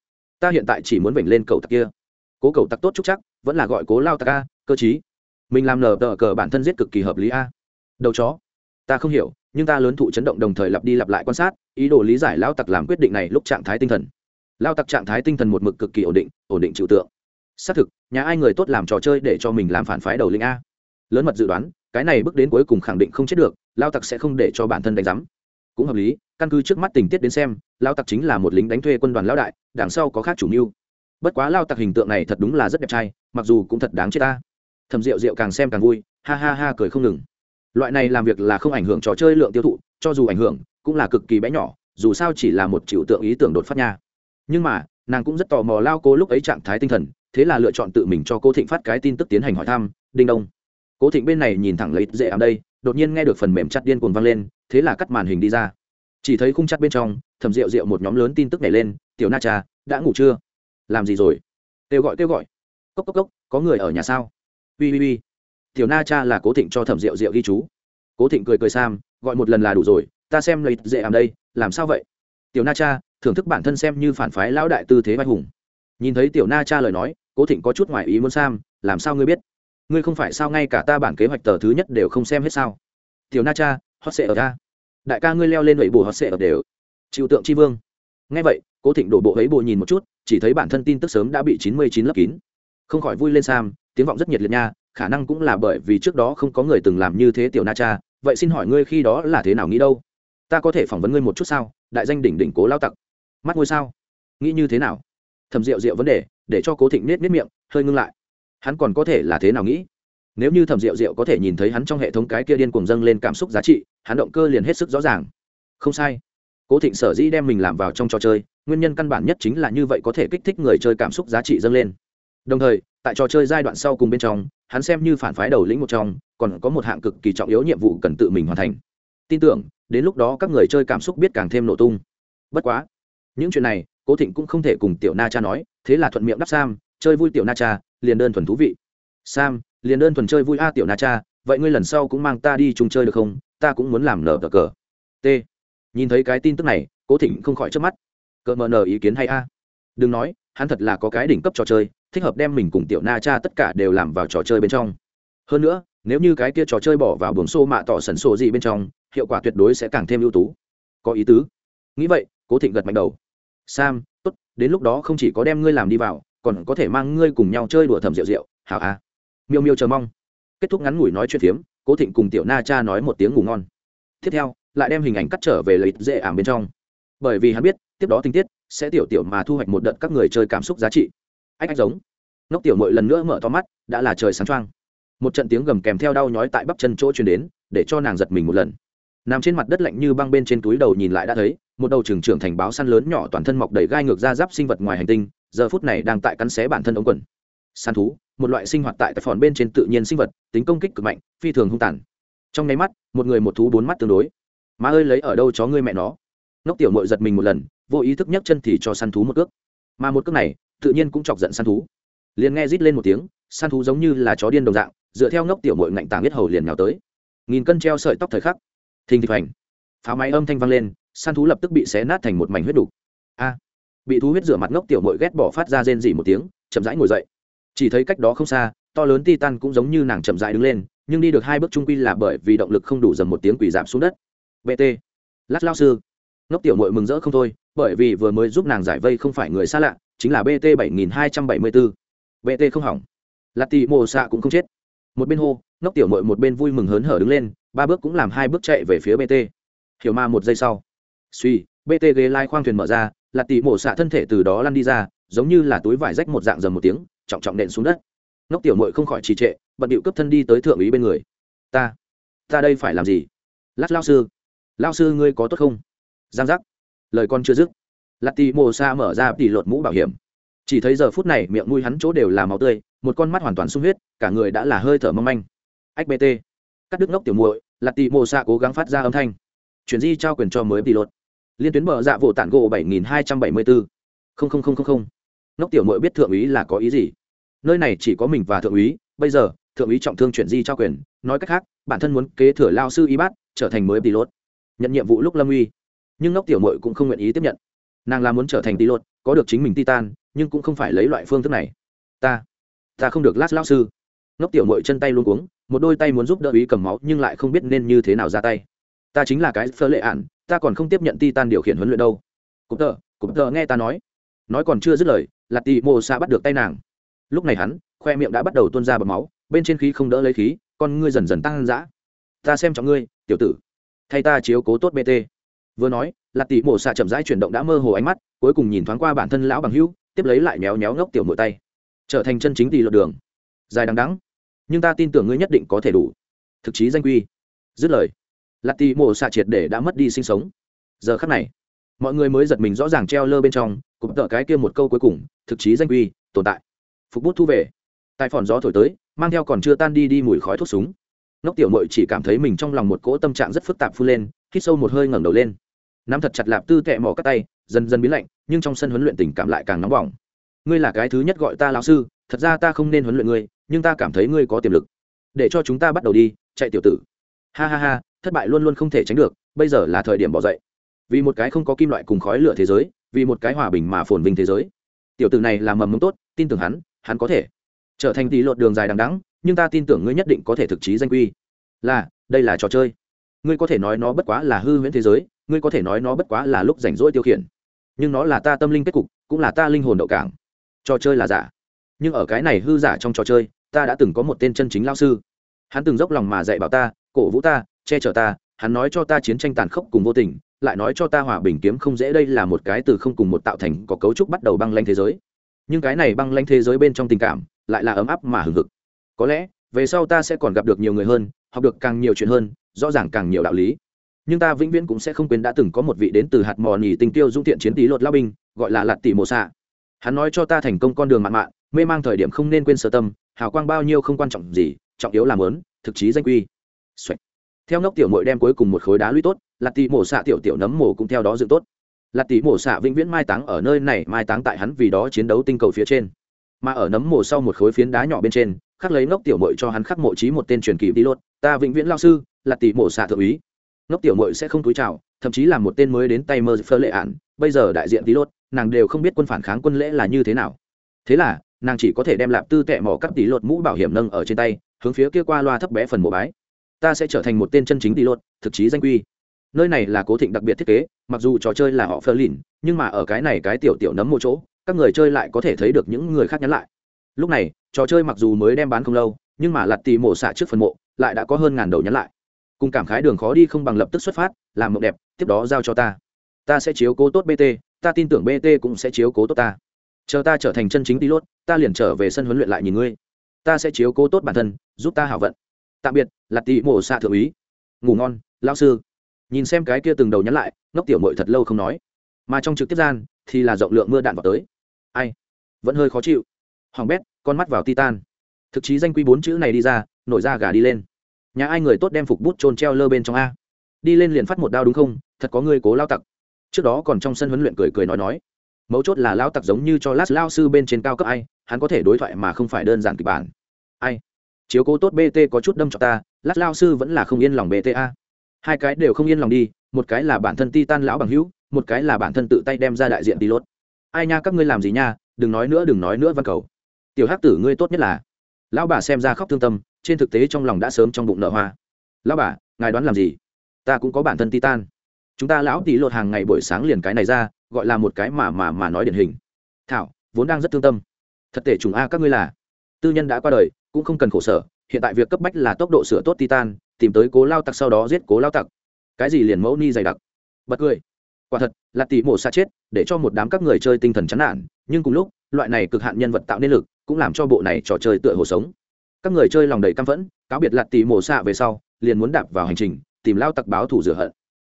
Ta hiện tại chỉ muốn vểnh lên cầu tặc kia. Cố cầu tặc tốt chúc chắc, vẫn là gọi cố lao tặc a, cơ chí. Mình làm nở tờ cờ bản thân giết cực kỳ hợp lý a đầu chó. Ta không hiểu, nhưng ta lớn thụ chấn động đồng thời lặp đi lặp lại quan sát, ý đồ lý giải lao tặc làm quyết định này lúc trạng thái tinh thần. Lao tặc trạng thái tinh thần một mực cực kỳ ổn định ổn định trừu tượng. Xác thực, nhà ai người tốt làm trò chơi để cho mình làm phản phái đầu linh a. Lớn mật dự đoán, cái này bước đến cuối cùng khẳng định không chết được lao tặc sẽ không để cho bản thân đánh giám. Cũng hợp lý, căn cứ trước mắt tình tiết đến xem lao tặc chính là một lính đánh thuê quân đoàn lao đại, đằng sau có khác chủ mưu. Bất quá lao tặc hình tượng này thật đúng là rất đẹp trai, mặc dù cũng thật đáng chết ta. Thầm rượu rượu càng xem càng vui, ha ha ha cười không ngừng loại này làm việc là không ảnh hưởng trò chơi lượng tiêu thụ, cho dù ảnh hưởng, cũng là cực kỳ bé nhỏ, dù sao chỉ là một chịu tượng ý tưởng đột phát nha. Nhưng mà, nàng cũng rất tò mò lao cô lúc ấy trạng thái tinh thần, thế là lựa chọn tự mình cho cô thịnh phát cái tin tức tiến hành hỏi thăm, đinh đông. Cố thịnh bên này nhìn thẳng lấy dễ ảm đây, đột nhiên nghe được phần mềm chặt điên cuồng vang lên, thế là cắt màn hình đi ra. Chỉ thấy khung chặt bên trong thầm rượu rượu một nhóm lớn tin tức này lên, tiểu na cha, đã ngủ chưa? Làm gì rồi? Kêu gọi kêu gọi. Cốc cốc cốc, có người ở nhà sao? Ui ui ui tiểu na cha là cố thịnh cho thẩm rượu rượu ghi chú. Cố thịnh cười cười sam, gọi một lần là đủ rồi, ta xem lấy dễ ảm đây, làm sao vậy? Tiểu na cha, thưởng thức bản thân xem như phản phái lão đại tư thế vai hùng. Nhìn thấy tiểu na cha lời nói, cố thịnh có chút ngoại ý muốn sam, làm sao ngươi biết? Ngươi không phải sao ngay cả ta bản kế hoạch tờ thứ nhất đều không xem hết sao? Tiểu na cha, hot sệ ở ta. Đại ca ngươi leo lên lẩy bù hot sệ ở đều. Chịu tượng tri vương. Ngay vậy, cố thịnh đổ bộ ấy bộ nhìn một chút, chỉ thấy bản thân tin tức sớm đã bị chín mươi chín lấp kín. Không khỏi vui lên sam, tiếng vọng rất nhiệt liệt nha khả năng cũng là bởi vì trước đó không có người từng làm như thế tiểu na cha, vậy xin hỏi ngươi khi đó là thế nào nghĩ đâu? Ta có thể phỏng vấn ngươi một chút sao? Đại danh đỉnh đỉnh cố lao tặc. Mắt ngôi sao? Nghĩ như thế nào? Thầm rượu rượu vấn đề, để cho cố thịnh nết nết miệng, hơi ngưng lại. Hắn còn có thể là thế nào nghĩ? Nếu như thẩm rượu rượu có thể nhìn thấy hắn trong hệ thống cái kia điên cuồng dâng lên cảm xúc giá trị, hắn động cơ liền hết sức rõ ràng. Không sai. Cố thịnh sở dĩ đem mình làm vào trong trò chơi, nguyên nhân căn bản nhất chính là như vậy có thể kích thích người chơi cảm xúc giá trị dâng lên đồng thời, tại trò chơi giai đoạn sau cùng bên trong, hắn xem như phản phái đầu lĩnh một trong, còn có một hạng cực kỳ trọng yếu nhiệm vụ cần tự mình hoàn thành. Tin tưởng, đến lúc đó các người chơi cảm xúc biết càng thêm nổ tung. Bất quá, những chuyện này, cố thịnh cũng không thể cùng tiểu na cha nói, thế là thuận miệng đắp sam, chơi vui tiểu na cha, liền đơn thuần thú vị. Sam, liền đơn thuần chơi vui a tiểu na cha, vậy ngươi lần sau cũng mang ta đi chung chơi được không? Ta cũng muốn làm nở cờ cờ. T. Nhìn thấy cái tin tức này, cố thịnh không khỏi trước mắt. Cờ mờ nờ ý kiến hay a? Đừng nói, hắn thật là có cái đỉnh cấp trò chơi thích hợp đem mình cùng tiểu na cha tất cả đều làm vào trò chơi bên trong. Hơn nữa, nếu như cái kia trò chơi bỏ vào buồng xô mạ tỏ sần sổ gì bên trong, hiệu quả tuyệt đối sẽ càng thêm ưu tú. Có ý tứ. Nghĩ vậy, cố thịnh gật mạnh đầu. Sam, tốt, đến lúc đó không chỉ có đem ngươi làm đi vào, còn có thể mang ngươi cùng nhau chơi đùa thầm rượu rượu, hảo a. Miêu miêu chờ mong. Kết thúc ngắn ngủi nói chuyện phiếm, cố thịnh cùng tiểu na cha nói một tiếng ngủ ngon. Tiếp theo, lại đem hình ảnh cắt trở về lợi dễ ảm bên trong. Bởi vì hắn biết, tiếp đó tình tiết, sẽ tiểu tiểu mà thu hoạch một đợt các người chơi cảm xúc giá trị ách ách giống. Nóc tiểu mội lần nữa mở to mắt, đã là trời sáng trăng một trận tiếng gầm kèm theo đau nhói tại bắp chân chỗ chuyển đến, để cho nàng giật mình một lần. Nằm trên mặt đất lạnh như băng bên trên túi đầu nhìn lại đã thấy, một đầu trưởng trưởng thành báo săn lớn nhỏ toàn thân mọc đầy gai ngược ra giáp sinh vật ngoài hành tinh, giờ phút này đang tại cắn xé bản thân ống quần. Săn thú, một loại sinh hoạt tại tài phòn bên trên tự nhiên sinh vật, tính công kích cực mạnh, phi thường hung tàn. Trong nháy mắt, một người một thú bốn mắt tương đối. Má ơi, lấy ở đâu chó ngươi mẹ nó? Nóc tiểu mội giật mình một lần, vô ý thức nhấc chân thì cho săn thú một cước. Mà một cước này tự nhiên cũng chọc giận săn thú. Liền nghe rít lên một tiếng, săn thú giống như là chó điên đồng dạng, dựa theo ngốc tiểu mội ngạnh tàng biết hầu liền nhào tới. Nghìn cân treo sợi tóc thời khắc, thình thịch hành pháo máy âm thanh vang lên, săn thú lập tức bị xé nát thành một mảnh huyết đục. A! Bị thú huyết rửa mặt ngốc tiểu mội ghét bỏ phát ra rên dỉ một tiếng, chậm rãi ngồi dậy. Chỉ thấy cách đó không xa, to lớn titan cũng giống như nàng chậm rãi đứng lên, nhưng đi được hai bước trung quy là bởi vì động lực không đủ dầm một tiếng quỷ giảm xuống đất. Bt lát lao sư. Ngốc tiểu mội mừng rỡ không thôi, bởi vì vừa mới giúp nàng giải vây không phải người xa lạ chính là bt bảy nghìn hai trăm bảy mươi bốn bt không hỏng. Lạt tì mồ xạ cũng không chết. Một bên hô, ngốc tiểu mội một bên vui mừng hớn hở đứng lên, ba bước cũng làm hai bước chạy về phía bt hiểu ma một giây sau. Suy bt ghế lai khoang thuyền mở ra, lạt tì mổ xạ thân thể từ đó lăn đi ra, giống như là túi vải rách một dạng dầm một tiếng, trọng trọng đệm xuống đất. Ngốc tiểu mội không khỏi trì trệ, bận điệu cấp thân đi tới thượng úy bên người. Ta ta đây phải làm gì? Lát lao sư. Lao sư ngươi có tốt không? Giang giác. Lời con chưa dứt lạt tì sa mở ra tỷ lột mũ bảo hiểm. Chỉ thấy giờ phút này miệng mũi hắn chỗ đều là máu tươi, một con mắt hoàn toàn sung huyết, cả người đã là hơi thở mong manh. ách bt cắt đứt ngốc tiểu muội, lạt tì sa cố gắng phát ra âm thanh. Chuyển di trao quyền cho mới tỷ lột. Liên tuyến mở dạ vụ tản gỗ bảy nghìn hai trăm bảy mươi bốn không không không không không. Ngốc tiểu muội biết thượng úy là có ý gì? Nơi này chỉ có mình và thượng úy, bây giờ, thượng úy trọng thương chuyển di trao quyền. Nói cách khác, bản thân muốn kế thừa lao sư y bát, trở thành mới tỷ lột. Nhận nhiệm vụ lúc lâm uy. Nhưng ngốc tiểu mội cũng không nguyện ý tiếp nhận nàng là muốn trở thành pilot có được chính mình titan, nhưng cũng không phải lấy loại phương thức này. Ta ta không được lát lao sư. Ngốc tiểu mội chân tay luôn cuống, một đôi tay muốn giúp đỡ ý cầm máu, nhưng lại không biết nên như thế nào ra tay. Ta chính là cái phơ lệ ạn, ta còn không tiếp nhận titan điều khiển huấn luyện đâu. Cụp tờ cụp tờ nghe ta nói. Nói còn chưa dứt lời là tỷ mô xa bắt được tay nàng. Lúc này hắn, khoe miệng đã bắt đầu tuôn ra bọc máu, bên trên khí không đỡ lấy khí, con ngươi dần dần tăng dã. Ta xem trọng ngươi, tiểu tử. Thay ta chiếu cố tốt bt vừa nói là tỷ mổ xạ chậm rãi chuyển động đã mơ hồ ánh mắt, cuối cùng nhìn thoáng qua bản thân lão bằng hữu, tiếp lấy lại méo méo ngốc tiểu mội tay. Trở thành chân chính tỷ luật đường. Dài đằng đắng nhưng ta tin tưởng ngươi nhất định có thể đủ. Thực chí danh quy. Dứt lời, lạt tì mổ xạ triệt để đã mất đi sinh sống. Giờ khắc này, mọi người mới giật mình rõ ràng treo lơ bên trong cũng tợ cái kia một câu cuối cùng, thực chí danh quy, tồn tại. Phục bút thu về. Tại phòn gió thổi tới, mang theo còn chưa tan đi đi mùi khói thuốc súng. Nóc tiểu mội chỉ cảm thấy mình trong lòng một cỗ tâm trạng rất phức tạp phun lên, hít sâu một hơi ngẩng đầu lên nắm thật chặt lạp tư tệ mỏ các tay, dần dần biến lạnh, nhưng trong sân huấn luyện tình cảm lại càng nóng bỏng. Ngươi là cái thứ nhất gọi ta lão sư, thật ra ta không nên huấn luyện ngươi, nhưng ta cảm thấy ngươi có tiềm lực. Để cho chúng ta bắt đầu đi, chạy tiểu tử. Ha ha ha, thất bại luôn luôn không thể tránh được, bây giờ là thời điểm bỏ dậy. Vì một cái không có kim loại cùng khói lửa thế giới, vì một cái hòa bình mà phồn vinh thế giới. Tiểu tử này là mầm mống tốt, tin tưởng hắn hắn có thể trở thành tỷ lột đường dài đằng đắng nhưng ta tin tưởng ngươi nhất định có thể thực chí danh quy. Là, đây là trò chơi. Ngươi có thể nói nó bất quá là hư huyễn thế giới ngươi có thể nói nó bất quá là lúc rảnh rỗi tiêu khiển. Nhưng nó là ta tâm linh kết cục, cũng là ta linh hồn đậu cảng. Trò chơi là giả. Nhưng ở cái này hư giả trong trò chơi, ta đã từng có một tên chân chính lao sư. Hắn từng dốc lòng mà dạy bảo ta, cổ vũ ta, che chở ta, hắn nói cho ta chiến tranh tàn khốc cùng vô tình, lại nói cho ta hòa bình kiếm không dễ đây là một cái từ không cùng một tạo thành có cấu trúc bắt đầu băng lanh thế giới. Nhưng cái này băng lanh thế giới bên trong tình cảm, lại là ấm áp mà hừng hực. Có lẽ, về sau ta sẽ còn gặp được nhiều người hơn, học được càng nhiều chuyện hơn, rõ ràng càng nhiều đạo lý nhưng ta vĩnh viễn cũng sẽ không quên đã từng có một vị đến từ hạt mò nhì tình tiêu dung tiện chiến tí lột lao binh, gọi là lạt tỷ mộ xạ hắn nói cho ta thành công con đường mạn mạn, mê mang thời điểm không nên quên sơ tâm, hào quang bao nhiêu không quan trọng gì, trọng yếu làm lớn thực chí danh quy. Xoạch. theo ngốc tiểu mội đem cuối cùng một khối đá lũy tốt, lạt tỷ mổ xạ tiểu tiểu nấm mổ cũng theo đó dựng tốt. Lạt tỷ mổ xạ vĩnh viễn mai táng ở nơi này, mai táng tại hắn vì đó chiến đấu tinh cầu phía trên. Mà ở nấm mổ sau một khối phiến đá nhỏ bên trên, khắc lấy ngốc tiểu mội cho hắn khắc mộ trí một tên truyền kỳ đi lốt ta vĩnh viễn lao sư, lạt tỷ mổ xạ thượng úy ngốc tiểu mội sẽ không túi chào, thậm chí là một tên mới đến tay mơ phơ lệ ạn bây giờ đại diện tí lốt nàng đều không biết quân phản kháng quân lễ là như thế nào. Thế là, nàng chỉ có thể đem lạp tư tệ mỏ cắp tỷ lột mũ bảo hiểm nâng ở trên tay, hướng phía kia qua loa thấp bé phần mộ bái. Ta sẽ trở thành một tên chân chính tí lột thực chí danh quy. Nơi này là cố thịnh đặc biệt thiết kế, mặc dù trò chơi là họ phơ lìn, nhưng mà ở cái này cái tiểu tiểu nấm một chỗ, các người chơi lại có thể thấy được những người khác nhắn lại. Lúc này, trò chơi mặc dù mới đem bán không lâu, nhưng mà lặt tì mổ xạ trước phần mộ, lại đã có hơn ngàn đầu nhắn lại cùng cảm khái đường khó đi không bằng lập tức xuất phát, làm mộng đẹp, tiếp đó giao cho ta. Ta sẽ chiếu cố tốt bt ta tin tưởng bt cũng sẽ chiếu cố tốt ta. Chờ ta trở thành chân chính pilot lốt ta liền trở về sân huấn luyện lại nhìn ngươi. Ta sẽ chiếu cố tốt bản thân, giúp ta hảo vận. Tạm biệt, là tị mổ xạ thượng úy. Ngủ ngon lao sư. Nhìn xem cái kia từng đầu nhắn lại, ngốc tiểu mội thật lâu không nói. Mà trong trực tiếp gian, thì là rộng lượng mưa đạn vào tới. Ai? Vẫn hơi khó chịu. Hoàng bét, con mắt vào titan. Thực chí danh quy bốn chữ này đi ra, nổi ra gà đi lên nhà ai người tốt đem phục bút trôn treo lơ bên trong a. Đi lên liền phát một đao đúng không? Thật có người cố lao tặc. Trước đó còn trong sân huấn luyện cười cười nói nói. Mấu chốt là lao tặc giống như cho lát lao sư bên trên cao cấp ai, hắn có thể đối thoại mà không phải đơn giản kịch bản. Ai? Chiếu cố tốt bt có chút đâm cho ta, lát lao sư vẫn là không yên lòng bta hai cái đều không yên lòng đi, một cái là bản thân ti tan lão bằng hữu, một cái là bản thân tự tay đem ra đại diện đi lốt ai nha, các ngươi làm gì nha? Đừng nói nữa, đừng nói nữa văn cầu. Tiểu hắc tử, ngươi tốt nhất là. Lão bà xem ra khóc thương tâm trên thực tế trong lòng đã sớm trong bụng nợ hoa. Lão bà, ngài đoán làm gì? Ta cũng có bản thân titan. Chúng ta lão tỷ lột hàng ngày buổi sáng liền cái này ra, gọi là một cái mà mà mà nói điển hình. Thảo, vốn đang rất thương tâm. Thật thể trùng a các ngươi là. Tư nhân đã qua đời, cũng không cần khổ sở, hiện tại việc cấp bách là tốc độ sửa tốt titan, tìm tới cố lao tặc sau đó giết cố lao tặc. Cái gì liền mẫu ni dày đặc. Bật cười. Quả thật, là tỷ mổ xa chết, để cho một đám các người chơi tinh thần chán nản, nhưng cùng lúc, loại này cực hạn nhân vật tạo nên lực, cũng làm cho bộ này trò chơi tựa hồ sống các người chơi lòng đầy căm phẫn, cáo biệt lạt tì mổ xạ về sau, liền muốn đạp vào hành trình, tìm lao tặc báo thủ rửa hận.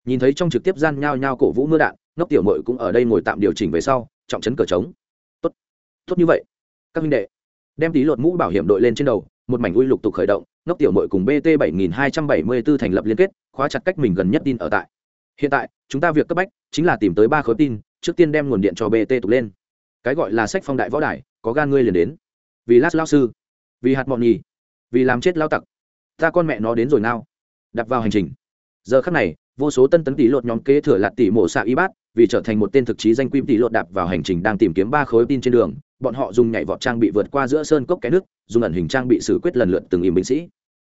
Nhìn thấy trong trực tiếp gian nhao nhao cổ vũ mưa đạn, ngốc tiểu mội cũng ở đây ngồi tạm điều chỉnh về sau, trọng chấn cờ trống. Tốt tốt như vậy. Các minh đệ, đem tí lột mũ bảo hiểm đội lên trên đầu, một mảnh ui lục tục khởi động, ngốc tiểu mội cùng bt 7274 thành lập liên kết, khóa chặt cách mình gần nhất tin ở tại. Hiện tại, chúng ta việc cấp bách chính là tìm tới ba khối tin, trước tiên đem nguồn điện cho bt tục lên. Cái gọi là sách phong đại võ đài, có gan ngươi liền đến. Vì lát lao sư vì hạt mọn nhì, vì làm chết lao tặc. Ta con mẹ nó đến rồi nào? Đặt vào hành trình. Giờ khắc này, vô số tân tấn tỷ lột nhóm kế thừa lạt tỷ mổ xạ y bát, vì trở thành một tên thực chí danh quy tỷ lột đạp vào hành trình đang tìm kiếm ba khối tin trên đường, bọn họ dùng nhảy vọt trang bị vượt qua giữa sơn cốc cái nước, dùng ẩn hình trang bị xử quyết lần lượt từng im binh sĩ.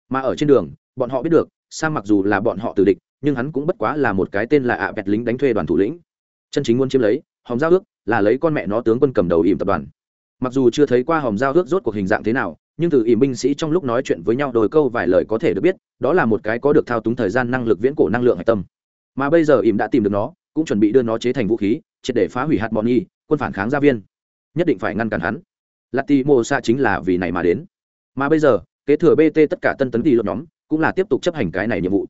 Mà ở trên đường, bọn họ biết được sa mặc dù là bọn họ từ địch, nhưng hắn cũng bất quá là một cái tên là ạ bẹt lính đánh thuê đoàn thủ lĩnh. Chân chính muốn chiếm lấy hòm giao ước, là lấy con mẹ nó tướng quân cầm đầu ỉm tập đoàn. Mặc dù chưa thấy qua hòm giao ước rốt cuộc hình dạng thế nào nhưng từ ìm binh sĩ trong lúc nói chuyện với nhau đôi câu vài lời có thể được biết, đó là một cái có được thao túng thời gian năng lực viễn cổ năng lượng hạch tâm. Mà bây giờ ỉm đã tìm được nó, cũng chuẩn bị đưa nó chế thành vũ khí, triệt để phá hủy hạt bọn nhi quân phản kháng gia viên. Nhất định phải ngăn cản hắn. Lati mô xa chính là vì này mà đến. Mà bây giờ, kế thừa bt tất cả tân tấn tỷ luật nhóm, cũng là tiếp tục chấp hành cái này nhiệm vụ.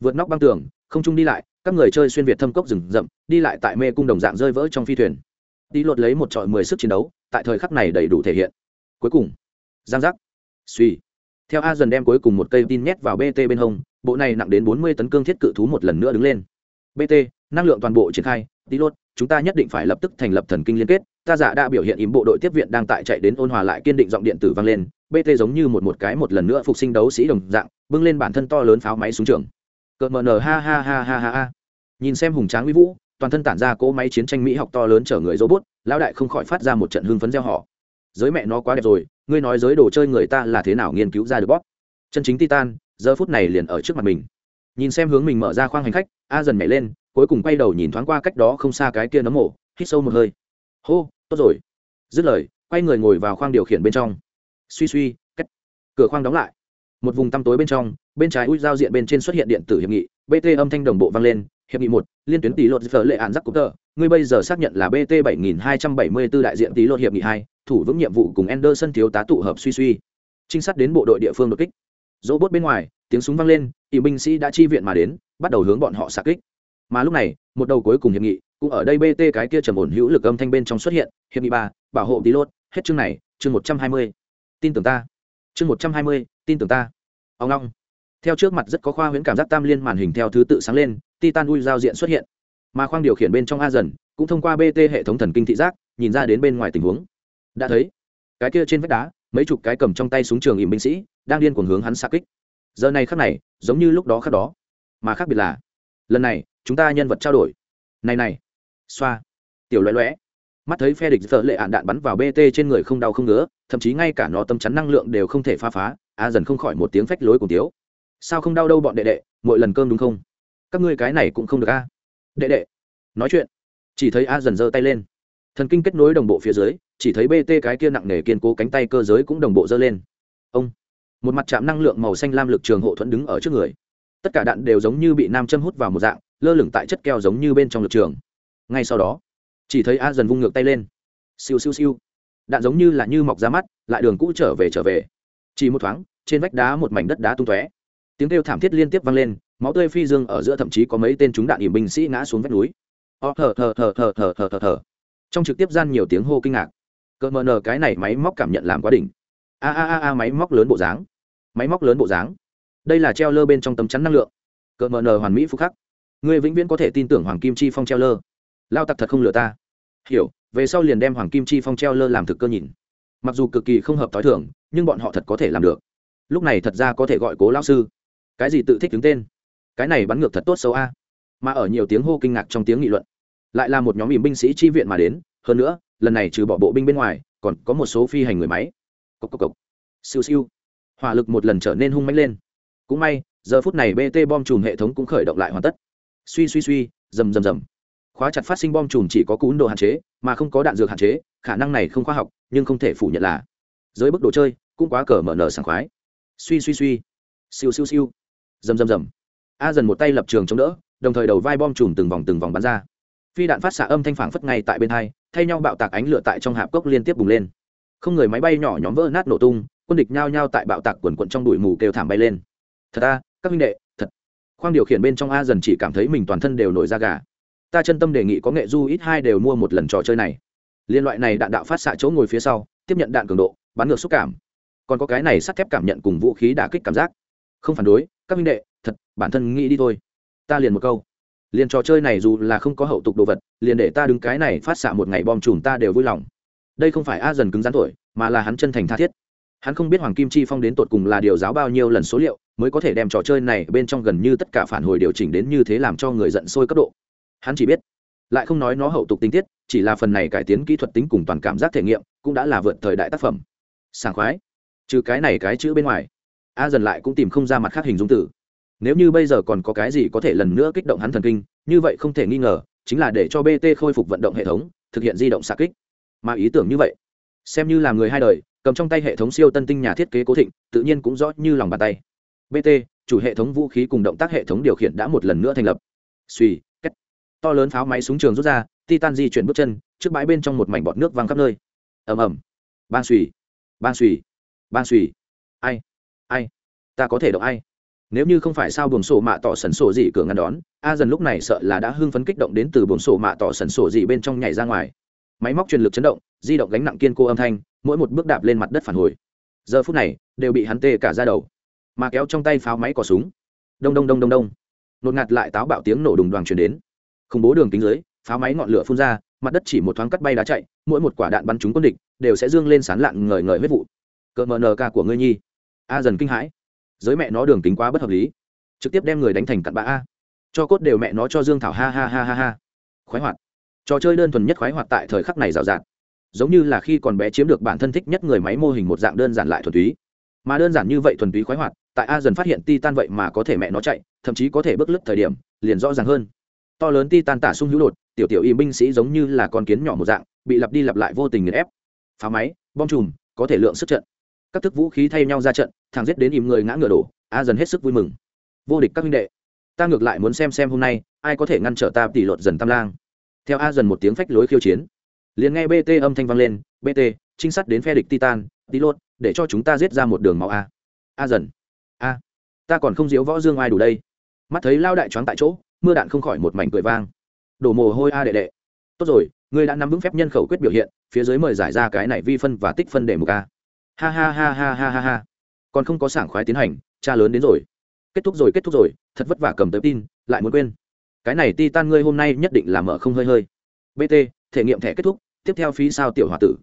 Vượt nóc băng tường, không trung đi lại, các người chơi xuyên việt thâm cốc rừng rậm, đi lại tại mê cung đồng dạng rơi vỡ trong phi thuyền. Đi lột lấy một trọi mười sức chiến đấu, tại thời khắc này đầy đủ thể hiện. Cuối cùng giang giác. Suy theo a dần đem cuối cùng một cây tin nhét vào bt bên hông, bộ này nặng đến bốn mươi tấn cương thiết cự thú một lần nữa đứng lên. Bt năng lượng toàn bộ triển khai đi lốt, chúng ta nhất định phải lập tức thành lập thần kinh liên kết. Ta giả đã biểu hiện ím bộ đội tiếp viện đang tại chạy đến ôn hòa lại kiên định giọng điện tử vang lên. Bt giống như một một cái một lần nữa phục sinh đấu sĩ đồng dạng, bưng lên bản thân to lớn pháo máy xuống trường. Cợt mờ nờ, ha ha ha ha ha ha. Nhìn xem hùng tráng uy vũ, toàn thân tản ra cỗ máy chiến tranh mỹ học to lớn chở người robot, lão đại không khỏi phát ra một trận hưng phấn gieo họ. Giới mẹ nó quá đẹp rồi ngươi nói giới đồ chơi người ta là thế nào nghiên cứu ra được bóp? Chân chính titan, giờ phút này liền ở trước mặt mình. Nhìn xem hướng mình mở ra khoang hành khách, a dần nhảy lên, cuối cùng quay đầu nhìn thoáng qua cách đó không xa cái kia nấm mộ, hít sâu một hơi. Hô, tốt rồi. Dứt lời, quay người ngồi vào khoang điều khiển bên trong. Suy suy, cách. Cửa khoang đóng lại. Một vùng tăm tối bên trong, bên trái ui giao diện bên trên xuất hiện điện tử hiệp nghị bt âm thanh đồng bộ vang lên, hiệp nghị một, liên tuyến tỷ lột phở lệ án giắc cúp tờ. Ngươi bây giờ xác nhận là bt bảy nghìn hai trăm bảy mươi b ố đại diện tỷ lột hiệp nghị hai thủ vững nhiệm vụ cùng Anderson thiếu tá tụ hợp suy suy. Trinh sát đến bộ đội địa phương đột kích. Robot bên ngoài, tiếng súng vang lên, y binh sĩ đã chi viện mà đến, bắt đầu hướng bọn họ xạ kích. Mà lúc này, một đầu cuối cùng hiệp nghị, cũng ở đây BT cái kia trầm ổn hữu lực âm thanh bên trong xuất hiện, hiệp nghị ba, bảo hộ tí lốt, hết chương này, chương một trăm hai mươi Tin tưởng ta. Chương một trăm hai mươi tin tưởng ta. Ông long. Theo trước mặt rất có khoa huyễn cảm giác tam liên màn hình theo thứ tự sáng lên, Titan ui giao diện xuất hiện. Mà khoang điều khiển bên trong A dần, cũng thông qua BT hệ thống thần kinh thị giác, nhìn ra đến bên ngoài tình huống đã thấy, cái kia trên vách đá, mấy chục cái cầm trong tay súng trường ỉm binh sĩ, đang điên cuồng hướng hắn xa kích. Giờ này khác này, giống như lúc đó khác đó. Mà khác biệt là, lần này, chúng ta nhân vật trao đổi. Này này, xoa, tiểu loé loé mắt thấy phe địch sợ lệ ạn đạn bắn vào bt trên người không đau không ngứa, thậm chí ngay cả nó tâm chắn năng lượng đều không thể phá phá, a dần không khỏi một tiếng phách lối cùng tiếu. Sao không đau đâu bọn đệ đệ, mỗi lần cơm đúng không? Các ngươi cái này cũng không được a. Đệ đệ, nói chuyện. Chỉ thấy a dần giơ tay lên. Thần kinh kết nối đồng bộ phía dưới chỉ thấy bt cái kia nặng nề kiên cố cánh tay cơ giới cũng đồng bộ dơ lên. Ông, một mặt chạm năng lượng màu xanh lam lực trường hộ thuẫn đứng ở trước người. Tất cả đạn đều giống như bị nam châm hút vào một dạng, lơ lửng tại chất keo giống như bên trong lực trường. Ngay sau đó, chỉ thấy a dần vung ngược tay lên. Siêu siêu siêu. Đạn giống như là như mọc ra mắt, lại đường cũ trở về trở về. Chỉ một thoáng, trên vách đá một mảnh đất đá tung tóe. Tiếng kêu thảm thiết liên tiếp vang lên, máu tươi phi dương ở giữa thậm chí có mấy tên chúng đạn ỉm binh sĩ ngã xuống vách núi. Thở thở thở thở thở thở thở thở trong trực tiếp gian nhiều tiếng hô kinh ngạc cỡ mờ nờ cái này máy móc cảm nhận làm quá đỉnh. A a a a, máy móc lớn bộ dáng. Máy móc lớn bộ dáng. Đây là treo lơ bên trong tấm chắn năng lượng. Cỡ mờ nờ hoàn mỹ phúc khắc. Người vĩnh viễn có thể tin tưởng hoàng kim chi phong treo lơ. Lao tặc thật không lừa ta. Hiểu, về sau liền đem hoàng kim chi phong treo lơ làm thực cơ nhìn. Mặc dù cực kỳ không hợp t h o i thưởng nhưng bọn họ thật có thể làm được. Lúc này thật ra có thể gọi cố lao sư. Cái gì tự thích đứng tên? Cái này bắn ngược thật tốt xấu a. Mà ở nhiều tiếng hô kinh ngạc trong tiếng nghị luận, lại là một nhóm ỉm binh sĩ chi viện mà đến. Hơn nữa lần này trừ bỏ bộ binh bên ngoài, còn có một số phi hành người máy. Cốc cốc cốc. siêu siêu. Hỏa lực một lần trở nên hung mạnh lên. Cũng may, giờ phút này bt bom chùm hệ thống cũng khởi động lại hoàn tất. Suy suy suy, rầm rầm rầm. Khóa chặt phát sinh bom chùm chỉ có cún độ hạn chế, mà không có đạn dược hạn chế, khả năng này không khoa học, nhưng không thể phủ nhận là dưới bức đồ chơi, cũng quá cờ mở nở sảng khoái. Suy suy suy. Siêu siêu siêu. Rầm rầm rầm. A dần một tay lập trường chống đỡ, đồng thời đầu vai bom chùm từng vòng từng vòng bắn ra phi đạn phát xạ âm thanh phản phất ngay tại bên hai, thay nhau bạo tạc ánh lửa tại trong hạp cốc liên tiếp bùng lên. Không người máy bay nhỏ nhóm vỡ nát nổ tung, quân địch nhao nhao tại bạo tạc quần quận trong đùi mù kêu thảm bay lên. Thật ta các minh đệ, thật. Khoang điều khiển bên trong a dần chỉ cảm thấy mình toàn thân đều nổi da gà. Ta chân tâm đề nghị có nghệ du ít hai đều mua một lần trò chơi này. Liên loại này đạn đạo phát xạ chỗ ngồi phía sau, tiếp nhận đạn cường độ, bắn ngược xúc cảm. Còn có cái này sắt thép cảm nhận cùng vũ khí đả kích cảm giác. Không phản đối, các minh đệ, thật, bản thân nghĩ đi thôi. Ta liền một câu liền trò chơi này dù là không có hậu tục đồ vật, liền để ta đứng cái này phát xạ một ngày bom chùm ta đều vui lòng. Đây không phải a dần cứng rắn tuổi, mà là hắn chân thành tha thiết. Hắn không biết hoàng kim chi phong đến tột cùng là điều giáo bao nhiêu lần số liệu, mới có thể đem trò chơi này bên trong gần như tất cả phản hồi điều chỉnh đến như thế làm cho người giận sôi cấp độ. Hắn chỉ biết, lại không nói nó hậu tục tinh tiết, chỉ là phần này cải tiến kỹ thuật tính cùng toàn cảm giác thể nghiệm, cũng đã là vượt thời đại tác phẩm. Sảng khoái. Trừ cái này cái chữ bên ngoài, a dần lại cũng tìm không ra mặt khác hình dung tử nếu như bây giờ còn có cái gì có thể lần nữa kích động hắn thần kinh, như vậy không thể nghi ngờ, chính là để cho bt khôi phục vận động hệ thống, thực hiện di động xạ kích. Mà ý tưởng như vậy, xem như là người hai đời, cầm trong tay hệ thống siêu tân tinh nhà thiết kế cố thịnh, tự nhiên cũng rõ như lòng bàn tay. Bt chủ hệ thống vũ khí cùng động tác hệ thống điều khiển đã một lần nữa thành lập. Suy cách to lớn pháo máy súng trường rút ra, titan di chuyển bước chân, trước bãi bên trong một mảnh bọt nước văng khắp nơi. Ầm ầm. Ban suy ban suy ban suy ai? Ai? Ta có thể động ai? Nếu như không phải sao buồng sổ mạ tỏ sần sổ gì cửa ngăn đón, a dần lúc này sợ là đã hưng phấn kích động đến từ buồng sổ mạ tỏ sần sổ gì bên trong nhảy ra ngoài. Máy móc truyền lực chấn động, di động gánh nặng kiên cố âm thanh, mỗi một bước đạp lên mặt đất phản hồi. Giờ phút này, đều bị hắn tê cả ra đầu. Mà kéo trong tay pháo máy cò súng. Đông đông đông đông đông. Nột ngạt lại táo bạo tiếng nổ đùng đoàn truyền đến. Khủng bố đường kính dưới, pháo máy ngọn lửa phun ra, mặt đất chỉ một thoáng cắt bay đá chạy, mỗi một quả đạn bắn trúng quân địch, đều sẽ dương lên sán lạn ngời ngời huyết vụ. Cỡ mờ nờ ca của ngươi nhi. A dần kinh hãi giới mẹ nó đường tính quá bất hợp lý. Trực tiếp đem người đánh thành cặn bã a. Cho cốt đều mẹ nó cho dương thảo ha ha ha ha ha. Khoái hoạt. Trò chơi đơn thuần nhất khoái hoạt tại thời khắc này rào rạt. Giống như là khi còn bé chiếm được bản thân thích nhất người máy mô hình một dạng đơn giản lại thuần túy. Mà đơn giản như vậy thuần túy khoái hoạt, tại a dần phát hiện ti tan vậy mà có thể mẹ nó chạy, thậm chí có thể bước lướt thời điểm, liền rõ ràng hơn. To lớn ti tan tả sung hữu đột, tiểu tiểu y binh sĩ giống như là con kiến nhỏ một dạng, bị lặp đi lặp lại vô tình nghiền ép. Phá máy, bom chùm, có thể lượng sức trận. Các thức vũ khí thay nhau ra trận thằng giết đến im người ngã ngựa đổ, a dần hết sức vui mừng. Vô địch các huynh đệ, ta ngược lại muốn xem xem hôm nay, ai có thể ngăn trở ta tỷ lột dần tam lang. Theo a dần một tiếng phách lối khiêu chiến, liền nghe bt âm thanh vang lên bt trinh sát đến phe địch titan tí lốt để cho chúng ta giết ra một đường máu a. A dần, a, ta còn không diếu võ dương ai đủ đây. Mắt thấy lao đại choáng tại chỗ, mưa đạn không khỏi một mảnh cười vang. Đổ mồ hôi a đệ đệ. Tốt rồi, ngươi đã nắm vững phép nhân khẩu quyết biểu hiện, phía dưới mời giải ra cái này vi phân và tích phân để một a. Ha ha ha ha ha ha ha còn không có sảng khoái tiến hành, cha lớn đến rồi. Kết thúc rồi, kết thúc rồi, thật vất vả cầm tới tin, lại muốn quên. Cái này ti tan ngươi hôm nay nhất định là mở không hơi hơi. Bt thể nghiệm thẻ kết thúc, tiếp theo phí sao tiểu h o a tử.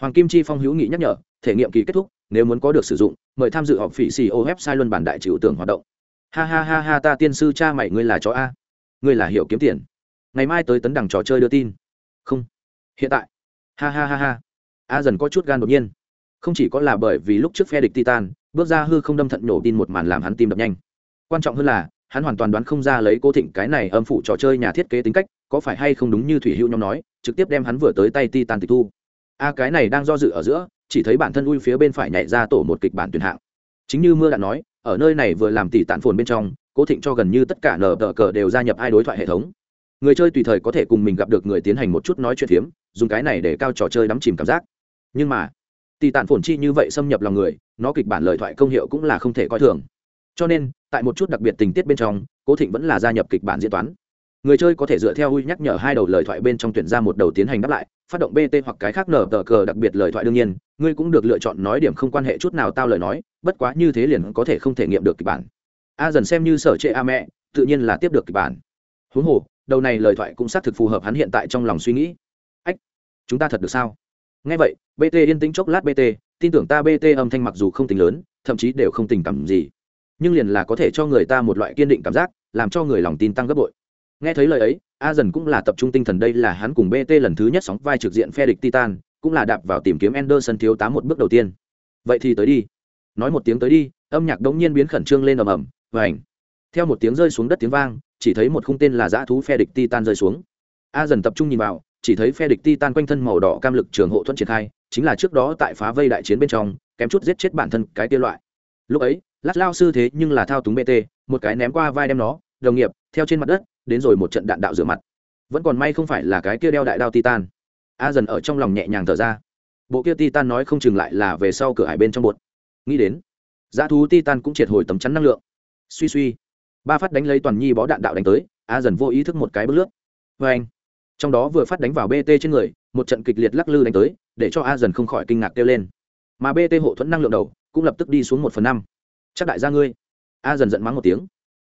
Hoàng kim chi phong hữu nghị nhắc nhở, thể nghiệm kỳ kết thúc, nếu muốn có được sử dụng, mời tham dự họp phỉ xì ô website luân bản đại trừu tưởng hoạt động. Ha ha ha ha, ta tiên sư cha mày, ngươi là chó a. Ngươi là hiểu kiếm tiền. Ngày mai tới tấn đằng trò chơi đưa tin. Không. Hiện tại. Ha ha ha ha. A dần có chút gan đột nhiên không chỉ có là bởi vì lúc trước phe địch titan, bước ra hư không đâm thận nổ tin một màn làm hắn tim đập nhanh. Quan trọng hơn là, hắn hoàn toàn đoán không ra lấy cố thịnh cái này âm phụ trò chơi nhà thiết kế tính cách, có phải hay không đúng như thủy hữu nhóm nói, trực tiếp đem hắn vừa tới tay titan tịch thu. A, cái này đang do dự ở giữa, chỉ thấy bản thân ui phía bên phải nhảy ra tổ một kịch bản tuyển hạng. Chính như mưa đã nói, ở nơi này vừa làm tỷ tản phồn bên trong, cố thịnh cho gần như tất cả nở tờ cờ đều gia nhập ai đối thoại hệ thống. Người chơi tùy thời có thể cùng mình gặp được người tiến hành một chút nói chuyện phiếm, dùng cái này để cao trò chơi đắm chìm cảm giác. Nhưng mà tỷ tản phồn chi như vậy xâm nhập lòng người, nó kịch bản lời thoại công hiệu cũng là không thể coi thường. Cho nên, tại một chút đặc biệt tình tiết bên trong, cố thịnh vẫn là gia nhập kịch bản diễn toán. Người chơi có thể dựa theo huy nhắc nhở hai đầu lời thoại bên trong tuyển ra một đầu tiến hành đáp lại, phát động bt hoặc cái khác nở tờ cờ đặc biệt lời thoại đương nhiên, ngươi cũng được lựa chọn nói điểm không quan hệ chút nào tao lời nói, bất quá như thế liền có thể không thể nghiệm được kịch bản. A dần xem như sở trệ a mẹ, tự nhiên là tiếp được kịch bản. Huống hồ, đầu này lời thoại cũng xác thực phù hợp hắn hiện tại trong lòng suy nghĩ. Ách, chúng ta thật được sao? Nghe vậy bt yên tĩnh chốc lát bt tin tưởng ta bt âm thanh mặc dù không tính lớn thậm chí đều không tình cảm gì nhưng liền là có thể cho người ta một loại kiên định cảm giác làm cho người lòng tin tăng gấp bội nghe thấy lời ấy a dần cũng là tập trung tinh thần đây là hắn cùng bt lần thứ nhất sóng vai trực diện phe địch titan cũng là đạp vào tìm kiếm Anderson thiếu tám một bước đầu tiên. Vậy thì tới đi. Nói một tiếng tới đi, âm nhạc đống nhiên biến khẩn trương lên ầm ầm, và ảnh. Theo một tiếng rơi xuống đất tiếng vang, chỉ thấy một khung tên là dã thú phe địch Titan rơi xuống. A dần tập trung nhìn vào, chỉ thấy phe địch Titan quanh thân màu đỏ cam lực trường hộ thuận triển khai, chính là trước đó tại phá vây đại chiến bên trong, kém chút giết chết bản thân cái tiêu loại. Lúc ấy, Lát Lao sư thế nhưng là thao túng BT, một cái ném qua vai đem nó, đồng nghiệp, theo trên mặt đất, đến rồi một trận đạn đạo rửa mặt. Vẫn còn may không phải là cái kia đeo đại đao Titan. A dần ở trong lòng nhẹ nhàng thở ra. Bộ kia titan nói không chừng lại là về sau cửa hải bên trong bột. Nghĩ đến dã thú titan cũng triệt hồi tấm chắn năng lượng. Suy suy ba phát đánh lấy toàn nhi bó đạn đạo đánh tới a dần vô ý thức một cái bước lướt. Vê anh trong đó vừa phát đánh vào bt trên người, một trận kịch liệt lắc lư đánh tới, để cho a dần không khỏi kinh ngạc kêu lên. Mà bt hộ thuẫn năng lượng đầu, cũng lập tức đi xuống một phần năm. Chắc đại gia ngươi. A dần giận mắng một tiếng.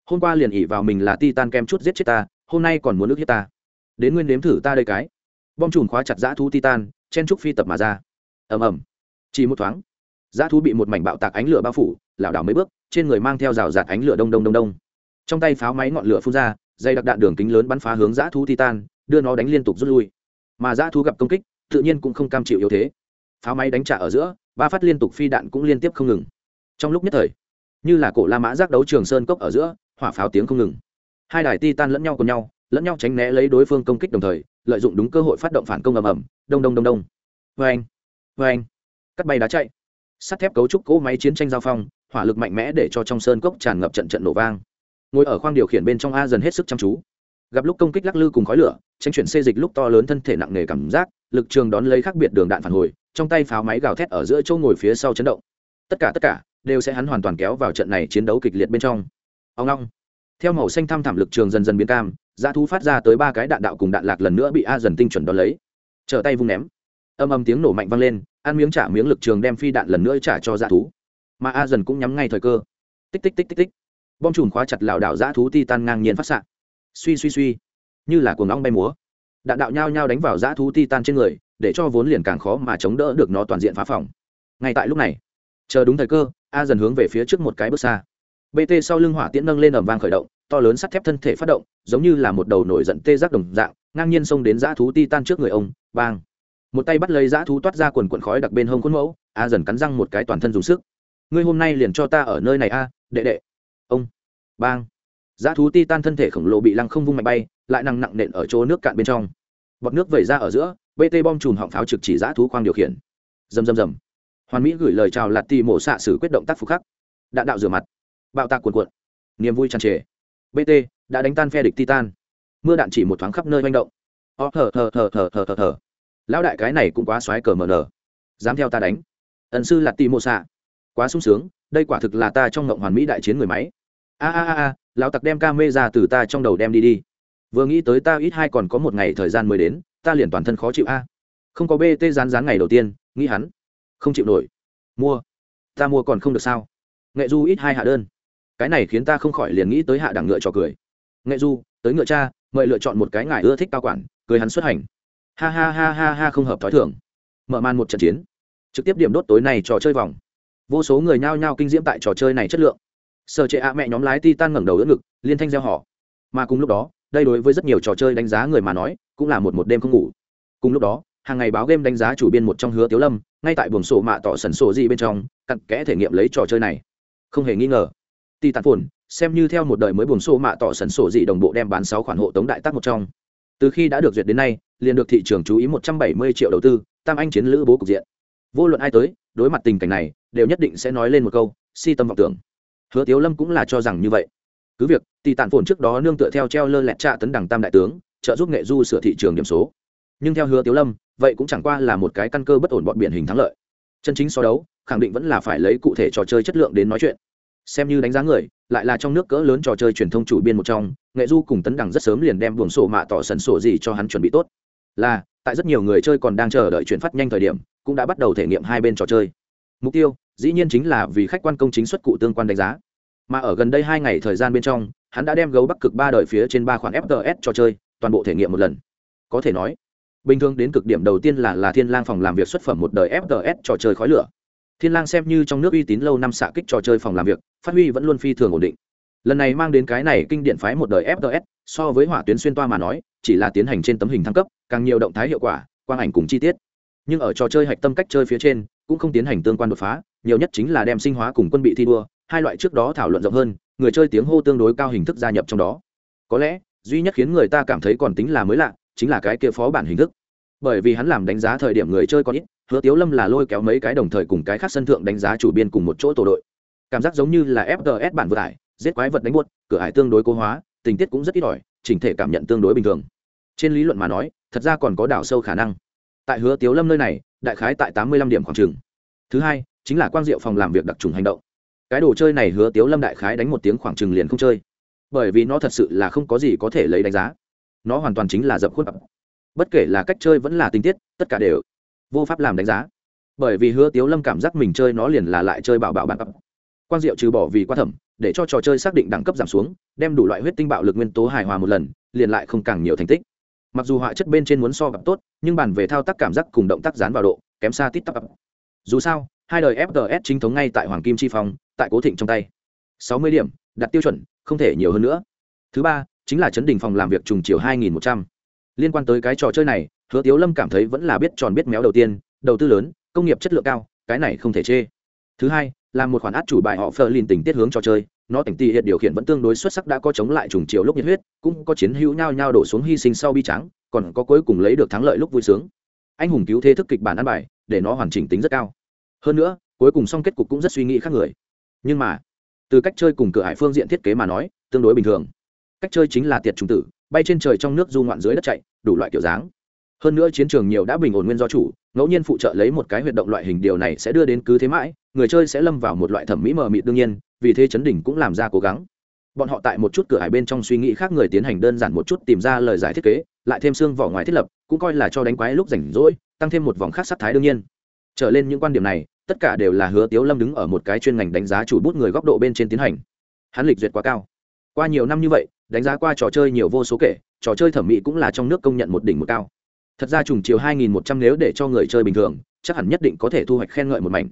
Hôm qua liền ỉ vào mình là titan kem chút giết chết ta, hôm nay còn muốn nước hiếp ta. Đến nguyên nếm thử ta đây cái. Bom chùm khóa chặt dã thú titan, chen trúc phi tập mà ra. Ầm ầm. Chỉ một thoáng, dã thú bị một mảnh bạo tạc ánh lửa bao phủ, lảo đảo mấy bước, trên người mang theo rào rạt ánh lửa đông đông đông đông. Trong tay pháo máy ngọn lửa phun ra, dây đặc đạn đường kính lớn bắn phá hướng dã thú titan đưa nó đánh liên tục rút lui. Mà dã thú gặp công kích, tự nhiên cũng không cam chịu yếu thế. Pháo máy đánh trả ở giữa, ba phát liên tục phi đạn cũng liên tiếp không ngừng. Trong lúc nhất thời, như là cổ la mã giác đấu trường sơn cốc ở giữa, hỏa pháo tiếng không ngừng. Hai đài ti tan lẫn nhau cùng nhau, lẫn nhau tránh né lấy đối phương công kích đồng thời, lợi dụng đúng cơ hội phát động phản công ầm ầm, đông đông đông đông. Vê anh vê anh cắt bay đá chạy. Sắt thép cấu trúc cỗ máy chiến tranh giao phong, hỏa lực mạnh mẽ để cho trong sơn cốc tràn ngập trận trận nổ vang. Ngồi ở khoang điều khiển bên trong a dần hết sức chăm chú gặp lúc công kích lắc lư cùng khói lửa tranh chuyển xê dịch lúc to lớn thân thể nặng nề cảm giác, lực trường đón lấy khác biệt đường đạn phản hồi, trong tay pháo máy gào thét ở giữa chỗ ngồi phía sau chấn động. Tất cả tất cả đều sẽ hắn hoàn toàn kéo vào trận này chiến đấu kịch liệt bên trong. Ông long. Theo màu xanh thăm thảm lực trường dần dần biến cam giá thú phát ra tới ba cái đạn đạo cùng đạn lạc lần nữa bị a dần tinh chuẩn đón lấy. Trở tay vung ném. Âm âm tiếng nổ mạnh vang lên, ăn miếng trả miếng lực trường đem phi đạn lần nữa trả cho giá thú. Mà a dần cũng nhắm ngay thời cơ. Tích tích tích tích tích. Bom chùm khóa chặt lảo đảo giá thú titan ngang nhiên phát sạn suy suy suy, như là cuồng ong bay múa. Đạn đạo nhao nhao đánh vào dã thú titan trên người, để cho vốn liền càng khó mà chống đỡ được nó toàn diện phá phòng. Ngay tại lúc này, chờ đúng thời cơ, a dần hướng về phía trước một cái bước xa. Bt sau lưng hỏa tiễn nâng lên ẩm vang khởi động, to lớn sắt thép thân thể phát động, giống như là một đầu nổi giận tê giác đồng dạng, ngang nhiên xông đến dã thú ti tan trước người ông, bang. Một tay bắt lấy dã thú toát ra quần quần khói đặc bên hông khuôn mẫu, a dần cắn răng một cái toàn thân dùng sức. Ngươi hôm nay liền cho ta ở nơi này a, đệ đệ. Ông, bang giá thú titan thân thể khổng lồ bị lăng không vung mạnh bay, lại nặng nặng nện ở chỗ nước cạn bên trong. Bọt nước vẩy ra ở giữa bt bom chùm họng pháo trực chỉ giá thú khoang điều khiển. Rầm rầm rầm. Hoàn mỹ gửi lời chào lạt tỷ mổ xạ xử quyết động tác phục khắc. Đạn đạo rửa mặt. Bạo tạc cuồn cuộn. Niềm vui tràn trề. Bt đã đánh tan phe địch titan. Mưa đạn chỉ một thoáng khắp nơi hoành động. Ó, thở thở thở thở thở thở thở. Lão đại cái này cũng quá xoáy cờ mở nở dám theo ta đánh. Ẩn sư lạt tỷ mổ xạ quá sung sướng, đây quả thực là ta trong ngộng hoàn mỹ đại chiến người máy. A a a a lão tặc đem ca mê ra từ ta trong đầu đem đi đi. Vừa nghĩ tới ta ít hai còn có một ngày thời gian mới đến, ta liền toàn thân khó chịu a. Không có bt rán rán ngày đầu tiên, nghĩ hắn, không chịu nổi. Mua. Ta mua còn không được sao? Nghệ du ít hai hạ đơn. Cái này khiến ta không khỏi liền nghĩ tới hạ đẳng ngựa trò cười. Nghệ du, tới ngựa cha, mời lựa chọn một cái ngài ưa thích cao quản, cười hắn xuất hành. Ha ha ha ha ha không hợp thói thường. Mở màn một trận chiến. Trực tiếp điểm đốt tối này trò chơi vòng. Vô số người nhao nhao kinh diễm tại trò chơi này chất lượng sợ trệ ạ mẹ nhóm lái ti tan ngẩng đầu đỡ ngực, liên thanh gieo họ. Mà cùng lúc đó, đây đối với rất nhiều trò chơi đánh giá người mà nói, cũng là một một đêm không ngủ. Cùng lúc đó, hàng ngày báo game đánh giá chủ biên một trong hứa tiếu lâm, ngay tại buồng sổ mạ tỏ sần sổ gì bên trong, cặn kẽ thể nghiệm lấy trò chơi này. Không hề nghi ngờ ti tàn phồn, xem như theo một đời mới buồng sổ mạ tỏ sần sổ gì đồng bộ đem bán sáu khoản hộ tống đại tác một trong. Từ khi đã được duyệt đến nay, liền được thị trường chú ý một trăm bảy mươi triệu đầu tư, tam anh chiến lữ bố cục diện. Vô luận ai tới, đối mặt tình cảnh này, đều nhất định sẽ nói lên một câu, si tâm vọng tưởng hứa tiếu lâm cũng là cho rằng như vậy. Cứ việc tỷ Tản phồn trước đó nương tựa theo treo lơ lẹt trạ tấn đẳng tam đại tướng, trợ giúp nghệ du sửa thị trường điểm số. Nhưng theo hứa tiếu lâm, vậy cũng chẳng qua là một cái căn cơ bất ổn bọn biển hình thắng lợi. Chân chính so đấu, khẳng định vẫn là phải lấy cụ thể trò chơi chất lượng đến nói chuyện. Xem như đánh giá người, lại là trong nước cỡ lớn trò chơi truyền thông chủ biên một trong, nghệ du cùng tấn đẳng rất sớm liền đem buồng sổ mạ tỏ sần sổ gì cho hắn chuẩn bị tốt. Là, tại rất nhiều người chơi còn đang chờ đợi chuyển phát nhanh thời điểm, cũng đã bắt đầu thể nghiệm hai bên trò chơi. Mục tiêu dĩ nhiên chính là vì khách quan công chính xuất cụ tương quan đánh giá. Mà ở gần đây hai ngày thời gian bên trong, hắn đã đem gấu bắc cực ba đời phía trên ba khoản fts trò chơi, toàn bộ thể nghiệm một lần. Có thể nói, bình thường đến cực điểm đầu tiên là là thiên lang phòng làm việc xuất phẩm một đời fts trò chơi khói lửa. Thiên lang xem như trong nước uy tín lâu năm xạ kích trò chơi phòng làm việc, phát huy vẫn luôn phi thường ổn định. Lần này mang đến cái này kinh điển phái một đời fts so với hỏa tuyến xuyên toa mà nói, chỉ là tiến hành trên tấm hình thăng cấp, càng nhiều động thái hiệu quả, quang ảnh cùng chi tiết. Nhưng ở trò chơi hạch tâm cách chơi phía trên cũng không tiến hành tương quan đột phá, nhiều nhất chính là đem sinh hóa cùng quân bị thi đua, hai loại trước đó thảo luận rộng hơn, người chơi tiếng hô tương đối cao hình thức gia nhập trong đó. Có lẽ, duy nhất khiến người ta cảm thấy còn tính là mới lạ, chính là cái kia phó bản hình thức. Bởi vì hắn làm đánh giá thời điểm người chơi còn ít, hứa tiếu lâm là lôi kéo mấy cái đồng thời cùng cái khác sân thượng đánh giá chủ biên cùng một chỗ tổ đội. Cảm giác giống như là fts bản vừa tải giết quái vật đánh buốt, cửa hải tương đối cố hóa, tình tiết cũng rất ít ỏi, chỉnh thể cảm nhận tương đối bình thường. Trên lý luận mà nói, thật ra còn có đảo sâu khả năng. Tại hứa tiếu lâm nơi này đại khái tại tám mươi lăm điểm khoảng trường. Thứ hai, chính là quang diệu phòng làm việc đặc trùng hành động. Cái đồ chơi này hứa tiếu lâm đại khái đánh một tiếng khoảng trừng liền không chơi. Bởi vì nó thật sự là không có gì có thể lấy đánh giá. Nó hoàn toàn chính là dập khuất bất kể là cách chơi vẫn là tình tiết, tất cả đều vô pháp làm đánh giá. Bởi vì hứa tiếu lâm cảm giác mình chơi nó liền là lại chơi bảo bảo bạn ập quang diệu trừ bỏ vì qua thẩm, để cho trò chơi xác định đẳng cấp giảm xuống, đem đủ loại huyết tinh bạo lực nguyên tố hài hòa một lần, liền lại không càng nhiều thành tích mặc dù họa chất bên trên muốn so gặp tốt, nhưng bàn về thao tác cảm giác cùng động tác dán vào độ, kém xa tít tắp dù sao, hai đời fts chính thống ngay tại hoàng kim chi phong, tại cố thịnh trong tay. Sáu mươi điểm đặt tiêu chuẩn, không thể nhiều hơn nữa. Thứ ba, chính là chấn đỉnh phòng làm việc trùng chiều hai nghìn một trăm. Liên quan tới cái trò chơi này, hứa tiếu lâm cảm thấy vẫn là biết tròn biết méo đầu tiên, đầu tư lớn, công nghiệp chất lượng cao, cái này không thể chê. Thứ hai là một khoản át chủ bài họ phơ lin tình tiết hướng trò chơi nó tỉnh tỉ hiện điều khiển vẫn tương đối xuất sắc đã có chống lại trùng chiều lúc nhiệt huyết, cũng có chiến hữu nhau nhau đổ xuống hy sinh sau bi trắng còn có cuối cùng lấy được thắng lợi lúc vui sướng. Anh hùng cứu thế thức kịch bản ăn bài, để nó hoàn chỉnh tính rất cao. Hơn nữa, cuối cùng xong kết cục cũng rất suy nghĩ khác người. Nhưng mà, từ cách chơi cùng cửa hải phương diện thiết kế mà nói, tương đối bình thường. Cách chơi chính là tiệt trùng tử, bay trên trời trong nước du ngoạn dưới đất chạy, đủ loại kiểu dáng. Hơn nữa chiến trường nhiều đã bình ổn nguyên do chủ, ngẫu nhiên phụ trợ lấy một cái huyệt động loại hình điều này sẽ đưa đến cứ thế mãi người chơi sẽ lâm vào một loại thẩm mỹ mờ mịt đương nhiên, vì thế chấn đỉnh cũng làm ra cố gắng. Bọn họ tại một chút cửa hải bên trong suy nghĩ khác người tiến hành đơn giản một chút tìm ra lời giải thiết kế, lại thêm xương vỏ ngoài thiết lập, cũng coi là cho đánh quái lúc rảnh rỗi, tăng thêm một vòng khác sắc thái đương nhiên. Trở lên những quan điểm này, tất cả đều là hứa tiếu lâm đứng ở một cái chuyên ngành đánh giá chủ bút người góc độ bên trên tiến hành. Hắn lịch duyệt quá cao. Qua nhiều năm như vậy, đánh giá qua trò chơi nhiều vô số kể, trò chơi thẩm mỹ cũng là trong nước công nhận một đỉnh một cao. Thật ra trùng chiều 2100 nếu để cho người chơi bình thường, chắc hẳn nhất định có thể thu hoạch khen ngợi một mảnh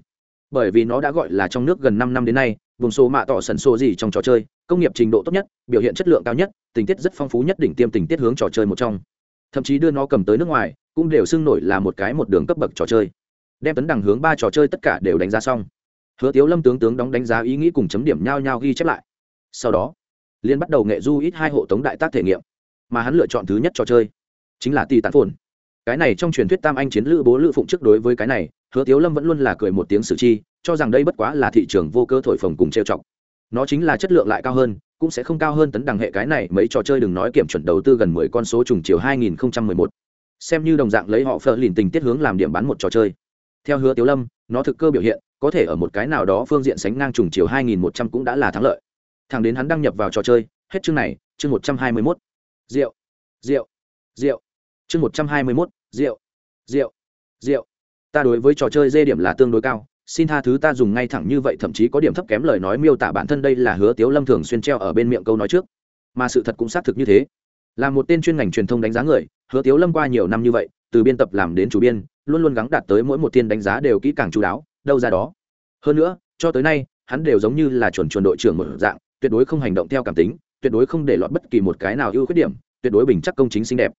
bởi vì nó đã gọi là trong nước gần 5 năm đến nay, vùng số mạ tỏ sần sô gì trong trò chơi, công nghiệp trình độ tốt nhất, biểu hiện chất lượng cao nhất, tình tiết rất phong phú nhất đỉnh tiêm tình tiết hướng trò chơi một trong. Thậm chí đưa nó cầm tới nước ngoài, cũng đều xưng nổi là một cái một đường cấp bậc trò chơi. Đem tấn đẳng hướng ba trò chơi tất cả đều đánh giá xong. Hứa tiếu lâm tướng tướng đóng đánh giá ý nghĩ cùng chấm điểm nhau nhau ghi chép lại. Sau đó liên bắt đầu nghệ du ít hai hộ tống đại tác thể nghiệm, mà hắn lựa chọn thứ nhất trò chơi chính là tỷ tản phồn. Cái này trong truyền thuyết tam anh chiến lữ bố lữ phụng trước đối với cái này hứa tiếu lâm vẫn luôn là cười một tiếng sử chi, cho rằng đây bất quá là thị trường vô cơ thổi phồng cùng trêu chọc. Nó chính là chất lượng lại cao hơn, cũng sẽ không cao hơn tấn đẳng hệ cái này mấy trò chơi đừng nói kiểm chuẩn đầu tư gần mười con số trùng chiều 2011. xem như đồng dạng lấy họ phờ lìn tình tiết hướng làm điểm bán một trò chơi. Theo hứa tiếu lâm, nó thực cơ biểu hiện, có thể ở một cái nào đó phương diện sánh ngang trùng chiều 2100 cũng đã là thắng lợi. Thẳng đến hắn đăng nhập vào trò chơi, hết chương này, chương 121. rượu. Rượu. Rượu. Chương 121. rượu. Rượu. Rượu ta đối với trò chơi dê điểm là tương đối cao, xin tha thứ ta dùng ngay thẳng như vậy, thậm chí có điểm thấp kém lời nói miêu tả bản thân đây là hứa tiếu lâm thường xuyên treo ở bên miệng câu nói trước. Mà sự thật cũng xác thực như thế. Là một tên chuyên ngành truyền thông đánh giá người, hứa tiếu lâm qua nhiều năm như vậy, từ biên tập làm đến chủ biên, luôn luôn gắng đạt tới mỗi một tiên đánh giá đều kỹ càng chú đáo, đâu ra đó. Hơn nữa, cho tới nay, hắn đều giống như là chuẩn chuẩn đội trưởng một dạng, tuyệt đối không hành động theo cảm tính, tuyệt đối không để lọt bất kỳ một cái nào ưu khuyết điểm, tuyệt đối bình chắc công chính xinh đẹp.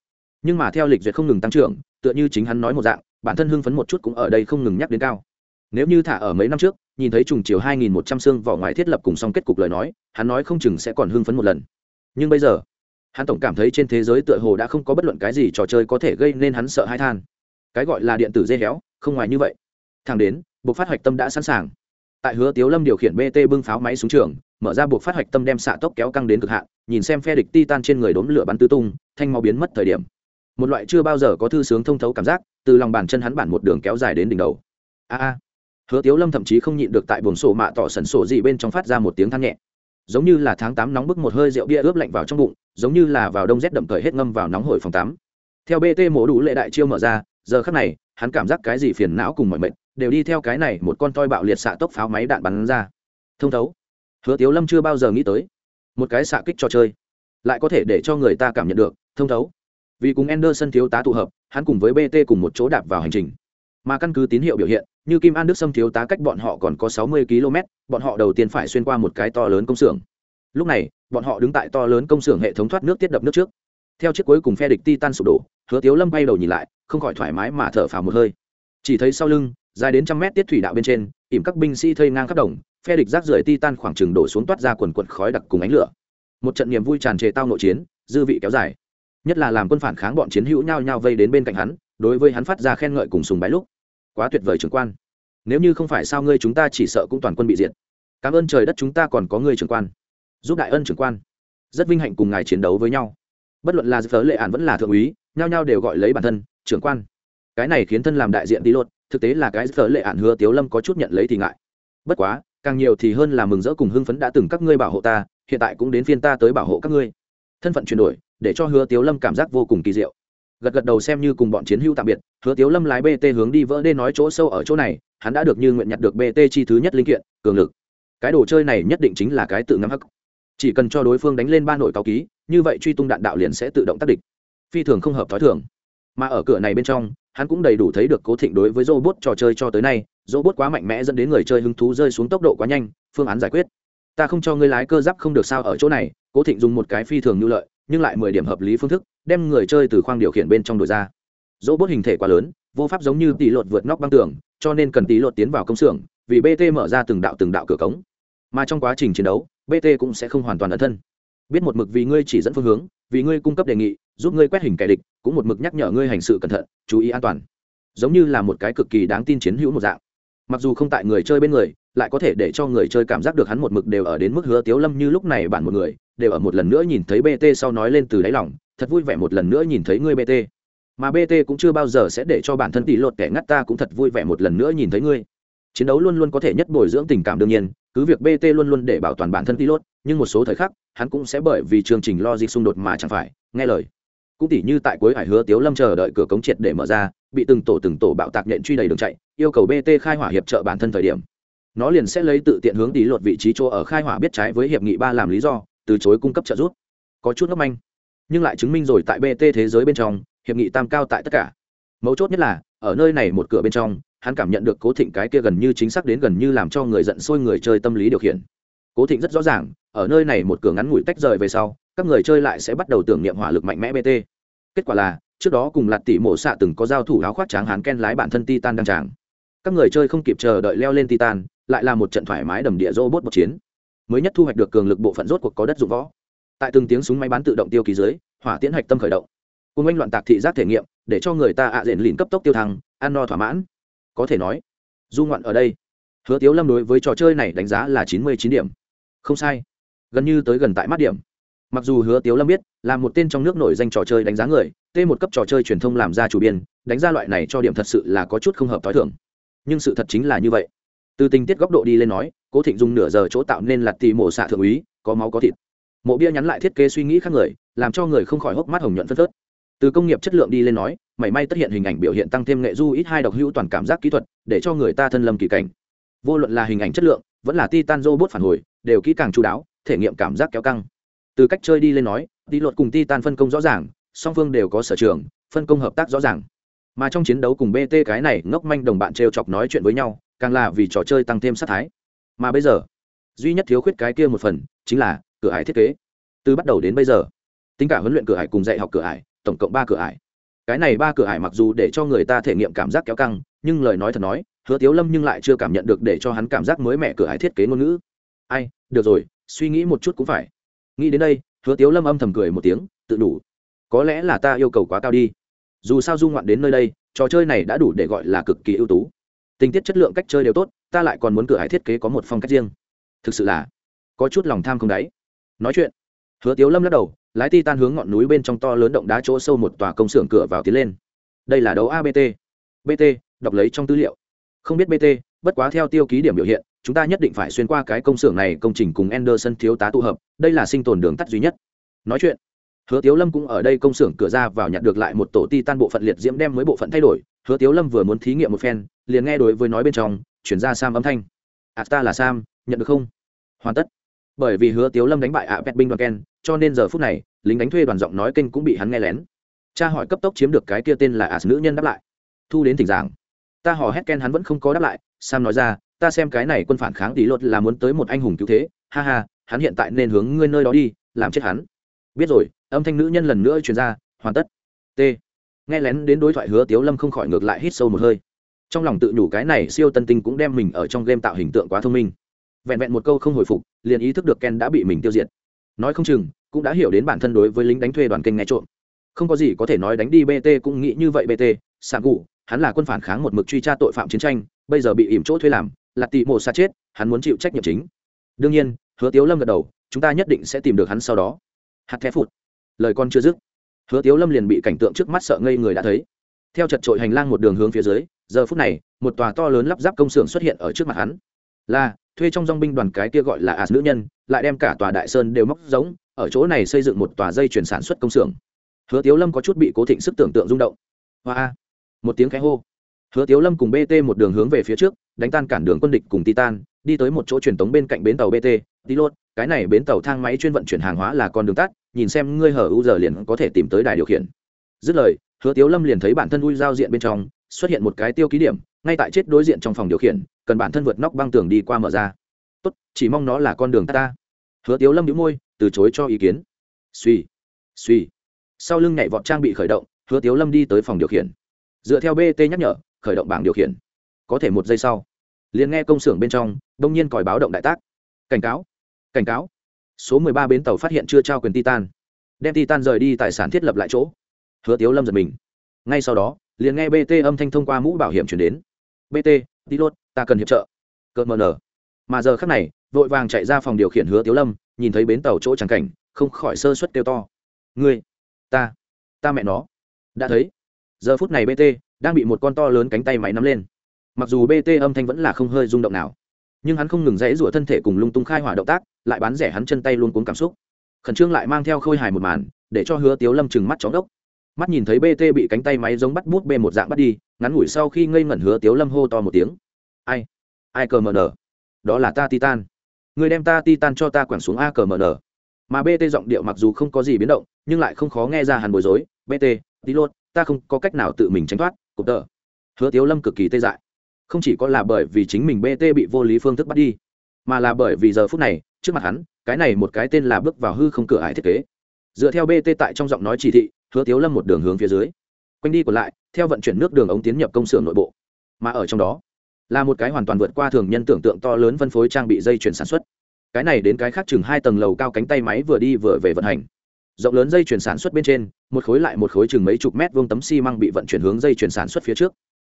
Nhưng mà theo lịch duyệt không ngừng tăng trưởng, tựa như chính hắn nói một dạng bản thân hưng phấn một chút cũng ở đây không ngừng nhắc đến cao. Nếu như thả ở mấy năm trước, nhìn thấy trùng chiều 2.100 xương vỏ ngoài thiết lập cùng song kết cục lời nói, hắn nói không chừng sẽ còn hưng phấn một lần. Nhưng bây giờ, hắn tổng cảm thấy trên thế giới tựa hồ đã không có bất luận cái gì trò chơi có thể gây nên hắn sợ hãi than. Cái gọi là điện tử dê héo, không ngoài như vậy. Thằng đến, buộc phát hoạch tâm đã sẵn sàng. Tại hứa tiếu lâm điều khiển bt bưng pháo máy xuống trường, mở ra buộc phát hoạch tâm đem xạ tốc kéo căng đến cực hạn, nhìn xem phe địch titan trên người đốn lửa bắn tứ tung, thanh mau biến mất thời điểm một loại chưa bao giờ có thư sướng thông thấu cảm giác, từ lòng bàn chân hắn bản một đường kéo dài đến đỉnh đầu. A a. Hứa tiếu lâm thậm chí không nhịn được tại buồng sổ mạ tỏ sẩn sổ gì bên trong phát ra một tiếng than nhẹ. Giống như là tháng tám nóng bức một hơi rượu bia ướp lạnh vào trong bụng, giống như là vào đông rét đậm cởi hết ngâm vào nóng hổi phòng tắm. Theo bt mổ đủ lệ đại chiêu mở ra, giờ khắc này, hắn cảm giác cái gì phiền não cùng mọi mệnh đều đi theo cái này một con toi bạo liệt xạ tốc pháo máy đạn bắn ra. Thông thấu. Hứa tiếu lâm chưa bao giờ nghĩ tới, một cái xạ kích trò chơi, lại có thể để cho người ta cảm nhận được, thông thấu vì cùng Anderson thiếu tá tụ hợp, hắn cùng với BT cùng một chỗ đạp vào hành trình. Mà căn cứ tín hiệu biểu hiện, như Kim An Đức Sâm thiếu tá cách bọn họ còn có 60 km, bọn họ đầu tiên phải xuyên qua một cái to lớn công xưởng. Lúc này, bọn họ đứng tại to lớn công xưởng hệ thống thoát nước tiết đập nước trước. Theo chiếc cuối cùng phe địch Titan sụp đổ, Hứa Tiếu Lâm bay đầu nhìn lại, không khỏi thoải mái mà thở phào một hơi. Chỉ thấy sau lưng, dài đến trăm mét tiết thủy đạo bên trên, ỉm các binh sĩ thây ngang khắp đồng, phe địch rác rưởi Titan khoảng chừng đổ xuống toát ra quần quần khói đặc cùng ánh lửa. Một trận niềm vui tràn trề tao nội chiến, dư vị kéo dài nhất là làm quân phản kháng bọn chiến hữu nhao nhao vây đến bên cạnh hắn, đối với hắn phát ra khen ngợi cùng sùng bái lúc. Quá tuyệt vời trưởng quan. Nếu như không phải sao ngươi chúng ta chỉ sợ cũng toàn quân bị diệt. Cảm ơn trời đất chúng ta còn có ngươi trưởng quan. Giúp đại ân trưởng quan. Rất vinh hạnh cùng ngài chiến đấu với nhau. Bất luận là phớ lệ ản vẫn là thượng úy, nhao nhao đều gọi lấy bản thân, trưởng quan. Cái này khiến thân làm đại diện tí lột, thực tế là cái phớ lệ ản hứa tiếu lâm có chút nhận lấy thì ngại. Bất quá, càng nhiều thì hơn là mừng rỡ cùng hưng phấn đã từng các ngươi bảo hộ ta, hiện tại cũng đến phiên ta tới bảo hộ các ngươi. Thân phận chuyển đổi để cho hứa tiếu lâm cảm giác vô cùng kỳ diệu. Gật gật đầu xem như cùng bọn chiến hữu tạm biệt, hứa tiếu lâm lái bt hướng đi vỡ đê nói chỗ sâu ở chỗ này, hắn đã được như nguyện nhặt được bt chi thứ nhất linh kiện, cường lực. Cái đồ chơi này nhất định chính là cái tự ngắm hắc. Chỉ cần cho đối phương đánh lên ba nội cao ký, như vậy truy tung đạn đạo liền sẽ tự động tác địch. Phi thường không hợp t h ó i thường. Mà ở cửa này bên trong, hắn cũng đầy đủ thấy được cố thịnh đối với robot trò chơi cho tới nay, robot quá mạnh mẽ dẫn đến người chơi hứng thú rơi xuống tốc độ quá nhanh, phương án giải quyết. Ta không cho ngươi lái cơ giáp không được sao ở chỗ này, cố thịnh dùng một cái phi thường như lợi nhưng lại mười điểm hợp lý phương thức, đem người chơi từ khoang điều khiển bên trong đổi ra. Dỗ bốt hình thể quá lớn, vô pháp giống như tỷ lột vượt nóc băng tường, cho nên cần tỷ lột tiến vào công xưởng, vì bt mở ra từng đạo từng đạo cửa cống. Mà trong quá trình chiến đấu bt cũng sẽ không hoàn toàn ẩn thân. Biết một mực vì ngươi chỉ dẫn phương hướng, vì ngươi cung cấp đề nghị, giúp ngươi quét hình kẻ địch, cũng một mực nhắc nhở ngươi hành sự cẩn thận, chú ý an toàn. Giống như là một cái cực kỳ đáng tin chiến hữu một dạng. Mặc dù không tại người chơi bên người, lại có thể để cho người chơi cảm giác được hắn một mực đều ở đến mức hứa tiếu lâm như lúc này bản một người đều ở một lần nữa nhìn thấy bt sau nói lên từ đáy lòng, thật vui vẻ một lần nữa nhìn thấy ngươi bt mà bt cũng chưa bao giờ sẽ để cho bản thân tỷ lột kẻ ngắt ta cũng thật vui vẻ một lần nữa nhìn thấy ngươi. Chiến đấu luôn luôn có thể nhất bồi dưỡng tình cảm đương nhiên, cứ việc bt luôn luôn để bảo toàn bản thân tỷ lột, nhưng một số thời khắc, hắn cũng sẽ bởi vì chương trình lo xung đột mà chẳng phải, nghe lời. Cũng tỉ như tại cuối hải hứa tiếu lâm chờ đợi cửa cống triệt để mở ra, bị từng tổ từng tổ bạo tạc nhện truy đầy đường chạy, yêu cầu bt khai hỏa hiệp trợ bản thân thời điểm. Nó liền sẽ lấy tự tiện hướng tí lột vị trí chỗ ở khai hỏa biết trái với hiệp nghị ba làm lý do từ chối cung cấp trợ giúp. Có chút ngốc manh, nhưng lại chứng minh rồi tại bt thế giới bên trong, hiệp nghị tam cao tại tất cả. Mấu chốt nhất là, ở nơi này một cửa bên trong, hắn cảm nhận được cố thịnh cái kia gần như chính xác đến gần như làm cho người giận sôi người chơi tâm lý điều khiển. Cố thịnh rất rõ ràng, ở nơi này một cửa ngắn ngủi tách rời về sau, các người chơi lại sẽ bắt đầu tưởng niệm hỏa lực mạnh mẽ bt kết quả là, trước đó cùng lạt tỷ mổ xạ từng có giao thủ áo khoác tráng hán ken lái bản thân titan đang tràng. Các người chơi không kịp chờ đợi leo lên titan, lại là một trận thoải mái đầm địa robot một chiến mới nhất thu hoạch được cường lực bộ phận rốt cuộc có đất dụng võ. Tại từng tiếng súng máy bán tự động tiêu ký dưới, hỏa tiễn hạch tâm khởi động. Cùng anh loạn tạc thị giác thể nghiệm, để cho người ta ạ diện lìn cấp tốc tiêu thăng, ăn no thỏa mãn. Có thể nói, du ngoạn ở đây. Hứa tiếu lâm đối với trò chơi này đánh giá là chín mươi chín điểm. Không sai. Gần như tới gần tại mắt điểm. Mặc dù hứa tiếu lâm biết, là một tên trong nước nổi danh trò chơi đánh giá người, t một cấp trò chơi truyền thông làm ra chủ biên, đánh ra loại này cho điểm thật sự là có chút không hợp t h o i thưởng nhưng sự thật chính là như vậy. Từ tình tiết góc độ đi lên nói cố thịnh dùng nửa giờ chỗ tạo nên là tì mổ xạ thượng úy, có máu có thịt. Mộ bia nhắn lại thiết kế suy nghĩ khác người, làm cho người không khỏi hốc mắt hồng nhuận phân phớt. Từ công nghiệp chất lượng đi lên nói, mảy may tất hiện hình ảnh biểu hiện tăng thêm nghệ du ít hai độc hữu toàn cảm giác kỹ thuật, để cho người ta thân lâm kỳ cảnh. Vô luận là hình ảnh chất lượng, vẫn là titan robot phản hồi, đều kỹ càng chú đáo, thể nghiệm cảm giác kéo căng. Từ cách chơi đi lên nói, đi luật cùng titan phân công rõ ràng, song phương đều có sở trường, phân công hợp tác rõ ràng. Mà trong chiến đấu cùng bt cái này ngốc manh đồng bạn t chọc nói chuyện với nhau, càng là vì trò chơi tăng thêm sát thái mà bây giờ, duy nhất thiếu khuyết cái kia một phần chính là cửa ải thiết kế. Từ bắt đầu đến bây giờ, tính cả huấn luyện cửa ải cùng dạy học cửa ải, tổng cộng ba cửa ải. Cái này ba cửa ải mặc dù để cho người ta thể nghiệm cảm giác kéo căng, nhưng lời nói thật nói, hứa tiếu lâm nhưng lại chưa cảm nhận được để cho hắn cảm giác mới mẻ cửa ải thiết kế ngôn ngữ. Ai, được rồi, suy nghĩ một chút cũng phải. Nghĩ đến đây, hứa tiếu lâm âm thầm cười một tiếng, tự đủ. Có lẽ là ta yêu cầu quá cao đi. Dù sao du ngoạn đến nơi đây, trò chơi này đã đủ để gọi là cực kỳ ưu tú tình tiết chất lượng cách chơi đều tốt ta lại còn muốn cửa hải thiết kế có một phong cách riêng. Thực sự là có chút lòng tham không đáy. Nói chuyện hứa tiếu lâm lắc đầu lái ti tan hướng ngọn núi bên trong to lớn động đá chỗ sâu một tòa công xưởng cửa vào tiến lên. Đây là đấu abt bt đọc lấy trong tư liệu. Không biết bt bất quá theo tiêu ký điểm biểu hiện chúng ta nhất định phải xuyên qua cái công xưởng này công trình cùng Anderson thiếu tá tụ hợp, đây là sinh tồn đường tắt duy nhất. Nói chuyện, Hứa Tiếu Lâm cũng ở đây công xưởng cửa ra vào nhặt được lại một tổ titan bộ phận liệt diễm đem mới bộ phận thay đổi, Hứa Tiếu Lâm vừa muốn thí nghiệm một phen, liền nghe đối với nói bên trong, chuyển ra Sam âm thanh. "À ta là Sam, nhận được không?" Hoàn tất. Bởi vì Hứa Tiếu Lâm đánh bại ạ Pet binh đoàn Ken, cho nên giờ phút này, lính đánh thuê đoàn giọng nói kênh cũng bị hắn nghe lén. Cha hỏi cấp tốc chiếm được cái kia tên là As nữ nhân đáp lại. Thu đến thỉnh giảng. Ta hỏi hét Ken hắn vẫn không có đáp lại, Sam nói ra, ta xem cái này quân phản kháng tỷ lột là muốn tới một anh hùng cứu thế ha ha hắn hiện tại nên hướng ngươi nơi đó đi làm chết hắn biết rồi âm thanh nữ nhân lần nữa truyền ra hoàn tất t nghe lén đến đối thoại hứa tiếu lâm không khỏi ngược lại hít sâu một hơi trong lòng tự nhủ cái này siêu tân tinh cũng đem mình ở trong game tạo hình tượng quá thông minh. Vẹn vẹn một câu không hồi phục, liền ý thức được ken đã bị mình tiêu diệt. Nói không chừng, cũng đã hiểu đến bản thân đối với lính đánh thuê đoàn kênh nghe trộm. Không có gì có thể nói đánh đi bt cũng nghĩ như vậy bt sạc cụ hắn là quân phản kháng một mực truy tra tội phạm chiến tranh, bây giờ bị ỉm chỗ thuê làm, là tị mộ xa chết, hắn muốn chịu trách nhiệm chính. Đương nhiên, hứa tiếu lâm gật đầu, chúng ta nhất định sẽ tìm được hắn sau đó. Hạt thép phụt. Lời con chưa dứt. Hứa tiếu lâm liền bị cảnh tượng trước mắt sợ ngây người đã thấy. Theo chật trội hành lang một đường hướng phía dưới giờ phút này, một tòa to lớn lắp ráp công xưởng xuất hiện ở trước mặt hắn. Là, thuê trong dong binh đoàn cái kia gọi là as nữ nhân, lại đem cả tòa đại sơn đều móc giống, ở chỗ này xây dựng một tòa dây chuyển sản xuất công xưởng. Hứa tiếu lâm có chút bị cố thịnh sức tưởng tượng rung động. Hoa một tiếng khẽ hô. Hứa tiếu lâm cùng bt một đường hướng về phía trước, đánh tan cản đường quân địch cùng titan, đi tới một chỗ truyền tống bên cạnh bến tàu bt đi lốt cái này bến tàu thang máy chuyên vận chuyển hàng hóa là con đường tắt, nhìn xem ngươi hở u giờ liền có thể tìm tới đài điều khiển. Dứt lời, hứa tiếu lâm liền thấy bản thân ui giao diện bên trong xuất hiện một cái tiêu ký điểm, ngay tại chết đối diện trong phòng điều khiển, cần bản thân vượt nóc băng tường đi qua mở ra. Tốt, chỉ mong nó là con đường ta hứa tiếu lâm đĩu môi, từ chối cho ý kiến. Suy suy sau lưng nhảy vọt trang bị khởi động, hứa tiếu lâm đi tới phòng điều khiển. Dựa theo bt nhắc nhở, khởi động bảng điều khiển. Có thể một giây sau, liền nghe công xưởng bên trong, đông nhiên còi báo động đại tác. Cảnh cáo cảnh cáo. Số mười ba bến tàu phát hiện chưa trao quyền titan. Đem titan rời đi tài sản thiết lập lại chỗ. Hứa tiếu lâm giật mình. Ngay sau đó liền nghe bt âm thanh thông qua mũ bảo hiểm chuyển đến. Bt đi lốt ta cần hiệp trợ. Cợt mờ nở mà giờ khắc này, vội vàng chạy ra phòng điều khiển hứa tiếu lâm, nhìn thấy bến tàu chỗ trắng cảnh, không khỏi sơ suất kêu to. Ngươi, ta ta mẹ nó. Đã thấy. Giờ phút này bt đang bị một con to lớn cánh tay máy nắm lên. Mặc dù bt âm thanh vẫn là không hơi rung động nào, nhưng hắn không ngừng dãy rủa thân thể cùng lung tung khai hỏa động tác, lại bán rẻ hắn chân tay luôn cuốn cảm xúc. Khẩn trương lại mang theo khôi hài một màn, để cho hứa tiếu lâm chừng mắt chóng đốc mắt nhìn thấy bt bị cánh tay máy giống bắt bút bê một dạng bắt đi, ngắn ngủi sau khi ngây ngẩn hứa tiếu lâm hô to một tiếng. Ai? Ai cờ mờ nở đó là ta titan. Người đem ta titan cho ta quẳng xuống a cờ mờ nở mà bt giọng điệu mặc dù không có gì biến động, nhưng lại không khó nghe ra hàn bối rối. bt, tí lốt, ta không có cách nào tự mình tránh thoát cục tờ. Hứa tiếu lâm cực kỳ tê dại. Không chỉ có là bởi vì chính mình bt bị vô lý phương thức bắt đi, mà là bởi vì giờ phút này, trước mặt hắn, cái này một cái tên là bước vào hư không cửa ải thiết kế. Dựa theo bt tại trong giọng nói chỉ thị hứa tiếu lâm một đường hướng phía dưới. Quanh đi còn lại, theo vận chuyển nước đường ống tiến nhập công xưởng nội bộ. Mà ở trong đó, là một cái hoàn toàn vượt qua thường nhân tưởng tượng to lớn phân phối trang bị dây chuyển sản xuất. Cái này đến cái khác chừng hai tầng lầu cao cánh tay máy vừa đi vừa về vận hành. Rộng lớn dây chuyển sản xuất bên trên, một khối lại một khối chừng mấy chục mét vuông tấm xi măng bị vận chuyển hướng dây chuyển sản xuất phía trước.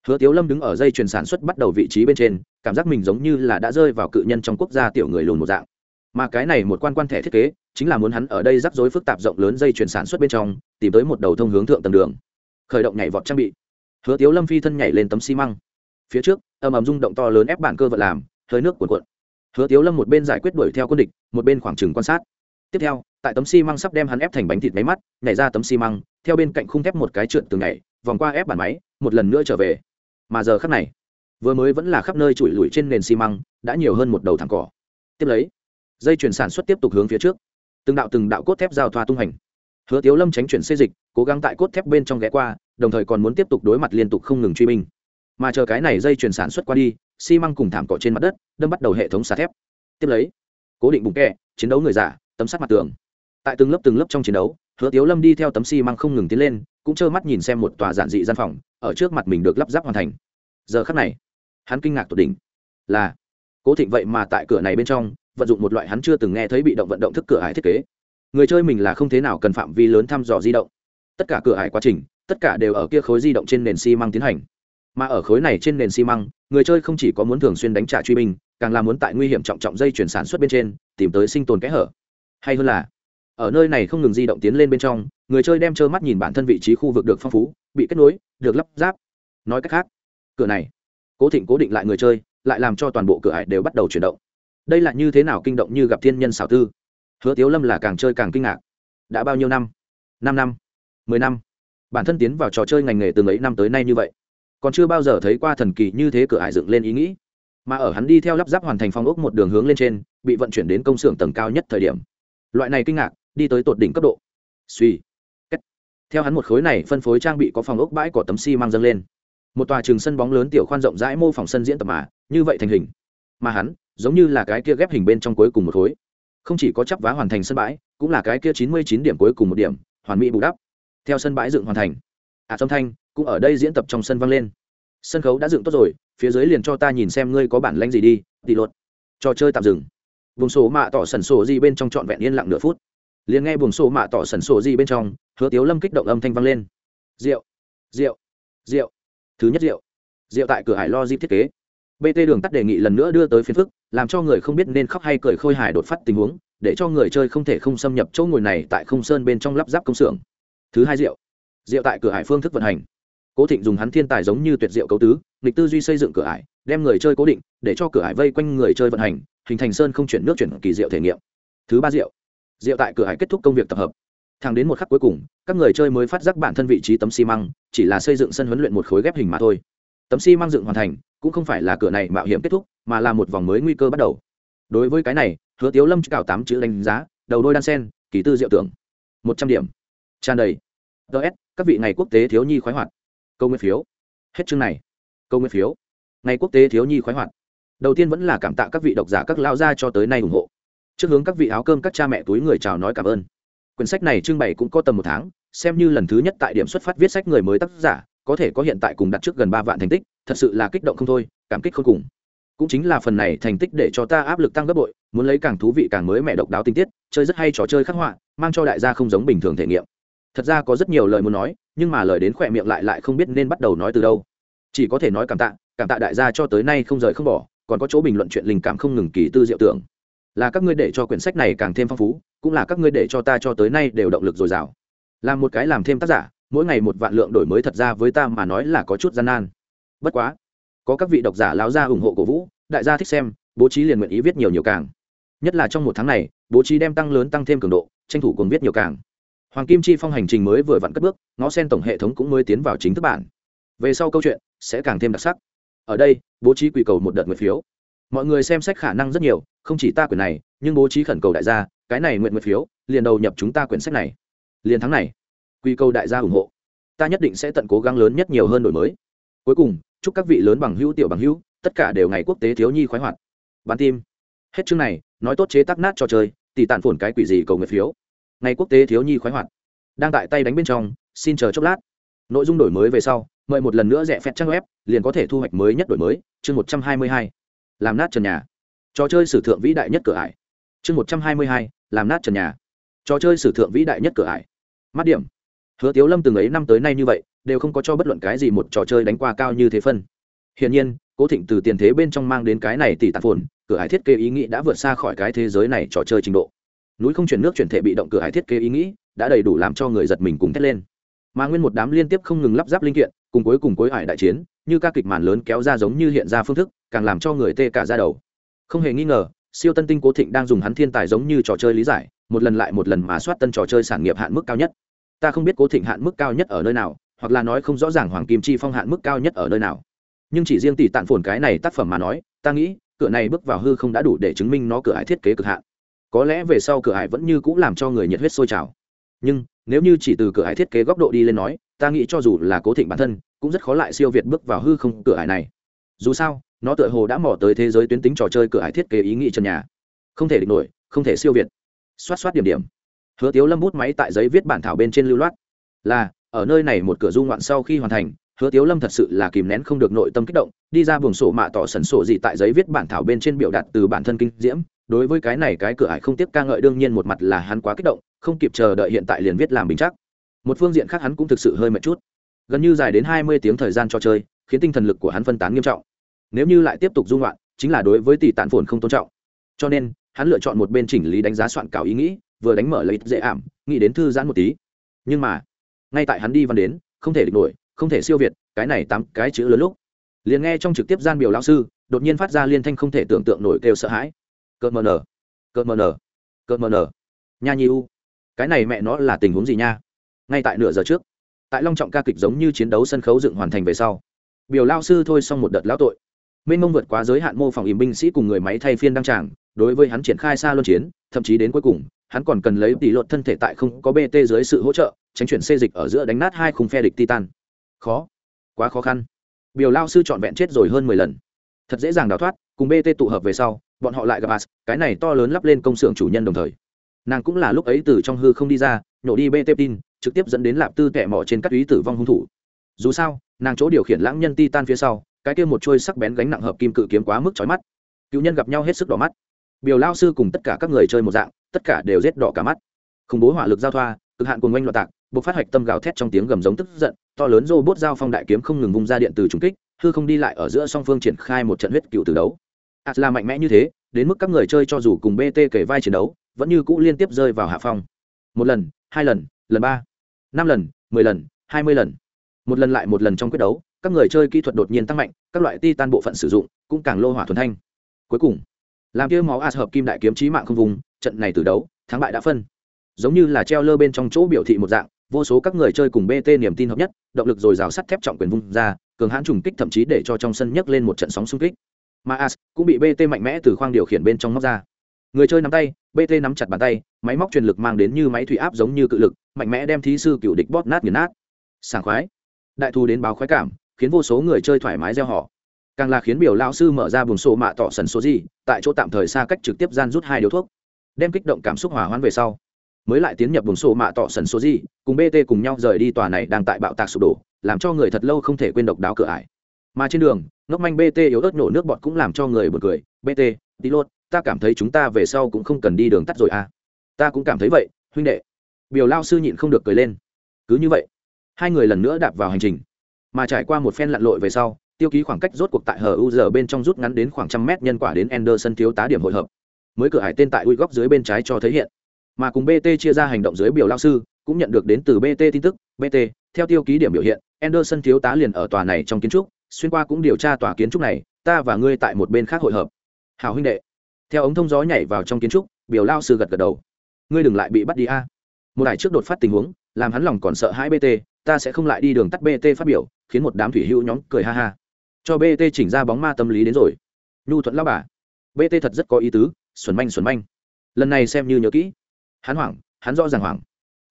Hứa tiếu lâm đứng ở dây chuyển sản xuất bắt đầu vị trí bên trên, cảm giác mình giống như là đã rơi vào cự nhân trong quốc gia tiểu người lùn một dạng mà cái này một quan quan thẻ thiết kế chính là muốn hắn ở đây rắc rối phức tạp rộng lớn dây chuyển sản xuất bên trong, tìm tới một đầu thông hướng thượng tầng đường. Khởi động nhảy vọt trang bị. Hứa tiếu lâm phi thân nhảy lên tấm xi măng. Phía trước ầm ầm rung động to lớn ép bản cơ vận làm, hơi nước cuộn cuộn. Hứa tiếu lâm một bên giải quyết đuổi theo quân địch, một bên khoảng trừng quan sát. Tiếp theo, tại tấm xi măng sắp đem hắn ép thành bánh thịt máy mắt, nhảy ra tấm xi măng, theo bên cạnh khung thép một cái trượt từng nhảy, vòng qua ép bản máy, một lần nữa trở về. Mà giờ khắc này, vừa mới vẫn là khắp nơi trụi lủi trên nền xi măng, đã nhiều hơn một đầu thẳng cỏ. Tiếp lấy dây chuyển sản xuất tiếp tục hướng phía trước. Từng đạo từng đạo cốt thép giao thoa tung hành. Hứa tiếu lâm tránh chuyển xê dịch, cố gắng tại cốt thép bên trong ghé qua, đồng thời còn muốn tiếp tục đối mặt liên tục không ngừng truy binh. Mà chờ cái này dây chuyển sản xuất qua đi, xi măng cùng thảm cỏ trên mặt đất, đâm bắt đầu hệ thống xà thép. Tiếp lấy, cố định bụng kẹ, chiến đấu người giả tấm sắt mặt tường. Tại từng lớp từng lớp trong chiến đấu, hứa tiếu lâm đi theo tấm xi măng không ngừng tiến lên, cũng trơ mắt nhìn xem một tòa giản dị gian phòng, ở trước mặt mình được lắp ráp hoàn thành. Giờ khắc này, hắn kinh ngạc tột đỉnh. Là, cố thịnh vậy mà tại cửa này bên trong vận dụng một loại hắn chưa từng nghe thấy bị động vận động thức cửa hải thiết kế. Người chơi mình là không thế nào cần phạm vi lớn thăm dò di động. Tất cả cửa hải quá trình, tất cả đều ở kia khối di động trên nền xi măng tiến hành. Mà ở khối này trên nền xi măng, người chơi không chỉ có muốn thường xuyên đánh trả truy binh, càng là muốn tại nguy hiểm trọng trọng dây chuyển sản xuất bên trên, tìm tới sinh tồn kẽ hở. Hay hơn là, ở nơi này không ngừng di động tiến lên bên trong, người chơi đem trơ mắt nhìn bản thân vị trí khu vực được phong phú, bị kết nối, được lắp ráp. Nói cách khác, cửa này cố thịnh cố định lại người chơi, lại làm cho toàn bộ cửa ải đều bắt đầu chuyển động đây là như thế nào kinh động như gặp thiên nhân xảo tư? Hứa tiếu lâm là càng chơi càng kinh ngạc. Đã bao nhiêu năm? Năm năm? Mười năm? Bản thân tiến vào trò chơi ngành nghề từ ấy năm tới nay như vậy, còn chưa bao giờ thấy qua thần kỳ như thế cửa hải dựng lên ý nghĩ. Mà ở hắn đi theo lắp ráp hoàn thành phong ốc một đường hướng lên trên, bị vận chuyển đến công xưởng tầng cao nhất thời điểm. Loại này kinh ngạc, đi tới tột đỉnh cấp độ. Suy. Kết. theo hắn một khối này phân phối trang bị có phòng ốc bãi cỏ tấm xi mang dâng lên. Một tòa trường sân bóng lớn tiểu khoan rộng rãi mô phỏng sân diễn tập mà, như vậy thành hình. Mà hắn giống như là cái kia ghép hình bên trong cuối cùng một khối. Không chỉ có chắp vá hoàn thành sân bãi, cũng là cái kia chín mươi chín điểm cuối cùng một điểm, hoàn mỹ bù đắp. Theo sân bãi dựng hoàn thành. À âm thanh, cũng ở đây diễn tập trong sân vang lên. Sân khấu đã dựng tốt rồi, phía dưới liền cho ta nhìn xem ngươi có bản lĩnh gì đi, tỷ luật trò chơi tạm dừng. Vùng số mạ tỏ sần sổ gì bên trong trọn vẹn yên lặng nửa phút. Liền nghe buồng sổ mạ tỏ sần sổ gì bên trong, hứa tiếu lâm kích động âm thanh vang lên. Rượu rượu rượu. Thứ nhất rượu. Rượu tại cửa hải lo di thiết kế bt đường tắt đề nghị lần nữa đưa tới phiên phức, làm cho người không biết nên khóc hay cười khôi hài đột phát tình huống, để cho người chơi không thể không xâm nhập chỗ ngồi này tại không sơn bên trong lắp ráp công xưởng. Thứ hai rượu. Rượu tại cửa hải phương thức vận hành. Cố thịnh dùng hắn thiên tài giống như tuyệt diệu cấu tứ, nghịch tư duy xây dựng cửa ải, đem người chơi cố định, để cho cửa ải vây quanh người chơi vận hành, hình thành sơn không chuyển nước chuyển kỳ diệu thể nghiệm. Thứ ba rượu. Rượu tại cửa ải kết thúc công việc tập hợp. Thẳng đến một khắc cuối cùng, các người chơi mới phát giác bản thân vị trí tấm xi măng, chỉ là xây dựng sân huấn luyện một khối ghép hình mà thôi. Tấm xi măng dựng hoàn thành cũng không phải là cửa này mạo hiểm kết thúc, mà là một vòng mới nguy cơ bắt đầu. Đối với cái này, hứa tiếu lâm cào tám chữ đánh giá, đầu đôi đan sen, kỳ tư diệu tưởng. Một trăm điểm. Tràn đầy. Ts các vị ngày quốc tế thiếu nhi khoái hoạt. Câu nguyên phiếu. Hết chương này. Câu nguyên phiếu. Ngày quốc tế thiếu nhi khoái hoạt. Đầu tiên vẫn là cảm tạ các vị độc giả, các lao gia cho tới nay ủng hộ. Trước hướng các vị áo cơm các cha mẹ túi người chào nói cảm ơn. Quyển sách này trưng bày cũng có tầm một tháng, xem như lần thứ nhất tại điểm xuất phát viết sách người mới tác giả có thể có hiện tại cùng đặt trước gần ba vạn thành tích, thật sự là kích động không thôi, cảm kích không cùng. Cũng chính là phần này thành tích để cho ta áp lực tăng gấp bội, muốn lấy càng thú vị càng mới mẹ độc đáo tinh tiết, chơi rất hay trò chơi khắc họa, mang cho đại gia không giống bình thường thể nghiệm. Thật ra có rất nhiều lời muốn nói, nhưng mà lời đến khỏe miệng lại lại không biết nên bắt đầu nói từ đâu. Chỉ có thể nói cảm tạ cảm tạ đại gia cho tới nay không rời không bỏ, còn có chỗ bình luận chuyện linh cảm không ngừng kỳ tư diệu tưởng. Là các ngươi để cho quyển sách này càng thêm phong phú, cũng là các ngươi để cho ta cho tới nay đều động lực dồi dào. Làm một cái làm thêm tác giả mỗi ngày một vạn lượng đổi mới thật ra với ta mà nói là có chút gian nan. Bất quá, có các vị độc giả láo gia ủng hộ cổ vũ, đại gia thích xem, bố trí liền nguyện ý viết nhiều nhiều càng. Nhất là trong một tháng này, bố trí đem tăng lớn tăng thêm cường độ, tranh thủ cùng viết nhiều càng. Hoàng kim chi phong hành trình mới vừa vặn cất bước ngõ sen tổng hệ thống cũng mới tiến vào chính thức bản. Về sau câu chuyện sẽ càng thêm đặc sắc. Ở đây, bố trí quỷ cầu một đợt nguyện phiếu. Mọi người xem sách khả năng rất nhiều, không chỉ ta quyển này, nhưng bố trí khẩn cầu đại gia, cái này nguyện nguyện phiếu, liền đầu nhập chúng ta quyển sách này. Liền tháng này quy câu đại gia ủng hộ. Ta nhất định sẽ tận cố gắng lớn nhất nhiều hơn đổi mới. Cuối cùng, chúc các vị lớn bằng hữu, tiểu bằng hữu, tất cả đều ngày quốc tế thiếu nhi khoái hoạt. Bán tim. Hết chương này, nói tốt chế tắc nát trò chơi tỷ tàn phồn cái quỷ gì cầu nguyện phiếu. Ngày quốc tế thiếu nhi khoái hoạt. Đang tại tay đánh bên trong, xin chờ chốc lát. Nội dung đổi mới về sau, mời một lần nữa rẻ phép trang web, liền có thể thu hoạch mới nhất đổi mới. Chương một trăm hai mươi hai. Làm nát trần nhà. Trò chơi sử thượng vĩ đại nhất cửa ải. Chương một trăm hai mươi hai. Làm nát trần nhà. Trò chơi sử thượng vĩ đại nhất cửa ải. Mắt điểm hứa tiếu lâm từng ấy năm tới nay như vậy, đều không có cho bất luận cái gì một trò chơi đánh qua cao như thế phân. Hiển nhiên, cố thịnh từ tiền thế bên trong mang đến cái này tỷ tạp phồn, cửa hải thiết kế ý nghĩ đã vượt xa khỏi cái thế giới này trò chơi trình độ. Núi không chuyển nước chuyển thể bị động cửa hải thiết kế ý nghĩ đã đầy đủ làm cho người giật mình cùng thét lên. Mà nguyên một đám liên tiếp không ngừng lắp ráp linh kiện, cùng cuối cùng cuối hải đại chiến, như các kịch màn lớn kéo ra giống như hiện ra phương thức, càng làm cho người tê cả ra đầu. Không hề nghi ngờ, siêu tân tinh cố thịnh đang dùng hắn thiên tài giống như trò chơi lý giải, một lần lại một lần mà soát tân trò chơi sản nghiệp hạn mức cao nhất ta không biết cố thịnh hạn mức cao nhất ở nơi nào, hoặc là nói không rõ ràng hoàng kim chi phong hạn mức cao nhất ở nơi nào. Nhưng chỉ riêng tỷ tạn phồn cái này tác phẩm mà nói, ta nghĩ, cửa này bước vào hư không đã đủ để chứng minh nó cửa hải thiết kế cực hạn. Có lẽ về sau cửa hải vẫn như c ũ làm cho người nhiệt huyết sôi trào. Nhưng, nếu như chỉ từ cửa hải thiết kế góc độ đi lên nói, ta nghĩ cho dù là cố thịnh bản thân, cũng rất khó lại siêu việt bước vào hư không cửa hải này. Dù sao, nó tựa hồ đã mò tới thế giới tuyến tính trò chơi cửa hải thiết kế ý nghĩ trần nhà. Không thể địch nổi, không thể siêu việt. Xoát xoát điểm điểm hứa tiếu lâm bút máy tại giấy viết bản thảo bên trên lưu loát. Là, ở nơi này một cửa du ngoạn sau khi hoàn thành, hứa tiếu lâm thật sự là kìm nén không được nội tâm kích động, đi ra buồng sổ mạ tỏ sần sổ gì tại giấy viết bản thảo bên trên biểu đạt từ bản thân kinh diễm. Đối với cái này cái cửa ải không tiếp ca ngợi đương nhiên một mặt là hắn quá kích động, không kịp chờ đợi hiện tại liền viết làm bình chắc. Một phương diện khác hắn cũng thực sự hơi mệt chút. Gần như dài đến hai mươi tiếng thời gian cho chơi, khiến tinh thần lực của hắn phân tán nghiêm trọng. Nếu như lại tiếp tục dung loạn chính là đối với tỷ tàn phồn không tôn trọng. Cho nên, hắn lựa chọn một bên chỉnh lý đánh giá soạn cảo ý nghĩ vừa đánh mở lấy dễ ảm, nghĩ đến thư giãn một tí. Nhưng mà, ngay tại hắn đi văn đến, không thể địch nổi, không thể siêu việt, cái này tám cái chữ lớn lúc. Liền nghe trong trực tiếp gian biểu lão sư, đột nhiên phát ra liên thanh không thể tưởng tượng nổi kêu sợ hãi. Cợt mờ nở, cợt mờ nở, cợt mờ nở. Nha nhi u, cái này mẹ nó là tình huống gì nha? Ngay tại nửa giờ trước, tại long trọng ca kịch giống như chiến đấu sân khấu dựng hoàn thành về sau, biểu lao sư thôi xong một đợt lão tội. Mênh mông vượt quá giới hạn mô phỏng ìm binh sĩ cùng người máy thay phiên đăng tràng, đối với hắn triển khai xa luân chiến, thậm chí đến cuối cùng hắn còn cần lấy tỷ lột thân thể tại không có bt dưới sự hỗ trợ, tránh chuyển xê dịch ở giữa đánh nát hai khung phe địch titan. Khó. Quá khó khăn. Biểu lao sư trọn vẹn chết rồi hơn mười lần. Thật dễ dàng đào thoát, cùng bt tụ hợp về sau, bọn họ lại gặp as, cái này to lớn lắp lên công xưởng chủ nhân đồng thời. Nàng cũng là lúc ấy từ trong hư không đi ra, nhổ đi bt tin, trực tiếp dẫn đến lạp tư kẻ mỏ trên các túy tử vong hung thủ. Dù sao, nàng chỗ điều khiển lãng nhân titan phía sau, cái kia một chuôi sắc bén gánh nặng hợp kim cự kiếm quá mức chói mắt. Cựu nhân gặp nhau hết sức đỏ mắt. Biểu lao sư cùng tất cả các người chơi một dạng tất cả đều rét đỏ cả mắt. Khủng bố hỏa lực giao thoa, cực hạn cùng oanh loạn tạc buộc phát hoạch tâm gào thét trong tiếng gầm giống tức giận, to lớn rô bốt giao phong đại kiếm không ngừng vung ra điện từ trùng kích, hư không đi lại ở giữa song phương triển khai một trận huyết cựu từ đấu. Atla mạnh mẽ như thế, đến mức các người chơi cho dù cùng bt kể vai chiến đấu, vẫn như cũ liên tiếp rơi vào hạ phong. Một lần, hai lần lần ba, năm lần, mười lần, hai mươi lần. Một lần lại một lần trong quyết đấu, các người chơi kỹ thuật đột nhiên tăng mạnh, các loại ti tan bộ phận sử dụng cũng càng lô hỏa thuần thanh. Cuối cùng, làm kia máu as hợp kim đại kiếm trí mạng không vùng trận này từ đấu, thắng bại đã phân. Giống như là treo lơ bên trong chỗ biểu thị một dạng, vô số các người chơi cùng bt niềm tin hợp nhất, động lực dồi dào sắt thép trọng quyền vung ra, cường hãn trùng kích thậm chí để cho trong sân nhấc lên một trận sóng xung kích. Mà as cũng bị bt mạnh mẽ từ khoang điều khiển bên trong móc ra. Người chơi nắm tay bt nắm chặt bàn tay, máy móc truyền lực mang đến như máy thủy áp giống như cự lực, mạnh mẽ đem thí sư cựu địch bóp nát nghiền nát. Sảng khoái. Đại thù đến báo khoái cảm, khiến vô số người chơi thoải mái gieo họ. Càng là khiến biểu lao sư mở ra buồng sổ mạ tỏ sần số gì, tại chỗ tạm thời xa cách trực tiếp gian rút hai điếu thuốc đem kích động cảm xúc hỏa hoãn về sau, mới lại tiến nhập buồng sổ mạ tỏ sần số gì, cùng bt cùng nhau rời đi tòa này đang tại bạo tạc sụp đổ, làm cho người thật lâu không thể quên độc đáo cửa ải. Mà trên đường, ngốc manh bt yếu ớt nổ nước bọt cũng làm cho người bật cười. Bt tí lốt, ta cảm thấy chúng ta về sau cũng không cần đi đường tắt rồi à. Ta cũng cảm thấy vậy, huynh đệ. Biểu lao sư nhịn không được cười lên. Cứ như vậy, hai người lần nữa đạp vào hành trình. Mà trải qua một phen lặn lội về sau, tiêu ký khoảng cách rốt cuộc tại hờ u giờ bên trong rút ngắn đến khoảng trăm mét nhân quả đến Anderson thiếu tá điểm hội hợp. Mới cửa hải tên tại ui góc dưới bên trái cho thấy hiện. Mà cùng BT chia ra hành động dưới biểu lao sư, cũng nhận được đến từ BT tin tức, BT, theo tiêu ký điểm biểu hiện, Anderson thiếu tá liền ở tòa này trong kiến trúc, xuyên qua cũng điều tra tòa kiến trúc này, ta và ngươi tại một bên khác hội hợp. hào huynh đệ theo ống thông gió nhảy vào trong kiến trúc biểu lao sư gật gật đầu. Ngươi đừng lại bị bắt đi a. Một đài trước đột phát tình huống làm hắn lòng còn sợ hãi bt ta sẽ không lại đi đường tắt bt phát biểu khiến một đám thủy hữu nhóm cười ha ha. Cho bt chỉnh ra bóng ma tâm lý đến rồi. Nhu thuận lao bà bt thật rất có ý tứ xuẩn manh xuẩn manh. Lần này xem như nhớ kỹ. Hắn hoảng, hắn rõ ràng hoảng.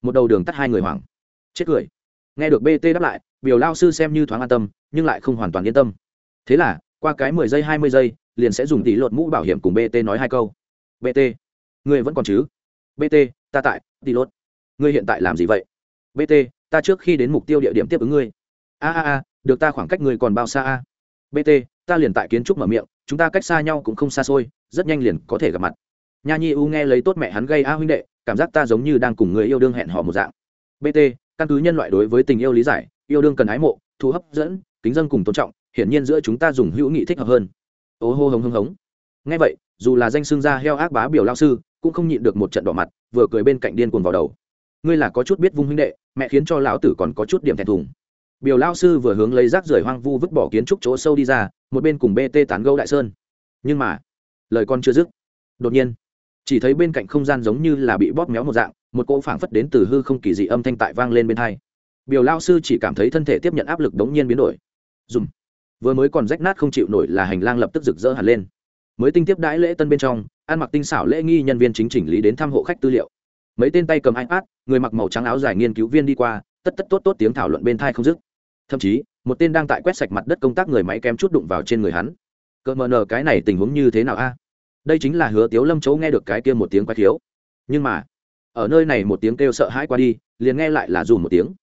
Một đầu đường tắt hai người hoảng. Chết cười. Nghe được bt đáp lại, biểu lao sư xem như thoáng an tâm, nhưng lại không hoàn toàn yên tâm. Thế là, qua cái mười giây, hai mươi giây, liền sẽ dùng tỷ lột mũ bảo hiểm cùng bt nói hai câu. Bt người vẫn còn chứ? Bt ta tại tỷ lột. Ngươi hiện tại làm gì vậy? Bt ta trước khi đến mục tiêu địa điểm tiếp ứng ngươi. A a a, được ta khoảng cách ngươi còn bao xa a? Bt ta liền tại kiến trúc mở miệng, chúng ta cách xa nhau cũng không xa xôi rất nhanh liền có thể gặp mặt. Nha nhi u nghe lấy tốt mẹ hắn gây a huynh đệ, cảm giác ta giống như đang cùng người yêu đương hẹn họ một dạng. Bt căn cứ nhân loại đối với tình yêu lý giải, yêu đương cần ái mộ, thu hấp dẫn, kính dân cùng tôn trọng, hiển nhiên giữa chúng ta dùng hữu nghị thích hợp hơn. Ô hô hống hống hống. Ngay vậy, dù là danh xương gia heo ác bá biểu lao sư, cũng không nhịn được một trận đỏ mặt, vừa cười bên cạnh điên cuồng vào đầu. Ngươi là có chút biết vung huynh đệ, mẹ khiến cho lão tử còn có chút điểm thẹn thùng. Biểu lao sư vừa hướng lấy rác rưởi hoang vu vứt bỏ kiến trúc chỗ sâu đi ra, một bên cùng bt tán gâu đại sơn. Nhưng mà lời con chưa dứt. Đột nhiên, chỉ thấy bên cạnh không gian giống như là bị bóp méo một dạng, một cỗ phảng phất đến từ hư không kỳ dị âm thanh tại vang lên bên hai. Biểu lao sư chỉ cảm thấy thân thể tiếp nhận áp lực đống nhiên biến đổi. Dùm. Vừa mới còn rách nát không chịu nổi là hành lang lập tức rực rỡ hẳn lên. Mới tinh tiếp đãi lễ tân bên trong, ăn mặc tinh xảo lễ nghi nhân viên chính chỉnh lý đến thăm hộ khách tư liệu. Mấy tên tay cầm ipad, người mặc màu trắng áo dài nghiên cứu viên đi qua, tất tất tốt tốt tiếng thảo luận bên thai không dứt. Thậm chí, một tên đang tại quét sạch mặt đất công tác người máy kém chút đụng vào trên người hắn cỡ mờ nờ cái này tình huống như thế nào a? Đây chính là hứa tiếu lâm chỗ nghe được cái kia một tiếng quái thiếu nhưng mà, ở nơi này một tiếng kêu sợ hãi qua đi, liền nghe lại là dù một tiếng.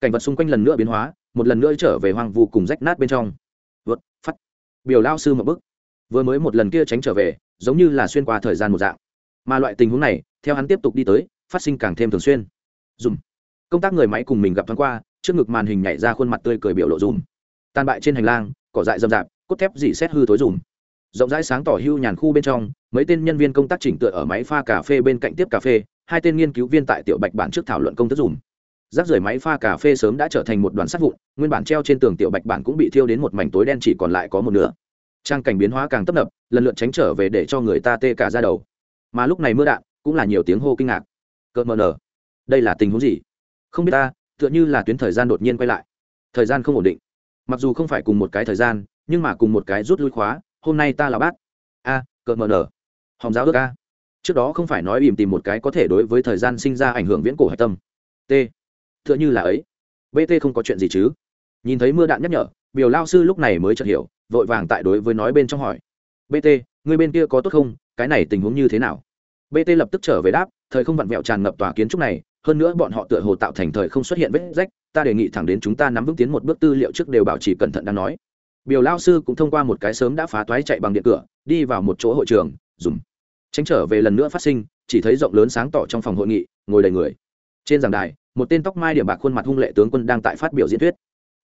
Cảnh vật xung quanh lần nữa biến hóa, một lần nữa trở về hoang vu cùng rách nát bên trong. Vượt phát biểu lao sư một bức vừa mới một lần kia tránh trở về, giống như là xuyên qua thời gian một dạng. Mà loại tình huống này, theo hắn tiếp tục đi tới, phát sinh càng thêm thường xuyên. Dùm công tác người máy cùng mình gặp thoáng qua, trước ngực màn hình nhảy ra khuôn mặt tươi cười biểu lộ dùm tàn bại trên hành lang, cỏ dại rậm rạp cốt thép dị xét hư tối dùm rộng rãi sáng tỏ hưu nhàn khu bên trong, mấy tên nhân viên công tác chỉnh tựa ở máy pha cà phê bên cạnh tiếp cà phê, hai tên nghiên cứu viên tại tiểu bạch bản trước thảo luận công thức dùm rác rưởi máy pha cà phê sớm đã trở thành một đoàn sắt vụn, nguyên bản treo trên tường tiểu bạch bản cũng bị thiêu đến một mảnh tối đen chỉ còn lại có một nửa. Trang cảnh biến hóa càng tấp nập, lần lượt tránh trở về để cho người ta tê cả ra đầu. Mà lúc này mưa đạn, cũng là nhiều tiếng hô kinh ngạc. Cợt mờ nở. Đây là tình huống gì? Không biết ta, tựa như là tuyến thời gian đột nhiên quay lại. Thời gian không ổn định. Mặc dù không phải cùng một cái thời gian nhưng mà cùng một cái rút lui khóa hôm nay ta là bát a à, cợt mờ nở. Hồng giáo ước a. Trước đó không phải nói ìm tìm một cái có thể đối với thời gian sinh ra ảnh hưởng viễn cổ hạch tâm. T. T h ư ợ n h ư là ấy. Bt không có chuyện gì chứ. Nhìn thấy mưa đạn nhắc nhở biểu lao sư lúc này mới chợt hiểu vội vàng tại đối với nói bên trong hỏi. Bt người bên kia có tốt không? Cái này tình huống như thế nào? Bt lập tức trở về đáp thời không vặn vẹo tràn ngập tòa kiến trúc này hơn nữa bọn họ tựa hồ tạo thành thời không xuất hiện vết rách ta đề nghị thẳng đến chúng ta nắm vững tiến một bước tư liệu trước đều bảo trì cẩn thận đang nói biểu lao sư cũng thông qua một cái sớm đã phá toái chạy bằng điện cửa, đi vào một chỗ hội trường dùng tránh trở về lần nữa phát sinh, chỉ thấy rộng lớn sáng tỏ trong phòng hội nghị, ngồi đầy người. Trên giảng đài, một tên tóc mai điểm bạc khuôn mặt hung lệ tướng quân đang tại phát biểu diễn thuyết.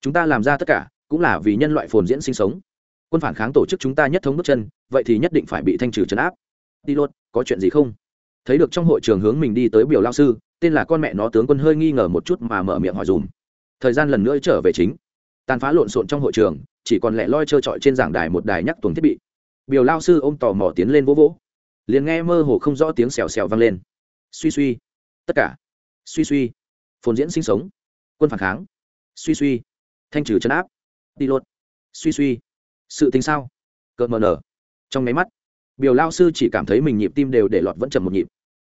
Chúng ta làm ra tất cả, cũng là vì nhân loại phồn diễn sinh sống. Quân phản kháng tổ chức chúng ta nhất thống bước chân, vậy thì nhất định phải bị thanh trừ trấn áp. Đi luôn có chuyện gì không? Thấy được trong hội trường hướng mình đi tới biểu lao sư, tên là con mẹ nó tướng quân hơi nghi ngờ một chút mà mở miệng hỏi dùm. Thời gian lần nữa trở về chính. Tàn phá lộn xộn trong hội trường chỉ còn lẻ loi trơ trọi trên giảng đài một đài nhắc tuồng thiết bị. Biểu lao sư ô m tò mò tiến lên vỗ vỗ. Liền nghe mơ hồ không rõ tiếng xèo xèo vang lên. Suy suy. Tất cả. Suy suy. Phồn diễn sinh sống. Quân phản kháng. Suy suy. Thanh trừ chấn áp. Đi lột. Suy suy. Sự tình sao? Cợt mờ nở. Trong máy mắt, biểu lao sư chỉ cảm thấy mình nhịp tim đều để lọt vẫn chầm một nhịp.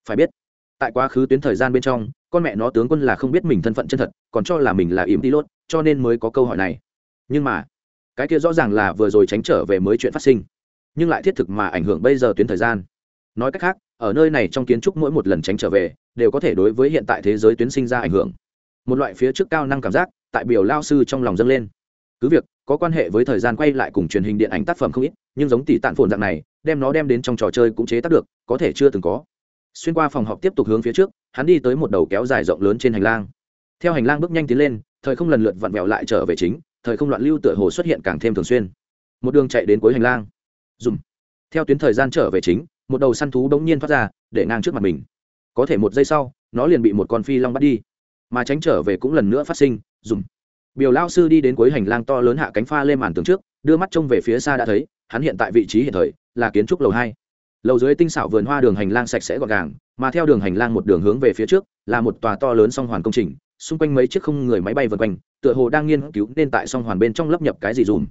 Phải biết, tại quá khứ tuyến thời gian bên trong, con mẹ nó tướng quân là không biết mình thân phận chân thật, còn cho là mình là yếm đi lốt cho nên mới có câu hỏi này. Nhưng mà cái kia rõ ràng là vừa rồi tránh trở về mới chuyện phát sinh, nhưng lại thiết thực mà ảnh hưởng bây giờ tuyến thời gian. Nói cách khác, ở nơi này trong kiến trúc mỗi một lần tránh trở về, đều có thể đối với hiện tại thế giới tuyến sinh ra ảnh hưởng. Một loại phía trước cao năng cảm giác, tại biểu lao sư trong lòng dâng lên. Cứ việc, có quan hệ với thời gian quay lại cùng truyền hình điện ảnh tác phẩm không ít, nhưng giống tỷ tạn phồn dạng này, đem nó đem đến trong trò chơi cũng chế tác được, có thể chưa từng có. Xuyên qua phòng họp tiếp tục hướng phía trước, hắn đi tới một đầu kéo dài rộng lớn trên hành lang. Theo hành lang bước nhanh tiến lên, thời không lần lượt vặn vẹo lại trở về chính thời không loạn lưu tựa hồ xuất hiện càng thêm thường xuyên. Một đường chạy đến cuối hành lang. Dùm. Theo tuyến thời gian trở về chính, một đầu săn thú bỗng nhiên thoát ra, để ngang trước mặt mình. Có thể một giây sau, nó liền bị một con phi long bắt đi. Mà tránh trở về cũng lần nữa phát sinh, dùm. Biểu lao sư đi đến cuối hành lang to lớn hạ cánh pha lên màn tường trước, đưa mắt trông về phía xa đã thấy, hắn hiện tại vị trí hiện thời là kiến trúc lầu hai. Lầu dưới tinh xảo vườn hoa đường hành lang sạch sẽ gọn gàng, mà theo đường hành lang một đường hướng về phía trước là một tòa to lớn song hoàn công trình xung quanh mấy chiếc không người máy bay vân quanh, tựa hồ đang nghiên cứu nên tại song hoàn bên trong lấp nhập cái gì dùm.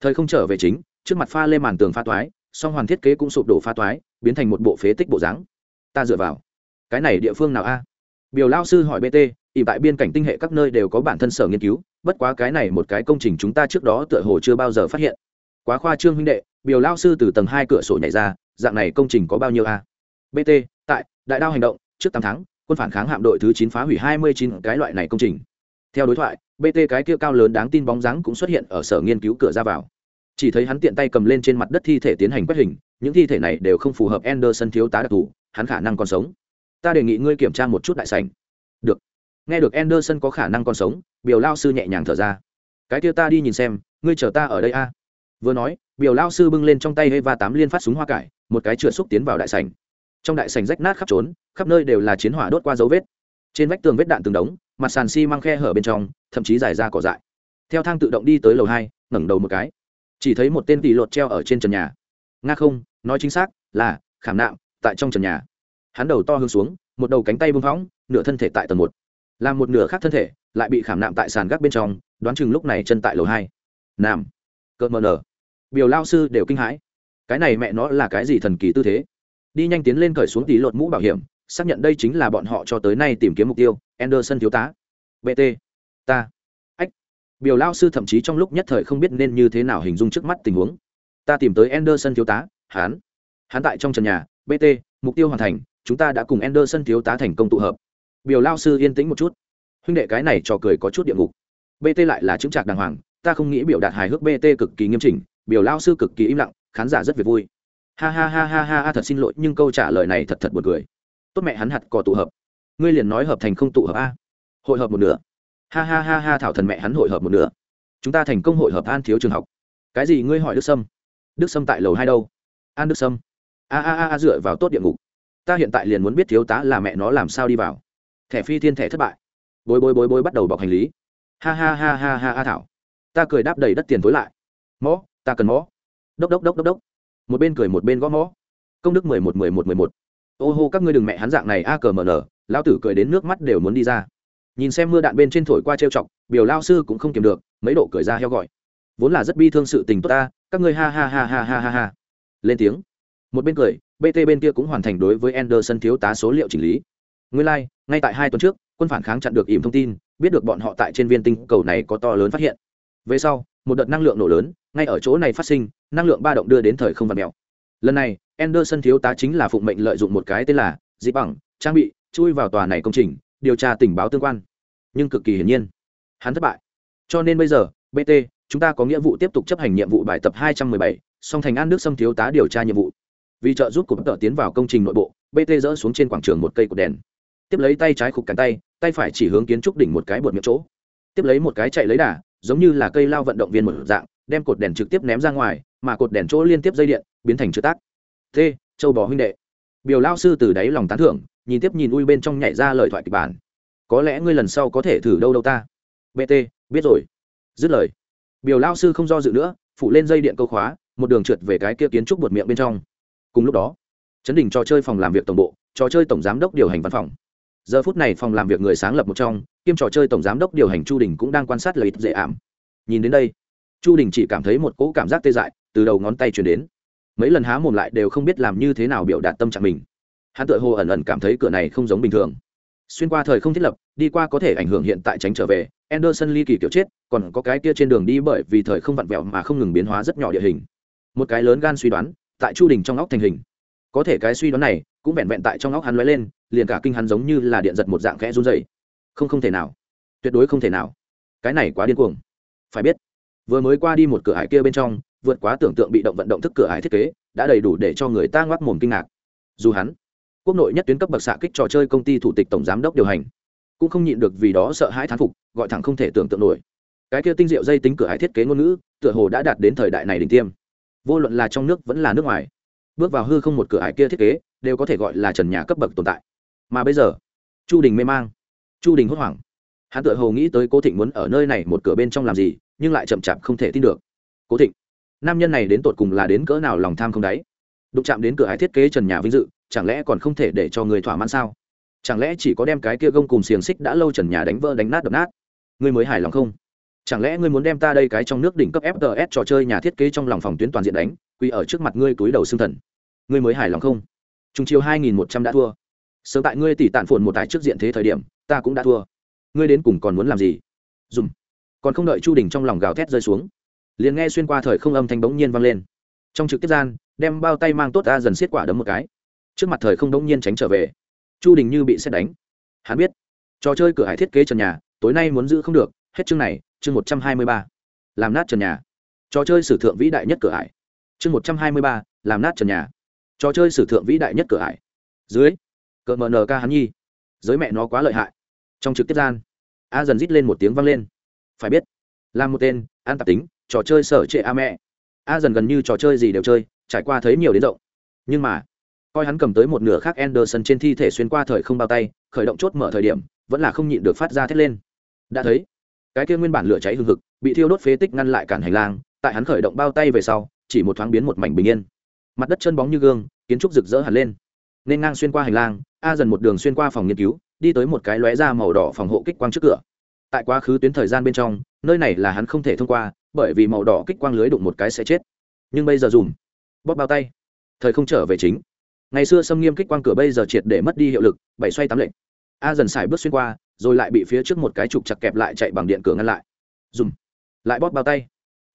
Thời không trở về chính, trước mặt pha lên màn tường pha toái, song hoàn thiết kế cũng sụp đổ pha toái, biến thành một bộ phế tích bộ dáng. Ta dựa vào. Cái này địa phương nào a? Biểu lao sư hỏi bt ỉ tại biên cảnh tinh hệ các nơi đều có bản thân sở nghiên cứu, bất quá cái này một cái công trình chúng ta trước đó tựa hồ chưa bao giờ phát hiện. Quá khoa trương huynh đệ, biểu lao sư từ tầng hai cửa sổ nhảy ra, dạng này công trình có bao nhiêu a? Bt tại, đại đao hành động, trước tám tháng quân phản kháng hạm đội thứ chín phá hủy hai mươi chín cái loại này công trình. Theo đối thoại bt cái kia cao lớn đáng tin bóng dáng cũng xuất hiện ở sở nghiên cứu cửa ra vào. Chỉ thấy hắn tiện tay cầm lên trên mặt đất thi thể tiến hành quét hình, những thi thể này đều không phù hợp anderson thiếu tá đặc thù, hắn khả năng còn sống. Ta đề nghị ngươi kiểm tra một chút đại sảnh. Được. Nghe được anderson có khả năng còn sống, biểu lao sư nhẹ nhàng thở ra. Cái kia ta đi nhìn xem, ngươi chờ ta ở đây a. Vừa nói, biểu lao sư bưng lên trong tay Eva tám liên phát súng hoa cải, một cái chửa xúc tiến vào đại sảnh trong đại sảnh rách nát khắp trốn, khắp nơi đều là chiến hỏa đốt qua dấu vết. Trên vách tường vết đạn từng đống, mặt sàn xi măng khe hở bên trong, thậm chí dài ra cỏ dại. Theo thang tự động đi tới lầu hai, ngẩng đầu một cái. Chỉ thấy một tên tỷ lột treo ở trên trần nhà. Nga không, nói chính xác là khảm nạm, tại trong trần nhà. Hắn đầu to hướng xuống, một đầu cánh tay bưng phóng, nửa thân thể tại tầng một. Làm một nửa khác thân thể, lại bị khảm nạm tại sàn gác bên trong, đoán chừng lúc này chân tại lầu hai. Nam cợt mờ nở. Biểu lao sư đều kinh hãi. Cái này mẹ nó là cái gì thần kỳ tư thế? Đi nhanh tiến lên cởi xuống tí lột mũ bảo hiểm, xác nhận đây chính là bọn họ cho tới nay tìm kiếm mục tiêu, anderson thiếu tá. Bt ta. Ách. Biểu lao sư thậm chí trong lúc nhất thời không biết nên như thế nào hình dung trước mắt tình huống. Ta tìm tới anderson thiếu tá hán hắn tại trong trần nhà bt mục tiêu hoàn thành, chúng ta đã cùng anderson thiếu tá thành công tụ hợp. Biểu lao sư yên tĩnh một chút. Huynh đệ cái này trò cười có chút địa ngục. Bt lại là chứng trạc đàng hoàng, ta không nghĩ biểu đạt hài hước bt cực kỳ nghiêm chỉnh, biểu lao sư cực kỳ im lặng, khán giả rất việc vui ha ha ha ha ha thật xin lỗi, nhưng câu trả lời này thật thật buồn cười. Tốt mẹ hắn hạt cò tụ hợp. Ngươi liền nói hợp thành không tụ hợp, a. Hội hợp một nửa. Ha ha ha ha, thảo thần mẹ hắn hội hợp một nửa. Chúng ta thành công hội hợp an thiếu trường học. Cái gì ngươi hỏi đức sâm? Đức sâm tại lầu hai đâu? An đức sâm. A a a dựa vào tốt địa ngục. Ta hiện tại liền muốn biết thiếu tá là mẹ nó làm sao đi vào. Thẻ phi thiên thẻ thất bại. Bối bối bối bối, bắt đầu bọc hành lý. Ha ha ha ha ha ha thảo. Ta cười đáp đầy đất tiền tối lại. Mõ, ta cần mõ. Đốc đốc đốc đốc đốc một bên cười một bên gõ mõ. Công đức mười một mười một mười một. Ô hô các ngươi đừng mẹ hắn dạng này a cờ mờ nở lao tử cười đến nước mắt đều muốn đi ra. Nhìn xem mưa đạn bên trên thổi qua trêu chọc biểu lao sư cũng không kiềm được mấy độ cười ra heo gọi. Vốn là rất bi thương sự tình tốt ta các ngươi ha ha ha ha ha ha ha. Lên tiếng. Một bên cười bt bên kia cũng hoàn thành đối với anderson thiếu tá số liệu chỉnh lý. Nguyên lai、like, ngay tại hai tuần trước quân phản kháng chặn được ỉm thông tin biết được bọn họ tại trên viên tinh cầu này có to lớn phát hiện. Về sau một đợt năng lượng nổ lớn ngay ở chỗ này phát sinh năng lượng ba động đưa đến thời không vật mèo. Lần này anderson thiếu tá chính là phụng mệnh lợi dụng một cái tên là dĩ bằng trang bị chui vào tòa này công trình điều tra tình báo tương quan. Nhưng cực kỳ hiển nhiên hắn thất bại. Cho nên bây giờ bt chúng ta có nghĩa vụ tiếp tục chấp hành nhiệm vụ bài tập 217, song thành an nước xâm thiếu tá điều tra nhiệm vụ. Vì trợ giúp của bất tờ tiến vào công trình nội bộ bt dỡ xuống trên quảng trường một cây cột đèn. Tiếp lấy tay trái khục cánh tay tay phải chỉ hướng kiến trúc đỉnh một cái bột miệng chỗ. Tiếp lấy một cái chạy lấy đà giống như là cây lao vận động viên một dạng, đem cột đèn trực tiếp ném ra ngoài, mà cột đèn chỗ liên tiếp dây điện, biến thành chữ tác. T, châu bò huynh đệ. Biểu lao sư từ đáy lòng tán thưởng, nhìn tiếp nhìn ui bên trong nhảy ra lời thoại kịch bản. Có lẽ ngươi lần sau có thể thử đâu đâu ta. Bt biết rồi. Dứt lời. Biểu lao sư không do dự nữa phụ lên dây điện câu khóa, một đường trượt về cái kia kiến trúc bột miệng bên trong. Cùng lúc đó, chấn đỉnh trò chơi phòng làm việc tổng bộ, trò chơi tổng giám đốc điều hành văn phòng giờ phút này phòng làm việc người sáng lập một trong, kiêm trò chơi tổng giám đốc điều hành chu đình cũng đang quan sát lợi ích dễ ảm. Nhìn đến đây, chu đình chỉ cảm thấy một cỗ cảm giác tê dại từ đầu ngón tay chuyển đến. Mấy lần há mồm lại đều không biết làm như thế nào biểu đạt tâm trạng mình. Hắn tự hồ ẩn ẩn cảm thấy cửa này không giống bình thường. Xuyên qua thời không thiết lập, đi qua có thể ảnh hưởng hiện tại tránh trở về, anderson ly kỳ kiểu chết, còn có cái kia trên đường đi bởi vì thời không vặn vẹo mà không ngừng biến hóa rất nhỏ địa hình. Một cái lớn gan suy đoán, tại chu đình trong óc thành hình. Có thể cái suy đoán này cũng vẹn vẹn tại trong óc hắn lóe lên, liền cả kinh hắn giống như là điện giật một dạng khẽ run dày không không thể nào. Tuyệt đối không thể nào. Cái này quá điên cuồng. Phải biết, vừa mới qua đi một cửa hải kia bên trong, vượt quá tưởng tượng bị động vận động thức cửa hải thiết kế, đã đầy đủ để cho người ta ngoác mồm kinh ngạc. Dù hắn, quốc nội nhất tuyến cấp bậc xạ kích trò chơi công ty thủ tịch tổng giám đốc điều hành, cũng không nhịn được vì đó sợ hãi thán phục, gọi thẳng không thể tưởng tượng nổi. Cái kia tinh diệu dây tính cửa hải thiết kế ngôn ngữ, tựa hồ đã đạt đến thời đại này đỉnh tiêm. Vô luận là trong nước vẫn là nước ngoài. Bước vào hư không một cửa hải kia thiết kế đều có thể gọi là trần nhà cấp bậc tồn tại. Mà bây giờ, chu đình mê mang. Chu đình hốt hoảng. Hắn tự hồ nghĩ tới cố thịnh muốn ở nơi này một cửa bên trong làm gì, nhưng lại chậm chạp không thể tin được. Cố thịnh, nam nhân này đến tột cùng là đến cỡ nào lòng tham không đáy? Đụng chạm đến cửa hải thiết kế trần nhà vinh dự, chẳng lẽ còn không thể để cho người thỏa mãn sao? Chẳng lẽ chỉ có đem cái kia gông cùng xiềng xích đã lâu trần nhà đánh vỡ đánh nát đập nát? Ngươi mới hài lòng không? Chẳng lẽ ngươi muốn đem ta đây cái trong nước đỉnh cấp fts trò chơi nhà thiết kế trong lòng phòng tuyến toàn diện đánh quy ở trước mặt ngươi túi đầu xương thần? Ngươi mới hài lòng không? Trung chiều hai nghìn một trăm đã thua. Sớm tại ngươi tỷ tạn phồn một tài trước diện thế thời điểm, ta cũng đã thua. Ngươi đến cùng còn muốn làm gì? Dùng còn không đợi chu đình trong lòng gào thét rơi xuống, liền nghe xuyên qua thời không âm thanh bỗng nhiên vang lên. Trong trực tiếp gian, đem bao tay mang tốt ra dần xiết quả đấm một cái. Trước mặt thời không bỗng nhiên tránh trở về. Chu đình như bị sét đánh. Hắn biết, trò chơi cửa hải thiết kế trần nhà, tối nay muốn giữ không được, hết chương này, chương một trăm hai mươi ba. Làm nát trần nhà. Trò chơi sử thượng vĩ đại nhất cửa hải. Chương một trăm hai mươi ba, làm nát trần nhà trò chơi sử thượng vĩ đại nhất cửa hải dưới, cờ mờ nờ ca hắn nhi. Giới mẹ nó quá lợi hại. Trong trực tiếp gian, a dần rít lên một tiếng vang lên. Phải biết là một tên an tạp tính, trò chơi sở trệ a mẹ. A dần gần như trò chơi gì đều chơi, trải qua thấy nhiều đến rộng. Nhưng mà, coi hắn cầm tới một nửa khác anderson trên thi thể xuyên qua thời không bao tay, khởi động chốt mở thời điểm, vẫn là không nhịn được phát ra thét lên. Đã thấy, cái kia nguyên bản lửa cháy hừng hực, bị thiêu đốt phế tích ngăn lại cản hành lang, tại hắn khởi động bao tay về sau, chỉ một thoáng biến một mảnh bình yên mặt đất chân bóng như gương kiến trúc rực rỡ hẳn lên. Nên ngang xuyên qua hành lang a dần một đường xuyên qua phòng nghiên cứu đi tới một cái lóe da màu đỏ phòng hộ kích quang trước cửa. Tại quá khứ tuyến thời gian bên trong nơi này là hắn không thể thông qua bởi vì màu đỏ kích quang lưới đụng một cái sẽ chết. Nhưng bây giờ dùng, bóp bao tay. Thời không trở về chính. Ngày xưa xâm nghiêm kích quang cửa bây giờ triệt để mất đi hiệu lực bảy xoay tám lệnh a dần xài bước xuyên qua rồi lại bị phía trước một cái trục chặt kẹp lại chạy bằng điện cửa ngăn lại. Dùng, lại bóp bao tay.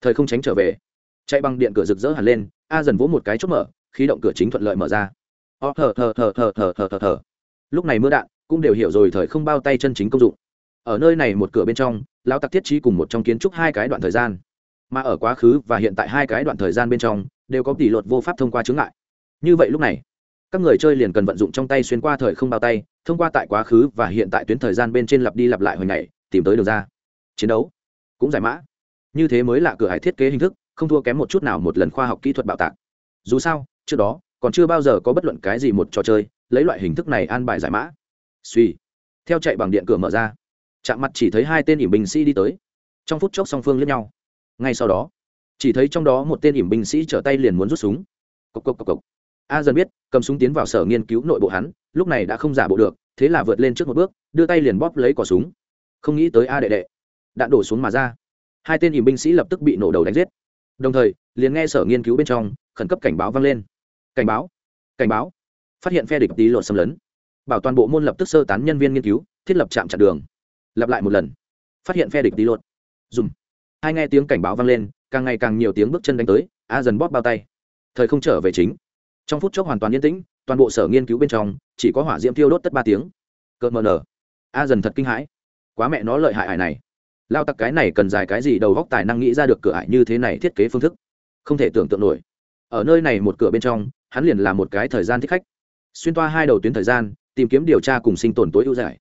Thời không tránh trở về. Chạy bằng điện cửa rực rỡ hẳn lên a dần vỗ một cái chốt mở, khí động cửa chính thuận lợi mở ra. Ó, thờ thờ thờ thờ thờ thờ thờ thờ. Lúc này mưa đạn cũng đều hiểu rồi thời không bao tay chân chính công dụng. Ở nơi này một cửa bên trong, lão tặc thiết trí cùng một trong kiến trúc hai cái đoạn thời gian. Mà ở quá khứ và hiện tại hai cái đoạn thời gian bên trong, đều có tỷ luật vô pháp thông qua chướng ngại. Như vậy lúc này, các người chơi liền cần vận dụng trong tay xuyên qua thời không bao tay, thông qua tại quá khứ và hiện tại tuyến thời gian bên trên lặp đi lặp lại hồi ngày tìm tới đường ra. Chiến đấu cũng giải mã. Như thế mới là cửa hải thiết kế hình thức không thua kém một chút nào một lần khoa học kỹ thuật bạo tạc. Dù sao, trước đó, còn chưa bao giờ có bất luận cái gì một trò chơi lấy loại hình thức này an bài giải mã. Suy. Theo chạy bằng điện cửa mở ra, chạm mặt chỉ thấy hai tên ỉm binh sĩ đi tới. Trong phút chốc song phương lẫn nhau. Ngay sau đó, chỉ thấy trong đó một tên ỉm binh sĩ trở tay liền muốn rút súng. Cộc cộc cộc cộc. A dần biết, cầm súng tiến vào sở nghiên cứu nội bộ hắn, lúc này đã không giả bộ được, thế là vượt lên trước một bước, đưa tay liền bóp lấy cỏ súng. Không nghĩ tới a đệ đệ. Đạn đổ xuống mà ra. Hai tên ỉm binh sĩ lập tức bị nổ đầu đánh giết đồng thời, liền nghe sở nghiên cứu bên trong, khẩn cấp cảnh báo vang lên. Cảnh báo? Cảnh báo? Phát hiện phe địch tí lột xâm lấn. Bảo toàn bộ môn lập tức sơ tán nhân viên nghiên cứu, thiết lập trạm chặn đường. Lặp lại một lần. Phát hiện phe địch tí lột. Dùm. Hai nghe tiếng cảnh báo vang lên, càng ngày càng nhiều tiếng bước chân đánh tới, a dần bóp bao tay. Thời không trở về chính. Trong phút chốc hoàn toàn yên tĩnh, toàn bộ sở nghiên cứu bên trong, chỉ có hỏa diễm tiêu đốt tất ba tiếng. Cợt mờ nở. A dần thật kinh hãi. Quá mẹ nó lợi hại hải này lao tặc cái này cần dài cái gì đầu góc tài năng nghĩ ra được cửa ải như thế này thiết kế phương thức. Không thể tưởng tượng nổi. Ở nơi này một cửa bên trong, hắn liền là một cái thời gian thích khách. Xuyên toa hai đầu tuyến thời gian, tìm kiếm điều tra cùng sinh tồn tối ưu giải.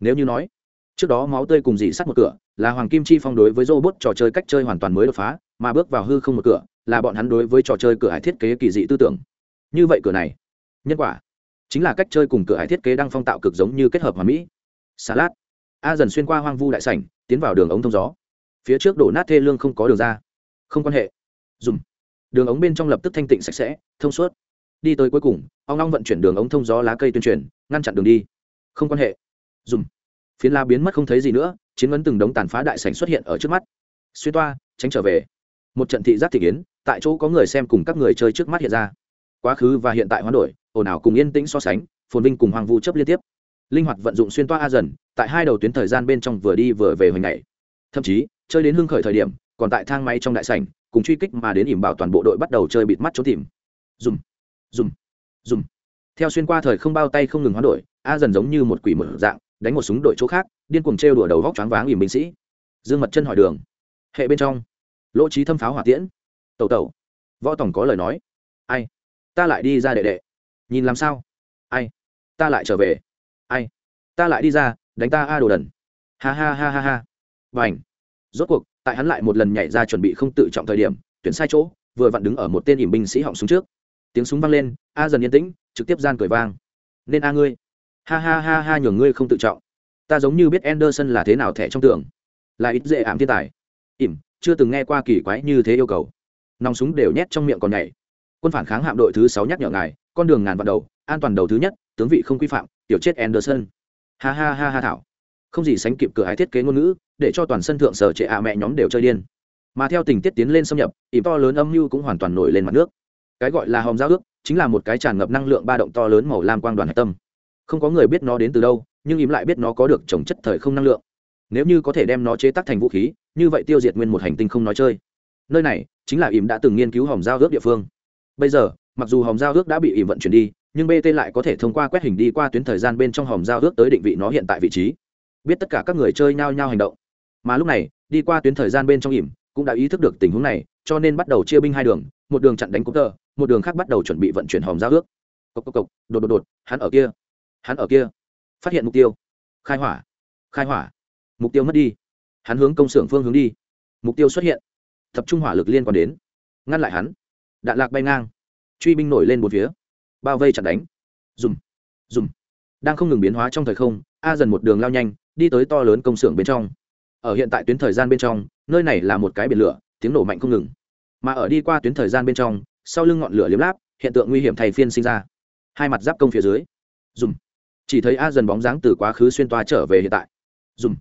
Nếu như nói, trước đó máu tươi cùng dị sắt một cửa, là hoàng kim chi phong đối với robot trò chơi cách chơi hoàn toàn mới đột phá, mà bước vào hư không một cửa, là bọn hắn đối với trò chơi cửa hải thiết kế kỳ dị tư tưởng. Như vậy cửa này, nhân quả, chính là cách chơi cùng cửa hải thiết kế đang phong tạo cực giống như kết hợp hòa mỹ. Salad a dần xuyên qua hoang vu đại sảnh tiến vào đường ống thông gió. Phía trước đổ nát thê lương không có đường ra. Không quan hệ. Dùng đường ống bên trong lập tức thanh tịnh sạch sẽ, thông suốt. Đi tới cuối cùng ông long vận chuyển đường ống thông gió lá cây tuyên truyền, ngăn chặn đường đi. Không quan hệ. Dùng phiến la biến mất không thấy gì nữa, chiến ấn từng đống tàn phá đại sảnh xuất hiện ở trước mắt. Xuyên toa, tránh trở về. Một trận thị giác thị kiến, tại chỗ có người xem cùng các người chơi trước mắt hiện ra. Quá khứ và hiện tại hoán đổi, ồn ào cùng yên tĩnh so sánh, phồn vinh cùng hoàng vu chấp liên tiếp linh hoạt vận dụng xuyên toa a dần, tại hai đầu tuyến thời gian bên trong vừa đi vừa về hồi ngày. Thậm chí, chơi đến hưng khởi thời điểm, còn tại thang máy trong đại sảnh, cùng truy kích mà đến ỉm bảo toàn bộ đội bắt đầu chơi bịt mắt trốn tìm. Dùm dùm dùm. Theo xuyên qua thời không bao tay không ngừng hoán đổi, a dần giống như một quỷ mở dạng, đánh một súng đội chỗ khác, điên cuồng trêu đùa đầu vóc choáng váng ỉm binh sĩ. Dương mật chân hỏi đường. Hệ bên trong. Lỗ trí thâm pháo hỏa tiễn. Tẩu tẩu. Võ tổng có lời nói. Ai? Ta lại đi ra đệ đệ. Nhìn làm sao? Ai? Ta lại trở về ai? Ta lại đi ra, đánh ta a đồ đần. Ha ha ha ha ha. Và ảnh rốt cuộc, tại hắn lại một lần nhảy ra chuẩn bị không tự trọng thời điểm, tuyển sai chỗ, vừa vặn đứng ở một tên ỉm binh sĩ họng súng trước. Tiếng súng vang lên, a dần yên tĩnh, trực tiếp gian cười vang. Nên a ngươi. Ha ha ha ha, nhường ngươi không tự trọng. Ta giống như biết anderson là thế nào thẻ trong tưởng là ít dễ ảm thiên tài. Ỉm, chưa từng nghe qua kỳ quái như thế yêu cầu. Nòng súng đều nhét trong miệng còn nhảy. Quân phản kháng hạm đội thứ sáu nhắc nhở ngài con đường ngàn vạn đầu, an toàn đầu thứ nhất, tướng vị không quy phạm, tiểu chết anderson. Ha ha ha ha thảo. Không gì sánh kịp cửa hái thiết kế ngôn ngữ, để cho toàn sân thượng sở trệ ạ mẹ nhóm đều chơi điên. Mà theo tình tiết tiến lên xâm nhập ìm to lớn âm mưu cũng hoàn toàn nổi lên mặt nước. Cái gọi là hòm giao ước, chính là một cái tràn ngập năng lượng ba động to lớn màu lam quang đoàn hạch tâm. Không có người biết nó đến từ đâu, nhưng im lại biết nó có được trồng chất thời không năng lượng. Nếu như có thể đem nó chế tác thành vũ khí, như vậy tiêu diệt nguyên một hành tinh không nói chơi. Nơi này chính là ìm đã từng nghiên cứu hòm giao ước địa phương. Bây giờ mặc dù hòm giao ước đã bị ìm vận chuyển đi, nhưng bt lại có thể thông qua quét hình đi qua tuyến thời gian bên trong hòm giao ước tới định vị nó hiện tại vị trí. Biết tất cả các người chơi nhao nhao hành động. Mà lúc này, đi qua tuyến thời gian bên trong ỉm, cũng đã ý thức được tình huống này, cho nên bắt đầu chia binh hai đường, một đường chặn đánh cúp tờ, một đường khác bắt đầu chuẩn bị vận chuyển hòm giao ước. Cộc cộc cộc, đột đột đột, hắn ở kia, hắn ở kia. Phát hiện mục tiêu. Khai hỏa khai hỏa. Mục tiêu mất đi. Hắn hướng công xưởng phương hướng đi. Mục tiêu xuất hiện. Tập trung hỏa lực liên quan đến. Ngăn lại hắn. Đạn lạc bay ngang truy binh nổi lên một phía. Bao vây chặn đánh. Dùm dùm. Đang không ngừng biến hóa trong thời không, a dần một đường lao nhanh, đi tới to lớn công xưởng bên trong. Ở hiện tại tuyến thời gian bên trong, nơi này là một cái biển lửa, tiếng nổ mạnh không ngừng. Mà ở đi qua tuyến thời gian bên trong, sau lưng ngọn lửa liếm láp, hiện tượng nguy hiểm thay phiên sinh ra. Hai mặt giáp công phía dưới. Dùm. Chỉ thấy a dần bóng dáng từ quá khứ xuyên toa trở về hiện tại. Dùm.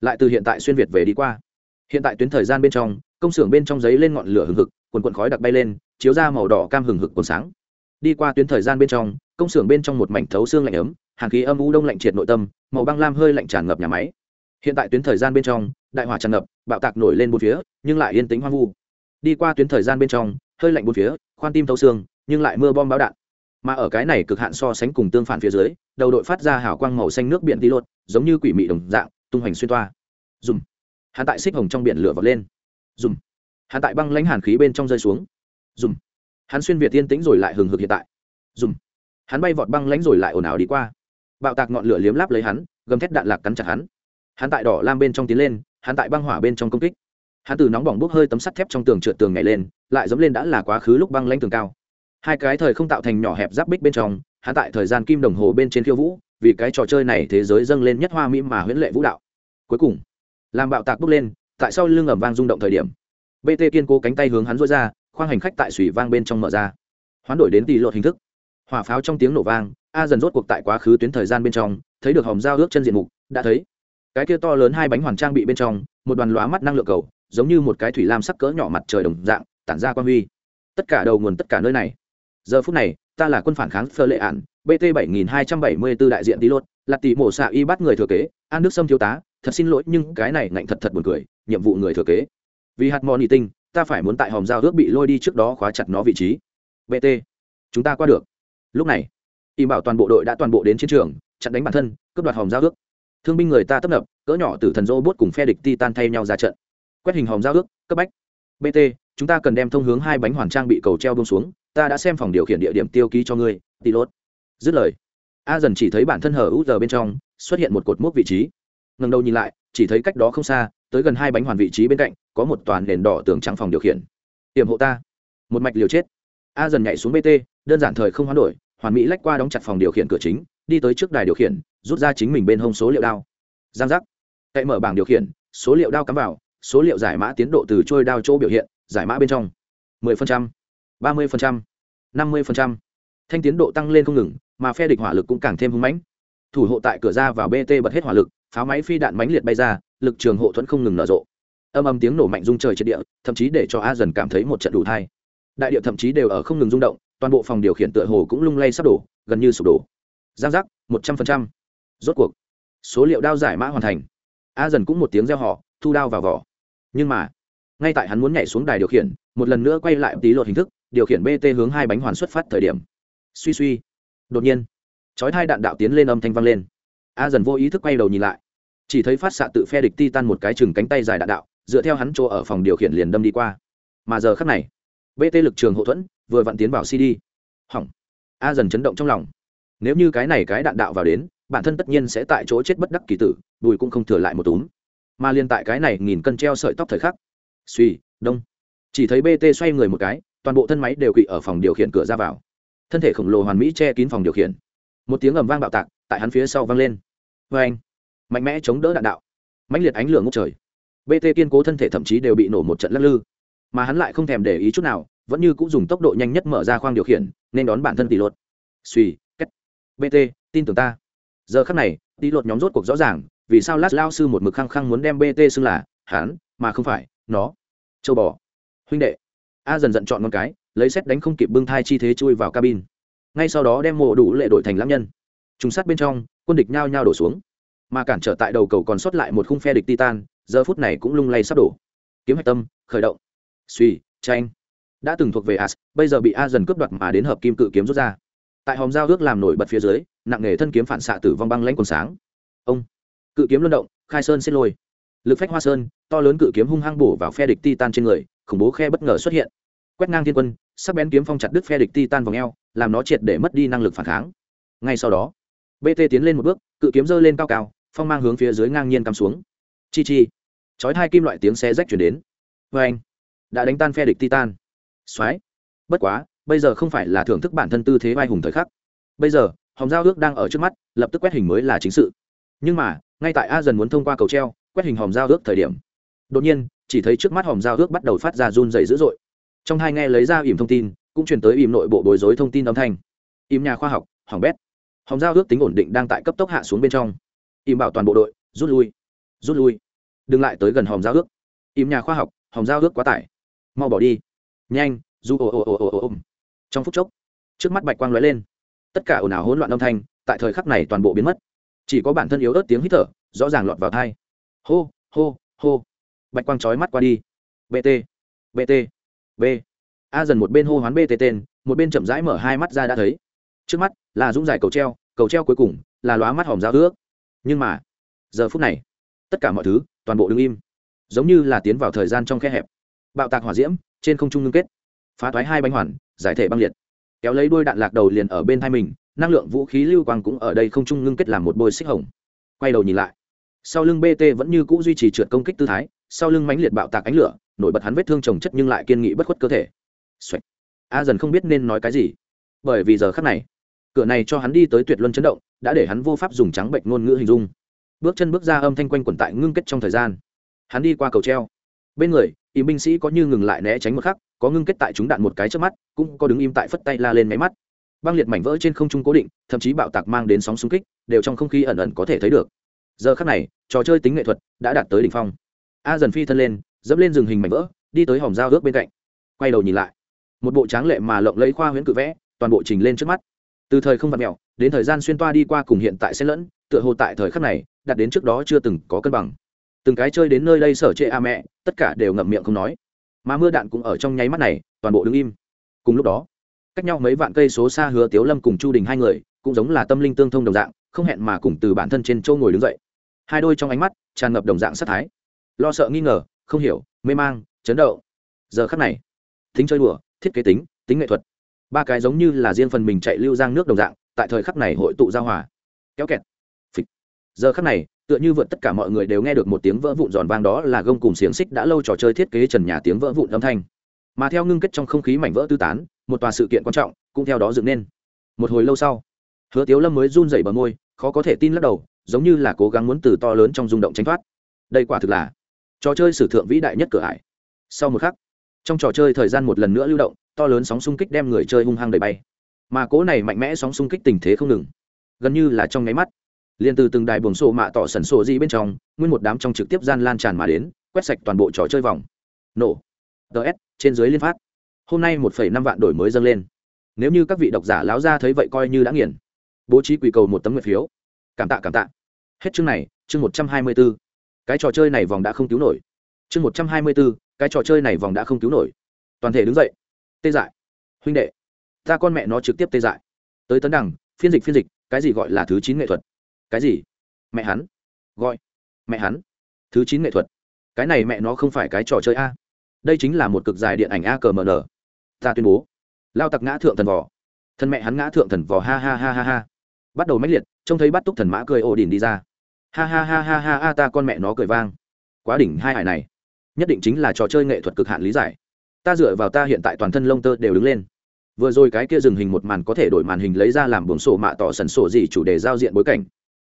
Lại từ hiện tại xuyên việt về đi qua. Hiện tại tuyến thời gian bên trong, công xưởng bên trong giấy lên ngọn lửa hừng hực, quần quần khói đặc bay lên chiếu ra màu đỏ cam hừng hực còn sáng. Đi qua tuyến thời gian bên trong, công xưởng bên trong một mảnh thấu xương lạnh ấm, hàng khí âm u đông lạnh triệt nội tâm, màu băng lam hơi lạnh tràn ngập nhà máy. Hiện tại tuyến thời gian bên trong, đại hỏa tràn ngập, bạo tạc nổi lên bốn phía, nhưng lại yên tĩnh hoang vu. Đi qua tuyến thời gian bên trong, hơi lạnh bốn phía, khoan tim thấu xương, nhưng lại mưa bom báo đạn. Mà ở cái này cực hạn so sánh cùng tương phản phía dưới, đầu đội phát ra hào quang màu xanh nước biển tí lột, giống như quỷ mị đồng dạng, tung hoành xuyên toa. Dùm. Hắn tại xích hồng trong biển lửa vọt lên. Dùm. Hắn tại băng lãnh hàn khí bên trong rơi xuống dùm. Hắn xuyên việt yên tĩnh rồi lại hừng hực hiện tại. Dùm. Hắn bay vọt băng lãnh rồi lại ồn ào đi qua. Bạo tạc ngọn lửa liếm láp lấy hắn, gầm thét đạn lạc cắn chặt hắn. Hắn tại đỏ lam bên trong tiến lên, hắn tại băng hỏa bên trong công kích. Hắn từ nóng bỏng bốc hơi tấm sắt thép trong tường trượt tường nhảy lên, lại dẫm lên đã là quá khứ lúc băng lãnh tường cao. Hai cái thời không tạo thành nhỏ hẹp giáp bích bên trong, hắn tại thời gian kim đồng hồ bên trên khiêu vũ, vì cái trò chơi này thế giới dâng lên nhất hoa mỹ mà huyễn lệ vũ đạo. Cuối cùng, làm bạo tạc bốc lên, tại sao lưng ẩm vang rung động thời điểm bt kiên cố cánh tay hướng hắn rối ra khoang hành khách tại sủy vang bên trong mở ra. Hoán đổi đến tỷ lột hình thức. Hỏa pháo trong tiếng nổ vang, a dần rốt cuộc tại quá khứ tuyến thời gian bên trong, thấy được hòm dao ước chân diện mục, đã thấy. Cái kia to lớn hai bánh hoàn trang bị bên trong, một đoàn lóa mắt năng lượng cầu, giống như một cái thủy lam sắc cỡ nhỏ mặt trời đồng dạng, tản ra quan huy. Tất cả đầu nguồn tất cả nơi này. Giờ phút này, ta là quân phản kháng phơ lệ ản bt bảy nghìn hai trăm bảy mươi b ố đại diện tí lốt là tỷ mổ xạ y bắt người thừa kế, an đức sâm thiếu tá, thật xin lỗi nhưng cái này ngạnh thật thật buồn cười, nhiệm vụ người thừa kế. Vì hạt mòn nị tinh ta phải muốn tại hòm dao ước bị lôi đi trước đó khóa chặt nó vị trí. Bt chúng ta qua được. Lúc này y bảo toàn bộ đội đã toàn bộ đến chiến trường, chặn đánh bản thân, cướp đoạt hòm dao ước. Thương binh người ta tấp nập, cỡ nhỏ từ thần rô bốt cùng phe địch ti tan thay nhau ra trận. Quét hình hòm dao ước, cấp bách. Bt chúng ta cần đem thông hướng hai bánh hoàn trang bị cầu treo bông xuống, ta đã xem phòng điều khiển địa điểm tiêu ký cho ngươi tỷ lốt dứt lời, a dần chỉ thấy bản thân hở út giờ bên trong, xuất hiện một cột mốc vị trí. Ngần đầu nhìn lại, chỉ thấy cách đó không xa, tới gần hai bánh hoàn vị trí bên cạnh có một toàn nền đỏ tường trắng phòng điều khiển. Tiềm hộ ta. Một mạch liều chết. A dần nhảy xuống bt đơn giản thời không hoán đổi hoàn mỹ lách qua đóng chặt phòng điều khiển cửa chính đi tới trước đài điều khiển rút ra chính mình bên hông số liệu đao. Giang giác. Cậy mở bảng điều khiển số liệu đao cắm vào số liệu giải mã tiến độ từ trôi đao chỗ biểu hiện giải mã bên trong. 10%, 30%, 50%. thanh tiến độ tăng lên không ngừng mà phe địch hỏa lực cũng càng thêm hung mãnh. Thủ hộ tại cửa ra vào bt bật hết hỏa lực pháo máy phi đạn mãnh liệt bay ra lực trường hộ thuẫn không ngừng nở rộ âm âm tiếng nổ mạnh rung trời trên địa, thậm chí để cho a dần cảm thấy một trận đủ thai. Đại địa thậm chí đều ở không ngừng rung động, toàn bộ phòng điều khiển tựa hồ cũng lung lay sắp đổ, gần như sụp đổ. Giang giác, một trăm phần trăm. Rốt cuộc, số liệu đao giải mã hoàn thành. A dần cũng một tiếng reo họ thu đao vào vỏ. Nhưng mà, ngay tại hắn muốn nhảy xuống đài điều khiển, một lần nữa quay lại tí lột hình thức, điều khiển bt hướng hai bánh hoàn xuất phát thời điểm. Suy suy. Đột nhiên, chói hai đạn đạo tiến lên âm thanh vang lên. A dần vô ý thức quay đầu nhìn lại. Chỉ thấy phát xạ tự phe địch ti tan một cái chừng cánh tay dài đạn đạo dựa theo hắn chỗ ở phòng điều khiển liền đâm đi qua. Mà giờ khắc này bt lực trường hậu thuẫn vừa vặn tiến vào cd hỏng. A dần chấn động trong lòng. Nếu như cái này cái đạn đạo vào đến, bản thân tất nhiên sẽ tại chỗ chết bất đắc kỳ tử bùi cũng không thừa lại một túm. Mà liên tại cái này nghìn cân treo sợi tóc thời khắc, suy, đông. Chỉ thấy bt xoay người một cái, toàn bộ thân máy đều quỵ ở phòng điều khiển cửa ra vào. Thân thể khổng lồ hoàn mỹ che kín phòng điều khiển. Một tiếng ầm vang bạo tạc, tại hắn phía sau vang lên. Vê anh mạnh mẽ chống đỡ đạn đạo. Mãnh liệt ánh lửa ngốc trời bt kiên cố thân thể thậm chí đều bị nổ một trận lắc lư. Mà hắn lại không thèm để ý chút nào, vẫn như cũng dùng tốc độ nhanh nhất mở ra khoang điều khiển, nên đón bản thân tỷ luật suy cách bt tin tưởng ta. Giờ khắc này, tỷ luật nhóm rốt cuộc rõ ràng, vì sao lát lao sư một mực khăng khăng muốn đem bt xưng là hắn, mà không phải nó. Châu bò. Huynh đệ. A dần dần chọn con cái, lấy xét đánh không kịp bưng thai chi thế chui vào cabin. Ngay sau đó đem mộ đủ lệ đội thành lãm nhân. Trùng sát bên trong, quân địch nhao nhao đổ xuống. Mà cản trở tại đầu cầu còn sót lại một khung phe địch titan giờ phút này cũng lung lay sắp đổ. Kiếm hạch tâm, khởi động. Suy, tranh. Đã từng thuộc về as, bây giờ bị a dần cướp đoạt mà đến hợp kim cự kiếm rút ra. Tại hòm dao ước làm nổi bật phía dưới, nặng nghề thân kiếm phản xạ tử vong băng lãnh còn sáng. Ông. Cự kiếm luân động, khai sơn xích lôi. Lực phách hoa sơn, to lớn cự kiếm hung hăng bổ vào phe địch titan trên người, khủng bố khe bất ngờ xuất hiện. Quét ngang thiên quân, sắc bén kiếm phong chặt đứt phe địch titan vòng eo, làm nó triệt để mất đi năng lực phản kháng. Ngay sau đó bt tiến lên một bước, cự kiếm giơ lên cao cao, phong mang hướng phía dưới ngang nhiên cắm xuống. Chi chi chói hai kim loại tiếng xe rách chuyển đến. Vê anh, đã đánh tan phe địch titan. Soái bất quá, bây giờ không phải là thưởng thức bản thân tư thế vai hùng thời khắc. Bây giờ hồng giao ước đang ở trước mắt, lập tức quét hình mới là chính sự. Nhưng mà, ngay tại a dần muốn thông qua cầu treo, quét hình hòm giao ước thời điểm. Đột nhiên, chỉ thấy trước mắt hòm giao ước bắt đầu phát ra run dày dữ dội. Trong hai nghe lấy ra ìm thông tin, cũng chuyển tới ìm nội bộ bối rối thông tin âm thanh. Ìm nhà khoa học, hỏng bét. Hòm giao ước tính ổn định đang tại cấp tốc hạ xuống bên trong. Ìm bảo toàn bộ đội, rút lui. Rút lui đừng lại tới gần hòm giao ước. Im nhà khoa học, hòm giao ước quá tải. Mau bỏ đi. Nhanh du ồ ồ ồ ồ ồ ồ trong phút chốc, trước mắt bạch quang lóe lên. Tất cả ồn ào hỗn loạn âm thanh, tại thời khắc này toàn bộ biến mất. Chỉ có bản thân yếu ớt tiếng hít thở, rõ ràng lọt vào thai hô hô hô. Bạch quang trói mắt qua đi. Bt bt b a dần một bên hô hoán bt tên, một bên chậm rãi mở hai mắt ra đã thấy. Trước mắt là dũng dài cầu treo cầu treo cuối cùng là lóa mắt hòm giao ước. Nhưng mà, giờ phút này, tất cả mọi thứ toàn bộ đứng im. Giống như là tiến vào thời gian trong khe hẹp. Bạo tạc hỏa diễm, trên không trung ngưng kết. Phá thoái hai bánh hoàn, giải thể băng liệt. Kéo lấy đôi đạn lạc đầu liền ở bên thai mình, năng lượng vũ khí lưu quang cũng ở đây không trung ngưng kết làm một bôi xích hồng. Quay đầu nhìn lại. Sau lưng bt vẫn như cũ duy trì trượt công kích tư thái, sau lưng mãnh liệt bạo tạc ánh lửa, nổi bật hắn vết thương trồng chất nhưng lại kiên nghị bất khuất cơ thể. Xoạch. a dần không biết nên nói cái gì. Bởi vì giờ khắc này, cửa này cho hắn đi tới tuyệt luân chấn động, đã để hắn vô pháp dùng trắng bệnh ngôn ngữ hình dung bước chân bước ra âm thanh quanh quẩn tại ngưng kết trong thời gian. Hắn đi qua cầu treo. Bên người ý binh sĩ có như ngừng lại né tránh một khắc, có ngưng kết tại chúng đạn một cái trước mắt, cũng có đứng im tại phất tay la lên máy mắt. Băng liệt mảnh vỡ trên không trung cố định, thậm chí bạo tạc mang đến sóng xung kích, đều trong không khí ẩn ẩn có thể thấy được. Giờ khắc này, trò chơi tính nghệ thuật đã đạt tới đỉnh phong. A dần phi thân lên, dẫm lên rừng hình mảnh vỡ, đi tới hòm dao ước bên cạnh. Quay đầu nhìn lại. Một bộ tráng lệ mà lộng lấy khoa huyễn cự vẽ, toàn bộ trình lên trước mắt. Từ thời không vặt mèo, đến thời gian xuyên toa đi qua cùng hiện tại xen lẫn, tựa hồ tại thời khắc này đạt đến trước đó chưa từng có cân bằng. Từng cái chơi đến nơi đây sở trệ a mẹ, tất cả đều ngậm miệng không nói. Mà mưa đạn cũng ở trong nháy mắt này, toàn bộ đứng im. Cùng lúc đó, cách nhau mấy vạn cây số xa hứa tiếu lâm cùng chu đình hai người, cũng giống là tâm linh tương thông đồng dạng, không hẹn mà cùng từ bản thân trên châu ngồi đứng dậy. Hai đôi trong ánh mắt tràn ngập đồng dạng sát thái. Lo sợ nghi ngờ, không hiểu, mê mang, chấn động. Giờ khắc này, tính chơi đùa, thiết kế tính tính nghệ thuật. Ba cái giống như là riêng phần mình chạy lưu giang nước đồng dạng, tại thời khắc này hội tụ giao hòa. Kéo kẹt giờ khắc này, tựa như vượt tất cả mọi người đều nghe được một tiếng vỡ vụn giòn vang đó là gông cùng xiềng xích đã lâu trò chơi thiết kế trần nhà tiếng vỡ vụn âm thanh. Mà theo ngưng kết trong không khí mảnh vỡ tư tán, một tòa sự kiện quan trọng cũng theo đó dựng nên. Một hồi lâu sau, hứa tiếu lâm mới run rẩy bờ môi, khó có thể tin lắc đầu, giống như là cố gắng muốn từ to lớn trong rung động tránh thoát. Đây quả thực là trò chơi sử thượng vĩ đại nhất cửa ải. Sau một khắc, trong trò chơi thời gian một lần nữa lưu động, to lớn sóng xung kích đem người chơi hung hăng đẩy bay. Mà cố này mạnh mẽ sóng xung kích tình thế không ngừng, gần như là trong nháy mắt liền từ từng đài buồng sổ mạ tỏ sẩn sổ gì bên trong, nguyên một đám trong trực tiếp gian lan tràn mà đến, quét sạch toàn bộ trò chơi vòng. Nổ. Ts trên dưới liên phát. Hôm nay một phẩy năm vạn đổi mới dâng lên. Nếu như các vị độc giả láo ra thấy vậy coi như đã nghiền. Bố trí quỳ cầu một tấm nguyện phiếu. Cảm tạ cảm tạ. Hết chương này, chương một trăm hai mươi b ố cái trò chơi này vòng đã không cứu nổi. Chương một trăm hai mươi b ố cái trò chơi này vòng đã không cứu nổi. Toàn thể đứng dậy. Tê dại. Huynh đệ. Ta con mẹ nó trực tiếp tê dại. Tới tấn đằng, phiên dịch phiên dịch, cái gì gọi là thứ chín nghệ thuật? Cái gì? Mẹ hắn. Gọi. Mẹ hắn. Thứ chín nghệ thuật. Cái này mẹ nó không phải cái trò chơi a. Đây chính là một cực dài điện ảnh a cờ mờ nờ ta tuyên bố. Lao tặc ngã thượng thần vò. Thân mẹ hắn ngã thượng thần vò. Ha ha ha ha ha. Bắt đầu mách liệt, trông thấy bắt túc thần mã cười ồ đỉnh đi ra. Ha ha ha ha ha ha, ta con mẹ nó cười vang. Quá đỉnh hai hải này. Nhất định chính là trò chơi nghệ thuật cực hạn lý giải. Ta dựa vào ta hiện tại toàn thân lông tơ đều đứng lên. Vừa rồi cái kia dừng hình một màn có thể đổi màn hình lấy ra làm buồng sổ mạ tỏ sần sổ gì chủ đề giao diện bối cảnh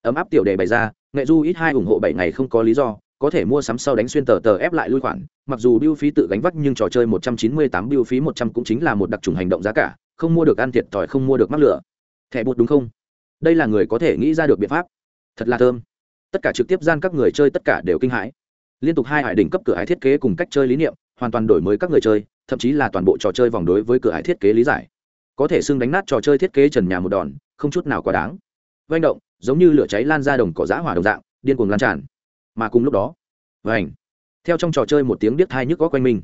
ấm áp tiểu đề bày ra, nghệ du ít hai ủng hộ bảy ngày không có lý do, có thể mua sắm sau đánh xuyên tờ tờ ép lại lui khoản. Mặc dù biêu phí tự gánh vắt nhưng trò chơi một trăm chín mươi tám biêu phí một trăm cũng chính là một đặc trùng hành động giá cả, không mua được ăn thiệt thòi, không mua được mắc lửa. Thẻ bụt đúng không? Đây là người có thể nghĩ ra được biện pháp. Thật là thơm. Tất cả trực tiếp gian các người chơi tất cả đều kinh hãi. Liên tục hai hải đỉnh cấp cửa hải thiết kế cùng cách chơi lý niệm, hoàn toàn đổi mới các người chơi, thậm chí là toàn bộ trò chơi vòng đối với cửa hải thiết kế lý giải. Có thể xưng đánh nát trò chơi thiết kế trần nhà một đòn, không chút nào quá đáng. Manh động giống như lửa cháy lan ra đồng cỏ dã hỏa đồng dạng, điên cuồng lan tràn. Mà cùng lúc đó vảnh theo trong trò chơi một tiếng điếc thai nhức có quanh mình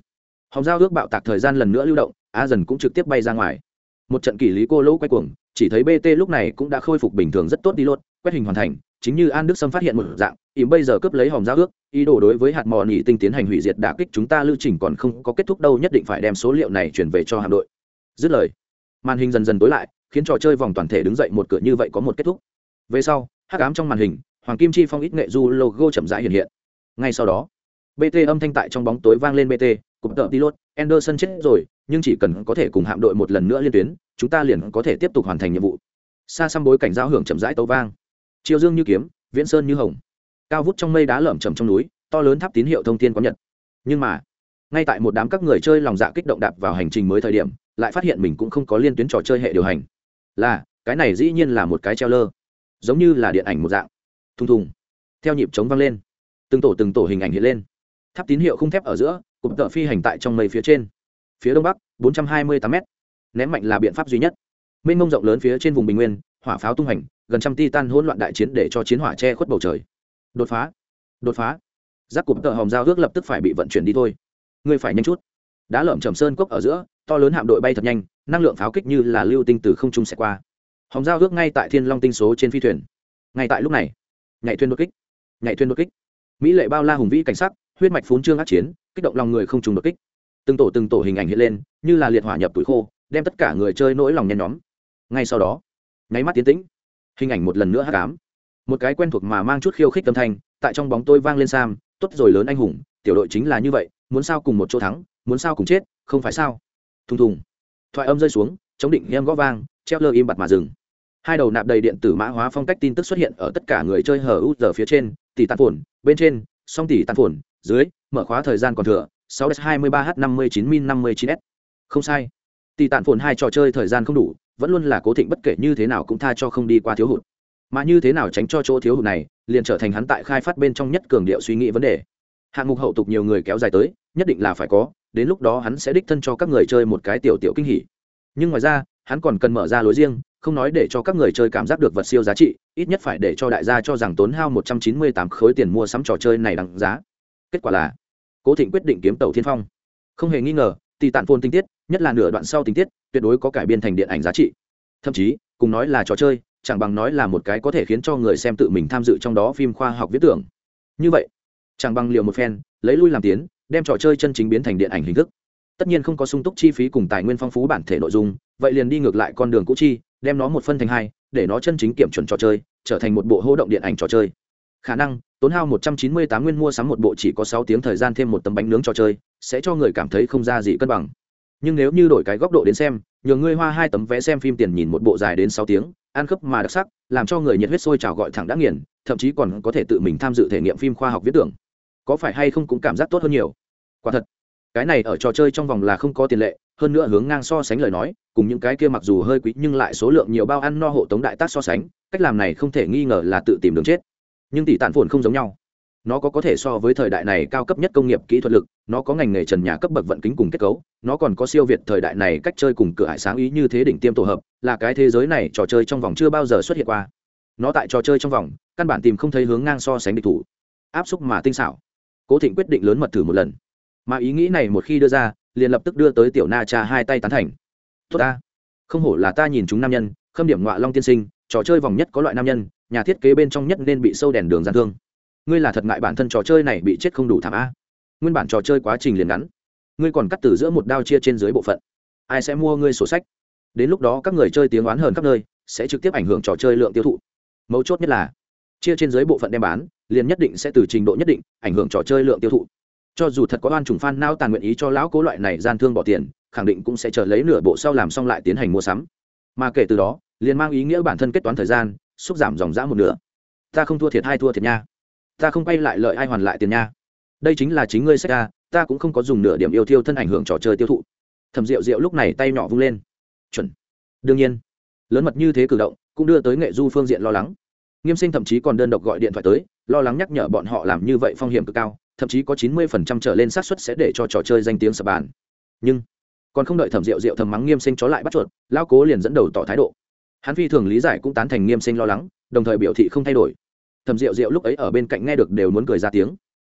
hòng dao ước bạo tạc thời gian lần nữa lưu động, a dần cũng trực tiếp bay ra ngoài. Một trận kỷ lý cô lỗ quay cuồng, chỉ thấy bt lúc này cũng đã khôi phục bình thường rất tốt đi luôn, quét hình hoàn thành, chính như an đức sâm phát hiện một dạng, ỉm bây giờ cướp lấy hòm giao ước, ý đồ đối với hạt mò nỉ tinh tiến hành hủy diệt đả kích chúng ta lưu trình còn không có kết thúc đâu nhất định phải đem số liệu này chuyển về cho hạm đội. Dứt lời, màn hình dần dần tối lại, khiến trò chơi vòng toàn thể đứng dậy một cửa như vậy có một kết thúc về sau, hắc ám trong màn hình, hoàng kim chi phong ít nghệ du logo chậm rãi hiện hiện. Ngay sau đó bt âm thanh tại trong bóng tối vang lên bt cụm tợ pilot, anderson chết rồi, nhưng chỉ cần có thể cùng hạm đội một lần nữa liên tuyến, chúng ta liền có thể tiếp tục hoàn thành nhiệm vụ. Xa xăm bối cảnh giao hưởng chậm rãi tấu vang. Chiều dương như kiếm, viễn sơn như hồng. Cao vút trong mây đá lởm chầm trong núi, to lớn tháp tín hiệu thông tin có nhật. Nhưng mà, ngay tại một đám các người chơi lòng dạ kích động đạp vào hành trình mới thời điểm, lại phát hiện mình cũng không có liên tuyến trò chơi hệ điều hành. Là, cái này dĩ nhiên là một cái treo lơ giống như là điện ảnh một dạng. Thùng thùng. Theo nhịp chống vang lên. Từng tổ từng tổ hình ảnh hiện lên. Tháp tín hiệu không thép ở giữa cụm tợ phi hành tại trong mây phía trên. Phía đông bắc 428 m. Ném mạnh là biện pháp duy nhất. Mênh mông rộng lớn phía trên vùng bình nguyên, hỏa pháo tung hành gần trăm ti tan hỗn loạn đại chiến để cho chiến hỏa che khuất bầu trời. Đột phá. Đột phá. Giác cụm tợ hòm giao ước lập tức phải bị vận chuyển đi thôi. Ngươi phải nhanh chút. Đá lởm trầm sơn cốc ở giữa, to lớn hạm đội bay thật nhanh, năng lượng pháo kích như là lưu tinh từ không trung sẽ qua hồng giao ước ngay tại thiên long tinh số trên phi thuyền. Ngay tại lúc này, nhảy thuyền đột kích, nhảy thuyền đột kích. Mỹ lệ bao la hùng vĩ cảnh sắc, huyết mạch phún trương ác chiến, kích động lòng người không trùng đột kích. Từng tổ từng tổ hình ảnh hiện lên, như là liệt hỏa nhập tuổi khô, đem tất cả người chơi nỗi lòng nhen nhóm. Ngay sau đó, nháy mắt tiến tĩnh, hình ảnh một lần nữa hát cám một cái quen thuộc mà mang chút khiêu khích âm thanh, tại trong bóng tôi vang lên sam, tốt rồi lớn anh hùng, tiểu đội chính là như vậy, muốn sao cùng một chỗ thắng, muốn sao cùng chết, không phải sao? Thùng thùng, thoại âm rơi xuống, chống định em gõ vang, treo lơ im bặt mà dừng hai đầu nạp đầy điện tử mã hóa phong cách tin tức xuất hiện ở tất cả người chơi hở út giờ phía trên, tỷ tàn phồn, bên trên, song tỷ tàn phồn, dưới, mở khóa thời gian còn thừa 6 23 h 59 min 59 s. Không sai. Tỷ tàn phồn hai trò chơi thời gian không đủ, vẫn luôn là cố thịnh bất kể như thế nào cũng tha cho không đi qua thiếu hụt. Mà như thế nào tránh cho chỗ thiếu hụt này, liền trở thành hắn tại khai phát bên trong nhất cường điệu suy nghĩ vấn đề. Hạng mục hậu tục nhiều người kéo dài tới, nhất định là phải có, đến lúc đó hắn sẽ đích thân cho các người chơi một cái tiểu tiểu kinh hỉ. Nhưng ngoài ra hắn còn cần mở ra lối riêng, không nói để cho các người chơi cảm giác được vật siêu giá trị, ít nhất phải để cho đại gia cho rằng tốn hao một trăm chín mươi tám khối tiền mua sắm trò chơi này đằng giá. Kết quả là, cố thịnh quyết định kiếm tàu thiên phong. Không hề nghi ngờ, tỷ tản phôn tinh tiết, nhất là nửa đoạn sau tình tiết, tuyệt đối có cải biên thành điện ảnh giá trị. Thậm chí, cùng nói là trò chơi, chẳng bằng nói là một cái có thể khiến cho người xem tự mình tham dự trong đó phim khoa học viễn tưởng. Như vậy, chẳng bằng liệu một phen, lấy lui làm tiến, đem trò chơi chân chính biến thành điện ảnh hình thức tất nhiên không có sung túc chi phí cùng tài nguyên phong phú bản thể nội dung, vậy liền đi ngược lại con đường cũ chi, đem nó một phân thành hai, để nó chân chính kiểm chuẩn trò chơi, trở thành một bộ hô động điện ảnh trò chơi. Khả năng, tốn hao một trăm chín mươi tám nguyên mua sắm một bộ chỉ có sáu tiếng thời gian thêm một tấm bánh nướng trò chơi, sẽ cho người cảm thấy không ra gì cân bằng. Nhưng nếu như đổi cái góc độ đến xem nhờ ngươi hoa hai tấm vé xem phim tiền nhìn một bộ dài đến sáu tiếng, ăn khớp mà đặc sắc, làm cho người nhiệt huyết sôi trào gọi thẳng đã nghiền, thậm chí còn có thể tự mình tham dự thể nghiệm phim khoa học viết tưởng. Có phải hay không cũng cảm giác tốt hơn nhiều. Quả thật cái này ở trò chơi trong vòng là không có tiền lệ, hơn nữa hướng ngang so sánh lời nói, cùng những cái kia mặc dù hơi quý nhưng lại số lượng nhiều bao ăn no hộ tống đại tác so sánh, cách làm này không thể nghi ngờ là tự tìm đường chết. Nhưng tỷ tản phồn không giống nhau. Nó có có thể so với thời đại này cao cấp nhất công nghiệp kỹ thuật lực, nó có ngành nghề trần nhà cấp bậc vận kính cùng kết cấu, nó còn có siêu việt thời đại này cách chơi cùng cửa hải sáng ý như thế đỉnh tiêm tổ hợp, là cái thế giới này trò chơi trong vòng chưa bao giờ xuất hiện qua. Nó tại trò chơi trong vòng, căn bản tìm không thấy hướng ngang so sánh địch thủ. Áp xúc mà tinh xảo. Cố thịnh quyết định lớn mật thử một lần mà ý nghĩ này một khi đưa ra, liền lập tức đưa tới tiểu na cha hai tay tán thành. Tốt ta, không hổ là ta nhìn chúng nam nhân, khâm điểm ngọa long tiên sinh, trò chơi vòng nhất có loại nam nhân, nhà thiết kế bên trong nhất nên bị sâu đèn đường gian thương. Ngươi là thật ngại bản thân trò chơi này bị chết không đủ thảm a. Nguyên bản trò chơi quá trình liền ngắn, ngươi còn cắt từ giữa một đao chia trên dưới bộ phận. Ai sẽ mua ngươi sổ sách? Đến lúc đó các người chơi tiếng oán hờn khắp nơi, sẽ trực tiếp ảnh hưởng trò chơi lượng tiêu thụ. Mấu chốt nhất là, chia trên dưới bộ phận đem bán, liền nhất định sẽ từ trình độ nhất định, ảnh hưởng trò chơi lượng tiêu thụ cho dù thật có oan trùng phan nao tàn nguyện ý cho lão cố loại này gian thương bỏ tiền, khẳng định cũng sẽ chờ lấy nửa bộ sau làm xong lại tiến hành mua sắm. Mà kể từ đó, liền mang ý nghĩa bản thân kết toán thời gian, xúc giảm dòng dã một nửa. Ta không thua thiệt hai thua thiệt nha. Ta không quay lại lợi ai hoàn lại tiền nha. Đây chính là chính ngươi sách ra, ta cũng không có dùng nửa điểm yêu thiêu thân ảnh hưởng trò chơi tiêu thụ. Thẩm rượu rượu lúc này tay nhỏ vung lên. Chuẩn. Đương nhiên, lớn mật như thế cử động cũng đưa tới nghệ du phương diện lo lắng. Nghiêm sinh thậm chí còn đơn độc gọi điện thoại tới, lo lắng nhắc nhở bọn họ làm như vậy phong hiểm cực cao thậm chí có chín mươi phần trăm trở lên xác suất sẽ để cho trò chơi danh tiếng sập bàn. Nhưng, còn không đợi thẩm rượu rượu thầm mắng nghiêm sinh chó lại bắt chuột lao cố liền dẫn đầu tỏ thái độ. Hắn phi thường lý giải cũng tán thành nghiêm sinh lo lắng, đồng thời biểu thị không thay đổi. Thẩm rượu rượu lúc ấy ở bên cạnh nghe được đều muốn cười ra tiếng.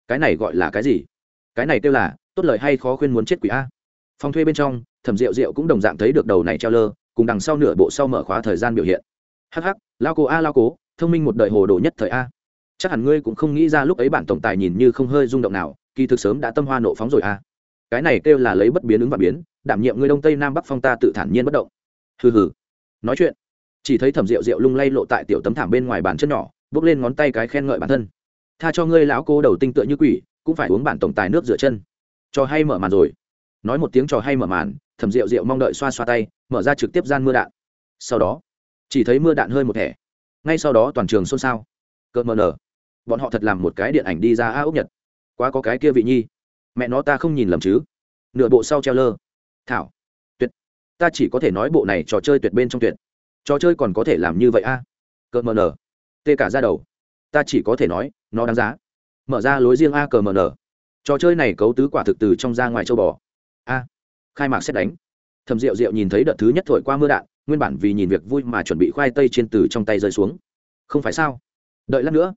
Cái này gọi là cái gì? Cái này kêu là, tốt lời hay khó khuyên muốn chết quỷ a. Phòng thuê bên trong, thẩm rượu rượu cũng đồng dạng thấy được đầu này treo lơ, cùng đằng sau nửa bộ sau mở khóa thời gian biểu hiện. Hh lao cố a lao cố, thông minh một đời hồ đồ nhất thời a chắc hẳn ngươi cũng không nghĩ ra lúc ấy bản tổng tài nhìn như không hơi rung động nào, kỳ thực sớm đã tâm hoa nộ phóng rồi à. Cái này kêu là lấy bất biến ứng và biến, đảm nhiệm ngươi đông tây nam bắc phong ta tự thản nhiên bất động. Hừ hừ. Nói chuyện. Chỉ thấy thẩm rượu rượu lung lay lộ tại tiểu tấm thảm bên ngoài bàn chân nhỏ, bước lên ngón tay cái khen ngợi bản thân. Tha cho ngươi lão cô đầu tinh tựa như quỷ, cũng phải uống bản tổng tài nước rửa chân. Trò hay mở màn rồi. Nói một tiếng trò hay mở màn, thẩm rượu rượu mong đợi xoa xoa tay, mở ra trực tiếp gian mưa đạn. Sau đó, chỉ thấy mưa đạn hơi một thẻ. Ngay sau đó toàn trường xôn xao. Cợt mờ nở bọn họ thật làm một cái điện ảnh đi ra a ốc nhật. Quá có cái kia vị nhi. Mẹ nó ta không nhìn lầm chứ. Nửa bộ sau treo lơ. Thảo. Tuyệt. Ta chỉ có thể nói bộ này trò chơi tuyệt bên trong tuyệt. Trò chơi còn có thể làm như vậy a. Cờ mờ nở tê cả ra đầu. Ta chỉ có thể nói, nó đáng giá. Mở ra lối riêng a cờ mờ nở trò chơi này cấu tứ quả thực từ trong ra ngoài châu bò. A. Khai mạc xét đánh. Thầm rượu rượu nhìn thấy đợt thứ nhất thổi qua mưa đạn, nguyên bản vì nhìn việc vui mà chuẩn bị khoai tây trên từ trong tay rơi xuống. Không phải sao? Đợi lát nữa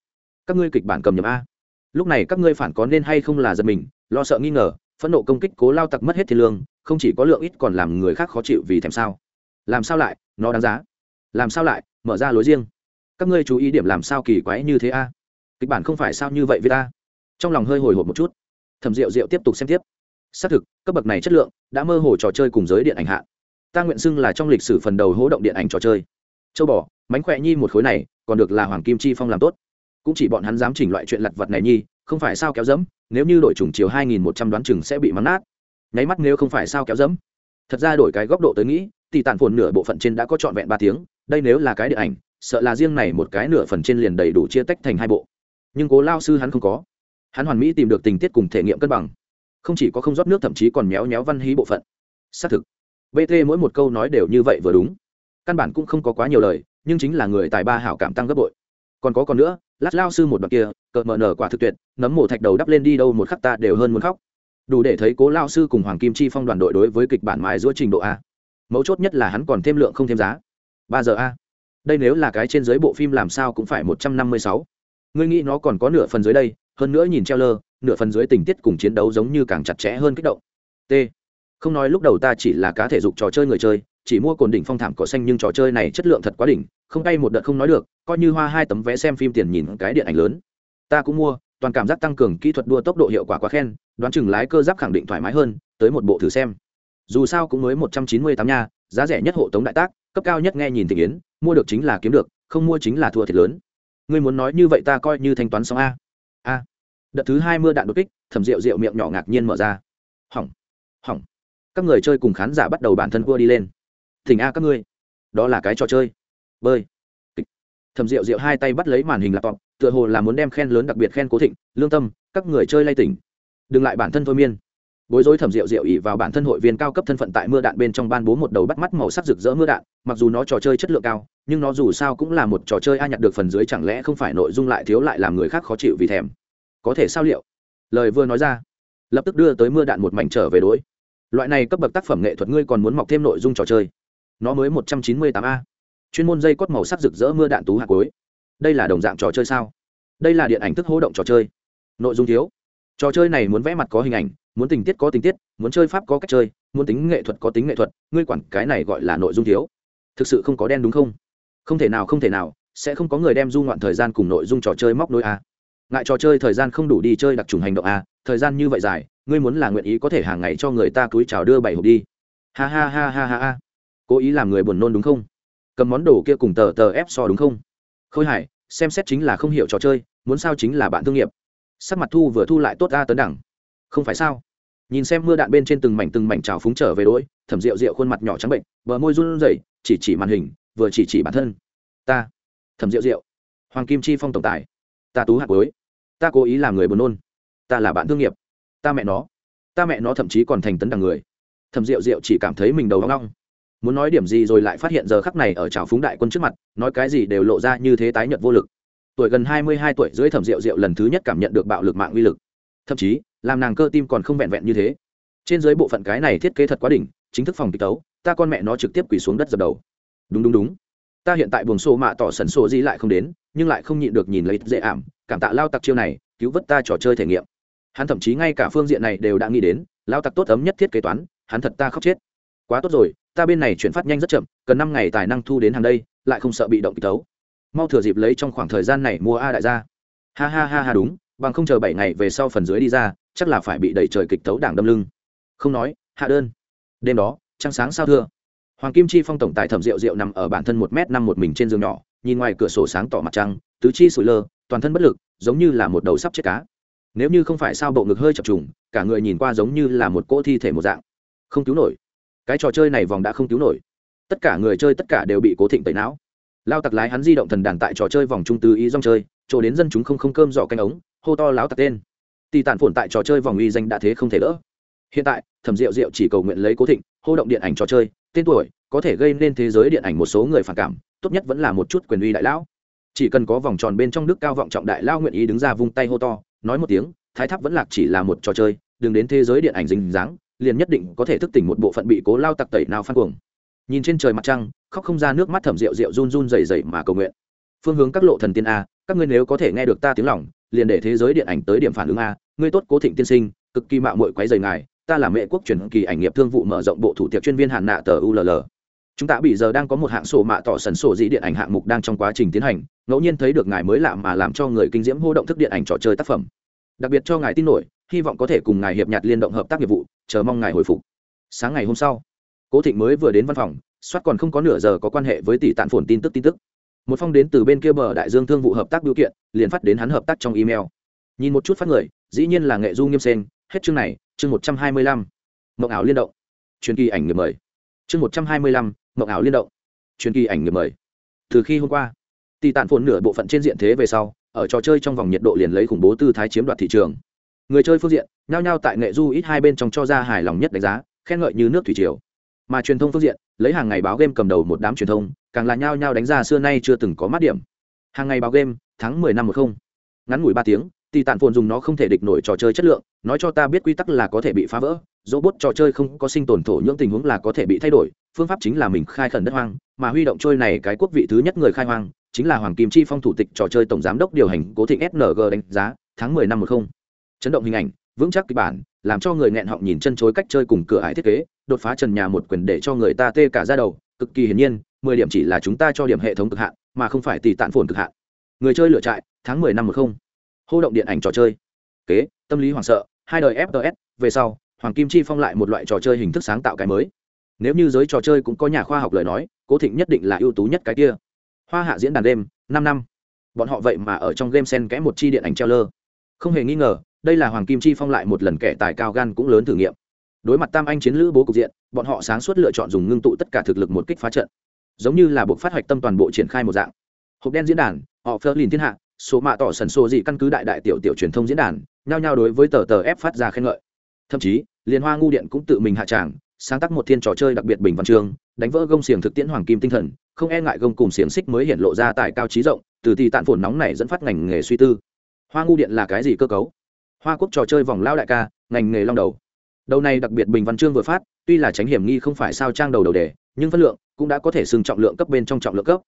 các ngươi kịch bản cầm nhầm a. Lúc này các ngươi phản có nên hay không là giật mình, lo sợ nghi ngờ, phẫn nộ công kích cố lao tặc mất hết thiên lương, không chỉ có lượng ít còn làm người khác khó chịu vì thèm sao. Làm sao lại, nó đáng giá. Làm sao lại, mở ra lối riêng. Các ngươi chú ý điểm làm sao kỳ quái như thế a. Kịch bản không phải sao như vậy với ta trong lòng hơi hồi hộp một chút. Thầm rượu rượu tiếp tục xem tiếp. Xác thực, cấp bậc này chất lượng, đã mơ hồ trò chơi cùng giới điện ảnh hạ ta nguyện xưng là trong lịch sử phần đầu hỗ động điện ảnh trò chơi. Châu bò, mánh khỏe nhi một khối này, còn được là hoàng kim chi phong làm tốt cũng chỉ bọn hắn dám chỉnh loại chuyện lặt vặt này nhi, không phải sao kéo dẫm, nếu như đội chủng chiều hai nghìn một trăm đoán chừng sẽ bị mắng nát. Nháy mắt nếu không phải sao kéo dẫm. Thật ra đổi cái góc độ tới nghĩ thì tàn phồn nửa bộ phận trên đã có trọn vẹn ba tiếng, đây nếu là cái điện ảnh, sợ là riêng này một cái nửa phần trên liền đầy đủ chia tách thành hai bộ. Nhưng cố lao sư hắn không có. Hắn hoàn mỹ tìm được tình tiết cùng thể nghiệm cân bằng. Không chỉ có không rót nước, thậm chí còn méo méo văn hí bộ phận. Xác thực bt mỗi một câu nói đều như vậy vừa đúng. Căn bản cũng không có quá nhiều lời, nhưng chính là người tài ba hảo cảm tăng gấp bội. Còn có còn nữa lát lao sư một đoạn kia cợt mờ nở quả thực tuyệt, nấm mổ thạch đầu đắp lên đi đâu một khắc ta đều hơn muốn khóc. Đủ để thấy cố lao sư cùng hoàng kim chi phong đoàn đội đối với kịch bản mài giữa trình độ a. Mấu chốt nhất là hắn còn thêm lượng không thêm giá. Ba giờ a. Đây nếu là cái trên dưới bộ phim làm sao cũng phải một trăm năm mươi sáu. Ngươi nghĩ nó còn có nửa phần dưới đây, hơn nữa nhìn treo lơ, nửa phần dưới tình tiết cùng chiến đấu giống như càng chặt chẽ hơn kích động. T. Không nói lúc đầu ta chỉ là cá thể dục trò chơi người chơi chỉ mua cồn đỉnh phong thảm cỏ xanh nhưng trò chơi này chất lượng thật quá đỉnh, không tay một đợt không nói được, coi như hoa hai tấm vé xem phim tiền nhìn cái điện ảnh lớn. Ta cũng mua, toàn cảm giác tăng cường kỹ thuật đua tốc độ hiệu quả quá khen, đoán chừng lái cơ giáp khẳng định thoải mái hơn, tới một bộ thử xem. Dù sao cũng mới một trăm chín mươi tám nha, giá rẻ nhất hộ tống đại tác, cấp cao nhất nghe nhìn thị yến mua được chính là kiếm được, không mua chính là thua thiệt lớn. Ngươi muốn nói như vậy ta coi như thanh toán xong a. A. Đợt thứ hai mưa đạn đột kích, thẩm rượu rượu miệng nhỏ ngạc nhiên mở ra. Hỏng hỏng. Các người chơi cùng khán giả bắt đầu bản thân cua đi lên thỉnh a các ngươi. Đó là cái trò chơi. Bơi. Thẩm rượu rượu hai tay bắt lấy màn hình laptop, tựa hồ là muốn đem khen lớn đặc biệt khen cố thịnh, lương tâm, các người chơi lay tỉnh. Đừng lại bản thân thôi miên. Bối rối thẩm rượu rượu ỉ vào bản thân hội viên cao cấp thân phận tại mưa đạn bên trong ban bố một đầu bắt mắt màu sắc rực rỡ mưa đạn, mặc dù nó trò chơi chất lượng cao, nhưng nó dù sao cũng là một trò chơi ai nhặt được phần dưới chẳng lẽ không phải nội dung lại thiếu lại làm người khác khó chịu vì thèm. Có thể sao liệu? Lời vừa nói ra, lập tức đưa tới mưa đạn một mảnh trở về đối. Loại này cấp bậc tác phẩm nghệ thuật ngươi còn muốn mọc thêm nội dung trò chơi nó mới một trăm chín mươi tám a. Chuyên môn dây cốt màu sắc rực rỡ mưa đạn tú hạt cối đây là đồng dạng trò chơi sao? Đây là điện ảnh thức hố động trò chơi. Nội dung thiếu. Trò chơi này muốn vẽ mặt có hình ảnh, muốn tình tiết có tình tiết, muốn chơi pháp có cách chơi, muốn tính nghệ thuật có tính nghệ thuật, ngươi quản cái này gọi là nội dung thiếu. Thực sự không có đen đúng không? Không thể nào, không thể nào, sẽ không có người đem du ngoạn thời gian cùng nội dung trò chơi móc nối a. Ngại trò chơi thời gian không đủ đi chơi đặc trùng hành động a, thời gian như vậy dài, ngươi muốn là nguyện ý có thể hàng ngày cho người ta túi chào đưa bảy hộp đi. Ha ha ha ha ha ha cố ý làm người buồn nôn đúng không? Cầm món đồ kia cùng tờ tờ ép so đúng không? Khôi hải, xem xét chính là không hiểu trò chơi, muốn sao chính là bạn thương nghiệp. Sắc mặt thu vừa thu lại tốt ra tấn đẳng. Không phải sao? Nhìn xem mưa đạn bên trên từng mảnh từng mảnh trào phúng trở về đôi thẩm rượu rượu khuôn mặt nhỏ trắng bệnh, bờ môi run rẩy, chỉ chỉ màn hình, vừa chỉ chỉ bản thân. Ta, thẩm rượu rượu hoàng kim chi phong tổng tài. Ta tú hạt cuối ta cố ý làm người buồn nôn. Ta là bạn thương nghiệp. Ta mẹ nó. Ta mẹ nó thậm chí còn thành tấn đằng người. Thẩm rượu rượu chỉ cảm thấy mình đầu hoang long muốn nói điểm gì rồi lại phát hiện giờ khắc này ở trào phúng đại quân trước mặt, nói cái gì đều lộ ra như thế tái nhợt vô lực. Tuổi gần hai mươi hai tuổi, dưới thẩm rượu rượu lần thứ nhất cảm nhận được bạo lực mạng uy lực. Thậm chí, làm nàng cơ tim còn không vẹn vẹn như thế. Trên dưới bộ phận cái này thiết kế thật quá đỉnh, chính thức phòng kịch tấu, ta con mẹ nó trực tiếp quỳ xuống đất dập đầu. Đúng đúng đúng. Ta hiện tại buồng sổ mạ tỏ sần sổ gì lại không đến, nhưng lại không nhịn được nhìn lấy dễ ảm, cảm tạ lao tặc chiêu này, cứu vớt ta trò chơi thể nghiệm. Hắn thậm chí ngay cả phương diện này đều đã nghĩ đến, lao tặc tốt ấm nhất thiết kế toán, hắn thật ta khóc chết. Quá tốt rồi ta bên này chuyển phát nhanh rất chậm, cần năm ngày tài năng thu đến hàng đây, lại không sợ bị động kịch tấu. Mau thừa dịp lấy trong khoảng thời gian này mua a đại gia. Ha ha ha ha, đúng, bằng không chờ bảy ngày về sau phần dưới đi ra, chắc là phải bị đẩy trời kịch tấu đảng đâm lưng. Không nói, hạ đơn. Đêm đó, trăng sáng sao thưa. Hoàng kim chi phong tổng tài thẩm rượu rượu nằm ở bản thân một m năm một mình trên giường nhỏ, nhìn ngoài cửa sổ sáng tỏ mặt trăng, tứ chi sủi lơ, toàn thân bất lực, giống như là một đầu sắp chết cá. Nếu như không phải sao bộ ngực hơi chập trùng, cả người nhìn qua giống như là một cỗ thi thể một dạng. Không cứu nổi cái trò chơi này vòng đã không cứu nổi. Tất cả người chơi tất cả đều bị cố thịnh tẩy não. Lao tặc lái hắn di động thần đàn tại trò chơi vòng trung tứ ý dòng chơi, chỗ đến dân chúng không không cơm giỏ canh ống, hô to láo tặc tên. Tì tản phồn tại trò chơi vòng uy danh đã thế không thể đỡ. Hiện tại, thẩm diệu diệu chỉ cầu nguyện lấy cố thịnh, hô động điện ảnh trò chơi, tên tuổi, có thể gây nên thế giới điện ảnh một số người phản cảm, tốt nhất vẫn là một chút quyền uy đại lão. Chỉ cần có vòng tròn bên trong đức cao vọng trọng đại lao nguyện ý đứng ra vung tay hô to, nói một tiếng, thái tháp vẫn lạc chỉ là một trò chơi, đừng đến thế giới điện ảnh dính dáng liền nhất định có thể thức tỉnh một bộ phận bị cố lao tặc tẩy nào phan cuồng. Nhìn trên trời mặt trăng, khóc không ra nước mắt thẩm rượu rượu run run dày dày mà cầu nguyện. Phương hướng các lộ thần tiên a, các ngươi nếu có thể nghe được ta tiếng lòng, liền để thế giới điện ảnh tới điểm phản ứng a. Ngươi tốt cố thịnh tiên sinh, cực kỳ mạo mội quấy dày ngài, ta là mẹ quốc truyền kỳ ảnh nghiệp thương vụ mở rộng bộ thủ tiệp chuyên viên hạn nạ tờ ull chúng ta bị giờ đang có một hạng sổ mạ tỏ sần sổ dĩ điện ảnh hạng mục đang trong quá trình tiến hành, ngẫu nhiên thấy được ngài mới lạ mà làm cho người kinh diễm hô động thức điện ảnh trò chơi tác phẩm. Đặc biệt cho ngài tin nổi hy vọng có thể cùng ngài hiệp nhạt liên động hợp tác nghiệp vụ, chờ mong ngài hồi phục. Sáng ngày hôm sau, cố thịnh mới vừa đến văn phòng, soát còn không có nửa giờ có quan hệ với tỷ tạn phồn tin tức tin tức. Một phong đến từ bên kia bờ đại dương thương vụ hợp tác biểu kiện, liền phát đến hắn hợp tác trong email. Nhìn một chút phát người, dĩ nhiên là nghệ du nghiêm sen hết chương này, chương một trăm hai mươi lăm. Mộng ảo liên động. Truyền kỳ ảnh người mời. Chương một trăm hai mươi lăm, mộng ảo liên động. Truyền kỳ ảnh người mời. Từ khi hôm qua, tỷ tạn phồn nửa bộ phận trên diện thế về sau, ở trò chơi trong vòng nhiệt độ liền lấy khủng bố tư thái chiếm đoạt thị trường người chơi phương diện, nhao nhao tại nghệ du ít hai bên trong cho ra hài lòng nhất đánh giá, khen ngợi như nước thủy triều. Mà truyền thông phương diện, lấy hàng ngày báo game cầm đầu một đám truyền thông, càng là nhao nhao đánh ra xưa nay chưa từng có mát điểm. Hàng ngày báo game, tháng mười năm một không. Ngắn ngủi ba tiếng tỷ tàn phồn dùng nó không thể địch nổi trò chơi chất lượng, nói cho ta biết quy tắc là có thể bị phá vỡ dỗ trò chơi không có sinh tồn thổ những tình huống là có thể bị thay đổi, phương pháp chính là mình khai khẩn đất hoang, mà huy động trôi này cái quốc vị thứ nhất người khai hoang, chính là hoàng kim chi phong thủ tịch trò chơi tổng giám đốc điều hành cố thịnh sng đánh giá, tháng mười năm một không chấn động hình ảnh, vững chắc kịch bản, làm cho người nghẹn họng nhìn chân chối cách chơi cùng cửa ải thiết kế, đột phá trần nhà một quyền để cho người ta tê cả ra đầu, cực kỳ hiển nhiên, mười điểm chỉ là chúng ta cho điểm hệ thống cực hạn, mà không phải tỷ tạn phồn cực hạn. Người chơi lựa trại, tháng mười năm một không. Hô động điện ảnh trò chơi. Kế, tâm lý hoảng sợ, hai đời fts về sau, hoàng kim chi phong lại một loại trò chơi hình thức sáng tạo cái mới. Nếu như giới trò chơi cũng có nhà khoa học lời nói, cố thịnh nhất định là ưu tú nhất cái kia. Hoa hạ diễn đàn đêm, năm năm. Bọn họ vậy mà ở trong game sen kẽ một chi điện ảnh treo lơ không hề nghi ngờ đây là hoàng kim chi phong lại một lần kẻ tài cao gan cũng lớn thử nghiệm. Đối mặt tam anh chiến lữ bố cục diện, bọn họ sáng suốt lựa chọn dùng ngưng tụ tất cả thực lực một kích phá trận. Giống như là buộc phát hoạch tâm toàn bộ triển khai một dạng. Hộp đen diễn đàn, họ phơ lìn thiên hạ, số mạ tỏ sần sô dị căn cứ đại đại tiểu tiểu truyền thông diễn đàn, nhao nhao đối với tờ tờ ép phát ra khen ngợi. Thậm chí, liên hoa ngu điện cũng tự mình hạ tràng, sáng tác một thiên trò chơi đặc biệt bình văn chương, đánh vỡ gông xiềng thực tiễn hoàng kim tinh thần, không e ngại gông cùng xiềng xích mới hiện lộ ra tại cao trí rộng, từ thì tạn phồn nóng này dẫn phát ngành nghề suy tư. Hoa ngu điện là cái gì cơ cấu? Hoa quốc trò chơi vòng lao đại ca, ngành nghề long đầu. Đầu này đặc biệt bình văn chương vừa phát, tuy là tránh hiểm nghi không phải sao trang đầu đầu đề, nhưng phân lượng cũng đã có thể xưng trọng lượng cấp bên trong trọng lượng cấp.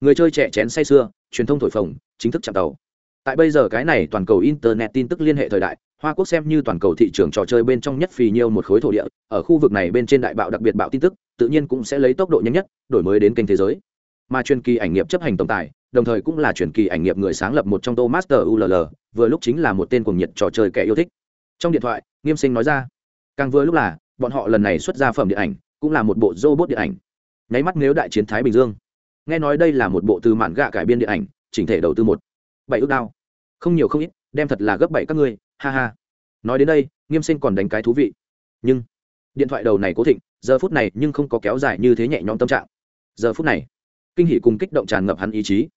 Người chơi trẻ chén say xưa truyền thông thổi phồng, chính thức chạm tàu. Tại bây giờ cái này toàn cầu internet tin tức liên hệ thời đại, hoa quốc xem như toàn cầu thị trường trò chơi bên trong nhất phì nhiêu một khối thổ địa, ở khu vực này bên trên đại bạo đặc biệt bạo tin tức, tự nhiên cũng sẽ lấy tốc độ nhanh nhất, đổi mới đến kênh thế giới. Mà truyền kỳ ảnh nghiệp chấp hành tổng tài đồng thời cũng là truyền kỳ ảnh nghiệp người sáng lập một trong tô ull vừa lúc chính là một tên cuồng nhiệt trò chơi kẻ yêu thích. Trong điện thoại, nghiêm sinh nói ra, càng vừa lúc là, bọn họ lần này xuất ra phẩm điện ảnh, cũng là một bộ robot điện ảnh. Nháy mắt nếu đại chiến thái bình dương. Nghe nói đây là một bộ từ mạn gạ cải biên điện ảnh, chỉnh thể đầu tư một. Bảy ước đao. Không nhiều không ít, đem thật là gấp bảy các ngươi, ha ha. Nói đến đây, nghiêm sinh còn đánh cái thú vị. Nhưng, điện thoại đầu này cố thịnh, giờ phút này nhưng không có kéo dài như thế nhẹ nhõm tâm trạng. Giờ phút này, kinh hỉ cùng kích động tràn ngập hắn ý chí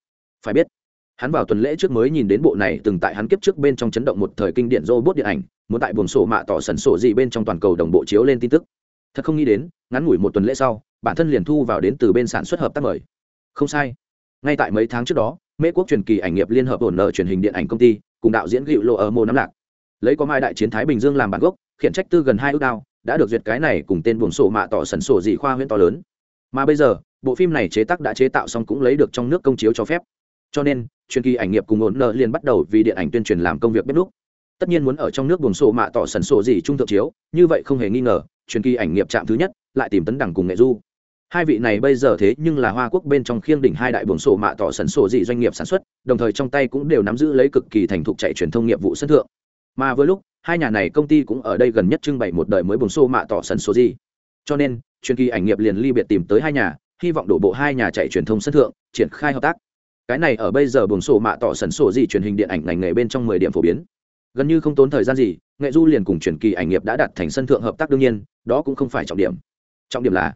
phải biết, hắn vào tuần lễ trước mới nhìn đến bộ này từng tại hắn kiếp trước bên trong chấn động một thời kinh điển robot điện ảnh, muốn tại buồng sổ mạ tỏ sẩn sổ gì bên trong toàn cầu đồng bộ chiếu lên tin tức. Thật không nghĩ đến, ngắn ngủi một tuần lễ sau, bản thân liền thu vào đến từ bên sản xuất hợp tác mời. Không sai. Ngay tại mấy tháng trước đó mễ quốc truyền kỳ ảnh nghiệp liên hợp ổn nợ truyền hình điện ảnh công ty, cùng đạo diễn gịu lộ ở mô nắm lạc. Lấy có mai đại chiến thái bình dương làm bản gốc, khiển trách tư gần hai ước đao đã được duyệt cái này cùng tên buồng sổ mạ tỏ sẩn sổ gì khoa huyện to lớn. Mà bây giờ, bộ phim này chế tác đã chế tạo xong cũng lấy được trong nước công chiếu cho phép cho nên, truyền kỳ ảnh nghiệp cùng ổn nợ liền bắt đầu vì điện ảnh tuyên truyền làm công việc bếp núc. Tất nhiên muốn ở trong nước buồng sổ mạ tỏ sần sổ gì trung thượng chiếu, như vậy không hề nghi ngờ, truyền kỳ ảnh nghiệp chạm thứ nhất, lại tìm tấn đẳng cùng nghệ du. Hai vị này bây giờ thế nhưng là hoa quốc bên trong khiêng đỉnh hai đại buồng sổ mạ tỏ sần sổ dị doanh nghiệp sản xuất, đồng thời trong tay cũng đều nắm giữ lấy cực kỳ thành thục chạy truyền thông nghiệp vụ sân thượng. Mà với lúc, hai nhà này công ty cũng ở đây gần nhất trưng bày một đời mới buồng sổ mạ tỏ sần sổ dị cho nên, truyền kỳ ảnh nghiệp liền ly biệt tìm tới hai nhà, hy vọng đổ bộ hai nhà chạy truyền thông sân thượng, triển khai hợp tác cái này ở bây giờ buồng sổ mạ tỏ sẩn sổ gì truyền hình điện ảnh ngành nghề bên trong mười điểm phổ biến. Gần như không tốn thời gian gì, nghệ du liền cùng truyền kỳ ảnh nghiệp đã đạt thành sân thượng hợp tác đương nhiên, đó cũng không phải trọng điểm. Trọng điểm là,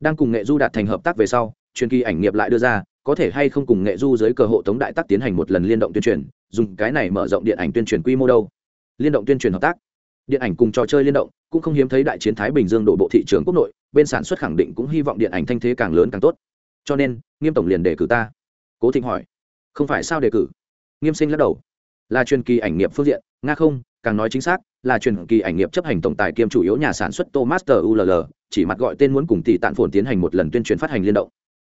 đang cùng nghệ du đạt thành hợp tác về sau, truyền kỳ ảnh nghiệp lại đưa ra, có thể hay không cùng nghệ du dưới cờ hộ tống đại tác tiến hành một lần liên động tuyên truyền, dùng cái này mở rộng điện ảnh tuyên truyền quy mô đâu. Liên động tuyên truyền hợp tác. Điện ảnh cùng trò chơi liên động, cũng không hiếm thấy đại chiến thái bình dương đổ bộ thị trường quốc nội, bên sản xuất khẳng định cũng hy vọng điện ảnh thanh thế càng lớn càng tốt. Cho nên, nghiêm tổng liền đề cử ta cố thịnh hỏi. Không phải sao đề cử? Nghiêm sinh lắc đầu. Là truyền kỳ ảnh nghiệp phương diện, nga không, càng nói chính xác, là truyền kỳ ảnh nghiệp chấp hành tổng tài kiêm chủ yếu nhà sản xuất thomas ull chỉ mặt gọi tên muốn cùng tỷ tạn phồn tiến hành một lần tuyên truyền phát hành liên động.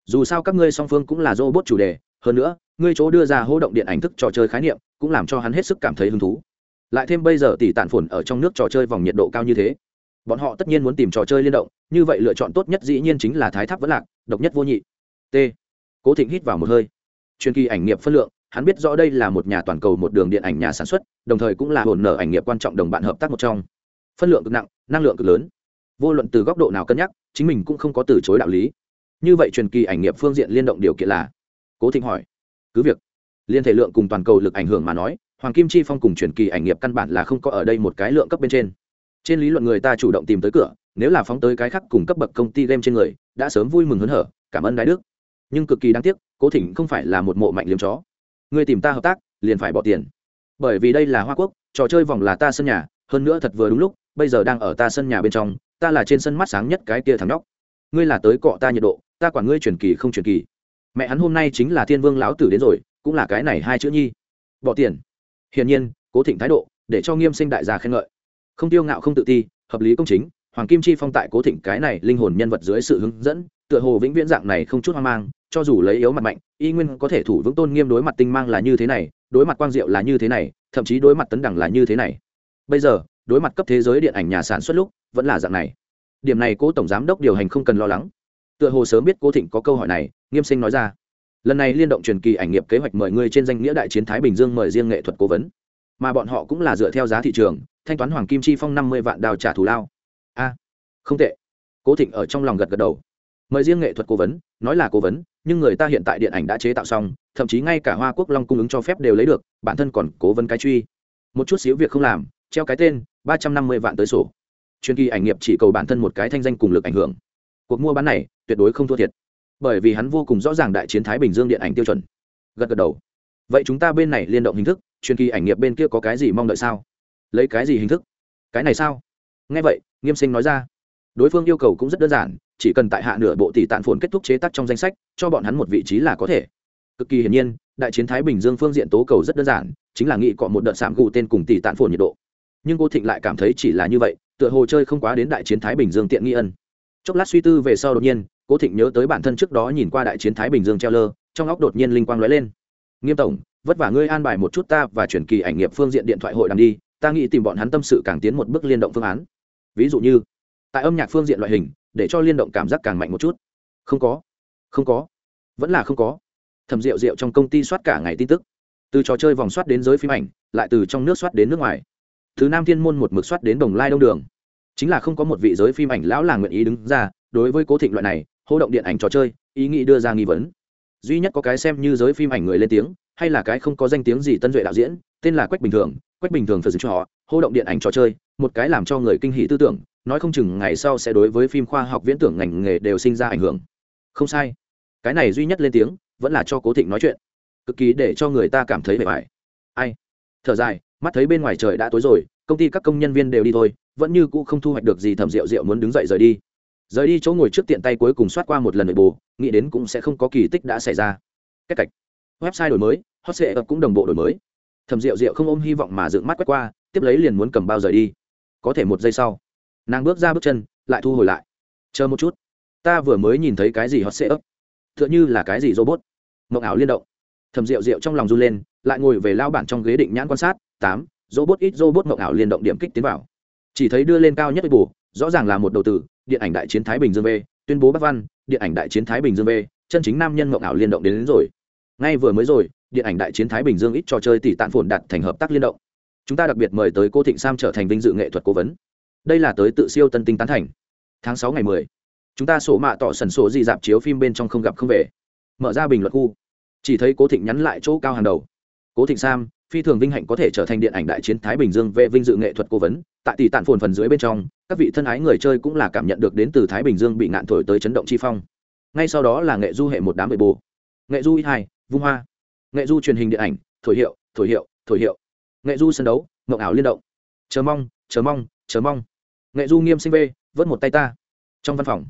Dù sao các ngươi song phương cũng là robot chủ đề, hơn nữa, ngươi chỗ đưa ra hô động điện ảnh thức trò chơi khái niệm, cũng làm cho hắn hết sức cảm thấy hứng thú. Lại thêm bây giờ tỷ tạn phồn ở trong nước trò chơi vòng nhiệt độ cao như thế, bọn họ tất nhiên muốn tìm trò chơi liên động, như vậy lựa chọn tốt nhất dĩ nhiên chính là thái tháp vẫn lạc, độc nhất vô nhị. T. Cố thịnh hít vào một hơi truyền kỳ ảnh nghiệp phân lượng, hắn biết rõ đây là một nhà toàn cầu một đường điện ảnh nhà sản xuất, đồng thời cũng là hồn nở ảnh nghiệp quan trọng đồng bạn hợp tác một trong. Phân lượng cực nặng, năng lượng cực lớn. Vô luận từ góc độ nào cân nhắc, chính mình cũng không có từ chối đạo lý. Như vậy truyền kỳ ảnh nghiệp phương diện liên động điều kiện là? Cố thịnh hỏi. Cứ việc. Liên thể lượng cùng toàn cầu lực ảnh hưởng mà nói, hoàng kim chi phong cùng truyền kỳ ảnh nghiệp căn bản là không có ở đây một cái lượng cấp bên trên. Trên lý luận người ta chủ động tìm tới cửa, nếu là phóng tới cái khác cùng cấp bậc công ty game trên người, đã sớm vui mừng hớn hở, cảm ơn đại đức nhưng cực kỳ đáng tiếc, cố thịnh không phải là một mộ mạnh liếm chó. Người tìm ta hợp tác, liền phải bỏ tiền. Bởi vì đây là hoa quốc, trò chơi vòng là ta sân nhà, hơn nữa thật vừa đúng lúc, bây giờ đang ở ta sân nhà bên trong, ta là trên sân mắt sáng nhất cái kia thằng nhóc. Ngươi là tới cọ ta nhiệt độ, ta quản ngươi truyền kỳ không truyền kỳ. Mẹ hắn hôm nay chính là thiên vương lão tử đến rồi, cũng là cái này hai chữ nhi. Bỏ tiền. Hiển nhiên, cố thịnh thái độ, để cho nghiêm sinh đại gia khen ngợi. Không tiêu ngạo không tự ti, hợp lý công chính, hoàng kim chi phong tại cố thịnh cái này linh hồn nhân vật dưới sự hướng dẫn, tựa hồ vĩnh viễn dạng này không chút hoang mang cho dù lấy yếu mặt mạnh, y nguyên có thể thủ vững tôn nghiêm đối mặt tinh mang là như thế này, đối mặt quang diệu là như thế này, thậm chí đối mặt tấn đẳng là như thế này. Bây giờ, đối mặt cấp thế giới điện ảnh nhà sản xuất lúc, vẫn là dạng này. Điểm này cố tổng giám đốc điều hành không cần lo lắng. Tựa hồ sớm biết cố thịnh có câu hỏi này, nghiêm sinh nói ra. Lần này liên động truyền kỳ ảnh nghiệp kế hoạch mời ngươi trên danh nghĩa đại chiến thái bình dương mời riêng nghệ thuật cố vấn. Mà bọn họ cũng là dựa theo giá thị trường, thanh toán hoàng kim chi phong năm mươi vạn đào trả thù lao. A, không tệ. Cố thịnh ở trong lòng gật gật đầu mời riêng nghệ thuật cố vấn, nói là cố vấn, nhưng người ta hiện tại điện ảnh đã chế tạo xong, thậm chí ngay cả hoa quốc long cung ứng cho phép đều lấy được, bản thân còn cố vấn cái truy. Một chút xíu việc không làm, treo cái tên, ba trăm năm mươi vạn tới sổ. Chuyên kỳ ảnh nghiệp chỉ cầu bản thân một cái thanh danh cùng lực ảnh hưởng. Cuộc mua bán này, tuyệt đối không thua thiệt. Bởi vì hắn vô cùng rõ ràng đại chiến thái bình dương điện ảnh tiêu chuẩn. Gật gật đầu. Vậy chúng ta bên này liên động hình thức chuyên kỳ ảnh nghiệp bên kia có cái gì mong đợi sao? Lấy cái gì hình thức? Cái này sao? Nghe vậy, nghiêm sinh nói ra. Đối phương yêu cầu cũng rất đơn giản chỉ cần tại hạ nửa bộ tỷ tạn phồn kết thúc chế tác trong danh sách, cho bọn hắn một vị trí là có thể. Cực kỳ hiển nhiên, đại chiến thái bình dương phương diện tố cầu rất đơn giản, chính là nghị cọ một đợt sạm gù tên cùng tỷ tạn phồn nhiệt độ. Nhưng cô thịnh lại cảm thấy chỉ là như vậy, tựa hồ chơi không quá đến đại chiến thái bình dương tiện nghi ân. Chốc lát suy tư về sau đột nhiên cố thịnh nhớ tới bản thân trước đó nhìn qua đại chiến thái bình dương treo lơ, trong óc đột nhiên linh quang lóe lên. Nghiêm tổng, vất vả ngươi an bài một chút ta và chuyển kỳ ảnh nghiệp phương diện điện thoại hội đàm đi, ta nghĩ tìm bọn hắn tâm sự càng tiến một bước liên động phương án. Ví dụ như, tại âm nhạc phương diện loại hình để cho liên động cảm giác càng mạnh một chút. Không có. Không có. Vẫn là không có. Thầm rượu rượu trong công ty soát cả ngày tin tức. Từ trò chơi vòng soát đến giới phim ảnh, lại từ trong nước soát đến nước ngoài. Thứ nam thiên môn một mực soát đến đồng lai đông đường. Chính là không có một vị giới phim ảnh lão làng nguyện ý đứng ra, đối với cố thịnh loại này, hô động điện ảnh trò chơi, ý nghĩ đưa ra nghi vấn. Duy nhất có cái xem như giới phim ảnh người lên tiếng, hay là cái không có danh tiếng gì tân duệ đạo diễn, tên là quách bình thường, quách bình thường phật dịch cho họ hô động điện ảnh trò chơi một cái làm cho người kinh hỷ tư tưởng, nói không chừng ngày sau sẽ đối với phim khoa học viễn tưởng ngành nghề đều sinh ra ảnh hưởng. Không sai. Cái này duy nhất lên tiếng, vẫn là cho cố thịnh nói chuyện. Cực kỳ để cho người ta cảm thấy bề bài ai? Thở dài, mắt thấy bên ngoài trời đã tối rồi, công ty các công nhân viên đều đi thôi, vẫn như cũ không thu hoạch được gì thẩm rượu rượu muốn đứng dậy rời đi. Rời đi chỗ ngồi trước tiện tay cuối cùng soát qua một lần nội bù nghĩ đến cũng sẽ không có kỳ tích đã xảy ra. Cách cạch website đổi mới, hot sệ ập cũng đồng bộ đổi mới. Thẩm rượu rượu không ôm hy vọng mà dựng mắt quét qua, tiếp lấy liền muốn cầm bao rời đi có thể một giây sau. Nàng bước ra bước chân lại thu hồi lại. Chờ một chút. Ta vừa mới nhìn thấy cái gì hot sẽ ấp? T h ư ợ n h ư là cái gì robot? Mộng ảo liên động. Thầm rượu rượu trong lòng run lên lại ngồi về lao bản trong ghế định nhãn quan sát tám robot ít robot mộng ảo liên động điểm kích tiến vào. Chỉ thấy đưa lên cao nhất bù rõ ràng là một đầu tử điện ảnh đại chiến thái bình dương v tuyên bố bắc văn điện ảnh đại chiến thái bình dương v chân chính nam nhân mộng ảo liên động đến, đến rồi. Ngay vừa mới rồi điện ảnh đại chiến thái bình dương ít trò chơi tỷ tạn phồn đặt thành hợp tác liên động chúng ta đặc biệt mời tới cô thịnh sam trở thành vinh dự nghệ thuật cố vấn. Đây là tới tự siêu tân tinh tán thành. Tháng sáu ngày mười, chúng ta sổ mạ tỏ sần sổ gì dạp chiếu phim bên trong không gặp không về. Mở ra bình luận khu. Chỉ thấy cố thịnh nhắn lại chỗ cao hàng đầu. Cố thịnh sam, phi thường vinh hạnh có thể trở thành điện ảnh đại chiến thái bình dương về vinh dự nghệ thuật cố vấn. Tại tỷ tản phồn phần dưới bên trong, các vị thân ái người chơi cũng là cảm nhận được đến từ thái bình dương bị ngạn thổi tới chấn động chi phong. Ngay sau đó là nghệ du hệ một đám bệ bồ. Nghệ du hai, vung hoa. Nghệ du truyền hình điện ảnh, thổi hiệu thổi hiệu thổi hiệu nghệ du sân đấu mộng ảo liên động. Chờ mong chờ mong chờ mong. Nghệ du nghiêm sinh vê, vớt một tay ta. Trong văn phòng,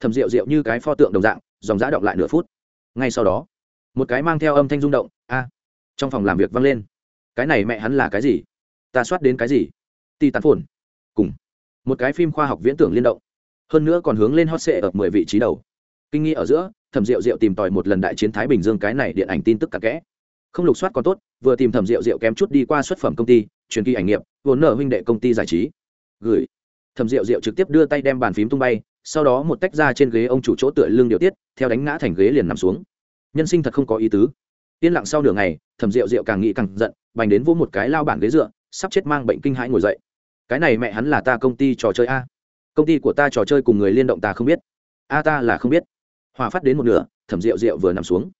thầm rượu rượu như cái pho tượng đồng dạng, dòng giã động lại nửa phút. Ngay sau đó, một cái mang theo âm thanh rung động, a, trong phòng làm việc vang lên. Cái này mẹ hắn là cái gì? Ta soát đến cái gì? Ti tán phồn. Cùng, một cái phim khoa học viễn tưởng liên động. Hơn nữa còn hướng lên hot sệ ở mười vị trí đầu. Kinh nghi ở giữa thẩm rượu rượu tìm tòi một lần đại chiến thái bình dương cái này điện ảnh tin tức cặn kẽ không lục soát còn tốt, vừa tìm thẩm rượu rượu kém chút đi qua xuất phẩm công ty, truyền kỳ ảnh nghiệp, vốn nợ huynh đệ công ty giải trí. Gửi. Thẩm rượu rượu trực tiếp đưa tay đem bàn phím tung bay, sau đó một tách ra trên ghế ông chủ chỗ tựa lưng điều tiết, theo đánh ngã thành ghế liền nằm xuống. Nhân sinh thật không có ý tứ. Yên lặng sau nửa ngày, thẩm rượu rượu càng nghĩ càng giận, bành đến vỗ một cái lao bản ghế dựa, sắp chết mang bệnh kinh hãi ngồi dậy. Cái này mẹ hắn là ta công ty trò chơi a. Công ty của ta trò chơi cùng người liên động ta không biết. A ta là không biết. Hòa phát đến một nửa, thẩm rượu rượu vừa nằm xuống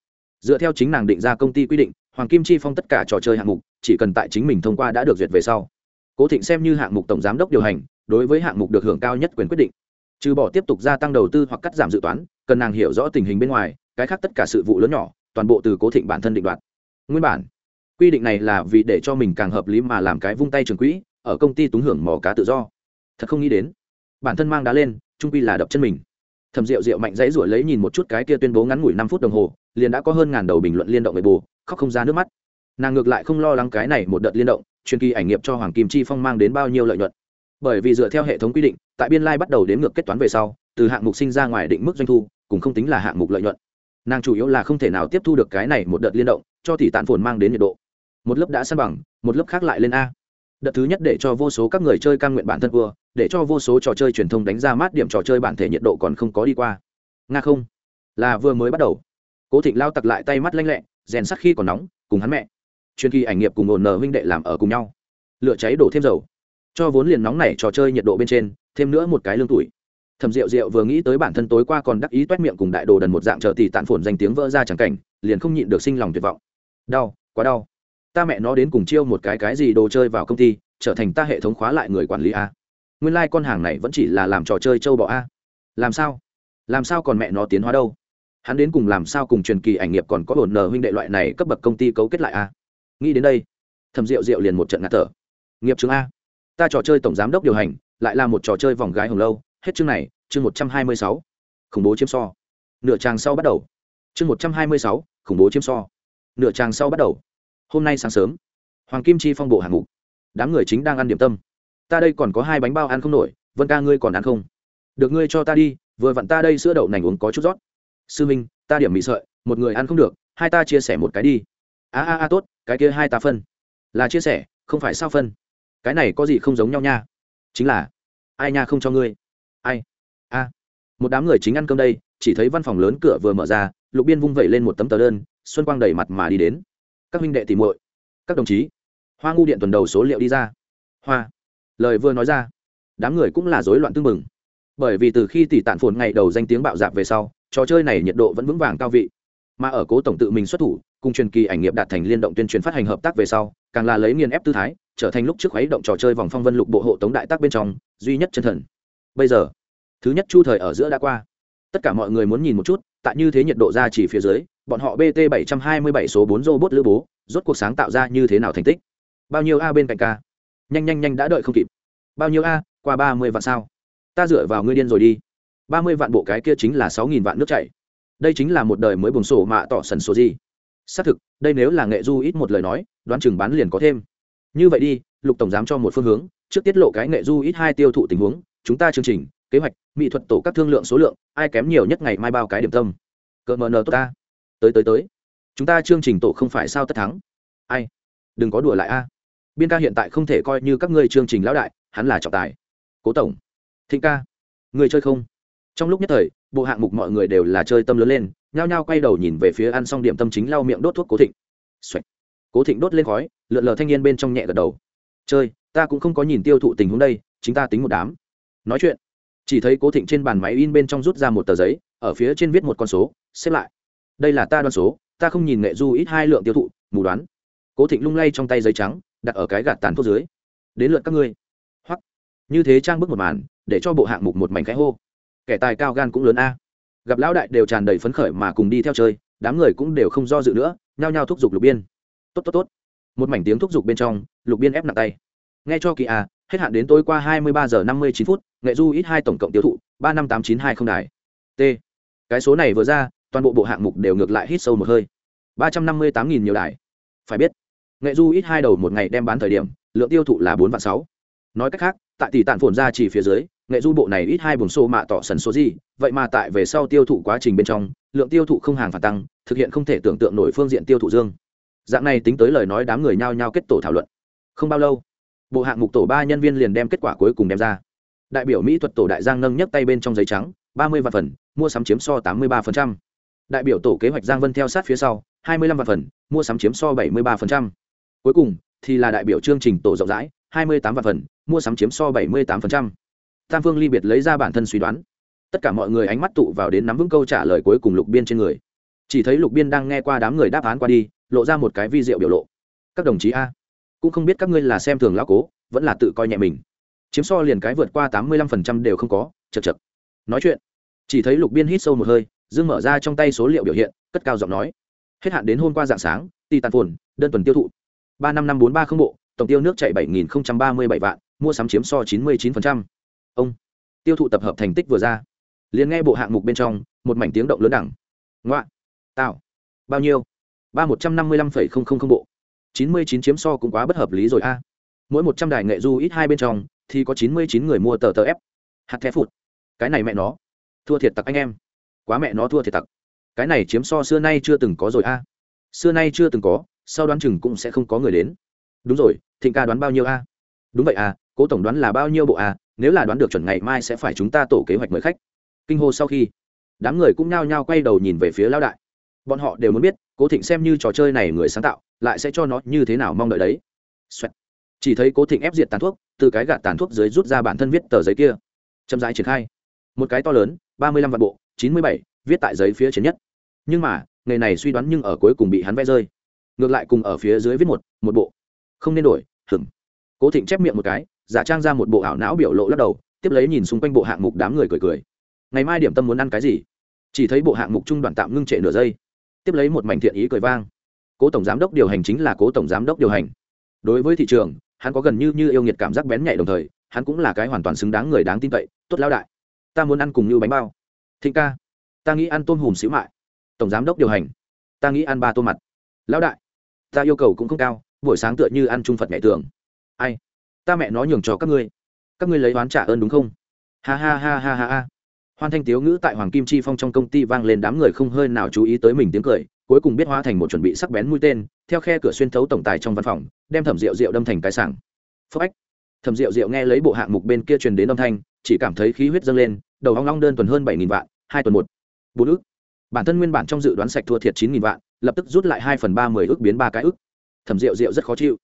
dựa theo chính nàng định ra công ty quy định, hoàng kim chi phong tất cả trò chơi hạng mục, chỉ cần tại chính mình thông qua đã được duyệt về sau. Cố thịnh xem như hạng mục tổng giám đốc điều hành, đối với hạng mục được hưởng cao nhất quyền quyết định. Trừ bỏ tiếp tục gia tăng đầu tư hoặc cắt giảm dự toán, cần nàng hiểu rõ tình hình bên ngoài, cái khác tất cả sự vụ lớn nhỏ, toàn bộ từ cố thịnh bản thân định đoạt. Nguyên bản, quy định này là vì để cho mình càng hợp lý mà làm cái vung tay trường quỹ, ở công ty túng hưởng mỏ cá tự do. Thật không nghĩ đến, bản thân mang đá lên, trung quy là đập chân mình thầm rượu rượu mạnh dãy ruổi lấy nhìn một chút cái kia tuyên bố ngắn ngủi năm phút đồng hồ, liền đã có hơn ngàn đầu bình luận liên động về bù, khóc không ra nước mắt. Nàng ngược lại không lo lắng cái này một đợt liên động, truyền kỳ ảnh nghiệp cho hoàng kim chi phong mang đến bao nhiêu lợi nhuận. Bởi vì dựa theo hệ thống quy định, tại biên lai bắt đầu đến ngược kết toán về sau, từ hạng mục sinh ra ngoài định mức doanh thu cũng không tính là hạng mục lợi nhuận. Nàng chủ yếu là không thể nào tiếp thu được cái này một đợt liên động, cho tỷ tàn phồn mang đến nhiệt độ. Một lớp đã săn bằng, một lớp khác lại lên a. Đợt thứ nhất để cho vô số các người chơi cam nguyện bản thân vừa để cho vô số trò chơi truyền thông đánh ra mát điểm trò chơi bản thể nhiệt độ còn không có đi qua. Nga không. Là vừa mới bắt đầu. Cố thịnh lao tặc lại tay mắt lanh lẹ, rèn sắc khi còn nóng, cùng hắn mẹ. Chuyên kỳ ảnh nghiệp cùng ổn nở huynh đệ làm ở cùng nhau. Lửa cháy đổ thêm dầu. Cho vốn liền nóng này trò chơi nhiệt độ bên trên, thêm nữa một cái lương tuổi. Thầm rượu rượu vừa nghĩ tới bản thân tối qua còn đắc ý toét miệng cùng đại đồ đần một dạng chờ tỷ tạn phồn danh tiếng vỡ ra chẳng cảnh, liền không nhịn được sinh lòng tuyệt vọng. Đau, quá đau. Ta mẹ nó đến cùng chiêu một cái cái gì đồ chơi vào công ty, trở thành ta hệ thống khóa lại người quản lý a nguyên lai、like、con hàng này vẫn chỉ là làm trò chơi châu bọ a. Làm sao? Làm sao còn mẹ nó tiến hóa đâu? Hắn đến cùng làm sao cùng truyền kỳ ảnh nghiệp còn có hồn nờ huynh đệ loại này cấp bậc công ty cấu kết lại a? Nghĩ đến đây thầm rượu rượu liền một trận ngạt thở. Nghiệp chứng a. Ta trò chơi tổng giám đốc điều hành, lại là một trò chơi vòng gái hồng lâu, hết chương này, chương một trăm hai mươi sáu. Khủng bố chiếm so. Nửa tràng sau bắt đầu. Chương một trăm hai mươi sáu, khủng bố chiếm so. Nửa tràng sau bắt đầu. Hôm nay sáng sớm, hoàng kim chi phong bộ hạng mục. Đám người chính đang ăn điểm tâm ta đây còn có hai bánh bao ăn không nổi, vân ca ngươi còn ăn không? Được ngươi cho ta đi, vừa vặn ta đây sữa đậu nành uống có chút rót. Sư minh, ta điểm mị sợi, một người ăn không được, hai ta chia sẻ một cái đi. A a a, tốt, cái kia hai ta phân. Là chia sẻ, không phải sao phân. Cái này có gì không giống nhau nha. Chính là, ai nha không cho ngươi? Ai? A. Một đám người chính ăn cơm đây, chỉ thấy văn phòng lớn cửa vừa mở ra, lục biên vung vẩy lên một tấm tờ đơn, xuân quang đẩy mặt mà đi đến. Các minh đệ tìm muội, các đồng chí, hoa ngu điện tuần đầu số liệu đi ra. Hoa lời vừa nói ra, đám người cũng là rối loạn tưng mừng bởi vì từ khi tỷ tản phồn ngày đầu danh tiếng bạo dạp về sau, trò chơi này nhiệt độ vẫn vững vàng cao vị. Mà ở cố tổng tự mình xuất thủ, cùng truyền kỳ ảnh nghiệp đạt thành liên động tuyên truyền phát hành hợp tác về sau, càng là lấy nghiền ép tư thái, trở thành lúc trước khuấy động trò chơi vòng phong vân lục bộ hộ tống đại tác bên trong, duy nhất chân thần. Bây giờ, thứ nhất chu thời ở giữa đã qua. Tất cả mọi người muốn nhìn một chút, tại như thế nhiệt độ ra chỉ phía dưới, bọn họ bt 727 số 4 robot lữ bố, rốt cuộc sáng tạo ra như thế nào thành tích? Bao nhiêu a bên cạnh ca? Nhanh nhanh nhanh đã đợi không kịp. Bao nhiêu a, qua ba mươi vạn sao? Ta dựa vào ngươi điên rồi đi. Ba mươi vạn bộ cái kia chính là sáu nghìn vạn nước chảy. Đây chính là một đời mới buồng sổ mạ tỏ sần số gì. Xác thực, đây nếu là nghệ du ít một lời nói, đoán chừng bán liền có thêm. Như vậy đi, lục tổng giám cho một phương hướng, trước tiết lộ cái nghệ du ít hai tiêu thụ tình huống, chúng ta chương trình, kế hoạch, mỹ thuật tổ các thương lượng số lượng, ai kém nhiều nhất ngày mai bao cái điểm tâm. Cỡ mờ nờ tốt ta. Tới tới tới. Chúng ta chương trình tổ không phải sao tất thắng. Ai? Đừng có đùa lại a biên ca hiện tại không thể coi như các ngươi chương trình lão đại, hắn là trọng tài. Cố tổng, thịnh ca, người chơi không? Trong lúc nhất thời, bộ hạng mục mọi người đều là chơi tâm lớn lên, nhao nhao quay đầu nhìn về phía ăn xong điểm tâm chính lau miệng đốt thuốc cố thịnh、Xoạch. cố thịnh đốt lên khói, lượn lờ thanh niên bên trong nhẹ gật đầu. Chơi, ta cũng không có nhìn tiêu thụ tình huống đây, chính ta tính một đám. Nói chuyện, chỉ thấy cố thịnh trên bàn máy in bên trong rút ra một tờ giấy, ở phía trên viết một con số, xếp lại. Đây là ta đoán số, ta không nhìn nghệ du ít hai lượng tiêu thụ, mù đoán. Cố thịnh lung lay trong tay giấy trắng đặt ở cái gạt tàn thuốc dưới. Đến lượt các ngươi. Hoặc như thế trang bức một màn, để cho bộ hạng mục một mảnh cái hô. Kẻ tài cao gan cũng lớn a. Gặp lão đại đều tràn đầy phấn khởi mà cùng đi theo chơi, đám người cũng đều không do dự nữa, nhao nhao thúc giục lục biên. Tốt tốt tốt. Một mảnh tiếng thúc giục bên trong, lục biên ép nặng tay. Nghe cho kỳ a, hết hạn đến tối qua hai mươi ba giờ năm mươi chín phút, nghệ du ít hai tổng cộng tiêu thụ, ba năm tám chín hai không đài. T. Cái số này vừa ra, toàn bộ bộ hạng mục đều ngược lại hít sâu một hơi. ba trăm năm mươi tám nghìn nhiều đài. Phải biết nghệ du ít hai đầu một ngày đem bán thời điểm, lượng tiêu thụ là bốn vạn sáu. Nói cách khác, tại tỷ tản phồn ra chỉ phía dưới, nghệ du bộ này ít hai buồng xô mạ tỏ sần số gì, vậy mà tại về sau tiêu thụ quá trình bên trong, lượng tiêu thụ không hàng phản tăng, thực hiện không thể tưởng tượng nổi phương diện tiêu thụ dương. Dạng này tính tới lời nói đám người nhao nhao kết tổ thảo luận. Không bao lâu, bộ hạng mục tổ ba nhân viên liền đem kết quả cuối cùng đem ra. Đại biểu mỹ thuật tổ đại giang nâng nhấc tay bên trong giấy trắng, ba mươi vạn phần, mua sắm chiếm so tám mươi ba đại biểu tổ kế hoạch giang vân theo sát phía sau, hai mươi lăm vạn phần, mua sắm chiếm so bảy mươi ba cuối cùng, thì là đại biểu chương trình tổ rộng rãi, hai mươi tám vạn phần, mua sắm chiếm so bảy mươi tám tam phương ly biệt lấy ra bản thân suy đoán. Tất cả mọi người ánh mắt tụ vào đến nắm vững câu trả lời cuối cùng lục biên trên người. Chỉ thấy lục biên đang nghe qua đám người đáp án qua đi, lộ ra một cái vi diệu biểu lộ. Các đồng chí a, cũng không biết các ngươi là xem thường lão cố, vẫn là tự coi nhẹ mình. Chiếm so liền cái vượt qua tám mươi lăm phần trăm đều không có, chật chật. Nói chuyện, chỉ thấy lục biên hít sâu một hơi, dương mở ra trong tay số liệu biểu hiện, cất cao giọng nói. Hết hạn đến hôm qua dạng sáng tì tàn phồn, đơn tuần tiêu thụ ba năm năm bốn ba không bộ, tổng tiêu nước chạy bảy nghìn ba mươi bảy vạn, mua sắm chiếm so chín mươi chín ông, tiêu thụ tập hợp thành tích vừa ra. Liền nghe bộ hạng mục bên trong, một mảnh tiếng động lớn đẳng ngoạ tạo bao nhiêu? Ba một trăm năm mươi lăm phẩy không không không bộ. Chín mươi chín chiếm so cũng quá bất hợp lý rồi a. Mỗi một trăm đài nghệ du ít hai bên trong, thì có chín mươi chín người mua tờ tờ ép. Hạt thép phụt. Cái này mẹ nó. Thua thiệt tặc anh em. Quá mẹ nó thua thiệt tặc. Cái này chiếm so xưa nay chưa từng có rồi a. Xưa nay chưa từng có sau đoán chừng cũng sẽ không có người đến. Đúng rồi, thịnh ca đoán bao nhiêu a? Đúng vậy à cố tổng đoán là bao nhiêu bộ a? Nếu là đoán được chuẩn ngày mai sẽ phải chúng ta tổ kế hoạch mời khách. Kinh hô sau khi, đám người cũng nhao nhao quay đầu nhìn về phía lão đại. Bọn họ đều muốn biết, cố thịnh xem như trò chơi này người sáng tạo, lại sẽ cho nó như thế nào mong đợi đấy. Xoẹt. chỉ thấy cố thịnh ép diệt tàn thuốc, từ cái gạt tàn thuốc dưới rút ra bản thân viết tờ giấy kia. Chậm rãi triển khai. Một cái to lớn, ba mươi lăm vạn bộ, chín mươi bảy, viết tại giấy phía trên nhất. Nhưng mà, nghề này suy đoán nhưng ở cuối cùng bị hắn vẽ rơi ngược lại cùng ở phía dưới viết một một bộ. Không nên đổi hửng cố thịnh chép miệng một cái, giả trang ra một bộ ảo não biểu lộ lắc đầu, tiếp lấy nhìn xung quanh bộ hạng mục đám người cười cười. Ngày mai điểm tâm muốn ăn cái gì? Chỉ thấy bộ hạng mục trung đoàn tạm ngưng trệ nửa giây. Tiếp lấy một mảnh thiện ý cười vang. Cố tổng giám đốc điều hành chính là cố tổng giám đốc điều hành. Đối với thị trường, hắn có gần như như yêu nghiệt cảm giác bén nhạy đồng thời, hắn cũng là cái hoàn toàn xứng đáng người đáng tin cậy, tốt lao đại. Ta muốn ăn cùng như bánh bao. Thịnh ca, ta nghĩ ăn tôm hùm xíu mại. Tổng giám đốc điều hành. Ta nghĩ ăn ba tô mặt. Lão đại ta yêu cầu cũng không cao, buổi sáng tựa như ăn trung phật nhảy tường. Ai? Ta mẹ nó nhường cho các ngươi. Các ngươi lấy oán trả ơn đúng không? Ha ha ha ha ha ha. Hoan thanh tiếu ngữ tại hoàng kim chi phong trong công ty vang lên đám người không hơi nào chú ý tới mình tiếng cười, cuối cùng biết hóa thành một chuẩn bị sắc bén mũi tên, theo khe cửa xuyên thấu tổng tài trong văn phòng, đem thẩm rượu rượu đâm thành cái sảng. Phúc ách. Thẩm rượu rượu nghe lấy bộ hạng mục bên kia truyền đến âm thanh, chỉ cảm thấy khí huyết dâng lên, đầu óng long đơn tuần hơn bảy nghìn vạn, hai tuần một. Bốn ước bản thân nguyên bản trong dự đoán sạch thua thiệt chín nghìn vạn lập tức rút lại hai phần ba mười ước biến ba cái ước. Thẩm rượu rượu rất khó chịu.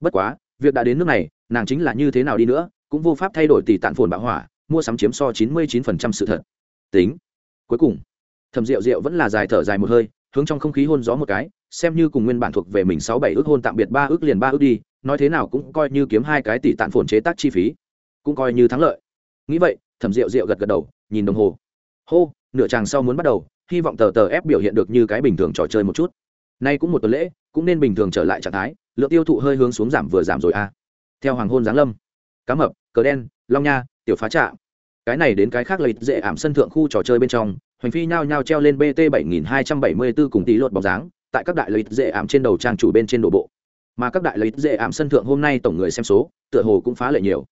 Bất quá, việc đã đến nước này, nàng chính là như thế nào đi nữa, cũng vô pháp thay đổi tỷ tạn phồn bạo hỏa, mua sắm chiếm so chín mươi chín phần trăm sự thật. Tính. Cuối cùng, thẩm rượu rượu vẫn là dài thở dài một hơi, hướng trong không khí hôn gió một cái, xem như cùng nguyên bản thuộc về mình sáu bảy ước hôn tạm biệt ba ước liền ba ước đi, nói thế nào cũng coi như kiếm hai cái tỷ tạn phồn chế tác chi phí. Cũng coi như thắng lợi. Nghĩ vậy, thẩm rượu rượu gật gật đầu, nhìn đồng hồ. Hô, nửa chàng sau muốn bắt đầu hy vọng tờ tờ ép biểu hiện được như cái bình thường trò chơi một chút. Nay cũng một tuần lễ, cũng nên bình thường trở lại trạng thái, lượng tiêu thụ hơi hướng xuống giảm vừa giảm rồi a theo hoàng hôn giáng lâm. Cá mập, cờ đen, long nha, tiểu phá trạm. Cái này đến cái khác lợi dễ ảm sân thượng khu trò chơi bên trong, hoành phi nhao nhao treo lên bt 7274 cùng tỷ lột bóng dáng, tại các đại lợi dễ ảm trên đầu trang chủ bên trên đổ bộ. Mà các đại lợi dễ ảm sân thượng hôm nay tổng người xem số, tựa hồ cũng phá lệ nhiều.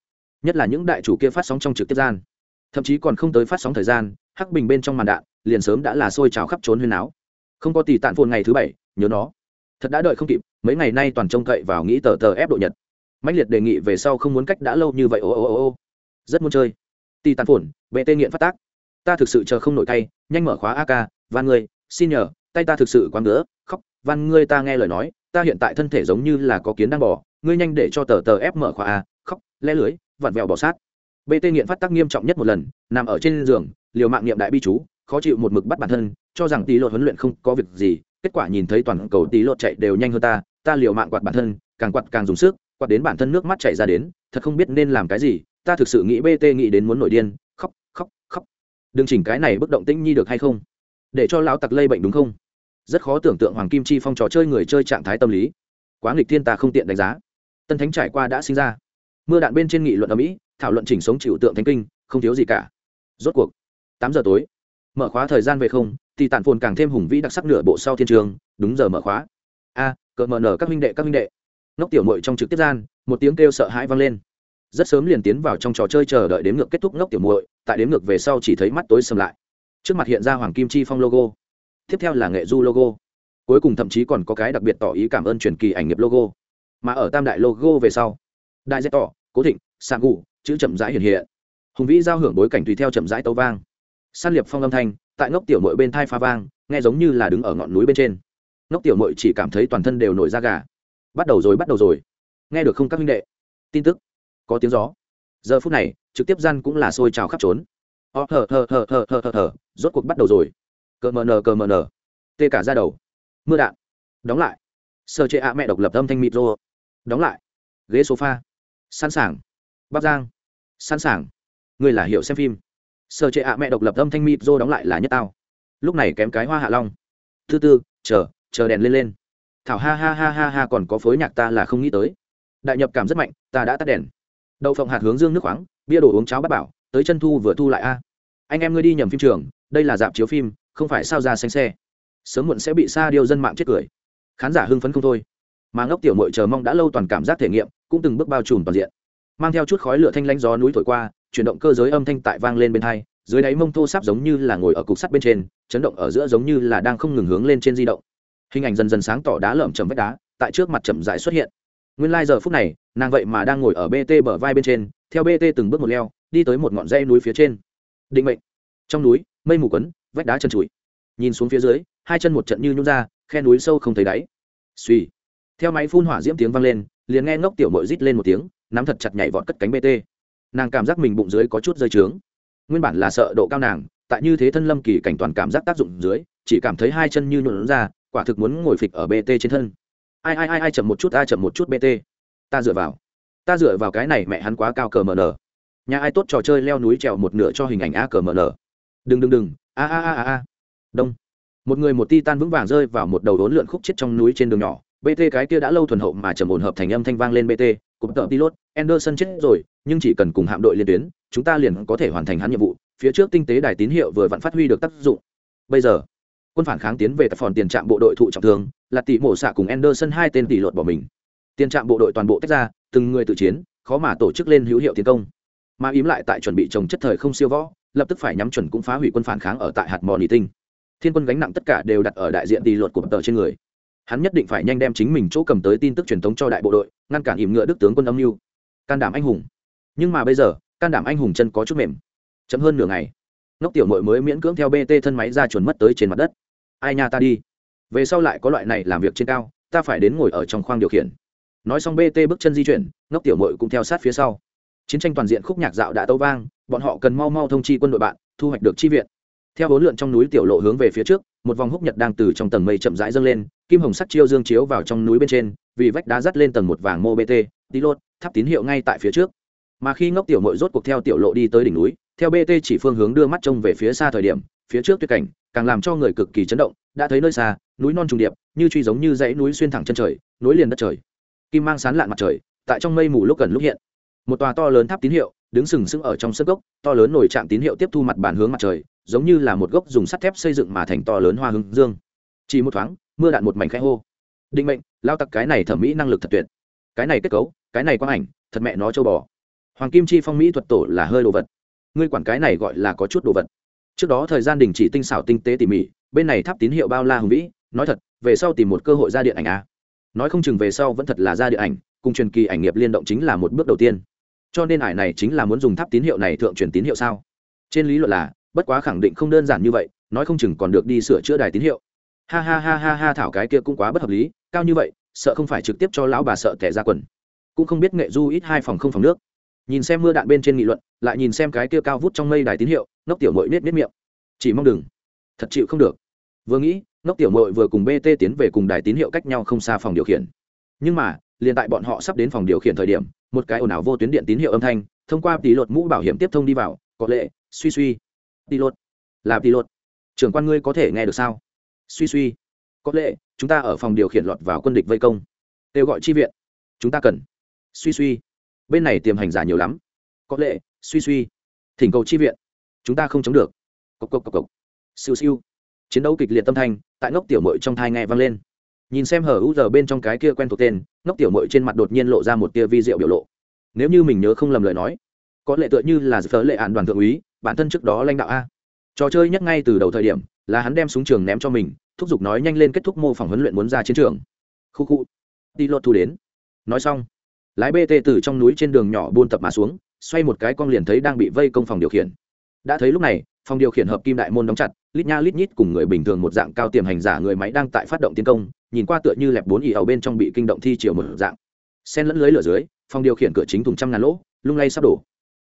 Nhất là những đại chủ kia phát sóng trong trực tiếp gian. Thậm chí còn không tới phát sóng thời gian, hắc bình bên trong màn đạn liền sớm đã là sôi trào khắp trốn huyên áo. Không có tỷ tạn phồn ngày thứ bảy, nhớ nó. Thật đã đợi không kịp, mấy ngày nay toàn trông cậy vào nghĩ tờ tờ ép độ nhật. Mạnh liệt đề nghị về sau không muốn cách đã lâu như vậy, ô ô ô ô. Rất muốn chơi. Tỷ tạn phồn vệ tê nghiện phát tác. Ta thực sự chờ không nổi tay, nhanh mở khóa ak van ngươi, xin nhờ, tay ta thực sự quá ngứa, khóc. Van ngươi ta nghe lời nói, ta hiện tại thân thể giống như là có kiến đang bỏ ngươi nhanh để cho tờ tờ ép mở khóa a, khóc, le lưới, vặn vẹo bỏ sát. Bt nghiện phát tác nghiêm trọng nhất một lần, nằm ở trên giường, liều mạng niệm đại bi chú khó chịu một mực bắt bản thân, cho rằng tỷ lột huấn luyện không có việc gì, kết quả nhìn thấy toàn cầu tỷ lột chạy đều nhanh hơn ta ta liều mạng quạt bản thân, càng quạt càng dùng sức, quạt đến bản thân nước mắt chảy ra đến, thật không biết nên làm cái gì, ta thực sự nghĩ bt nghĩ đến muốn nổi điên, khóc khóc khóc. Đừng chỉnh cái này bức động tĩnh nhi được hay không? Để cho lão tặc lây bệnh đúng không? Rất khó tưởng tượng hoàng kim chi phong trò chơi người chơi trạng thái tâm lý. Quá nghịch thiên ta không tiện đánh giá. Tân thánh trải qua đã sinh ra. Mưa đạn bên trên nghị luận ở mỹ, thảo luận chỉnh sống chịu tượng thánh kinh, không thiếu gì cả. Rốt cuộc, tám giờ tối mở khóa thời gian về không, thì tản phồn càng thêm hùng vĩ đặc sắc nửa bộ sau thiên trường, đúng giờ mở khóa. A cỡ mở nở các minh đệ, các minh đệ. Ngốc tiểu mội trong trực tiếp gian, một tiếng kêu sợ hãi vang lên. Rất sớm liền tiến vào trong trò chơi chờ đợi đếm ngược kết thúc ngốc tiểu muội, tại đếm ngược về sau chỉ thấy mắt tối sầm lại. Trước mặt hiện ra hoàng kim chi phong logo. Tiếp theo là nghệ du logo. Cuối cùng thậm chí còn có cái đặc biệt tỏ ý cảm ơn truyền kỳ ảnh nghiệp logo. Mà ở tam đại logo về sau, đại dẹp tỏ, cố thịnh sạng ngủ, chữ chậm rãi hiện hiện. Hùng vĩ giao hưởng bối cảnh tùy theo chậm rãi tấu vang san liệp phong âm thanh, tại ngốc tiểu mội bên thai pha vang, nghe giống như là đứng ở ngọn núi bên trên. Ngốc tiểu mội chỉ cảm thấy toàn thân đều nổi da gà. Bắt đầu rồi, bắt đầu rồi. Nghe được không các minh đệ? Tin tức. Có tiếng gió. Giờ phút này, trực tiếp gian cũng là sôi trào khắp trốn. Ờ, Ó thở thở thở thở thở thở thở rốt cuộc bắt đầu rồi. Cờ mờ nờ, cờ mờ nờ. Tê cả ra đầu. Mưa đạn. Đóng lại. Sơ chế ạ mẹ độc lập âm thanh mịt rô. Đóng lại. Ghế sofa. Sẵn sàng. Bắc giang. Sẵn sàng. Người là hiểu xem phim sở chế ạ mẹ độc lập âm thanh mịt rô đóng lại là nhất tao. Lúc này kém cái hoa hạ long. Thứ tư, chờ chờ đèn lên lên. Thảo ha ha ha ha ha còn có phối nhạc ta là không nghĩ tới. Đại nhập cảm rất mạnh, ta đã tắt đèn. Đậu phộng hạt hướng dương nước khoáng, bia đồ uống cháo bắt bảo, tới chân thu vừa thu lại a. Anh em ngươi đi nhầm phim trường, đây là dạp chiếu phim, không phải sao ra xanh xe. Sớm muộn sẽ bị xa điêu dân mạng chết cười. Khán giả hưng phấn không thôi. Mà ngốc tiểu mội chờ mong đã lâu toàn cảm giác thể nghiệm, cũng từng bước bao trùm toàn diện. Mang theo chút khói lửa thanh lãnh gió núi thổi qua chuyển động cơ giới âm thanh tại vang lên bên hai, dưới đáy mông thô sáp giống như là ngồi ở cục sắt bên trên, chấn động ở giữa giống như là đang không ngừng hướng lên trên di động. Hình ảnh dần dần sáng tỏ đá lởm chầm vách đá, tại trước mặt chậm dại xuất hiện. Nguyên lai、like、giờ phút này, nàng vậy mà đang ngồi ở bt bờ vai bên trên, theo bt từng bước một leo, đi tới một ngọn dây núi phía trên. Định mệnh. Trong núi, mây mù quấn, vách đá chân trụi. Nhìn xuống phía dưới, hai chân một trận như nhún ra, khe núi sâu không thấy đáy. Suy theo máy phun hỏa diễm tiếng vang lên, liền nghe ngốc tiểu mội rít lên một tiếng, nắm thật chặt nhảy vọt cất cánh bt nàng cảm giác mình bụng dưới có chút rơi trướng. Nguyên bản là sợ độ cao nàng, tại như thế thân lâm kỳ cảnh toàn cảm giác tác dụng dưới, chỉ cảm thấy hai chân như nhuộn ra, quả thực muốn ngồi phịch ở bt trên thân. Ai ai ai ai chậm một chút, ai chậm một chút bt ta dựa vào. Ta dựa vào cái này mẹ hắn quá cao cờ mờ nờ. Nhà ai tốt trò chơi leo núi trèo một nửa cho hình ảnh a cờ mờ nờ. Đừng đừng đừng. A a a a a. Đông. Một người một ti tan vững vàng rơi vào một đầu đốn lượn khúc chết trong núi trên đường nhỏ. Bt cái kia đã lâu thuần hậu mà trầm ổn hợp thành âm thanh vang lên bt cụm tợ pilot, anderson chết rồi nhưng chỉ cần cùng hạm đội liên tuyến, chúng ta liền có thể hoàn thành hắn nhiệm vụ, phía trước tinh tế đài tín hiệu vừa vặn phát huy được tác dụng. Bây giờ, quân phản kháng tiến về tập phòn tiền trạm bộ đội thụ trọng thương, là tỷ mổ xạ cùng anderson hai tên tỷ lột bỏ mình. Tiền trạm bộ đội toàn bộ tách ra, từng người tự chiến, khó mà tổ chức lên hữu hiệu tiến công. Mà ím lại tại chuẩn bị trồng chất thời không siêu võ, lập tức phải nhắm chuẩn cũng phá hủy quân phản kháng ở tại hạt mòn tinh. Thiên quân gánh nặng tất cả đều đặt ở đại diện tỷ luật của tờ trên người. Hắn nhất định phải nhanh đem chính mình chỗ cầm tới tin tức truyền thống cho đại bộ đội, ngăn cản yểm ngựa đức tướng quân âm mưu. Can đảm anh hùng nhưng mà bây giờ, can đảm anh hùng chân có chút mềm. Chậm hơn nửa ngày, ngốc tiểu mội mới miễn cưỡng theo bt thân máy ra chuẩn mất tới trên mặt đất. Ai nha ta đi. Về sau lại có loại này làm việc trên cao, ta phải đến ngồi ở trong khoang điều khiển. Nói xong bt bước chân di chuyển, ngốc tiểu mội cũng theo sát phía sau. Chiến tranh toàn diện khúc nhạc dạo đã tấu vang, bọn họ cần mau mau thông chi quân đội bạn, thu hoạch được chi viện. Theo bốn lượn trong núi tiểu lộ hướng về phía trước, một vòng húc nhật đang từ trong tầng mây chậm rãi dâng lên, kim hồng sắc chiêu dương chiếu vào trong núi bên trên, vì vách đá dắt lên tầng một vàng mô bt tí lốt tháp tín hiệu ngay tại phía trước mà khi ngốc tiểu mội rốt cuộc theo tiểu lộ đi tới đỉnh núi, theo bt chỉ phương hướng đưa mắt trông về phía xa thời điểm, phía trước tuyệt cảnh, càng làm cho người cực kỳ chấn động, đã thấy nơi xa, núi non trùng điệp, như truy giống như dãy núi xuyên thẳng chân trời, nối liền đất trời. Kim mang sán lạn mặt trời, tại trong mây mù lúc gần lúc hiện. Một tòa to lớn tháp tín hiệu, đứng sừng sững ở trong sân gốc, to lớn nổi trạm tín hiệu tiếp thu mặt bản hướng mặt trời, giống như là một gốc dùng sắt thép xây dựng mà thành to lớn hoa hướng dương. Chỉ một thoáng, mưa đạn một mảnh khẽ hô. Định mệnh, lao tặc cái này thẩm mỹ năng lực thật tuyệt. Cái này kết cấu, cái này quang ảnh, thật mẹ nó châu bò hoàng kim chi phong mỹ thuật tổ là hơi đồ vật. Ngươi quản cái này gọi là có chút đồ vật. Trước đó thời gian đình chỉ tinh xảo tinh tế tỉ mỉ, bên này tháp tín hiệu bao la hùng vĩ, nói thật, về sau tìm một cơ hội ra điện ảnh a nói không chừng về sau vẫn thật là ra điện ảnh, cùng truyền kỳ ảnh nghiệp liên động chính là một bước đầu tiên. Cho nên ải này chính là muốn dùng tháp tín hiệu này thượng truyền tín hiệu sao? Trên lý luận là, bất quá khẳng định không đơn giản như vậy, nói không chừng còn được đi sửa chữa đài tín hiệu. Ha ha ha ha ha thảo cái kia cũng quá bất hợp lý, cao như vậy, sợ không phải trực tiếp cho lão bà sợ kẻ ra quần. Cũng không biết nghệ du ít hai phòng không phòng nước nhìn xem mưa đạn bên trên nghị luận, lại nhìn xem cái kia cao vút trong mây đài tín hiệu, ngốc tiểu mội nết nết miệng. Chỉ mong đừng. Thật chịu không được. Vừa nghĩ, ngốc tiểu mội vừa cùng bt tiến về cùng đài tín hiệu cách nhau không xa phòng điều khiển. Nhưng mà, liền tại bọn họ sắp đến phòng điều khiển thời điểm, một cái ồn ào vô tuyến điện tín hiệu âm thanh, thông qua tỷ luật mũ bảo hiểm tiếp thông đi vào, có lệ, suy suy. Tỷ luật là tỷ luật trưởng quan ngươi có thể nghe được sao? Suy suy. Có lệ, chúng ta ở phòng điều khiển lọt vào quân địch vây công. Kêu gọi chi viện. Chúng ta cần. Suy suy bên này tiềm hành giả nhiều lắm. Có lệ, suy suy. Thỉnh cầu chi viện. Chúng ta không chống được. Cộc cộc cộc cộc. Siêu siêu. Chiến đấu kịch liệt tâm thanh, tại ngốc tiểu mội trong thai nghe vang lên. Nhìn xem hở u giờ bên trong cái kia quen thuộc tên, ngốc tiểu mội trên mặt đột nhiên lộ ra một tia vi diệu biểu lộ. Nếu như mình nhớ không lầm lời nói, có lệ tựa như là phớ lệ ạn đoàn thượng úy, bản thân trước đó lãnh đạo a. Trò chơi nhắc ngay từ đầu thời điểm, là hắn đem súng trường ném cho mình, thúc giục nói nhanh lên kết thúc mô phỏng huấn luyện muốn ra chiến trường. Khu khu. Đi lột thu đến. Nói xong lái bt từ trong núi trên đường nhỏ buôn tập mà xuống, xoay một cái con liền thấy đang bị vây công phòng điều khiển. Đã thấy lúc này, phòng điều khiển hợp kim đại môn đóng chặt, lít nha lít nhít cùng người bình thường một dạng cao tiềm hành giả người máy đang tại phát động tiến công, nhìn qua tựa như lẹp bốn ỉ ẩu bên trong bị kinh động thi chiều một dạng. Sen lẫn lưới lửa dưới, phòng điều khiển cửa chính thùng trăm ngàn lỗ, lung lay sắp đổ.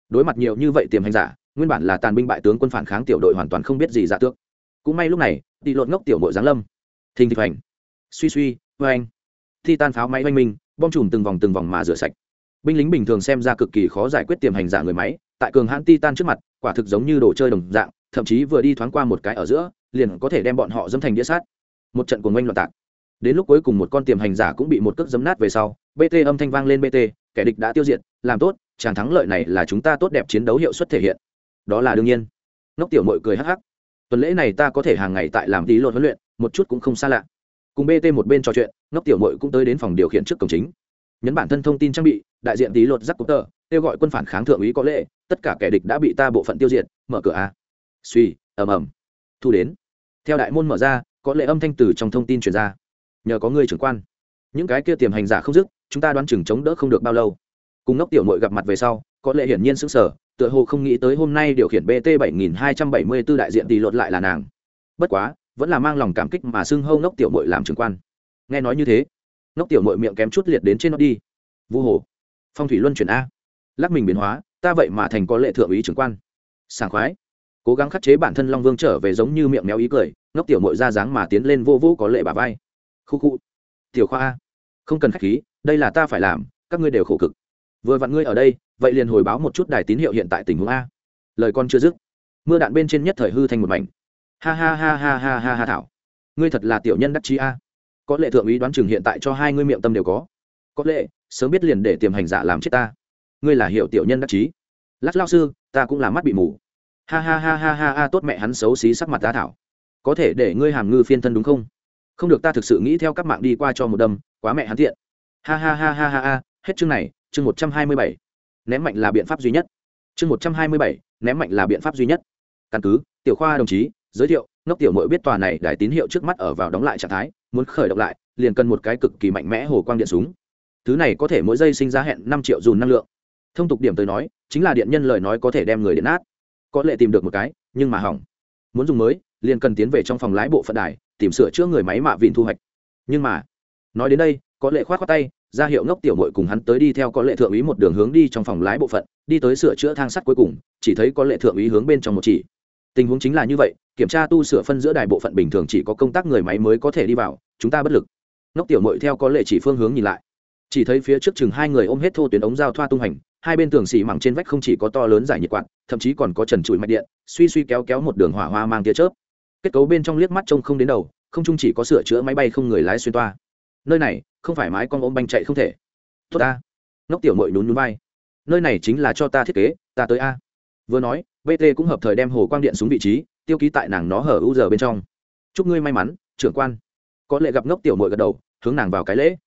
Đối mặt nhiều như vậy tiềm hành giả, nguyên bản là tàn binh bại tướng quân phản kháng tiểu đội hoàn toàn không biết gì dạ tước. Cũng may lúc này đi lột ngốc tiểu đội giáng lâm. Thình thịch hành suy suy vê anh thi tan pháo máy oanh minh bom chùm từng vòng từng vòng mà rửa sạch. Binh lính bình thường xem ra cực kỳ khó giải quyết tiềm hành giả người máy, tại cường hãn titan trước mặt, quả thực giống như đồ chơi đồng dạng, thậm chí vừa đi thoáng qua một cái ở giữa, liền có thể đem bọn họ dâm thành đĩa sát một trận cuồng oanh loạn tạc. Đến lúc cuối cùng một con tiềm hành giả cũng bị một cước dấm nát về sau bt âm thanh vang lên bt kẻ địch đã tiêu diệt, làm tốt, chàng thắng lợi này là chúng ta tốt đẹp chiến đấu hiệu suất thể hiện. Đó là đương nhiên. Nóc tiểu mội cười hắc hắc. Tuần lễ này ta có thể hàng ngày tại làm tí lột huấn luyện, một chút cũng không xa lạ cùng bt một bên trò chuyện, ngốc tiểu mội cũng tới đến phòng điều khiển trước cổng chính. Nhấn bản thân thông tin trang bị, đại diện tí lột giắc cúp tờ, kêu gọi quân phản kháng thượng úy có lệ, tất cả kẻ địch đã bị ta bộ phận tiêu diệt, mở cửa a. Suy, ầm ầm. Thu đến. Theo đại môn mở ra, có lệ âm thanh từ trong thông tin truyền ra. Nhờ có người trưởng quan. Những cái kia tiềm hành giả không dứt, chúng ta đoán chừng chống đỡ không được bao lâu. Cùng ngốc tiểu mội gặp mặt về sau, có lệ hiển nhiên sững sờ, tựa hồ không nghĩ tới hôm nay điều khiển bt 7274 đại diện tỷ lột lại là nàng. Bất quá vẫn là mang lòng cảm kích mà xưng hâu ngốc tiểu mội làm trưởng quan. Nghe nói như thế, ngốc tiểu mội miệng kém chút liệt đến trên nó đi. Vu hồ, phong thủy luân chuyển a. Lắc mình biến hóa, ta vậy mà thành có lệ thượng úy trưởng quan. Sảng khoái, cố gắng khắc chế bản thân long vương trở về giống như miệng méo ý cười, ngốc tiểu mội ra dáng mà tiến lên vô vô có lệ bà vai. Khu khu, tiểu khoa a, không cần khách khí, đây là ta phải làm, các ngươi đều khổ cực. Vừa vặn ngươi ở đây, vậy liền hồi báo một chút đài tín hiệu hiện tại tình huống a. Lời con chưa dứt, mưa đạn bên trên nhất thời hư thành một mảnh ha ha ha ha ha ha ha thảo ngươi thật là tiểu nhân đắc chí a có lệ thượng úy đoán chừng hiện tại cho hai ngươi miệng tâm đều có có lệ sớm biết liền để tiềm hành giả làm chết ta ngươi là hiệu tiểu nhân đắc chí lát lao sư ta cũng là mắt bị mù ha ha ha ha ha ha tốt mẹ hắn xấu xí sắc mặt ta thảo có thể để ngươi hàm ngư phiên thân đúng không không được ta thực sự nghĩ theo các mạng đi qua cho một đâm quá mẹ hắn tiện ha ha ha ha ha ha hết chương này chương một trăm hai mươi bảy ném mạnh là biện pháp duy nhất chương một trăm hai mươi bảy ném mạnh là biện pháp duy nhất căn cứ tiểu khoa đồng chí giới thiệu, ngốc tiểu mội biết tòa này đài tín hiệu trước mắt ở vào đóng lại trạng thái, muốn khởi động lại, liền cần một cái cực kỳ mạnh mẽ hồ quang điện súng. Thứ này có thể mỗi giây sinh ra hẹn năm triệu dùn năng lượng. Thông tục điểm tới nói, chính là điện nhân lời nói có thể đem người điện nát. Có lẽ tìm được một cái, nhưng mà hỏng. Muốn dùng mới, liền cần tiến về trong phòng lái bộ phận đài, tìm sửa chữa người máy mạ vịn thu hoạch. Nhưng mà, nói đến đây, có lệ khoát khoát tay, ra hiệu ngốc tiểu mội cùng hắn tới đi theo có lệ thượng úy một đường hướng đi trong phòng lái bộ phận, đi tới sửa chữa thang sắt cuối cùng, chỉ thấy có lệ thượng úy hướng bên trong một chỉ tình huống chính là như vậy, kiểm tra tu sửa phân giữa đài bộ phận bình thường chỉ có công tác người máy mới có thể đi vào, chúng ta bất lực. Ngốc tiểu mội theo có lệ chỉ phương hướng nhìn lại. Chỉ thấy phía trước chừng hai người ôm hết thô tuyến ống giao thoa tung hành, hai bên tường xì mẳng trên vách không chỉ có to lớn giải nhiệt quạt, thậm chí còn có trần trụi mạch điện, suy suy kéo kéo một đường hỏa hoa mang tia chớp. Kết cấu bên trong liếc mắt trông không đến đầu, không chung chỉ có sửa chữa máy bay không người lái xuyên toa. Nơi này, không phải mái con ôm banh chạy không thể. Tốt ta. Ngốc tiểu mội nhún nhún vai. Nơi này chính là cho ta thiết kế, ta tới a vừa nói bt cũng hợp thời đem hồ quang điện xuống vị trí, tiêu ký tại nàng nó hở u giờ bên trong. Chúc ngươi may mắn, trưởng quan. Có lệ gặp ngốc tiểu mội gật đầu, hướng nàng vào cái lễ.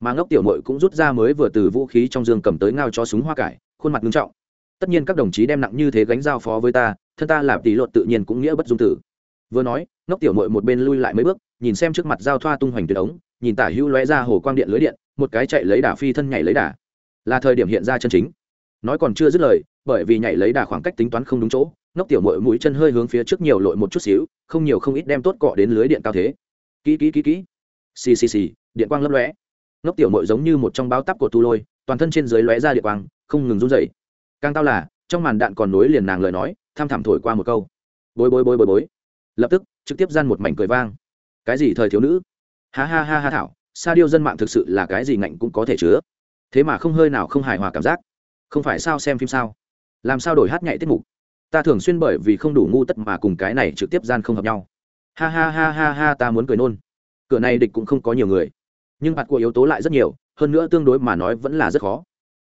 Mà ngốc tiểu mội cũng rút ra mới vừa từ vũ khí trong dương cầm tới ngao cho súng hoa cải, khuôn mặt nghiêm trọng. Tất nhiên các đồng chí đem nặng như thế gánh giao phó với ta, thân ta làm tỷ luật tự nhiên cũng nghĩa bất dung tử. Vừa nói, ngốc tiểu mội một bên lui lại mấy bước, nhìn xem trước mặt giao thoa tung hoành tuyệt ống, nhìn tả hữu lóe ra hồ quang điện lưới điện, một cái chạy lấy đà phi thân nhảy lấy đà là thời điểm hiện ra chân chính. Nói còn chưa dứt lời bởi vì nhảy lấy đà khoảng cách tính toán không đúng chỗ nóc tiểu mội mũi chân hơi hướng phía trước nhiều lội một chút xíu, không nhiều không ít đem tốt cọ đến lưới điện cao thế. Kỹ kỹ kỹ kỹ. Xì xì xì, điện quang lấp lóe. Nóc tiểu mội giống như một trong báo tắp của tu lôi, toàn thân trên dưới lóe ra điện quang, không ngừng run dậy càng tao là, trong màn đạn còn nối liền nàng lời nói, tham thảm thổi qua một câu. Bối bối bối bối bối. Lập tức, trực tiếp gian một mảnh cười vang. Cái gì thời thiếu nữ? Ha ha ha ha, thảo, sa điêu dân mạng thực sự là cái gì ngạnh cũng có thể chứa. Thế mà không hơi nào không hài hòa cảm giác. Không phải sao xem phim sao? Làm sao đổi hát nhạy tiết mục? Ta thường xuyên bởi vì không đủ ngu tất mà cùng cái này trực tiếp gian không hợp nhau. Ha ha ha ha ha, ta muốn cười nôn. Cửa này địch cũng không có nhiều người. Nhưng mặt của yếu tố lại rất nhiều, hơn nữa tương đối mà nói vẫn là rất khó.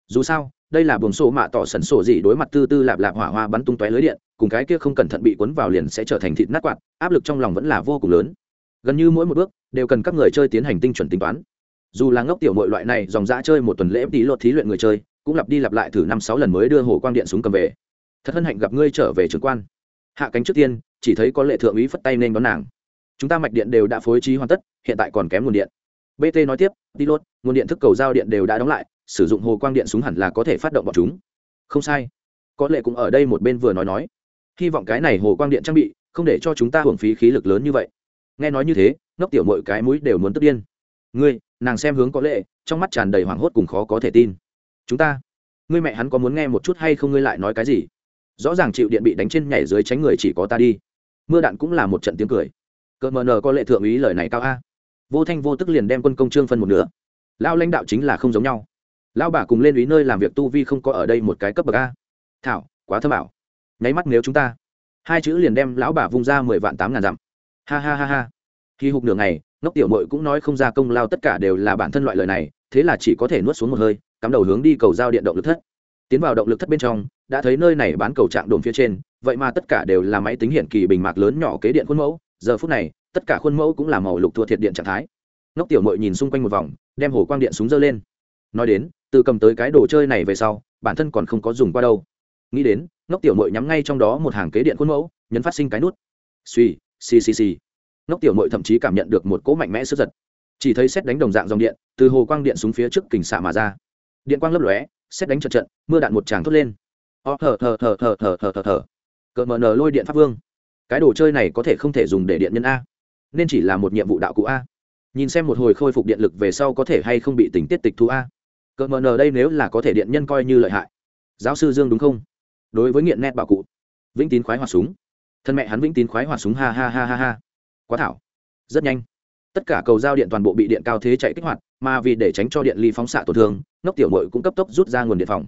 Dù sao, đây là buồng sổ mạ tỏ sẩn sổ gì đối mặt tư tư lạp lạp hỏa hoa bắn tung tóe lưới điện, cùng cái kia không cẩn thận bị cuốn vào liền sẽ trở thành thịt nát quạt, áp lực trong lòng vẫn là vô cùng lớn. Gần như mỗi một bước, đều cần các người chơi tiến hành tinh chuẩn tính toán. Dù là ngốc tiểu mọi loại này dòng dã chơi một tuần lễ tí lột thí luyện người chơi cũng lặp đi lặp lại thử năm sáu lần mới đưa hồ quang điện súng cầm về. Thật hân hạnh gặp ngươi trở về trường quan. Hạ cánh trước tiên, chỉ thấy có lệ thượng úy phất tay nên đón nàng. Chúng ta mạch điện đều đã phối trí hoàn tất, hiện tại còn kém nguồn điện. Bt nói tiếp đi lốt nguồn điện thức cầu giao điện đều đã đóng lại, sử dụng hồ quang điện súng hẳn là có thể phát động bọn chúng. Không sai. Có lệ cũng ở đây một bên vừa nói nói. Hy vọng cái này hồ quang điện trang bị không để cho chúng ta hưởng phí khí lực lớn như vậy. Nghe nói như thế, ngốc tiểu mọi cái mũi đều muốn tức điên. Ngươi, nàng xem hướng có lệ, trong mắt tràn đầy hoảng hốt cùng khó có thể tin chúng ta, ngươi mẹ hắn có muốn nghe một chút hay không ngươi lại nói cái gì? Rõ ràng chịu điện bị đánh trên nhảy dưới tránh người chỉ có ta đi. Mưa đạn cũng là một trận tiếng cười. Cợt mờ nờ có lệ thượng úy lời này cao a. Vô thanh vô tức liền đem quân công trương phân một nửa. Lao lãnh đạo chính là không giống nhau. Lao bà cùng lên úy nơi làm việc tu vi không có ở đây một cái cấp bậc a. Thảo, quá thơ bảo nháy mắt nếu chúng ta, hai chữ liền đem lão bà vung ra mười vạn tám ngàn dặm. Ha ha ha ha. Khi hụt nửa ngày, ngốc tiểu mội cũng nói không ra công lao tất cả đều là bản thân loại lời này, thế là chỉ có thể nuốt xuống một hơi cắm đầu hướng đi cầu giao điện động lực thất. Tiến vào động lực thất bên trong, đã thấy nơi này bán cầu trạng đồn phía trên, vậy mà tất cả đều là máy tính hiển kỳ bình mạc lớn nhỏ kế điện khuôn mẫu. Giờ phút này, tất cả khuôn mẫu cũng là màu lục thua thiệt điện trạng thái. Ngốc tiểu mội nhìn xung quanh một vòng, đem hồ quang điện súng dơ lên. Nói đến, từ cầm tới cái đồ chơi này về sau, bản thân còn không có dùng qua đâu. Nghĩ đến, ngốc tiểu mội nhắm ngay trong đó một hàng kế điện khuôn mẫu, nhấn phát sinh cái nút. Suy xì xì xì. Ngốc tiểu mội thậm chí cảm nhận được một cỗ mạnh mẽ sức giật. Chỉ thấy xét đánh đồng dạng dòng điện, từ hồ quang điện xuống phía trước kình xạ mà ra điện quang lấp lóe, xét đánh trận trận, mưa đạn một tràng thốt lên. Ó, thở thở thở thở thở thở thở thở. Cỡ mờ nờ lôi điện pháp vương. Cái đồ chơi này có thể không thể dùng để điện nhân a. Nên chỉ là một nhiệm vụ đạo cụ a. Nhìn xem một hồi khôi phục điện lực về sau có thể hay không bị tình tiết tịch thu a. Cỡ mờ nờ đây nếu là có thể điện nhân coi như lợi hại. Giáo sư dương đúng không? Đối với nghiện nét bảo cụ. Vĩnh tín khoái hoạt súng. Thân mẹ hắn vĩnh tín khoái hoạt súng, ha ha ha ha ha. Quá thảo. Rất nhanh. Tất cả cầu giao điện toàn bộ bị điện cao thế chạy kích hoạt mà vì để tránh cho điện ly phóng xạ tổn thương, ngốc tiểu mội cũng cấp tốc rút ra nguồn điện phòng.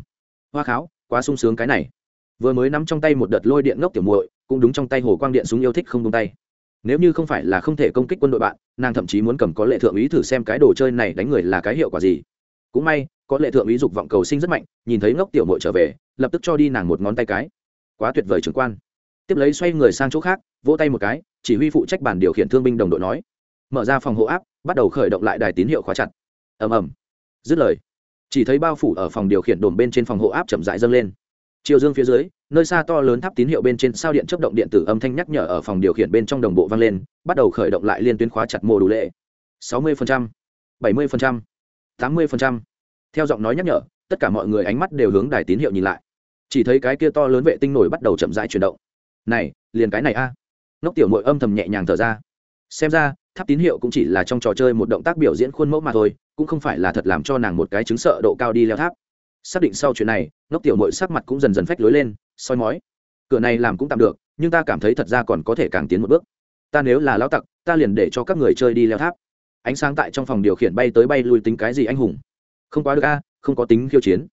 Hoa kháo, quá sung sướng cái này. Vừa mới nắm trong tay một đợt lôi điện ngốc tiểu muội, cũng đúng trong tay hồ quang điện súng yêu thích không tung tay. Nếu như không phải là không thể công kích quân đội bạn, nàng thậm chí muốn cầm có lệ thượng ý thử xem cái đồ chơi này đánh người là cái hiệu quả gì. Cũng may, có lệ thượng ý dục vọng cầu sinh rất mạnh, nhìn thấy ngốc tiểu muội trở về, lập tức cho đi nàng một ngón tay cái. Quá tuyệt vời trưởng quan. Tiếp lấy xoay người sang chỗ khác, vỗ tay một cái, chỉ huy phụ trách bản điều khiển thương binh đồng đội nói. Mở ra phòng hộ áp bắt đầu khởi động lại đài tín hiệu khóa chặt. Ầm ầm. Dứt lời chỉ thấy bao phủ ở phòng điều khiển đồn bên trên phòng hộ áp chậm rãi dâng lên. Chiều dương phía dưới nơi xa to lớn tháp tín hiệu bên trên sao điện chấp động điện tử âm thanh nhắc nhở ở phòng điều khiển bên trong đồng bộ vang lên bắt đầu khởi động lại liên tuyến khóa chặt mô đủ lệ. 60%, 70%, 80%. theo giọng nói nhắc nhở tất cả mọi người ánh mắt đều hướng đài tín hiệu nhìn lại. Chỉ thấy cái kia to lớn vệ tinh nổi bắt đầu chậm rãi chuyển động. Này liền cái này a. À. nóc tiểu mội âm thầm nhẹ nhàng thở ra. Xem ra tháp tín hiệu cũng chỉ là trong trò chơi một động tác biểu diễn khuôn mẫu mà thôi, cũng không phải là thật làm cho nàng một cái chứng sợ độ cao đi leo tháp. Xác định sau chuyện này, ngốc tiểu mội sắc mặt cũng dần dần phách lối lên, soi mói. Cửa này làm cũng tạm được, nhưng ta cảm thấy thật ra còn có thể càng tiến một bước. Ta nếu là lão tặc, ta liền để cho các người chơi đi leo tháp. Ánh sáng tại trong phòng điều khiển bay tới bay lui tính cái gì anh hùng? Không quá được a, không có tính khiêu chiến.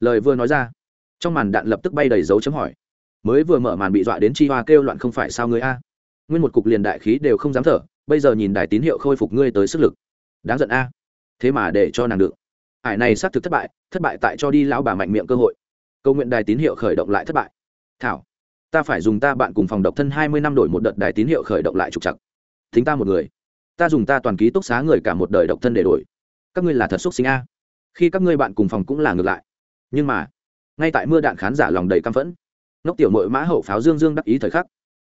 Lời vừa nói ra, trong màn đạn lập tức bay đầy dấu chấm hỏi. Mới vừa mở màn bị dọa đến chi hoa kêu loạn không phải sao người a? Nguyên một cục liền đại khí đều không dám thở bây giờ nhìn đài tín hiệu khôi phục ngươi tới sức lực. Đáng giận a. Thế mà để cho nàng được. Ải này xác thực thất bại thất bại tại cho đi lão bà mạnh miệng cơ hội. Câu nguyện đài tín hiệu khởi động lại thất bại. Thảo, ta phải dùng ta bạn cùng phòng độc thân hai mươi năm đổi một đợt đài tín hiệu khởi động lại trục chặt thính ta một người. Ta dùng ta toàn ký túc xá người cả một đời độc thân để đổi. Các ngươi là thật xúc sinh a. Khi các ngươi bạn cùng phòng cũng là ngược lại. Nhưng mà, ngay tại mưa đạn khán giả lòng đầy căm phẫn nóc tiểu mội mã hậu pháo dương dương đắc ý thời khắc.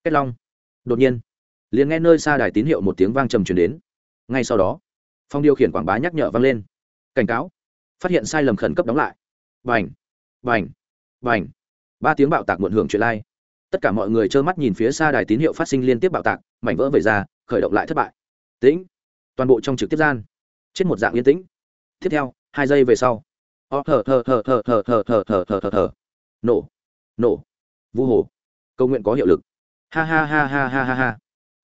Kết long. Đột nhiên liền nghe nơi xa đài tín hiệu một tiếng vang trầm truyền đến ngay sau đó phong điều khiển quảng bá nhắc nhở vang lên cảnh cáo phát hiện sai lầm khẩn cấp đóng lại vành vành vành ba tiếng bạo tạc muộn hưởng chuyện lai tất cả mọi người trơ mắt nhìn phía xa đài tín hiệu phát sinh liên tiếp bạo tạc mảnh vỡ về ra khởi động lại thất bại tĩnh toàn bộ trong trực tiếp gian trên một dạng yên tĩnh tiếp theo hai giây về sau ó thở thở thở thở thở thở thở thở thở thở thở nổ nổ vu hồ câu nguyện có hiệu lực ha ha ha ha ha ha ha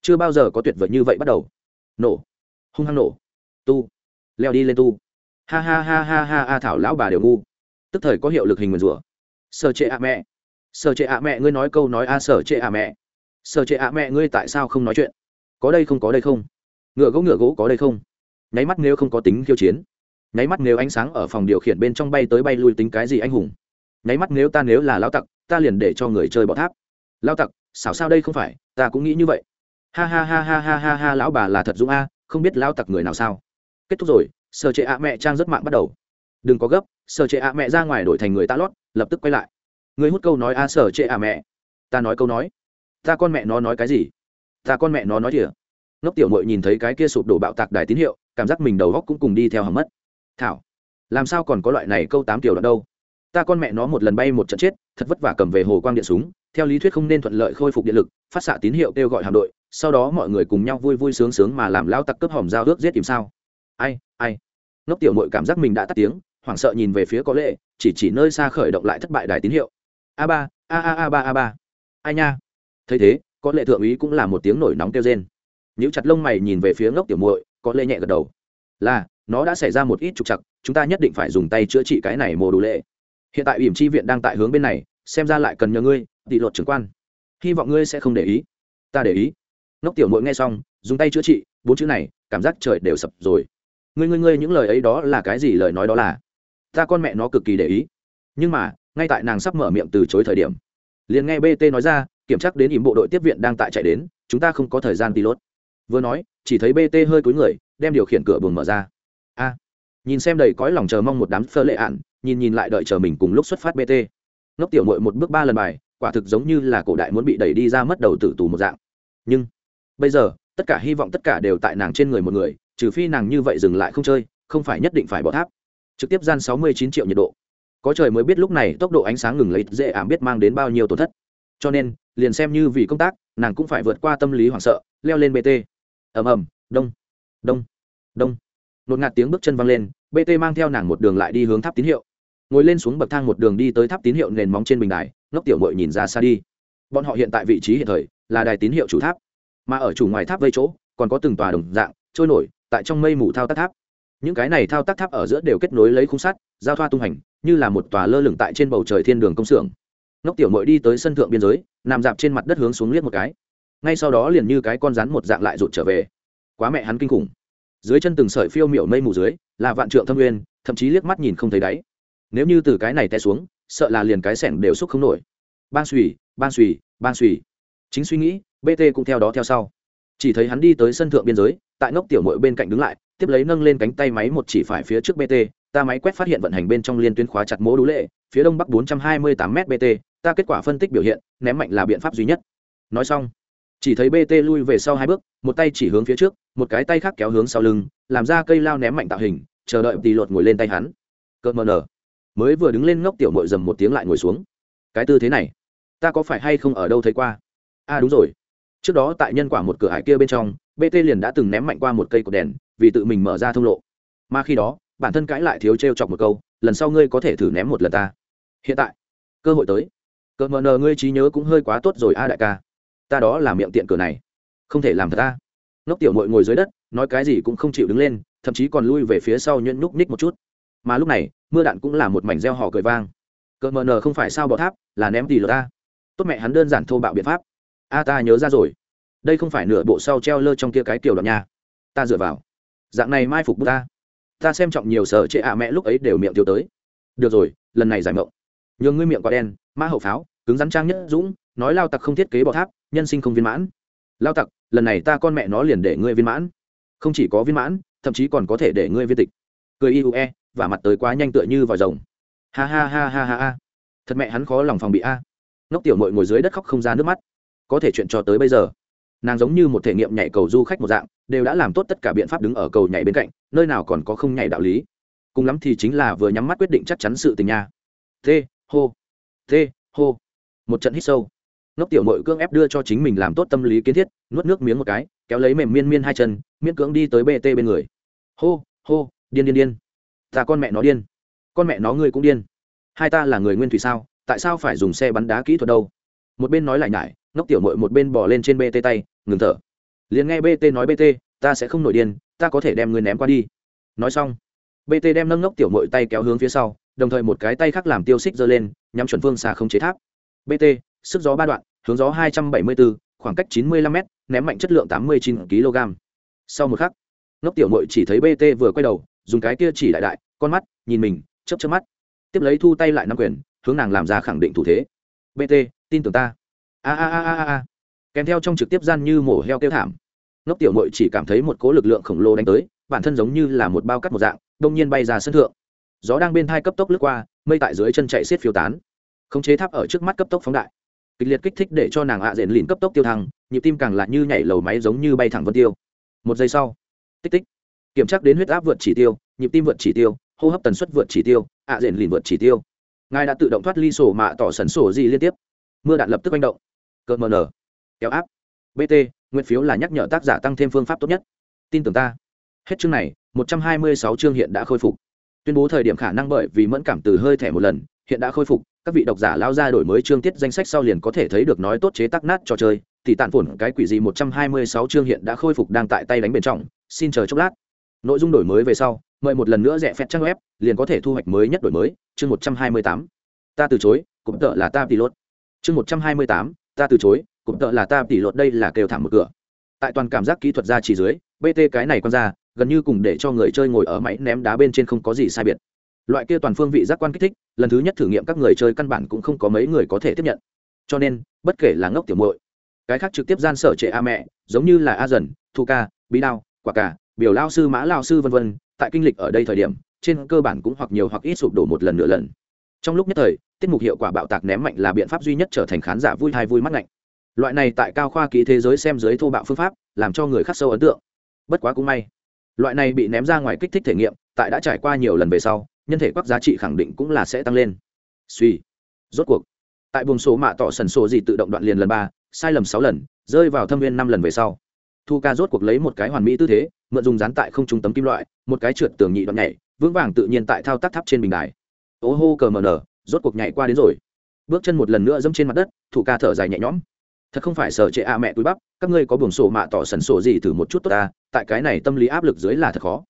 chưa bao giờ có tuyệt vời như vậy bắt đầu. Nổ. Hung hăng nổ. Tu. Leo đi lên tu. Ha ha ha ha ha ha, thảo lão bà đều ngu. Tức thời có hiệu lực hình nguyền rủa. Sở trệ ạ mẹ. Sở trệ ạ mẹ, ngươi nói câu nói a, sở trệ ạ mẹ. Sở trệ ạ mẹ, ngươi tại sao không nói chuyện? Có đây không, có đây không? Ngựa gỗ ngựa gỗ, có đây không? Nháy mắt nếu không có tính khiêu chiến. Nháy mắt nếu ánh sáng ở phòng điều khiển bên trong bay tới bay lui tính cái gì anh hùng? Nháy mắt nếu ta nếu là lao tặc, ta liền để cho người chơi bỏ tháp. Lao tặc, xảo sao đây không phải? Ta cũng nghĩ như vậy ha ha ha ha ha ha ha, lão bà là thật dũng a, không biết lao tặc người nào sao. Kết thúc rồi sơ chế ạ mẹ trang rất mạng bắt đầu. Đừng có gấp sơ chế ạ mẹ ra ngoài đổi thành người ta lót, lập tức quay lại. Người hút câu nói a, sở chế ạ mẹ. Ta nói câu nói. Ta con mẹ nó nói cái gì? Ta con mẹ nó nói thìa ngốc tiểu mội nhìn thấy cái kia sụp đổ bạo tạc đài tín hiệu, cảm giác mình đầu góc cũng cùng đi theo hầm mất. Thảo, làm sao còn có loại này câu tám tiểu đoạn đâu? Ta con mẹ nó một lần bay một trận chết, thật vất vả cầm về hồ quang điện súng, theo lý thuyết không nên thuận lợi khôi phục điện lực, phát xạ tín hiệu kêu gọi hạm đội sau đó mọi người cùng nhau vui vui sướng sướng mà làm lao tặc cướp hòm giao ước giết tìm sao. Ai ai? Ngốc tiểu mội cảm giác mình đã tắt tiếng, hoảng sợ nhìn về phía có lệ, chỉ chỉ nơi xa khởi động lại thất bại đài tín hiệu. A ba, a a a ba a ba. Ai nha? Thấy thế, có lệ thượng úy cũng là một tiếng nổi nóng kêu trên nếu chặt lông mày nhìn về phía ngốc tiểu muội, có lệ nhẹ gật đầu. Là, nó đã xảy ra một ít trục chặt chúng ta nhất định phải dùng tay chữa trị cái này mồ đủ lệ. Hiện tại ủy chi viện đang tại hướng bên này, xem ra lại cần nhờ ngươi tỷ luật trưởng quan. Hy vọng ngươi sẽ không để ý. Ta để ý. Nóc tiểu muội nghe xong, dùng tay chữa trị, bốn chữ này, cảm giác trời đều sập rồi. Ngươi ngươi ngươi, những lời ấy đó là cái gì? Lời nói đó là, ta con mẹ nó cực kỳ để ý. Nhưng mà, ngay tại nàng sắp mở miệng từ chối thời điểm, liền nghe bt nói ra, kiểm tra đến ỉm bộ đội tiếp viện đang tại chạy đến, chúng ta không có thời gian pilot. Vừa nói, chỉ thấy bt hơi cúi người, đem điều khiển cửa buồng mở ra. A, nhìn xem đầy cõi lòng chờ mong một đám phơ lệ ạn, nhìn nhìn lại đợi chờ mình cùng lúc xuất phát bt ngốc tiểu mội một bước ba lần bài, quả thực giống như là cổ đại muốn bị đẩy đi ra mất đầu tử tù một dạng. Nhưng bây giờ, tất cả hy vọng tất cả đều tại nàng trên người một người, trừ phi nàng như vậy dừng lại không chơi, không phải nhất định phải bỏ tháp. Trực tiếp gian sáu mươi chín triệu nhiệt độ. Có trời mới biết lúc này tốc độ ánh sáng ngừng lấy dễ ảm biết mang đến bao nhiêu tổn thất. Cho nên, liền xem như vì công tác, nàng cũng phải vượt qua tâm lý hoảng sợ, leo lên bt ầm ầm, đông đông đông. Nột ngạt tiếng bước chân văng lên bt mang theo nàng một đường lại đi hướng tháp tín hiệu. Ngồi lên xuống bậc thang một đường đi tới tháp tín hiệu nền móng trên bình đài, ngốc tiểu mội nhìn ra xa đi. Bọn họ hiện tại vị trí hiện thời là đài tín hiệu chủ tháp mà ở chủ ngoài tháp vây chỗ, còn có từng tòa đồng dạng, trôi nổi tại trong mây mù thao tác tháp. Những cái này thao tác tháp ở giữa đều kết nối lấy khung sắt, giao thoa tung hành, như là một tòa lơ lửng tại trên bầu trời thiên đường công xưởng. Ngốc tiểu mội đi tới sân thượng biên giới, nằm dạp trên mặt đất hướng xuống liếc một cái. Ngay sau đó liền như cái con rắn một dạng lại rụt trở về. Quá mẹ hắn kinh khủng. Dưới chân từng sợi phiêu miểu mây mù dưới, là vạn trượng thâm nguyên, thậm chí liếc mắt nhìn không thấy đáy. Nếu như từ cái này té xuống, sợ là liền cái sẻng đều xúc không nổi. Ban suy ban suy ban suy chính suy nghĩ bt cũng theo đó theo sau. Chỉ thấy hắn đi tới sân thượng biên giới tại ngốc tiểu mội bên cạnh đứng lại tiếp lấy nâng lên cánh tay máy một chỉ phải phía trước bt ta máy quét phát hiện vận hành bên trong liên tuyến khóa chặt mố đũ lệ phía đông bắc 428 m bt ta kết quả phân tích biểu hiện ném mạnh là biện pháp duy nhất. Nói xong chỉ thấy bt lui về sau hai bước một tay chỉ hướng phía trước một cái tay khác kéo hướng sau lưng làm ra cây lao ném mạnh tạo hình chờ đợi tỷ lột ngồi lên tay hắn. Cợt mờ nở. Mới vừa đứng lên ngốc tiểu mội dầm một tiếng lại ngồi xuống. Cái tư thế này ta có phải hay không ở đâu thấy qua? A à, đúng rồi trước đó tại nhân quả một cửa hải kia bên trong bt liền đã từng ném mạnh qua một cây cột đèn, vì tự mình mở ra thông lộ. Mà khi đó, bản thân cãi lại thiếu t r e o chọc một câu, lần sau ngươi có thể thử ném một lần ta. Hiện tại, cơ hội tới. Cỡ mờ nờ, ngươi trí nhớ cũng hơi quá tốt rồi a đại ca. Ta đó là miệng tiện cửa này. Không thể làm thật ta. Ngốc tiểu mội ngồi dưới đất, nói cái gì cũng không chịu đứng lên, thậm chí còn lui về phía sau nhuyễn nhúc ních một chút. Mà lúc này, mưa đạn cũng là một mảnh reo hò cười vang. Cỡ mờ nờ không phải sao bọ tháp, là ném tỷ lờ ta. Tốt mẹ, hắn đơn giản thô bạo biện pháp a ta nhớ ra rồi. Đây không phải nửa bộ sau treo lơ trong kia cái kiểu đoạn nha. Ta dựa vào. Dạng này mai phục bút ta. Ta xem trọng nhiều sở trệ ạ mẹ lúc ấy đều miệng tiêu tới. Được rồi, lần này giải mộng. Nhường ngươi miệng quá đen, mã hậu pháo, cứng rắn trang nhất dũng, nói lao tặc không thiết kế bọ tháp, nhân sinh không viên mãn. Lao tặc, lần này ta con mẹ nó liền để ngươi viên mãn. Không chỉ có viên mãn, thậm chí còn có thể để ngươi viên tịch. Cười iue và mặt tới quá nhanh tựa như vòi rồng. Ha ha ha ha ha ha. Thật mẹ hắn khó lòng phòng bị a. Ngốc tiểu mội ngồi dưới đất khóc không ra nước mắt có thể chuyện cho tới bây giờ. Nàng giống như một thể nghiệm nhảy cầu du khách một dạng, đều đã làm tốt tất cả biện pháp đứng ở cầu nhảy bên cạnh, nơi nào còn có không nhảy đạo lý. Cùng lắm thì chính là vừa nhắm mắt quyết định chắc chắn sự tình nha. Thế hô thế hô một trận hít sâu. Ngốc tiểu mội cưỡng ép đưa cho chính mình làm tốt tâm lý kiến thiết, nuốt nước miếng một cái, kéo lấy mềm miên miên hai chân, miễn cưỡng đi tới bt bên người. Hô hô, điên điên điên. Ta con mẹ nó điên. Con mẹ nó ngươi cũng điên. Hai ta là người nguyên thủy sao? Tại sao phải dùng xe bắn đá kỹ thuật đâu? Một bên nói lại nhải ngốc tiểu mội một bên bỏ lên trên bt tay, ngừng thở. Liền nghe bt nói bt ta sẽ không nổi điên, ta có thể đem ngươi ném qua đi. Nói xong bt đem nâng ngốc tiểu mội tay kéo hướng phía sau, đồng thời một cái tay khác làm tiêu xích giơ lên, nhắm chuẩn phương xà không chế tháp. Bt sức gió ba đoạn, hướng gió hai trăm bảy mươi bốn khoảng cách chín mươi lăm m ném mạnh chất lượng tám mươi chín kg sau một khắc, ngốc tiểu mội chỉ thấy bt vừa quay đầu, dùng cái kia chỉ đại đại, con mắt, nhìn mình chấp chấp mắt. Tiếp lấy thu tay lại nắm quyền, hướng nàng làm ra khẳng định thủ thế. Bt tin tưởng ta a a a a a. Kèm theo trong trực tiếp gian như mổ heo kêu thảm. Ngốc tiểu mội chỉ cảm thấy một cố lực lượng khổng lồ đánh tới, bản thân giống như là một bao cắt một dạng, đông nhiên bay ra sân thượng. Gió đang bên thai cấp tốc lướt qua, mây tại dưới chân chạy xiết phiêu tán. Khống chế tháp ở trước mắt cấp tốc phóng đại. Kịch liệt kích thích để cho nàng ạ à rền lìn cấp tốc tiêu thăng, nhịp tim càng lạ như nhảy lầu máy giống như bay thẳng vân tiêu. Một giây sau, tích tích. Kiểm tra đến huyết áp vượt chỉ tiêu, nhịp tim vượt chỉ tiêu, hô hấp tần suất vượt chỉ tiêu, ạ à rền lìn vượt chỉ tiêu. Ngài đã tự động thoát ly sổ mạ tỏ sần sổ gì liên tiếp. Mưa đạn lập tức manh động cờ mờ nở kéo áp. Bt nguyện phiếu là nhắc nhở tác giả tăng thêm phương pháp tốt nhất. Tin tưởng ta. Hết chương này, một trăm hai mươi sáu chương hiện đã khôi phục. Tuyên bố thời điểm khả năng bởi vì mẫn cảm từ hơi thẻ một lần, hiện đã khôi phục. Các vị độc giả lao ra đổi mới chương tiết danh sách sau liền có thể thấy được nói tốt chế tác nát trò chơi. Thì tàn phổn cái quỷ gì một trăm hai mươi sáu chương hiện đã khôi phục đang tại tay đánh bên trong xin chờ chốc lát. Nội dung đổi mới về sau, mời một lần nữa rẻ phép trang web, liền có thể thu hoạch mới nhất đổi mới. Chương một trăm hai mươi tám. Ta từ chối, cũng tợ là ta pilot. Chương một trăm hai mươi tám ta từ chối, cũng tợ là ta tỷ lốt đây là kêu thảm một cửa. Tại toàn cảm giác kỹ thuật ra chỉ dưới bt cái này quan ra, gần như cùng để cho người chơi ngồi ở máy ném đá bên trên không có gì sai biệt. Loại kia toàn phương vị giác quan kích thích, lần thứ nhất thử nghiệm các người chơi căn bản cũng không có mấy người có thể tiếp nhận. Cho nên, bất kể là ngốc tiểu muội, cái khác trực tiếp gian sở trệ a mẹ, giống như là a dần, thu ca, bí đao, quả cả, biểu lao sư, mã lao sư, vân vân, tại kinh lịch ở đây thời điểm, trên cơ bản cũng hoặc nhiều hoặc ít sụp đổ một lần nửa lần. Trong lúc nhất thời tiết mục hiệu quả bạo tạc ném mạnh là biện pháp duy nhất trở thành khán giả vui hay vui mắt lạnh loại này tại cao khoa kỹ thế giới xem dưới thô bạo phương pháp, làm cho người khắc sâu ấn tượng. Bất quá cũng may, loại này bị ném ra ngoài kích thích thể nghiệm, tại đã trải qua nhiều lần về sau, nhân thể quắc giá trị khẳng định cũng là sẽ tăng lên. Suy. Rốt cuộc, tại buồng số mạ tỏ sần sổ gì tự động đoạn liền lần ba, sai lầm sáu lần, rơi vào thâm viên năm lần về sau. Thu ca rốt cuộc lấy một cái hoàn mỹ tư thế, mượn dùng dán tại không trung tấm kim loại, một cái trượt tường nhị đoạn nhảy, vững vàng tự nhiên tại thao tác tháp trên bình đài. Ô hô cờ mờ nở rốt cuộc nhảy qua đến rồi. Bước chân một lần nữa dẫm trên mặt đất, thủ ca thở dài nhẹ nhõm. Thật không phải sở trệ a mẹ túi bắp, các ngươi có buồng sổ mạ tỏ sần sổ gì thử một chút tốt ta, tại cái này tâm lý áp lực dưới là thật khó.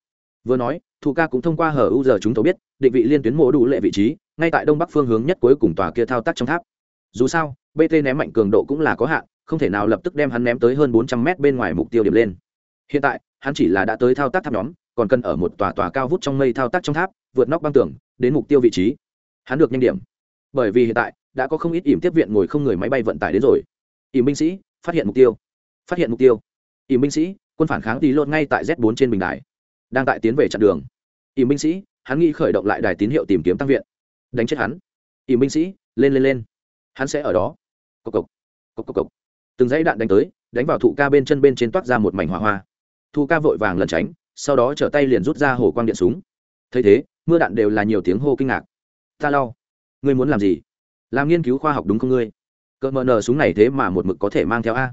Vừa nói, thủ ca cũng thông qua hở u giờ chúng tôi biết, định vị liên tuyến mộ đủ lệ vị trí, ngay tại đông bắc phương hướng nhất cuối cùng tòa kia thao tác trong tháp. Dù sao bt ném mạnh cường độ cũng là có hạn, không thể nào lập tức đem hắn ném tới hơn bốn trăm mét bên ngoài mục tiêu điểm lên. Hiện tại, hắn chỉ là đã tới thao tác tháp nhóm, còn cần ở một tòa tòa cao vút trong mây thao tác trong tháp, vượt nóc băng tường, đến mục tiêu vị trí hắn được nhanh điểm. Bởi vì hiện tại, đã có không ít ỉm tiếp viện ngồi không người máy bay vận tải đến rồi. Ỉm binh sĩ, phát hiện mục tiêu. Phát hiện mục tiêu. Ỉm binh sĩ, quân phản kháng tí lốt ngay tại z 4 trên bình đài. Đang tại tiến về chặn đường. Ỉm binh sĩ, hắn nghĩ khởi động lại đài tín hiệu tìm kiếm tăng viện. Đánh chết hắn. Ỉm binh sĩ, lên lên lên. Hắn sẽ ở đó. Cộc cộc. Cộc cộc cộc. Từng dãy đạn đánh tới, đánh vào thụ ca bên chân bên trên toát ra một mảnh hỏa hoa. Thu ca vội vàng lẩn tránh, sau đó trở tay liền rút ra hồ quang điện súng. Thấy thế, mưa đạn đều là nhiều tiếng hô kinh ngạc ta lau. Ngươi muốn làm gì? Làm nghiên cứu khoa học đúng không ngươi? Cỡ mờ nờ súng này thế mà một mực có thể mang theo a.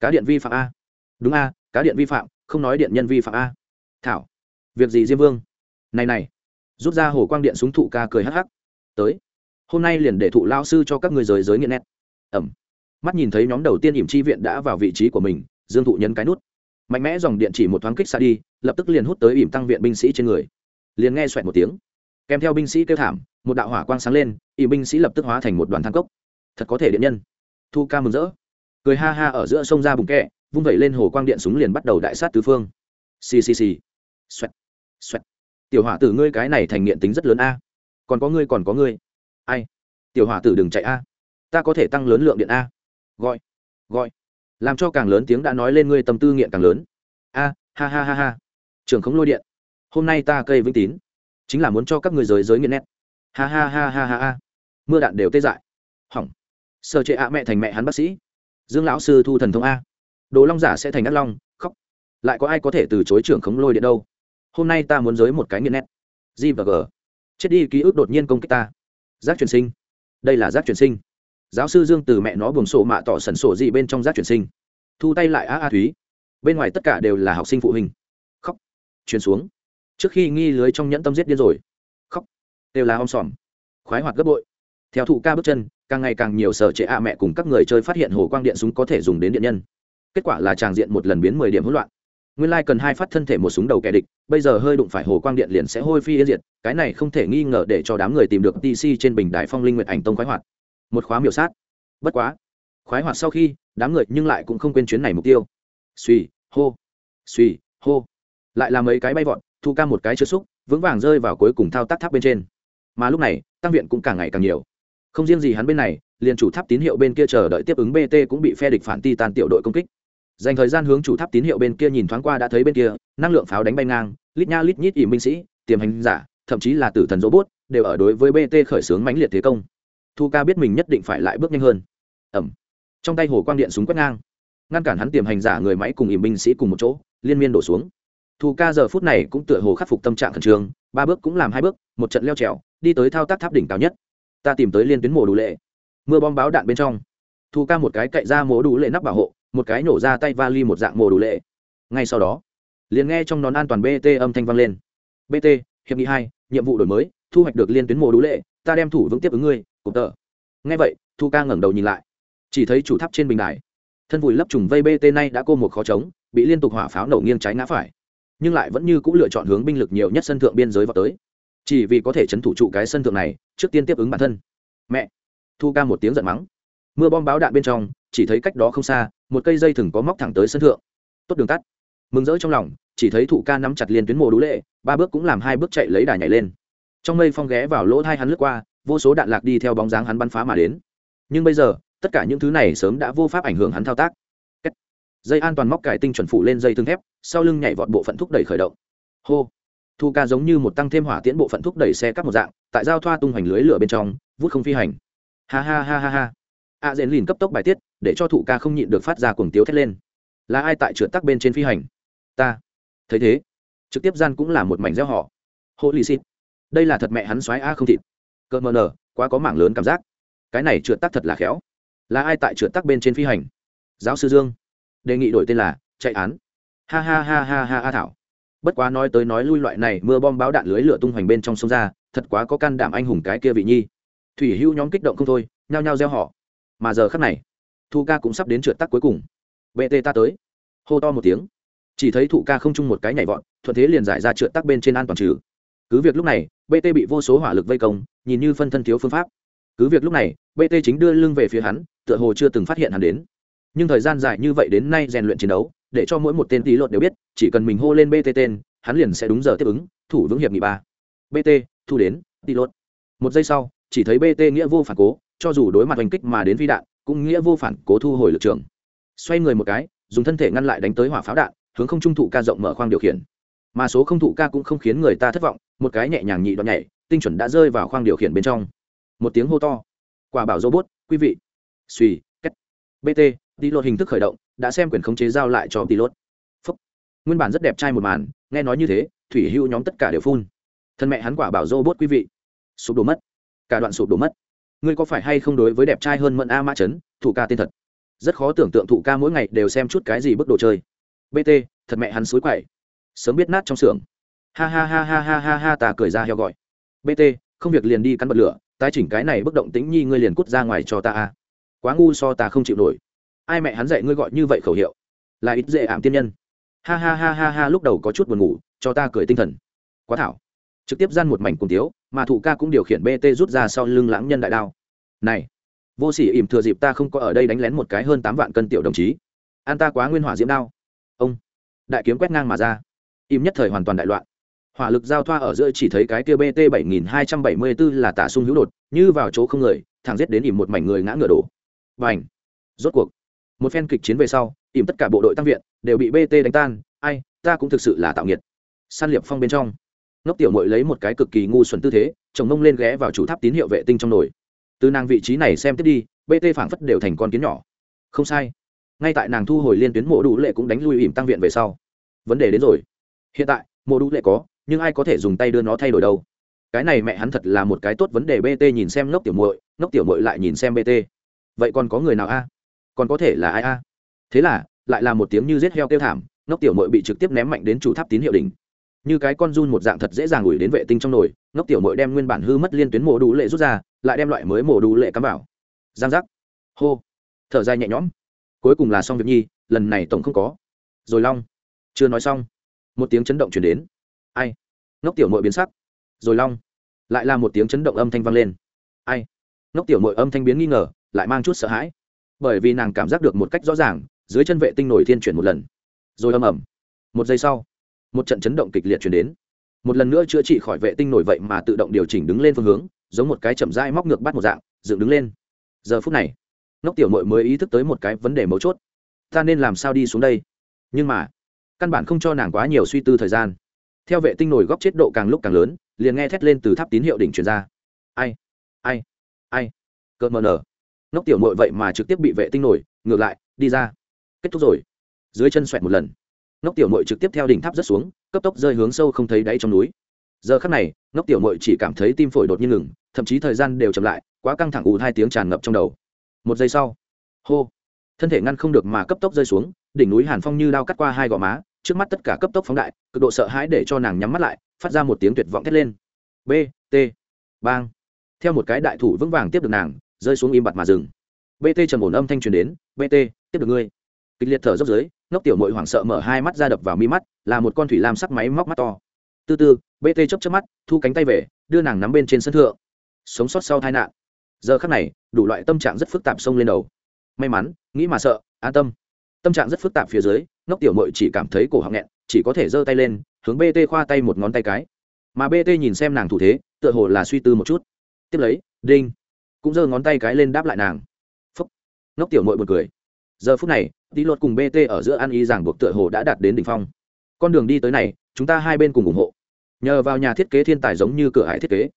Cá điện vi phạm a. Đúng a, cá điện vi phạm, không nói điện nhân vi phạm a. Thảo, việc gì diêm vương? Này này, rút ra hồ quang điện súng thụ ca cười hắc hắc. Tới, hôm nay liền để thụ lao sư cho các người rời giới nghiện nét. Ẩm. Mắt nhìn thấy nhóm đầu tiên ỉm chi viện đã vào vị trí của mình, dương thụ nhấn cái nút. Mạnh mẽ dòng điện chỉ một thoáng kích xa đi, lập tức liền hút tới ỉm tăng viện binh sĩ trên người. Liền nghe xoẹt một tiếng kèm theo binh sĩ kêu thảm, một đạo hỏa quang sáng lên, y binh sĩ lập tức hóa thành một đoàn thang cốc. Thật có thể điện nhân. Thu ca mừng rỡ. Cười ha ha ở giữa sông ra bùng kẹ, vung vẩy lên hồ quang điện súng liền bắt đầu đại sát tứ phương. Xì xì xì. Xoẹt. Xoẹt. Tiểu hỏa tử ngươi cái này thành nghiện tính rất lớn a. Còn có ngươi còn có ngươi. Ai? Tiểu hỏa tử đừng chạy a. Ta có thể tăng lớn lượng điện a. Gọi. Gọi. Làm cho càng lớn tiếng đã nói lên ngươi tâm tư nghiện càng lớn. A, ha ha ha ha. Trường không lôi điện. Hôm nay ta cây vĩnh tín chính là muốn cho các người giới giới nghiện nét. Ha ha ha ha ha ha. Mưa đạn đều tê dại. Hỏng. Sợ trệ ạ mẹ thành mẹ hắn bác sĩ. Dương lão sư thu thần thông a. Đồ long giả sẽ thành ác long, khóc. Lại có ai có thể từ chối trưởng khống lôi điện đâu? Hôm nay ta muốn giới một cái nghiện nét. G và g. Chết đi, ký ức đột nhiên công kích ta. Giác truyền sinh. Đây là giác truyền sinh. Giáo sư dương từ mẹ nó buồng sổ mạ tỏ sẩn sổ gì bên trong giác truyền sinh. Thu tay lại a a thúy. Bên ngoài tất cả đều là học sinh phụ huynh. Khóc. Truyền xuống trước khi nghi lưới trong nhẫn tâm giết điên rồi. Khóc. Đều là om sòm. Khoái hoạt gấp bội. Theo thụ ca bước chân, càng ngày càng nhiều sở trệ a mẹ cùng các người chơi phát hiện hồ quang điện súng có thể dùng đến điện nhân. Kết quả là tràng diện một lần biến mười điểm hỗn loạn. Nguyên lai、like、cần hai phát thân thể một súng đầu kẻ địch, bây giờ hơi đụng phải hồ quang điện liền sẽ hôi phi yên diệt, cái này không thể nghi ngờ để cho đám người tìm được tc trên bình đại phong linh nguyệt ảnh tông khoái hoạt. Một khóa miểu sát. Bất quá, khoái hoạt sau khi, đám người nhưng lại cũng không quên chuyến này mục tiêu. Suy hô. Suy hô. Lại là mấy cái bay vọt thu ca một cái chưa xúc, vững vàng rơi vào cuối cùng thao tác tháp bên trên. Mà lúc này, tăng viện cũng càng ngày càng nhiều. Không riêng gì hắn bên này, liền chủ tháp tín hiệu bên kia chờ đợi tiếp ứng bt cũng bị phe địch phản ti tan tiểu đội công kích. Dành thời gian hướng chủ tháp tín hiệu bên kia nhìn thoáng qua đã thấy bên kia, năng lượng pháo đánh bay ngang, lít nha lít nhít ỉ minh sĩ, tiềm hành giả, thậm chí là tử thần robot, đều ở đối với bt khởi xướng mãnh liệt thế công. Thu ca biết mình nhất định phải lại bước nhanh hơn. Ẩm. Trong tay hồ quang điện súng quét ngang. Ngăn cản hắn tiềm hành giả người máy cùng ỉ binh sĩ cùng một chỗ, liên miên đổ xuống thu ca giờ phút này cũng tựa hồ khắc phục tâm trạng khẩn trương, ba bước cũng làm hai bước, một trận leo trèo, đi tới thao tác tháp đỉnh cao nhất. Ta tìm tới liên tuyến mổ đủ lệ. Mưa bom báo đạn bên trong. Thu ca một cái cậy ra mổ đủ lệ nắp bảo hộ, một cái nổ ra tay vali một dạng mổ đủ lệ. Ngay sau đó, liền nghe trong nón an toàn bt âm thanh vang lên. Bt hiệp nghị hai, nhiệm vụ đổi mới, thu hoạch được liên tuyến mổ đủ lệ, ta đem thủ vững tiếp ứng ngươi cụp tờ. Nghe vậy, thu ca ngẩng đầu nhìn lại. Chỉ thấy chủ tháp trên bình đài, thân vùi lấp trùng vây bt nay đã cô một khó trống bị liên tục hỏa pháo nổ nghiêng trái ngã phải nhưng lại vẫn như c ũ lựa chọn hướng binh lực nhiều nhất sân thượng biên giới vào tới. Chỉ vì có thể c h ấ n thủ trụ cái sân thượng này, trước tiên tiếp ứng bản thân. Mẹ! Thu ca một tiếng giận mắng. Mưa bom báo đạn bên trong, chỉ thấy cách đó không xa, một cây dây thừng có móc thẳng tới sân thượng. Tốt đường tắt. Mừng rỡ trong lòng, chỉ thấy thụ ca nắm chặt liền tuyến mồ đũ lệ, ba bước cũng làm hai bước chạy lấy đà nhảy lên. Trong mây phong ghé vào lỗ thai hắn lướt qua, vô số đạn lạc đi theo bóng dáng hắn bắn phá mà đến. Nhưng bây giờ, tất cả những thứ này sớm đã vô pháp ảnh hưởng hắn thao tác dây an toàn móc cải tinh chuẩn phủ lên dây thương thép sau lưng nhảy vọt bộ phận thúc đẩy khởi động. Hô. Thu ca giống như một tăng thêm hỏa tiễn bộ phận thúc đẩy xe cắp một dạng tại giao thoa tung hoành lưới lửa bên trong vút không phi hành. Ha ha ha ha ha. A à, dễn lìn cấp tốc bài tiết để cho thụ ca không nhịn được phát ra cuồng tiếu thét lên. Là ai tại trượt tắc bên trên phi hành? Ta. Thấy thế trực tiếp gian cũng là một mảnh gieo họ. Hô lì xịt đây là thật mẹ hắn xoáy a không thịt. Cơ mờ nở quá có mảng lớn cảm giác. Cái này trượt tắc thật là khéo. Là ai tại trượt tắc bên trên phi hành? Giáo sư dương đề nghị đổi tên là chạy án. Ha ha ha ha ha ha thảo. Bất quá nói tới nói lui loại này, mưa bom báo đạn lưới lửa tung hoành bên trong sông ra, thật quá có can đảm anh hùng cái kia vị nhi. Thủy hưu nhóm kích động không thôi, nhao nhao gieo họ mà giờ khắc này, thu ca cũng sắp đến trượt tắc cuối cùng. Bt ta tới. Hô to một tiếng. Chỉ thấy thụ ca không chung một cái nhảy vọt, thuận thế liền giải ra trượt tắc bên trên an toàn trừ. Cứ việc lúc này bt bị vô số hỏa lực vây công, nhìn như phân thân thiếu phương pháp. Cứ việc lúc này bt chính đưa lưng về phía hắn, tựa hồ chưa từng phát hiện hắn đến nhưng thời gian dài như vậy đến nay rèn luyện chiến đấu, để cho mỗi một tên tí lột đều biết, chỉ cần mình hô lên bt tên, hắn liền sẽ đúng giờ tiếp ứng, thủ vững hiệp nghị ba. Bt thu đến, tí lột. Một giây sau, chỉ thấy bt nghĩa vô phản cố, cho dù đối mặt hành kích mà đến phi đạn, cũng nghĩa vô phản cố thu hồi lực trường. Xoay người một cái, dùng thân thể ngăn lại đánh tới hỏa pháo đạn, hướng không trung thụ ca rộng mở khoang điều khiển. Mà số không thụ ca cũng không khiến người ta thất vọng, một cái nhẹ nhàng nhị đoạn nhảy, tinh chuẩn đã rơi vào khoang điều khiển bên trong. Một tiếng hô to. Quả bảo robot, quý vị. Suy cách bt tỷ lột hình thức khởi động, đã xem quyền khống chế giao lại cho tỷ lột Phúc. nguyên bản rất đẹp trai một màn, nghe nói như thế, thủy hưu nhóm tất cả đều phun. Thân mẹ hắn quả bảo robot quý vị. Sụp đổ mất. Cả đoạn sụp đổ mất. Ngươi có phải hay không đối với đẹp trai hơn mận a mã trấn thủ ca tên thật? Rất khó tưởng tượng thủ ca mỗi ngày đều xem chút cái gì bức đồ chơi. Bt thật mẹ hắn suối quậy. Sớm biết nát trong xưởng. Ha ha ha ha ha ha ha, ta cười ra heo gọi. Bt không việc liền đi cắn bật lửa, tái chỉnh cái này bức động tính nhi ngươi liền cút ra ngoài cho ta a. Quá ngu so ta không chịu nổi ai mẹ hắn dạy ngươi gọi như vậy khẩu hiệu? Là ít dễ ảm tiên nhân. Ha ha ha ha ha, lúc đầu có chút buồn ngủ, cho ta cười tinh thần. Quá thảo. Trực tiếp gian một mảnh cùng tiếu, mà thủ ca cũng điều khiển bt rút ra sau lưng lãng nhân đại đao. Này, vô sỉ ỉm thừa dịp ta không có ở đây đánh lén một cái hơn tám vạn cân tiểu đồng chí. An ta quá nguyên hỏa diễm đao. Ông, đại kiếm quét ngang mà ra. Im nhất thời hoàn toàn đại loạn. Hỏa lực giao thoa ở giữa chỉ thấy cái kia bt bảy nghìn hai trăm bảy mươi bốn là tả sung hữu đột, như vào chỗ không người, thẳng giết đến ỉm một mảnh người ngã ngựa đổ. Và ảnh rốt cuộc một phen kịch chiến về sau, ỉm tất cả bộ đội tăng viện, đều bị bt đánh tan, ai, ta cũng thực sự là tạo nghiệt. San liệp phong bên trong, ngốc tiểu mội lấy một cái cực kỳ ngu xuẩn tư thế, chồng mông lên ghé vào chủ tháp tín hiệu vệ tinh trong nồi. Từ nàng vị trí này xem tiếp đi bt phảng phất đều thành con kiến nhỏ. Không sai. Ngay tại nàng thu hồi liên tuyến mộ đủ lệ cũng đánh lui ỉm tăng viện về sau. Vấn đề đến rồi. Hiện tại, mộ đủ lệ có, nhưng ai có thể dùng tay đưa nó thay đổi đâu? Cái này mẹ hắn thật là một cái tốt vấn đề bt nhìn xem ngốc tiểu mội ngốc tiểu mội lại nhìn xem bt vậy còn có người nào a? Còn có thể là ai a? Thế là, lại là một tiếng như rết heo kêu thảm, ngốc tiểu muội bị trực tiếp ném mạnh đến chủ tháp tín hiệu đỉnh. Như cái con run một dạng thật dễ dàng ủi đến vệ tinh trong nồi, ngốc tiểu muội đem nguyên bản hư mất liên tuyến mổ đủ lệ rút ra, lại đem loại mới mổ đủ lệ cắm vào. Giang giác. Hô. Thở dài nhẹ nhõm. Cuối cùng là xong việc nhi, lần này tổng không có. Rồi long. Chưa nói xong. Một tiếng chấn động chuyển đến. Ai? Ngốc tiểu mội biến sắc. Rồi long. Lại là một tiếng chấn động âm thanh vang lên. Ai? Ngốc tiểu mội âm thanh biến nghi ngờ, lại mang chút sợ hãi bởi vì nàng cảm giác được một cách rõ ràng, dưới chân vệ tinh nổi thiên chuyển một lần. Rồi âm ầm. Một giây sau, một trận chấn động kịch liệt chuyển đến. Một lần nữa chữa trị khỏi vệ tinh nổi vậy mà tự động điều chỉnh đứng lên phương hướng, giống một cái chậm dai móc ngược bắt một dạng, dựng đứng lên. Giờ phút này nóc tiểu mội mới ý thức tới một cái vấn đề mấu chốt. Ta nên làm sao đi xuống đây? Nhưng mà, căn bản không cho nàng quá nhiều suy tư thời gian. Theo vệ tinh nổi góc chết độ càng lúc càng lớn, liền nghe thét lên từ tháp tín hiệu đỉnh truyền ra. Ai ai ai cơn mờ nở. Nóc tiểu mội vậy mà trực tiếp bị vệ tinh nổi, ngược lại, đi ra. Kết thúc rồi. Dưới chân xoẹt một lần. Nóc tiểu mội trực tiếp theo đỉnh tháp rất xuống, cấp tốc rơi hướng sâu không thấy đáy trong núi. Giờ khắc này nóc tiểu mội chỉ cảm thấy tim phổi đột nhiên ngừng, thậm chí thời gian đều chậm lại, quá căng thẳng ù hai tiếng tràn ngập trong đầu. Một giây sau, hô, thân thể ngăn không được mà cấp tốc rơi xuống, đỉnh núi hàn phong như đao cắt qua hai gò má, trước mắt tất cả cấp tốc phóng đại, cực độ sợ hãi để cho nàng nhắm mắt lại, phát ra một tiếng tuyệt vọng thét lên. B, t, bang. Theo một cái đại thủ vững vàng tiếp được nàng rơi xuống im bặt mà dừng. Bt trầm ổn âm thanh truyền đến bt tiếp được ngươi. Kịch liệt thở dốc dưới, ngốc tiểu mội hoảng sợ mở hai mắt ra đập vào mi mắt, là một con thủy lam sắc máy móc mắt to. Từ từ bt chớp chớp mắt, thu cánh tay về, đưa nàng nắm bên trên sân thượng. Sống sót sau tai nạn. Giờ khắc này, đủ loại tâm trạng rất phức tạp xông lên đầu. May mắn, nghĩ mà sợ, an tâm. Tâm trạng rất phức tạp phía dưới, ngốc tiểu mội chỉ cảm thấy cổ họng nghẹn, chỉ có thể giơ tay lên, hướng bt khoa tay một ngón tay cái. Mà bt nhìn xem nàng thủ thế, tựa hồ là suy tư một chút. Tiếp lấy, đinh cũng giơ ngón tay cái lên đáp lại nàng. Phúc. Ngốc tiểu mội buồn cười. Giờ phút này, tí luật cùng bt ở giữa ăn y giảng buộc tựa hồ đã đạt đến đỉnh phong. Con đường đi tới này, chúng ta hai bên cùng ủng hộ. Nhờ vào nhà thiết kế thiên tài giống như cửa hải thiết kế.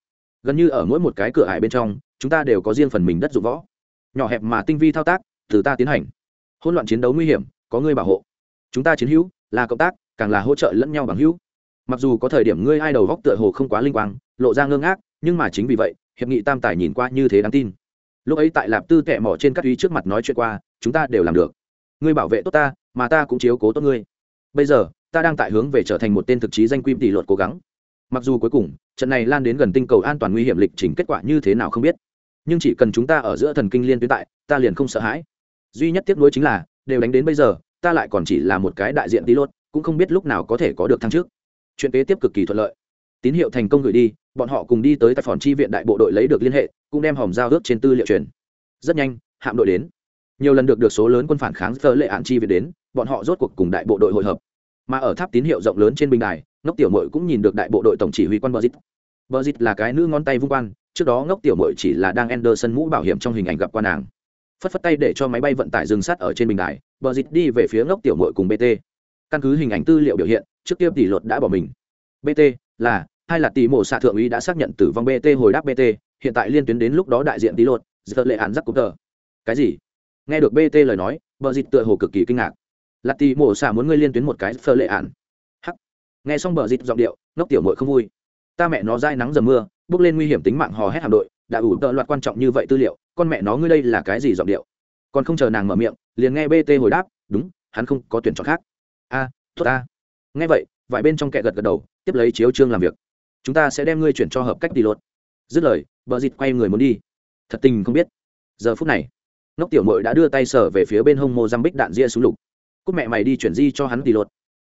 Gần như ở mỗi một cái cửa hải bên trong, chúng ta đều có riêng phần mình đất dụng võ. Nhỏ hẹp mà tinh vi thao tác, từ ta tiến hành. Hỗn loạn chiến đấu nguy hiểm, có ngươi bảo hộ. Chúng ta chiến hữu, là cộng tác, càng là hỗ trợ lẫn nhau bằng hữu. Mặc dù có thời điểm ngươi ai đầu góc tựa hồ không quá linh quang, lộ ra ngơ ngác, nhưng mà chính vì vậy hiệp nghị tam tài nhìn qua như thế đáng tin. Lúc ấy tại lạp tư tệ mỏ trên các túy trước mặt nói chuyện qua, chúng ta đều làm được. Ngươi bảo vệ tốt ta, mà ta cũng chiếu cố tốt ngươi. Bây giờ, ta đang tại hướng về trở thành một tên thực chí danh quy tỷ luật cố gắng. Mặc dù cuối cùng, trận này lan đến gần tinh cầu an toàn nguy hiểm lịch trình kết quả như thế nào không biết. Nhưng chỉ cần chúng ta ở giữa thần kinh liên tuyến tại, ta liền không sợ hãi. Duy nhất tiếc nuối chính là, đều đánh đến bây giờ, ta lại còn chỉ là một cái đại diện tí luật, cũng không biết lúc nào có thể có được thăng trước. Chuyện kế tiếp cực kỳ thuận lợi tín hiệu thành công gửi đi, bọn họ cùng đi tới tài phòng chi viện đại bộ đội lấy được liên hệ, cũng đem hòm giao ước trên tư liệu truyền. Rất nhanh, hạm đội đến. Nhiều lần được được số lớn quân phản kháng thờ lệ hạn chi viện đến, bọn họ rốt cuộc cùng đại bộ đội hội hợp. Mà ở tháp tín hiệu rộng lớn trên bình đài, ngốc tiểu mội cũng nhìn được đại bộ đội tổng chỉ huy quan bờ dít bờ dít là cái nữ ngón tay vung quan, trước đó ngốc tiểu mội chỉ là đang Anderson mũ bảo hiểm trong hình ảnh gặp qua nàng. Phất phất tay để cho máy bay vận tải dừng sát ở trên bình đài, bờ dịt đi về phía ngốc tiểu mội cùng bt căn cứ hình ảnh tư liệu biểu hiện, trước kia tỷ luật đã bỏ mình. Bt là hai là tỷ mộ xạ thượng úy đã xác nhận tử vong bt hồi đáp bt hiện tại liên tuyến đến lúc đó đại diện tí luật giờ lệ án giắc cúp tờ cái gì? Nghe được bt lời nói bờ dịt tựa hồ cực kỳ kinh ngạc. Là tỷ mộ xạ muốn ngươi liên tuyến một cái phơ lệ án hắc. Nghe xong bờ dịt giọng điệu ngốc tiểu mội không vui. Ta mẹ nó dai nắng dầm mưa bước lên nguy hiểm tính mạng hò hét hạm đội đã ủ tợ loạt quan trọng như vậy tư liệu con mẹ nó ngươi đây là cái gì giọng điệu? Còn không chờ nàng mở miệng liền nghe bt hồi đáp đúng hắn không có tuyển chọn khác. A à, tốt a nghe vậy vài bên trong kẹ gật gật đầu tiếp lấy chiếu trương làm việc chúng ta sẽ đem ngươi chuyển cho hợp cách đi lột. Dứt lời vợ dịt quay người muốn đi. Thật tình không biết. Giờ phút này, ngốc tiểu mội đã đưa tay sở về phía bên hông mô giam bích đạn ria xuống lục. Cúc mẹ mày đi chuyển di cho hắn đi lột.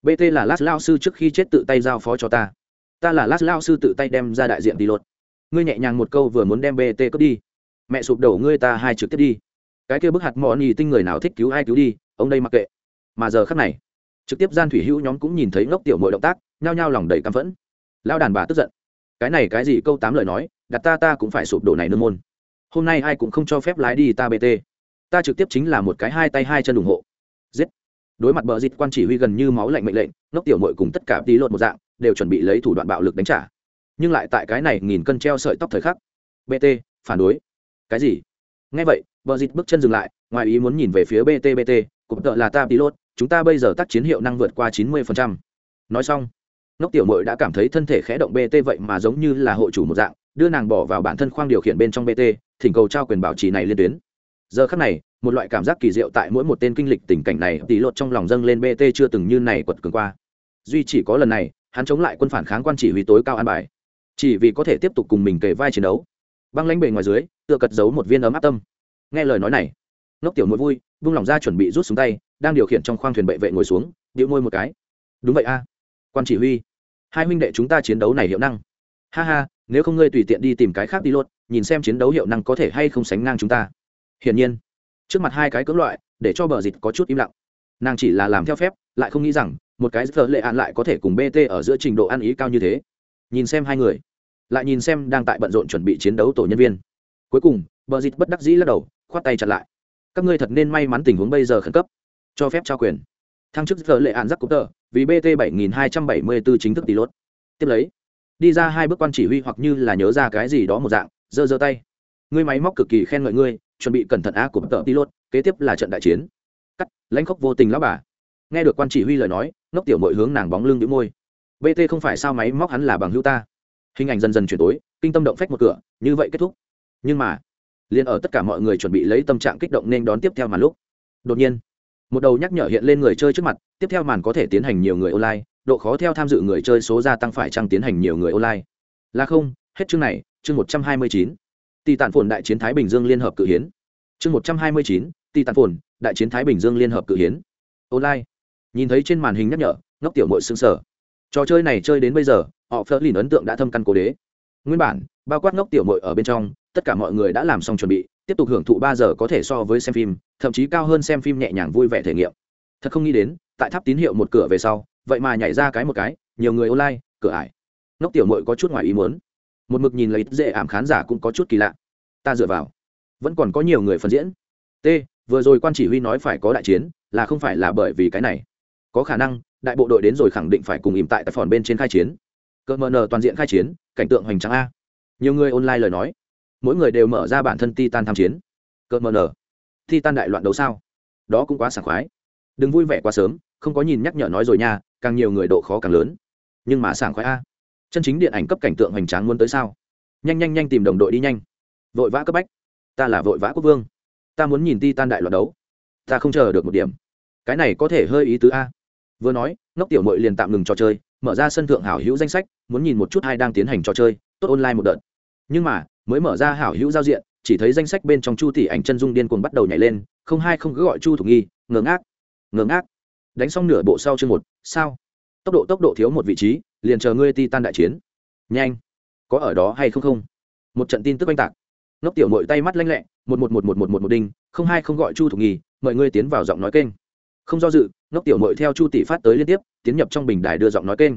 Bt là lát lao sư trước khi chết tự tay giao phó cho ta. Ta là lát lao sư tự tay đem ra đại diện đi lột. Ngươi nhẹ nhàng một câu vừa muốn đem bt cướp đi. Mẹ sụp đổ ngươi ta hai trực tiếp đi. Cái kia bức hạt mỏ nhì tinh người nào thích cứu ai cứu đi, ông đây mặc kệ. Mà giờ khắc này, trực tiếp gian thủy hữu nhóm cũng nhìn thấy ngốc tiểu mội động tác, nhao nhao lòng đầy căm phẫn lão đàn bà tức giận. Cái này cái gì câu tám lời nói, đặt ta ta cũng phải sụp đổ này nương môn. Hôm nay ai cũng không cho phép lái đi ta bt ta trực tiếp chính là một cái hai tay hai chân ủng hộ. Giết. Đối mặt bờ dịch quan chỉ huy gần như máu lạnh mệnh lệnh, ngốc tiểu mội cùng tất cả tí lột một dạng, đều chuẩn bị lấy thủ đoạn bạo lực đánh trả. Nhưng lại tại cái này nghìn cân treo sợi tóc thời khắc bt phản đối. Cái gì? Ngay vậy, bờ dịch bước chân dừng lại, ngoài ý muốn nhìn về phía bt bt cụm tợ là ta tí lột, chúng ta bây giờ tác chiến hiệu năng vượt qua chín mươi nói xong Nóc tiểu mội đã cảm thấy thân thể khẽ động bt vậy mà giống như là hộ chủ một dạng, đưa nàng bỏ vào bản thân khoang điều khiển bên trong bt thỉnh cầu trao quyền bảo trì này liên tuyến. Giờ khắc này, một loại cảm giác kỳ diệu tại mỗi một tên kinh lịch tình cảnh này tỷ lột trong lòng dâng lên bt chưa từng như này quật cường qua. Duy chỉ có lần này, hắn chống lại quân phản kháng quan chỉ huy tối cao an bài. Chỉ vì có thể tiếp tục cùng mình kề vai chiến đấu. Băng lãnh bề ngoài dưới, tựa cật giấu một viên ấm áp tâm. Nghe lời nói này, ngốc tiểu mũi vui, vung lòng ra chuẩn bị rút xuống tay, đang điều khiển trong khoang thuyền bệ vệ ngồi xuống, điệu môi một cái. Đúng vậy a, quan chỉ huy hai huynh đệ chúng ta chiến đấu này hiệu năng. Ha ha, nếu không ngươi tùy tiện đi tìm cái khác đi luôn, nhìn xem chiến đấu hiệu năng có thể hay không sánh ngang chúng ta. Hiển nhiên, trước mặt hai cái cưỡng loại, để cho bờ Dịt có chút im lặng. Nàng chỉ là làm theo phép, lại không nghĩ rằng, một cái giờ lệ hạn lại có thể cùng bt ở giữa trình độ ăn ý cao như thế. Nhìn xem hai người, lại nhìn xem đang tại bận rộn chuẩn bị chiến đấu tổ nhân viên. Cuối cùng, bờ Dịt bất đắc dĩ lắc đầu, khoát tay chặt lại. Các ngươi thật nên may mắn tình huống bây giờ khẩn cấp. Cho phép trao quyền. Thăng chức giờ lệ hạn giắc cúp tờ vì bt bảy nghìn hai trăm bảy mươi bốn chính thức tỷ lốt tiếp lấy, đi ra hai bước quan chỉ huy hoặc như là nhớ ra cái gì đó một dạng, giơ giơ tay. Ngươi máy móc cực kỳ khen ngợi ngươi, chuẩn bị cẩn thận á của tờ pilot, kế tiếp là trận đại chiến. Cắt, lãnh khốc vô tình lão bà. Nghe được quan chỉ huy lời nói, ngốc tiểu mội hướng nàng bóng lưng đĩu môi. Bt không phải sao máy móc hắn là bằng hữu ta. Hình ảnh dần dần chuyển tối, kinh tâm động phách một cửa, như vậy kết thúc. Nhưng mà, liền ở tất cả mọi người chuẩn bị lấy tâm trạng kích động nên đón tiếp theo mà lúc. Đột nhiên một đầu nhắc nhở hiện lên người chơi trước mặt, tiếp theo màn có thể tiến hành nhiều người online, độ khó theo tham dự người chơi số gia tăng phải trăng tiến hành nhiều người online. Là không, hết chương này, chương một trăm hai mươi chín. Tỷ tản phồn đại chiến thái bình dương liên hợp cự hiến. Chương một trăm hai mươi chín, tỷ tản phồn đại chiến thái bình dương liên hợp cự hiến. Online. Nhìn thấy trên màn hình nhắc nhở, ngốc tiểu mội xương sở trò chơi này chơi đến bây giờ, họ phớt lìn ấn tượng đã thâm căn cố đế nguyên bản, bao quát ngốc tiểu mội ở bên trong, tất cả mọi người đã làm xong chuẩn bị, tiếp tục hưởng thụ ba giờ có thể so với xem phim, thậm chí cao hơn xem phim nhẹ nhàng vui vẻ thể nghiệm. Thật không nghĩ đến, tại tháp tín hiệu một cửa về sau, vậy mà nhảy ra cái một cái, nhiều người online, cửa ải. Ngốc tiểu mội có chút ngoài ý muốn. Một mực nhìn lấy dễ ảm khán giả cũng có chút kỳ lạ. Ta dựa vào. Vẫn còn có nhiều người phân diễn. T, vừa rồi quan chỉ huy nói phải có đại chiến, là không phải là bởi vì cái này. Có khả năng, đại bộ đội đến rồi khẳng định phải cùng ìm tại tại phòn bên trên khai chiến cỡ mờ nờ toàn diện khai chiến, cảnh tượng hoành tráng a. Nhiều người online lời nói, mỗi người đều mở ra bản thân titan tham chiến. Cỡ mờ nờ. Titan đại loạn đấu sao? Đó cũng quá sảng khoái. Đừng vui vẻ quá sớm, không có nhìn nhắc nhở nói rồi nha, càng nhiều người độ khó càng lớn. Nhưng mà sảng khoái a. Chân chính điện ảnh cấp cảnh tượng hoành tráng muốn tới sao? Nhanh nhanh nhanh tìm đồng đội đi nhanh. Vội vã cấp bách. Ta là vội vã quốc vương. Ta muốn nhìn ti tan đại loạt đấu. Ta không chờ được một điểm. Cái này có thể hơi ý tứ a. Vừa nói, ngốc tiểu mội liền tạm ngừng trò chơi mở ra sân thượng hảo hữu danh sách, muốn nhìn một chút ai đang tiến hành trò chơi, tốt online một đợt. Nhưng mà, mới mở ra hảo hữu giao diện, chỉ thấy danh sách bên trong chu tỷ ảnh chân dung điên cuồng bắt đầu nhảy lên, không hai không cứ gọi chu thủ nghi ngớ ngác ngớ ngác. Đánh xong nửa bộ sau chương một, sao? Tốc độ tốc độ thiếu một vị trí, liền chờ ngươi ti tan đại chiến. Nhanh. Có ở đó hay không không? Một trận tin tức oanh tạc. Ngốc tiểu mội tay mắt lanh lẹ, một một một một một một một đinh, không hai không gọi chu thủ nghi, mời ngươi tiến vào giọng nói kênh không do dự, ngốc tiểu mội theo chu tỷ phát tới liên tiếp, tiến nhập trong bình đài đưa giọng nói kênh.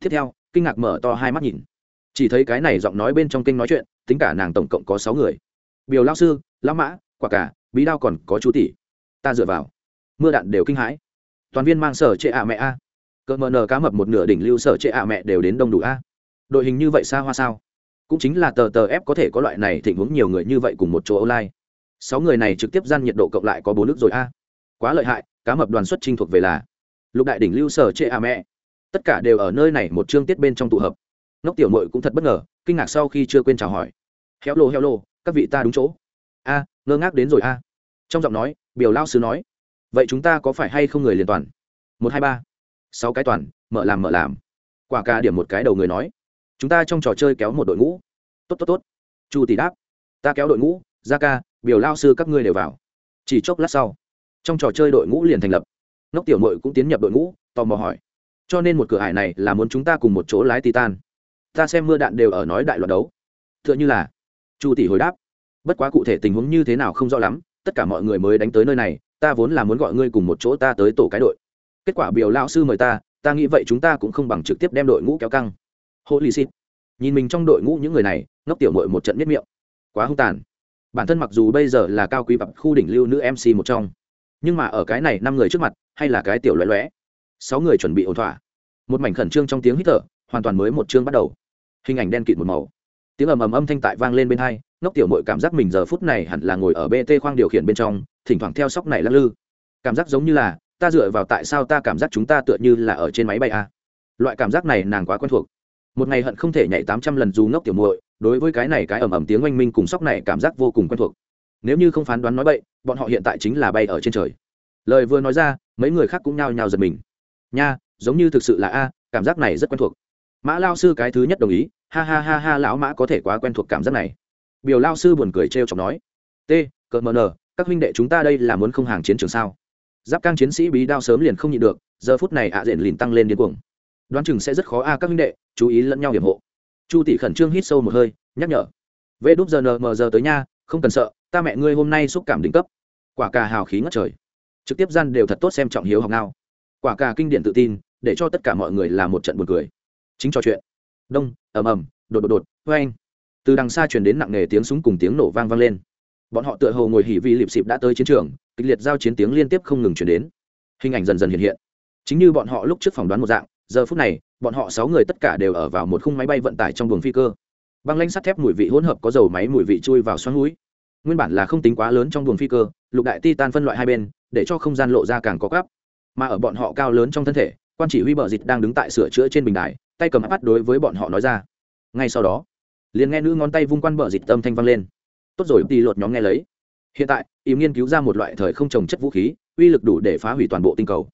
Tiếp theo, kinh ngạc mở to hai mắt nhìn. Chỉ thấy cái này giọng nói bên trong kênh nói chuyện, tính cả nàng tổng cộng có sáu người. Biểu lao sư, lão mã, quả cả, bí đao còn có chu tỷ. Ta dựa vào. Mưa đạn đều kinh hãi. Toàn viên mang sở trệ ạ mẹ a. Cỡ mờ nờ cá mập một nửa đỉnh lưu sở trệ ạ mẹ đều đến đông đủ a. Đội hình như vậy xa hoa sao? Cũng chính là tờ tờ ép có thể có loại này thịnh hướng nhiều người như vậy cùng một chỗ online. Sáu người này trực tiếp gian nhiệt độ cộng lại có bốn nước rồi a. Quá lợi hại cá mập đoàn xuất trinh thuộc về là lục đại đỉnh lưu sở trệ a mẹ. Tất cả đều ở nơi này một chương tiết bên trong tụ hợp. Nóc tiểu mội cũng thật bất ngờ, kinh ngạc sau khi chưa quên chào hỏi. Héo lô héo lô, các vị ta đúng chỗ. A, ngơ ngác đến rồi a. Trong giọng nói, biểu lao sứ nói, vậy chúng ta có phải hay không người liền toàn? Một, hai, ba. Sáu cái toàn, mở làm mở làm. Quả cả điểm một cái đầu người nói, chúng ta trong trò chơi kéo một đội ngũ. Tốt tốt tốt. Chu tỷ đáp, ta kéo đội ngũ ra ca, biểu lao sư các ngươi đều vào. Chỉ chốc lát sau trong trò chơi đội ngũ liền thành lập. Ngốc tiểu mội cũng tiến nhập đội ngũ, tò mò hỏi. Cho nên một cửa hải này là muốn chúng ta cùng một chỗ lái titan. Ta xem mưa đạn đều ở nói đại loạt đấu. T h ư ợ n h ư là, chu tỷ hồi đáp. Bất quá cụ thể tình huống như thế nào không rõ lắm, tất cả mọi người mới đánh tới nơi này, ta vốn là muốn gọi ngươi cùng một chỗ ta tới tổ cái đội. Kết quả biểu lao sư mời ta ta nghĩ vậy chúng ta cũng không bằng trực tiếp đem đội ngũ kéo căng. Holy shit. Nhìn mình trong đội ngũ những người này, ngốc tiểu mội một trận miết miệng. Quá hung tàn. Bản thân mặc dù bây giờ là cao quý bậc khu đỉnh lưu nữ mc một trong nhưng mà ở cái này năm người trước mặt, hay là cái tiểu loé loé sáu người chuẩn bị ổn thỏa. Một mảnh khẩn trương trong tiếng hít thở, hoàn toàn mới một chương bắt đầu. Hình ảnh đen kịt một màu. Tiếng ầm ầm âm thanh tại vang lên bên hai, ngốc tiểu mội cảm giác mình giờ phút này hẳn là ngồi ở bt khoang điều khiển bên trong, thỉnh thoảng theo sóc này lắc lư. Cảm giác giống như là, ta dựa vào tại sao ta cảm giác chúng ta tựa như là ở trên máy bay a loại cảm giác này nàng quá quen thuộc. Một ngày hận không thể nhảy tám trăm lần dù ngốc tiểu muội, đối với cái này cái ầm ầm tiếng oanh minh cùng sóc này cảm giác vô cùng quen thuộc nếu như không phán đoán nói bậy, bọn họ hiện tại chính là bay ở trên trời. Lời vừa nói ra, mấy người khác cũng nhao nhao giật mình. Nha, giống như thực sự là a, cảm giác này rất quen thuộc. Mã lao sư cái thứ nhất đồng ý, ha ha ha ha, lão mã có thể quá quen thuộc cảm giác này. Biểu lao sư buồn cười trêu chọc nói, t cờ mờ nờ, các huynh đệ chúng ta đây là muốn không hàng chiến trường sao? Giáp cang chiến sĩ bí đao sớm liền không nhịn được, giờ phút này ạ à diện lìn tăng lên điên cuồng. Đoán chừng sẽ rất khó a, các huynh đệ, chú ý lẫn nhau hiểm hộ. Chu tỷ khẩn trương hít sâu một hơi, nhắc nhở, vê đúp giờ nờ mờ giờ tới nha không cần sợ, ta mẹ ngươi hôm nay xúc cảm đỉnh cấp. Quả cà hào khí ngất trời. Trực tiếp gian đều thật tốt xem trọng hiếu học nào quả cà kinh điển tự tin, để cho tất cả mọi người là một trận buồn cười. Chính trò chuyện. Đông, ầm ầm, đột đột đột vê anh từ đằng xa truyền đến nặng nề tiếng súng cùng tiếng nổ vang vang lên. Bọn họ tựa hồ ngồi hỉ vi lịp xịp đã tới chiến trường, kịch liệt giao chiến tiếng liên tiếp không ngừng chuyển đến. Hình ảnh dần dần hiện hiện. Chính như bọn họ lúc trước phỏng đoán một dạng, giờ phút này, bọn họ sáu người tất cả đều ở vào một khung máy bay vận tải trong buồng phi cơ băng lanh sắt thép mùi vị hỗn hợp có dầu máy mùi vị chui vào xoắn núi nguyên bản là không tính quá lớn trong buồng phi cơ, lục đại ti tan phân loại hai bên, để cho không gian lộ ra càng có gấp. mà ở bọn họ cao lớn trong thân thể, quan chỉ huy bờ dịch đang đứng tại sửa chữa trên bình đài, tay cầm áp bắt đối với bọn họ nói ra. Ngay sau đó, liền nghe nữ ngón tay vung quan bờ dịch tâm thanh vang lên. Tốt rồi, đi lột nhóm nghe lấy. Hiện tại ý nghiên cứu ra một loại thời không trồng chất vũ khí, uy lực đủ để phá hủy toàn bộ tinh cầu.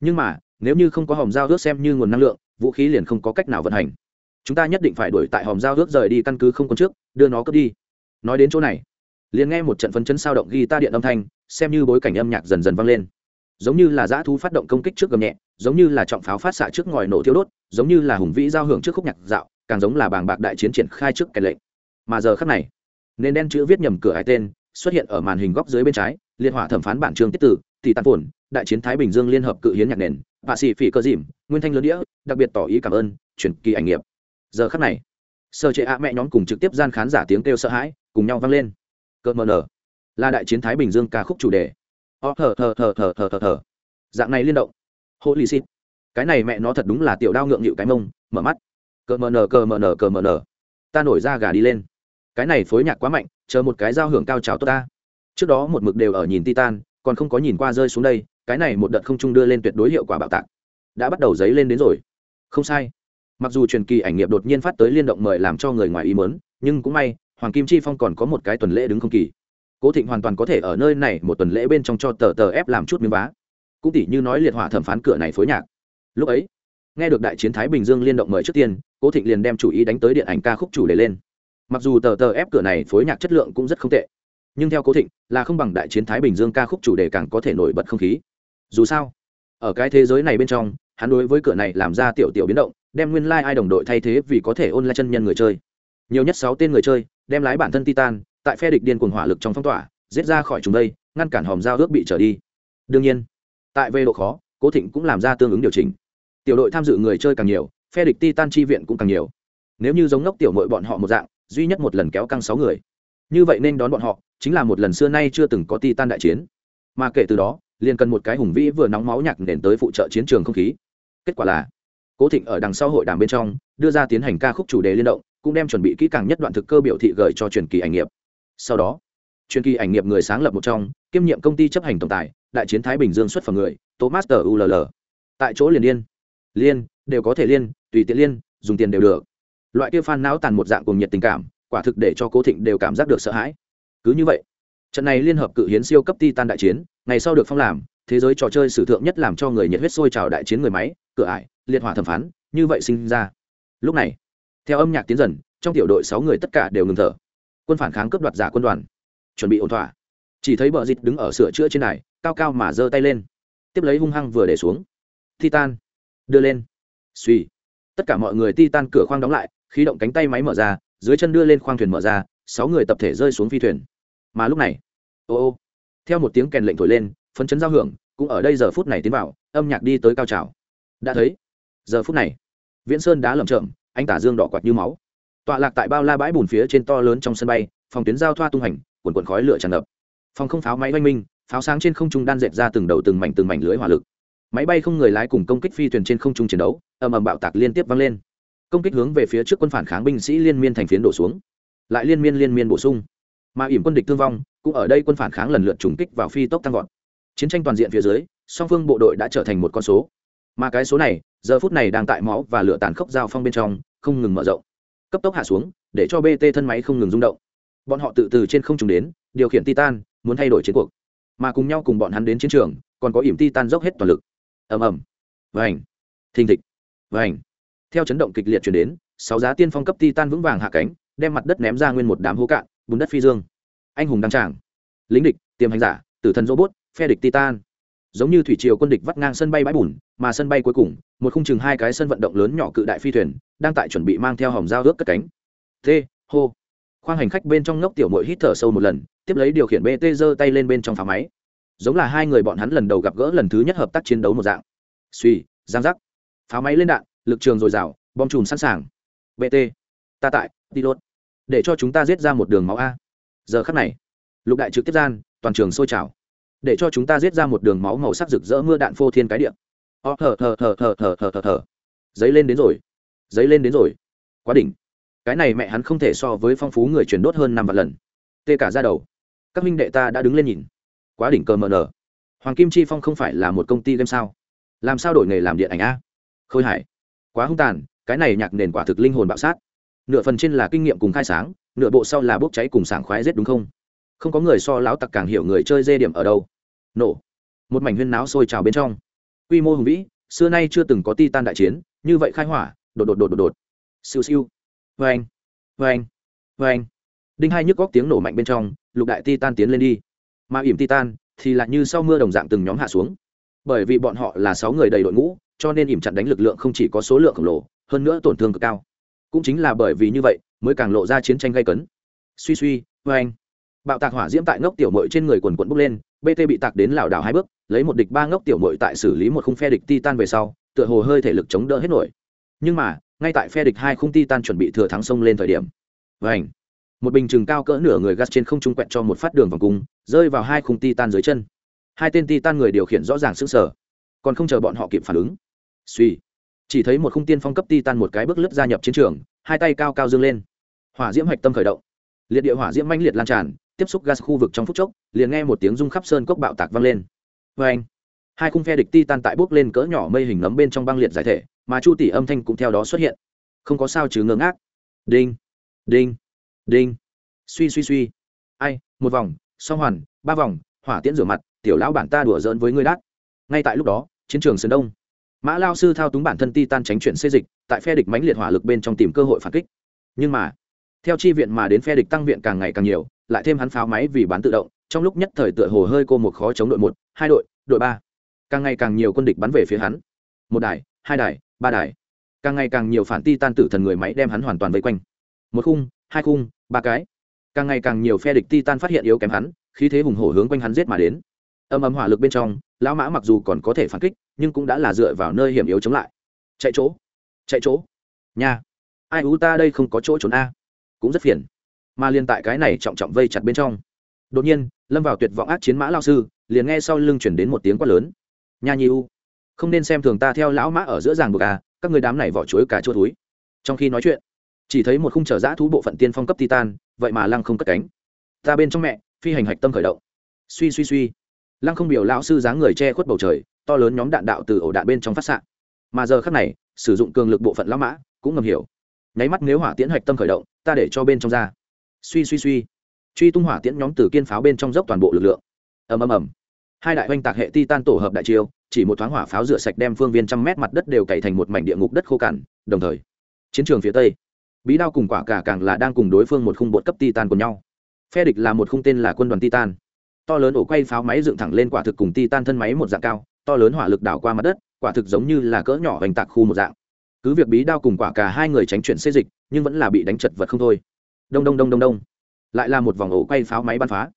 Nhưng mà, nếu như không có hòm dao ước xem như nguồn năng lượng, vũ khí liền không có cách nào vận hành chúng ta nhất định phải đuổi tại hòm giao ước rời đi căn cứ không còn trước, đưa nó cướp đi. Nói đến chỗ này, liền nghe một trận phấn chấn sao động ghi ta điện âm thanh, xem như bối cảnh âm nhạc dần dần vang lên. Giống như là dã thú phát động công kích trước gầm nhẹ, giống như là trọng pháo phát xạ trước ngòi nổ thiêu đốt, giống như là hùng vĩ giao hưởng trước khúc nhạc dạo, càng giống là bàng bạc đại chiến triển khai trước kẻ lệnh. Mà giờ khắc này nên đen chữ viết nhầm cửa hai tên, xuất hiện ở màn hình góc dưới bên trái liên hỏa thẩm phán bản chương tiết tử, tỷ tàn phồn, đại chiến thái bình dương liên hợp cự hiến nhạc nền vạ sĩ phỉ cơ dìm, nguyên thanh lớn đĩa, đặc biệt tỏ ý cảm ơn, chuyển kỳ ảnh nghiệp giờ khắc này sơ chế ạ mẹ nhóm cùng trực tiếp gian khán giả tiếng kêu sợ hãi cùng nhau vang lên. Cơn mờ nở, là đại chiến thái bình dương ca khúc chủ đề. Ờ, Ó thở thở thở thở thở thở thở dạng này liên động. Hô lì xịt cái này mẹ nó thật đúng là tiểu đao ngượng nghịu cái mông, mở mắt. Cờ mờ nở cờ mờ nở cờ mờ nở. Ta nổi ra gà đi lên. Cái này phối nhạc quá mạnh, chờ một cái giao hưởng cao trào tốt ta. Trước đó một mực đều ở nhìn titan, còn không có nhìn qua rơi xuống đây, cái này một đợt không trung đưa lên tuyệt đối hiệu quả bạo tạc. Đã bắt đầu dấy lên đến rồi. Không sai mặc dù truyền kỳ ảnh nghiệp đột nhiên phát tới liên động mời làm cho người ngoài ý mớn nhưng cũng may, hoàng kim chi phong còn có một cái tuần lễ đứng không kỳ. Cố thịnh hoàn toàn có thể ở nơi này một tuần lễ bên trong cho tờ tờ ép làm chút miếng vá. Cũng tỷ như nói liệt hỏa thẩm phán cửa này phối nhạc. Lúc ấy, nghe được đại chiến thái bình dương liên động mời trước tiên, cố thịnh liền đem chủ ý đánh tới điện ảnh ca khúc chủ đề lên. Mặc dù tờ tờ ép cửa này phối nhạc chất lượng cũng rất không tệ, nhưng theo cố thịnh, là không bằng đại chiến thái bình dương ca khúc chủ đề càng có thể nổi bật không khí. Dù sao, ở cái thế giới này bên trong hắn đối với cửa này làm ra tiểu tiểu biến động, đem nguyên lai、like、ai đồng đội thay thế vì có thể ôn lại chân nhân người chơi. Nhiều nhất sáu tên người chơi, đem lái bản thân titan, tại phe địch điên cuồng hỏa lực trong phong tỏa, giết ra khỏi chúng đây, ngăn cản hòm giao ước bị trở đi. Đương nhiên, tại về độ khó, cố thịnh cũng làm ra tương ứng điều chỉnh. Tiểu đội tham dự người chơi càng nhiều, phe địch titan chi viện cũng càng nhiều. Nếu như giống ngốc tiểu mội bọn họ một dạng, duy nhất một lần kéo căng sáu người. Như vậy nên đón bọn họ, chính là một lần xưa nay chưa từng có titan đại chiến. Mà kể từ đó, liền cần một cái hùng vĩ vừa nóng máu nhạc nền tới phụ trợ chiến trường không khí kết quả là cố thịnh ở đằng sau hội đàm bên trong đưa ra tiến hành ca khúc chủ đề liên động, cũng đem chuẩn bị kỹ càng nhất đoạn thực cơ biểu thị gửi cho truyền kỳ ảnh nghiệp. Sau đó, truyền kỳ ảnh nghiệp người sáng lập một trong, kiêm nhiệm công ty chấp hành tổng tài, đại chiến thái bình dương xuất phẩm người, thomas tờ ull tại chỗ liền liên liên, đều có thể liên, tùy tiện liên, dùng tiền đều được. Loại kia phan não tàn một dạng cùng nhiệt tình cảm, quả thực để cho cố thịnh đều cảm giác được sợ hãi. Cứ như vậy, trận này liên hợp cự hiến siêu cấp titan đại chiến, ngày sau được phong làm, thế giới trò chơi sử thượng nhất làm cho người nhiệt huyết sôi trào đại chiến người máy cửa ải, liệt hỏa thẩm phán, như vậy sinh ra. Lúc này, theo âm nhạc tiến dần, trong tiểu đội sáu người tất cả đều ngừng thở. Quân phản kháng cướp đoạt giả quân đoàn, chuẩn bị ổn thỏa. Chỉ thấy bờ dịch đứng ở sửa chữa trên này cao cao mà giơ tay lên. Tiếp lấy hung hăng vừa để xuống. Titan, đưa lên. Suy tất cả mọi người titan cửa khoang đóng lại, khí động cánh tay máy mở ra, dưới chân đưa lên khoang thuyền mở ra, sáu người tập thể rơi xuống phi thuyền. Mà lúc này, ô ô. Theo một tiếng kèn lệnh thổi lên, phấn chấn giao hưởng, cũng ở đây giờ phút này tiến vào, âm nhạc đi tới cao trào đã thấy. Giờ phút này, viễn sơn đá lầm chậm anh tả dương đỏ quạt như máu. Tọa lạc tại bao la bãi bùn phía trên to lớn trong sân bay, phòng tuyến giao thoa tung hành cuồn cuộn khói lửa tràn ngập. Phòng không pháo máy oanh minh, pháo sáng trên không trung đan dệt ra từng đầu từng mảnh từng mảnh lưới hỏa lực. Máy bay không người lái cùng công kích phi thuyền trên không trung chiến đấu, ầm ầm bạo tạc liên tiếp vang lên. Công kích hướng về phía trước quân phản kháng binh sĩ liên miên thành phiến đổ xuống. Lại liên miên liên miên bổ sung. Mà ỉm quân địch thương vong, cũng ở đây quân phản kháng lần lượt trùng kích vào phi tốc tăng vọt. Chiến tranh toàn diện phía dưới, song phương bộ đội đã trở thành một con số mà cái số này, giờ phút này đang tại máu và lửa tàn khốc giao phong bên trong, không ngừng mở rộng. Cấp tốc hạ xuống, để cho bt thân máy không ngừng rung động. Bọn họ tự từ trên không trùng đến, điều khiển titan, muốn thay đổi chiến cuộc. Mà cùng nhau cùng bọn hắn đến chiến trường, còn có ỉm titan dốc hết toàn lực. Ầm ầm. Vành. Thình thịch. Vành. Theo chấn động kịch liệt chuyển đến, sáu giá tiên phong cấp titan vững vàng hạ cánh, đem mặt đất ném ra nguyên một đám hố cạn, bùn đất phi dương. Anh hùng đăng tràng. Lính địch, tiềm hành giả, tử thần robot, phe địch titan giống như thủy triều quân địch vắt ngang sân bay bãi bùn, mà sân bay cuối cùng, một khung chừng hai cái sân vận động lớn nhỏ cự đại phi thuyền, đang tại chuẩn bị mang theo hòm dao ước cất cánh. T hô khoang hành khách bên trong ngốc tiểu mội hít thở sâu một lần, tiếp lấy điều khiển bt giơ tay lên bên trong pháo máy. Giống là hai người bọn hắn lần đầu gặp gỡ lần thứ nhất hợp tác chiến đấu một dạng. Suy giang giác. Pháo máy lên đạn, lực trường dồi dào, bom chùm sẵn sàng. Bt ta tại đi lốt để cho chúng ta giết ra một đường máu a. Giờ khắc này, lục đại trực tiếp gian, toàn trường sôi trào để cho chúng ta giết ra một đường máu màu sắc rực rỡ mưa đạn phô thiên cái điện ó ờ, thở thở thở thở thở thở thở thở giấy lên đến rồi. Giấy lên đến rồi. Quá đỉnh. Cái này mẹ hắn không thể so với phong phú người chuyển đốt hơn năm vạn lần. Tê cả ra đầu. Các minh đệ ta đã đứng lên nhìn. Quá đỉnh cờ mờ nở hoàng kim chi phong không phải là một công ty game sao? Làm sao đổi nghề làm điện ảnh a? Khôi hải. Quá hung tàn, cái này nhạc nền quả thực linh hồn bạo sát. Nửa phần trên là kinh nghiệm cùng khai sáng, nửa bộ sau là bốc cháy cùng sảng khoái rét đúng không? Không có người so lão tặc càng hiểu người chơi dê điểm ở đâu. Nổ. Một mảnh huyên náo sôi trào bên trong. Quy mô hùng vĩ, xưa nay chưa từng có ti tan đại chiến, như vậy khai hỏa, đột đột đột đột đột. Siêu siêu. Vê anh vê anh vê anh đinh hai nhức góc tiếng nổ mạnh bên trong, lục đại ti tan tiến lên đi. Mà ỉm ti tan thì lại như sau mưa đồng dạng từng nhóm hạ xuống. Bởi vì bọn họ là sáu người đầy đội ngũ, cho nên ỉm chặn đánh lực lượng không chỉ có số lượng khổng lồ, hơn nữa tổn thương cực cao. Cũng chính là bởi vì như vậy, mới càng lộ ra chiến tranh gây cấn. Suy suy vê anh bạo tạc hỏa diễm tại ngốc tiểu mội trên người quần quận bốc lên bt bị tạc đến lảo đảo hai bước, lấy một địch ba ngốc tiểu mội tại xử lý một khung phe địch titan về sau, tựa hồ hơi thể lực chống đỡ hết nổi. Nhưng mà, ngay tại phe địch hai khung titan chuẩn bị thừa thắng sông lên thời điểm vảnh một bình chừng cao cỡ nửa người gas trên không trung quẹt cho một phát đường vòng cung, rơi vào hai khung titan dưới chân. Hai tên titan người điều khiển rõ ràng sững sờ, còn không chờ bọn họ kịp phản ứng. Suy, chỉ thấy một khung tiên phong cấp titan một cái bước lướt gia nhập chiến trường, hai tay cao cao dương lên. Hỏa diễm hạch tâm khởi động. Liệt địa hỏa diễm manh liệt lan tràn tiếp xúc gas khu vực trong phút chốc, liền nghe một tiếng rung khắp sơn cốc bạo tạc vang lên. Vê anh, hai khung phe địch ti tan tại bốc lên cỡ nhỏ mây hình nấm bên trong băng liệt giải thể, mà chu tỷ âm thanh cũng theo đó xuất hiện. Không có sao chứ ngơ ngác. Đinh đinh đinh. Suy suy suy. Ai, một vòng, song hoàn, ba vòng, hỏa tiễn rửa mặt, tiểu lão bản ta đùa giỡn với ngươi đát. Ngay tại lúc đó, chiến trường sơn đông. Mã lao sư thao túng bản thân ti tan tránh chuyển xê dịch, tại phe địch mãnh liệt hỏa lực bên trong tìm cơ hội phản kích. Nhưng mà, theo chi viện mà đến phe địch tăng viện càng ngày càng nhiều lại thêm hắn pháo máy vì bán tự động, trong lúc nhất thời tựa hồ hơi cô một khó chống đội một, hai đội đội ba. Càng ngày càng nhiều quân địch bắn về phía hắn. Một đài, hai đài, ba đài. Càng ngày càng nhiều phản ti tan tử thần người máy đem hắn hoàn toàn vây quanh. Một khung, hai khung, ba cái. Càng ngày càng nhiều phe địch ti tan phát hiện yếu kém hắn, khí thế hùng hổ hướng quanh hắn giết mà đến. Âm âm hỏa lực bên trong, lão mã mặc dù còn có thể phản kích, nhưng cũng đã là dựa vào nơi hiểm yếu chống lại. Chạy chỗ chạy chỗ. Nha. Ai ú ta đây không có chỗ trốn a? Cũng rất phiền mà liên tại cái này trọng trọng vây chặt bên trong. Đột nhiên, lâm vào tuyệt vọng ác chiến mã lao sư, liền nghe sau lưng chuyển đến một tiếng quát lớn. Nha nhi u, không nên xem thường ta theo lão mã ở giữa ràng buộc à các người đám này vỏ chuối cả chua túi trong khi nói chuyện, chỉ thấy một khung trở giã thú bộ phận tiên phong cấp titan, vậy mà lăng không cất cánh. Ta bên trong mẹ, phi hành hạch tâm khởi động. Suy suy suy, lăng không biểu lão sư dáng người che khuất bầu trời, to lớn nhóm đạn đạo từ ổ đạn bên trong phát xạ. Mà giờ khác này, sử dụng cường lực bộ phận lão mã, cũng ngầm hiểu. Nháy mắt nếu hỏa tiễn hạch tâm khởi động, ta để cho bên trong ra suy suy suy. Truy tung hỏa tiễn nhóm từ kiên pháo bên trong dốc toàn bộ lực lượng. Ầm ầm ầm. Hai đại oanh tạc hệ ti tan tổ hợp đại chiêu, chỉ một thoáng hỏa pháo rửa sạch đem phương viên trăm mét mặt đất đều cày thành một mảnh địa ngục đất khô cằn, đồng thời, chiến trường phía tây, bí đao cùng quả cả càng là đang cùng đối phương một khung bột cấp titan của nhau. Phe địch là một khung tên là quân đoàn titan. To lớn ổ quay pháo máy dựng thẳng lên quả thực cùng titan thân máy một dạng cao, to lớn hỏa lực đảo qua mặt đất, quả thực giống như là cỡ nhỏ hoành tạc khu một dạng. Cứ việc bí đao cùng quả cả hai người tránh chuyển xê dịch, nhưng vẫn là bị đánh chật vật không thôi đông đông đông đông đông. Lại là một vòng ổ quay pháo máy bắn phá.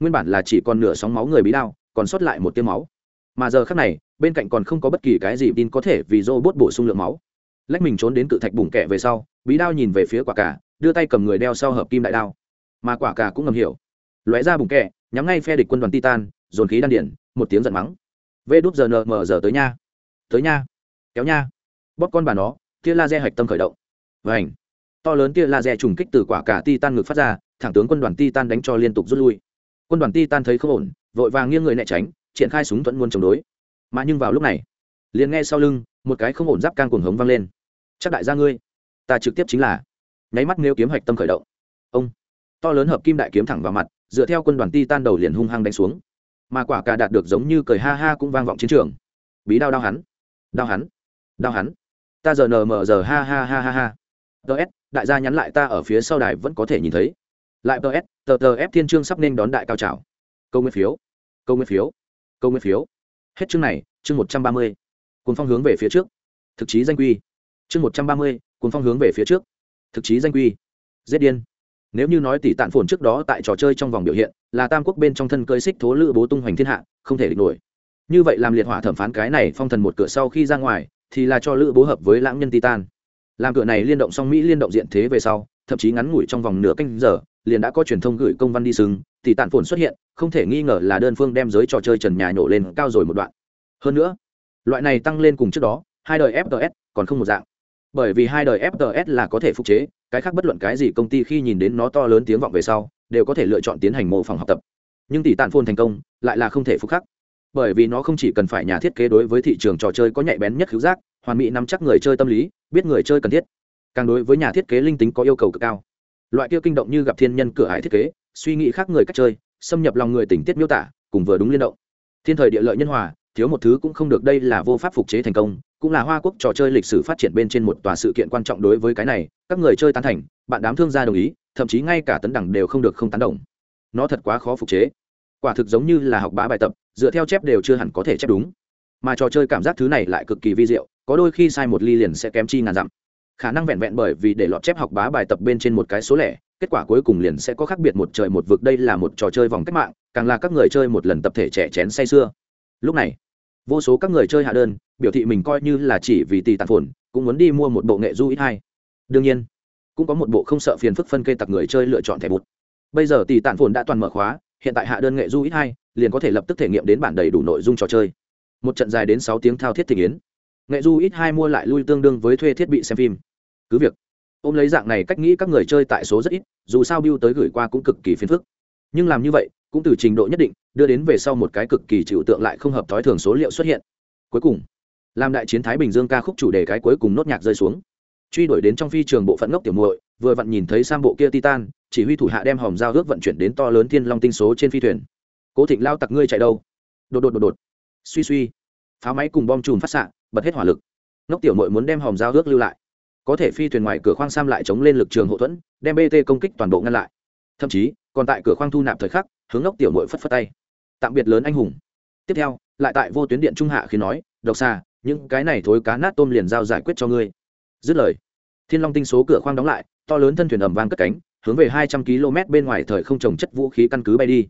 Nguyên bản là chỉ còn nửa sóng máu người bí đao, còn sót lại một tiêu máu. Mà giờ khác này, bên cạnh còn không có bất kỳ cái gì tin có thể vì robot bổ sung lượng máu. Lách mình trốn đến cự thạch bùng kẹ về sau, bí đao nhìn về phía quả cả, đưa tay cầm người đeo sau hợp kim đại đao. Mà quả cả cũng ngầm hiểu. Lóe ra bùng kẹ nhắm ngay phe địch quân đoàn titan, dồn khí đan điện, một tiếng giận mắng. Vê đúp giờ nờ mờ giờ tới nha. Tới nha. Kéo nha. Bóp con bà nó, tia laser hạch tâm khởi động. Vảnh to lớn tia laser trùng kích từ quả cả titan ngực phát ra, thẳng tướng quân đoàn titan đánh cho liên tục rút lui. Quân đoàn titan thấy không ổn, vội vàng nghiêng người né tránh, triển khai súng thuẫn muôn chống đối. Mà nhưng vào lúc này, liền nghe sau lưng, một cái không ổn giáp can cuồng hống vang lên. Chắc đại gia ngươi, ta trực tiếp chính là. Nháy mắt nêu kiếm hạch tâm khởi động. Ông, to lớn hợp kim đại kiếm thẳng vào mặt, dựa theo quân đoàn titan đầu liền hung hăng đánh xuống. Mà quả cả đạt được giống như cười ha ha cũng vang vọng chiến trường. Bí đao đao hắn đao hắn đao hắn. Ta giờ nờ mờ giờ ha ha ha ha ha. Ts đại gia nhắn lại ta ở phía sau đài vẫn có thể nhìn thấy. Lại ts tờ tờ ép thiên trương sắp nên đón đại cao trào. Câu nguyên phiếu, câu nguyên phiếu, câu nguyên phiếu. Hết chương này, chương một trăm ba mươi. Cuốn phong hướng về phía trước. Thực chí danh quy. Chương một trăm ba mươi cuốn phong hướng về phía trước. Thực chí danh quy. Giết điên. Nếu như nói tỷ tạn phồn trước đó tại trò chơi trong vòng biểu hiện, là tam quốc bên trong thân cơi xích thố lữ bố tung hoành thiên hạ, không thể địch nổi. Như vậy làm liệt hỏa thẩm phán cái này phong thần một cửa sau khi ra ngoài, thì là cho lữ bố hợp với lãng nhân titan làm cửa này liên động song mỹ liên động diện thế về sau, thậm chí ngắn ngủi trong vòng nửa canh giờ, liền đã có truyền thông gửi công văn đi xứng tỷ tản phồn xuất hiện, không thể nghi ngờ là đơn phương đem giới trò chơi trần nhà nhổ lên cao rồi một đoạn. Hơn nữa, loại này tăng lên cùng trước đó, hai đời fts còn không một dạng. Bởi vì hai đời fts là có thể phục chế, cái khác bất luận cái gì công ty khi nhìn đến nó to lớn tiếng vọng về sau, đều có thể lựa chọn tiến hành mô phỏng học tập. Nhưng tỷ tàn phôn thành công, lại là không thể phục khắc bởi vì nó không chỉ cần phải nhà thiết kế đối với thị trường trò chơi có nhạy bén nhất hữu giác, hoàn mỹ nắm chắc người chơi tâm lý, biết người chơi cần thiết. Càng đối với nhà thiết kế linh tính có yêu cầu cực cao. Loại kia kinh động như gặp thiên nhân cửa hải thiết kế, suy nghĩ khác người cách chơi, xâm nhập lòng người tình tiết miêu tả, cùng vừa đúng liên động. Thiên thời địa lợi nhân hòa, thiếu một thứ cũng không được đây là vô pháp phục chế thành công, cũng là hoa quốc trò chơi lịch sử phát triển bên trên một tòa sự kiện quan trọng đối với cái này, các người chơi tán thành, bạn đám thương gia đồng ý, thậm chí ngay cả tấn đẳng đều không được không tán đồng. Nó thật quá khó phục chế quả thực giống như là học bá bài tập, dựa theo chép đều chưa hẳn có thể chép đúng. Mà trò chơi cảm giác thứ này lại cực kỳ vi diệu, có đôi khi sai một ly liền sẽ kém chi ngàn dặm. Khả năng vẹn vẹn bởi vì để lọt chép học bá bài tập bên trên một cái số lẻ, kết quả cuối cùng liền sẽ có khác biệt một trời một vực. Đây là một trò chơi vòng cách mạng, càng là các người chơi một lần tập thể trẻ chén say sưa. Lúc này, vô số các người chơi hạ đơn, biểu thị mình coi như là chỉ vì tỷ tàn phồn, cũng muốn đi mua một bộ nghệ du ít hai. Đương nhiên, cũng có một bộ không sợ phiền phức phân kê tặc người chơi lựa chọn thẻ bút bây giờ tỷ tàn phồn đã toàn mở khóa hiện tại hạ đơn nghệ du ít hai, liền có thể lập tức thể nghiệm đến bản đầy đủ nội dung trò chơi. Một trận dài đến sáu tiếng thao thiết thị yến. Nghệ du ít hai mua lại lui tương đương với thuê thiết bị xem phim. Cứ việc, ôm lấy dạng này cách nghĩ các người chơi tại số rất ít, dù sao bill tới gửi qua cũng cực kỳ phiền phức. Nhưng làm như vậy, cũng từ trình độ nhất định, đưa đến về sau một cái cực kỳ trừu tượng lại không hợp thói thường số liệu xuất hiện. Cuối cùng, làm đại chiến thái bình dương ca khúc chủ đề cái cuối cùng nốt nhạc rơi xuống. Truy đuổi đến trong phi trường bộ phận ngốc tiểu muội, vừa vặn nhìn thấy sam bộ kia titan chỉ huy thủ hạ đem hòm giao ước vận chuyển đến to lớn thiên long tinh số trên phi thuyền. Cố thịnh lao tặc ngươi chạy đâu? Đột đột đột đột. Suy suy. Pháo máy cùng bom chùm phát xạ, bật hết hỏa lực. Ngốc tiểu mội muốn đem hòm giao ước lưu lại. Có thể phi thuyền ngoài cửa khoang sam lại chống lên lực trường hậu thuẫn, đem bt công kích toàn bộ ngăn lại. Thậm chí, còn tại cửa khoang thu nạp thời khắc, hướng ngốc tiểu mội phất phất tay. Tạm biệt lớn anh hùng. Tiếp theo, lại tại vô tuyến điện trung hạ khi nói, độc xa những cái này thối cá nát tôm liền giao giải quyết cho ngươi. Dứt lời, thiên long tinh số cửa khoang đóng lại, to lớn thân thuyền ẩm vang cất cánh hướng về hai trăm km bên ngoài thời không trồng chất vũ khí căn cứ bay đi.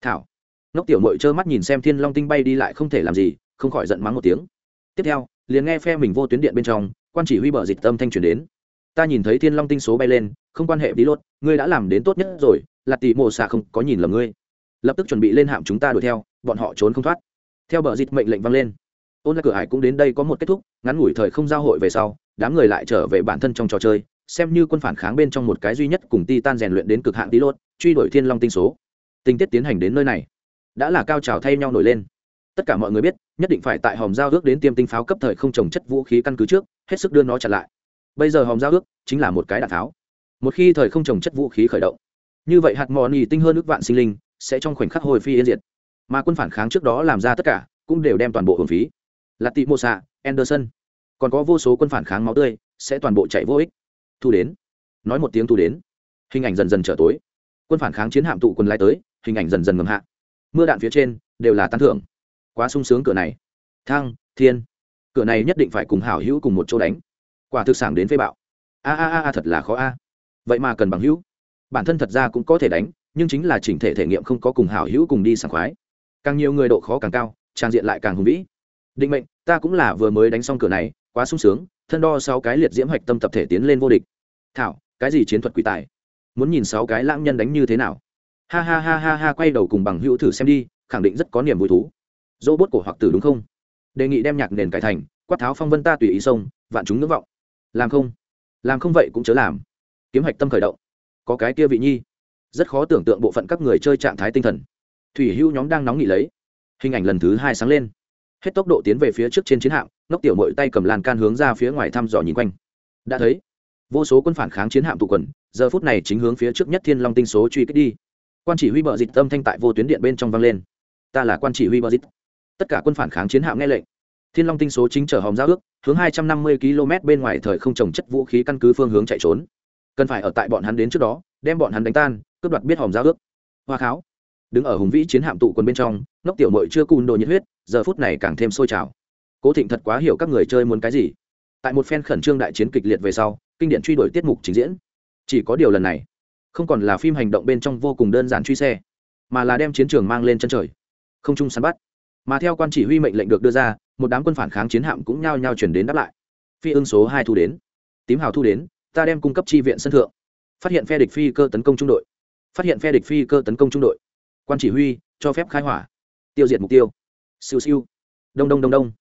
Thảo. Ngốc tiểu mội trơ mắt nhìn xem thiên long tinh bay đi lại không thể làm gì, không khỏi giận mắng một tiếng. Tiếp theo, liền nghe phe mình vô tuyến điện bên trong, quan chỉ huy bờ dịch tâm thanh truyền đến. Ta nhìn thấy thiên long tinh số bay lên, không quan hệ đi lốt, ngươi đã làm đến tốt nhất rồi, là tỷ mộ xạ không có nhìn lầm ngươi. Lập tức chuẩn bị lên hạm chúng ta đuổi theo, bọn họ trốn không thoát. Theo bờ dịch mệnh lệnh vang lên, ôn la cửa hải cũng đến đây có một kết thúc, ngắn ngủi thời không giao hội về sau, đám người lại trở về bản thân trong trò chơi xem như quân phản kháng bên trong một cái duy nhất cùng ti tan rèn luyện đến cực hạn tí lốt truy đuổi thiên long tinh số. Tình tiết tiến hành đến nơi này, đã là cao trào thay nhau nổi lên. Tất cả mọi người biết, nhất định phải tại hòm giao ước đến tiêm tinh pháo cấp thời không trồng chất vũ khí căn cứ trước, hết sức đưa nó chặn lại. Bây giờ hòm giao ước chính là một cái đạn tháo. Một khi thời không trồng chất vũ khí khởi động, như vậy hạt mòn nhì tinh hơn ước vạn sinh linh sẽ trong khoảnh khắc hồi phi yên diệt. Mà quân phản kháng trước đó làm ra tất cả, cũng đều đem toàn bộ hưởng phí. Là tị mô xạ anderson. Còn có vô số quân phản kháng máu tươi, sẽ toàn bộ chạy vô ích thu đến. Nói một tiếng thu đến. Hình ảnh dần dần trở tối. Quân phản kháng chiến hạm tụ quân lai tới, hình ảnh dần dần ngầm hạ. Mưa đạn phía trên đều là tán thưởng. Quá sung sướng cửa này. Thăng thiên. Cửa này nhất định phải cùng hảo hữu cùng một chỗ đánh. Quả thực sản đến phê bạo. A a a thật là khó a. Vậy mà cần bằng hữu. Bản thân thật ra cũng có thể đánh, nhưng chính là chỉnh thể thể nghiệm không có cùng hảo hữu cùng đi sảng khoái. Càng nhiều người độ khó càng cao, trang diện lại càng hùng vĩ. Định mệnh, ta cũng là vừa mới đánh xong cửa này, quá sung sướng thân đo sáu cái liệt diễm hạch tâm tập thể tiến lên vô địch. Thảo, cái gì chiến thuật quỷ tài? Muốn nhìn sáu cái lãng nhân đánh như thế nào? Ha ha ha ha ha, quay đầu cùng bằng hữu thử xem đi, khẳng định rất có niềm vui thú. Dỗ bốt của hoặc tử đúng không? Đề nghị đem nhạc nền cải thành, quát tháo phong vân ta tùy ý sông vạn chúng ngưỡng vọng. Làm không? Làm không vậy cũng chớ làm. Kiếm hạch tâm khởi động. Có cái kia vị nhi. Rất khó tưởng tượng bộ phận các người chơi trạng thái tinh thần. Thủy hữu nhóm đang nóng nghỉ lấy. Hình ảnh lần thứ hai sáng lên hết tốc độ tiến về phía trước trên chiến hạm, ngốc tiểu mội tay cầm lan can hướng ra phía ngoài thăm dò nhìn quanh. Đã thấy, vô số quân phản kháng chiến hạm tụ quần, giờ phút này chính hướng phía trước nhất thiên long tinh số truy kích đi. Quan chỉ huy bờ dịch tâm thanh tại vô tuyến điện bên trong vang lên. Ta là quan chỉ huy bờ dịch. Tất cả quân phản kháng chiến hạm nghe lệnh. Thiên long tinh số chính chở hòm giao ước, hướng hai trăm năm mươi km bên ngoài thời không trồng chất vũ khí căn cứ phương hướng chạy trốn. Cần phải ở tại bọn hắn đến trước đó, đem bọn hắn đánh tan, cướp đoạt biết hòm giao ước. Hoa kháo đứng ở hùng vĩ chiến hạm tụ quân bên trong, ngốc tiểu mội chưa cùn đồ nhiệt huyết, giờ phút này càng thêm sôi trào. Cố thịnh thật quá hiểu các người chơi muốn cái gì. Tại một phen khẩn trương đại chiến kịch liệt về sau, kinh điển truy đuổi tiết mục trình diễn. Chỉ có điều lần này, không còn là phim hành động bên trong vô cùng đơn giản truy xe, mà là đem chiến trường mang lên chân trời. Không chung săn bắt. Mà theo quan chỉ huy mệnh lệnh được đưa ra, một đám quân phản kháng chiến hạm cũng nhao nhao chuyển đến đáp lại. Phi ưng số hai thu đến. Tím hào thu đến, ta đem cung cấp chi viện sân thượng. Phát hiện phe địch phi cơ tấn công trung đội. Phát hiện phe địch phi cơ tấn công trung đội quan chỉ huy, cho phép khai hỏa. Tiêu diệt mục tiêu. Siêu siêu. Đông đông đông đông.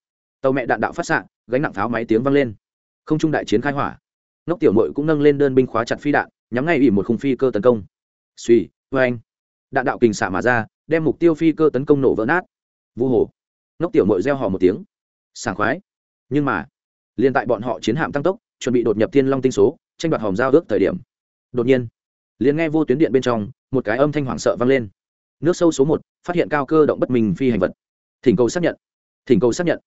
Tàu mẹ đạn đạo phát xạ, gánh nặng pháo máy tiếng vang lên. Không trung đại chiến khai hỏa. Ngốc tiểu mội cũng nâng lên đơn binh khóa chặt phi đạn, nhắm ngay ủy một khung phi cơ tấn công. Suy vê anh đạn đạo kình xạ mà ra, đem mục tiêu phi cơ tấn công nổ vỡ nát. Vu hồ. Ngốc tiểu mội reo hò một tiếng. Sảng khoái. Nhưng mà, liền tại bọn họ chiến hạm tăng tốc, chuẩn bị đột nhập thiên long tinh số, tranh đoạt hòm giao ước thời điểm. Đột nhiên, liền nghe vô tuyến điện bên trong, một cái âm thanh hoảng sợ vang lên nước sâu số một, phát hiện cao cơ động bất minh phi hành vật. Thỉnh cầu xác nhận. Thỉnh cầu xác nhận.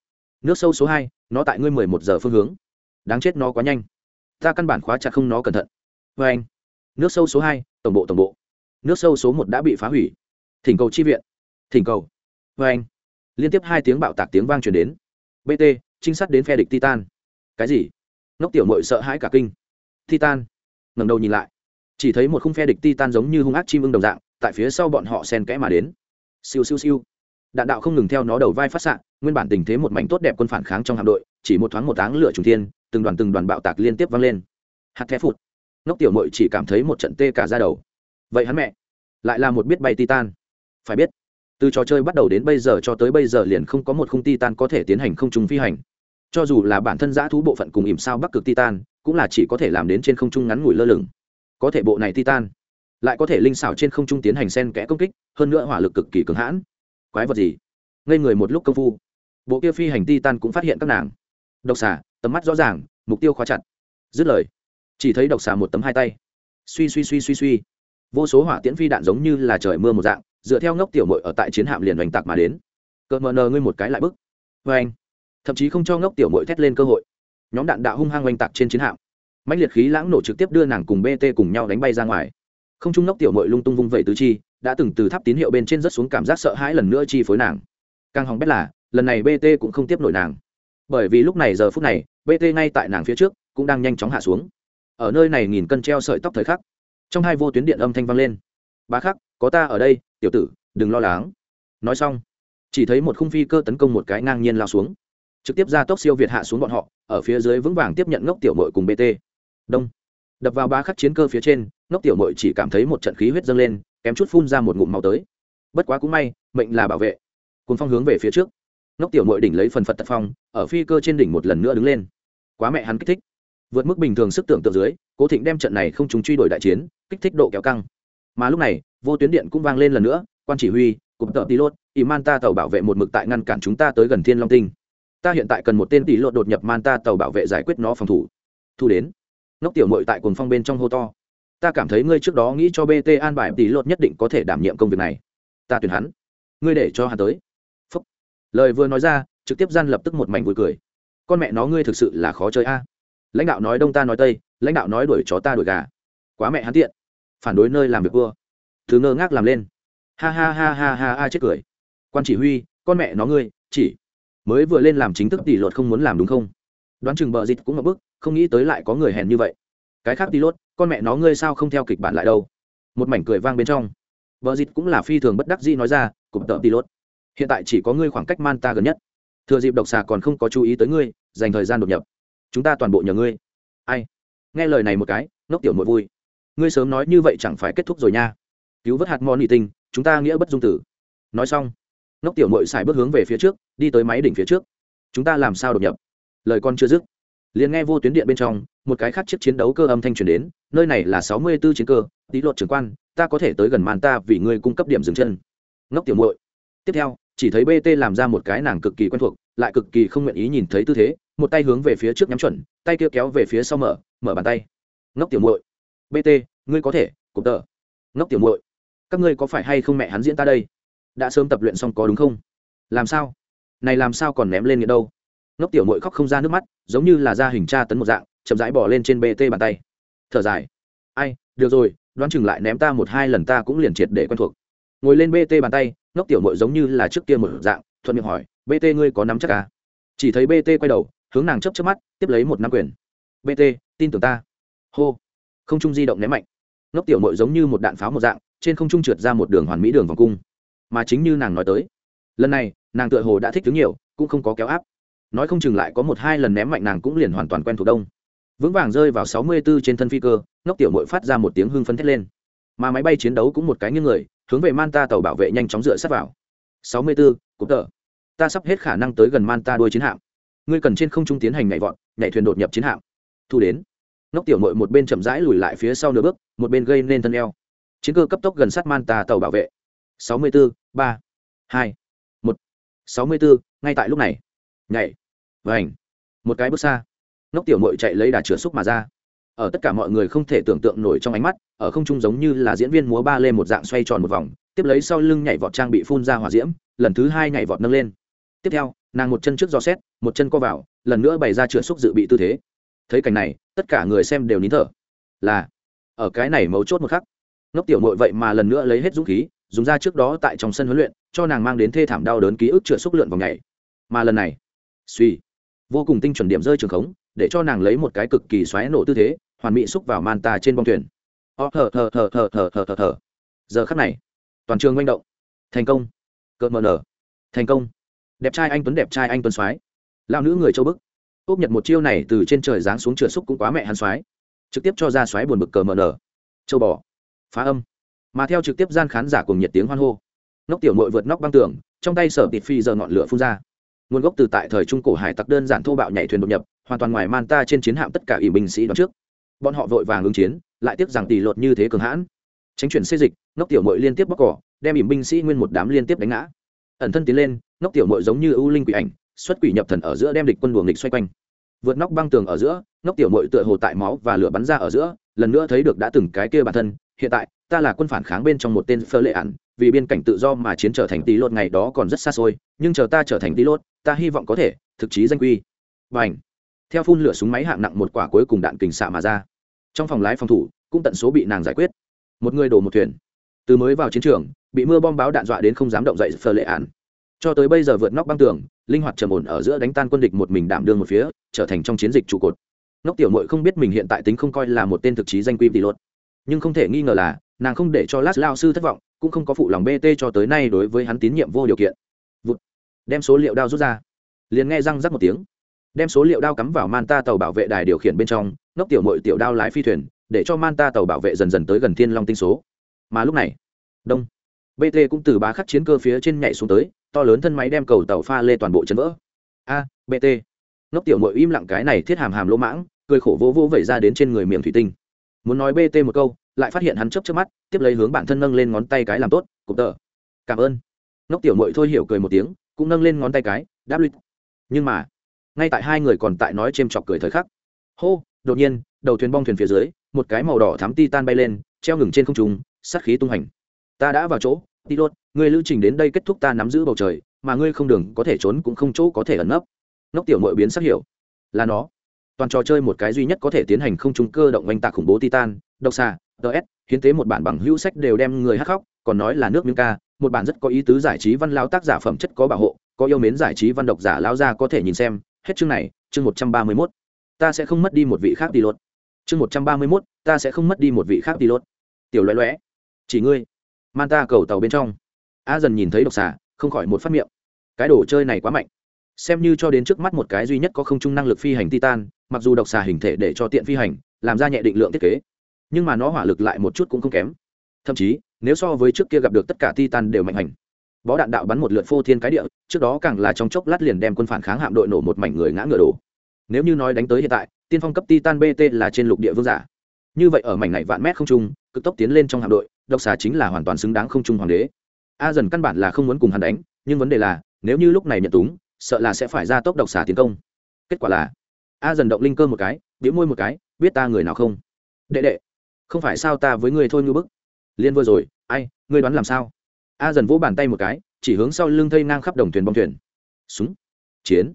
Nước sâu số hai, nó tại ngươi mười một giờ phương hướng. Đáng chết nó quá nhanh. Ta căn bản khóa chặt không nó cẩn thận. Vê anh, nước sâu số hai, tổng bộ tổng bộ. Nước sâu số một đã bị phá hủy. Thỉnh cầu chi viện. Thỉnh cầu. Vê anh, liên tiếp hai tiếng bạo tạc tiếng vang truyền đến. Bt trinh sát đến phe địch titan. Cái gì? Nóc tiểu mội sợ hãi cả kinh. Titan. ngẩng đầu nhìn lại. Chỉ thấy một khung phe địch titan giống như hung ác chim ưng đồng dạng tại phía sau bọn họ sen kẽ mà đến. Siêu siêu siêu. Đạn đạo không ngừng theo nó đầu vai phát xạ, nguyên bản tình thế một mảnh tốt đẹp quân phản kháng trong hạm đội, chỉ một thoáng một áng lửa trùng thiên, từng đoàn từng đoàn bạo tạc liên tiếp vang lên. Hạt thép phụt. Ngốc tiểu mội chỉ cảm thấy một trận tê cả ra đầu. Vậy hắn mẹ, lại là một biết bay titan. Phải biết, từ trò chơi bắt đầu đến bây giờ cho tới bây giờ liền không có một khung titan có thể tiến hành không trung phi hành. Cho dù là bản thân giã thú bộ phận cùng ìm sao bắc cực titan, cũng là chỉ có thể làm đến trên không trung ngắn ngủi lơ lửng. Có thể bộ này titan lại có thể linh xảo trên không trung tiến hành sen kẽ công kích, hơn nữa hỏa lực cực kỳ cường hãn. Quái vật gì? Ngây người một lúc công phu, bộ kia phi hành titan cũng phát hiện các nàng. Độc xà, tầm mắt rõ ràng, mục tiêu khóa chặt. Dứt lời, chỉ thấy độc xà một tấm hai tay. Suy suy suy suy suy. Vô số hỏa tiễn phi đạn giống như là trời mưa một dạng, dựa theo ngốc tiểu mội ở tại chiến hạm liền oanh tạc mà đến. Cợt mờ nờ ngươi một cái lại bức. Vê anh. Thậm chí không cho ngốc tiểu mội thét lên cơ hội. Nhóm đạn đạo hung hăng oanh tạc trên chiến hạm. Mạnh liệt khí lãng nổ trực tiếp đưa nàng cùng bt cùng nhau đánh bay ra ngoài không trung nóc tiểu mội lung tung vung vẩy tứ chi, đã từng từ tháp tín hiệu bên trên rất xuống cảm giác sợ hãi lần nữa chi phối nàng. Càng hỏng bét là, lần này bt cũng không tiếp nổi nàng. Bởi vì lúc này giờ phút này bt ngay tại nàng phía trước, cũng đang nhanh chóng hạ xuống. Ở nơi này nghìn cân treo sợi tóc thời khắc, trong hai vô tuyến điện âm thanh vang lên. Bá khắc, có ta ở đây, tiểu tử, đừng lo lắng. Nói xong, chỉ thấy một khung phi cơ tấn công một cái ngang nhiên lao xuống. Trực tiếp ra tốc siêu việt hạ xuống bọn họ, ở phía dưới vững vàng tiếp nhận ngốc tiểu mội cùng bt đông đập vào ba khắc chiến cơ phía trên, ngốc tiểu mội chỉ cảm thấy một trận khí huyết dâng lên, kém chút phun ra một ngụm máu tới. Bất quá cũng may, mệnh là bảo vệ. Cùng phong hướng về phía trước. Ngốc tiểu mội đỉnh lấy phần phật tật phong, ở phi cơ trên đỉnh một lần nữa đứng lên. Quá mẹ hắn kích thích. Vượt mức bình thường sức tưởng tượng dưới, cố thịnh đem trận này không chúng truy đuổi đại chiến, kích thích độ kéo căng. Mà lúc này, vô tuyến điện cũng vang lên lần nữa, quan chỉ huy cụm tợ tỷ lốt ỷ man ta tàu bảo vệ một mực tại ngăn cản chúng ta tới gần thiên long tinh. Ta hiện tại cần một tên tỷ lốt đột nhập man ta tàu bảo vệ giải quyết nó phòng thủ. Thu đến nóc tiểu mội tại cồn phong bên trong hô to. Ta cảm thấy ngươi trước đó nghĩ cho bt an bài tỷ lột nhất định có thể đảm nhiệm công việc này. Ta tuyển hắn. Ngươi để cho hắn tới. Phúc. lời vừa nói ra, trực tiếp gian lập tức một mảnh vui cười. Con mẹ nó ngươi thực sự là khó chơi a. Lãnh đạo nói đông ta nói tây, lãnh đạo nói đuổi chó ta đuổi gà. Quá mẹ hắn tiện. Phản đối nơi làm việc vua. Thứ ngơ ngác làm lên. Ha ha ha ha ha ha chết cười. Quan chỉ huy, con mẹ nó ngươi, chỉ. Mới vừa lên làm chính thức tỷ luật không muốn làm đúng không? Đoán chừng bờ dịch cũng ngập bức không nghĩ tới lại có người hèn như vậy. Cái khác pilot, con mẹ nó ngươi sao không theo kịch bản lại đâu? Một mảnh cười vang bên trong. Vợ dịt cũng là phi thường bất đắc dĩ nói ra cụm tợ pilot. Hiện tại chỉ có ngươi khoảng cách man ta gần nhất. Thừa dịp độc xà còn không có chú ý tới ngươi, dành thời gian đột nhập. Chúng ta toàn bộ nhờ ngươi. Ai? Nghe lời này một cái Nốc tiểu muội vui. Ngươi sớm nói như vậy chẳng phải kết thúc rồi nha. Cứu vớt hạt mòn nỉ tinh chúng ta nghĩa bất dung tử. Nói xong Nốc tiểu muội xài bước hướng về phía trước, đi tới máy đỉnh phía trước. Chúng ta làm sao đột nhập? Lời con chưa dứt liền nghe vô tuyến điện bên trong, một cái khác chiếc chiến đấu cơ âm thanh truyền đến, nơi này là sáu mươi 64 chiến cơ, tí lột trưởng quan, ta có thể tới gần màn ta vì ngươi cung cấp điểm dừng chân. Ngốc tiểu muội. Tiếp theo, chỉ thấy bt làm ra một cái nàng cực kỳ quen thuộc, lại cực kỳ không nguyện ý nhìn thấy tư thế, một tay hướng về phía trước nhắm chuẩn, tay kia kéo về phía sau mở mở bàn tay. Ngốc tiểu muội. Bt ngươi có thể cụp tờ. Ngốc tiểu muội. Các ngươi có phải hay không mẹ hắn diễn ta đây? Đã sớm tập luyện xong có đúng không? Làm sao? Này làm sao còn ném lên nghĩa đâu? Ngốc tiểu muội khóc không ra nước mắt, giống như là da hình tra tấn một dạng, chậm rãi bỏ lên trên bt bàn tay. Thở dài. Ai, được rồi, đoán chừng lại ném ta một hai lần ta cũng liền triệt để quen thuộc. Ngồi lên bt bàn tay, ngốc tiểu muội giống như là trước kia một dạng, thuận miệng hỏi bt ngươi có nắm chắc à? Chỉ thấy bt quay đầu, hướng nàng chấp chấp mắt, tiếp lấy một năm quyền. Bt tin tưởng ta. Hô. Không trung di động ném mạnh. Ngốc tiểu mội giống như một đạn pháo một dạng, trên không trung trượt ra một đường hoàn mỹ đường vòng cung. Mà chính như nàng nói tới, lần này, nàng tựa hồ đã thích thứ nhiều, cũng không có kéo áp nói không chừng lại có một hai lần ném mạnh nàng cũng liền hoàn toàn quen thuộc đông. Vững vàng rơi vào sáu mươi 64 trên thân phi cơ ngốc tiểu mội phát ra một tiếng hưng phấn thét lên. Mà máy bay chiến đấu cũng một cái nghiêng người hướng về manta tàu bảo vệ nhanh chóng dựa sát vào. sáu mươi 64, cục tờ. Ta sắp hết khả năng tới gần manta đuôi chiến hạm. Ngươi cần trên không trung tiến hành nhảy vọt nhảy thuyền đột nhập chiến hạm. Thu đến. Ngốc tiểu mội một bên chậm rãi lùi lại phía sau nửa bước một bên gây nên thân eo. Chiến cơ cấp tốc gần sát manta tàu bảo vệ. sáu mươi bốn ba hai một. sáu mươi bốn ngay tại lúc này. Nhảy vảnh một cái bước xa, ngốc tiểu mội chạy lấy đà chửa xúc mà ra. Ở tất cả mọi người không thể tưởng tượng nổi trong ánh mắt, ở không trung giống như là diễn viên múa ba lê một dạng xoay tròn một vòng, tiếp lấy sau lưng nhảy vọt trang bị phun ra hỏa diễm, lần thứ hai nhảy vọt nâng lên. Tiếp theo, nàng một chân trước gió xét, một chân co vào, lần nữa bày ra chửa xúc dự bị tư thế. Thấy cảnh này, tất cả người xem đều nín thở. Là, ở cái này mấu chốt một khắc, ngốc tiểu mội vậy mà lần nữa lấy hết dũng khí, dùng ra trước đó tại trong sân huấn luyện, cho nàng mang đến thê thảm đau đớn ký ức chửa xúc lượn vào ngày mà lần này, suy vô cùng tinh chuẩn điểm rơi trường khống, để cho nàng lấy một cái cực kỳ xoáy nổ tư thế, hoàn mỹ xúc vào man tà trên bong thuyền. Ó thở thở thở thở thở thở thở thở. Giờ khắc này, toàn trường manh động. Thành công. Cợt mờ nở. Thành công. Đẹp trai anh tuấn, đẹp trai anh tuấn soái lao nữ người châu bức. Úp nhật một chiêu này từ trên trời giáng xuống trượt xúc cũng quá mẹ hắn xoái trực tiếp cho ra xoáy buồn bực cờ mờ nở. Châu bò. Phá âm. Mà theo trực tiếp gian khán giả cùng nhiệt tiếng hoan hô. Nóc tiểu mội vượt nóc băng tường, trong tay sở tịt phi giờ ngọn lửa phun ra nguồn gốc từ tại thời trung cổ hải tặc đơn giản thô bạo nhảy thuyền đột nhập, hoàn toàn ngoài man ta trên chiến hạm tất cả ỷ binh sĩ đón trước. Bọn họ vội vàng ứng chiến, lại tiếp rằng tỷ lột như thế cường hãn. Tránh chuyển xê dịch nóc tiểu mội liên tiếp bóc cỏ, đem ỉm binh sĩ nguyên một đám liên tiếp đánh ngã. Ẩn thân tiến lên nóc tiểu mội giống như ưu linh quỷ ảnh, xuất quỷ nhập thần ở giữa đem địch quân luồng địch xoay quanh. Vượt nóc băng tường ở giữa nóc tiểu mội tựa hồ tại máu và lửa bắn ra ở giữa, lần nữa thấy được đã từng cái kia bản thân, hiện tại, ta là quân phản kháng bên trong một tên phơ lệ ản vì biên cảnh tự do mà chiến trở thành tí lốt ngày đó còn rất xa xôi, nhưng chờ ta trở thành tí lốt, ta hy vọng có thể, thực chí danh quy. Và ảnh theo phun lửa súng máy hạng nặng một quả cuối cùng đạn kình xạ mà ra. Trong phòng lái phòng thủ, cũng tận số bị nàng giải quyết. Một người đổ một thuyền. Từ mới vào chiến trường, bị mưa bom báo đạn dọa đến không dám động dậy, phờ lệ ản cho tới bây giờ vượt nóc băng tường, linh hoạt trầm ổn ở giữa đánh tan quân địch một mình đảm đương một phía, trở thành trong chiến dịch trụ cột. Nóc tiểu mội không biết mình hiện tại tính không coi là một tên thực chí danh quy tỷ luật nhưng không thể nghi ngờ là, nàng không để cho lát lao sư thất vọng cũng không có phụ lòng bt cho tới nay đối với hắn tín nhiệm vô điều kiện. Vụt. đem số liệu đao rút ra. Liền nghe răng rắc một tiếng. Đem số liệu đao cắm vào manta tàu bảo vệ đài điều khiển bên trong Nóc tiểu mội tiểu đao lái phi thuyền, để cho manta tàu bảo vệ dần dần tới gần thiên long tinh số. Mà lúc này, đông bt cũng từ bá khắc chiến cơ phía trên nhảy xuống tới, to lớn thân máy đem cầu tàu pha lê toàn bộ chấn vỡ. A bt nóc tiểu mội im lặng cái này thiết hàm hàm lỗ mãng, cười khổ vô vô vẩy ra đến trên người miệng thủy tinh. Muốn nói bt một câu lại phát hiện hắn chấp trước mắt, tiếp lấy hướng bản thân nâng lên ngón tay cái làm tốt cụm tờ, cảm ơn. Nóc tiểu mội thôi hiểu cười một tiếng, cũng nâng lên ngón tay cái, đáp luyện. Nhưng mà, ngay tại hai người còn tại nói c h ê m chọc cười thời khắc, hô, đột nhiên, đầu thuyền bong thuyền phía dưới, một cái màu đỏ thám ti tan bay lên, treo ngừng trên không trùng sát khí tung hành. Ta đã vào chỗ đi đốt người lưu trình đến đây kết thúc ta nắm giữ bầu trời, mà ngươi không đường có thể trốn cũng không chỗ có thể ẩn nấp. Nóc tiểu mội biến sắc hiểu. Là nó toàn trò chơi một cái duy nhất có thể tiến hành không trung cơ động oanh tạc khủng bố titan, độc xà ts hiến tế một bản bằng hữu sách đều đem người hắc khóc, còn nói là nước miếng ca, một bản rất có ý tứ giải trí văn lao tác giả phẩm chất có bảo hộ, có yêu mến giải trí văn độc giả lao ra có thể nhìn xem. Hết chương này, chương một trăm ba mươi mốt. Ta sẽ không mất đi một vị khác đi lốt chương một trăm ba mươi mốt, ta sẽ không mất đi một vị khác đi lốt tiểu loé loé. Chỉ ngươi. Man ta cầu tàu bên trong. A dần nhìn thấy độc xà, không khỏi một phát miệng. Cái đồ chơi này quá mạnh xem như cho đến trước mắt một cái duy nhất có không chung năng lực phi hành titan, mặc dù độc xà hình thể để cho tiện phi hành, làm ra nhẹ định lượng thiết kế, nhưng mà nó hỏa lực lại một chút cũng không kém. Thậm chí, nếu so với trước kia gặp được tất cả titan đều mạnh hành. Bó đạn đạo bắn một lượt phô thiên cái địa, trước đó càng là trong chốc lát liền đem quân phản kháng hạm đội nổ một mảnh người ngã ngựa đổ. Nếu như nói đánh tới hiện tại, tiên phong cấp titan bt là trên lục địa vương giả. Như vậy ở mảnh này vạn mét không trung, cực tốc tiến lên trong hạm đội, độc xà chính là hoàn toàn xứng đáng không trung hoàng đế. A dần căn bản là không muốn cùng hắn đánh, nhưng vấn đề là, nếu như lúc này nhận túng sợ là sẽ phải ra tốc độc xả tiến công. Kết quả là, a dần động linh cơ một cái biễu môi một cái, biết ta người nào không? Đệ đệ, không phải sao ta với người thôi như bức? Liên vừa rồi, ai, ngươi đoán làm sao? A dần vỗ bàn tay một cái, chỉ hướng sau lưng thây ngang khắp đồng thuyền bong thuyền. Súng, chiến,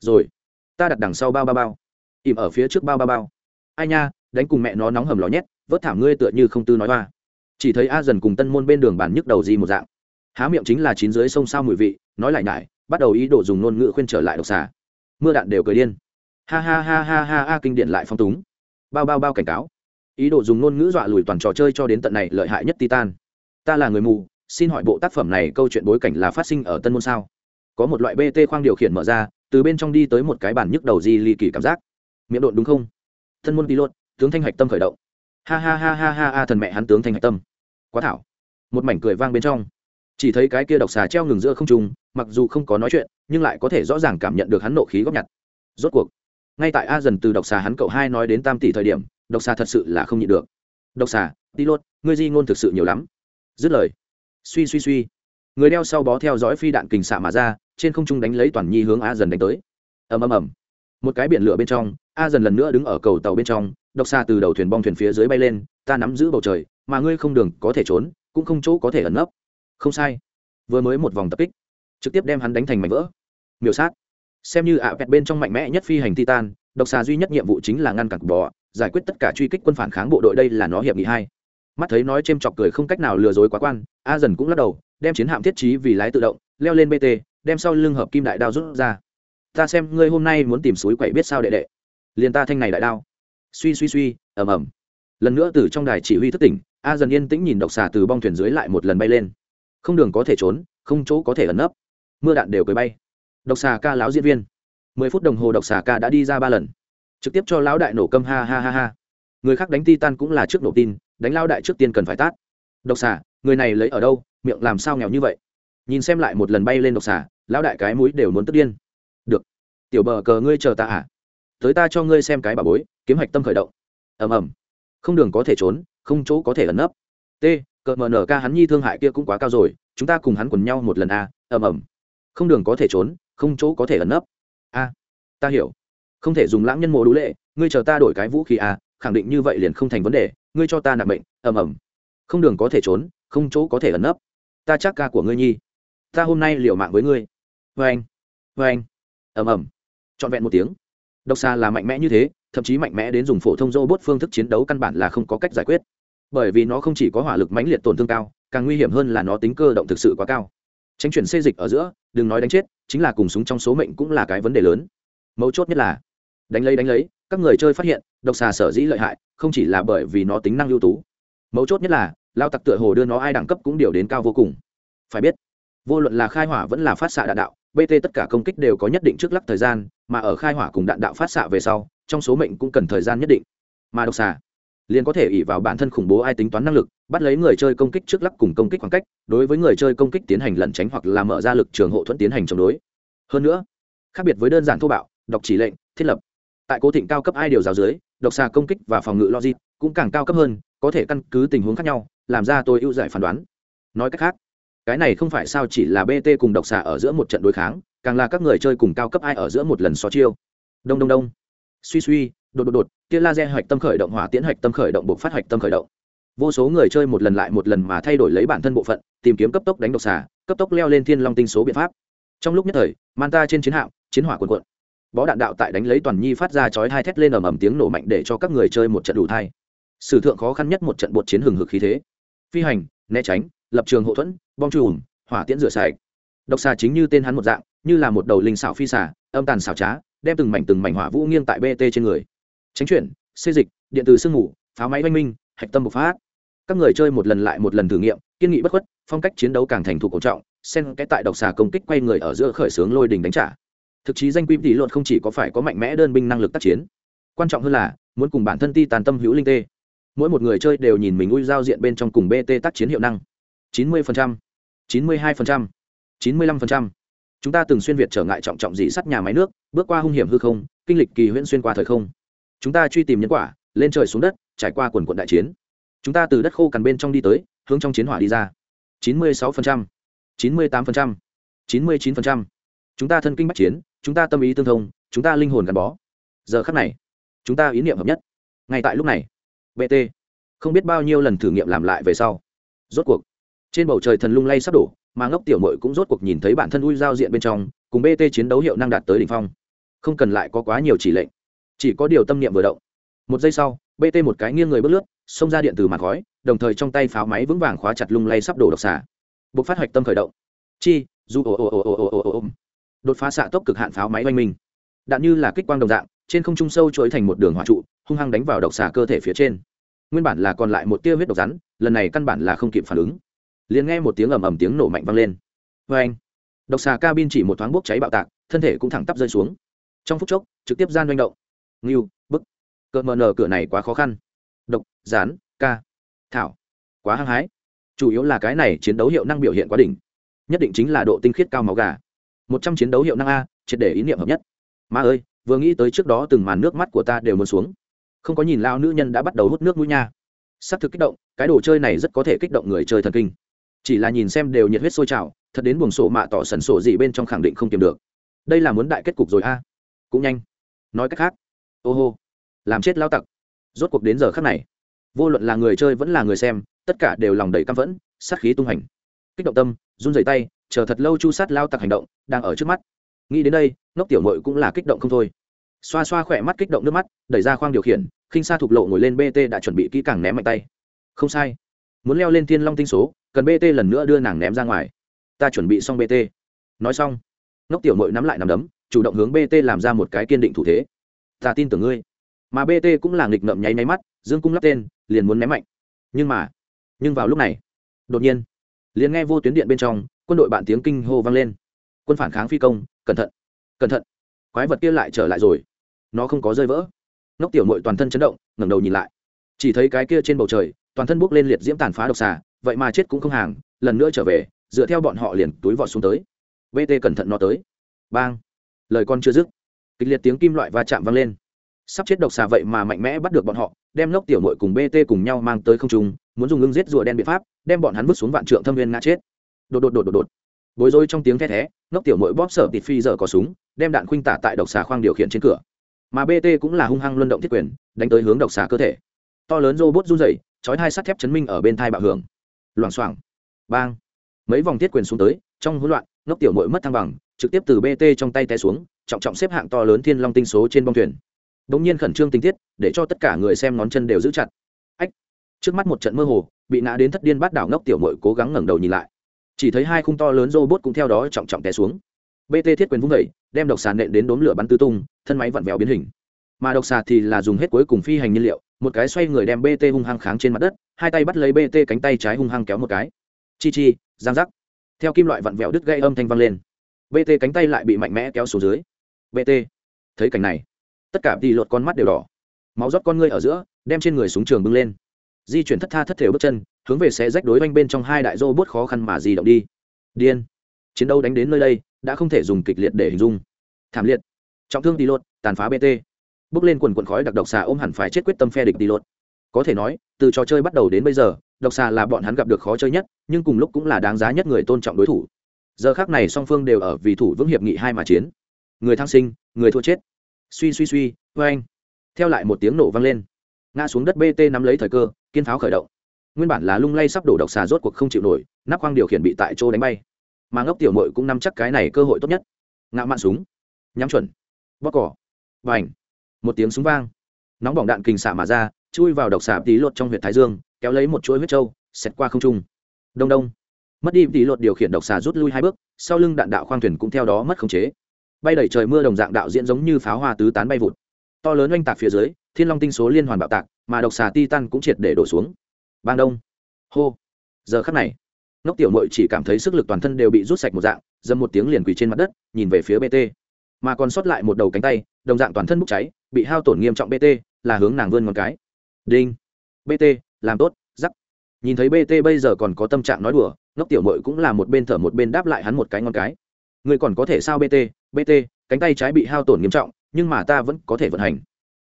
rồi, ta đặt đằng sau bao bao bao, ìm ở phía trước bao bao bao. Ai nha, đánh cùng mẹ nó nóng hầm lò nhét, vớt thảm ngươi tựa như không tư nói hoa. Chỉ thấy a dần cùng tân môn bên đường bàn nhức đầu gì một dạng. Há miệng chính là chín dưới sông sao mùi vị, nói lại nhải bắt đầu ý đồ dùng ngôn ngữ khuyên trở lại độc xà. Mưa đạn đều cười điên. Ha ha ha ha ha ha, kinh điện lại phong túng. Bao bao bao cảnh cáo. Ý đồ dùng ngôn ngữ dọa lùi toàn trò chơi cho đến tận này lợi hại nhất titan. Ta là người mù, xin hỏi bộ tác phẩm này câu chuyện bối cảnh là phát sinh ở tân môn sao? Có một loại bt khoang điều khiển mở ra, từ bên trong đi tới một cái bản nhức đầu di ly kỳ cảm giác. Miệng độn đúng không? Thân môn pilot, tướng thanh hạch tâm khởi động. Ha ha ha ha ha ha, thần mẹ hắn tướng thanh hạch tâm. Quá thảo. Một mảnh cười vang bên trong. Chỉ thấy cái kia độc xà treo ngừng giữa không trung mặc dù không có nói chuyện, nhưng lại có thể rõ ràng cảm nhận được hắn nộ khí góp nhặt. Rốt cuộc, ngay tại a dần từ độc xà hắn cậu hai nói đến tam tỷ thời điểm, độc xà thật sự là không nhịn được. Độc xà, đi lốt, ngươi di ngôn thực sự nhiều lắm. Dứt lời, suy suy suy, người đeo sau bó theo dõi phi đạn kình xạ mà ra, trên không trung đánh lấy toàn nhi hướng a dần đánh tới. Ầm ầm ầm. Một cái biển lửa bên trong, a dần lần nữa đứng ở cầu tàu bên trong, độc xà từ đầu thuyền bong thuyền phía dưới bay lên, ta nắm giữ bầu trời, mà ngươi không đường có thể trốn, cũng không chỗ có thể ẩn nấp. Không sai. Vừa mới một vòng tập kích trực tiếp đem hắn đánh thành mảnh vỡ. Miểu sát. Xem như ạ à vẹt bên trong mạnh mẽ nhất phi hành titan, độc xà duy nhất nhiệm vụ chính là ngăn cản bò, giải quyết tất cả truy kích quân phản kháng bộ đội đây là nó hiệp nghị hai. Mắt thấy nói c h ê m chọc cười không cách nào lừa dối quá quan, a dần cũng lắc đầu, đem chiến hạm thiết trí vì lái tự động, leo lên bt đem sau lưng hợp kim đại đao rút ra. Ta xem ngươi hôm nay muốn tìm suối quậy biết sao đệ đệ. Liền ta thanh này đại đao. Suy suy suy, ầm ầm. Lần nữa từ trong đài chỉ huy thất tỉnh, a dần yên tĩnh nhìn độc xà từ bong thuyền dưới lại một lần bay lên. Không đường có thể trốn, không chỗ có thể ẩn nấp mưa đạn đều cười bay. Độc xà ca lão diễn viên. Mười phút đồng hồ độc xà ca đã đi ra ba lần. Trực tiếp cho lão đại nổ câm ha ha ha ha. Người khác đánh ti tan cũng là trước nổ tin đánh lao đại trước tiên cần phải tát. Độc xà người này lấy ở đâu miệng làm sao nghèo như vậy? Nhìn xem lại một lần bay lên độc xà lão đại cái mũi đều muốn tức điên. Được. Tiểu bờ cờ ngươi chờ ta à? Tới ta cho ngươi xem cái bà bối kiếm hạch tâm khởi động. Ầm ầm. Không đường có thể trốn không chỗ có thể ẩn nấp. T cờ mờ nở ca hắn nhi thương hại kia cũng quá cao rồi chúng ta cùng hắn quần nhau một lần a à, ầm ầm không đường có thể trốn, không chỗ có thể ẩn nấp. A, ta hiểu. Không thể dùng lãng nhân mộ đũ lệ, ngươi chờ ta đổi cái vũ khí a khẳng định như vậy liền không thành vấn đề, ngươi cho ta nặng bệnh ầm ầm. Không đường có thể trốn, không chỗ có thể ẩn nấp. Ta chắc ca của ngươi nhi. Ta hôm nay liều mạng với ngươi. Vê anh vê anh ầm ầm. Trọn vẹn một tiếng. Độc xa là mạnh mẽ như thế, thậm chí mạnh mẽ đến dùng phổ thông robot phương thức chiến đấu căn bản là không có cách giải quyết. Bởi vì nó không chỉ có hỏa lực mãnh liệt tổn thương cao, càng nguy hiểm hơn là nó tính cơ động thực sự quá cao tránh chuyển xê dịch ở giữa, đừng nói đánh chết, chính là cùng súng trong số mệnh cũng là cái vấn đề lớn. Mấu chốt nhất là, đánh lấy đánh lấy, các người chơi phát hiện, độc xà sở dĩ lợi hại, không chỉ là bởi vì nó tính năng ưu tú. Mấu chốt nhất là, lao tặc tựa hồ đưa nó ai đẳng cấp cũng điều đến cao vô cùng. Phải biết, vô luận là khai hỏa vẫn là phát xạ đạn đạo bt tất cả công kích đều có nhất định trước lắc thời gian, mà ở khai hỏa cùng đạn đạo phát xạ về sau, trong số mệnh cũng cần thời gian nhất định. Mà độc xà liền có thể ỉ vào bản thân khủng bố ai tính toán năng lực, bắt lấy người chơi công kích trước lắc cùng công kích khoảng cách, đối với người chơi công kích tiến hành lẩn tránh hoặc là mở ra lực trường hộ thuẫn tiến hành chống đối. Hơn nữa, khác biệt với đơn giản thô bạo đọc chỉ lệnh, thiết lập. Tại cố thịnh cao cấp ai điều rào dưới, độc xà công kích và phòng ngự logic cũng càng cao cấp hơn, có thể căn cứ tình huống khác nhau, làm ra tôi ưu giải phán đoán. Nói cách khác, cái này không phải sao chỉ là bt cùng độc xà ở giữa một trận đối kháng, càng là các người chơi cùng cao cấp ai ở giữa một lần so chiêu. Đông đông đông. Suy suy đột đột đột kia laser hạch tâm khởi động, hỏa tiễn hạch tâm khởi động buộc phát hạch tâm khởi động. Vô số người chơi một lần lại một lần mà thay đổi lấy bản thân bộ phận, tìm kiếm cấp tốc đánh độc xà, cấp tốc leo lên thiên long tinh số biện pháp. Trong lúc nhất thời manta trên chiến hạm, chiến hỏa quần quận bó đạn đạo tại đánh lấy toàn nhi phát ra chói hai thét lên ầm ầm tiếng nổ mạnh để cho các người chơi một trận đủ thai sử thượng khó khăn nhất một trận bột chiến hừng hực khí thế. Phi hành, né tránh, lập trường hậu thuẫn, bom chùm, hỏa tiễn rửa sạch. Độc xà chính như tên hắn một dạng, như là một đầu linh xảo phi xà, âm tàn xảo trá, đem từng mảnh từng mảnh hỏa vũ nghiêng tại bt trên người tránh chuyển xê dịch điện từ sương mù pháo máy oanh minh hạch tâm bộc phát. Các người chơi một lần lại một lần thử nghiệm kiên nghị bất khuất phong cách chiến đấu càng thành thục cổ trọng sen cái tại độc xà công kích quay người ở giữa khởi xướng lôi đình đánh trả. Thực chí danh quy tỷ luật không chỉ có phải có mạnh mẽ đơn binh năng lực tác chiến quan trọng hơn là muốn cùng bản thân ti tàn tâm hữu linh tê. Mỗi một người chơi đều nhìn mình ui giao diện bên trong cùng bt tác chiến hiệu năng. 90%, 92%, 95%. chúng ta từng xuyên việt trở ngại trọng trọng dị sắt nhà máy nước bước qua hung hiểm hư không kinh lịch kỳ huyễn xuyên qua thời không chúng ta truy tìm nhân quả lên trời xuống đất trải qua quần quận đại chiến. Chúng ta từ đất khô cằn bên trong đi tới hướng trong chiến hỏa đi ra. 96%, 98%, 99%. chúng ta thân kinh bách chiến chúng ta tâm ý tương thông chúng ta linh hồn gắn bó. Giờ khắc này chúng ta ý niệm hợp nhất. Ngay tại lúc này bt không biết bao nhiêu lần thử nghiệm làm lại về sau. Rốt cuộc trên bầu trời thần lung lay sắp đổ mà ngốc tiểu mội cũng rốt cuộc nhìn thấy bản thân ui giao diện bên trong cùng bt chiến đấu hiệu năng đạt tới đ ỉ n h phong. Không cần lại có quá nhiều chỉ lệnh chỉ có điều tâm niệm vừa động. Một giây sau bt một cái nghiêng người bước lướt, xông ra điện từ mặt khói, đồng thời trong tay pháo máy vững vàng khóa chặt lung lay sắp đổ độc xả buộc phát hoạch tâm khởi động. Chi, du, ồ ồ ồ ồ ồ ồ ồ đột phá xạ tốc cực hạn pháo máy oanh minh. Đạn như là kích quang đồng dạng, trên không trung sâu chuỗi thành một đường hỏa trụ, hung hăng đánh vào độc xà cơ thể phía trên. Nguyên bản là còn lại một tia huyết độc rắn, lần này căn bản là không kịp phản ứng. Liền nghe một tiếng ầm ầm tiếng nổ mạnh vang lên. Vê anh độc xà cabin chỉ một thoáng bốc cháy bạo tạc, thân thể cũng thẳng tắp rơi xuống. Trong phút chốc, trực tiếp gian manh động ngưu, bức. Cợt mờ nở cửa này quá khó khăn. Độc rán ca. Thảo. Quá hăng hái. Chủ yếu là cái này chiến đấu hiệu năng biểu hiện quá đỉnh. Nhất định chính là độ tinh khiết cao máu gà. Một trăm chiến đấu hiệu năng a, triệt để ý niệm hợp nhất. Ma ơi, vừa nghĩ tới trước đó từng màn nước mắt của ta đều muốn xuống. Không có nhìn lao nữ nhân đã bắt đầu hút nước mũi nha. S ắ c thực kích động, cái đồ chơi này rất có thể kích động người chơi thần kinh. Chỉ là nhìn xem đều nhiệt huyết sôi trào, thật đến buồng sổ mạ tỏ sần sổ gì bên trong khẳng định không tìm được. Đây là muốn đại kết cục rồi a. Cũng nhanh. Nói cách khác ô hô, làm chết lao tặc. Rốt cuộc đến giờ khác này, vô luận là người chơi vẫn là người xem, tất cả đều lòng đầy căm phẫn, sát khí tung hành kích động tâm, run rẩy tay, chờ thật lâu chu sát lao tặc hành động, đang ở trước mắt. Nghĩ đến đây, ngốc tiểu mội cũng là kích động không thôi. Xoa xoa khỏe mắt kích động nước mắt, đẩy ra khoang điều khiển, khinh xa thục lộ ngồi lên bt đã chuẩn bị kỹ càng ném mạnh tay. Không sai. Muốn leo lên thiên long tinh số, cần bt lần nữa đưa nàng ném ra ngoài. Ta chuẩn bị xong bt nói xong, ngốc tiểu mội nắm lại nắm đấm, chủ động hướng bt làm ra một cái kiên định thủ thế ta tin tưởng ngươi. Mà bt cũng là nghịch ngợm nháy máy mắt, dương cung lắp tên, liền muốn ném mạnh. Nhưng mà, nhưng vào lúc này, đột nhiên, liền nghe vô tuyến điện bên trong, quân đội bạn tiếng kinh hô vang lên. Quân phản kháng phi công, cẩn thận cẩn thận. Quái vật kia lại trở lại rồi. Nó không có rơi vỡ. Nóc tiểu mội toàn thân chấn động, ngẩng đầu nhìn lại. Chỉ thấy cái kia trên bầu trời, toàn thân bốc lên liệt diễm tàn phá độc xà, vậy mà chết cũng không hàng, lần nữa trở về, dựa theo bọn họ liền túi vọt xuống tới. Bt cẩn thận nó tới. Bang. Lời con chưa dứt kịch liệt tiếng kim loại va chạm vang lên. Sắp chết độc xà vậy mà mạnh mẽ bắt được bọn họ, đem lốc tiểu nội cùng bt cùng nhau mang tới không trung, muốn dùng ngưng giết rùa đen biện pháp, đem bọn hắn vứt xuống vạn trượng thâm viên ngã chết. Đột đột đột đột đột. Bối rối trong tiếng the thé, lốc tiểu nội bóp sở tịt phi giờ có súng, đem đạn khuynh tả tại độc xà khoang điều khiển trên cửa. Mà bt cũng là hung hăng luân động thiết quyền, đánh tới hướng độc xà cơ thể. To lớn robot run rẩy, chói hai sắt thép chấn minh ở bên thai bạo hưởng. Loảng xoảng. Bang. Mấy vòng thiết quyền xuống tới, trong hỗn loạn ngốc tiểu mội mất thăng bằng trực tiếp từ bt trong tay té xuống, trọng trọng xếp hạng to lớn thiên long tinh số trên bông thuyền. Đống nhiên khẩn trương tình tiết, để cho tất cả người xem ngón chân đều giữ chặt. Ách! Trước mắt một trận mơ hồ, bị nã đến thất điên bắt đảo ngốc tiểu mội cố gắng ngẩng đầu nhìn lại. Chỉ thấy hai khung to lớn robot cũng theo đó trọng trọng té xuống. Bt thiết quyền vung vẩy đem độc xà nện đến đốm lửa bắn tứ tung, thân máy vặn vẹo biến hình. Mà độc xà thì là dùng hết cuối cùng phi hành nhiên liệu, một cái xoay người đem bt hung hăng kháng trên mặt đất, hai tay bắt lấy bt cánh tay trái hung hăng kéo một cái. Chi chi, giang giác. Theo kim loại vặn vẹo đứt gây âm thanh vang lên bt cánh tay lại bị mạnh mẽ kéo xuống dưới. Bt thấy cảnh này, tất cả đi lột con mắt đều đỏ. Máu rót con ngươi ở giữa, đem trên người súng trường bưng lên. Di chuyển thất tha thất thể bước chân, hướng về xe rách đối oanh bên trong hai đại rô bốt khó khăn mà di động đi. Điên. Chiến đấu đánh đến nơi đây, đã không thể dùng kịch liệt để hình dung. Thảm liệt. Trọng thương đi lột, tàn phá bt bước lên quần quần khói đặc độc xà ôm hẳn phải chết quyết tâm phe địch đi lột. Có thể nói, từ trò chơi bắt đầu đến bây giờ, độc xà là bọn hắn gặp được khó chơi nhất, nhưng cùng lúc cũng là đáng giá nhất người tôn trọng đối thủ giờ khác này song phương đều ở vì thủ vững hiệp nghị hai mà chiến. Người thăng sinh, người thua chết. Suy suy suy vê anh. Theo lại một tiếng nổ vang lên. Ngã xuống đất bt nắm lấy thời cơ, kiên pháo khởi động. Nguyên bản là lung lay sắp đổ độc xà rốt cuộc không chịu nổi, nắp khoang điều khiển bị tại chỗ đánh bay. Mà ngốc tiểu mội cũng nắm chắc cái này cơ hội tốt nhất. Ngã mạn súng. Nhắm chuẩn. Bóc cỏ. Và ảnh một tiếng súng vang. Nóng bỏng đạn kình xạ mà ra, chui vào độc xà tí lột trong huyện thái dương, kéo lấy một chuỗi huyết trâu, xẹt qua không trung. Đông đông mất đi tỷ luật điều khiển độc xà rút lui hai bước, sau lưng đạn đạo khoang thuyền cũng theo đó mất khống chế. Bay đẩy trời mưa đồng dạng đạo diễn giống như pháo hoa tứ tán bay vụt. To lớn oanh tạc phía dưới, thiên long tinh số liên hoàn bạo tạc, mà độc xà ti tan cũng triệt để đổ xuống. Bang đông. Hô. Giờ khắc này nóc tiểu mội chỉ cảm thấy sức lực toàn thân đều bị rút sạch một dạng dâm một tiếng liền quỳ trên mặt đất, nhìn về phía bt mà còn sót lại một đầu cánh tay, đồng dạng toàn thân bốc cháy, bị hao tổn nghiêm trọng bt là hướng nàng vươn ngón cái. Đinh. Bt làm tốt nhìn thấy bt bây giờ còn có tâm trạng nói đùa, ngốc tiểu mội cũng là một bên thở một bên đáp lại hắn một cái ngon cái. Người còn có thể sao bt bt cánh tay trái bị hao tổn nghiêm trọng, nhưng mà ta vẫn có thể vận hành.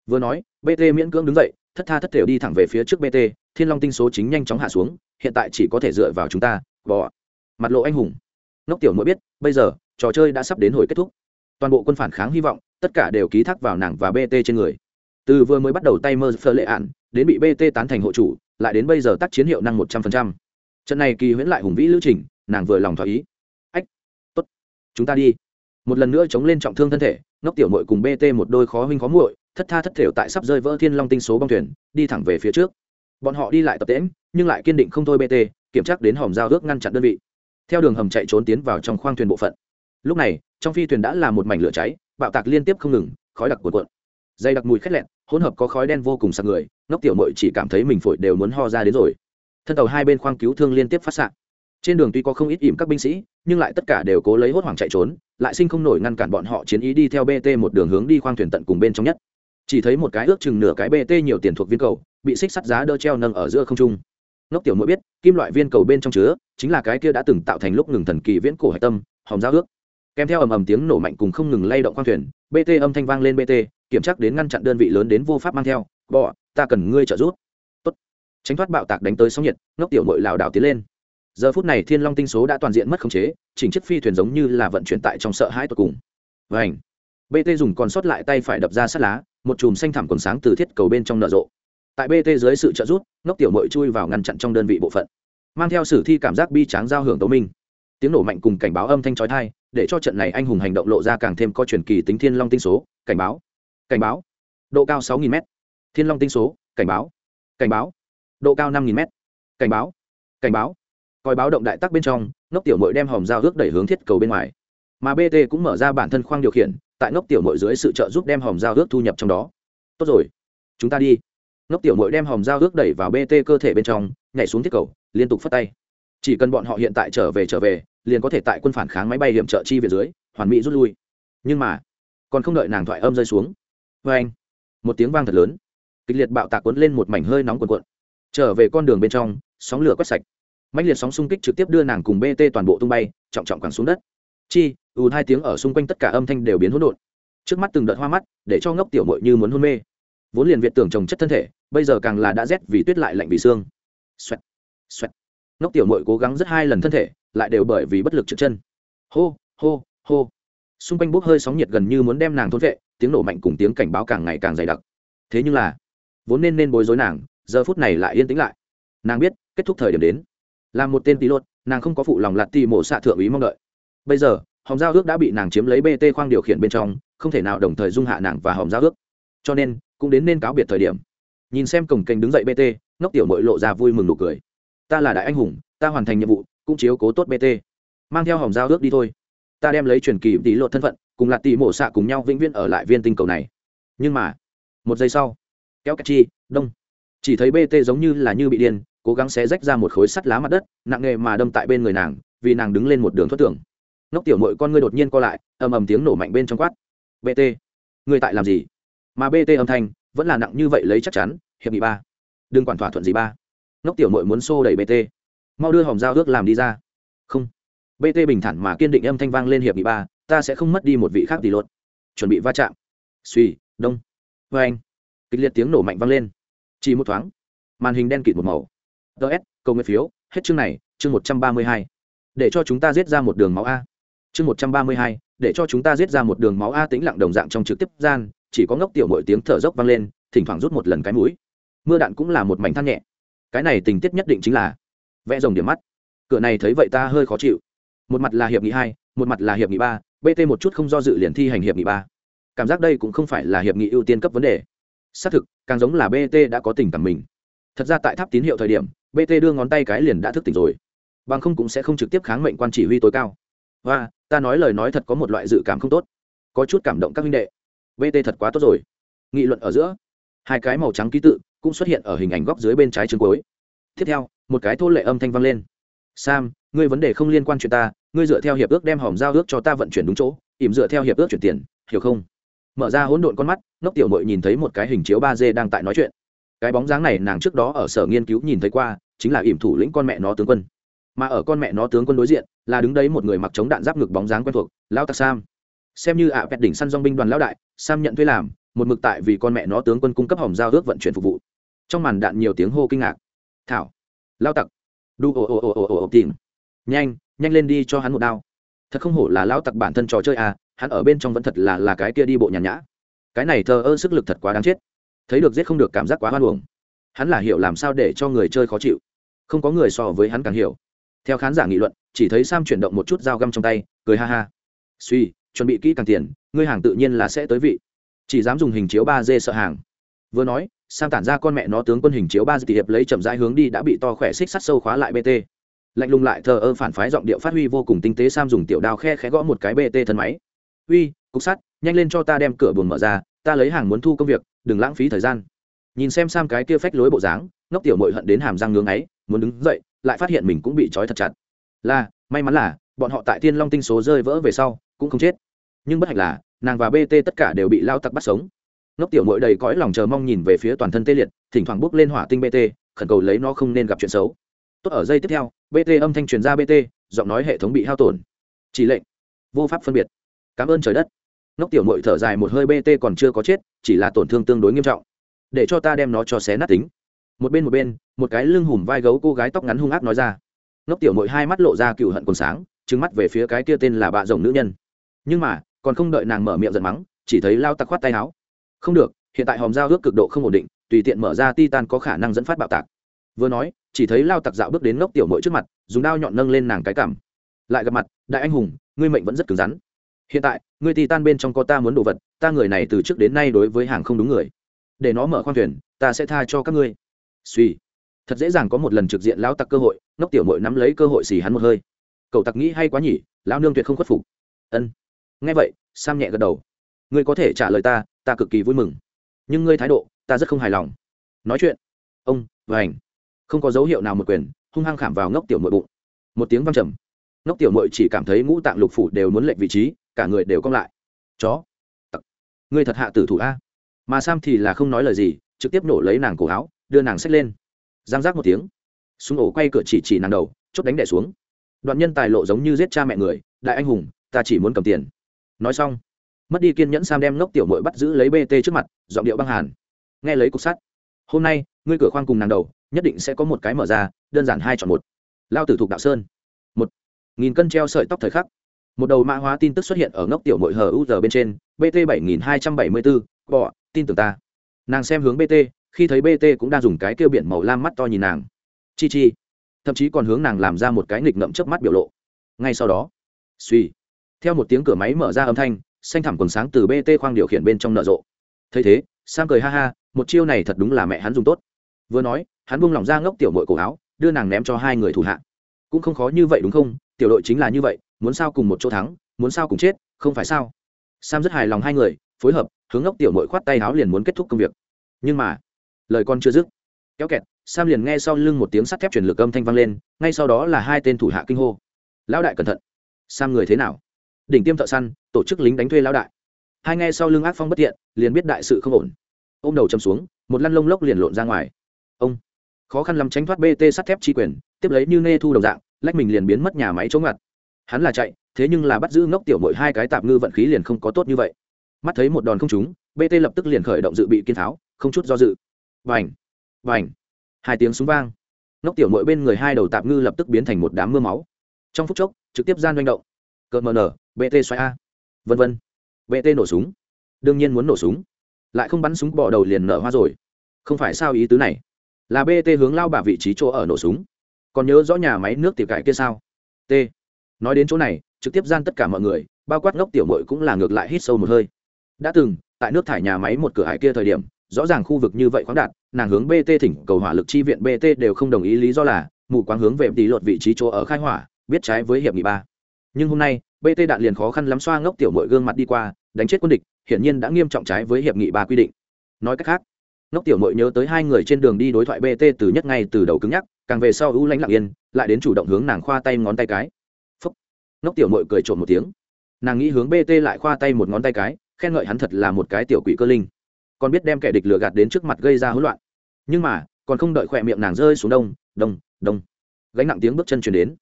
Vừa nói bt miễn cưỡng đứng dậy, thất tha thất thểu đi thẳng về phía trước bt thiên long tinh số chính nhanh chóng hạ xuống, hiện tại chỉ có thể dựa vào chúng ta bỏ mặt lộ anh hùng. Ngốc tiểu mội biết, bây giờ, trò chơi đã sắp đến hồi kết thúc. Toàn bộ quân phản kháng hy vọng, tất cả đều ký thác vào nàng và bt trên người. Từ vừa mới bắt đầu tay mơ phơ lệ ạn, đến bị bt tán thành hộ chủ lại đến bây giờ tác chiến hiệu năng một trăm phần trăm. Trận này kỳ huyễn lại hùng vĩ lữ trình, nàng vừa lòng thỏa ý. Ách, tốt. Chúng ta đi. Một lần nữa chống lên trọng thương thân thể, ngốc tiểu mội cùng bt một đôi khó huynh khó muội, thất tha thất thểu tại sắp rơi vỡ thiên long tinh số bong thuyền, đi thẳng về phía trước. Bọn họ đi lại tập tễm nhưng lại kiên định không thôi bt kiểm tra đến hòm giao ước ngăn chặn đơn vị. Theo đường hầm chạy trốn tiến vào trong khoang thuyền bộ phận. Lúc này, trong phi thuyền đã là một mảnh lửa cháy, bạo tạc liên tiếp không ngừng, khói đặc cuộn cuộn. Dây đặc mùi khét lẹn, hỗn hợp có khói đen vô cùng sặc người ngốc tiểu mội chỉ cảm thấy mình phổi đều muốn ho ra đến rồi. Thân tàu hai bên khoang cứu thương liên tiếp phát xạ trên đường tuy có không ít ỉm các binh sĩ, nhưng lại tất cả đều cố lấy hốt hoảng chạy trốn, lại sinh không nổi ngăn cản bọn họ chiến ý đi theo bt một đường hướng đi khoang thuyền tận cùng bên trong nhất. Chỉ thấy một cái ước chừng nửa cái bt nhiều tiền thuộc viên cầu, bị xích sắt giá đỡ treo nâng ở giữa không trung. Ngốc tiểu mỗi biết, kim loại viên cầu bên trong chứa, chính là cái kia đã từng tạo thành lúc ngừng thần kỳ viễn cổ hạch tâm, hòm giao ước. Kèm theo ầm ầm tiếng nổ mạnh cùng không ngừng lay động khoang thuyền bt âm thanh vang lên bt kiểm tra đến ngăn chặn đơn vị lớn đến vô pháp mang theo bỏ ta cần ngươi trợ giúp. Tốt. Tránh thoát bạo tạc đánh tới sóng nhiệt, ngốc tiểu mội lảo đảo tiến lên. Giờ phút này thiên long tinh số đã toàn diện mất khống chế, chỉnh chiếc phi thuyền giống như là vận chuyển tại trong sợ hãi tột cùng. Vảnh bt dùng còn sót lại tay phải đập ra sát lá, một chùm xanh thảm còn sáng từ thiết cầu bên trong nở rộ. Tại bt dưới sự trợ giúp, ngốc tiểu mội chui vào ngăn chặn trong đơn vị bộ phận. Mang theo sử thi cảm giác bi tráng giao hưởng tấu minh. Tiếng nổ mạnh cùng cảnh báo âm thanh trói thai để cho trận này anh hùng hành động lộ ra càng thêm có truyền kỳ tính thiên long tinh số. Cảnh báo. Cảnh báo. Độ cao 6.000 m thiên long tinh số, cảnh báo cảnh báo, độ cao 5.000 m cảnh báo cảnh báo. Coi báo động đại tắc bên trong, ngốc tiểu mội đem hòm dao ước đẩy hướng thiết cầu bên ngoài. Mà bt cũng mở ra bản thân khoang điều khiển, tại ngốc tiểu mội dưới sự trợ giúp đem hòm dao ước thu nhập trong đó. Tốt rồi, chúng ta đi. Ngốc tiểu mội đem hòm dao ước đẩy vào bt cơ thể bên trong, nhảy xuống thiết cầu, liên tục phất tay. Chỉ cần bọn họ hiện tại trở về trở về, liền có thể tại quân phản kháng máy bay hiểm trợ chi về dưới, hoàn mỹ rút lui. Nhưng mà, còn không đợi nàng thoại âm rơi xuống. Vê anh một tiếng vang thật lớn kịch liệt bạo tạc cuốn lên một mảnh hơi nóng cuộn cuộn. Trở về con đường bên trong, sóng lửa quét sạch. Mạnh liệt sóng xung kích trực tiếp đưa nàng cùng bt toàn bộ tung bay, trọng trọng quẳng xuống đất. Chi, ù hai tiếng ở xung quanh tất cả âm thanh đều biến hỗn độn. Trước mắt từng đợt hoa mắt, để cho ngốc tiểu mội như muốn hôn mê. Vốn liền việt tưởng trồng chất thân thể, bây giờ càng là đã rét vì tuyết lại lạnh vì xương. Xoẹt xoẹt. Ngốc tiểu mội cố gắng rất hai lần thân thể, lại đều bởi vì bất lực trượt chân. Hô hô hô. Xung quanh bốc hơi sóng nhiệt gần như muốn đem nàng thôn vệ, tiếng nổ mạnh cùng tiếng cảnh báo càng ngày càng dày đặc. Thế nhưng là vốn nên nên bối rối nàng, giờ phút này lại yên tĩnh lại. Nàng biết, kết thúc thời điểm đến. Là một tên pilot, nàng không có phụ lòng lạt tì mổ xạ thượng úy mong đợi. Bây giờ hòm giao ước đã bị nàng chiếm lấy bt khoang điều khiển bên trong, không thể nào đồng thời dung hạ nàng và hòm giao ước. Cho nên, cũng đến nên cáo biệt thời điểm. Nhìn xem cổng kênh đứng dậy bt ngốc tiểu mội lộ ra vui mừng nụ cười. Ta là đại anh hùng, ta hoàn thành nhiệm vụ, cũng chiếu cố tốt bt mang theo hòm giao ước đi thôi. Ta đem lấy truyền kỳ tỷ lột thân phận, cùng lạt tỷ mổ xạ cùng nhau vĩnh viễn ở lại viên tinh cầu này. Nhưng mà, một giây sau kéo cách chi, đông. Chỉ thấy bt giống như là như bị điên, cố gắng xé rách ra một khối sắt lá mặt đất, nặng nề mà đâm tại bên người nàng, vì nàng đứng lên một đường thoát tưởng. Ngốc tiểu mội con ngươi đột nhiên co lại, ầm ầm tiếng nổ mạnh bên trong quát. Bt người tại làm gì? Mà bt âm thanh vẫn là nặng như vậy lấy chắc chắn, hiệp nghị ba. Đừng quản thỏa thuận gì ba. Ngốc tiểu mội muốn xô đẩy bt mau đưa hòm dao ước làm đi ra. Không. Bt bình thản mà kiên định âm thanh vang lên hiệp nghị ba, ta sẽ không mất đi một vị khác tỷ luật chuẩn bị va chạm. Suy đông. Vê anh kịch liệt tiếng nổ mạnh vang lên. Chỉ một thoáng, màn hình đen kịt một màu. Ts cầu nguyện phiếu, hết chương này, chương một trăm ba mươi hai. Để cho chúng ta giết ra một đường máu a. Chương một trăm ba mươi hai, để cho chúng ta giết ra một đường máu a tĩnh lặng đồng dạng trong trực tiếp gian, chỉ có ngốc tiểu mỗi tiếng thở dốc vang lên, thỉnh thoảng rút một lần cái mũi. Mưa đạn cũng là một mảnh than nhẹ. Cái này tình tiết nhất định chính là vẽ rồng điểm mắt. Cửa này thấy vậy ta hơi khó chịu. Một mặt là hiệp nghị hai, một mặt là hiệp nghị ba bt một chút không do dự liền thi hành hiệp nghị ba. Cảm giác đây cũng không phải là hiệp nghị ưu tiên cấp vấn đề xác thực, càng giống là bt đã có tình cảm mình. Thật ra tại tháp tín hiệu thời điểm bt đưa ngón tay cái liền đã thức tỉnh rồi. Bằng không cũng sẽ không trực tiếp kháng mệnh quan chỉ huy tối cao. Và ta nói lời nói thật có một loại dự cảm không tốt. Có chút cảm động các minh đệ. Bt thật quá tốt rồi. Nghị luận ở giữa, hai cái màu trắng ký tự cũng xuất hiện ở hình ảnh góc dưới bên trái chương cuối. Tiếp theo, một cái thô lệ âm thanh vang lên. Sam, ngươi vấn đề không liên quan chuyện ta, ngươi dựa theo hiệp ước đem hòm giao ước cho ta vận chuyển đúng chỗ, ỉm dựa theo hiệp ước chuyển tiền, hiểu không? Mở ra hỗn độn con mắt, ngốc tiểu mội nhìn thấy một cái hình chiếu ba d đang tại nói chuyện. Cái bóng dáng này nàng trước đó ở sở nghiên cứu nhìn thấy qua, chính là ỉm thủ lĩnh con mẹ nó tướng quân. Mà ở con mẹ nó tướng quân đối diện, là đứng đấy một người mặc chống đạn giáp ngực bóng dáng quen thuộc, lao tặc sam. Xem như ạ à vẹt đỉnh săn dong binh đoàn lão đại, sam nhận thuê làm, một mực tại vì con mẹ nó tướng quân cung cấp hòm giao ước vận chuyển phục vụ. Trong màn đạn nhiều tiếng hô kinh ngạc. Thảo, lao tặc đu, ồ ồ ồ ồ ồ tìm. Nhanh nhanh lên đi cho hắn một đao. Thật không hổ là lao tặc bản thân trò chơi à hắn ở bên trong vẫn thật là là cái kia đi bộ nhàn nhã. Cái này thờ ơ sức lực thật quá đáng chết. Thấy được giết không được cảm giác quá hoan hồng hắn là hiểu làm sao để cho người chơi khó chịu. Không có người so với hắn càng hiểu. Theo khán giả nghị luận, chỉ thấy sam chuyển động một chút dao găm trong tay, cười ha ha. Suy, chuẩn bị kỹ càng tiền, ngươi hàng tự nhiên là sẽ tới vị. Chỉ dám dùng hình chiếu ba d sợ hàng. Vừa nói, sam tản ra con mẹ nó tướng quân hình chiếu ba d hiệp lấy chậm rãi hướng đi đã bị to khỏe xích sắt sâu khóa lại bt lạnh lùng lại thờ ơ phản phái giọng điệu phát huy vô cùng tinh tế sam dùng tiểu đao khe khẽ gõ một cái bt thân máy uy, cục sắt, nhanh lên cho ta đem cửa buồng mở ra, ta lấy hàng muốn thu công việc, đừng lãng phí thời gian. Nhìn xem sam cái kia phách lối bộ dáng, ngốc tiểu mội hận đến hàm răng ngưng ấy muốn đứng dậy, lại phát hiện mình cũng bị trói thật chặt. Là, may mắn là, bọn họ tại thiên long tinh số rơi vỡ về sau, cũng không chết. Nhưng bất hạnh là, nàng và bt tất cả đều bị lao tặc bắt sống. Ngốc tiểu mội đầy cõi lòng chờ mong nhìn về phía toàn thân tê liệt, thỉnh thoảng bước lên hỏa tinh bt khẩn cầu lấy nó không nên gặp chuyện xấu. Tốt, ở giây tiếp theo bt âm thanh truyền ra bt giọng nói hệ thống bị hao tổn. Chỉ lệnh. Vô pháp phân biệt cảm ơn trời đất. Ngốc tiểu mội thở dài một hơi bt còn chưa có chết, chỉ là tổn thương tương đối nghiêm trọng. Để cho ta đem nó cho xé nát tính. Một bên một bên, một cái lưng hùm vai gấu cô gái tóc ngắn hung ác nói ra. Ngốc tiểu mội hai mắt lộ ra cựu hận còn sáng trứng mắt về phía cái kia tên là bạ rồng nữ nhân. Nhưng mà, còn không đợi nàng mở miệng giận mắng, chỉ thấy lao tặc khoát tay áo. Không được, hiện tại hòm dao ước cực độ không ổn định, tùy tiện mở ra titan có khả năng dẫn phát bạo tạc. Vừa nói, chỉ thấy lao tặc dạo bước đến ngốc tiểu mội trước mặt, dùng đao nhọn nâng lên nàng cái cảm lại gặp mặt, đại anh hùng, ngươi mệnh vẫn rất cứng rắn hiện tại người ngươi titan bên trong có ta muốn đồ vật, ta người này từ trước đến nay đối với hàng không đúng người. Để nó mở khoang thuyền, ta sẽ tha cho các ngươi. Suy thật dễ dàng có một lần trực diện lão tặc cơ hội nóc tiểu mội nắm lấy cơ hội xì hắn một hơi. Cậu tặc nghĩ hay quá nhỉ, lão nương tuyệt không khuất phục. Ân. Nghe vậy, sam nhẹ gật đầu. Ngươi có thể trả lời ta ta cực kỳ vui mừng. Nhưng ngươi thái độ, ta rất không hài lòng. Nói chuyện. Ông, và ảnh. Không có dấu hiệu nào một quyền, hung hăng khảm vào ngốc tiểu mội bụng. Một tiếng văng trầm. Ngốc tiểu mội chỉ cảm thấy ngũ tạng lục phủ đều muốn lệnh vị trí cả người đều cong lại. Chó, tặc, ngươi thật hạ tử thủ a. Mà sam thì là không nói lời gì, trực tiếp nổ lấy nàng cổ áo, đưa nàng xách lên. Giang giác một tiếng, súng ổ quay cửa chỉ chỉ nàng đầu, chốt đánh đẻ xuống. Đoạn nhân tài lộ giống như giết cha mẹ người, đại anh hùng, ta chỉ muốn cầm tiền. Nói xong, mất đi kiên nhẫn sam đem ngốc tiểu mội bắt giữ lấy bt trước mặt, giọng điệu băng hàn. Nghe lấy cục sắt, hôm nay, ngươi cửa khoang cùng nàng đầu, nhất định sẽ có một cái mở ra, đơn giản hai chọn một. Lao tử thuộc đạo sơn. Một nghìn cân treo sợi tóc thời khắc một đầu mã hóa tin tức xuất hiện ở ngốc tiểu mội hờ u giờ bên trên bt bảy nghìn hai trăm bảy mươi bốn, bỏ, tin tưởng ta. Nàng xem hướng bt khi thấy bt cũng đang dùng cái kêu biển màu lam mắt to nhìn nàng. Chi chi. Thậm chí còn hướng nàng làm ra một cái nghịch ngậm chớp mắt biểu lộ. Ngay sau đó, suy. Theo một tiếng cửa máy mở ra âm thanh, xanh thẳm quần sáng từ bt khoang điều khiển bên trong nở rộ. Thấy thế sang cười ha ha, một chiêu này thật đúng là mẹ hắn dùng tốt. Vừa nói, hắn buông lỏng ra ngốc tiểu mội cổ áo, đưa nàng ném cho hai người thủ hạ. Cũng không khó như vậy đúng không? Tiểu đội chính là như vậy muốn sao cùng một chỗ thắng, muốn sao cùng chết, không phải sao? Sam rất hài lòng hai người, phối hợp, hướng ngốc tiểu mội khoát tay áo liền muốn kết thúc công việc. Nhưng mà, lời con chưa dứt, kéo kẹt, sam liền nghe sau lưng một tiếng sắt thép chuyển lực âm thanh vang lên, ngay sau đó là hai tên thủ hạ kinh hô. Lão đại cẩn thận, sam người thế nào? Đỉnh tiêm thợ săn, tổ chức lính đánh thuê lão đại. Hai nghe sau lưng ác phong bất thiện, liền biết đại sự không ổn. Ô m đầu chầm xuống, một lăn lông lốc liền lộn ra ngoài. Ông, khó khăn lắm tránh thoát bt sắt thép chi quyền, tiếp lấy như nê thu đồng dạng, lách mình liền biến mất nhà máy chống ngặt hắn là chạy, thế nhưng là bắt giữ ngốc tiểu mội hai cái tạp ngư vận khí liền không có tốt như vậy. Mắt thấy một đòn không trúng bt lập tức liền khởi động dự bị kiên tháo không chút do dự. Vành vành hai tiếng súng vang. Ngốc tiểu mội bên người hai đầu tạp ngư lập tức biến thành một đám mưa máu. Trong phút chốc, trực tiếp gian doanh động. Cờ mờ nở bt xoay a. Vân vân. Bt nổ súng. Đương nhiên muốn nổ súng. Lại không bắn súng bỏ đầu liền nở hoa rồi. Không phải sao ý tứ này? Là bt hướng lao bà vị trí chỗ ở nổ súng. Còn nhớ rõ nhà máy nước tiểu cải kia sao? T nói đến chỗ này, trực tiếp gian tất cả mọi người, bao quát ngốc tiểu mội cũng là ngược lại hít sâu một hơi. Đã từng, tại nước thải nhà máy một cửa hải kia thời điểm, rõ ràng khu vực như vậy khoáng đạt, nàng hướng bt thỉnh cầu hỏa lực chi viện bt đều không đồng ý lý do là, mù quáng hướng về tỷ luật vị trí chỗ ở khai hỏa, biết trái với hiệp nghị ba. Nhưng hôm nay bt đạn liền khó khăn lắm xoa ngốc tiểu mội gương mặt đi qua, đánh chết quân địch, hiển nhiên đã nghiêm trọng trái với hiệp nghị ba quy định. Nói cách khác, ngốc tiểu mội nhớ tới hai người trên đường đi đối thoại bt từ nhất ngay từ đầu cứng nhắc, càng về sau ưu lãnh lặng yên, lại đến chủ động hướng nàng khoa tay ngón tay cái ngốc tiểu mội cười trộm một tiếng. Nàng nghĩ hướng bt lại khoa tay một ngón tay cái, khen ngợi hắn thật là một cái tiểu quỷ cơ linh. Còn biết đem kẻ địch lừa gạt đến trước mặt gây ra hỗn loạn. Nhưng mà, còn không đợi khỏe miệng nàng rơi xuống đông đông đông. Gánh nặng tiếng bước chân chuyển đến.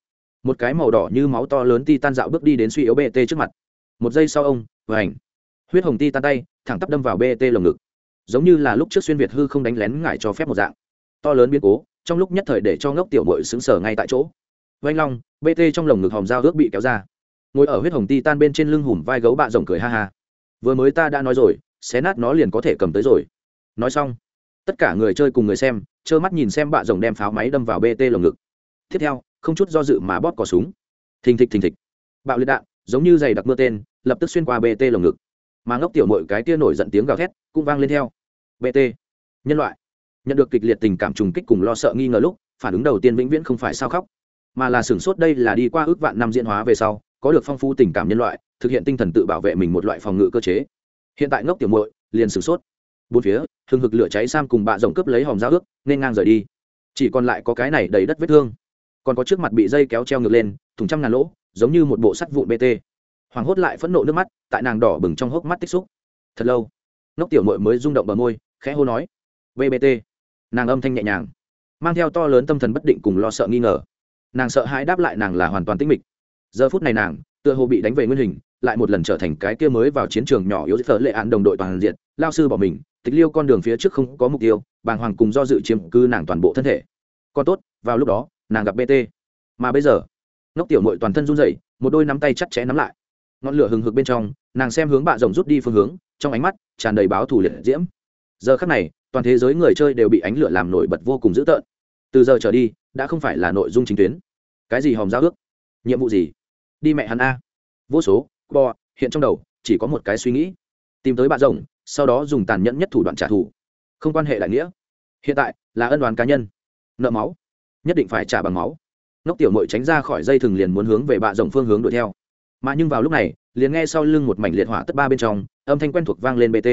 Một cái màu đỏ như máu to lớn ti tan dạo bước đi đến suy yếu bt trước mặt. Một giây sau ông và ảnh huyết hồng ti tan tay, thẳng tắp đâm vào bt lồng ngực. Giống như là lúc trước xuyên việt hư không đánh lén ngại cho phép một dạng. To lớn biến cố, trong lúc nhất thời để cho ngốc tiểu mội xứng sở ngay tại chỗ. Vanh long bt trong lồng ngực hòm dao ước bị kéo ra. Ngồi ở huyết hồng ti tan bên trên lưng hùm vai gấu bạ rồng cười ha ha. Vừa mới ta đã nói rồi, xé nát nó liền có thể cầm tới rồi. Nói xong, tất cả người chơi cùng người xem, trơ mắt nhìn xem bạ rồng đem pháo máy đâm vào bt lồng ngực. Tiếp theo, không chút do dự mà bóp cỏ súng. Thình thịch thình thịch. Bạo liệt đạn, giống như giày đặc mưa tên, lập tức xuyên qua bt lồng ngực. Mà ngốc tiểu mội cái tia nổi giận tiếng gào thét cũng vang lên theo. Bt nhân loại. Nhận được kịch liệt tình cảm trùng kích cùng lo sợ nghi ngờ lúc, phản ứng đầu tiên vĩnh viễn không phải sao khóc mà là sửng sốt đây là đi qua ước vạn năm diễn hóa về sau, có được phong phú tình cảm nhân loại, thực hiện tinh thần tự bảo vệ mình một loại phòng ngự cơ chế. Hiện tại ngốc tiểu muội, liền sửng sốt. Bốn phía, hừng hực lửa cháy sam cùng bạ rồng cướp lấy hòm dao ước, nên ngang rời đi. Chỉ còn lại có cái này đầy đất vết thương. Còn có trước mặt bị dây kéo treo ngược lên, thùng trăm ngàn lỗ, giống như một bộ sắt vụn bt hoàng hốt lại phẫn nộ nước mắt, tại nàng đỏ bừng trong hốc mắt tích xúc. Thật lâu, ngốc tiểu mội mới rung động bờ môi, khẽ hô nói. Bbt nàng âm thanh nhẹ nhàng, mang theo to lớn tâm thần bất định cùng lo sợ nghi ngờ nàng sợ hãi đáp lại nàng là hoàn toàn tĩnh mịch. Giờ phút này nàng, tựa hồ bị đánh về nguyên hình, lại một lần trở thành cái kia mới vào chiến trường nhỏ yếu phở lệ án đồng đội toàn diện, lao sư bỏ mình, tịch liêu con đường phía trước không có mục tiêu, bàng hoàng cùng do dự chiếm cư nàng toàn bộ thân thể. Còn tốt, vào lúc đó, nàng gặp bt mà bây giờ, ngốc tiểu mội toàn thân run rẩy, một đôi nắm tay chặt chẽ nắm lại. Ngọn lửa hừng hực bên trong, nàng xem hướng bạ rồng rút đi phương hướng, trong ánh mắt tràn đầy báo thủ liệt diễm. Giờ khắc này, toàn thế giới người chơi đều bị ánh lửa làm nổi bật vô cùng dữ tợn. Từ giờ trở đi đã không phải là nội dung chính tuyến. Cái gì hòm giao ước? Nhiệm vụ gì? Đi mẹ hắn a. Vô số, bo, hiện trong đầu, chỉ có một cái suy nghĩ. Tìm tới bạn rồng, sau đó dùng tàn nhẫn nhất thủ đoạn trả thù. Không quan hệ đại nghĩa. Hiện tại, là ân đoàn cá nhân. Nợ máu. Nhất định phải trả bằng máu. Nóc tiểu mội tránh ra khỏi dây thừng liền muốn hướng về bạ rồng phương hướng đuổi theo. Mà nhưng vào lúc này, liền nghe sau lưng một mảnh liệt hỏa tất ba bên trong, âm thanh quen thuộc vang lên bt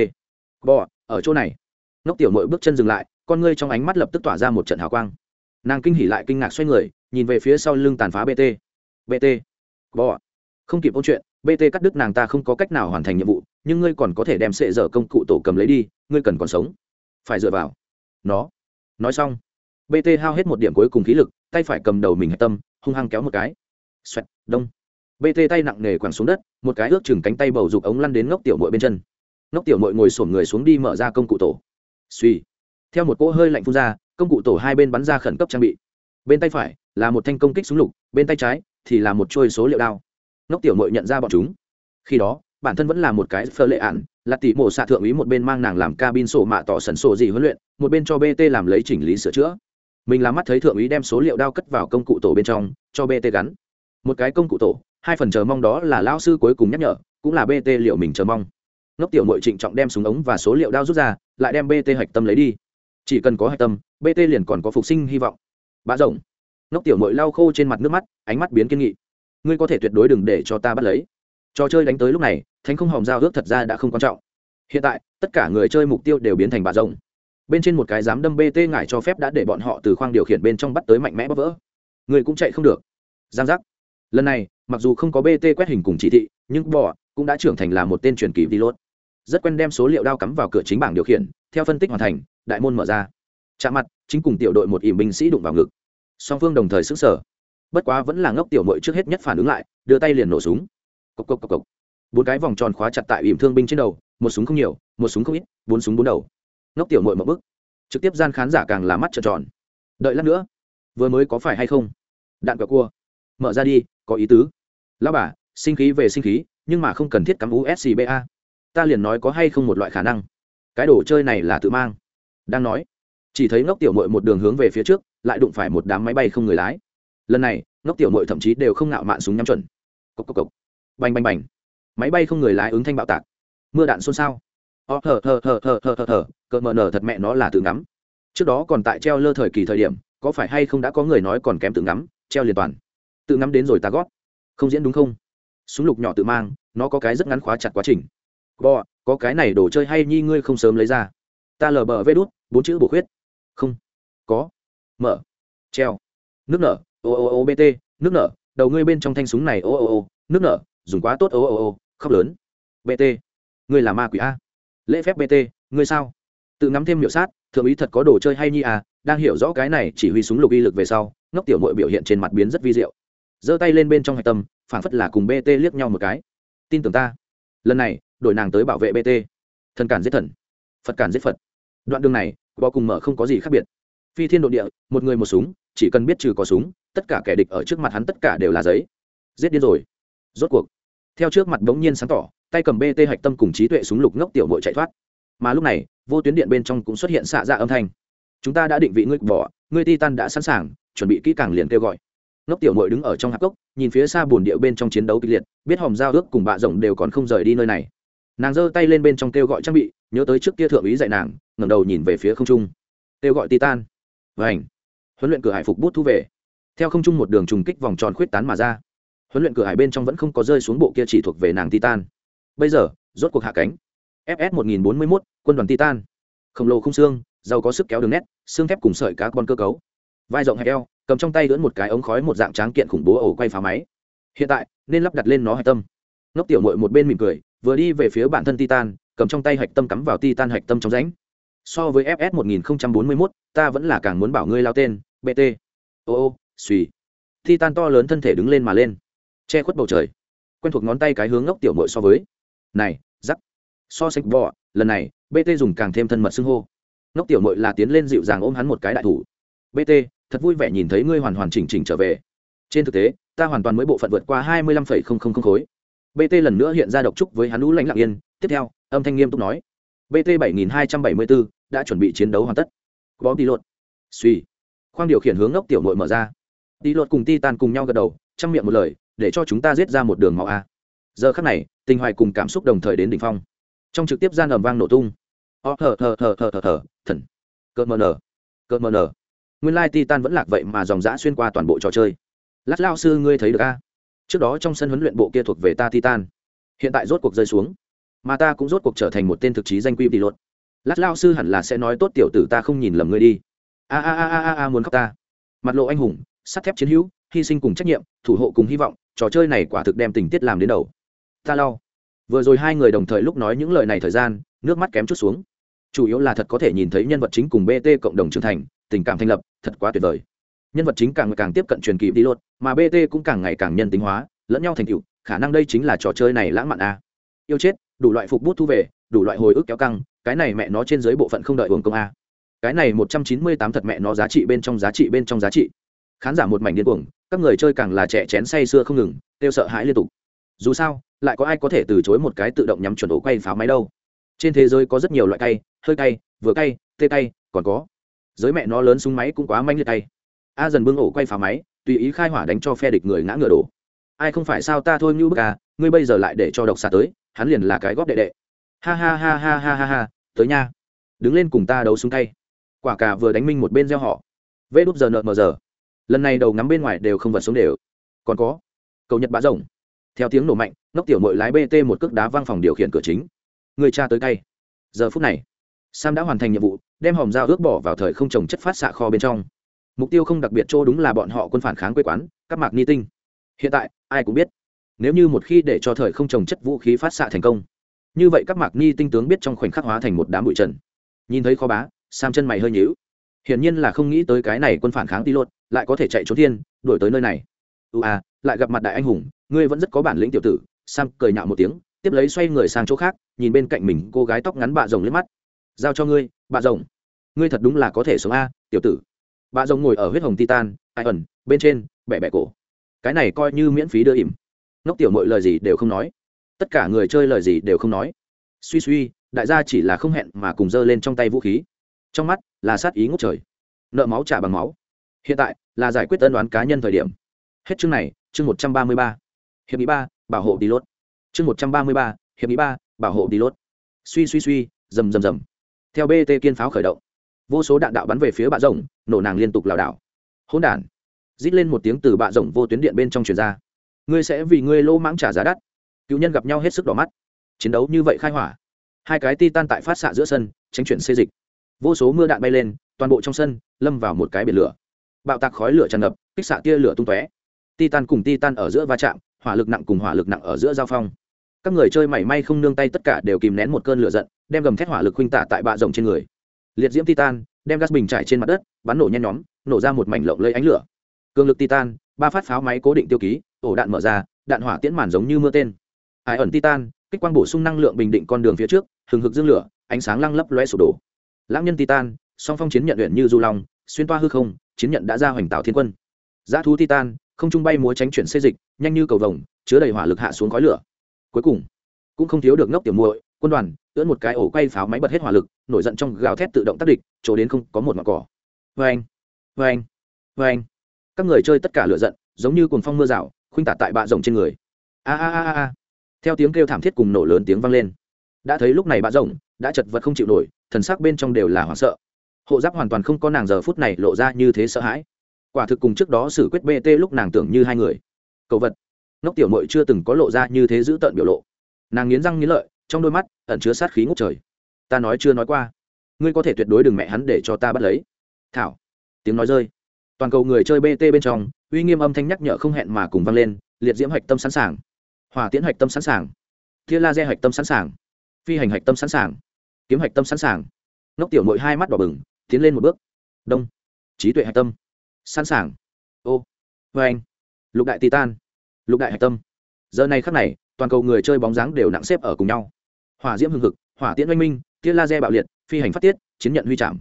bò ở chỗ này. Nóc tiểu mội bước chân dừng lại, con ngươi trong ánh mắt lập tức tỏa ra một trận hào quang nàng kinh hỉ lại kinh ngạc xoay người, nhìn về phía sau lưng tàn phá bt bt bò không kịp ôn chuyện bt cắt đứt nàng ta không có cách nào hoàn thành nhiệm vụ, nhưng ngươi còn có thể đem sệ dở công cụ tổ cầm lấy đi, ngươi cần còn sống. Phải dựa vào. Nó. Nói xong bt hao hết một điểm cuối cùng khí lực, tay phải cầm đầu mình hạch tâm, hung hăng kéo một cái. Xoẹt, đông. Bt tay nặng nề quẳng xuống đất, một cái ước chừng cánh tay bầu dục ống lăn đến ngốc tiểu mội bên chân. Ngốc tiểu mội ngồi sổm người xuống đi mở ra công cụ tổ. Suy theo một cỗ hơi lạnh phun ra công cụ tổ hai bên bắn ra khẩn cấp trang bị. Bên tay phải là một thanh công kích súng lục, bên tay trái thì là một chuôi số liệu đao. Nóc tiểu mội nhận ra bọn chúng. Khi đó, bản thân vẫn là một cái phơ lệ ạn, là tỷ mổ xạ thượng úy một bên mang nàng làm cabin sổ mạ tỏ sần sổ gì huấn luyện, một bên cho bt làm lấy chỉnh lý sửa chữa. Mình làm mắt thấy thượng úy đem số liệu đao cất vào công cụ tổ bên trong, cho bt gắn. Một cái công cụ tổ, hai phần chờ mong đó là lao sư cuối cùng nhắc nhở, cũng là bt liệu mình chờ mong. Nóc tiểu mội trịnh trọng đem súng ống và số liệu đao rút ra, lại đem bt hạch tâm lấy đi. Chỉ cần có hạch tâm bt liền còn có phục sinh hy vọng. Bá rồng. Nóc tiểu mội lau khô trên mặt nước mắt, ánh mắt biến kiên nghị. Ngươi có thể tuyệt đối đừng để cho ta bắt lấy. Trò chơi đánh tới lúc này, thánh không hòm giao ước thật ra đã không quan trọng. Hiện tại, tất cả người chơi mục tiêu đều biến thành bà rồng. Bên trên một cái dám đâm bt ngải cho phép đã để bọn họ từ khoang điều khiển bên trong bắt tới mạnh mẽ bóp vỡ. Người cũng chạy không được. Giang giác. Lần này, mặc dù không có bt quét hình cùng chỉ thị, nhưng bò cũng đã trưởng thành là một tên truyền kỳ vi lốt rất quen đem số liệu đao cắm vào cửa chính bảng điều khiển, theo phân tích hoàn thành, đại môn mở ra chạm mặt, chính cùng tiểu đội một ỉm binh sĩ đụng vào ngực. Song phương đồng thời xứng sở bất quá vẫn là ngốc tiểu mội trước hết nhất phản ứng lại, đưa tay liền nổ súng. Cộc cộc cộc cộc. Bốn cái vòng tròn khóa chặt tại ỉm thương binh trên đầu, một súng không nhiều, một súng không ít, bốn súng bốn đầu. Ngốc tiểu mội một bức trực tiếp gian khán giả càng là mắt trợn tròn. Đợi lát nữa, vừa mới có phải hay không? Đạn cờ cua. Mở ra đi, có ý tứ. Lao bà, sinh khí về sinh khí, nhưng mà không cần thiết cắm uscba ta liền nói có hay không một loại khả năng. Cái đồ chơi này là tự mang. Đang nói chỉ thấy ngốc tiểu mội một đường hướng về phía trước, lại đụng phải một đám máy bay không người lái. Lần này, ngốc tiểu mội thậm chí đều không nạo mạn súng nhắm chuẩn. Cốc cốc cốc. bành bành bành. Máy bay không người lái ứng thanh bạo tạc. Mưa đạn xôn xao. Ờ, Ó thở thở thở thở thở thở thở cỡ mờ nở thật mẹ nó là tự ngắm. Trước đó còn tại treo lơ thời kỳ thời điểm, có phải hay không đã có người nói còn kém tự ngắm, treo liền toàn. Tự ngắm đến rồi ta gót. Không diễn đúng không? Súng lục nhỏ tự mang, nó có cái rất ngắn khóa chặt quá trình. Bo, có cái này đồ chơi hay nhi ngươi không sớm lấy ra. Ta lờ bờ vê đút, bốn chữ bổ khuyết có. Mở. Treo. Nước nở. Ô ô ô bt nước nở. Đầu ngươi bên trong thanh súng này, ô ô ô. Nước nở. Dùng quá tốt, ô ô ô. Khóc lớn. Bt ngươi là ma quỷ a. Lễ phép bt ngươi sao? Tự ngắm thêm miệu sát. Thượng ý thật có đồ chơi hay nhi à đang hiểu rõ cái này, chỉ huy súng lục y lực về sau, ngốc tiểu mội biểu hiện trên mặt biến rất vi diệu. Giơ tay lên bên trong hạch tâm, phản phất là cùng bt liếc nhau một cái. Tin tưởng ta. Lần này, đổi nàng tới bảo vệ bt thần cản giết thần. Phật cản giết phật. Đoạn đường này bao cùng mở không có gì khác biệt phi thiên độ địa, một người một súng, chỉ cần biết trừ có súng, tất cả kẻ địch ở trước mặt hắn tất cả đều là giấy. Giết điên rồi. Rốt cuộc, theo trước mặt bỗng nhiên sáng tỏ, tay cầm bt hạch tâm cùng trí tuệ súng lục ngốc tiểu mội chạy thoát. Mà lúc này, vô tuyến điện bên trong cũng xuất hiện xạ ra âm thanh. Chúng ta đã định vị ngươi bỏ, ngươi titan đã sẵn sàng, chuẩn bị kỹ càng liền kêu gọi. Ngốc tiểu mội đứng ở trong hạp cốc, nhìn phía xa bồn địa bên trong chiến đấu kịch liệt, biết hòm giao ước cùng bạ rộng đều còn không rời đi nơi này. Nàng giơ tay lên bên trong kêu gọi trang bị, nhớ tới trước kia thượng úy dạy nàng, ngẩng đầu nhìn về phía không trung. Kêu gọi titan vảnh huấn luyện cửa hải phục bút thu về. Theo không trung một đường trùng kích vòng tròn khuyết tán mà ra. Huấn luyện cửa hải bên trong vẫn không có rơi xuống bộ kia chỉ thuộc về nàng titan. Bây giờ rốt cuộc hạ cánh. Fs 1041, quân đoàn titan. Khổng lồ không xương giàu có sức kéo đường nét xương thép cùng sợi cá con cơ cấu. Vai rộng hẹp eo cầm trong tay lưỡn một cái ống khói một dạng tráng kiện khủng bố ổ quay phá máy. Hiện tại nên lắp đặt lên nó hạch tâm. Ngốc tiểu mội một bên mỉm cười vừa đi về phía bản thân titan cầm trong tay hạch tâm cắm vào titan hạch tâm trong rãnh so với fs 1041, ta vẫn là càng muốn bảo ngươi lao tên bt ô ô suy titan to lớn thân thể đứng lên mà lên. Che khuất bầu trời. Quen thuộc ngón tay cái hướng ngốc tiểu mội so với. Này giắc so sánh bọ lần này bt dùng càng thêm thân mật xưng hô. Ngốc tiểu mội là tiến lên dịu dàng ôm hắn một cái đại thủ. Bt thật vui vẻ nhìn thấy ngươi hoàn hoàn chỉnh chỉnh trở về. Trên thực tế ta hoàn toàn mới bộ phận vượt qua hai mươi lăm phẩy không không không khối. Bt lần nữa hiện ra độc trúc với hắn lũ lãnh lặng yên. Tiếp theo âm thanh nghiêm túc nói. Bt bảy nghìn hai trăm bảy mươi bốn đã chuẩn bị chiến đấu hoàn tất. Bó đi lột. Suy. Khoang điều khiển hướng ngốc tiểu nội mở ra. Đi lột cùng ti tan cùng nhau gật đầu, chăm miệng một lời, để cho chúng ta giết ra một đường máu a. Giờ khắc này, tình hoài cùng cảm xúc đồng thời đến đỉnh phong. Trong trực tiếp gian ầm vang nổ tung. Ó, thở thở thở thở thở thở, thần. Cơn mờ nở. Cơn mờ nở. Nguyên lai titan vẫn lạc vậy mà dòng dã xuyên qua toàn bộ trò chơi. Lát lao sư ngươi thấy được a? Trước đó trong sân huấn luyện bộ kia thuộc về ta titan. Hiện tại rốt cuộc rơi xuống. Mà ta cũng rốt cuộc trở thành một tên thực chí danh quy tỷ luật lát lao sư hẳn là sẽ nói tốt tiểu tử ta không nhìn lầm ngươi đi. A a a a a muốn khóc ta. Mặt lộ anh hùng, sắt thép chiến hữu, hy sinh cùng trách nhiệm, thủ hộ cùng hy vọng, trò chơi này quả thực đem tình tiết làm đến đầu. Ta lau vừa rồi hai người đồng thời lúc nói những lời này thời gian, nước mắt kém chút xuống. Chủ yếu là thật có thể nhìn thấy nhân vật chính cùng bt cộng đồng trưởng thành, tình cảm thành lập, thật quá tuyệt vời. Nhân vật chính càng ngày càng tiếp cận truyền kỳ đi lột, mà bt cũng càng ngày càng nhân tính hóa, lẫn nhau thành tựu, khả năng đây chính là trò chơi này lãng mạn a. Yêu chết, đủ loại phục bút thu về, đủ loại hồi ức kéo căng cái này mẹ nó trên dưới bộ phận không đợi hưởng công a. Cái này một trăm chín mươi tám thật mẹ nó giá trị bên trong giá trị bên trong giá trị. Khán giả một mảnh điên cuồng, các người chơi càng là trẻ chén say sưa không ngừng, kêu sợ hãi liên tục. Dù sao, lại có ai có thể từ chối một cái tự động nhắm chuẩn ổ quay pháo máy đâu. Trên thế giới có rất nhiều loại cay, hơi cay, vừa cay, tê cay, còn có. Giới mẹ nó lớn súng máy cũng quá manh liệt cay. A dần bưng ổ quay pháo máy, tùy ý khai hỏa đánh cho phe địch người ngã ngựa đổ. Ai không phải sao ta thôi như bức à ngươi bây giờ lại để cho độc xạ tới, hắn liền là cái góp đệ đệ. Ha ha ha ha ha ha ha tới nha. Đứng lên cùng ta đấu súng tay. Quả cà vừa đánh minh một bên gieo họ. Vê đúp giờ nợ mờ giờ. Lần này đầu ngắm bên ngoài đều không vật xuống đều. Còn có, cầu nhật bá rồng. Theo tiếng nổ mạnh ngóc tiểu mội lái bt một cước đá văng phòng điều khiển cửa chính. Người cha tới cay. Giờ phút này, sam đã hoàn thành nhiệm vụ, đem hòm dao ước bỏ vào thời không trồng chất phát xạ kho bên trong. Mục tiêu không đặc biệt chỗ đúng là bọn họ quân phản kháng quê quán các mạc ni tinh. Hiện tại, ai cũng biết, nếu như một khi để cho thời không trồng chất vũ khí phát xạ thành công như vậy các mạc ni tinh tướng biết trong khoảnh khắc hóa thành một đám bụi trần. Nhìn thấy kho bá, sam chân mày hơi nhíu. Hiển nhiên là không nghĩ tới cái này quân phản kháng tí lột, lại có thể chạy trốn thiên, đuổi tới nơi này. Ưu à lại gặp mặt đại anh hùng, ngươi vẫn rất có bản lĩnh tiểu tử. Sam cười nhạo một tiếng, tiếp lấy xoay người sang chỗ khác, nhìn bên cạnh mình cô gái tóc ngắn bạ rồng liếc mắt. Giao cho ngươi, bạ rồng. Ngươi thật đúng là có thể sống a, tiểu tử. Bạ rồng ngồi ở huyết hồng titan, ai ẩn, bên trên, bẻ bẻ cổ. Cái này coi như miễn phí đưa ỉm. Ngốc tiểu mọi lời gì đều không nói tất cả người chơi lời gì đều không nói. Suy suy, đại gia chỉ là không hẹn mà cùng giơ lên trong tay vũ khí. Trong mắt là sát ý ngốc trời. Nợ máu trả bằng máu. Hiện tại là giải quyết tân đoán cá nhân thời điểm. Hết chương này, chương một trăm ba mươi ba. Hiệp nghị ba, bảo hộ đi lốt. Chương một trăm ba mươi ba, hiệp nghị ba, bảo hộ đi lốt. Suy suy suy, rầm rầm rầm. Theo bt kiên pháo khởi động, vô số đạn đạo bắn về phía bạ rồng, nổ nàng liên tục lảo đảo. Hỗn đản. Rít lên một tiếng từ bạ rồng vô tuyến điện bên trong truyền ra. Ngươi sẽ vì ngươi lô mãng trả giá đắt cựu nhân gặp nhau hết sức đỏ mắt. Chiến đấu như vậy khai hỏa. Hai cái ti tan tại phát xạ giữa sân, tránh chuyển xê dịch. Vô số mưa đạn bay lên, toàn bộ trong sân, lâm vào một cái biển lửa. Bạo tạc khói lửa tràn ngập, kích xạ tia lửa tung tóe. Titan cùng titan ở giữa va chạm, hỏa lực nặng cùng hỏa lực nặng ở giữa giao phong. Các người chơi mảy may không nương tay tất cả đều kìm nén một cơn lửa giận, đem gầm thét hỏa lực huynh tả tại bạ rộng trên người. Liệt diễm titan đem gas bình trải trên mặt đất, bắn nổ nhen nhóm, nổ ra một mảnh lộng lấy ánh lửa. Cường lực titan ba phát pháo máy cố định tiêu ký, ổ đạn mở ra, đạn hỏa tiễn màn giống như mưa tên ải ẩn titan, kích quang bổ sung năng lượng bình định con đường phía trước, hừng hực dương lửa, ánh sáng lăng lấp loe sụp đổ. Lãng nhân titan, song phong chiến nhận luyện như du long, xuyên toa hư không, chiến nhận đã ra hoành tạo thiên quân. Giá thú titan, không trung bay múa tránh chuyển xê dịch, nhanh như cầu vồng, chứa đầy hỏa lực hạ xuống khói lửa. Cuối cùng, cũng không thiếu được ngốc tiểu muội, quân đoàn, ưỡn một cái ổ quay pháo máy bật hết hỏa lực, nổi giận trong gào thét tự động tác địch, chỗ đến không có một mặt cỏ. Vê anh vê anh vê anh các người chơi tất cả lửa giận, giống như cuồng phong mưa rào, khuynh tả tại bạ rồng trên người. A a a a theo tiếng kêu thảm thiết cùng nổ lớn tiếng vang lên. Đã thấy lúc này bạ rồng đã chật vật không chịu nổi, thần sắc bên trong đều là hoảng sợ. Hộ giáp hoàn toàn không có nàng giờ phút này lộ ra như thế sợ hãi. Quả thực cùng trước đó xử quyết bt lúc nàng tưởng như hai người. Cầu vật. Ngốc tiểu mội chưa từng có lộ ra như thế giữ tợn biểu lộ. Nàng nghiến răng nghiến lợi, trong đôi mắt ẩn chứa sát khí ngốc trời. Ta nói chưa nói qua. Ngươi có thể tuyệt đối đừng mẹ hắn để cho ta bắt lấy. Thảo. Tiếng nói rơi. Toàn cầu người chơi bt bên trong, uy nghiêm âm thanh nhắc nhở không hẹn mà cùng vang lên, liệt diễm hạch tâm sẵn sàng hỏa tiễn hạch tâm sẵn sàng. Tia laser hạch tâm sẵn sàng. Phi hành hạch tâm sẵn sàng. Kiếm hạch tâm sẵn sàng. Ngốc tiểu mội hai mắt đỏ bừng, tiến lên một bước. Đông. Trí tuệ hạch tâm. Sẵn sàng. Ô. Vê anh. Lục đại titan. Lục đại hạch tâm. Giờ này khắc này, toàn cầu người chơi bóng dáng đều nặng xếp ở cùng nhau. Hỏa diễm hưng hực, hỏa tiễn oanh minh, tia laser bạo liệt, phi hành phát tiết, chiến nhận huy chạm.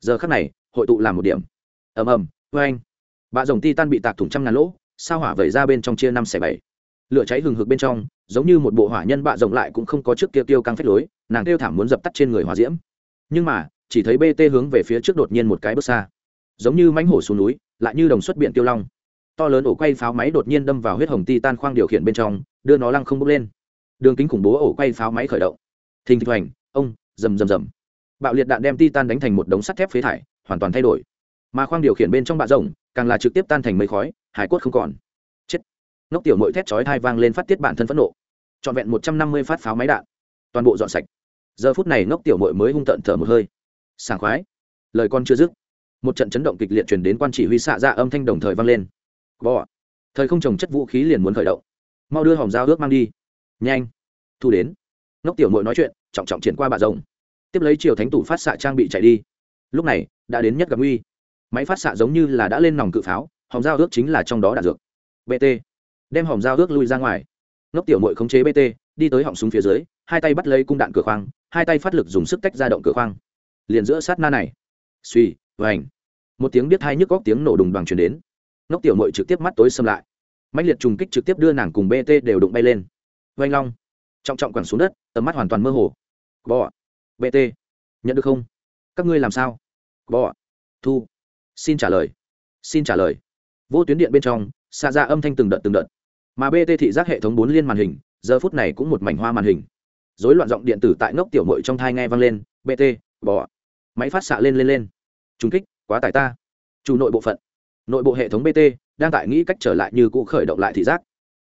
Giờ khắc này, hội tụ làm một điểm. Ầm ầm vê anh. Bạ rồng titan bị tạc thủng trăm ngàn lỗ, sao hỏa vẩy ra bên trong chia năm xẻ bảy lửa cháy hừng hực bên trong, giống như một bộ hỏa nhân bạ rộng lại cũng không có trước kia tiêu căng phách lối, nàng kêu thảm muốn dập tắt trên người hỏa diễm. Nhưng mà, chỉ thấy bt hướng về phía trước đột nhiên một cái bước xa. Giống như mánh hổ xuống núi, lại như đồng xuất biện tiêu long. To lớn ổ quay pháo máy đột nhiên đâm vào huyết hồng ti tan khoang điều khiển bên trong, đưa nó lăng không bốc lên. Đường kính khủng bố ổ quay pháo máy khởi động. Thình thịch hoành, ông, rầm rầm rầm. Bạo liệt đạn đem ti tan đánh thành một đống sắt thép phế thải, hoàn toàn thay đổi. Mà khoang điều khiển bên trong bạ rồng càng là trực tiếp tan thành mây khói, hải cốt không còn ngốc tiểu mội thét chói thai vang lên phát tiết bản thân phẫn nộ. Trọn vẹn một trăm năm mươi phát pháo máy đạn. Toàn bộ dọn sạch. Giờ phút này ngốc tiểu mội mới hung tợn thở một hơi. Sảng khoái. Lời con chưa dứt. Một trận chấn động kịch liệt chuyển đến quan chỉ huy xạ ra âm thanh đồng thời vang lên. Bò. Thời không trồng chất vũ khí liền muốn khởi động. Mau đưa hòm dao ước mang đi. Nhanh. Thu đến. Ngốc tiểu mội nói chuyện, trọng trọng triển qua bà rồng. Tiếp lấy chiều thánh tủ phát xạ trang bị chạy đi. Lúc này, đã đến nhất gặp nguy máy phát xạ giống như là đã lên nòng cự pháo, hòm dao ước chính là trong đó đạn dược. Bt đem hòm dao ước lui ra ngoài. Ngốc tiểu mội khống chế bt đi tới họng súng phía dưới, hai tay bắt lấy cung đạn cửa khoang, hai tay phát lực dùng sức tách ra động cửa khoang. Liền giữa sát na này. Suy vành. Một tiếng biết hai nhức góc tiếng nổ đùng đoàn truyền đến. Ngốc tiểu mội trực tiếp mắt tối xâm lại. Mạnh liệt trùng kích trực tiếp đưa nàng cùng bt đều đụng bay lên. Vanh long. Trọng trọng quẳng xuống đất, tầm mắt hoàn toàn mơ hồ. Bò bt nhận được không? Các ngươi làm sao? Bò thu. Xin trả lời. Xin trả lời. Vô tuyến điện bên trong, xa ra âm thanh từng đợt từng đợt mà bt thị giác hệ thống bốn liên màn hình, giờ phút này cũng một mảnh hoa màn hình. Dối loạn giọng điện tử tại ngốc tiểu mội trong thai nghe vang lên bt bỏ máy phát xạ lên lên lên. Trung kích, quá tải ta. Chủ nội bộ phận. Nội bộ hệ thống bt đang tại nghĩ cách trở lại như cũ khởi động lại thị giác.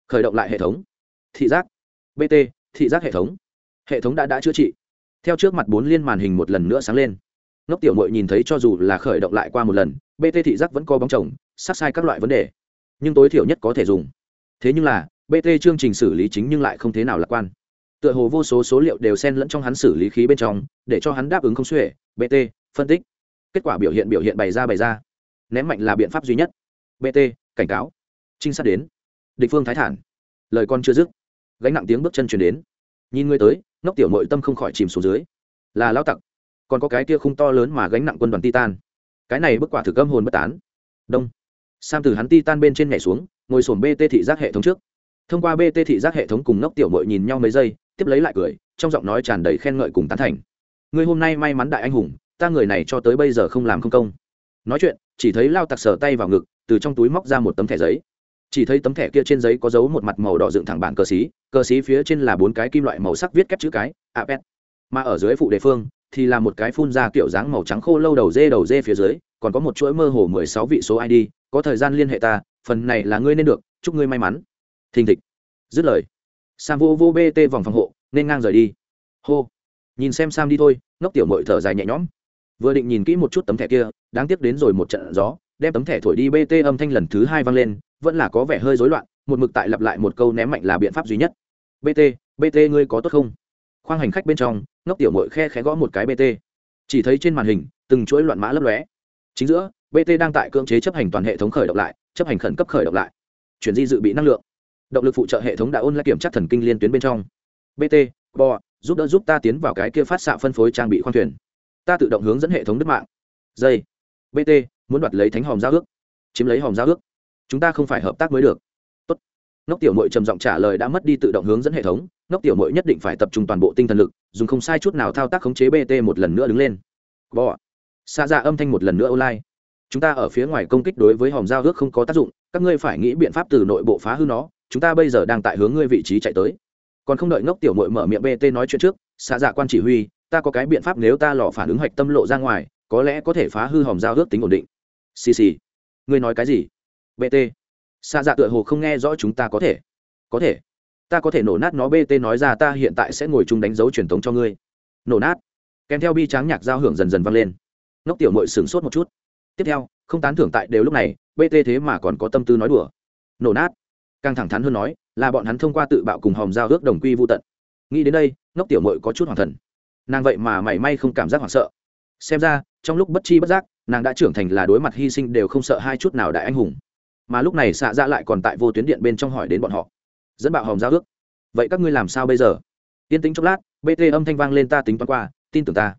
Khởi động lại hệ thống. Thị giác. Bt thị giác hệ thống. Hệ thống đã đã chữa trị. Theo trước mặt bốn liên màn hình một lần nữa sáng lên. Ngốc tiểu mội nhìn thấy cho dù là khởi động lại qua một lần bt thị giác vẫn có bóng chồng sát sai các loại vấn đề. Nhưng tối thiểu nhất có thể dùng thế nhưng là bt chương trình xử lý chính nhưng lại không thế nào lạc quan. Tựa hồ vô số số liệu đều xen lẫn trong hắn xử lý khí bên trong, để cho hắn đáp ứng không xuể bt phân tích. Kết quả biểu hiện biểu hiện bày ra bày ra. Ném mạnh là biện pháp duy nhất. Bt cảnh cáo. Trinh sát đến. Địch phương thái thản. Lời con chưa dứt. Gánh nặng tiếng bước chân chuyển đến. Nhìn người tới nóc tiểu nội tâm không khỏi chìm xuống dưới. Là lao tặc. Còn có cái kia khung to lớn mà gánh nặng quân đoàn titan. Cái này bức quả thực âm hồn bất tán. Đông. Sam từ hắn titan bên trên nhảy xuống ngồi sổm bt thị giác hệ thống trước. Thông qua bt thị giác hệ thống cùng ngốc tiểu mội nhìn nhau mấy giây, tiếp lấy lại cười, trong giọng nói tràn đầy khen ngợi cùng tán thành. Người hôm nay may mắn đại anh hùng, ta người này cho tới bây giờ không làm không công. Nói chuyện, chỉ thấy lao tặc sờ tay vào ngực, từ trong túi móc ra một tấm thẻ giấy. Chỉ thấy tấm thẻ kia trên giấy có dấu một mặt màu đỏ dựng thẳng bản cờ xí cờ xí phía trên là bốn cái kim loại màu sắc viết kép chữ cái apet mà ở dưới phụ đề phương, thì là một cái phun ra kiểu dáng màu trắng khô lâu đầu dê đầu dê phía dưới, còn có một chuỗi mơ hồ mười sáu vị số id có thời gian liên hệ ta phần này là ngươi nên được, chúc ngươi may mắn. Thình thịch. Dứt lời, sam vô vô bt vòng phòng hộ, nên ngang rời đi. Hô. Nhìn xem sam đi thôi, ngốc tiểu mội thở dài nhẹ nhõm. Vừa định nhìn kỹ một chút tấm thẻ kia, đáng tiếc đến rồi một trận gió, đem tấm thẻ thổi đi bt âm thanh lần thứ hai vang lên, vẫn là có vẻ hơi rối loạn, một mực tại lặp lại một câu ném mạnh là biện pháp duy nhất. Bt bt ngươi có tốt không? Khoang hành khách bên trong, ngốc tiểu mội khe khẽ gõ một cái bt chỉ thấy trên màn hình, từng chuỗi loạn mã lấp lóe. Chính giữa bt đang tại cưỡng chế chấp hành toàn hệ thống khởi động lại chấp hành khẩn cấp khởi động lại. Chuyển di dự bị năng lượng. Động lực phụ trợ hệ thống đã ôn lại kiểm tra thần kinh liên tuyến bên trong. Bt bo giúp đỡ giúp ta tiến vào cái kia phát xạ phân phối trang bị khoang thuyền. Ta tự động hướng dẫn hệ thống đứt mạng. Dây. Bt muốn đoạt lấy thánh hòm giao ước. Chiếm lấy hòm giao ước. Chúng ta không phải hợp tác mới được. Tốt. ngốc tiểu mội trầm giọng trả lời đã mất đi tự động hướng dẫn hệ thống. Ngốc tiểu mội nhất định phải tập trung toàn bộ tinh thần lực dùng không sai chút nào thao tác khống chế bt một lần nữa đứng lên. Bo, xa ra âm thanh một lần nữa online chúng ta ở phía ngoài công kích đối với hòm giao ước không có tác dụng, các ngươi phải nghĩ biện pháp từ nội bộ phá hư nó, chúng ta bây giờ đang tại hướng ngươi vị trí chạy tới. Còn không đợi ngốc tiểu mội mở miệng bt nói chuyện trước xa dạ quan chỉ huy, ta có cái biện pháp nếu ta lò phản ứng hoạch tâm lộ ra ngoài, có lẽ có thể phá hư hòm giao ước tính ổn định. Xì xì. Ngươi nói cái gì? Bt xa dạ tựa hồ không nghe rõ chúng ta có thể. Có thể. Ta có thể nổ nát nó bt nói ra ta hiện tại sẽ ngồi chung đánh dấu truyền thống cho ngươi. Nổ nát. Kèm theo bi tráng nhạc giao hưởng dần dần vang lên. Ngốc tiểu mội sửng sốt một chút tiếp theo, không tán thưởng tại đều lúc này bt thế mà còn có tâm tư nói đùa. Nổ nát. Càng thẳng thắn hơn nói, là bọn hắn thông qua tự bạo cùng hòm giao ước đồng quy vô tận. Nghĩ đến đây, ngốc tiểu mội có chút hoàng thần. Nàng vậy mà mảy may không cảm giác hoảng sợ. Xem ra, trong lúc bất chi bất giác, nàng đã trưởng thành là đối mặt hy sinh đều không sợ hai chút nào đại anh hùng. Mà lúc này xạ ra lại còn tại vô tuyến điện bên trong hỏi đến bọn họ. Dẫn bạo hòm giao ước. Vậy các ngươi làm sao bây giờ? Yên tính chốc lát bt âm thanh vang lên ta tính toán qua, tin tưởng ta.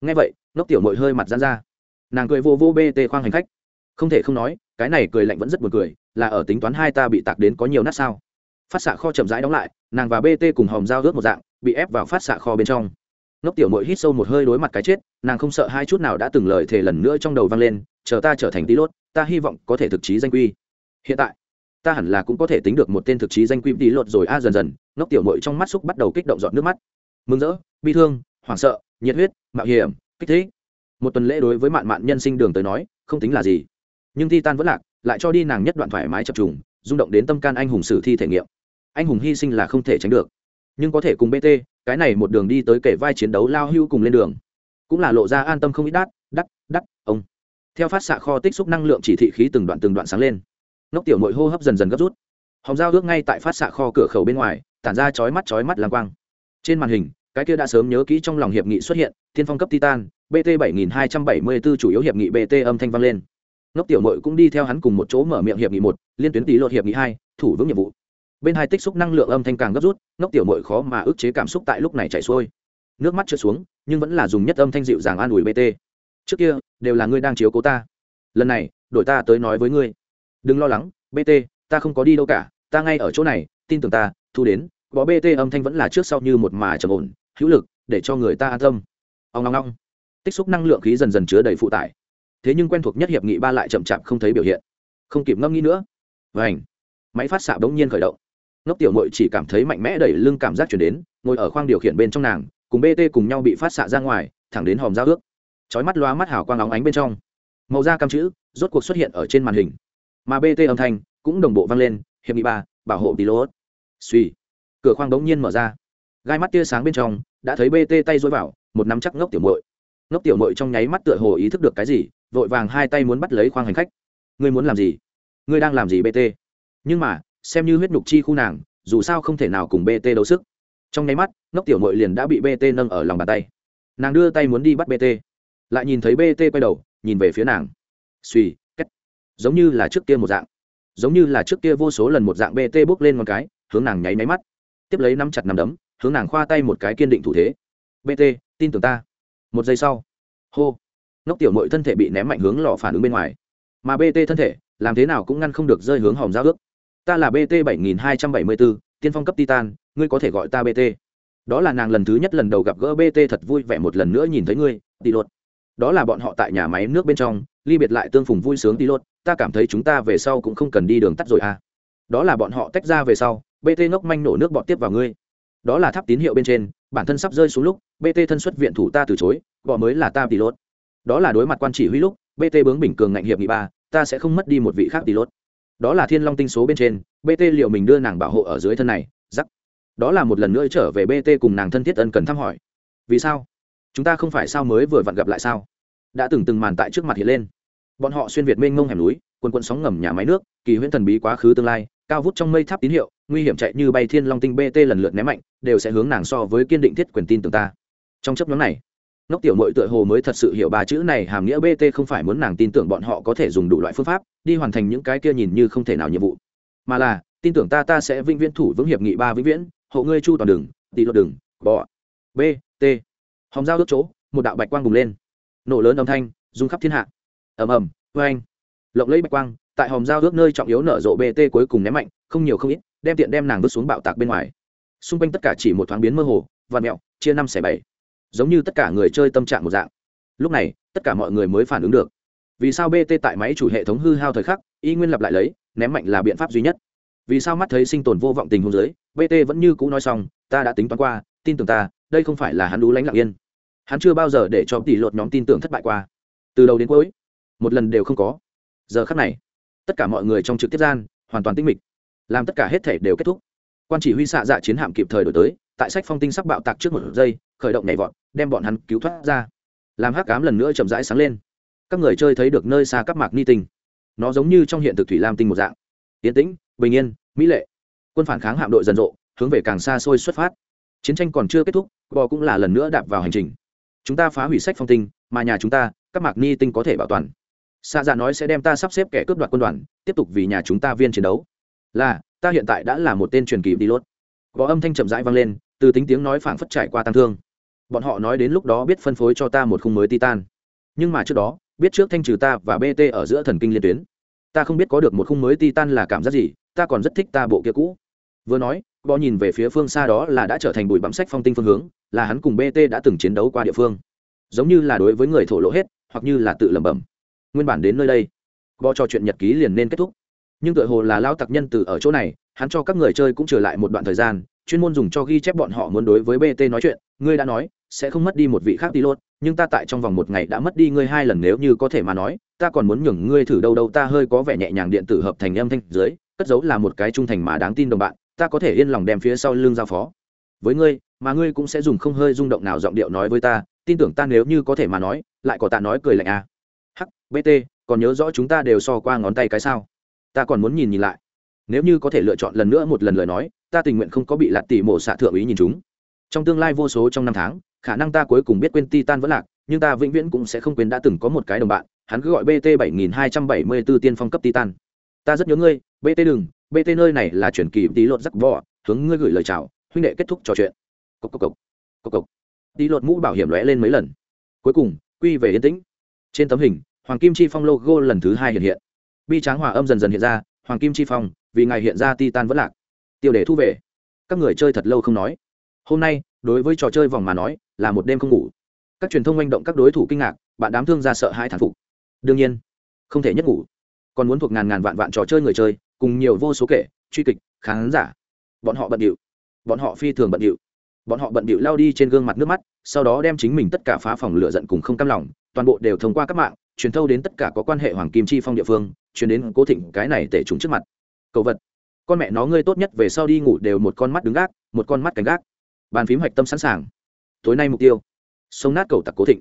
Nghe vậy, ngốc tiểu mội hơi mặt dán ra nàng cười vô vô bt khoang hành khách. Không thể không nói, cái này cười lạnh vẫn rất buồn cười, là ở tính toán hai ta bị tạc đến có nhiều nát sao. Phát xạ kho chậm rãi đóng lại, nàng và bt cùng hòm dao ướt một dạng, bị ép vào phát xạ kho bên trong. Ngốc tiểu mội hít sâu một hơi đối mặt cái chết, nàng không sợ hai chút nào đã từng lời thề lần nữa trong đầu vang lên, chờ ta trở thành tí lốt, ta hy vọng có thể thực chí danh quy. Hiện tại, ta hẳn là cũng có thể tính được một tên thực chí danh quy tí lốt rồi a à dần dần, ngốc tiểu mội trong mắt xúc bắt đầu kích động giọt nước mắt. Mừng rỡ, bi thương, hoảng sợ, nhiệt huyết, mạo hiểm, kích thích một tuần lễ đối với mạn mạn nhân sinh đường tới nói, không tính là gì. Nhưng thi tan vẫn lạc, lại cho đi nàng nhất đoạn thoải mái chập trùng, rung động đến tâm can anh hùng sử thi thể nghiệm. Anh hùng hy sinh là không thể tránh được. Nhưng có thể cùng bt cái này một đường đi tới kể vai chiến đấu lao hưu cùng lên đường, cũng là lộ ra an tâm không ít đắt đắt đắt, ông. Theo phát xạ kho tích xúc năng lượng chỉ thị khí từng đoạn từng đoạn sáng lên. Nóc tiểu nội hô hấp dần dần gấp rút. Hòng dao ước ngay tại phát xạ kho cửa khẩu bên ngoài, tản ra chói mắt chói mắt lang quang. Trên màn hình, cái kia đã sớm nhớ kỹ trong lòng hiệp nghị xuất hiện, thiên phong cấp titan bt 7274 chủ yếu hiệp nghị bt âm thanh vang lên. Ngốc tiểu mội cũng đi theo hắn cùng một chỗ mở miệng hiệp nghị một, liên tuyến tỷ lột hiệp nghị hai, thủ vững nhiệm vụ. Bên hai tích xúc năng lượng âm thanh càng gấp rút, ngốc tiểu mội khó mà ức chế cảm xúc tại lúc này chảy xuôi. Nước mắt trượt xuống, nhưng vẫn là dùng nhất âm thanh dịu dàng an ủi bt trước kia, đều là ngươi đang chiếu cố ta. Lần này, đổi ta tới nói với ngươi. Đừng lo lắng bt ta không có đi đâu cả, ta ngay ở chỗ này, tin tưởng ta, thu đến bó bt âm thanh vẫn là trước sau như một mà trầm ổn, hữu lực, để cho người ta an tâm. Ông long long tích xúc năng lượng khí dần dần chứa đầy phụ tải. Thế nhưng quen thuộc nhất hiệp nghị ba lại chậm chạp không thấy biểu hiện. Không kịp ngâm nghĩ nữa. Vảnh máy phát xạ bỗng nhiên khởi động. Ngốc tiểu mội chỉ cảm thấy mạnh mẽ đẩy lưng cảm giác chuyển đến, ngồi ở khoang điều khiển bên trong nàng, cùng bt cùng nhau bị phát xạ ra ngoài, thẳng đến hòm giao ước. Chói mắt loa mắt hào quang óng ánh bên trong. Màu da cam chữ, rốt cuộc xuất hiện ở trên màn hình. Mà bt âm thanh cũng đồng bộ vang lên, hiệp nghị ba, bảo hộ pilot. Suy cửa khoang bỗng nhiên mở ra. Gai mắt tia sáng bên trong, đã thấy bt tay dối vào, một nắm chắc ngốc tiểu mội ngốc tiểu mội trong nháy mắt tựa hồ ý thức được cái gì, vội vàng hai tay muốn bắt lấy khoang hành khách. Ngươi muốn làm gì? Ngươi đang làm gì bt nhưng mà, xem như huyết nhục chi khu nàng, dù sao không thể nào cùng bt đấu sức. Trong nháy mắt, ngốc tiểu mội liền đã bị bt nâng ở lòng bàn tay. Nàng đưa tay muốn đi bắt bt lại nhìn thấy bt quay đầu, nhìn về phía nàng. Suy cách giống như là trước kia một dạng. Giống như là trước kia vô số lần một dạng bt bốc lên một cái, hướng nàng nháy máy mắt. Tiếp lấy nắm chặt nắm đấm, hướng nàng khoa tay một cái kiên định thủ thế. Bt tin tưởng ta một giây sau, hô nóc tiểu mội thân thể bị ném mạnh hướng lò phản ứng bên ngoài. Mà bt thân thể, làm thế nào cũng ngăn không được rơi hướng hòm giao ước. Ta là bt bảy nghìn hai trăm bảy mươi bốn tiên phong cấp titan, ngươi có thể gọi ta bt đó là nàng lần thứ nhất lần đầu gặp gỡ bt thật vui vẻ một lần nữa nhìn thấy ngươi, tỷ luật đó là bọn họ tại nhà máy nước bên trong, ly biệt lại tương phùng vui sướng tỷ luật ta cảm thấy chúng ta về sau cũng không cần đi đường tắt rồi à. Đó là bọn họ tách ra về sau bt ngốc manh nổ nước bọt tiếp vào ngươi đó là tháp tín hiệu bên trên, bản thân sắp rơi xuống lúc bt thân xuất viện thủ ta từ chối bọ mới là ta tỷ lốt. Đó là đối mặt quan chỉ huy lúc bt bướng bình cường ngạnh hiệp nghị ba, ta sẽ không mất đi một vị khác tỷ lốt. Đó là thiên long tinh số bên trên bt liệu mình đưa nàng bảo hộ ở dưới thân này giắc đó là một lần nữa trở về bt cùng nàng thân thiết ân cần thăm hỏi. Vì sao? Chúng ta không phải sao mới vừa vặn gặp lại sao? Đã từng từng màn tại trước mặt hiện lên. Bọn họ xuyên việt mênh mông hẻm núi, quần quận sóng ngầm nhà máy nước, kỳ huyễn thần bí quá khứ tương lai cao vút trong mây tháp tín hiệu, nguy hiểm chạy như bay thiên long tinh bt lần lượt ném mạnh, đều sẽ hướng nàng so với kiên định thiết quyền tin tưởng ta. Trong chấp nhóm này Nóc tiểu mội tựa hồ mới thật sự hiểu ba chữ này, hàm nghĩa bt không phải muốn nàng tin tưởng bọn họ có thể dùng đủ loại phương pháp, đi hoàn thành những cái kia nhìn như không thể nào nhiệm vụ. Mà là, tin tưởng ta ta sẽ vĩnh viễn thủ vững hiệp nghị ba vĩnh viễn, hộ ngươi chu toàn đường, tỷ luật đường bỏ b t hòm dao đốt chỗ, một đạo bạch quang bùng lên. Nổ lớn âm thanh, rung khắp thiên hạ. Ầm ầm vê anh lộng lấy bạch quang tại hòm dao ước nơi trọng yếu nở rộ bt cuối cùng ném mạnh, không nhiều không ít, đem tiện đem nàng vứt xuống bạo tạc bên ngoài. Xung quanh tất cả chỉ một thoáng biến mơ hồ và mẹo, chia năm xẻ bảy. Giống như tất cả người chơi tâm trạng một dạng. Lúc này, tất cả mọi người mới phản ứng được. Vì sao bt tại máy chủ hệ thống hư hao thời khắc, y nguyên lập lại lấy, ném mạnh là biện pháp duy nhất? Vì sao mắt thấy sinh tồn vô vọng tình huống giới bt vẫn như cũ nói xong, ta đã tính toán qua, tin tưởng ta, đây không phải là hắn đú lánh lặng yên. Hắn chưa bao giờ để cho tỷ lột nhóm tin tưởng thất bại qua. Từ đầu đến cuối, một lần đều không có. Giờ khắc này tất cả mọi người trong trực tiếp gian, hoàn toàn tinh mịch. Làm tất cả hết thể đều kết thúc. Quan chỉ huy xạ dạ chiến hạm kịp thời đổi tới, tại sách phong tinh sắc bạo tạc trước một giây, khởi động nhảy vọt, đem bọn hắn cứu thoát ra. Làm hắc cám lần nữa chậm rãi sáng lên. Các người chơi thấy được nơi xa các mạc ni tinh. Nó giống như trong hiện thực thủy lam tinh một dạng. Yên tĩnh, bình yên, mỹ lệ. Quân phản kháng hạm đội rần rộ, hướng về càng xa xôi xuất phát. Chiến tranh còn chưa kết thúc, bò cũng là lần nữa đạp vào hành trình. Chúng ta phá hủy sách phong tinh, mà nhà chúng ta, các mạc ni tinh có thể bảo toàn xa dạ nói sẽ đem ta sắp xếp kẻ cướp đoạt quân đoàn, tiếp tục vì nhà chúng ta viên chiến đấu. Là, ta hiện tại đã là một tên truyền kỳ đi lốt. Có âm thanh chậm rãi vang lên, từ tính tiếng nói phảng phất trải qua tăng thương. Bọn họ nói đến lúc đó biết phân phối cho ta một khung mới titan. Nhưng mà trước đó, biết trước thanh trừ ta và bt ở giữa thần kinh liên tuyến. Ta không biết có được một khung mới titan là cảm giác gì, ta còn rất thích ta bộ kia cũ. Vừa nói bò nhìn về phía phương xa đó là đã trở thành bụi bặm sách phong tinh phương hướng, là hắn cùng bt đã từng chiến đấu qua địa phương. Giống như là đối với người thổ lộ hết, hoặc như là tự lẩm bẩm nguyên bản đến nơi đây. Bò cho chuyện nhật ký liền nên kết thúc. Nhưng tựa hồ là lao tặc nhân từ ở chỗ này, hắn cho các người chơi cũng trở lại một đoạn thời gian, chuyên môn dùng cho ghi chép bọn họ muốn đối với bt nói chuyện. Ngươi đã nói, sẽ không mất đi một vị khác đi lốt nhưng ta tại trong vòng một ngày đã mất đi ngươi hai lần nếu như có thể mà nói, ta còn muốn nhường ngươi thử đâu đâu, ta hơi có vẻ nhẹ nhàng điện tử hợp thành âm thanh dưới, cất giấu là một cái trung thành mà đáng tin đồng bạn, ta có thể yên lòng đem phía sau lưng giao phó. Với ngươi, mà ngươi cũng sẽ dùng không hơi rung động nào giọng điệu nói với ta, tin tưởng ta nếu như có thể mà nói, lại có ta nói cười lạnh à bt còn nhớ rõ chúng ta đều so qua ngón tay cái sao? Ta còn muốn nhìn nhìn lại. Nếu như có thể lựa chọn lần nữa một lần lời nói, ta tình nguyện không có bị lạt tỉ mổ xạ thượng ý nhìn chúng. Trong tương lai vô số trong năm tháng, khả năng ta cuối cùng biết quên titan vẫn lạc, nhưng ta vĩnh viễn cũng sẽ không quên đã từng có một cái đồng bạn, hắn cứ gọi bt 7274 tiên phong cấp titan. Ta rất nhớ ngươi bt đừng bt nơi này là chuyển kỳ tí lột rắc vỏ, hướng ngươi gửi lời chào, huynh đệ kết thúc trò chuyện. Cộc cộc cộc cộc cộc. Tí lột mũ bảo hiểm lóe lên mấy lần. Cuối cùng, quy về yên tĩnh. Trên tấm hình hoàng kim chi phong logo lần thứ hai hiện hiện. Bi tráng hòa âm dần dần hiện ra, hoàng kim chi phong, vì ngài hiện ra titan vẫn lạc. Tiêu đề thu về. Các người chơi thật lâu không nói. Hôm nay, đối với trò chơi vòng mà nói, là một đêm không ngủ. Các truyền thông manh động các đối thủ kinh ngạc, bạn đám thương ra sợ hãi thản phục. Đương nhiên, không thể nhất ngủ. Còn muốn thuộc ngàn ngàn vạn vạn trò chơi người chơi, cùng nhiều vô số kể, truy kịch, khán giả. Bọn họ bận điệu. Bọn họ phi thường bận điệu. Bọn họ bận điệu lao đi trên gương mặt nước mắt, sau đó đem chính mình tất cả phá phòng lửa giận cùng không cam lòng, toàn bộ đều thông qua các mạng truyền thâu đến tất cả có quan hệ hoàng kim chi phong địa phương, truyền đến cố thịnh cái này tể chúng trước mặt. Cầu vật. Con mẹ nó ngươi tốt nhất về sau đi ngủ đều một con mắt đứng gác, một con mắt cánh gác. Bàn phím hoạch tâm sẵn sàng. Tối nay mục tiêu. Sông nát cầu tặc cố thịnh.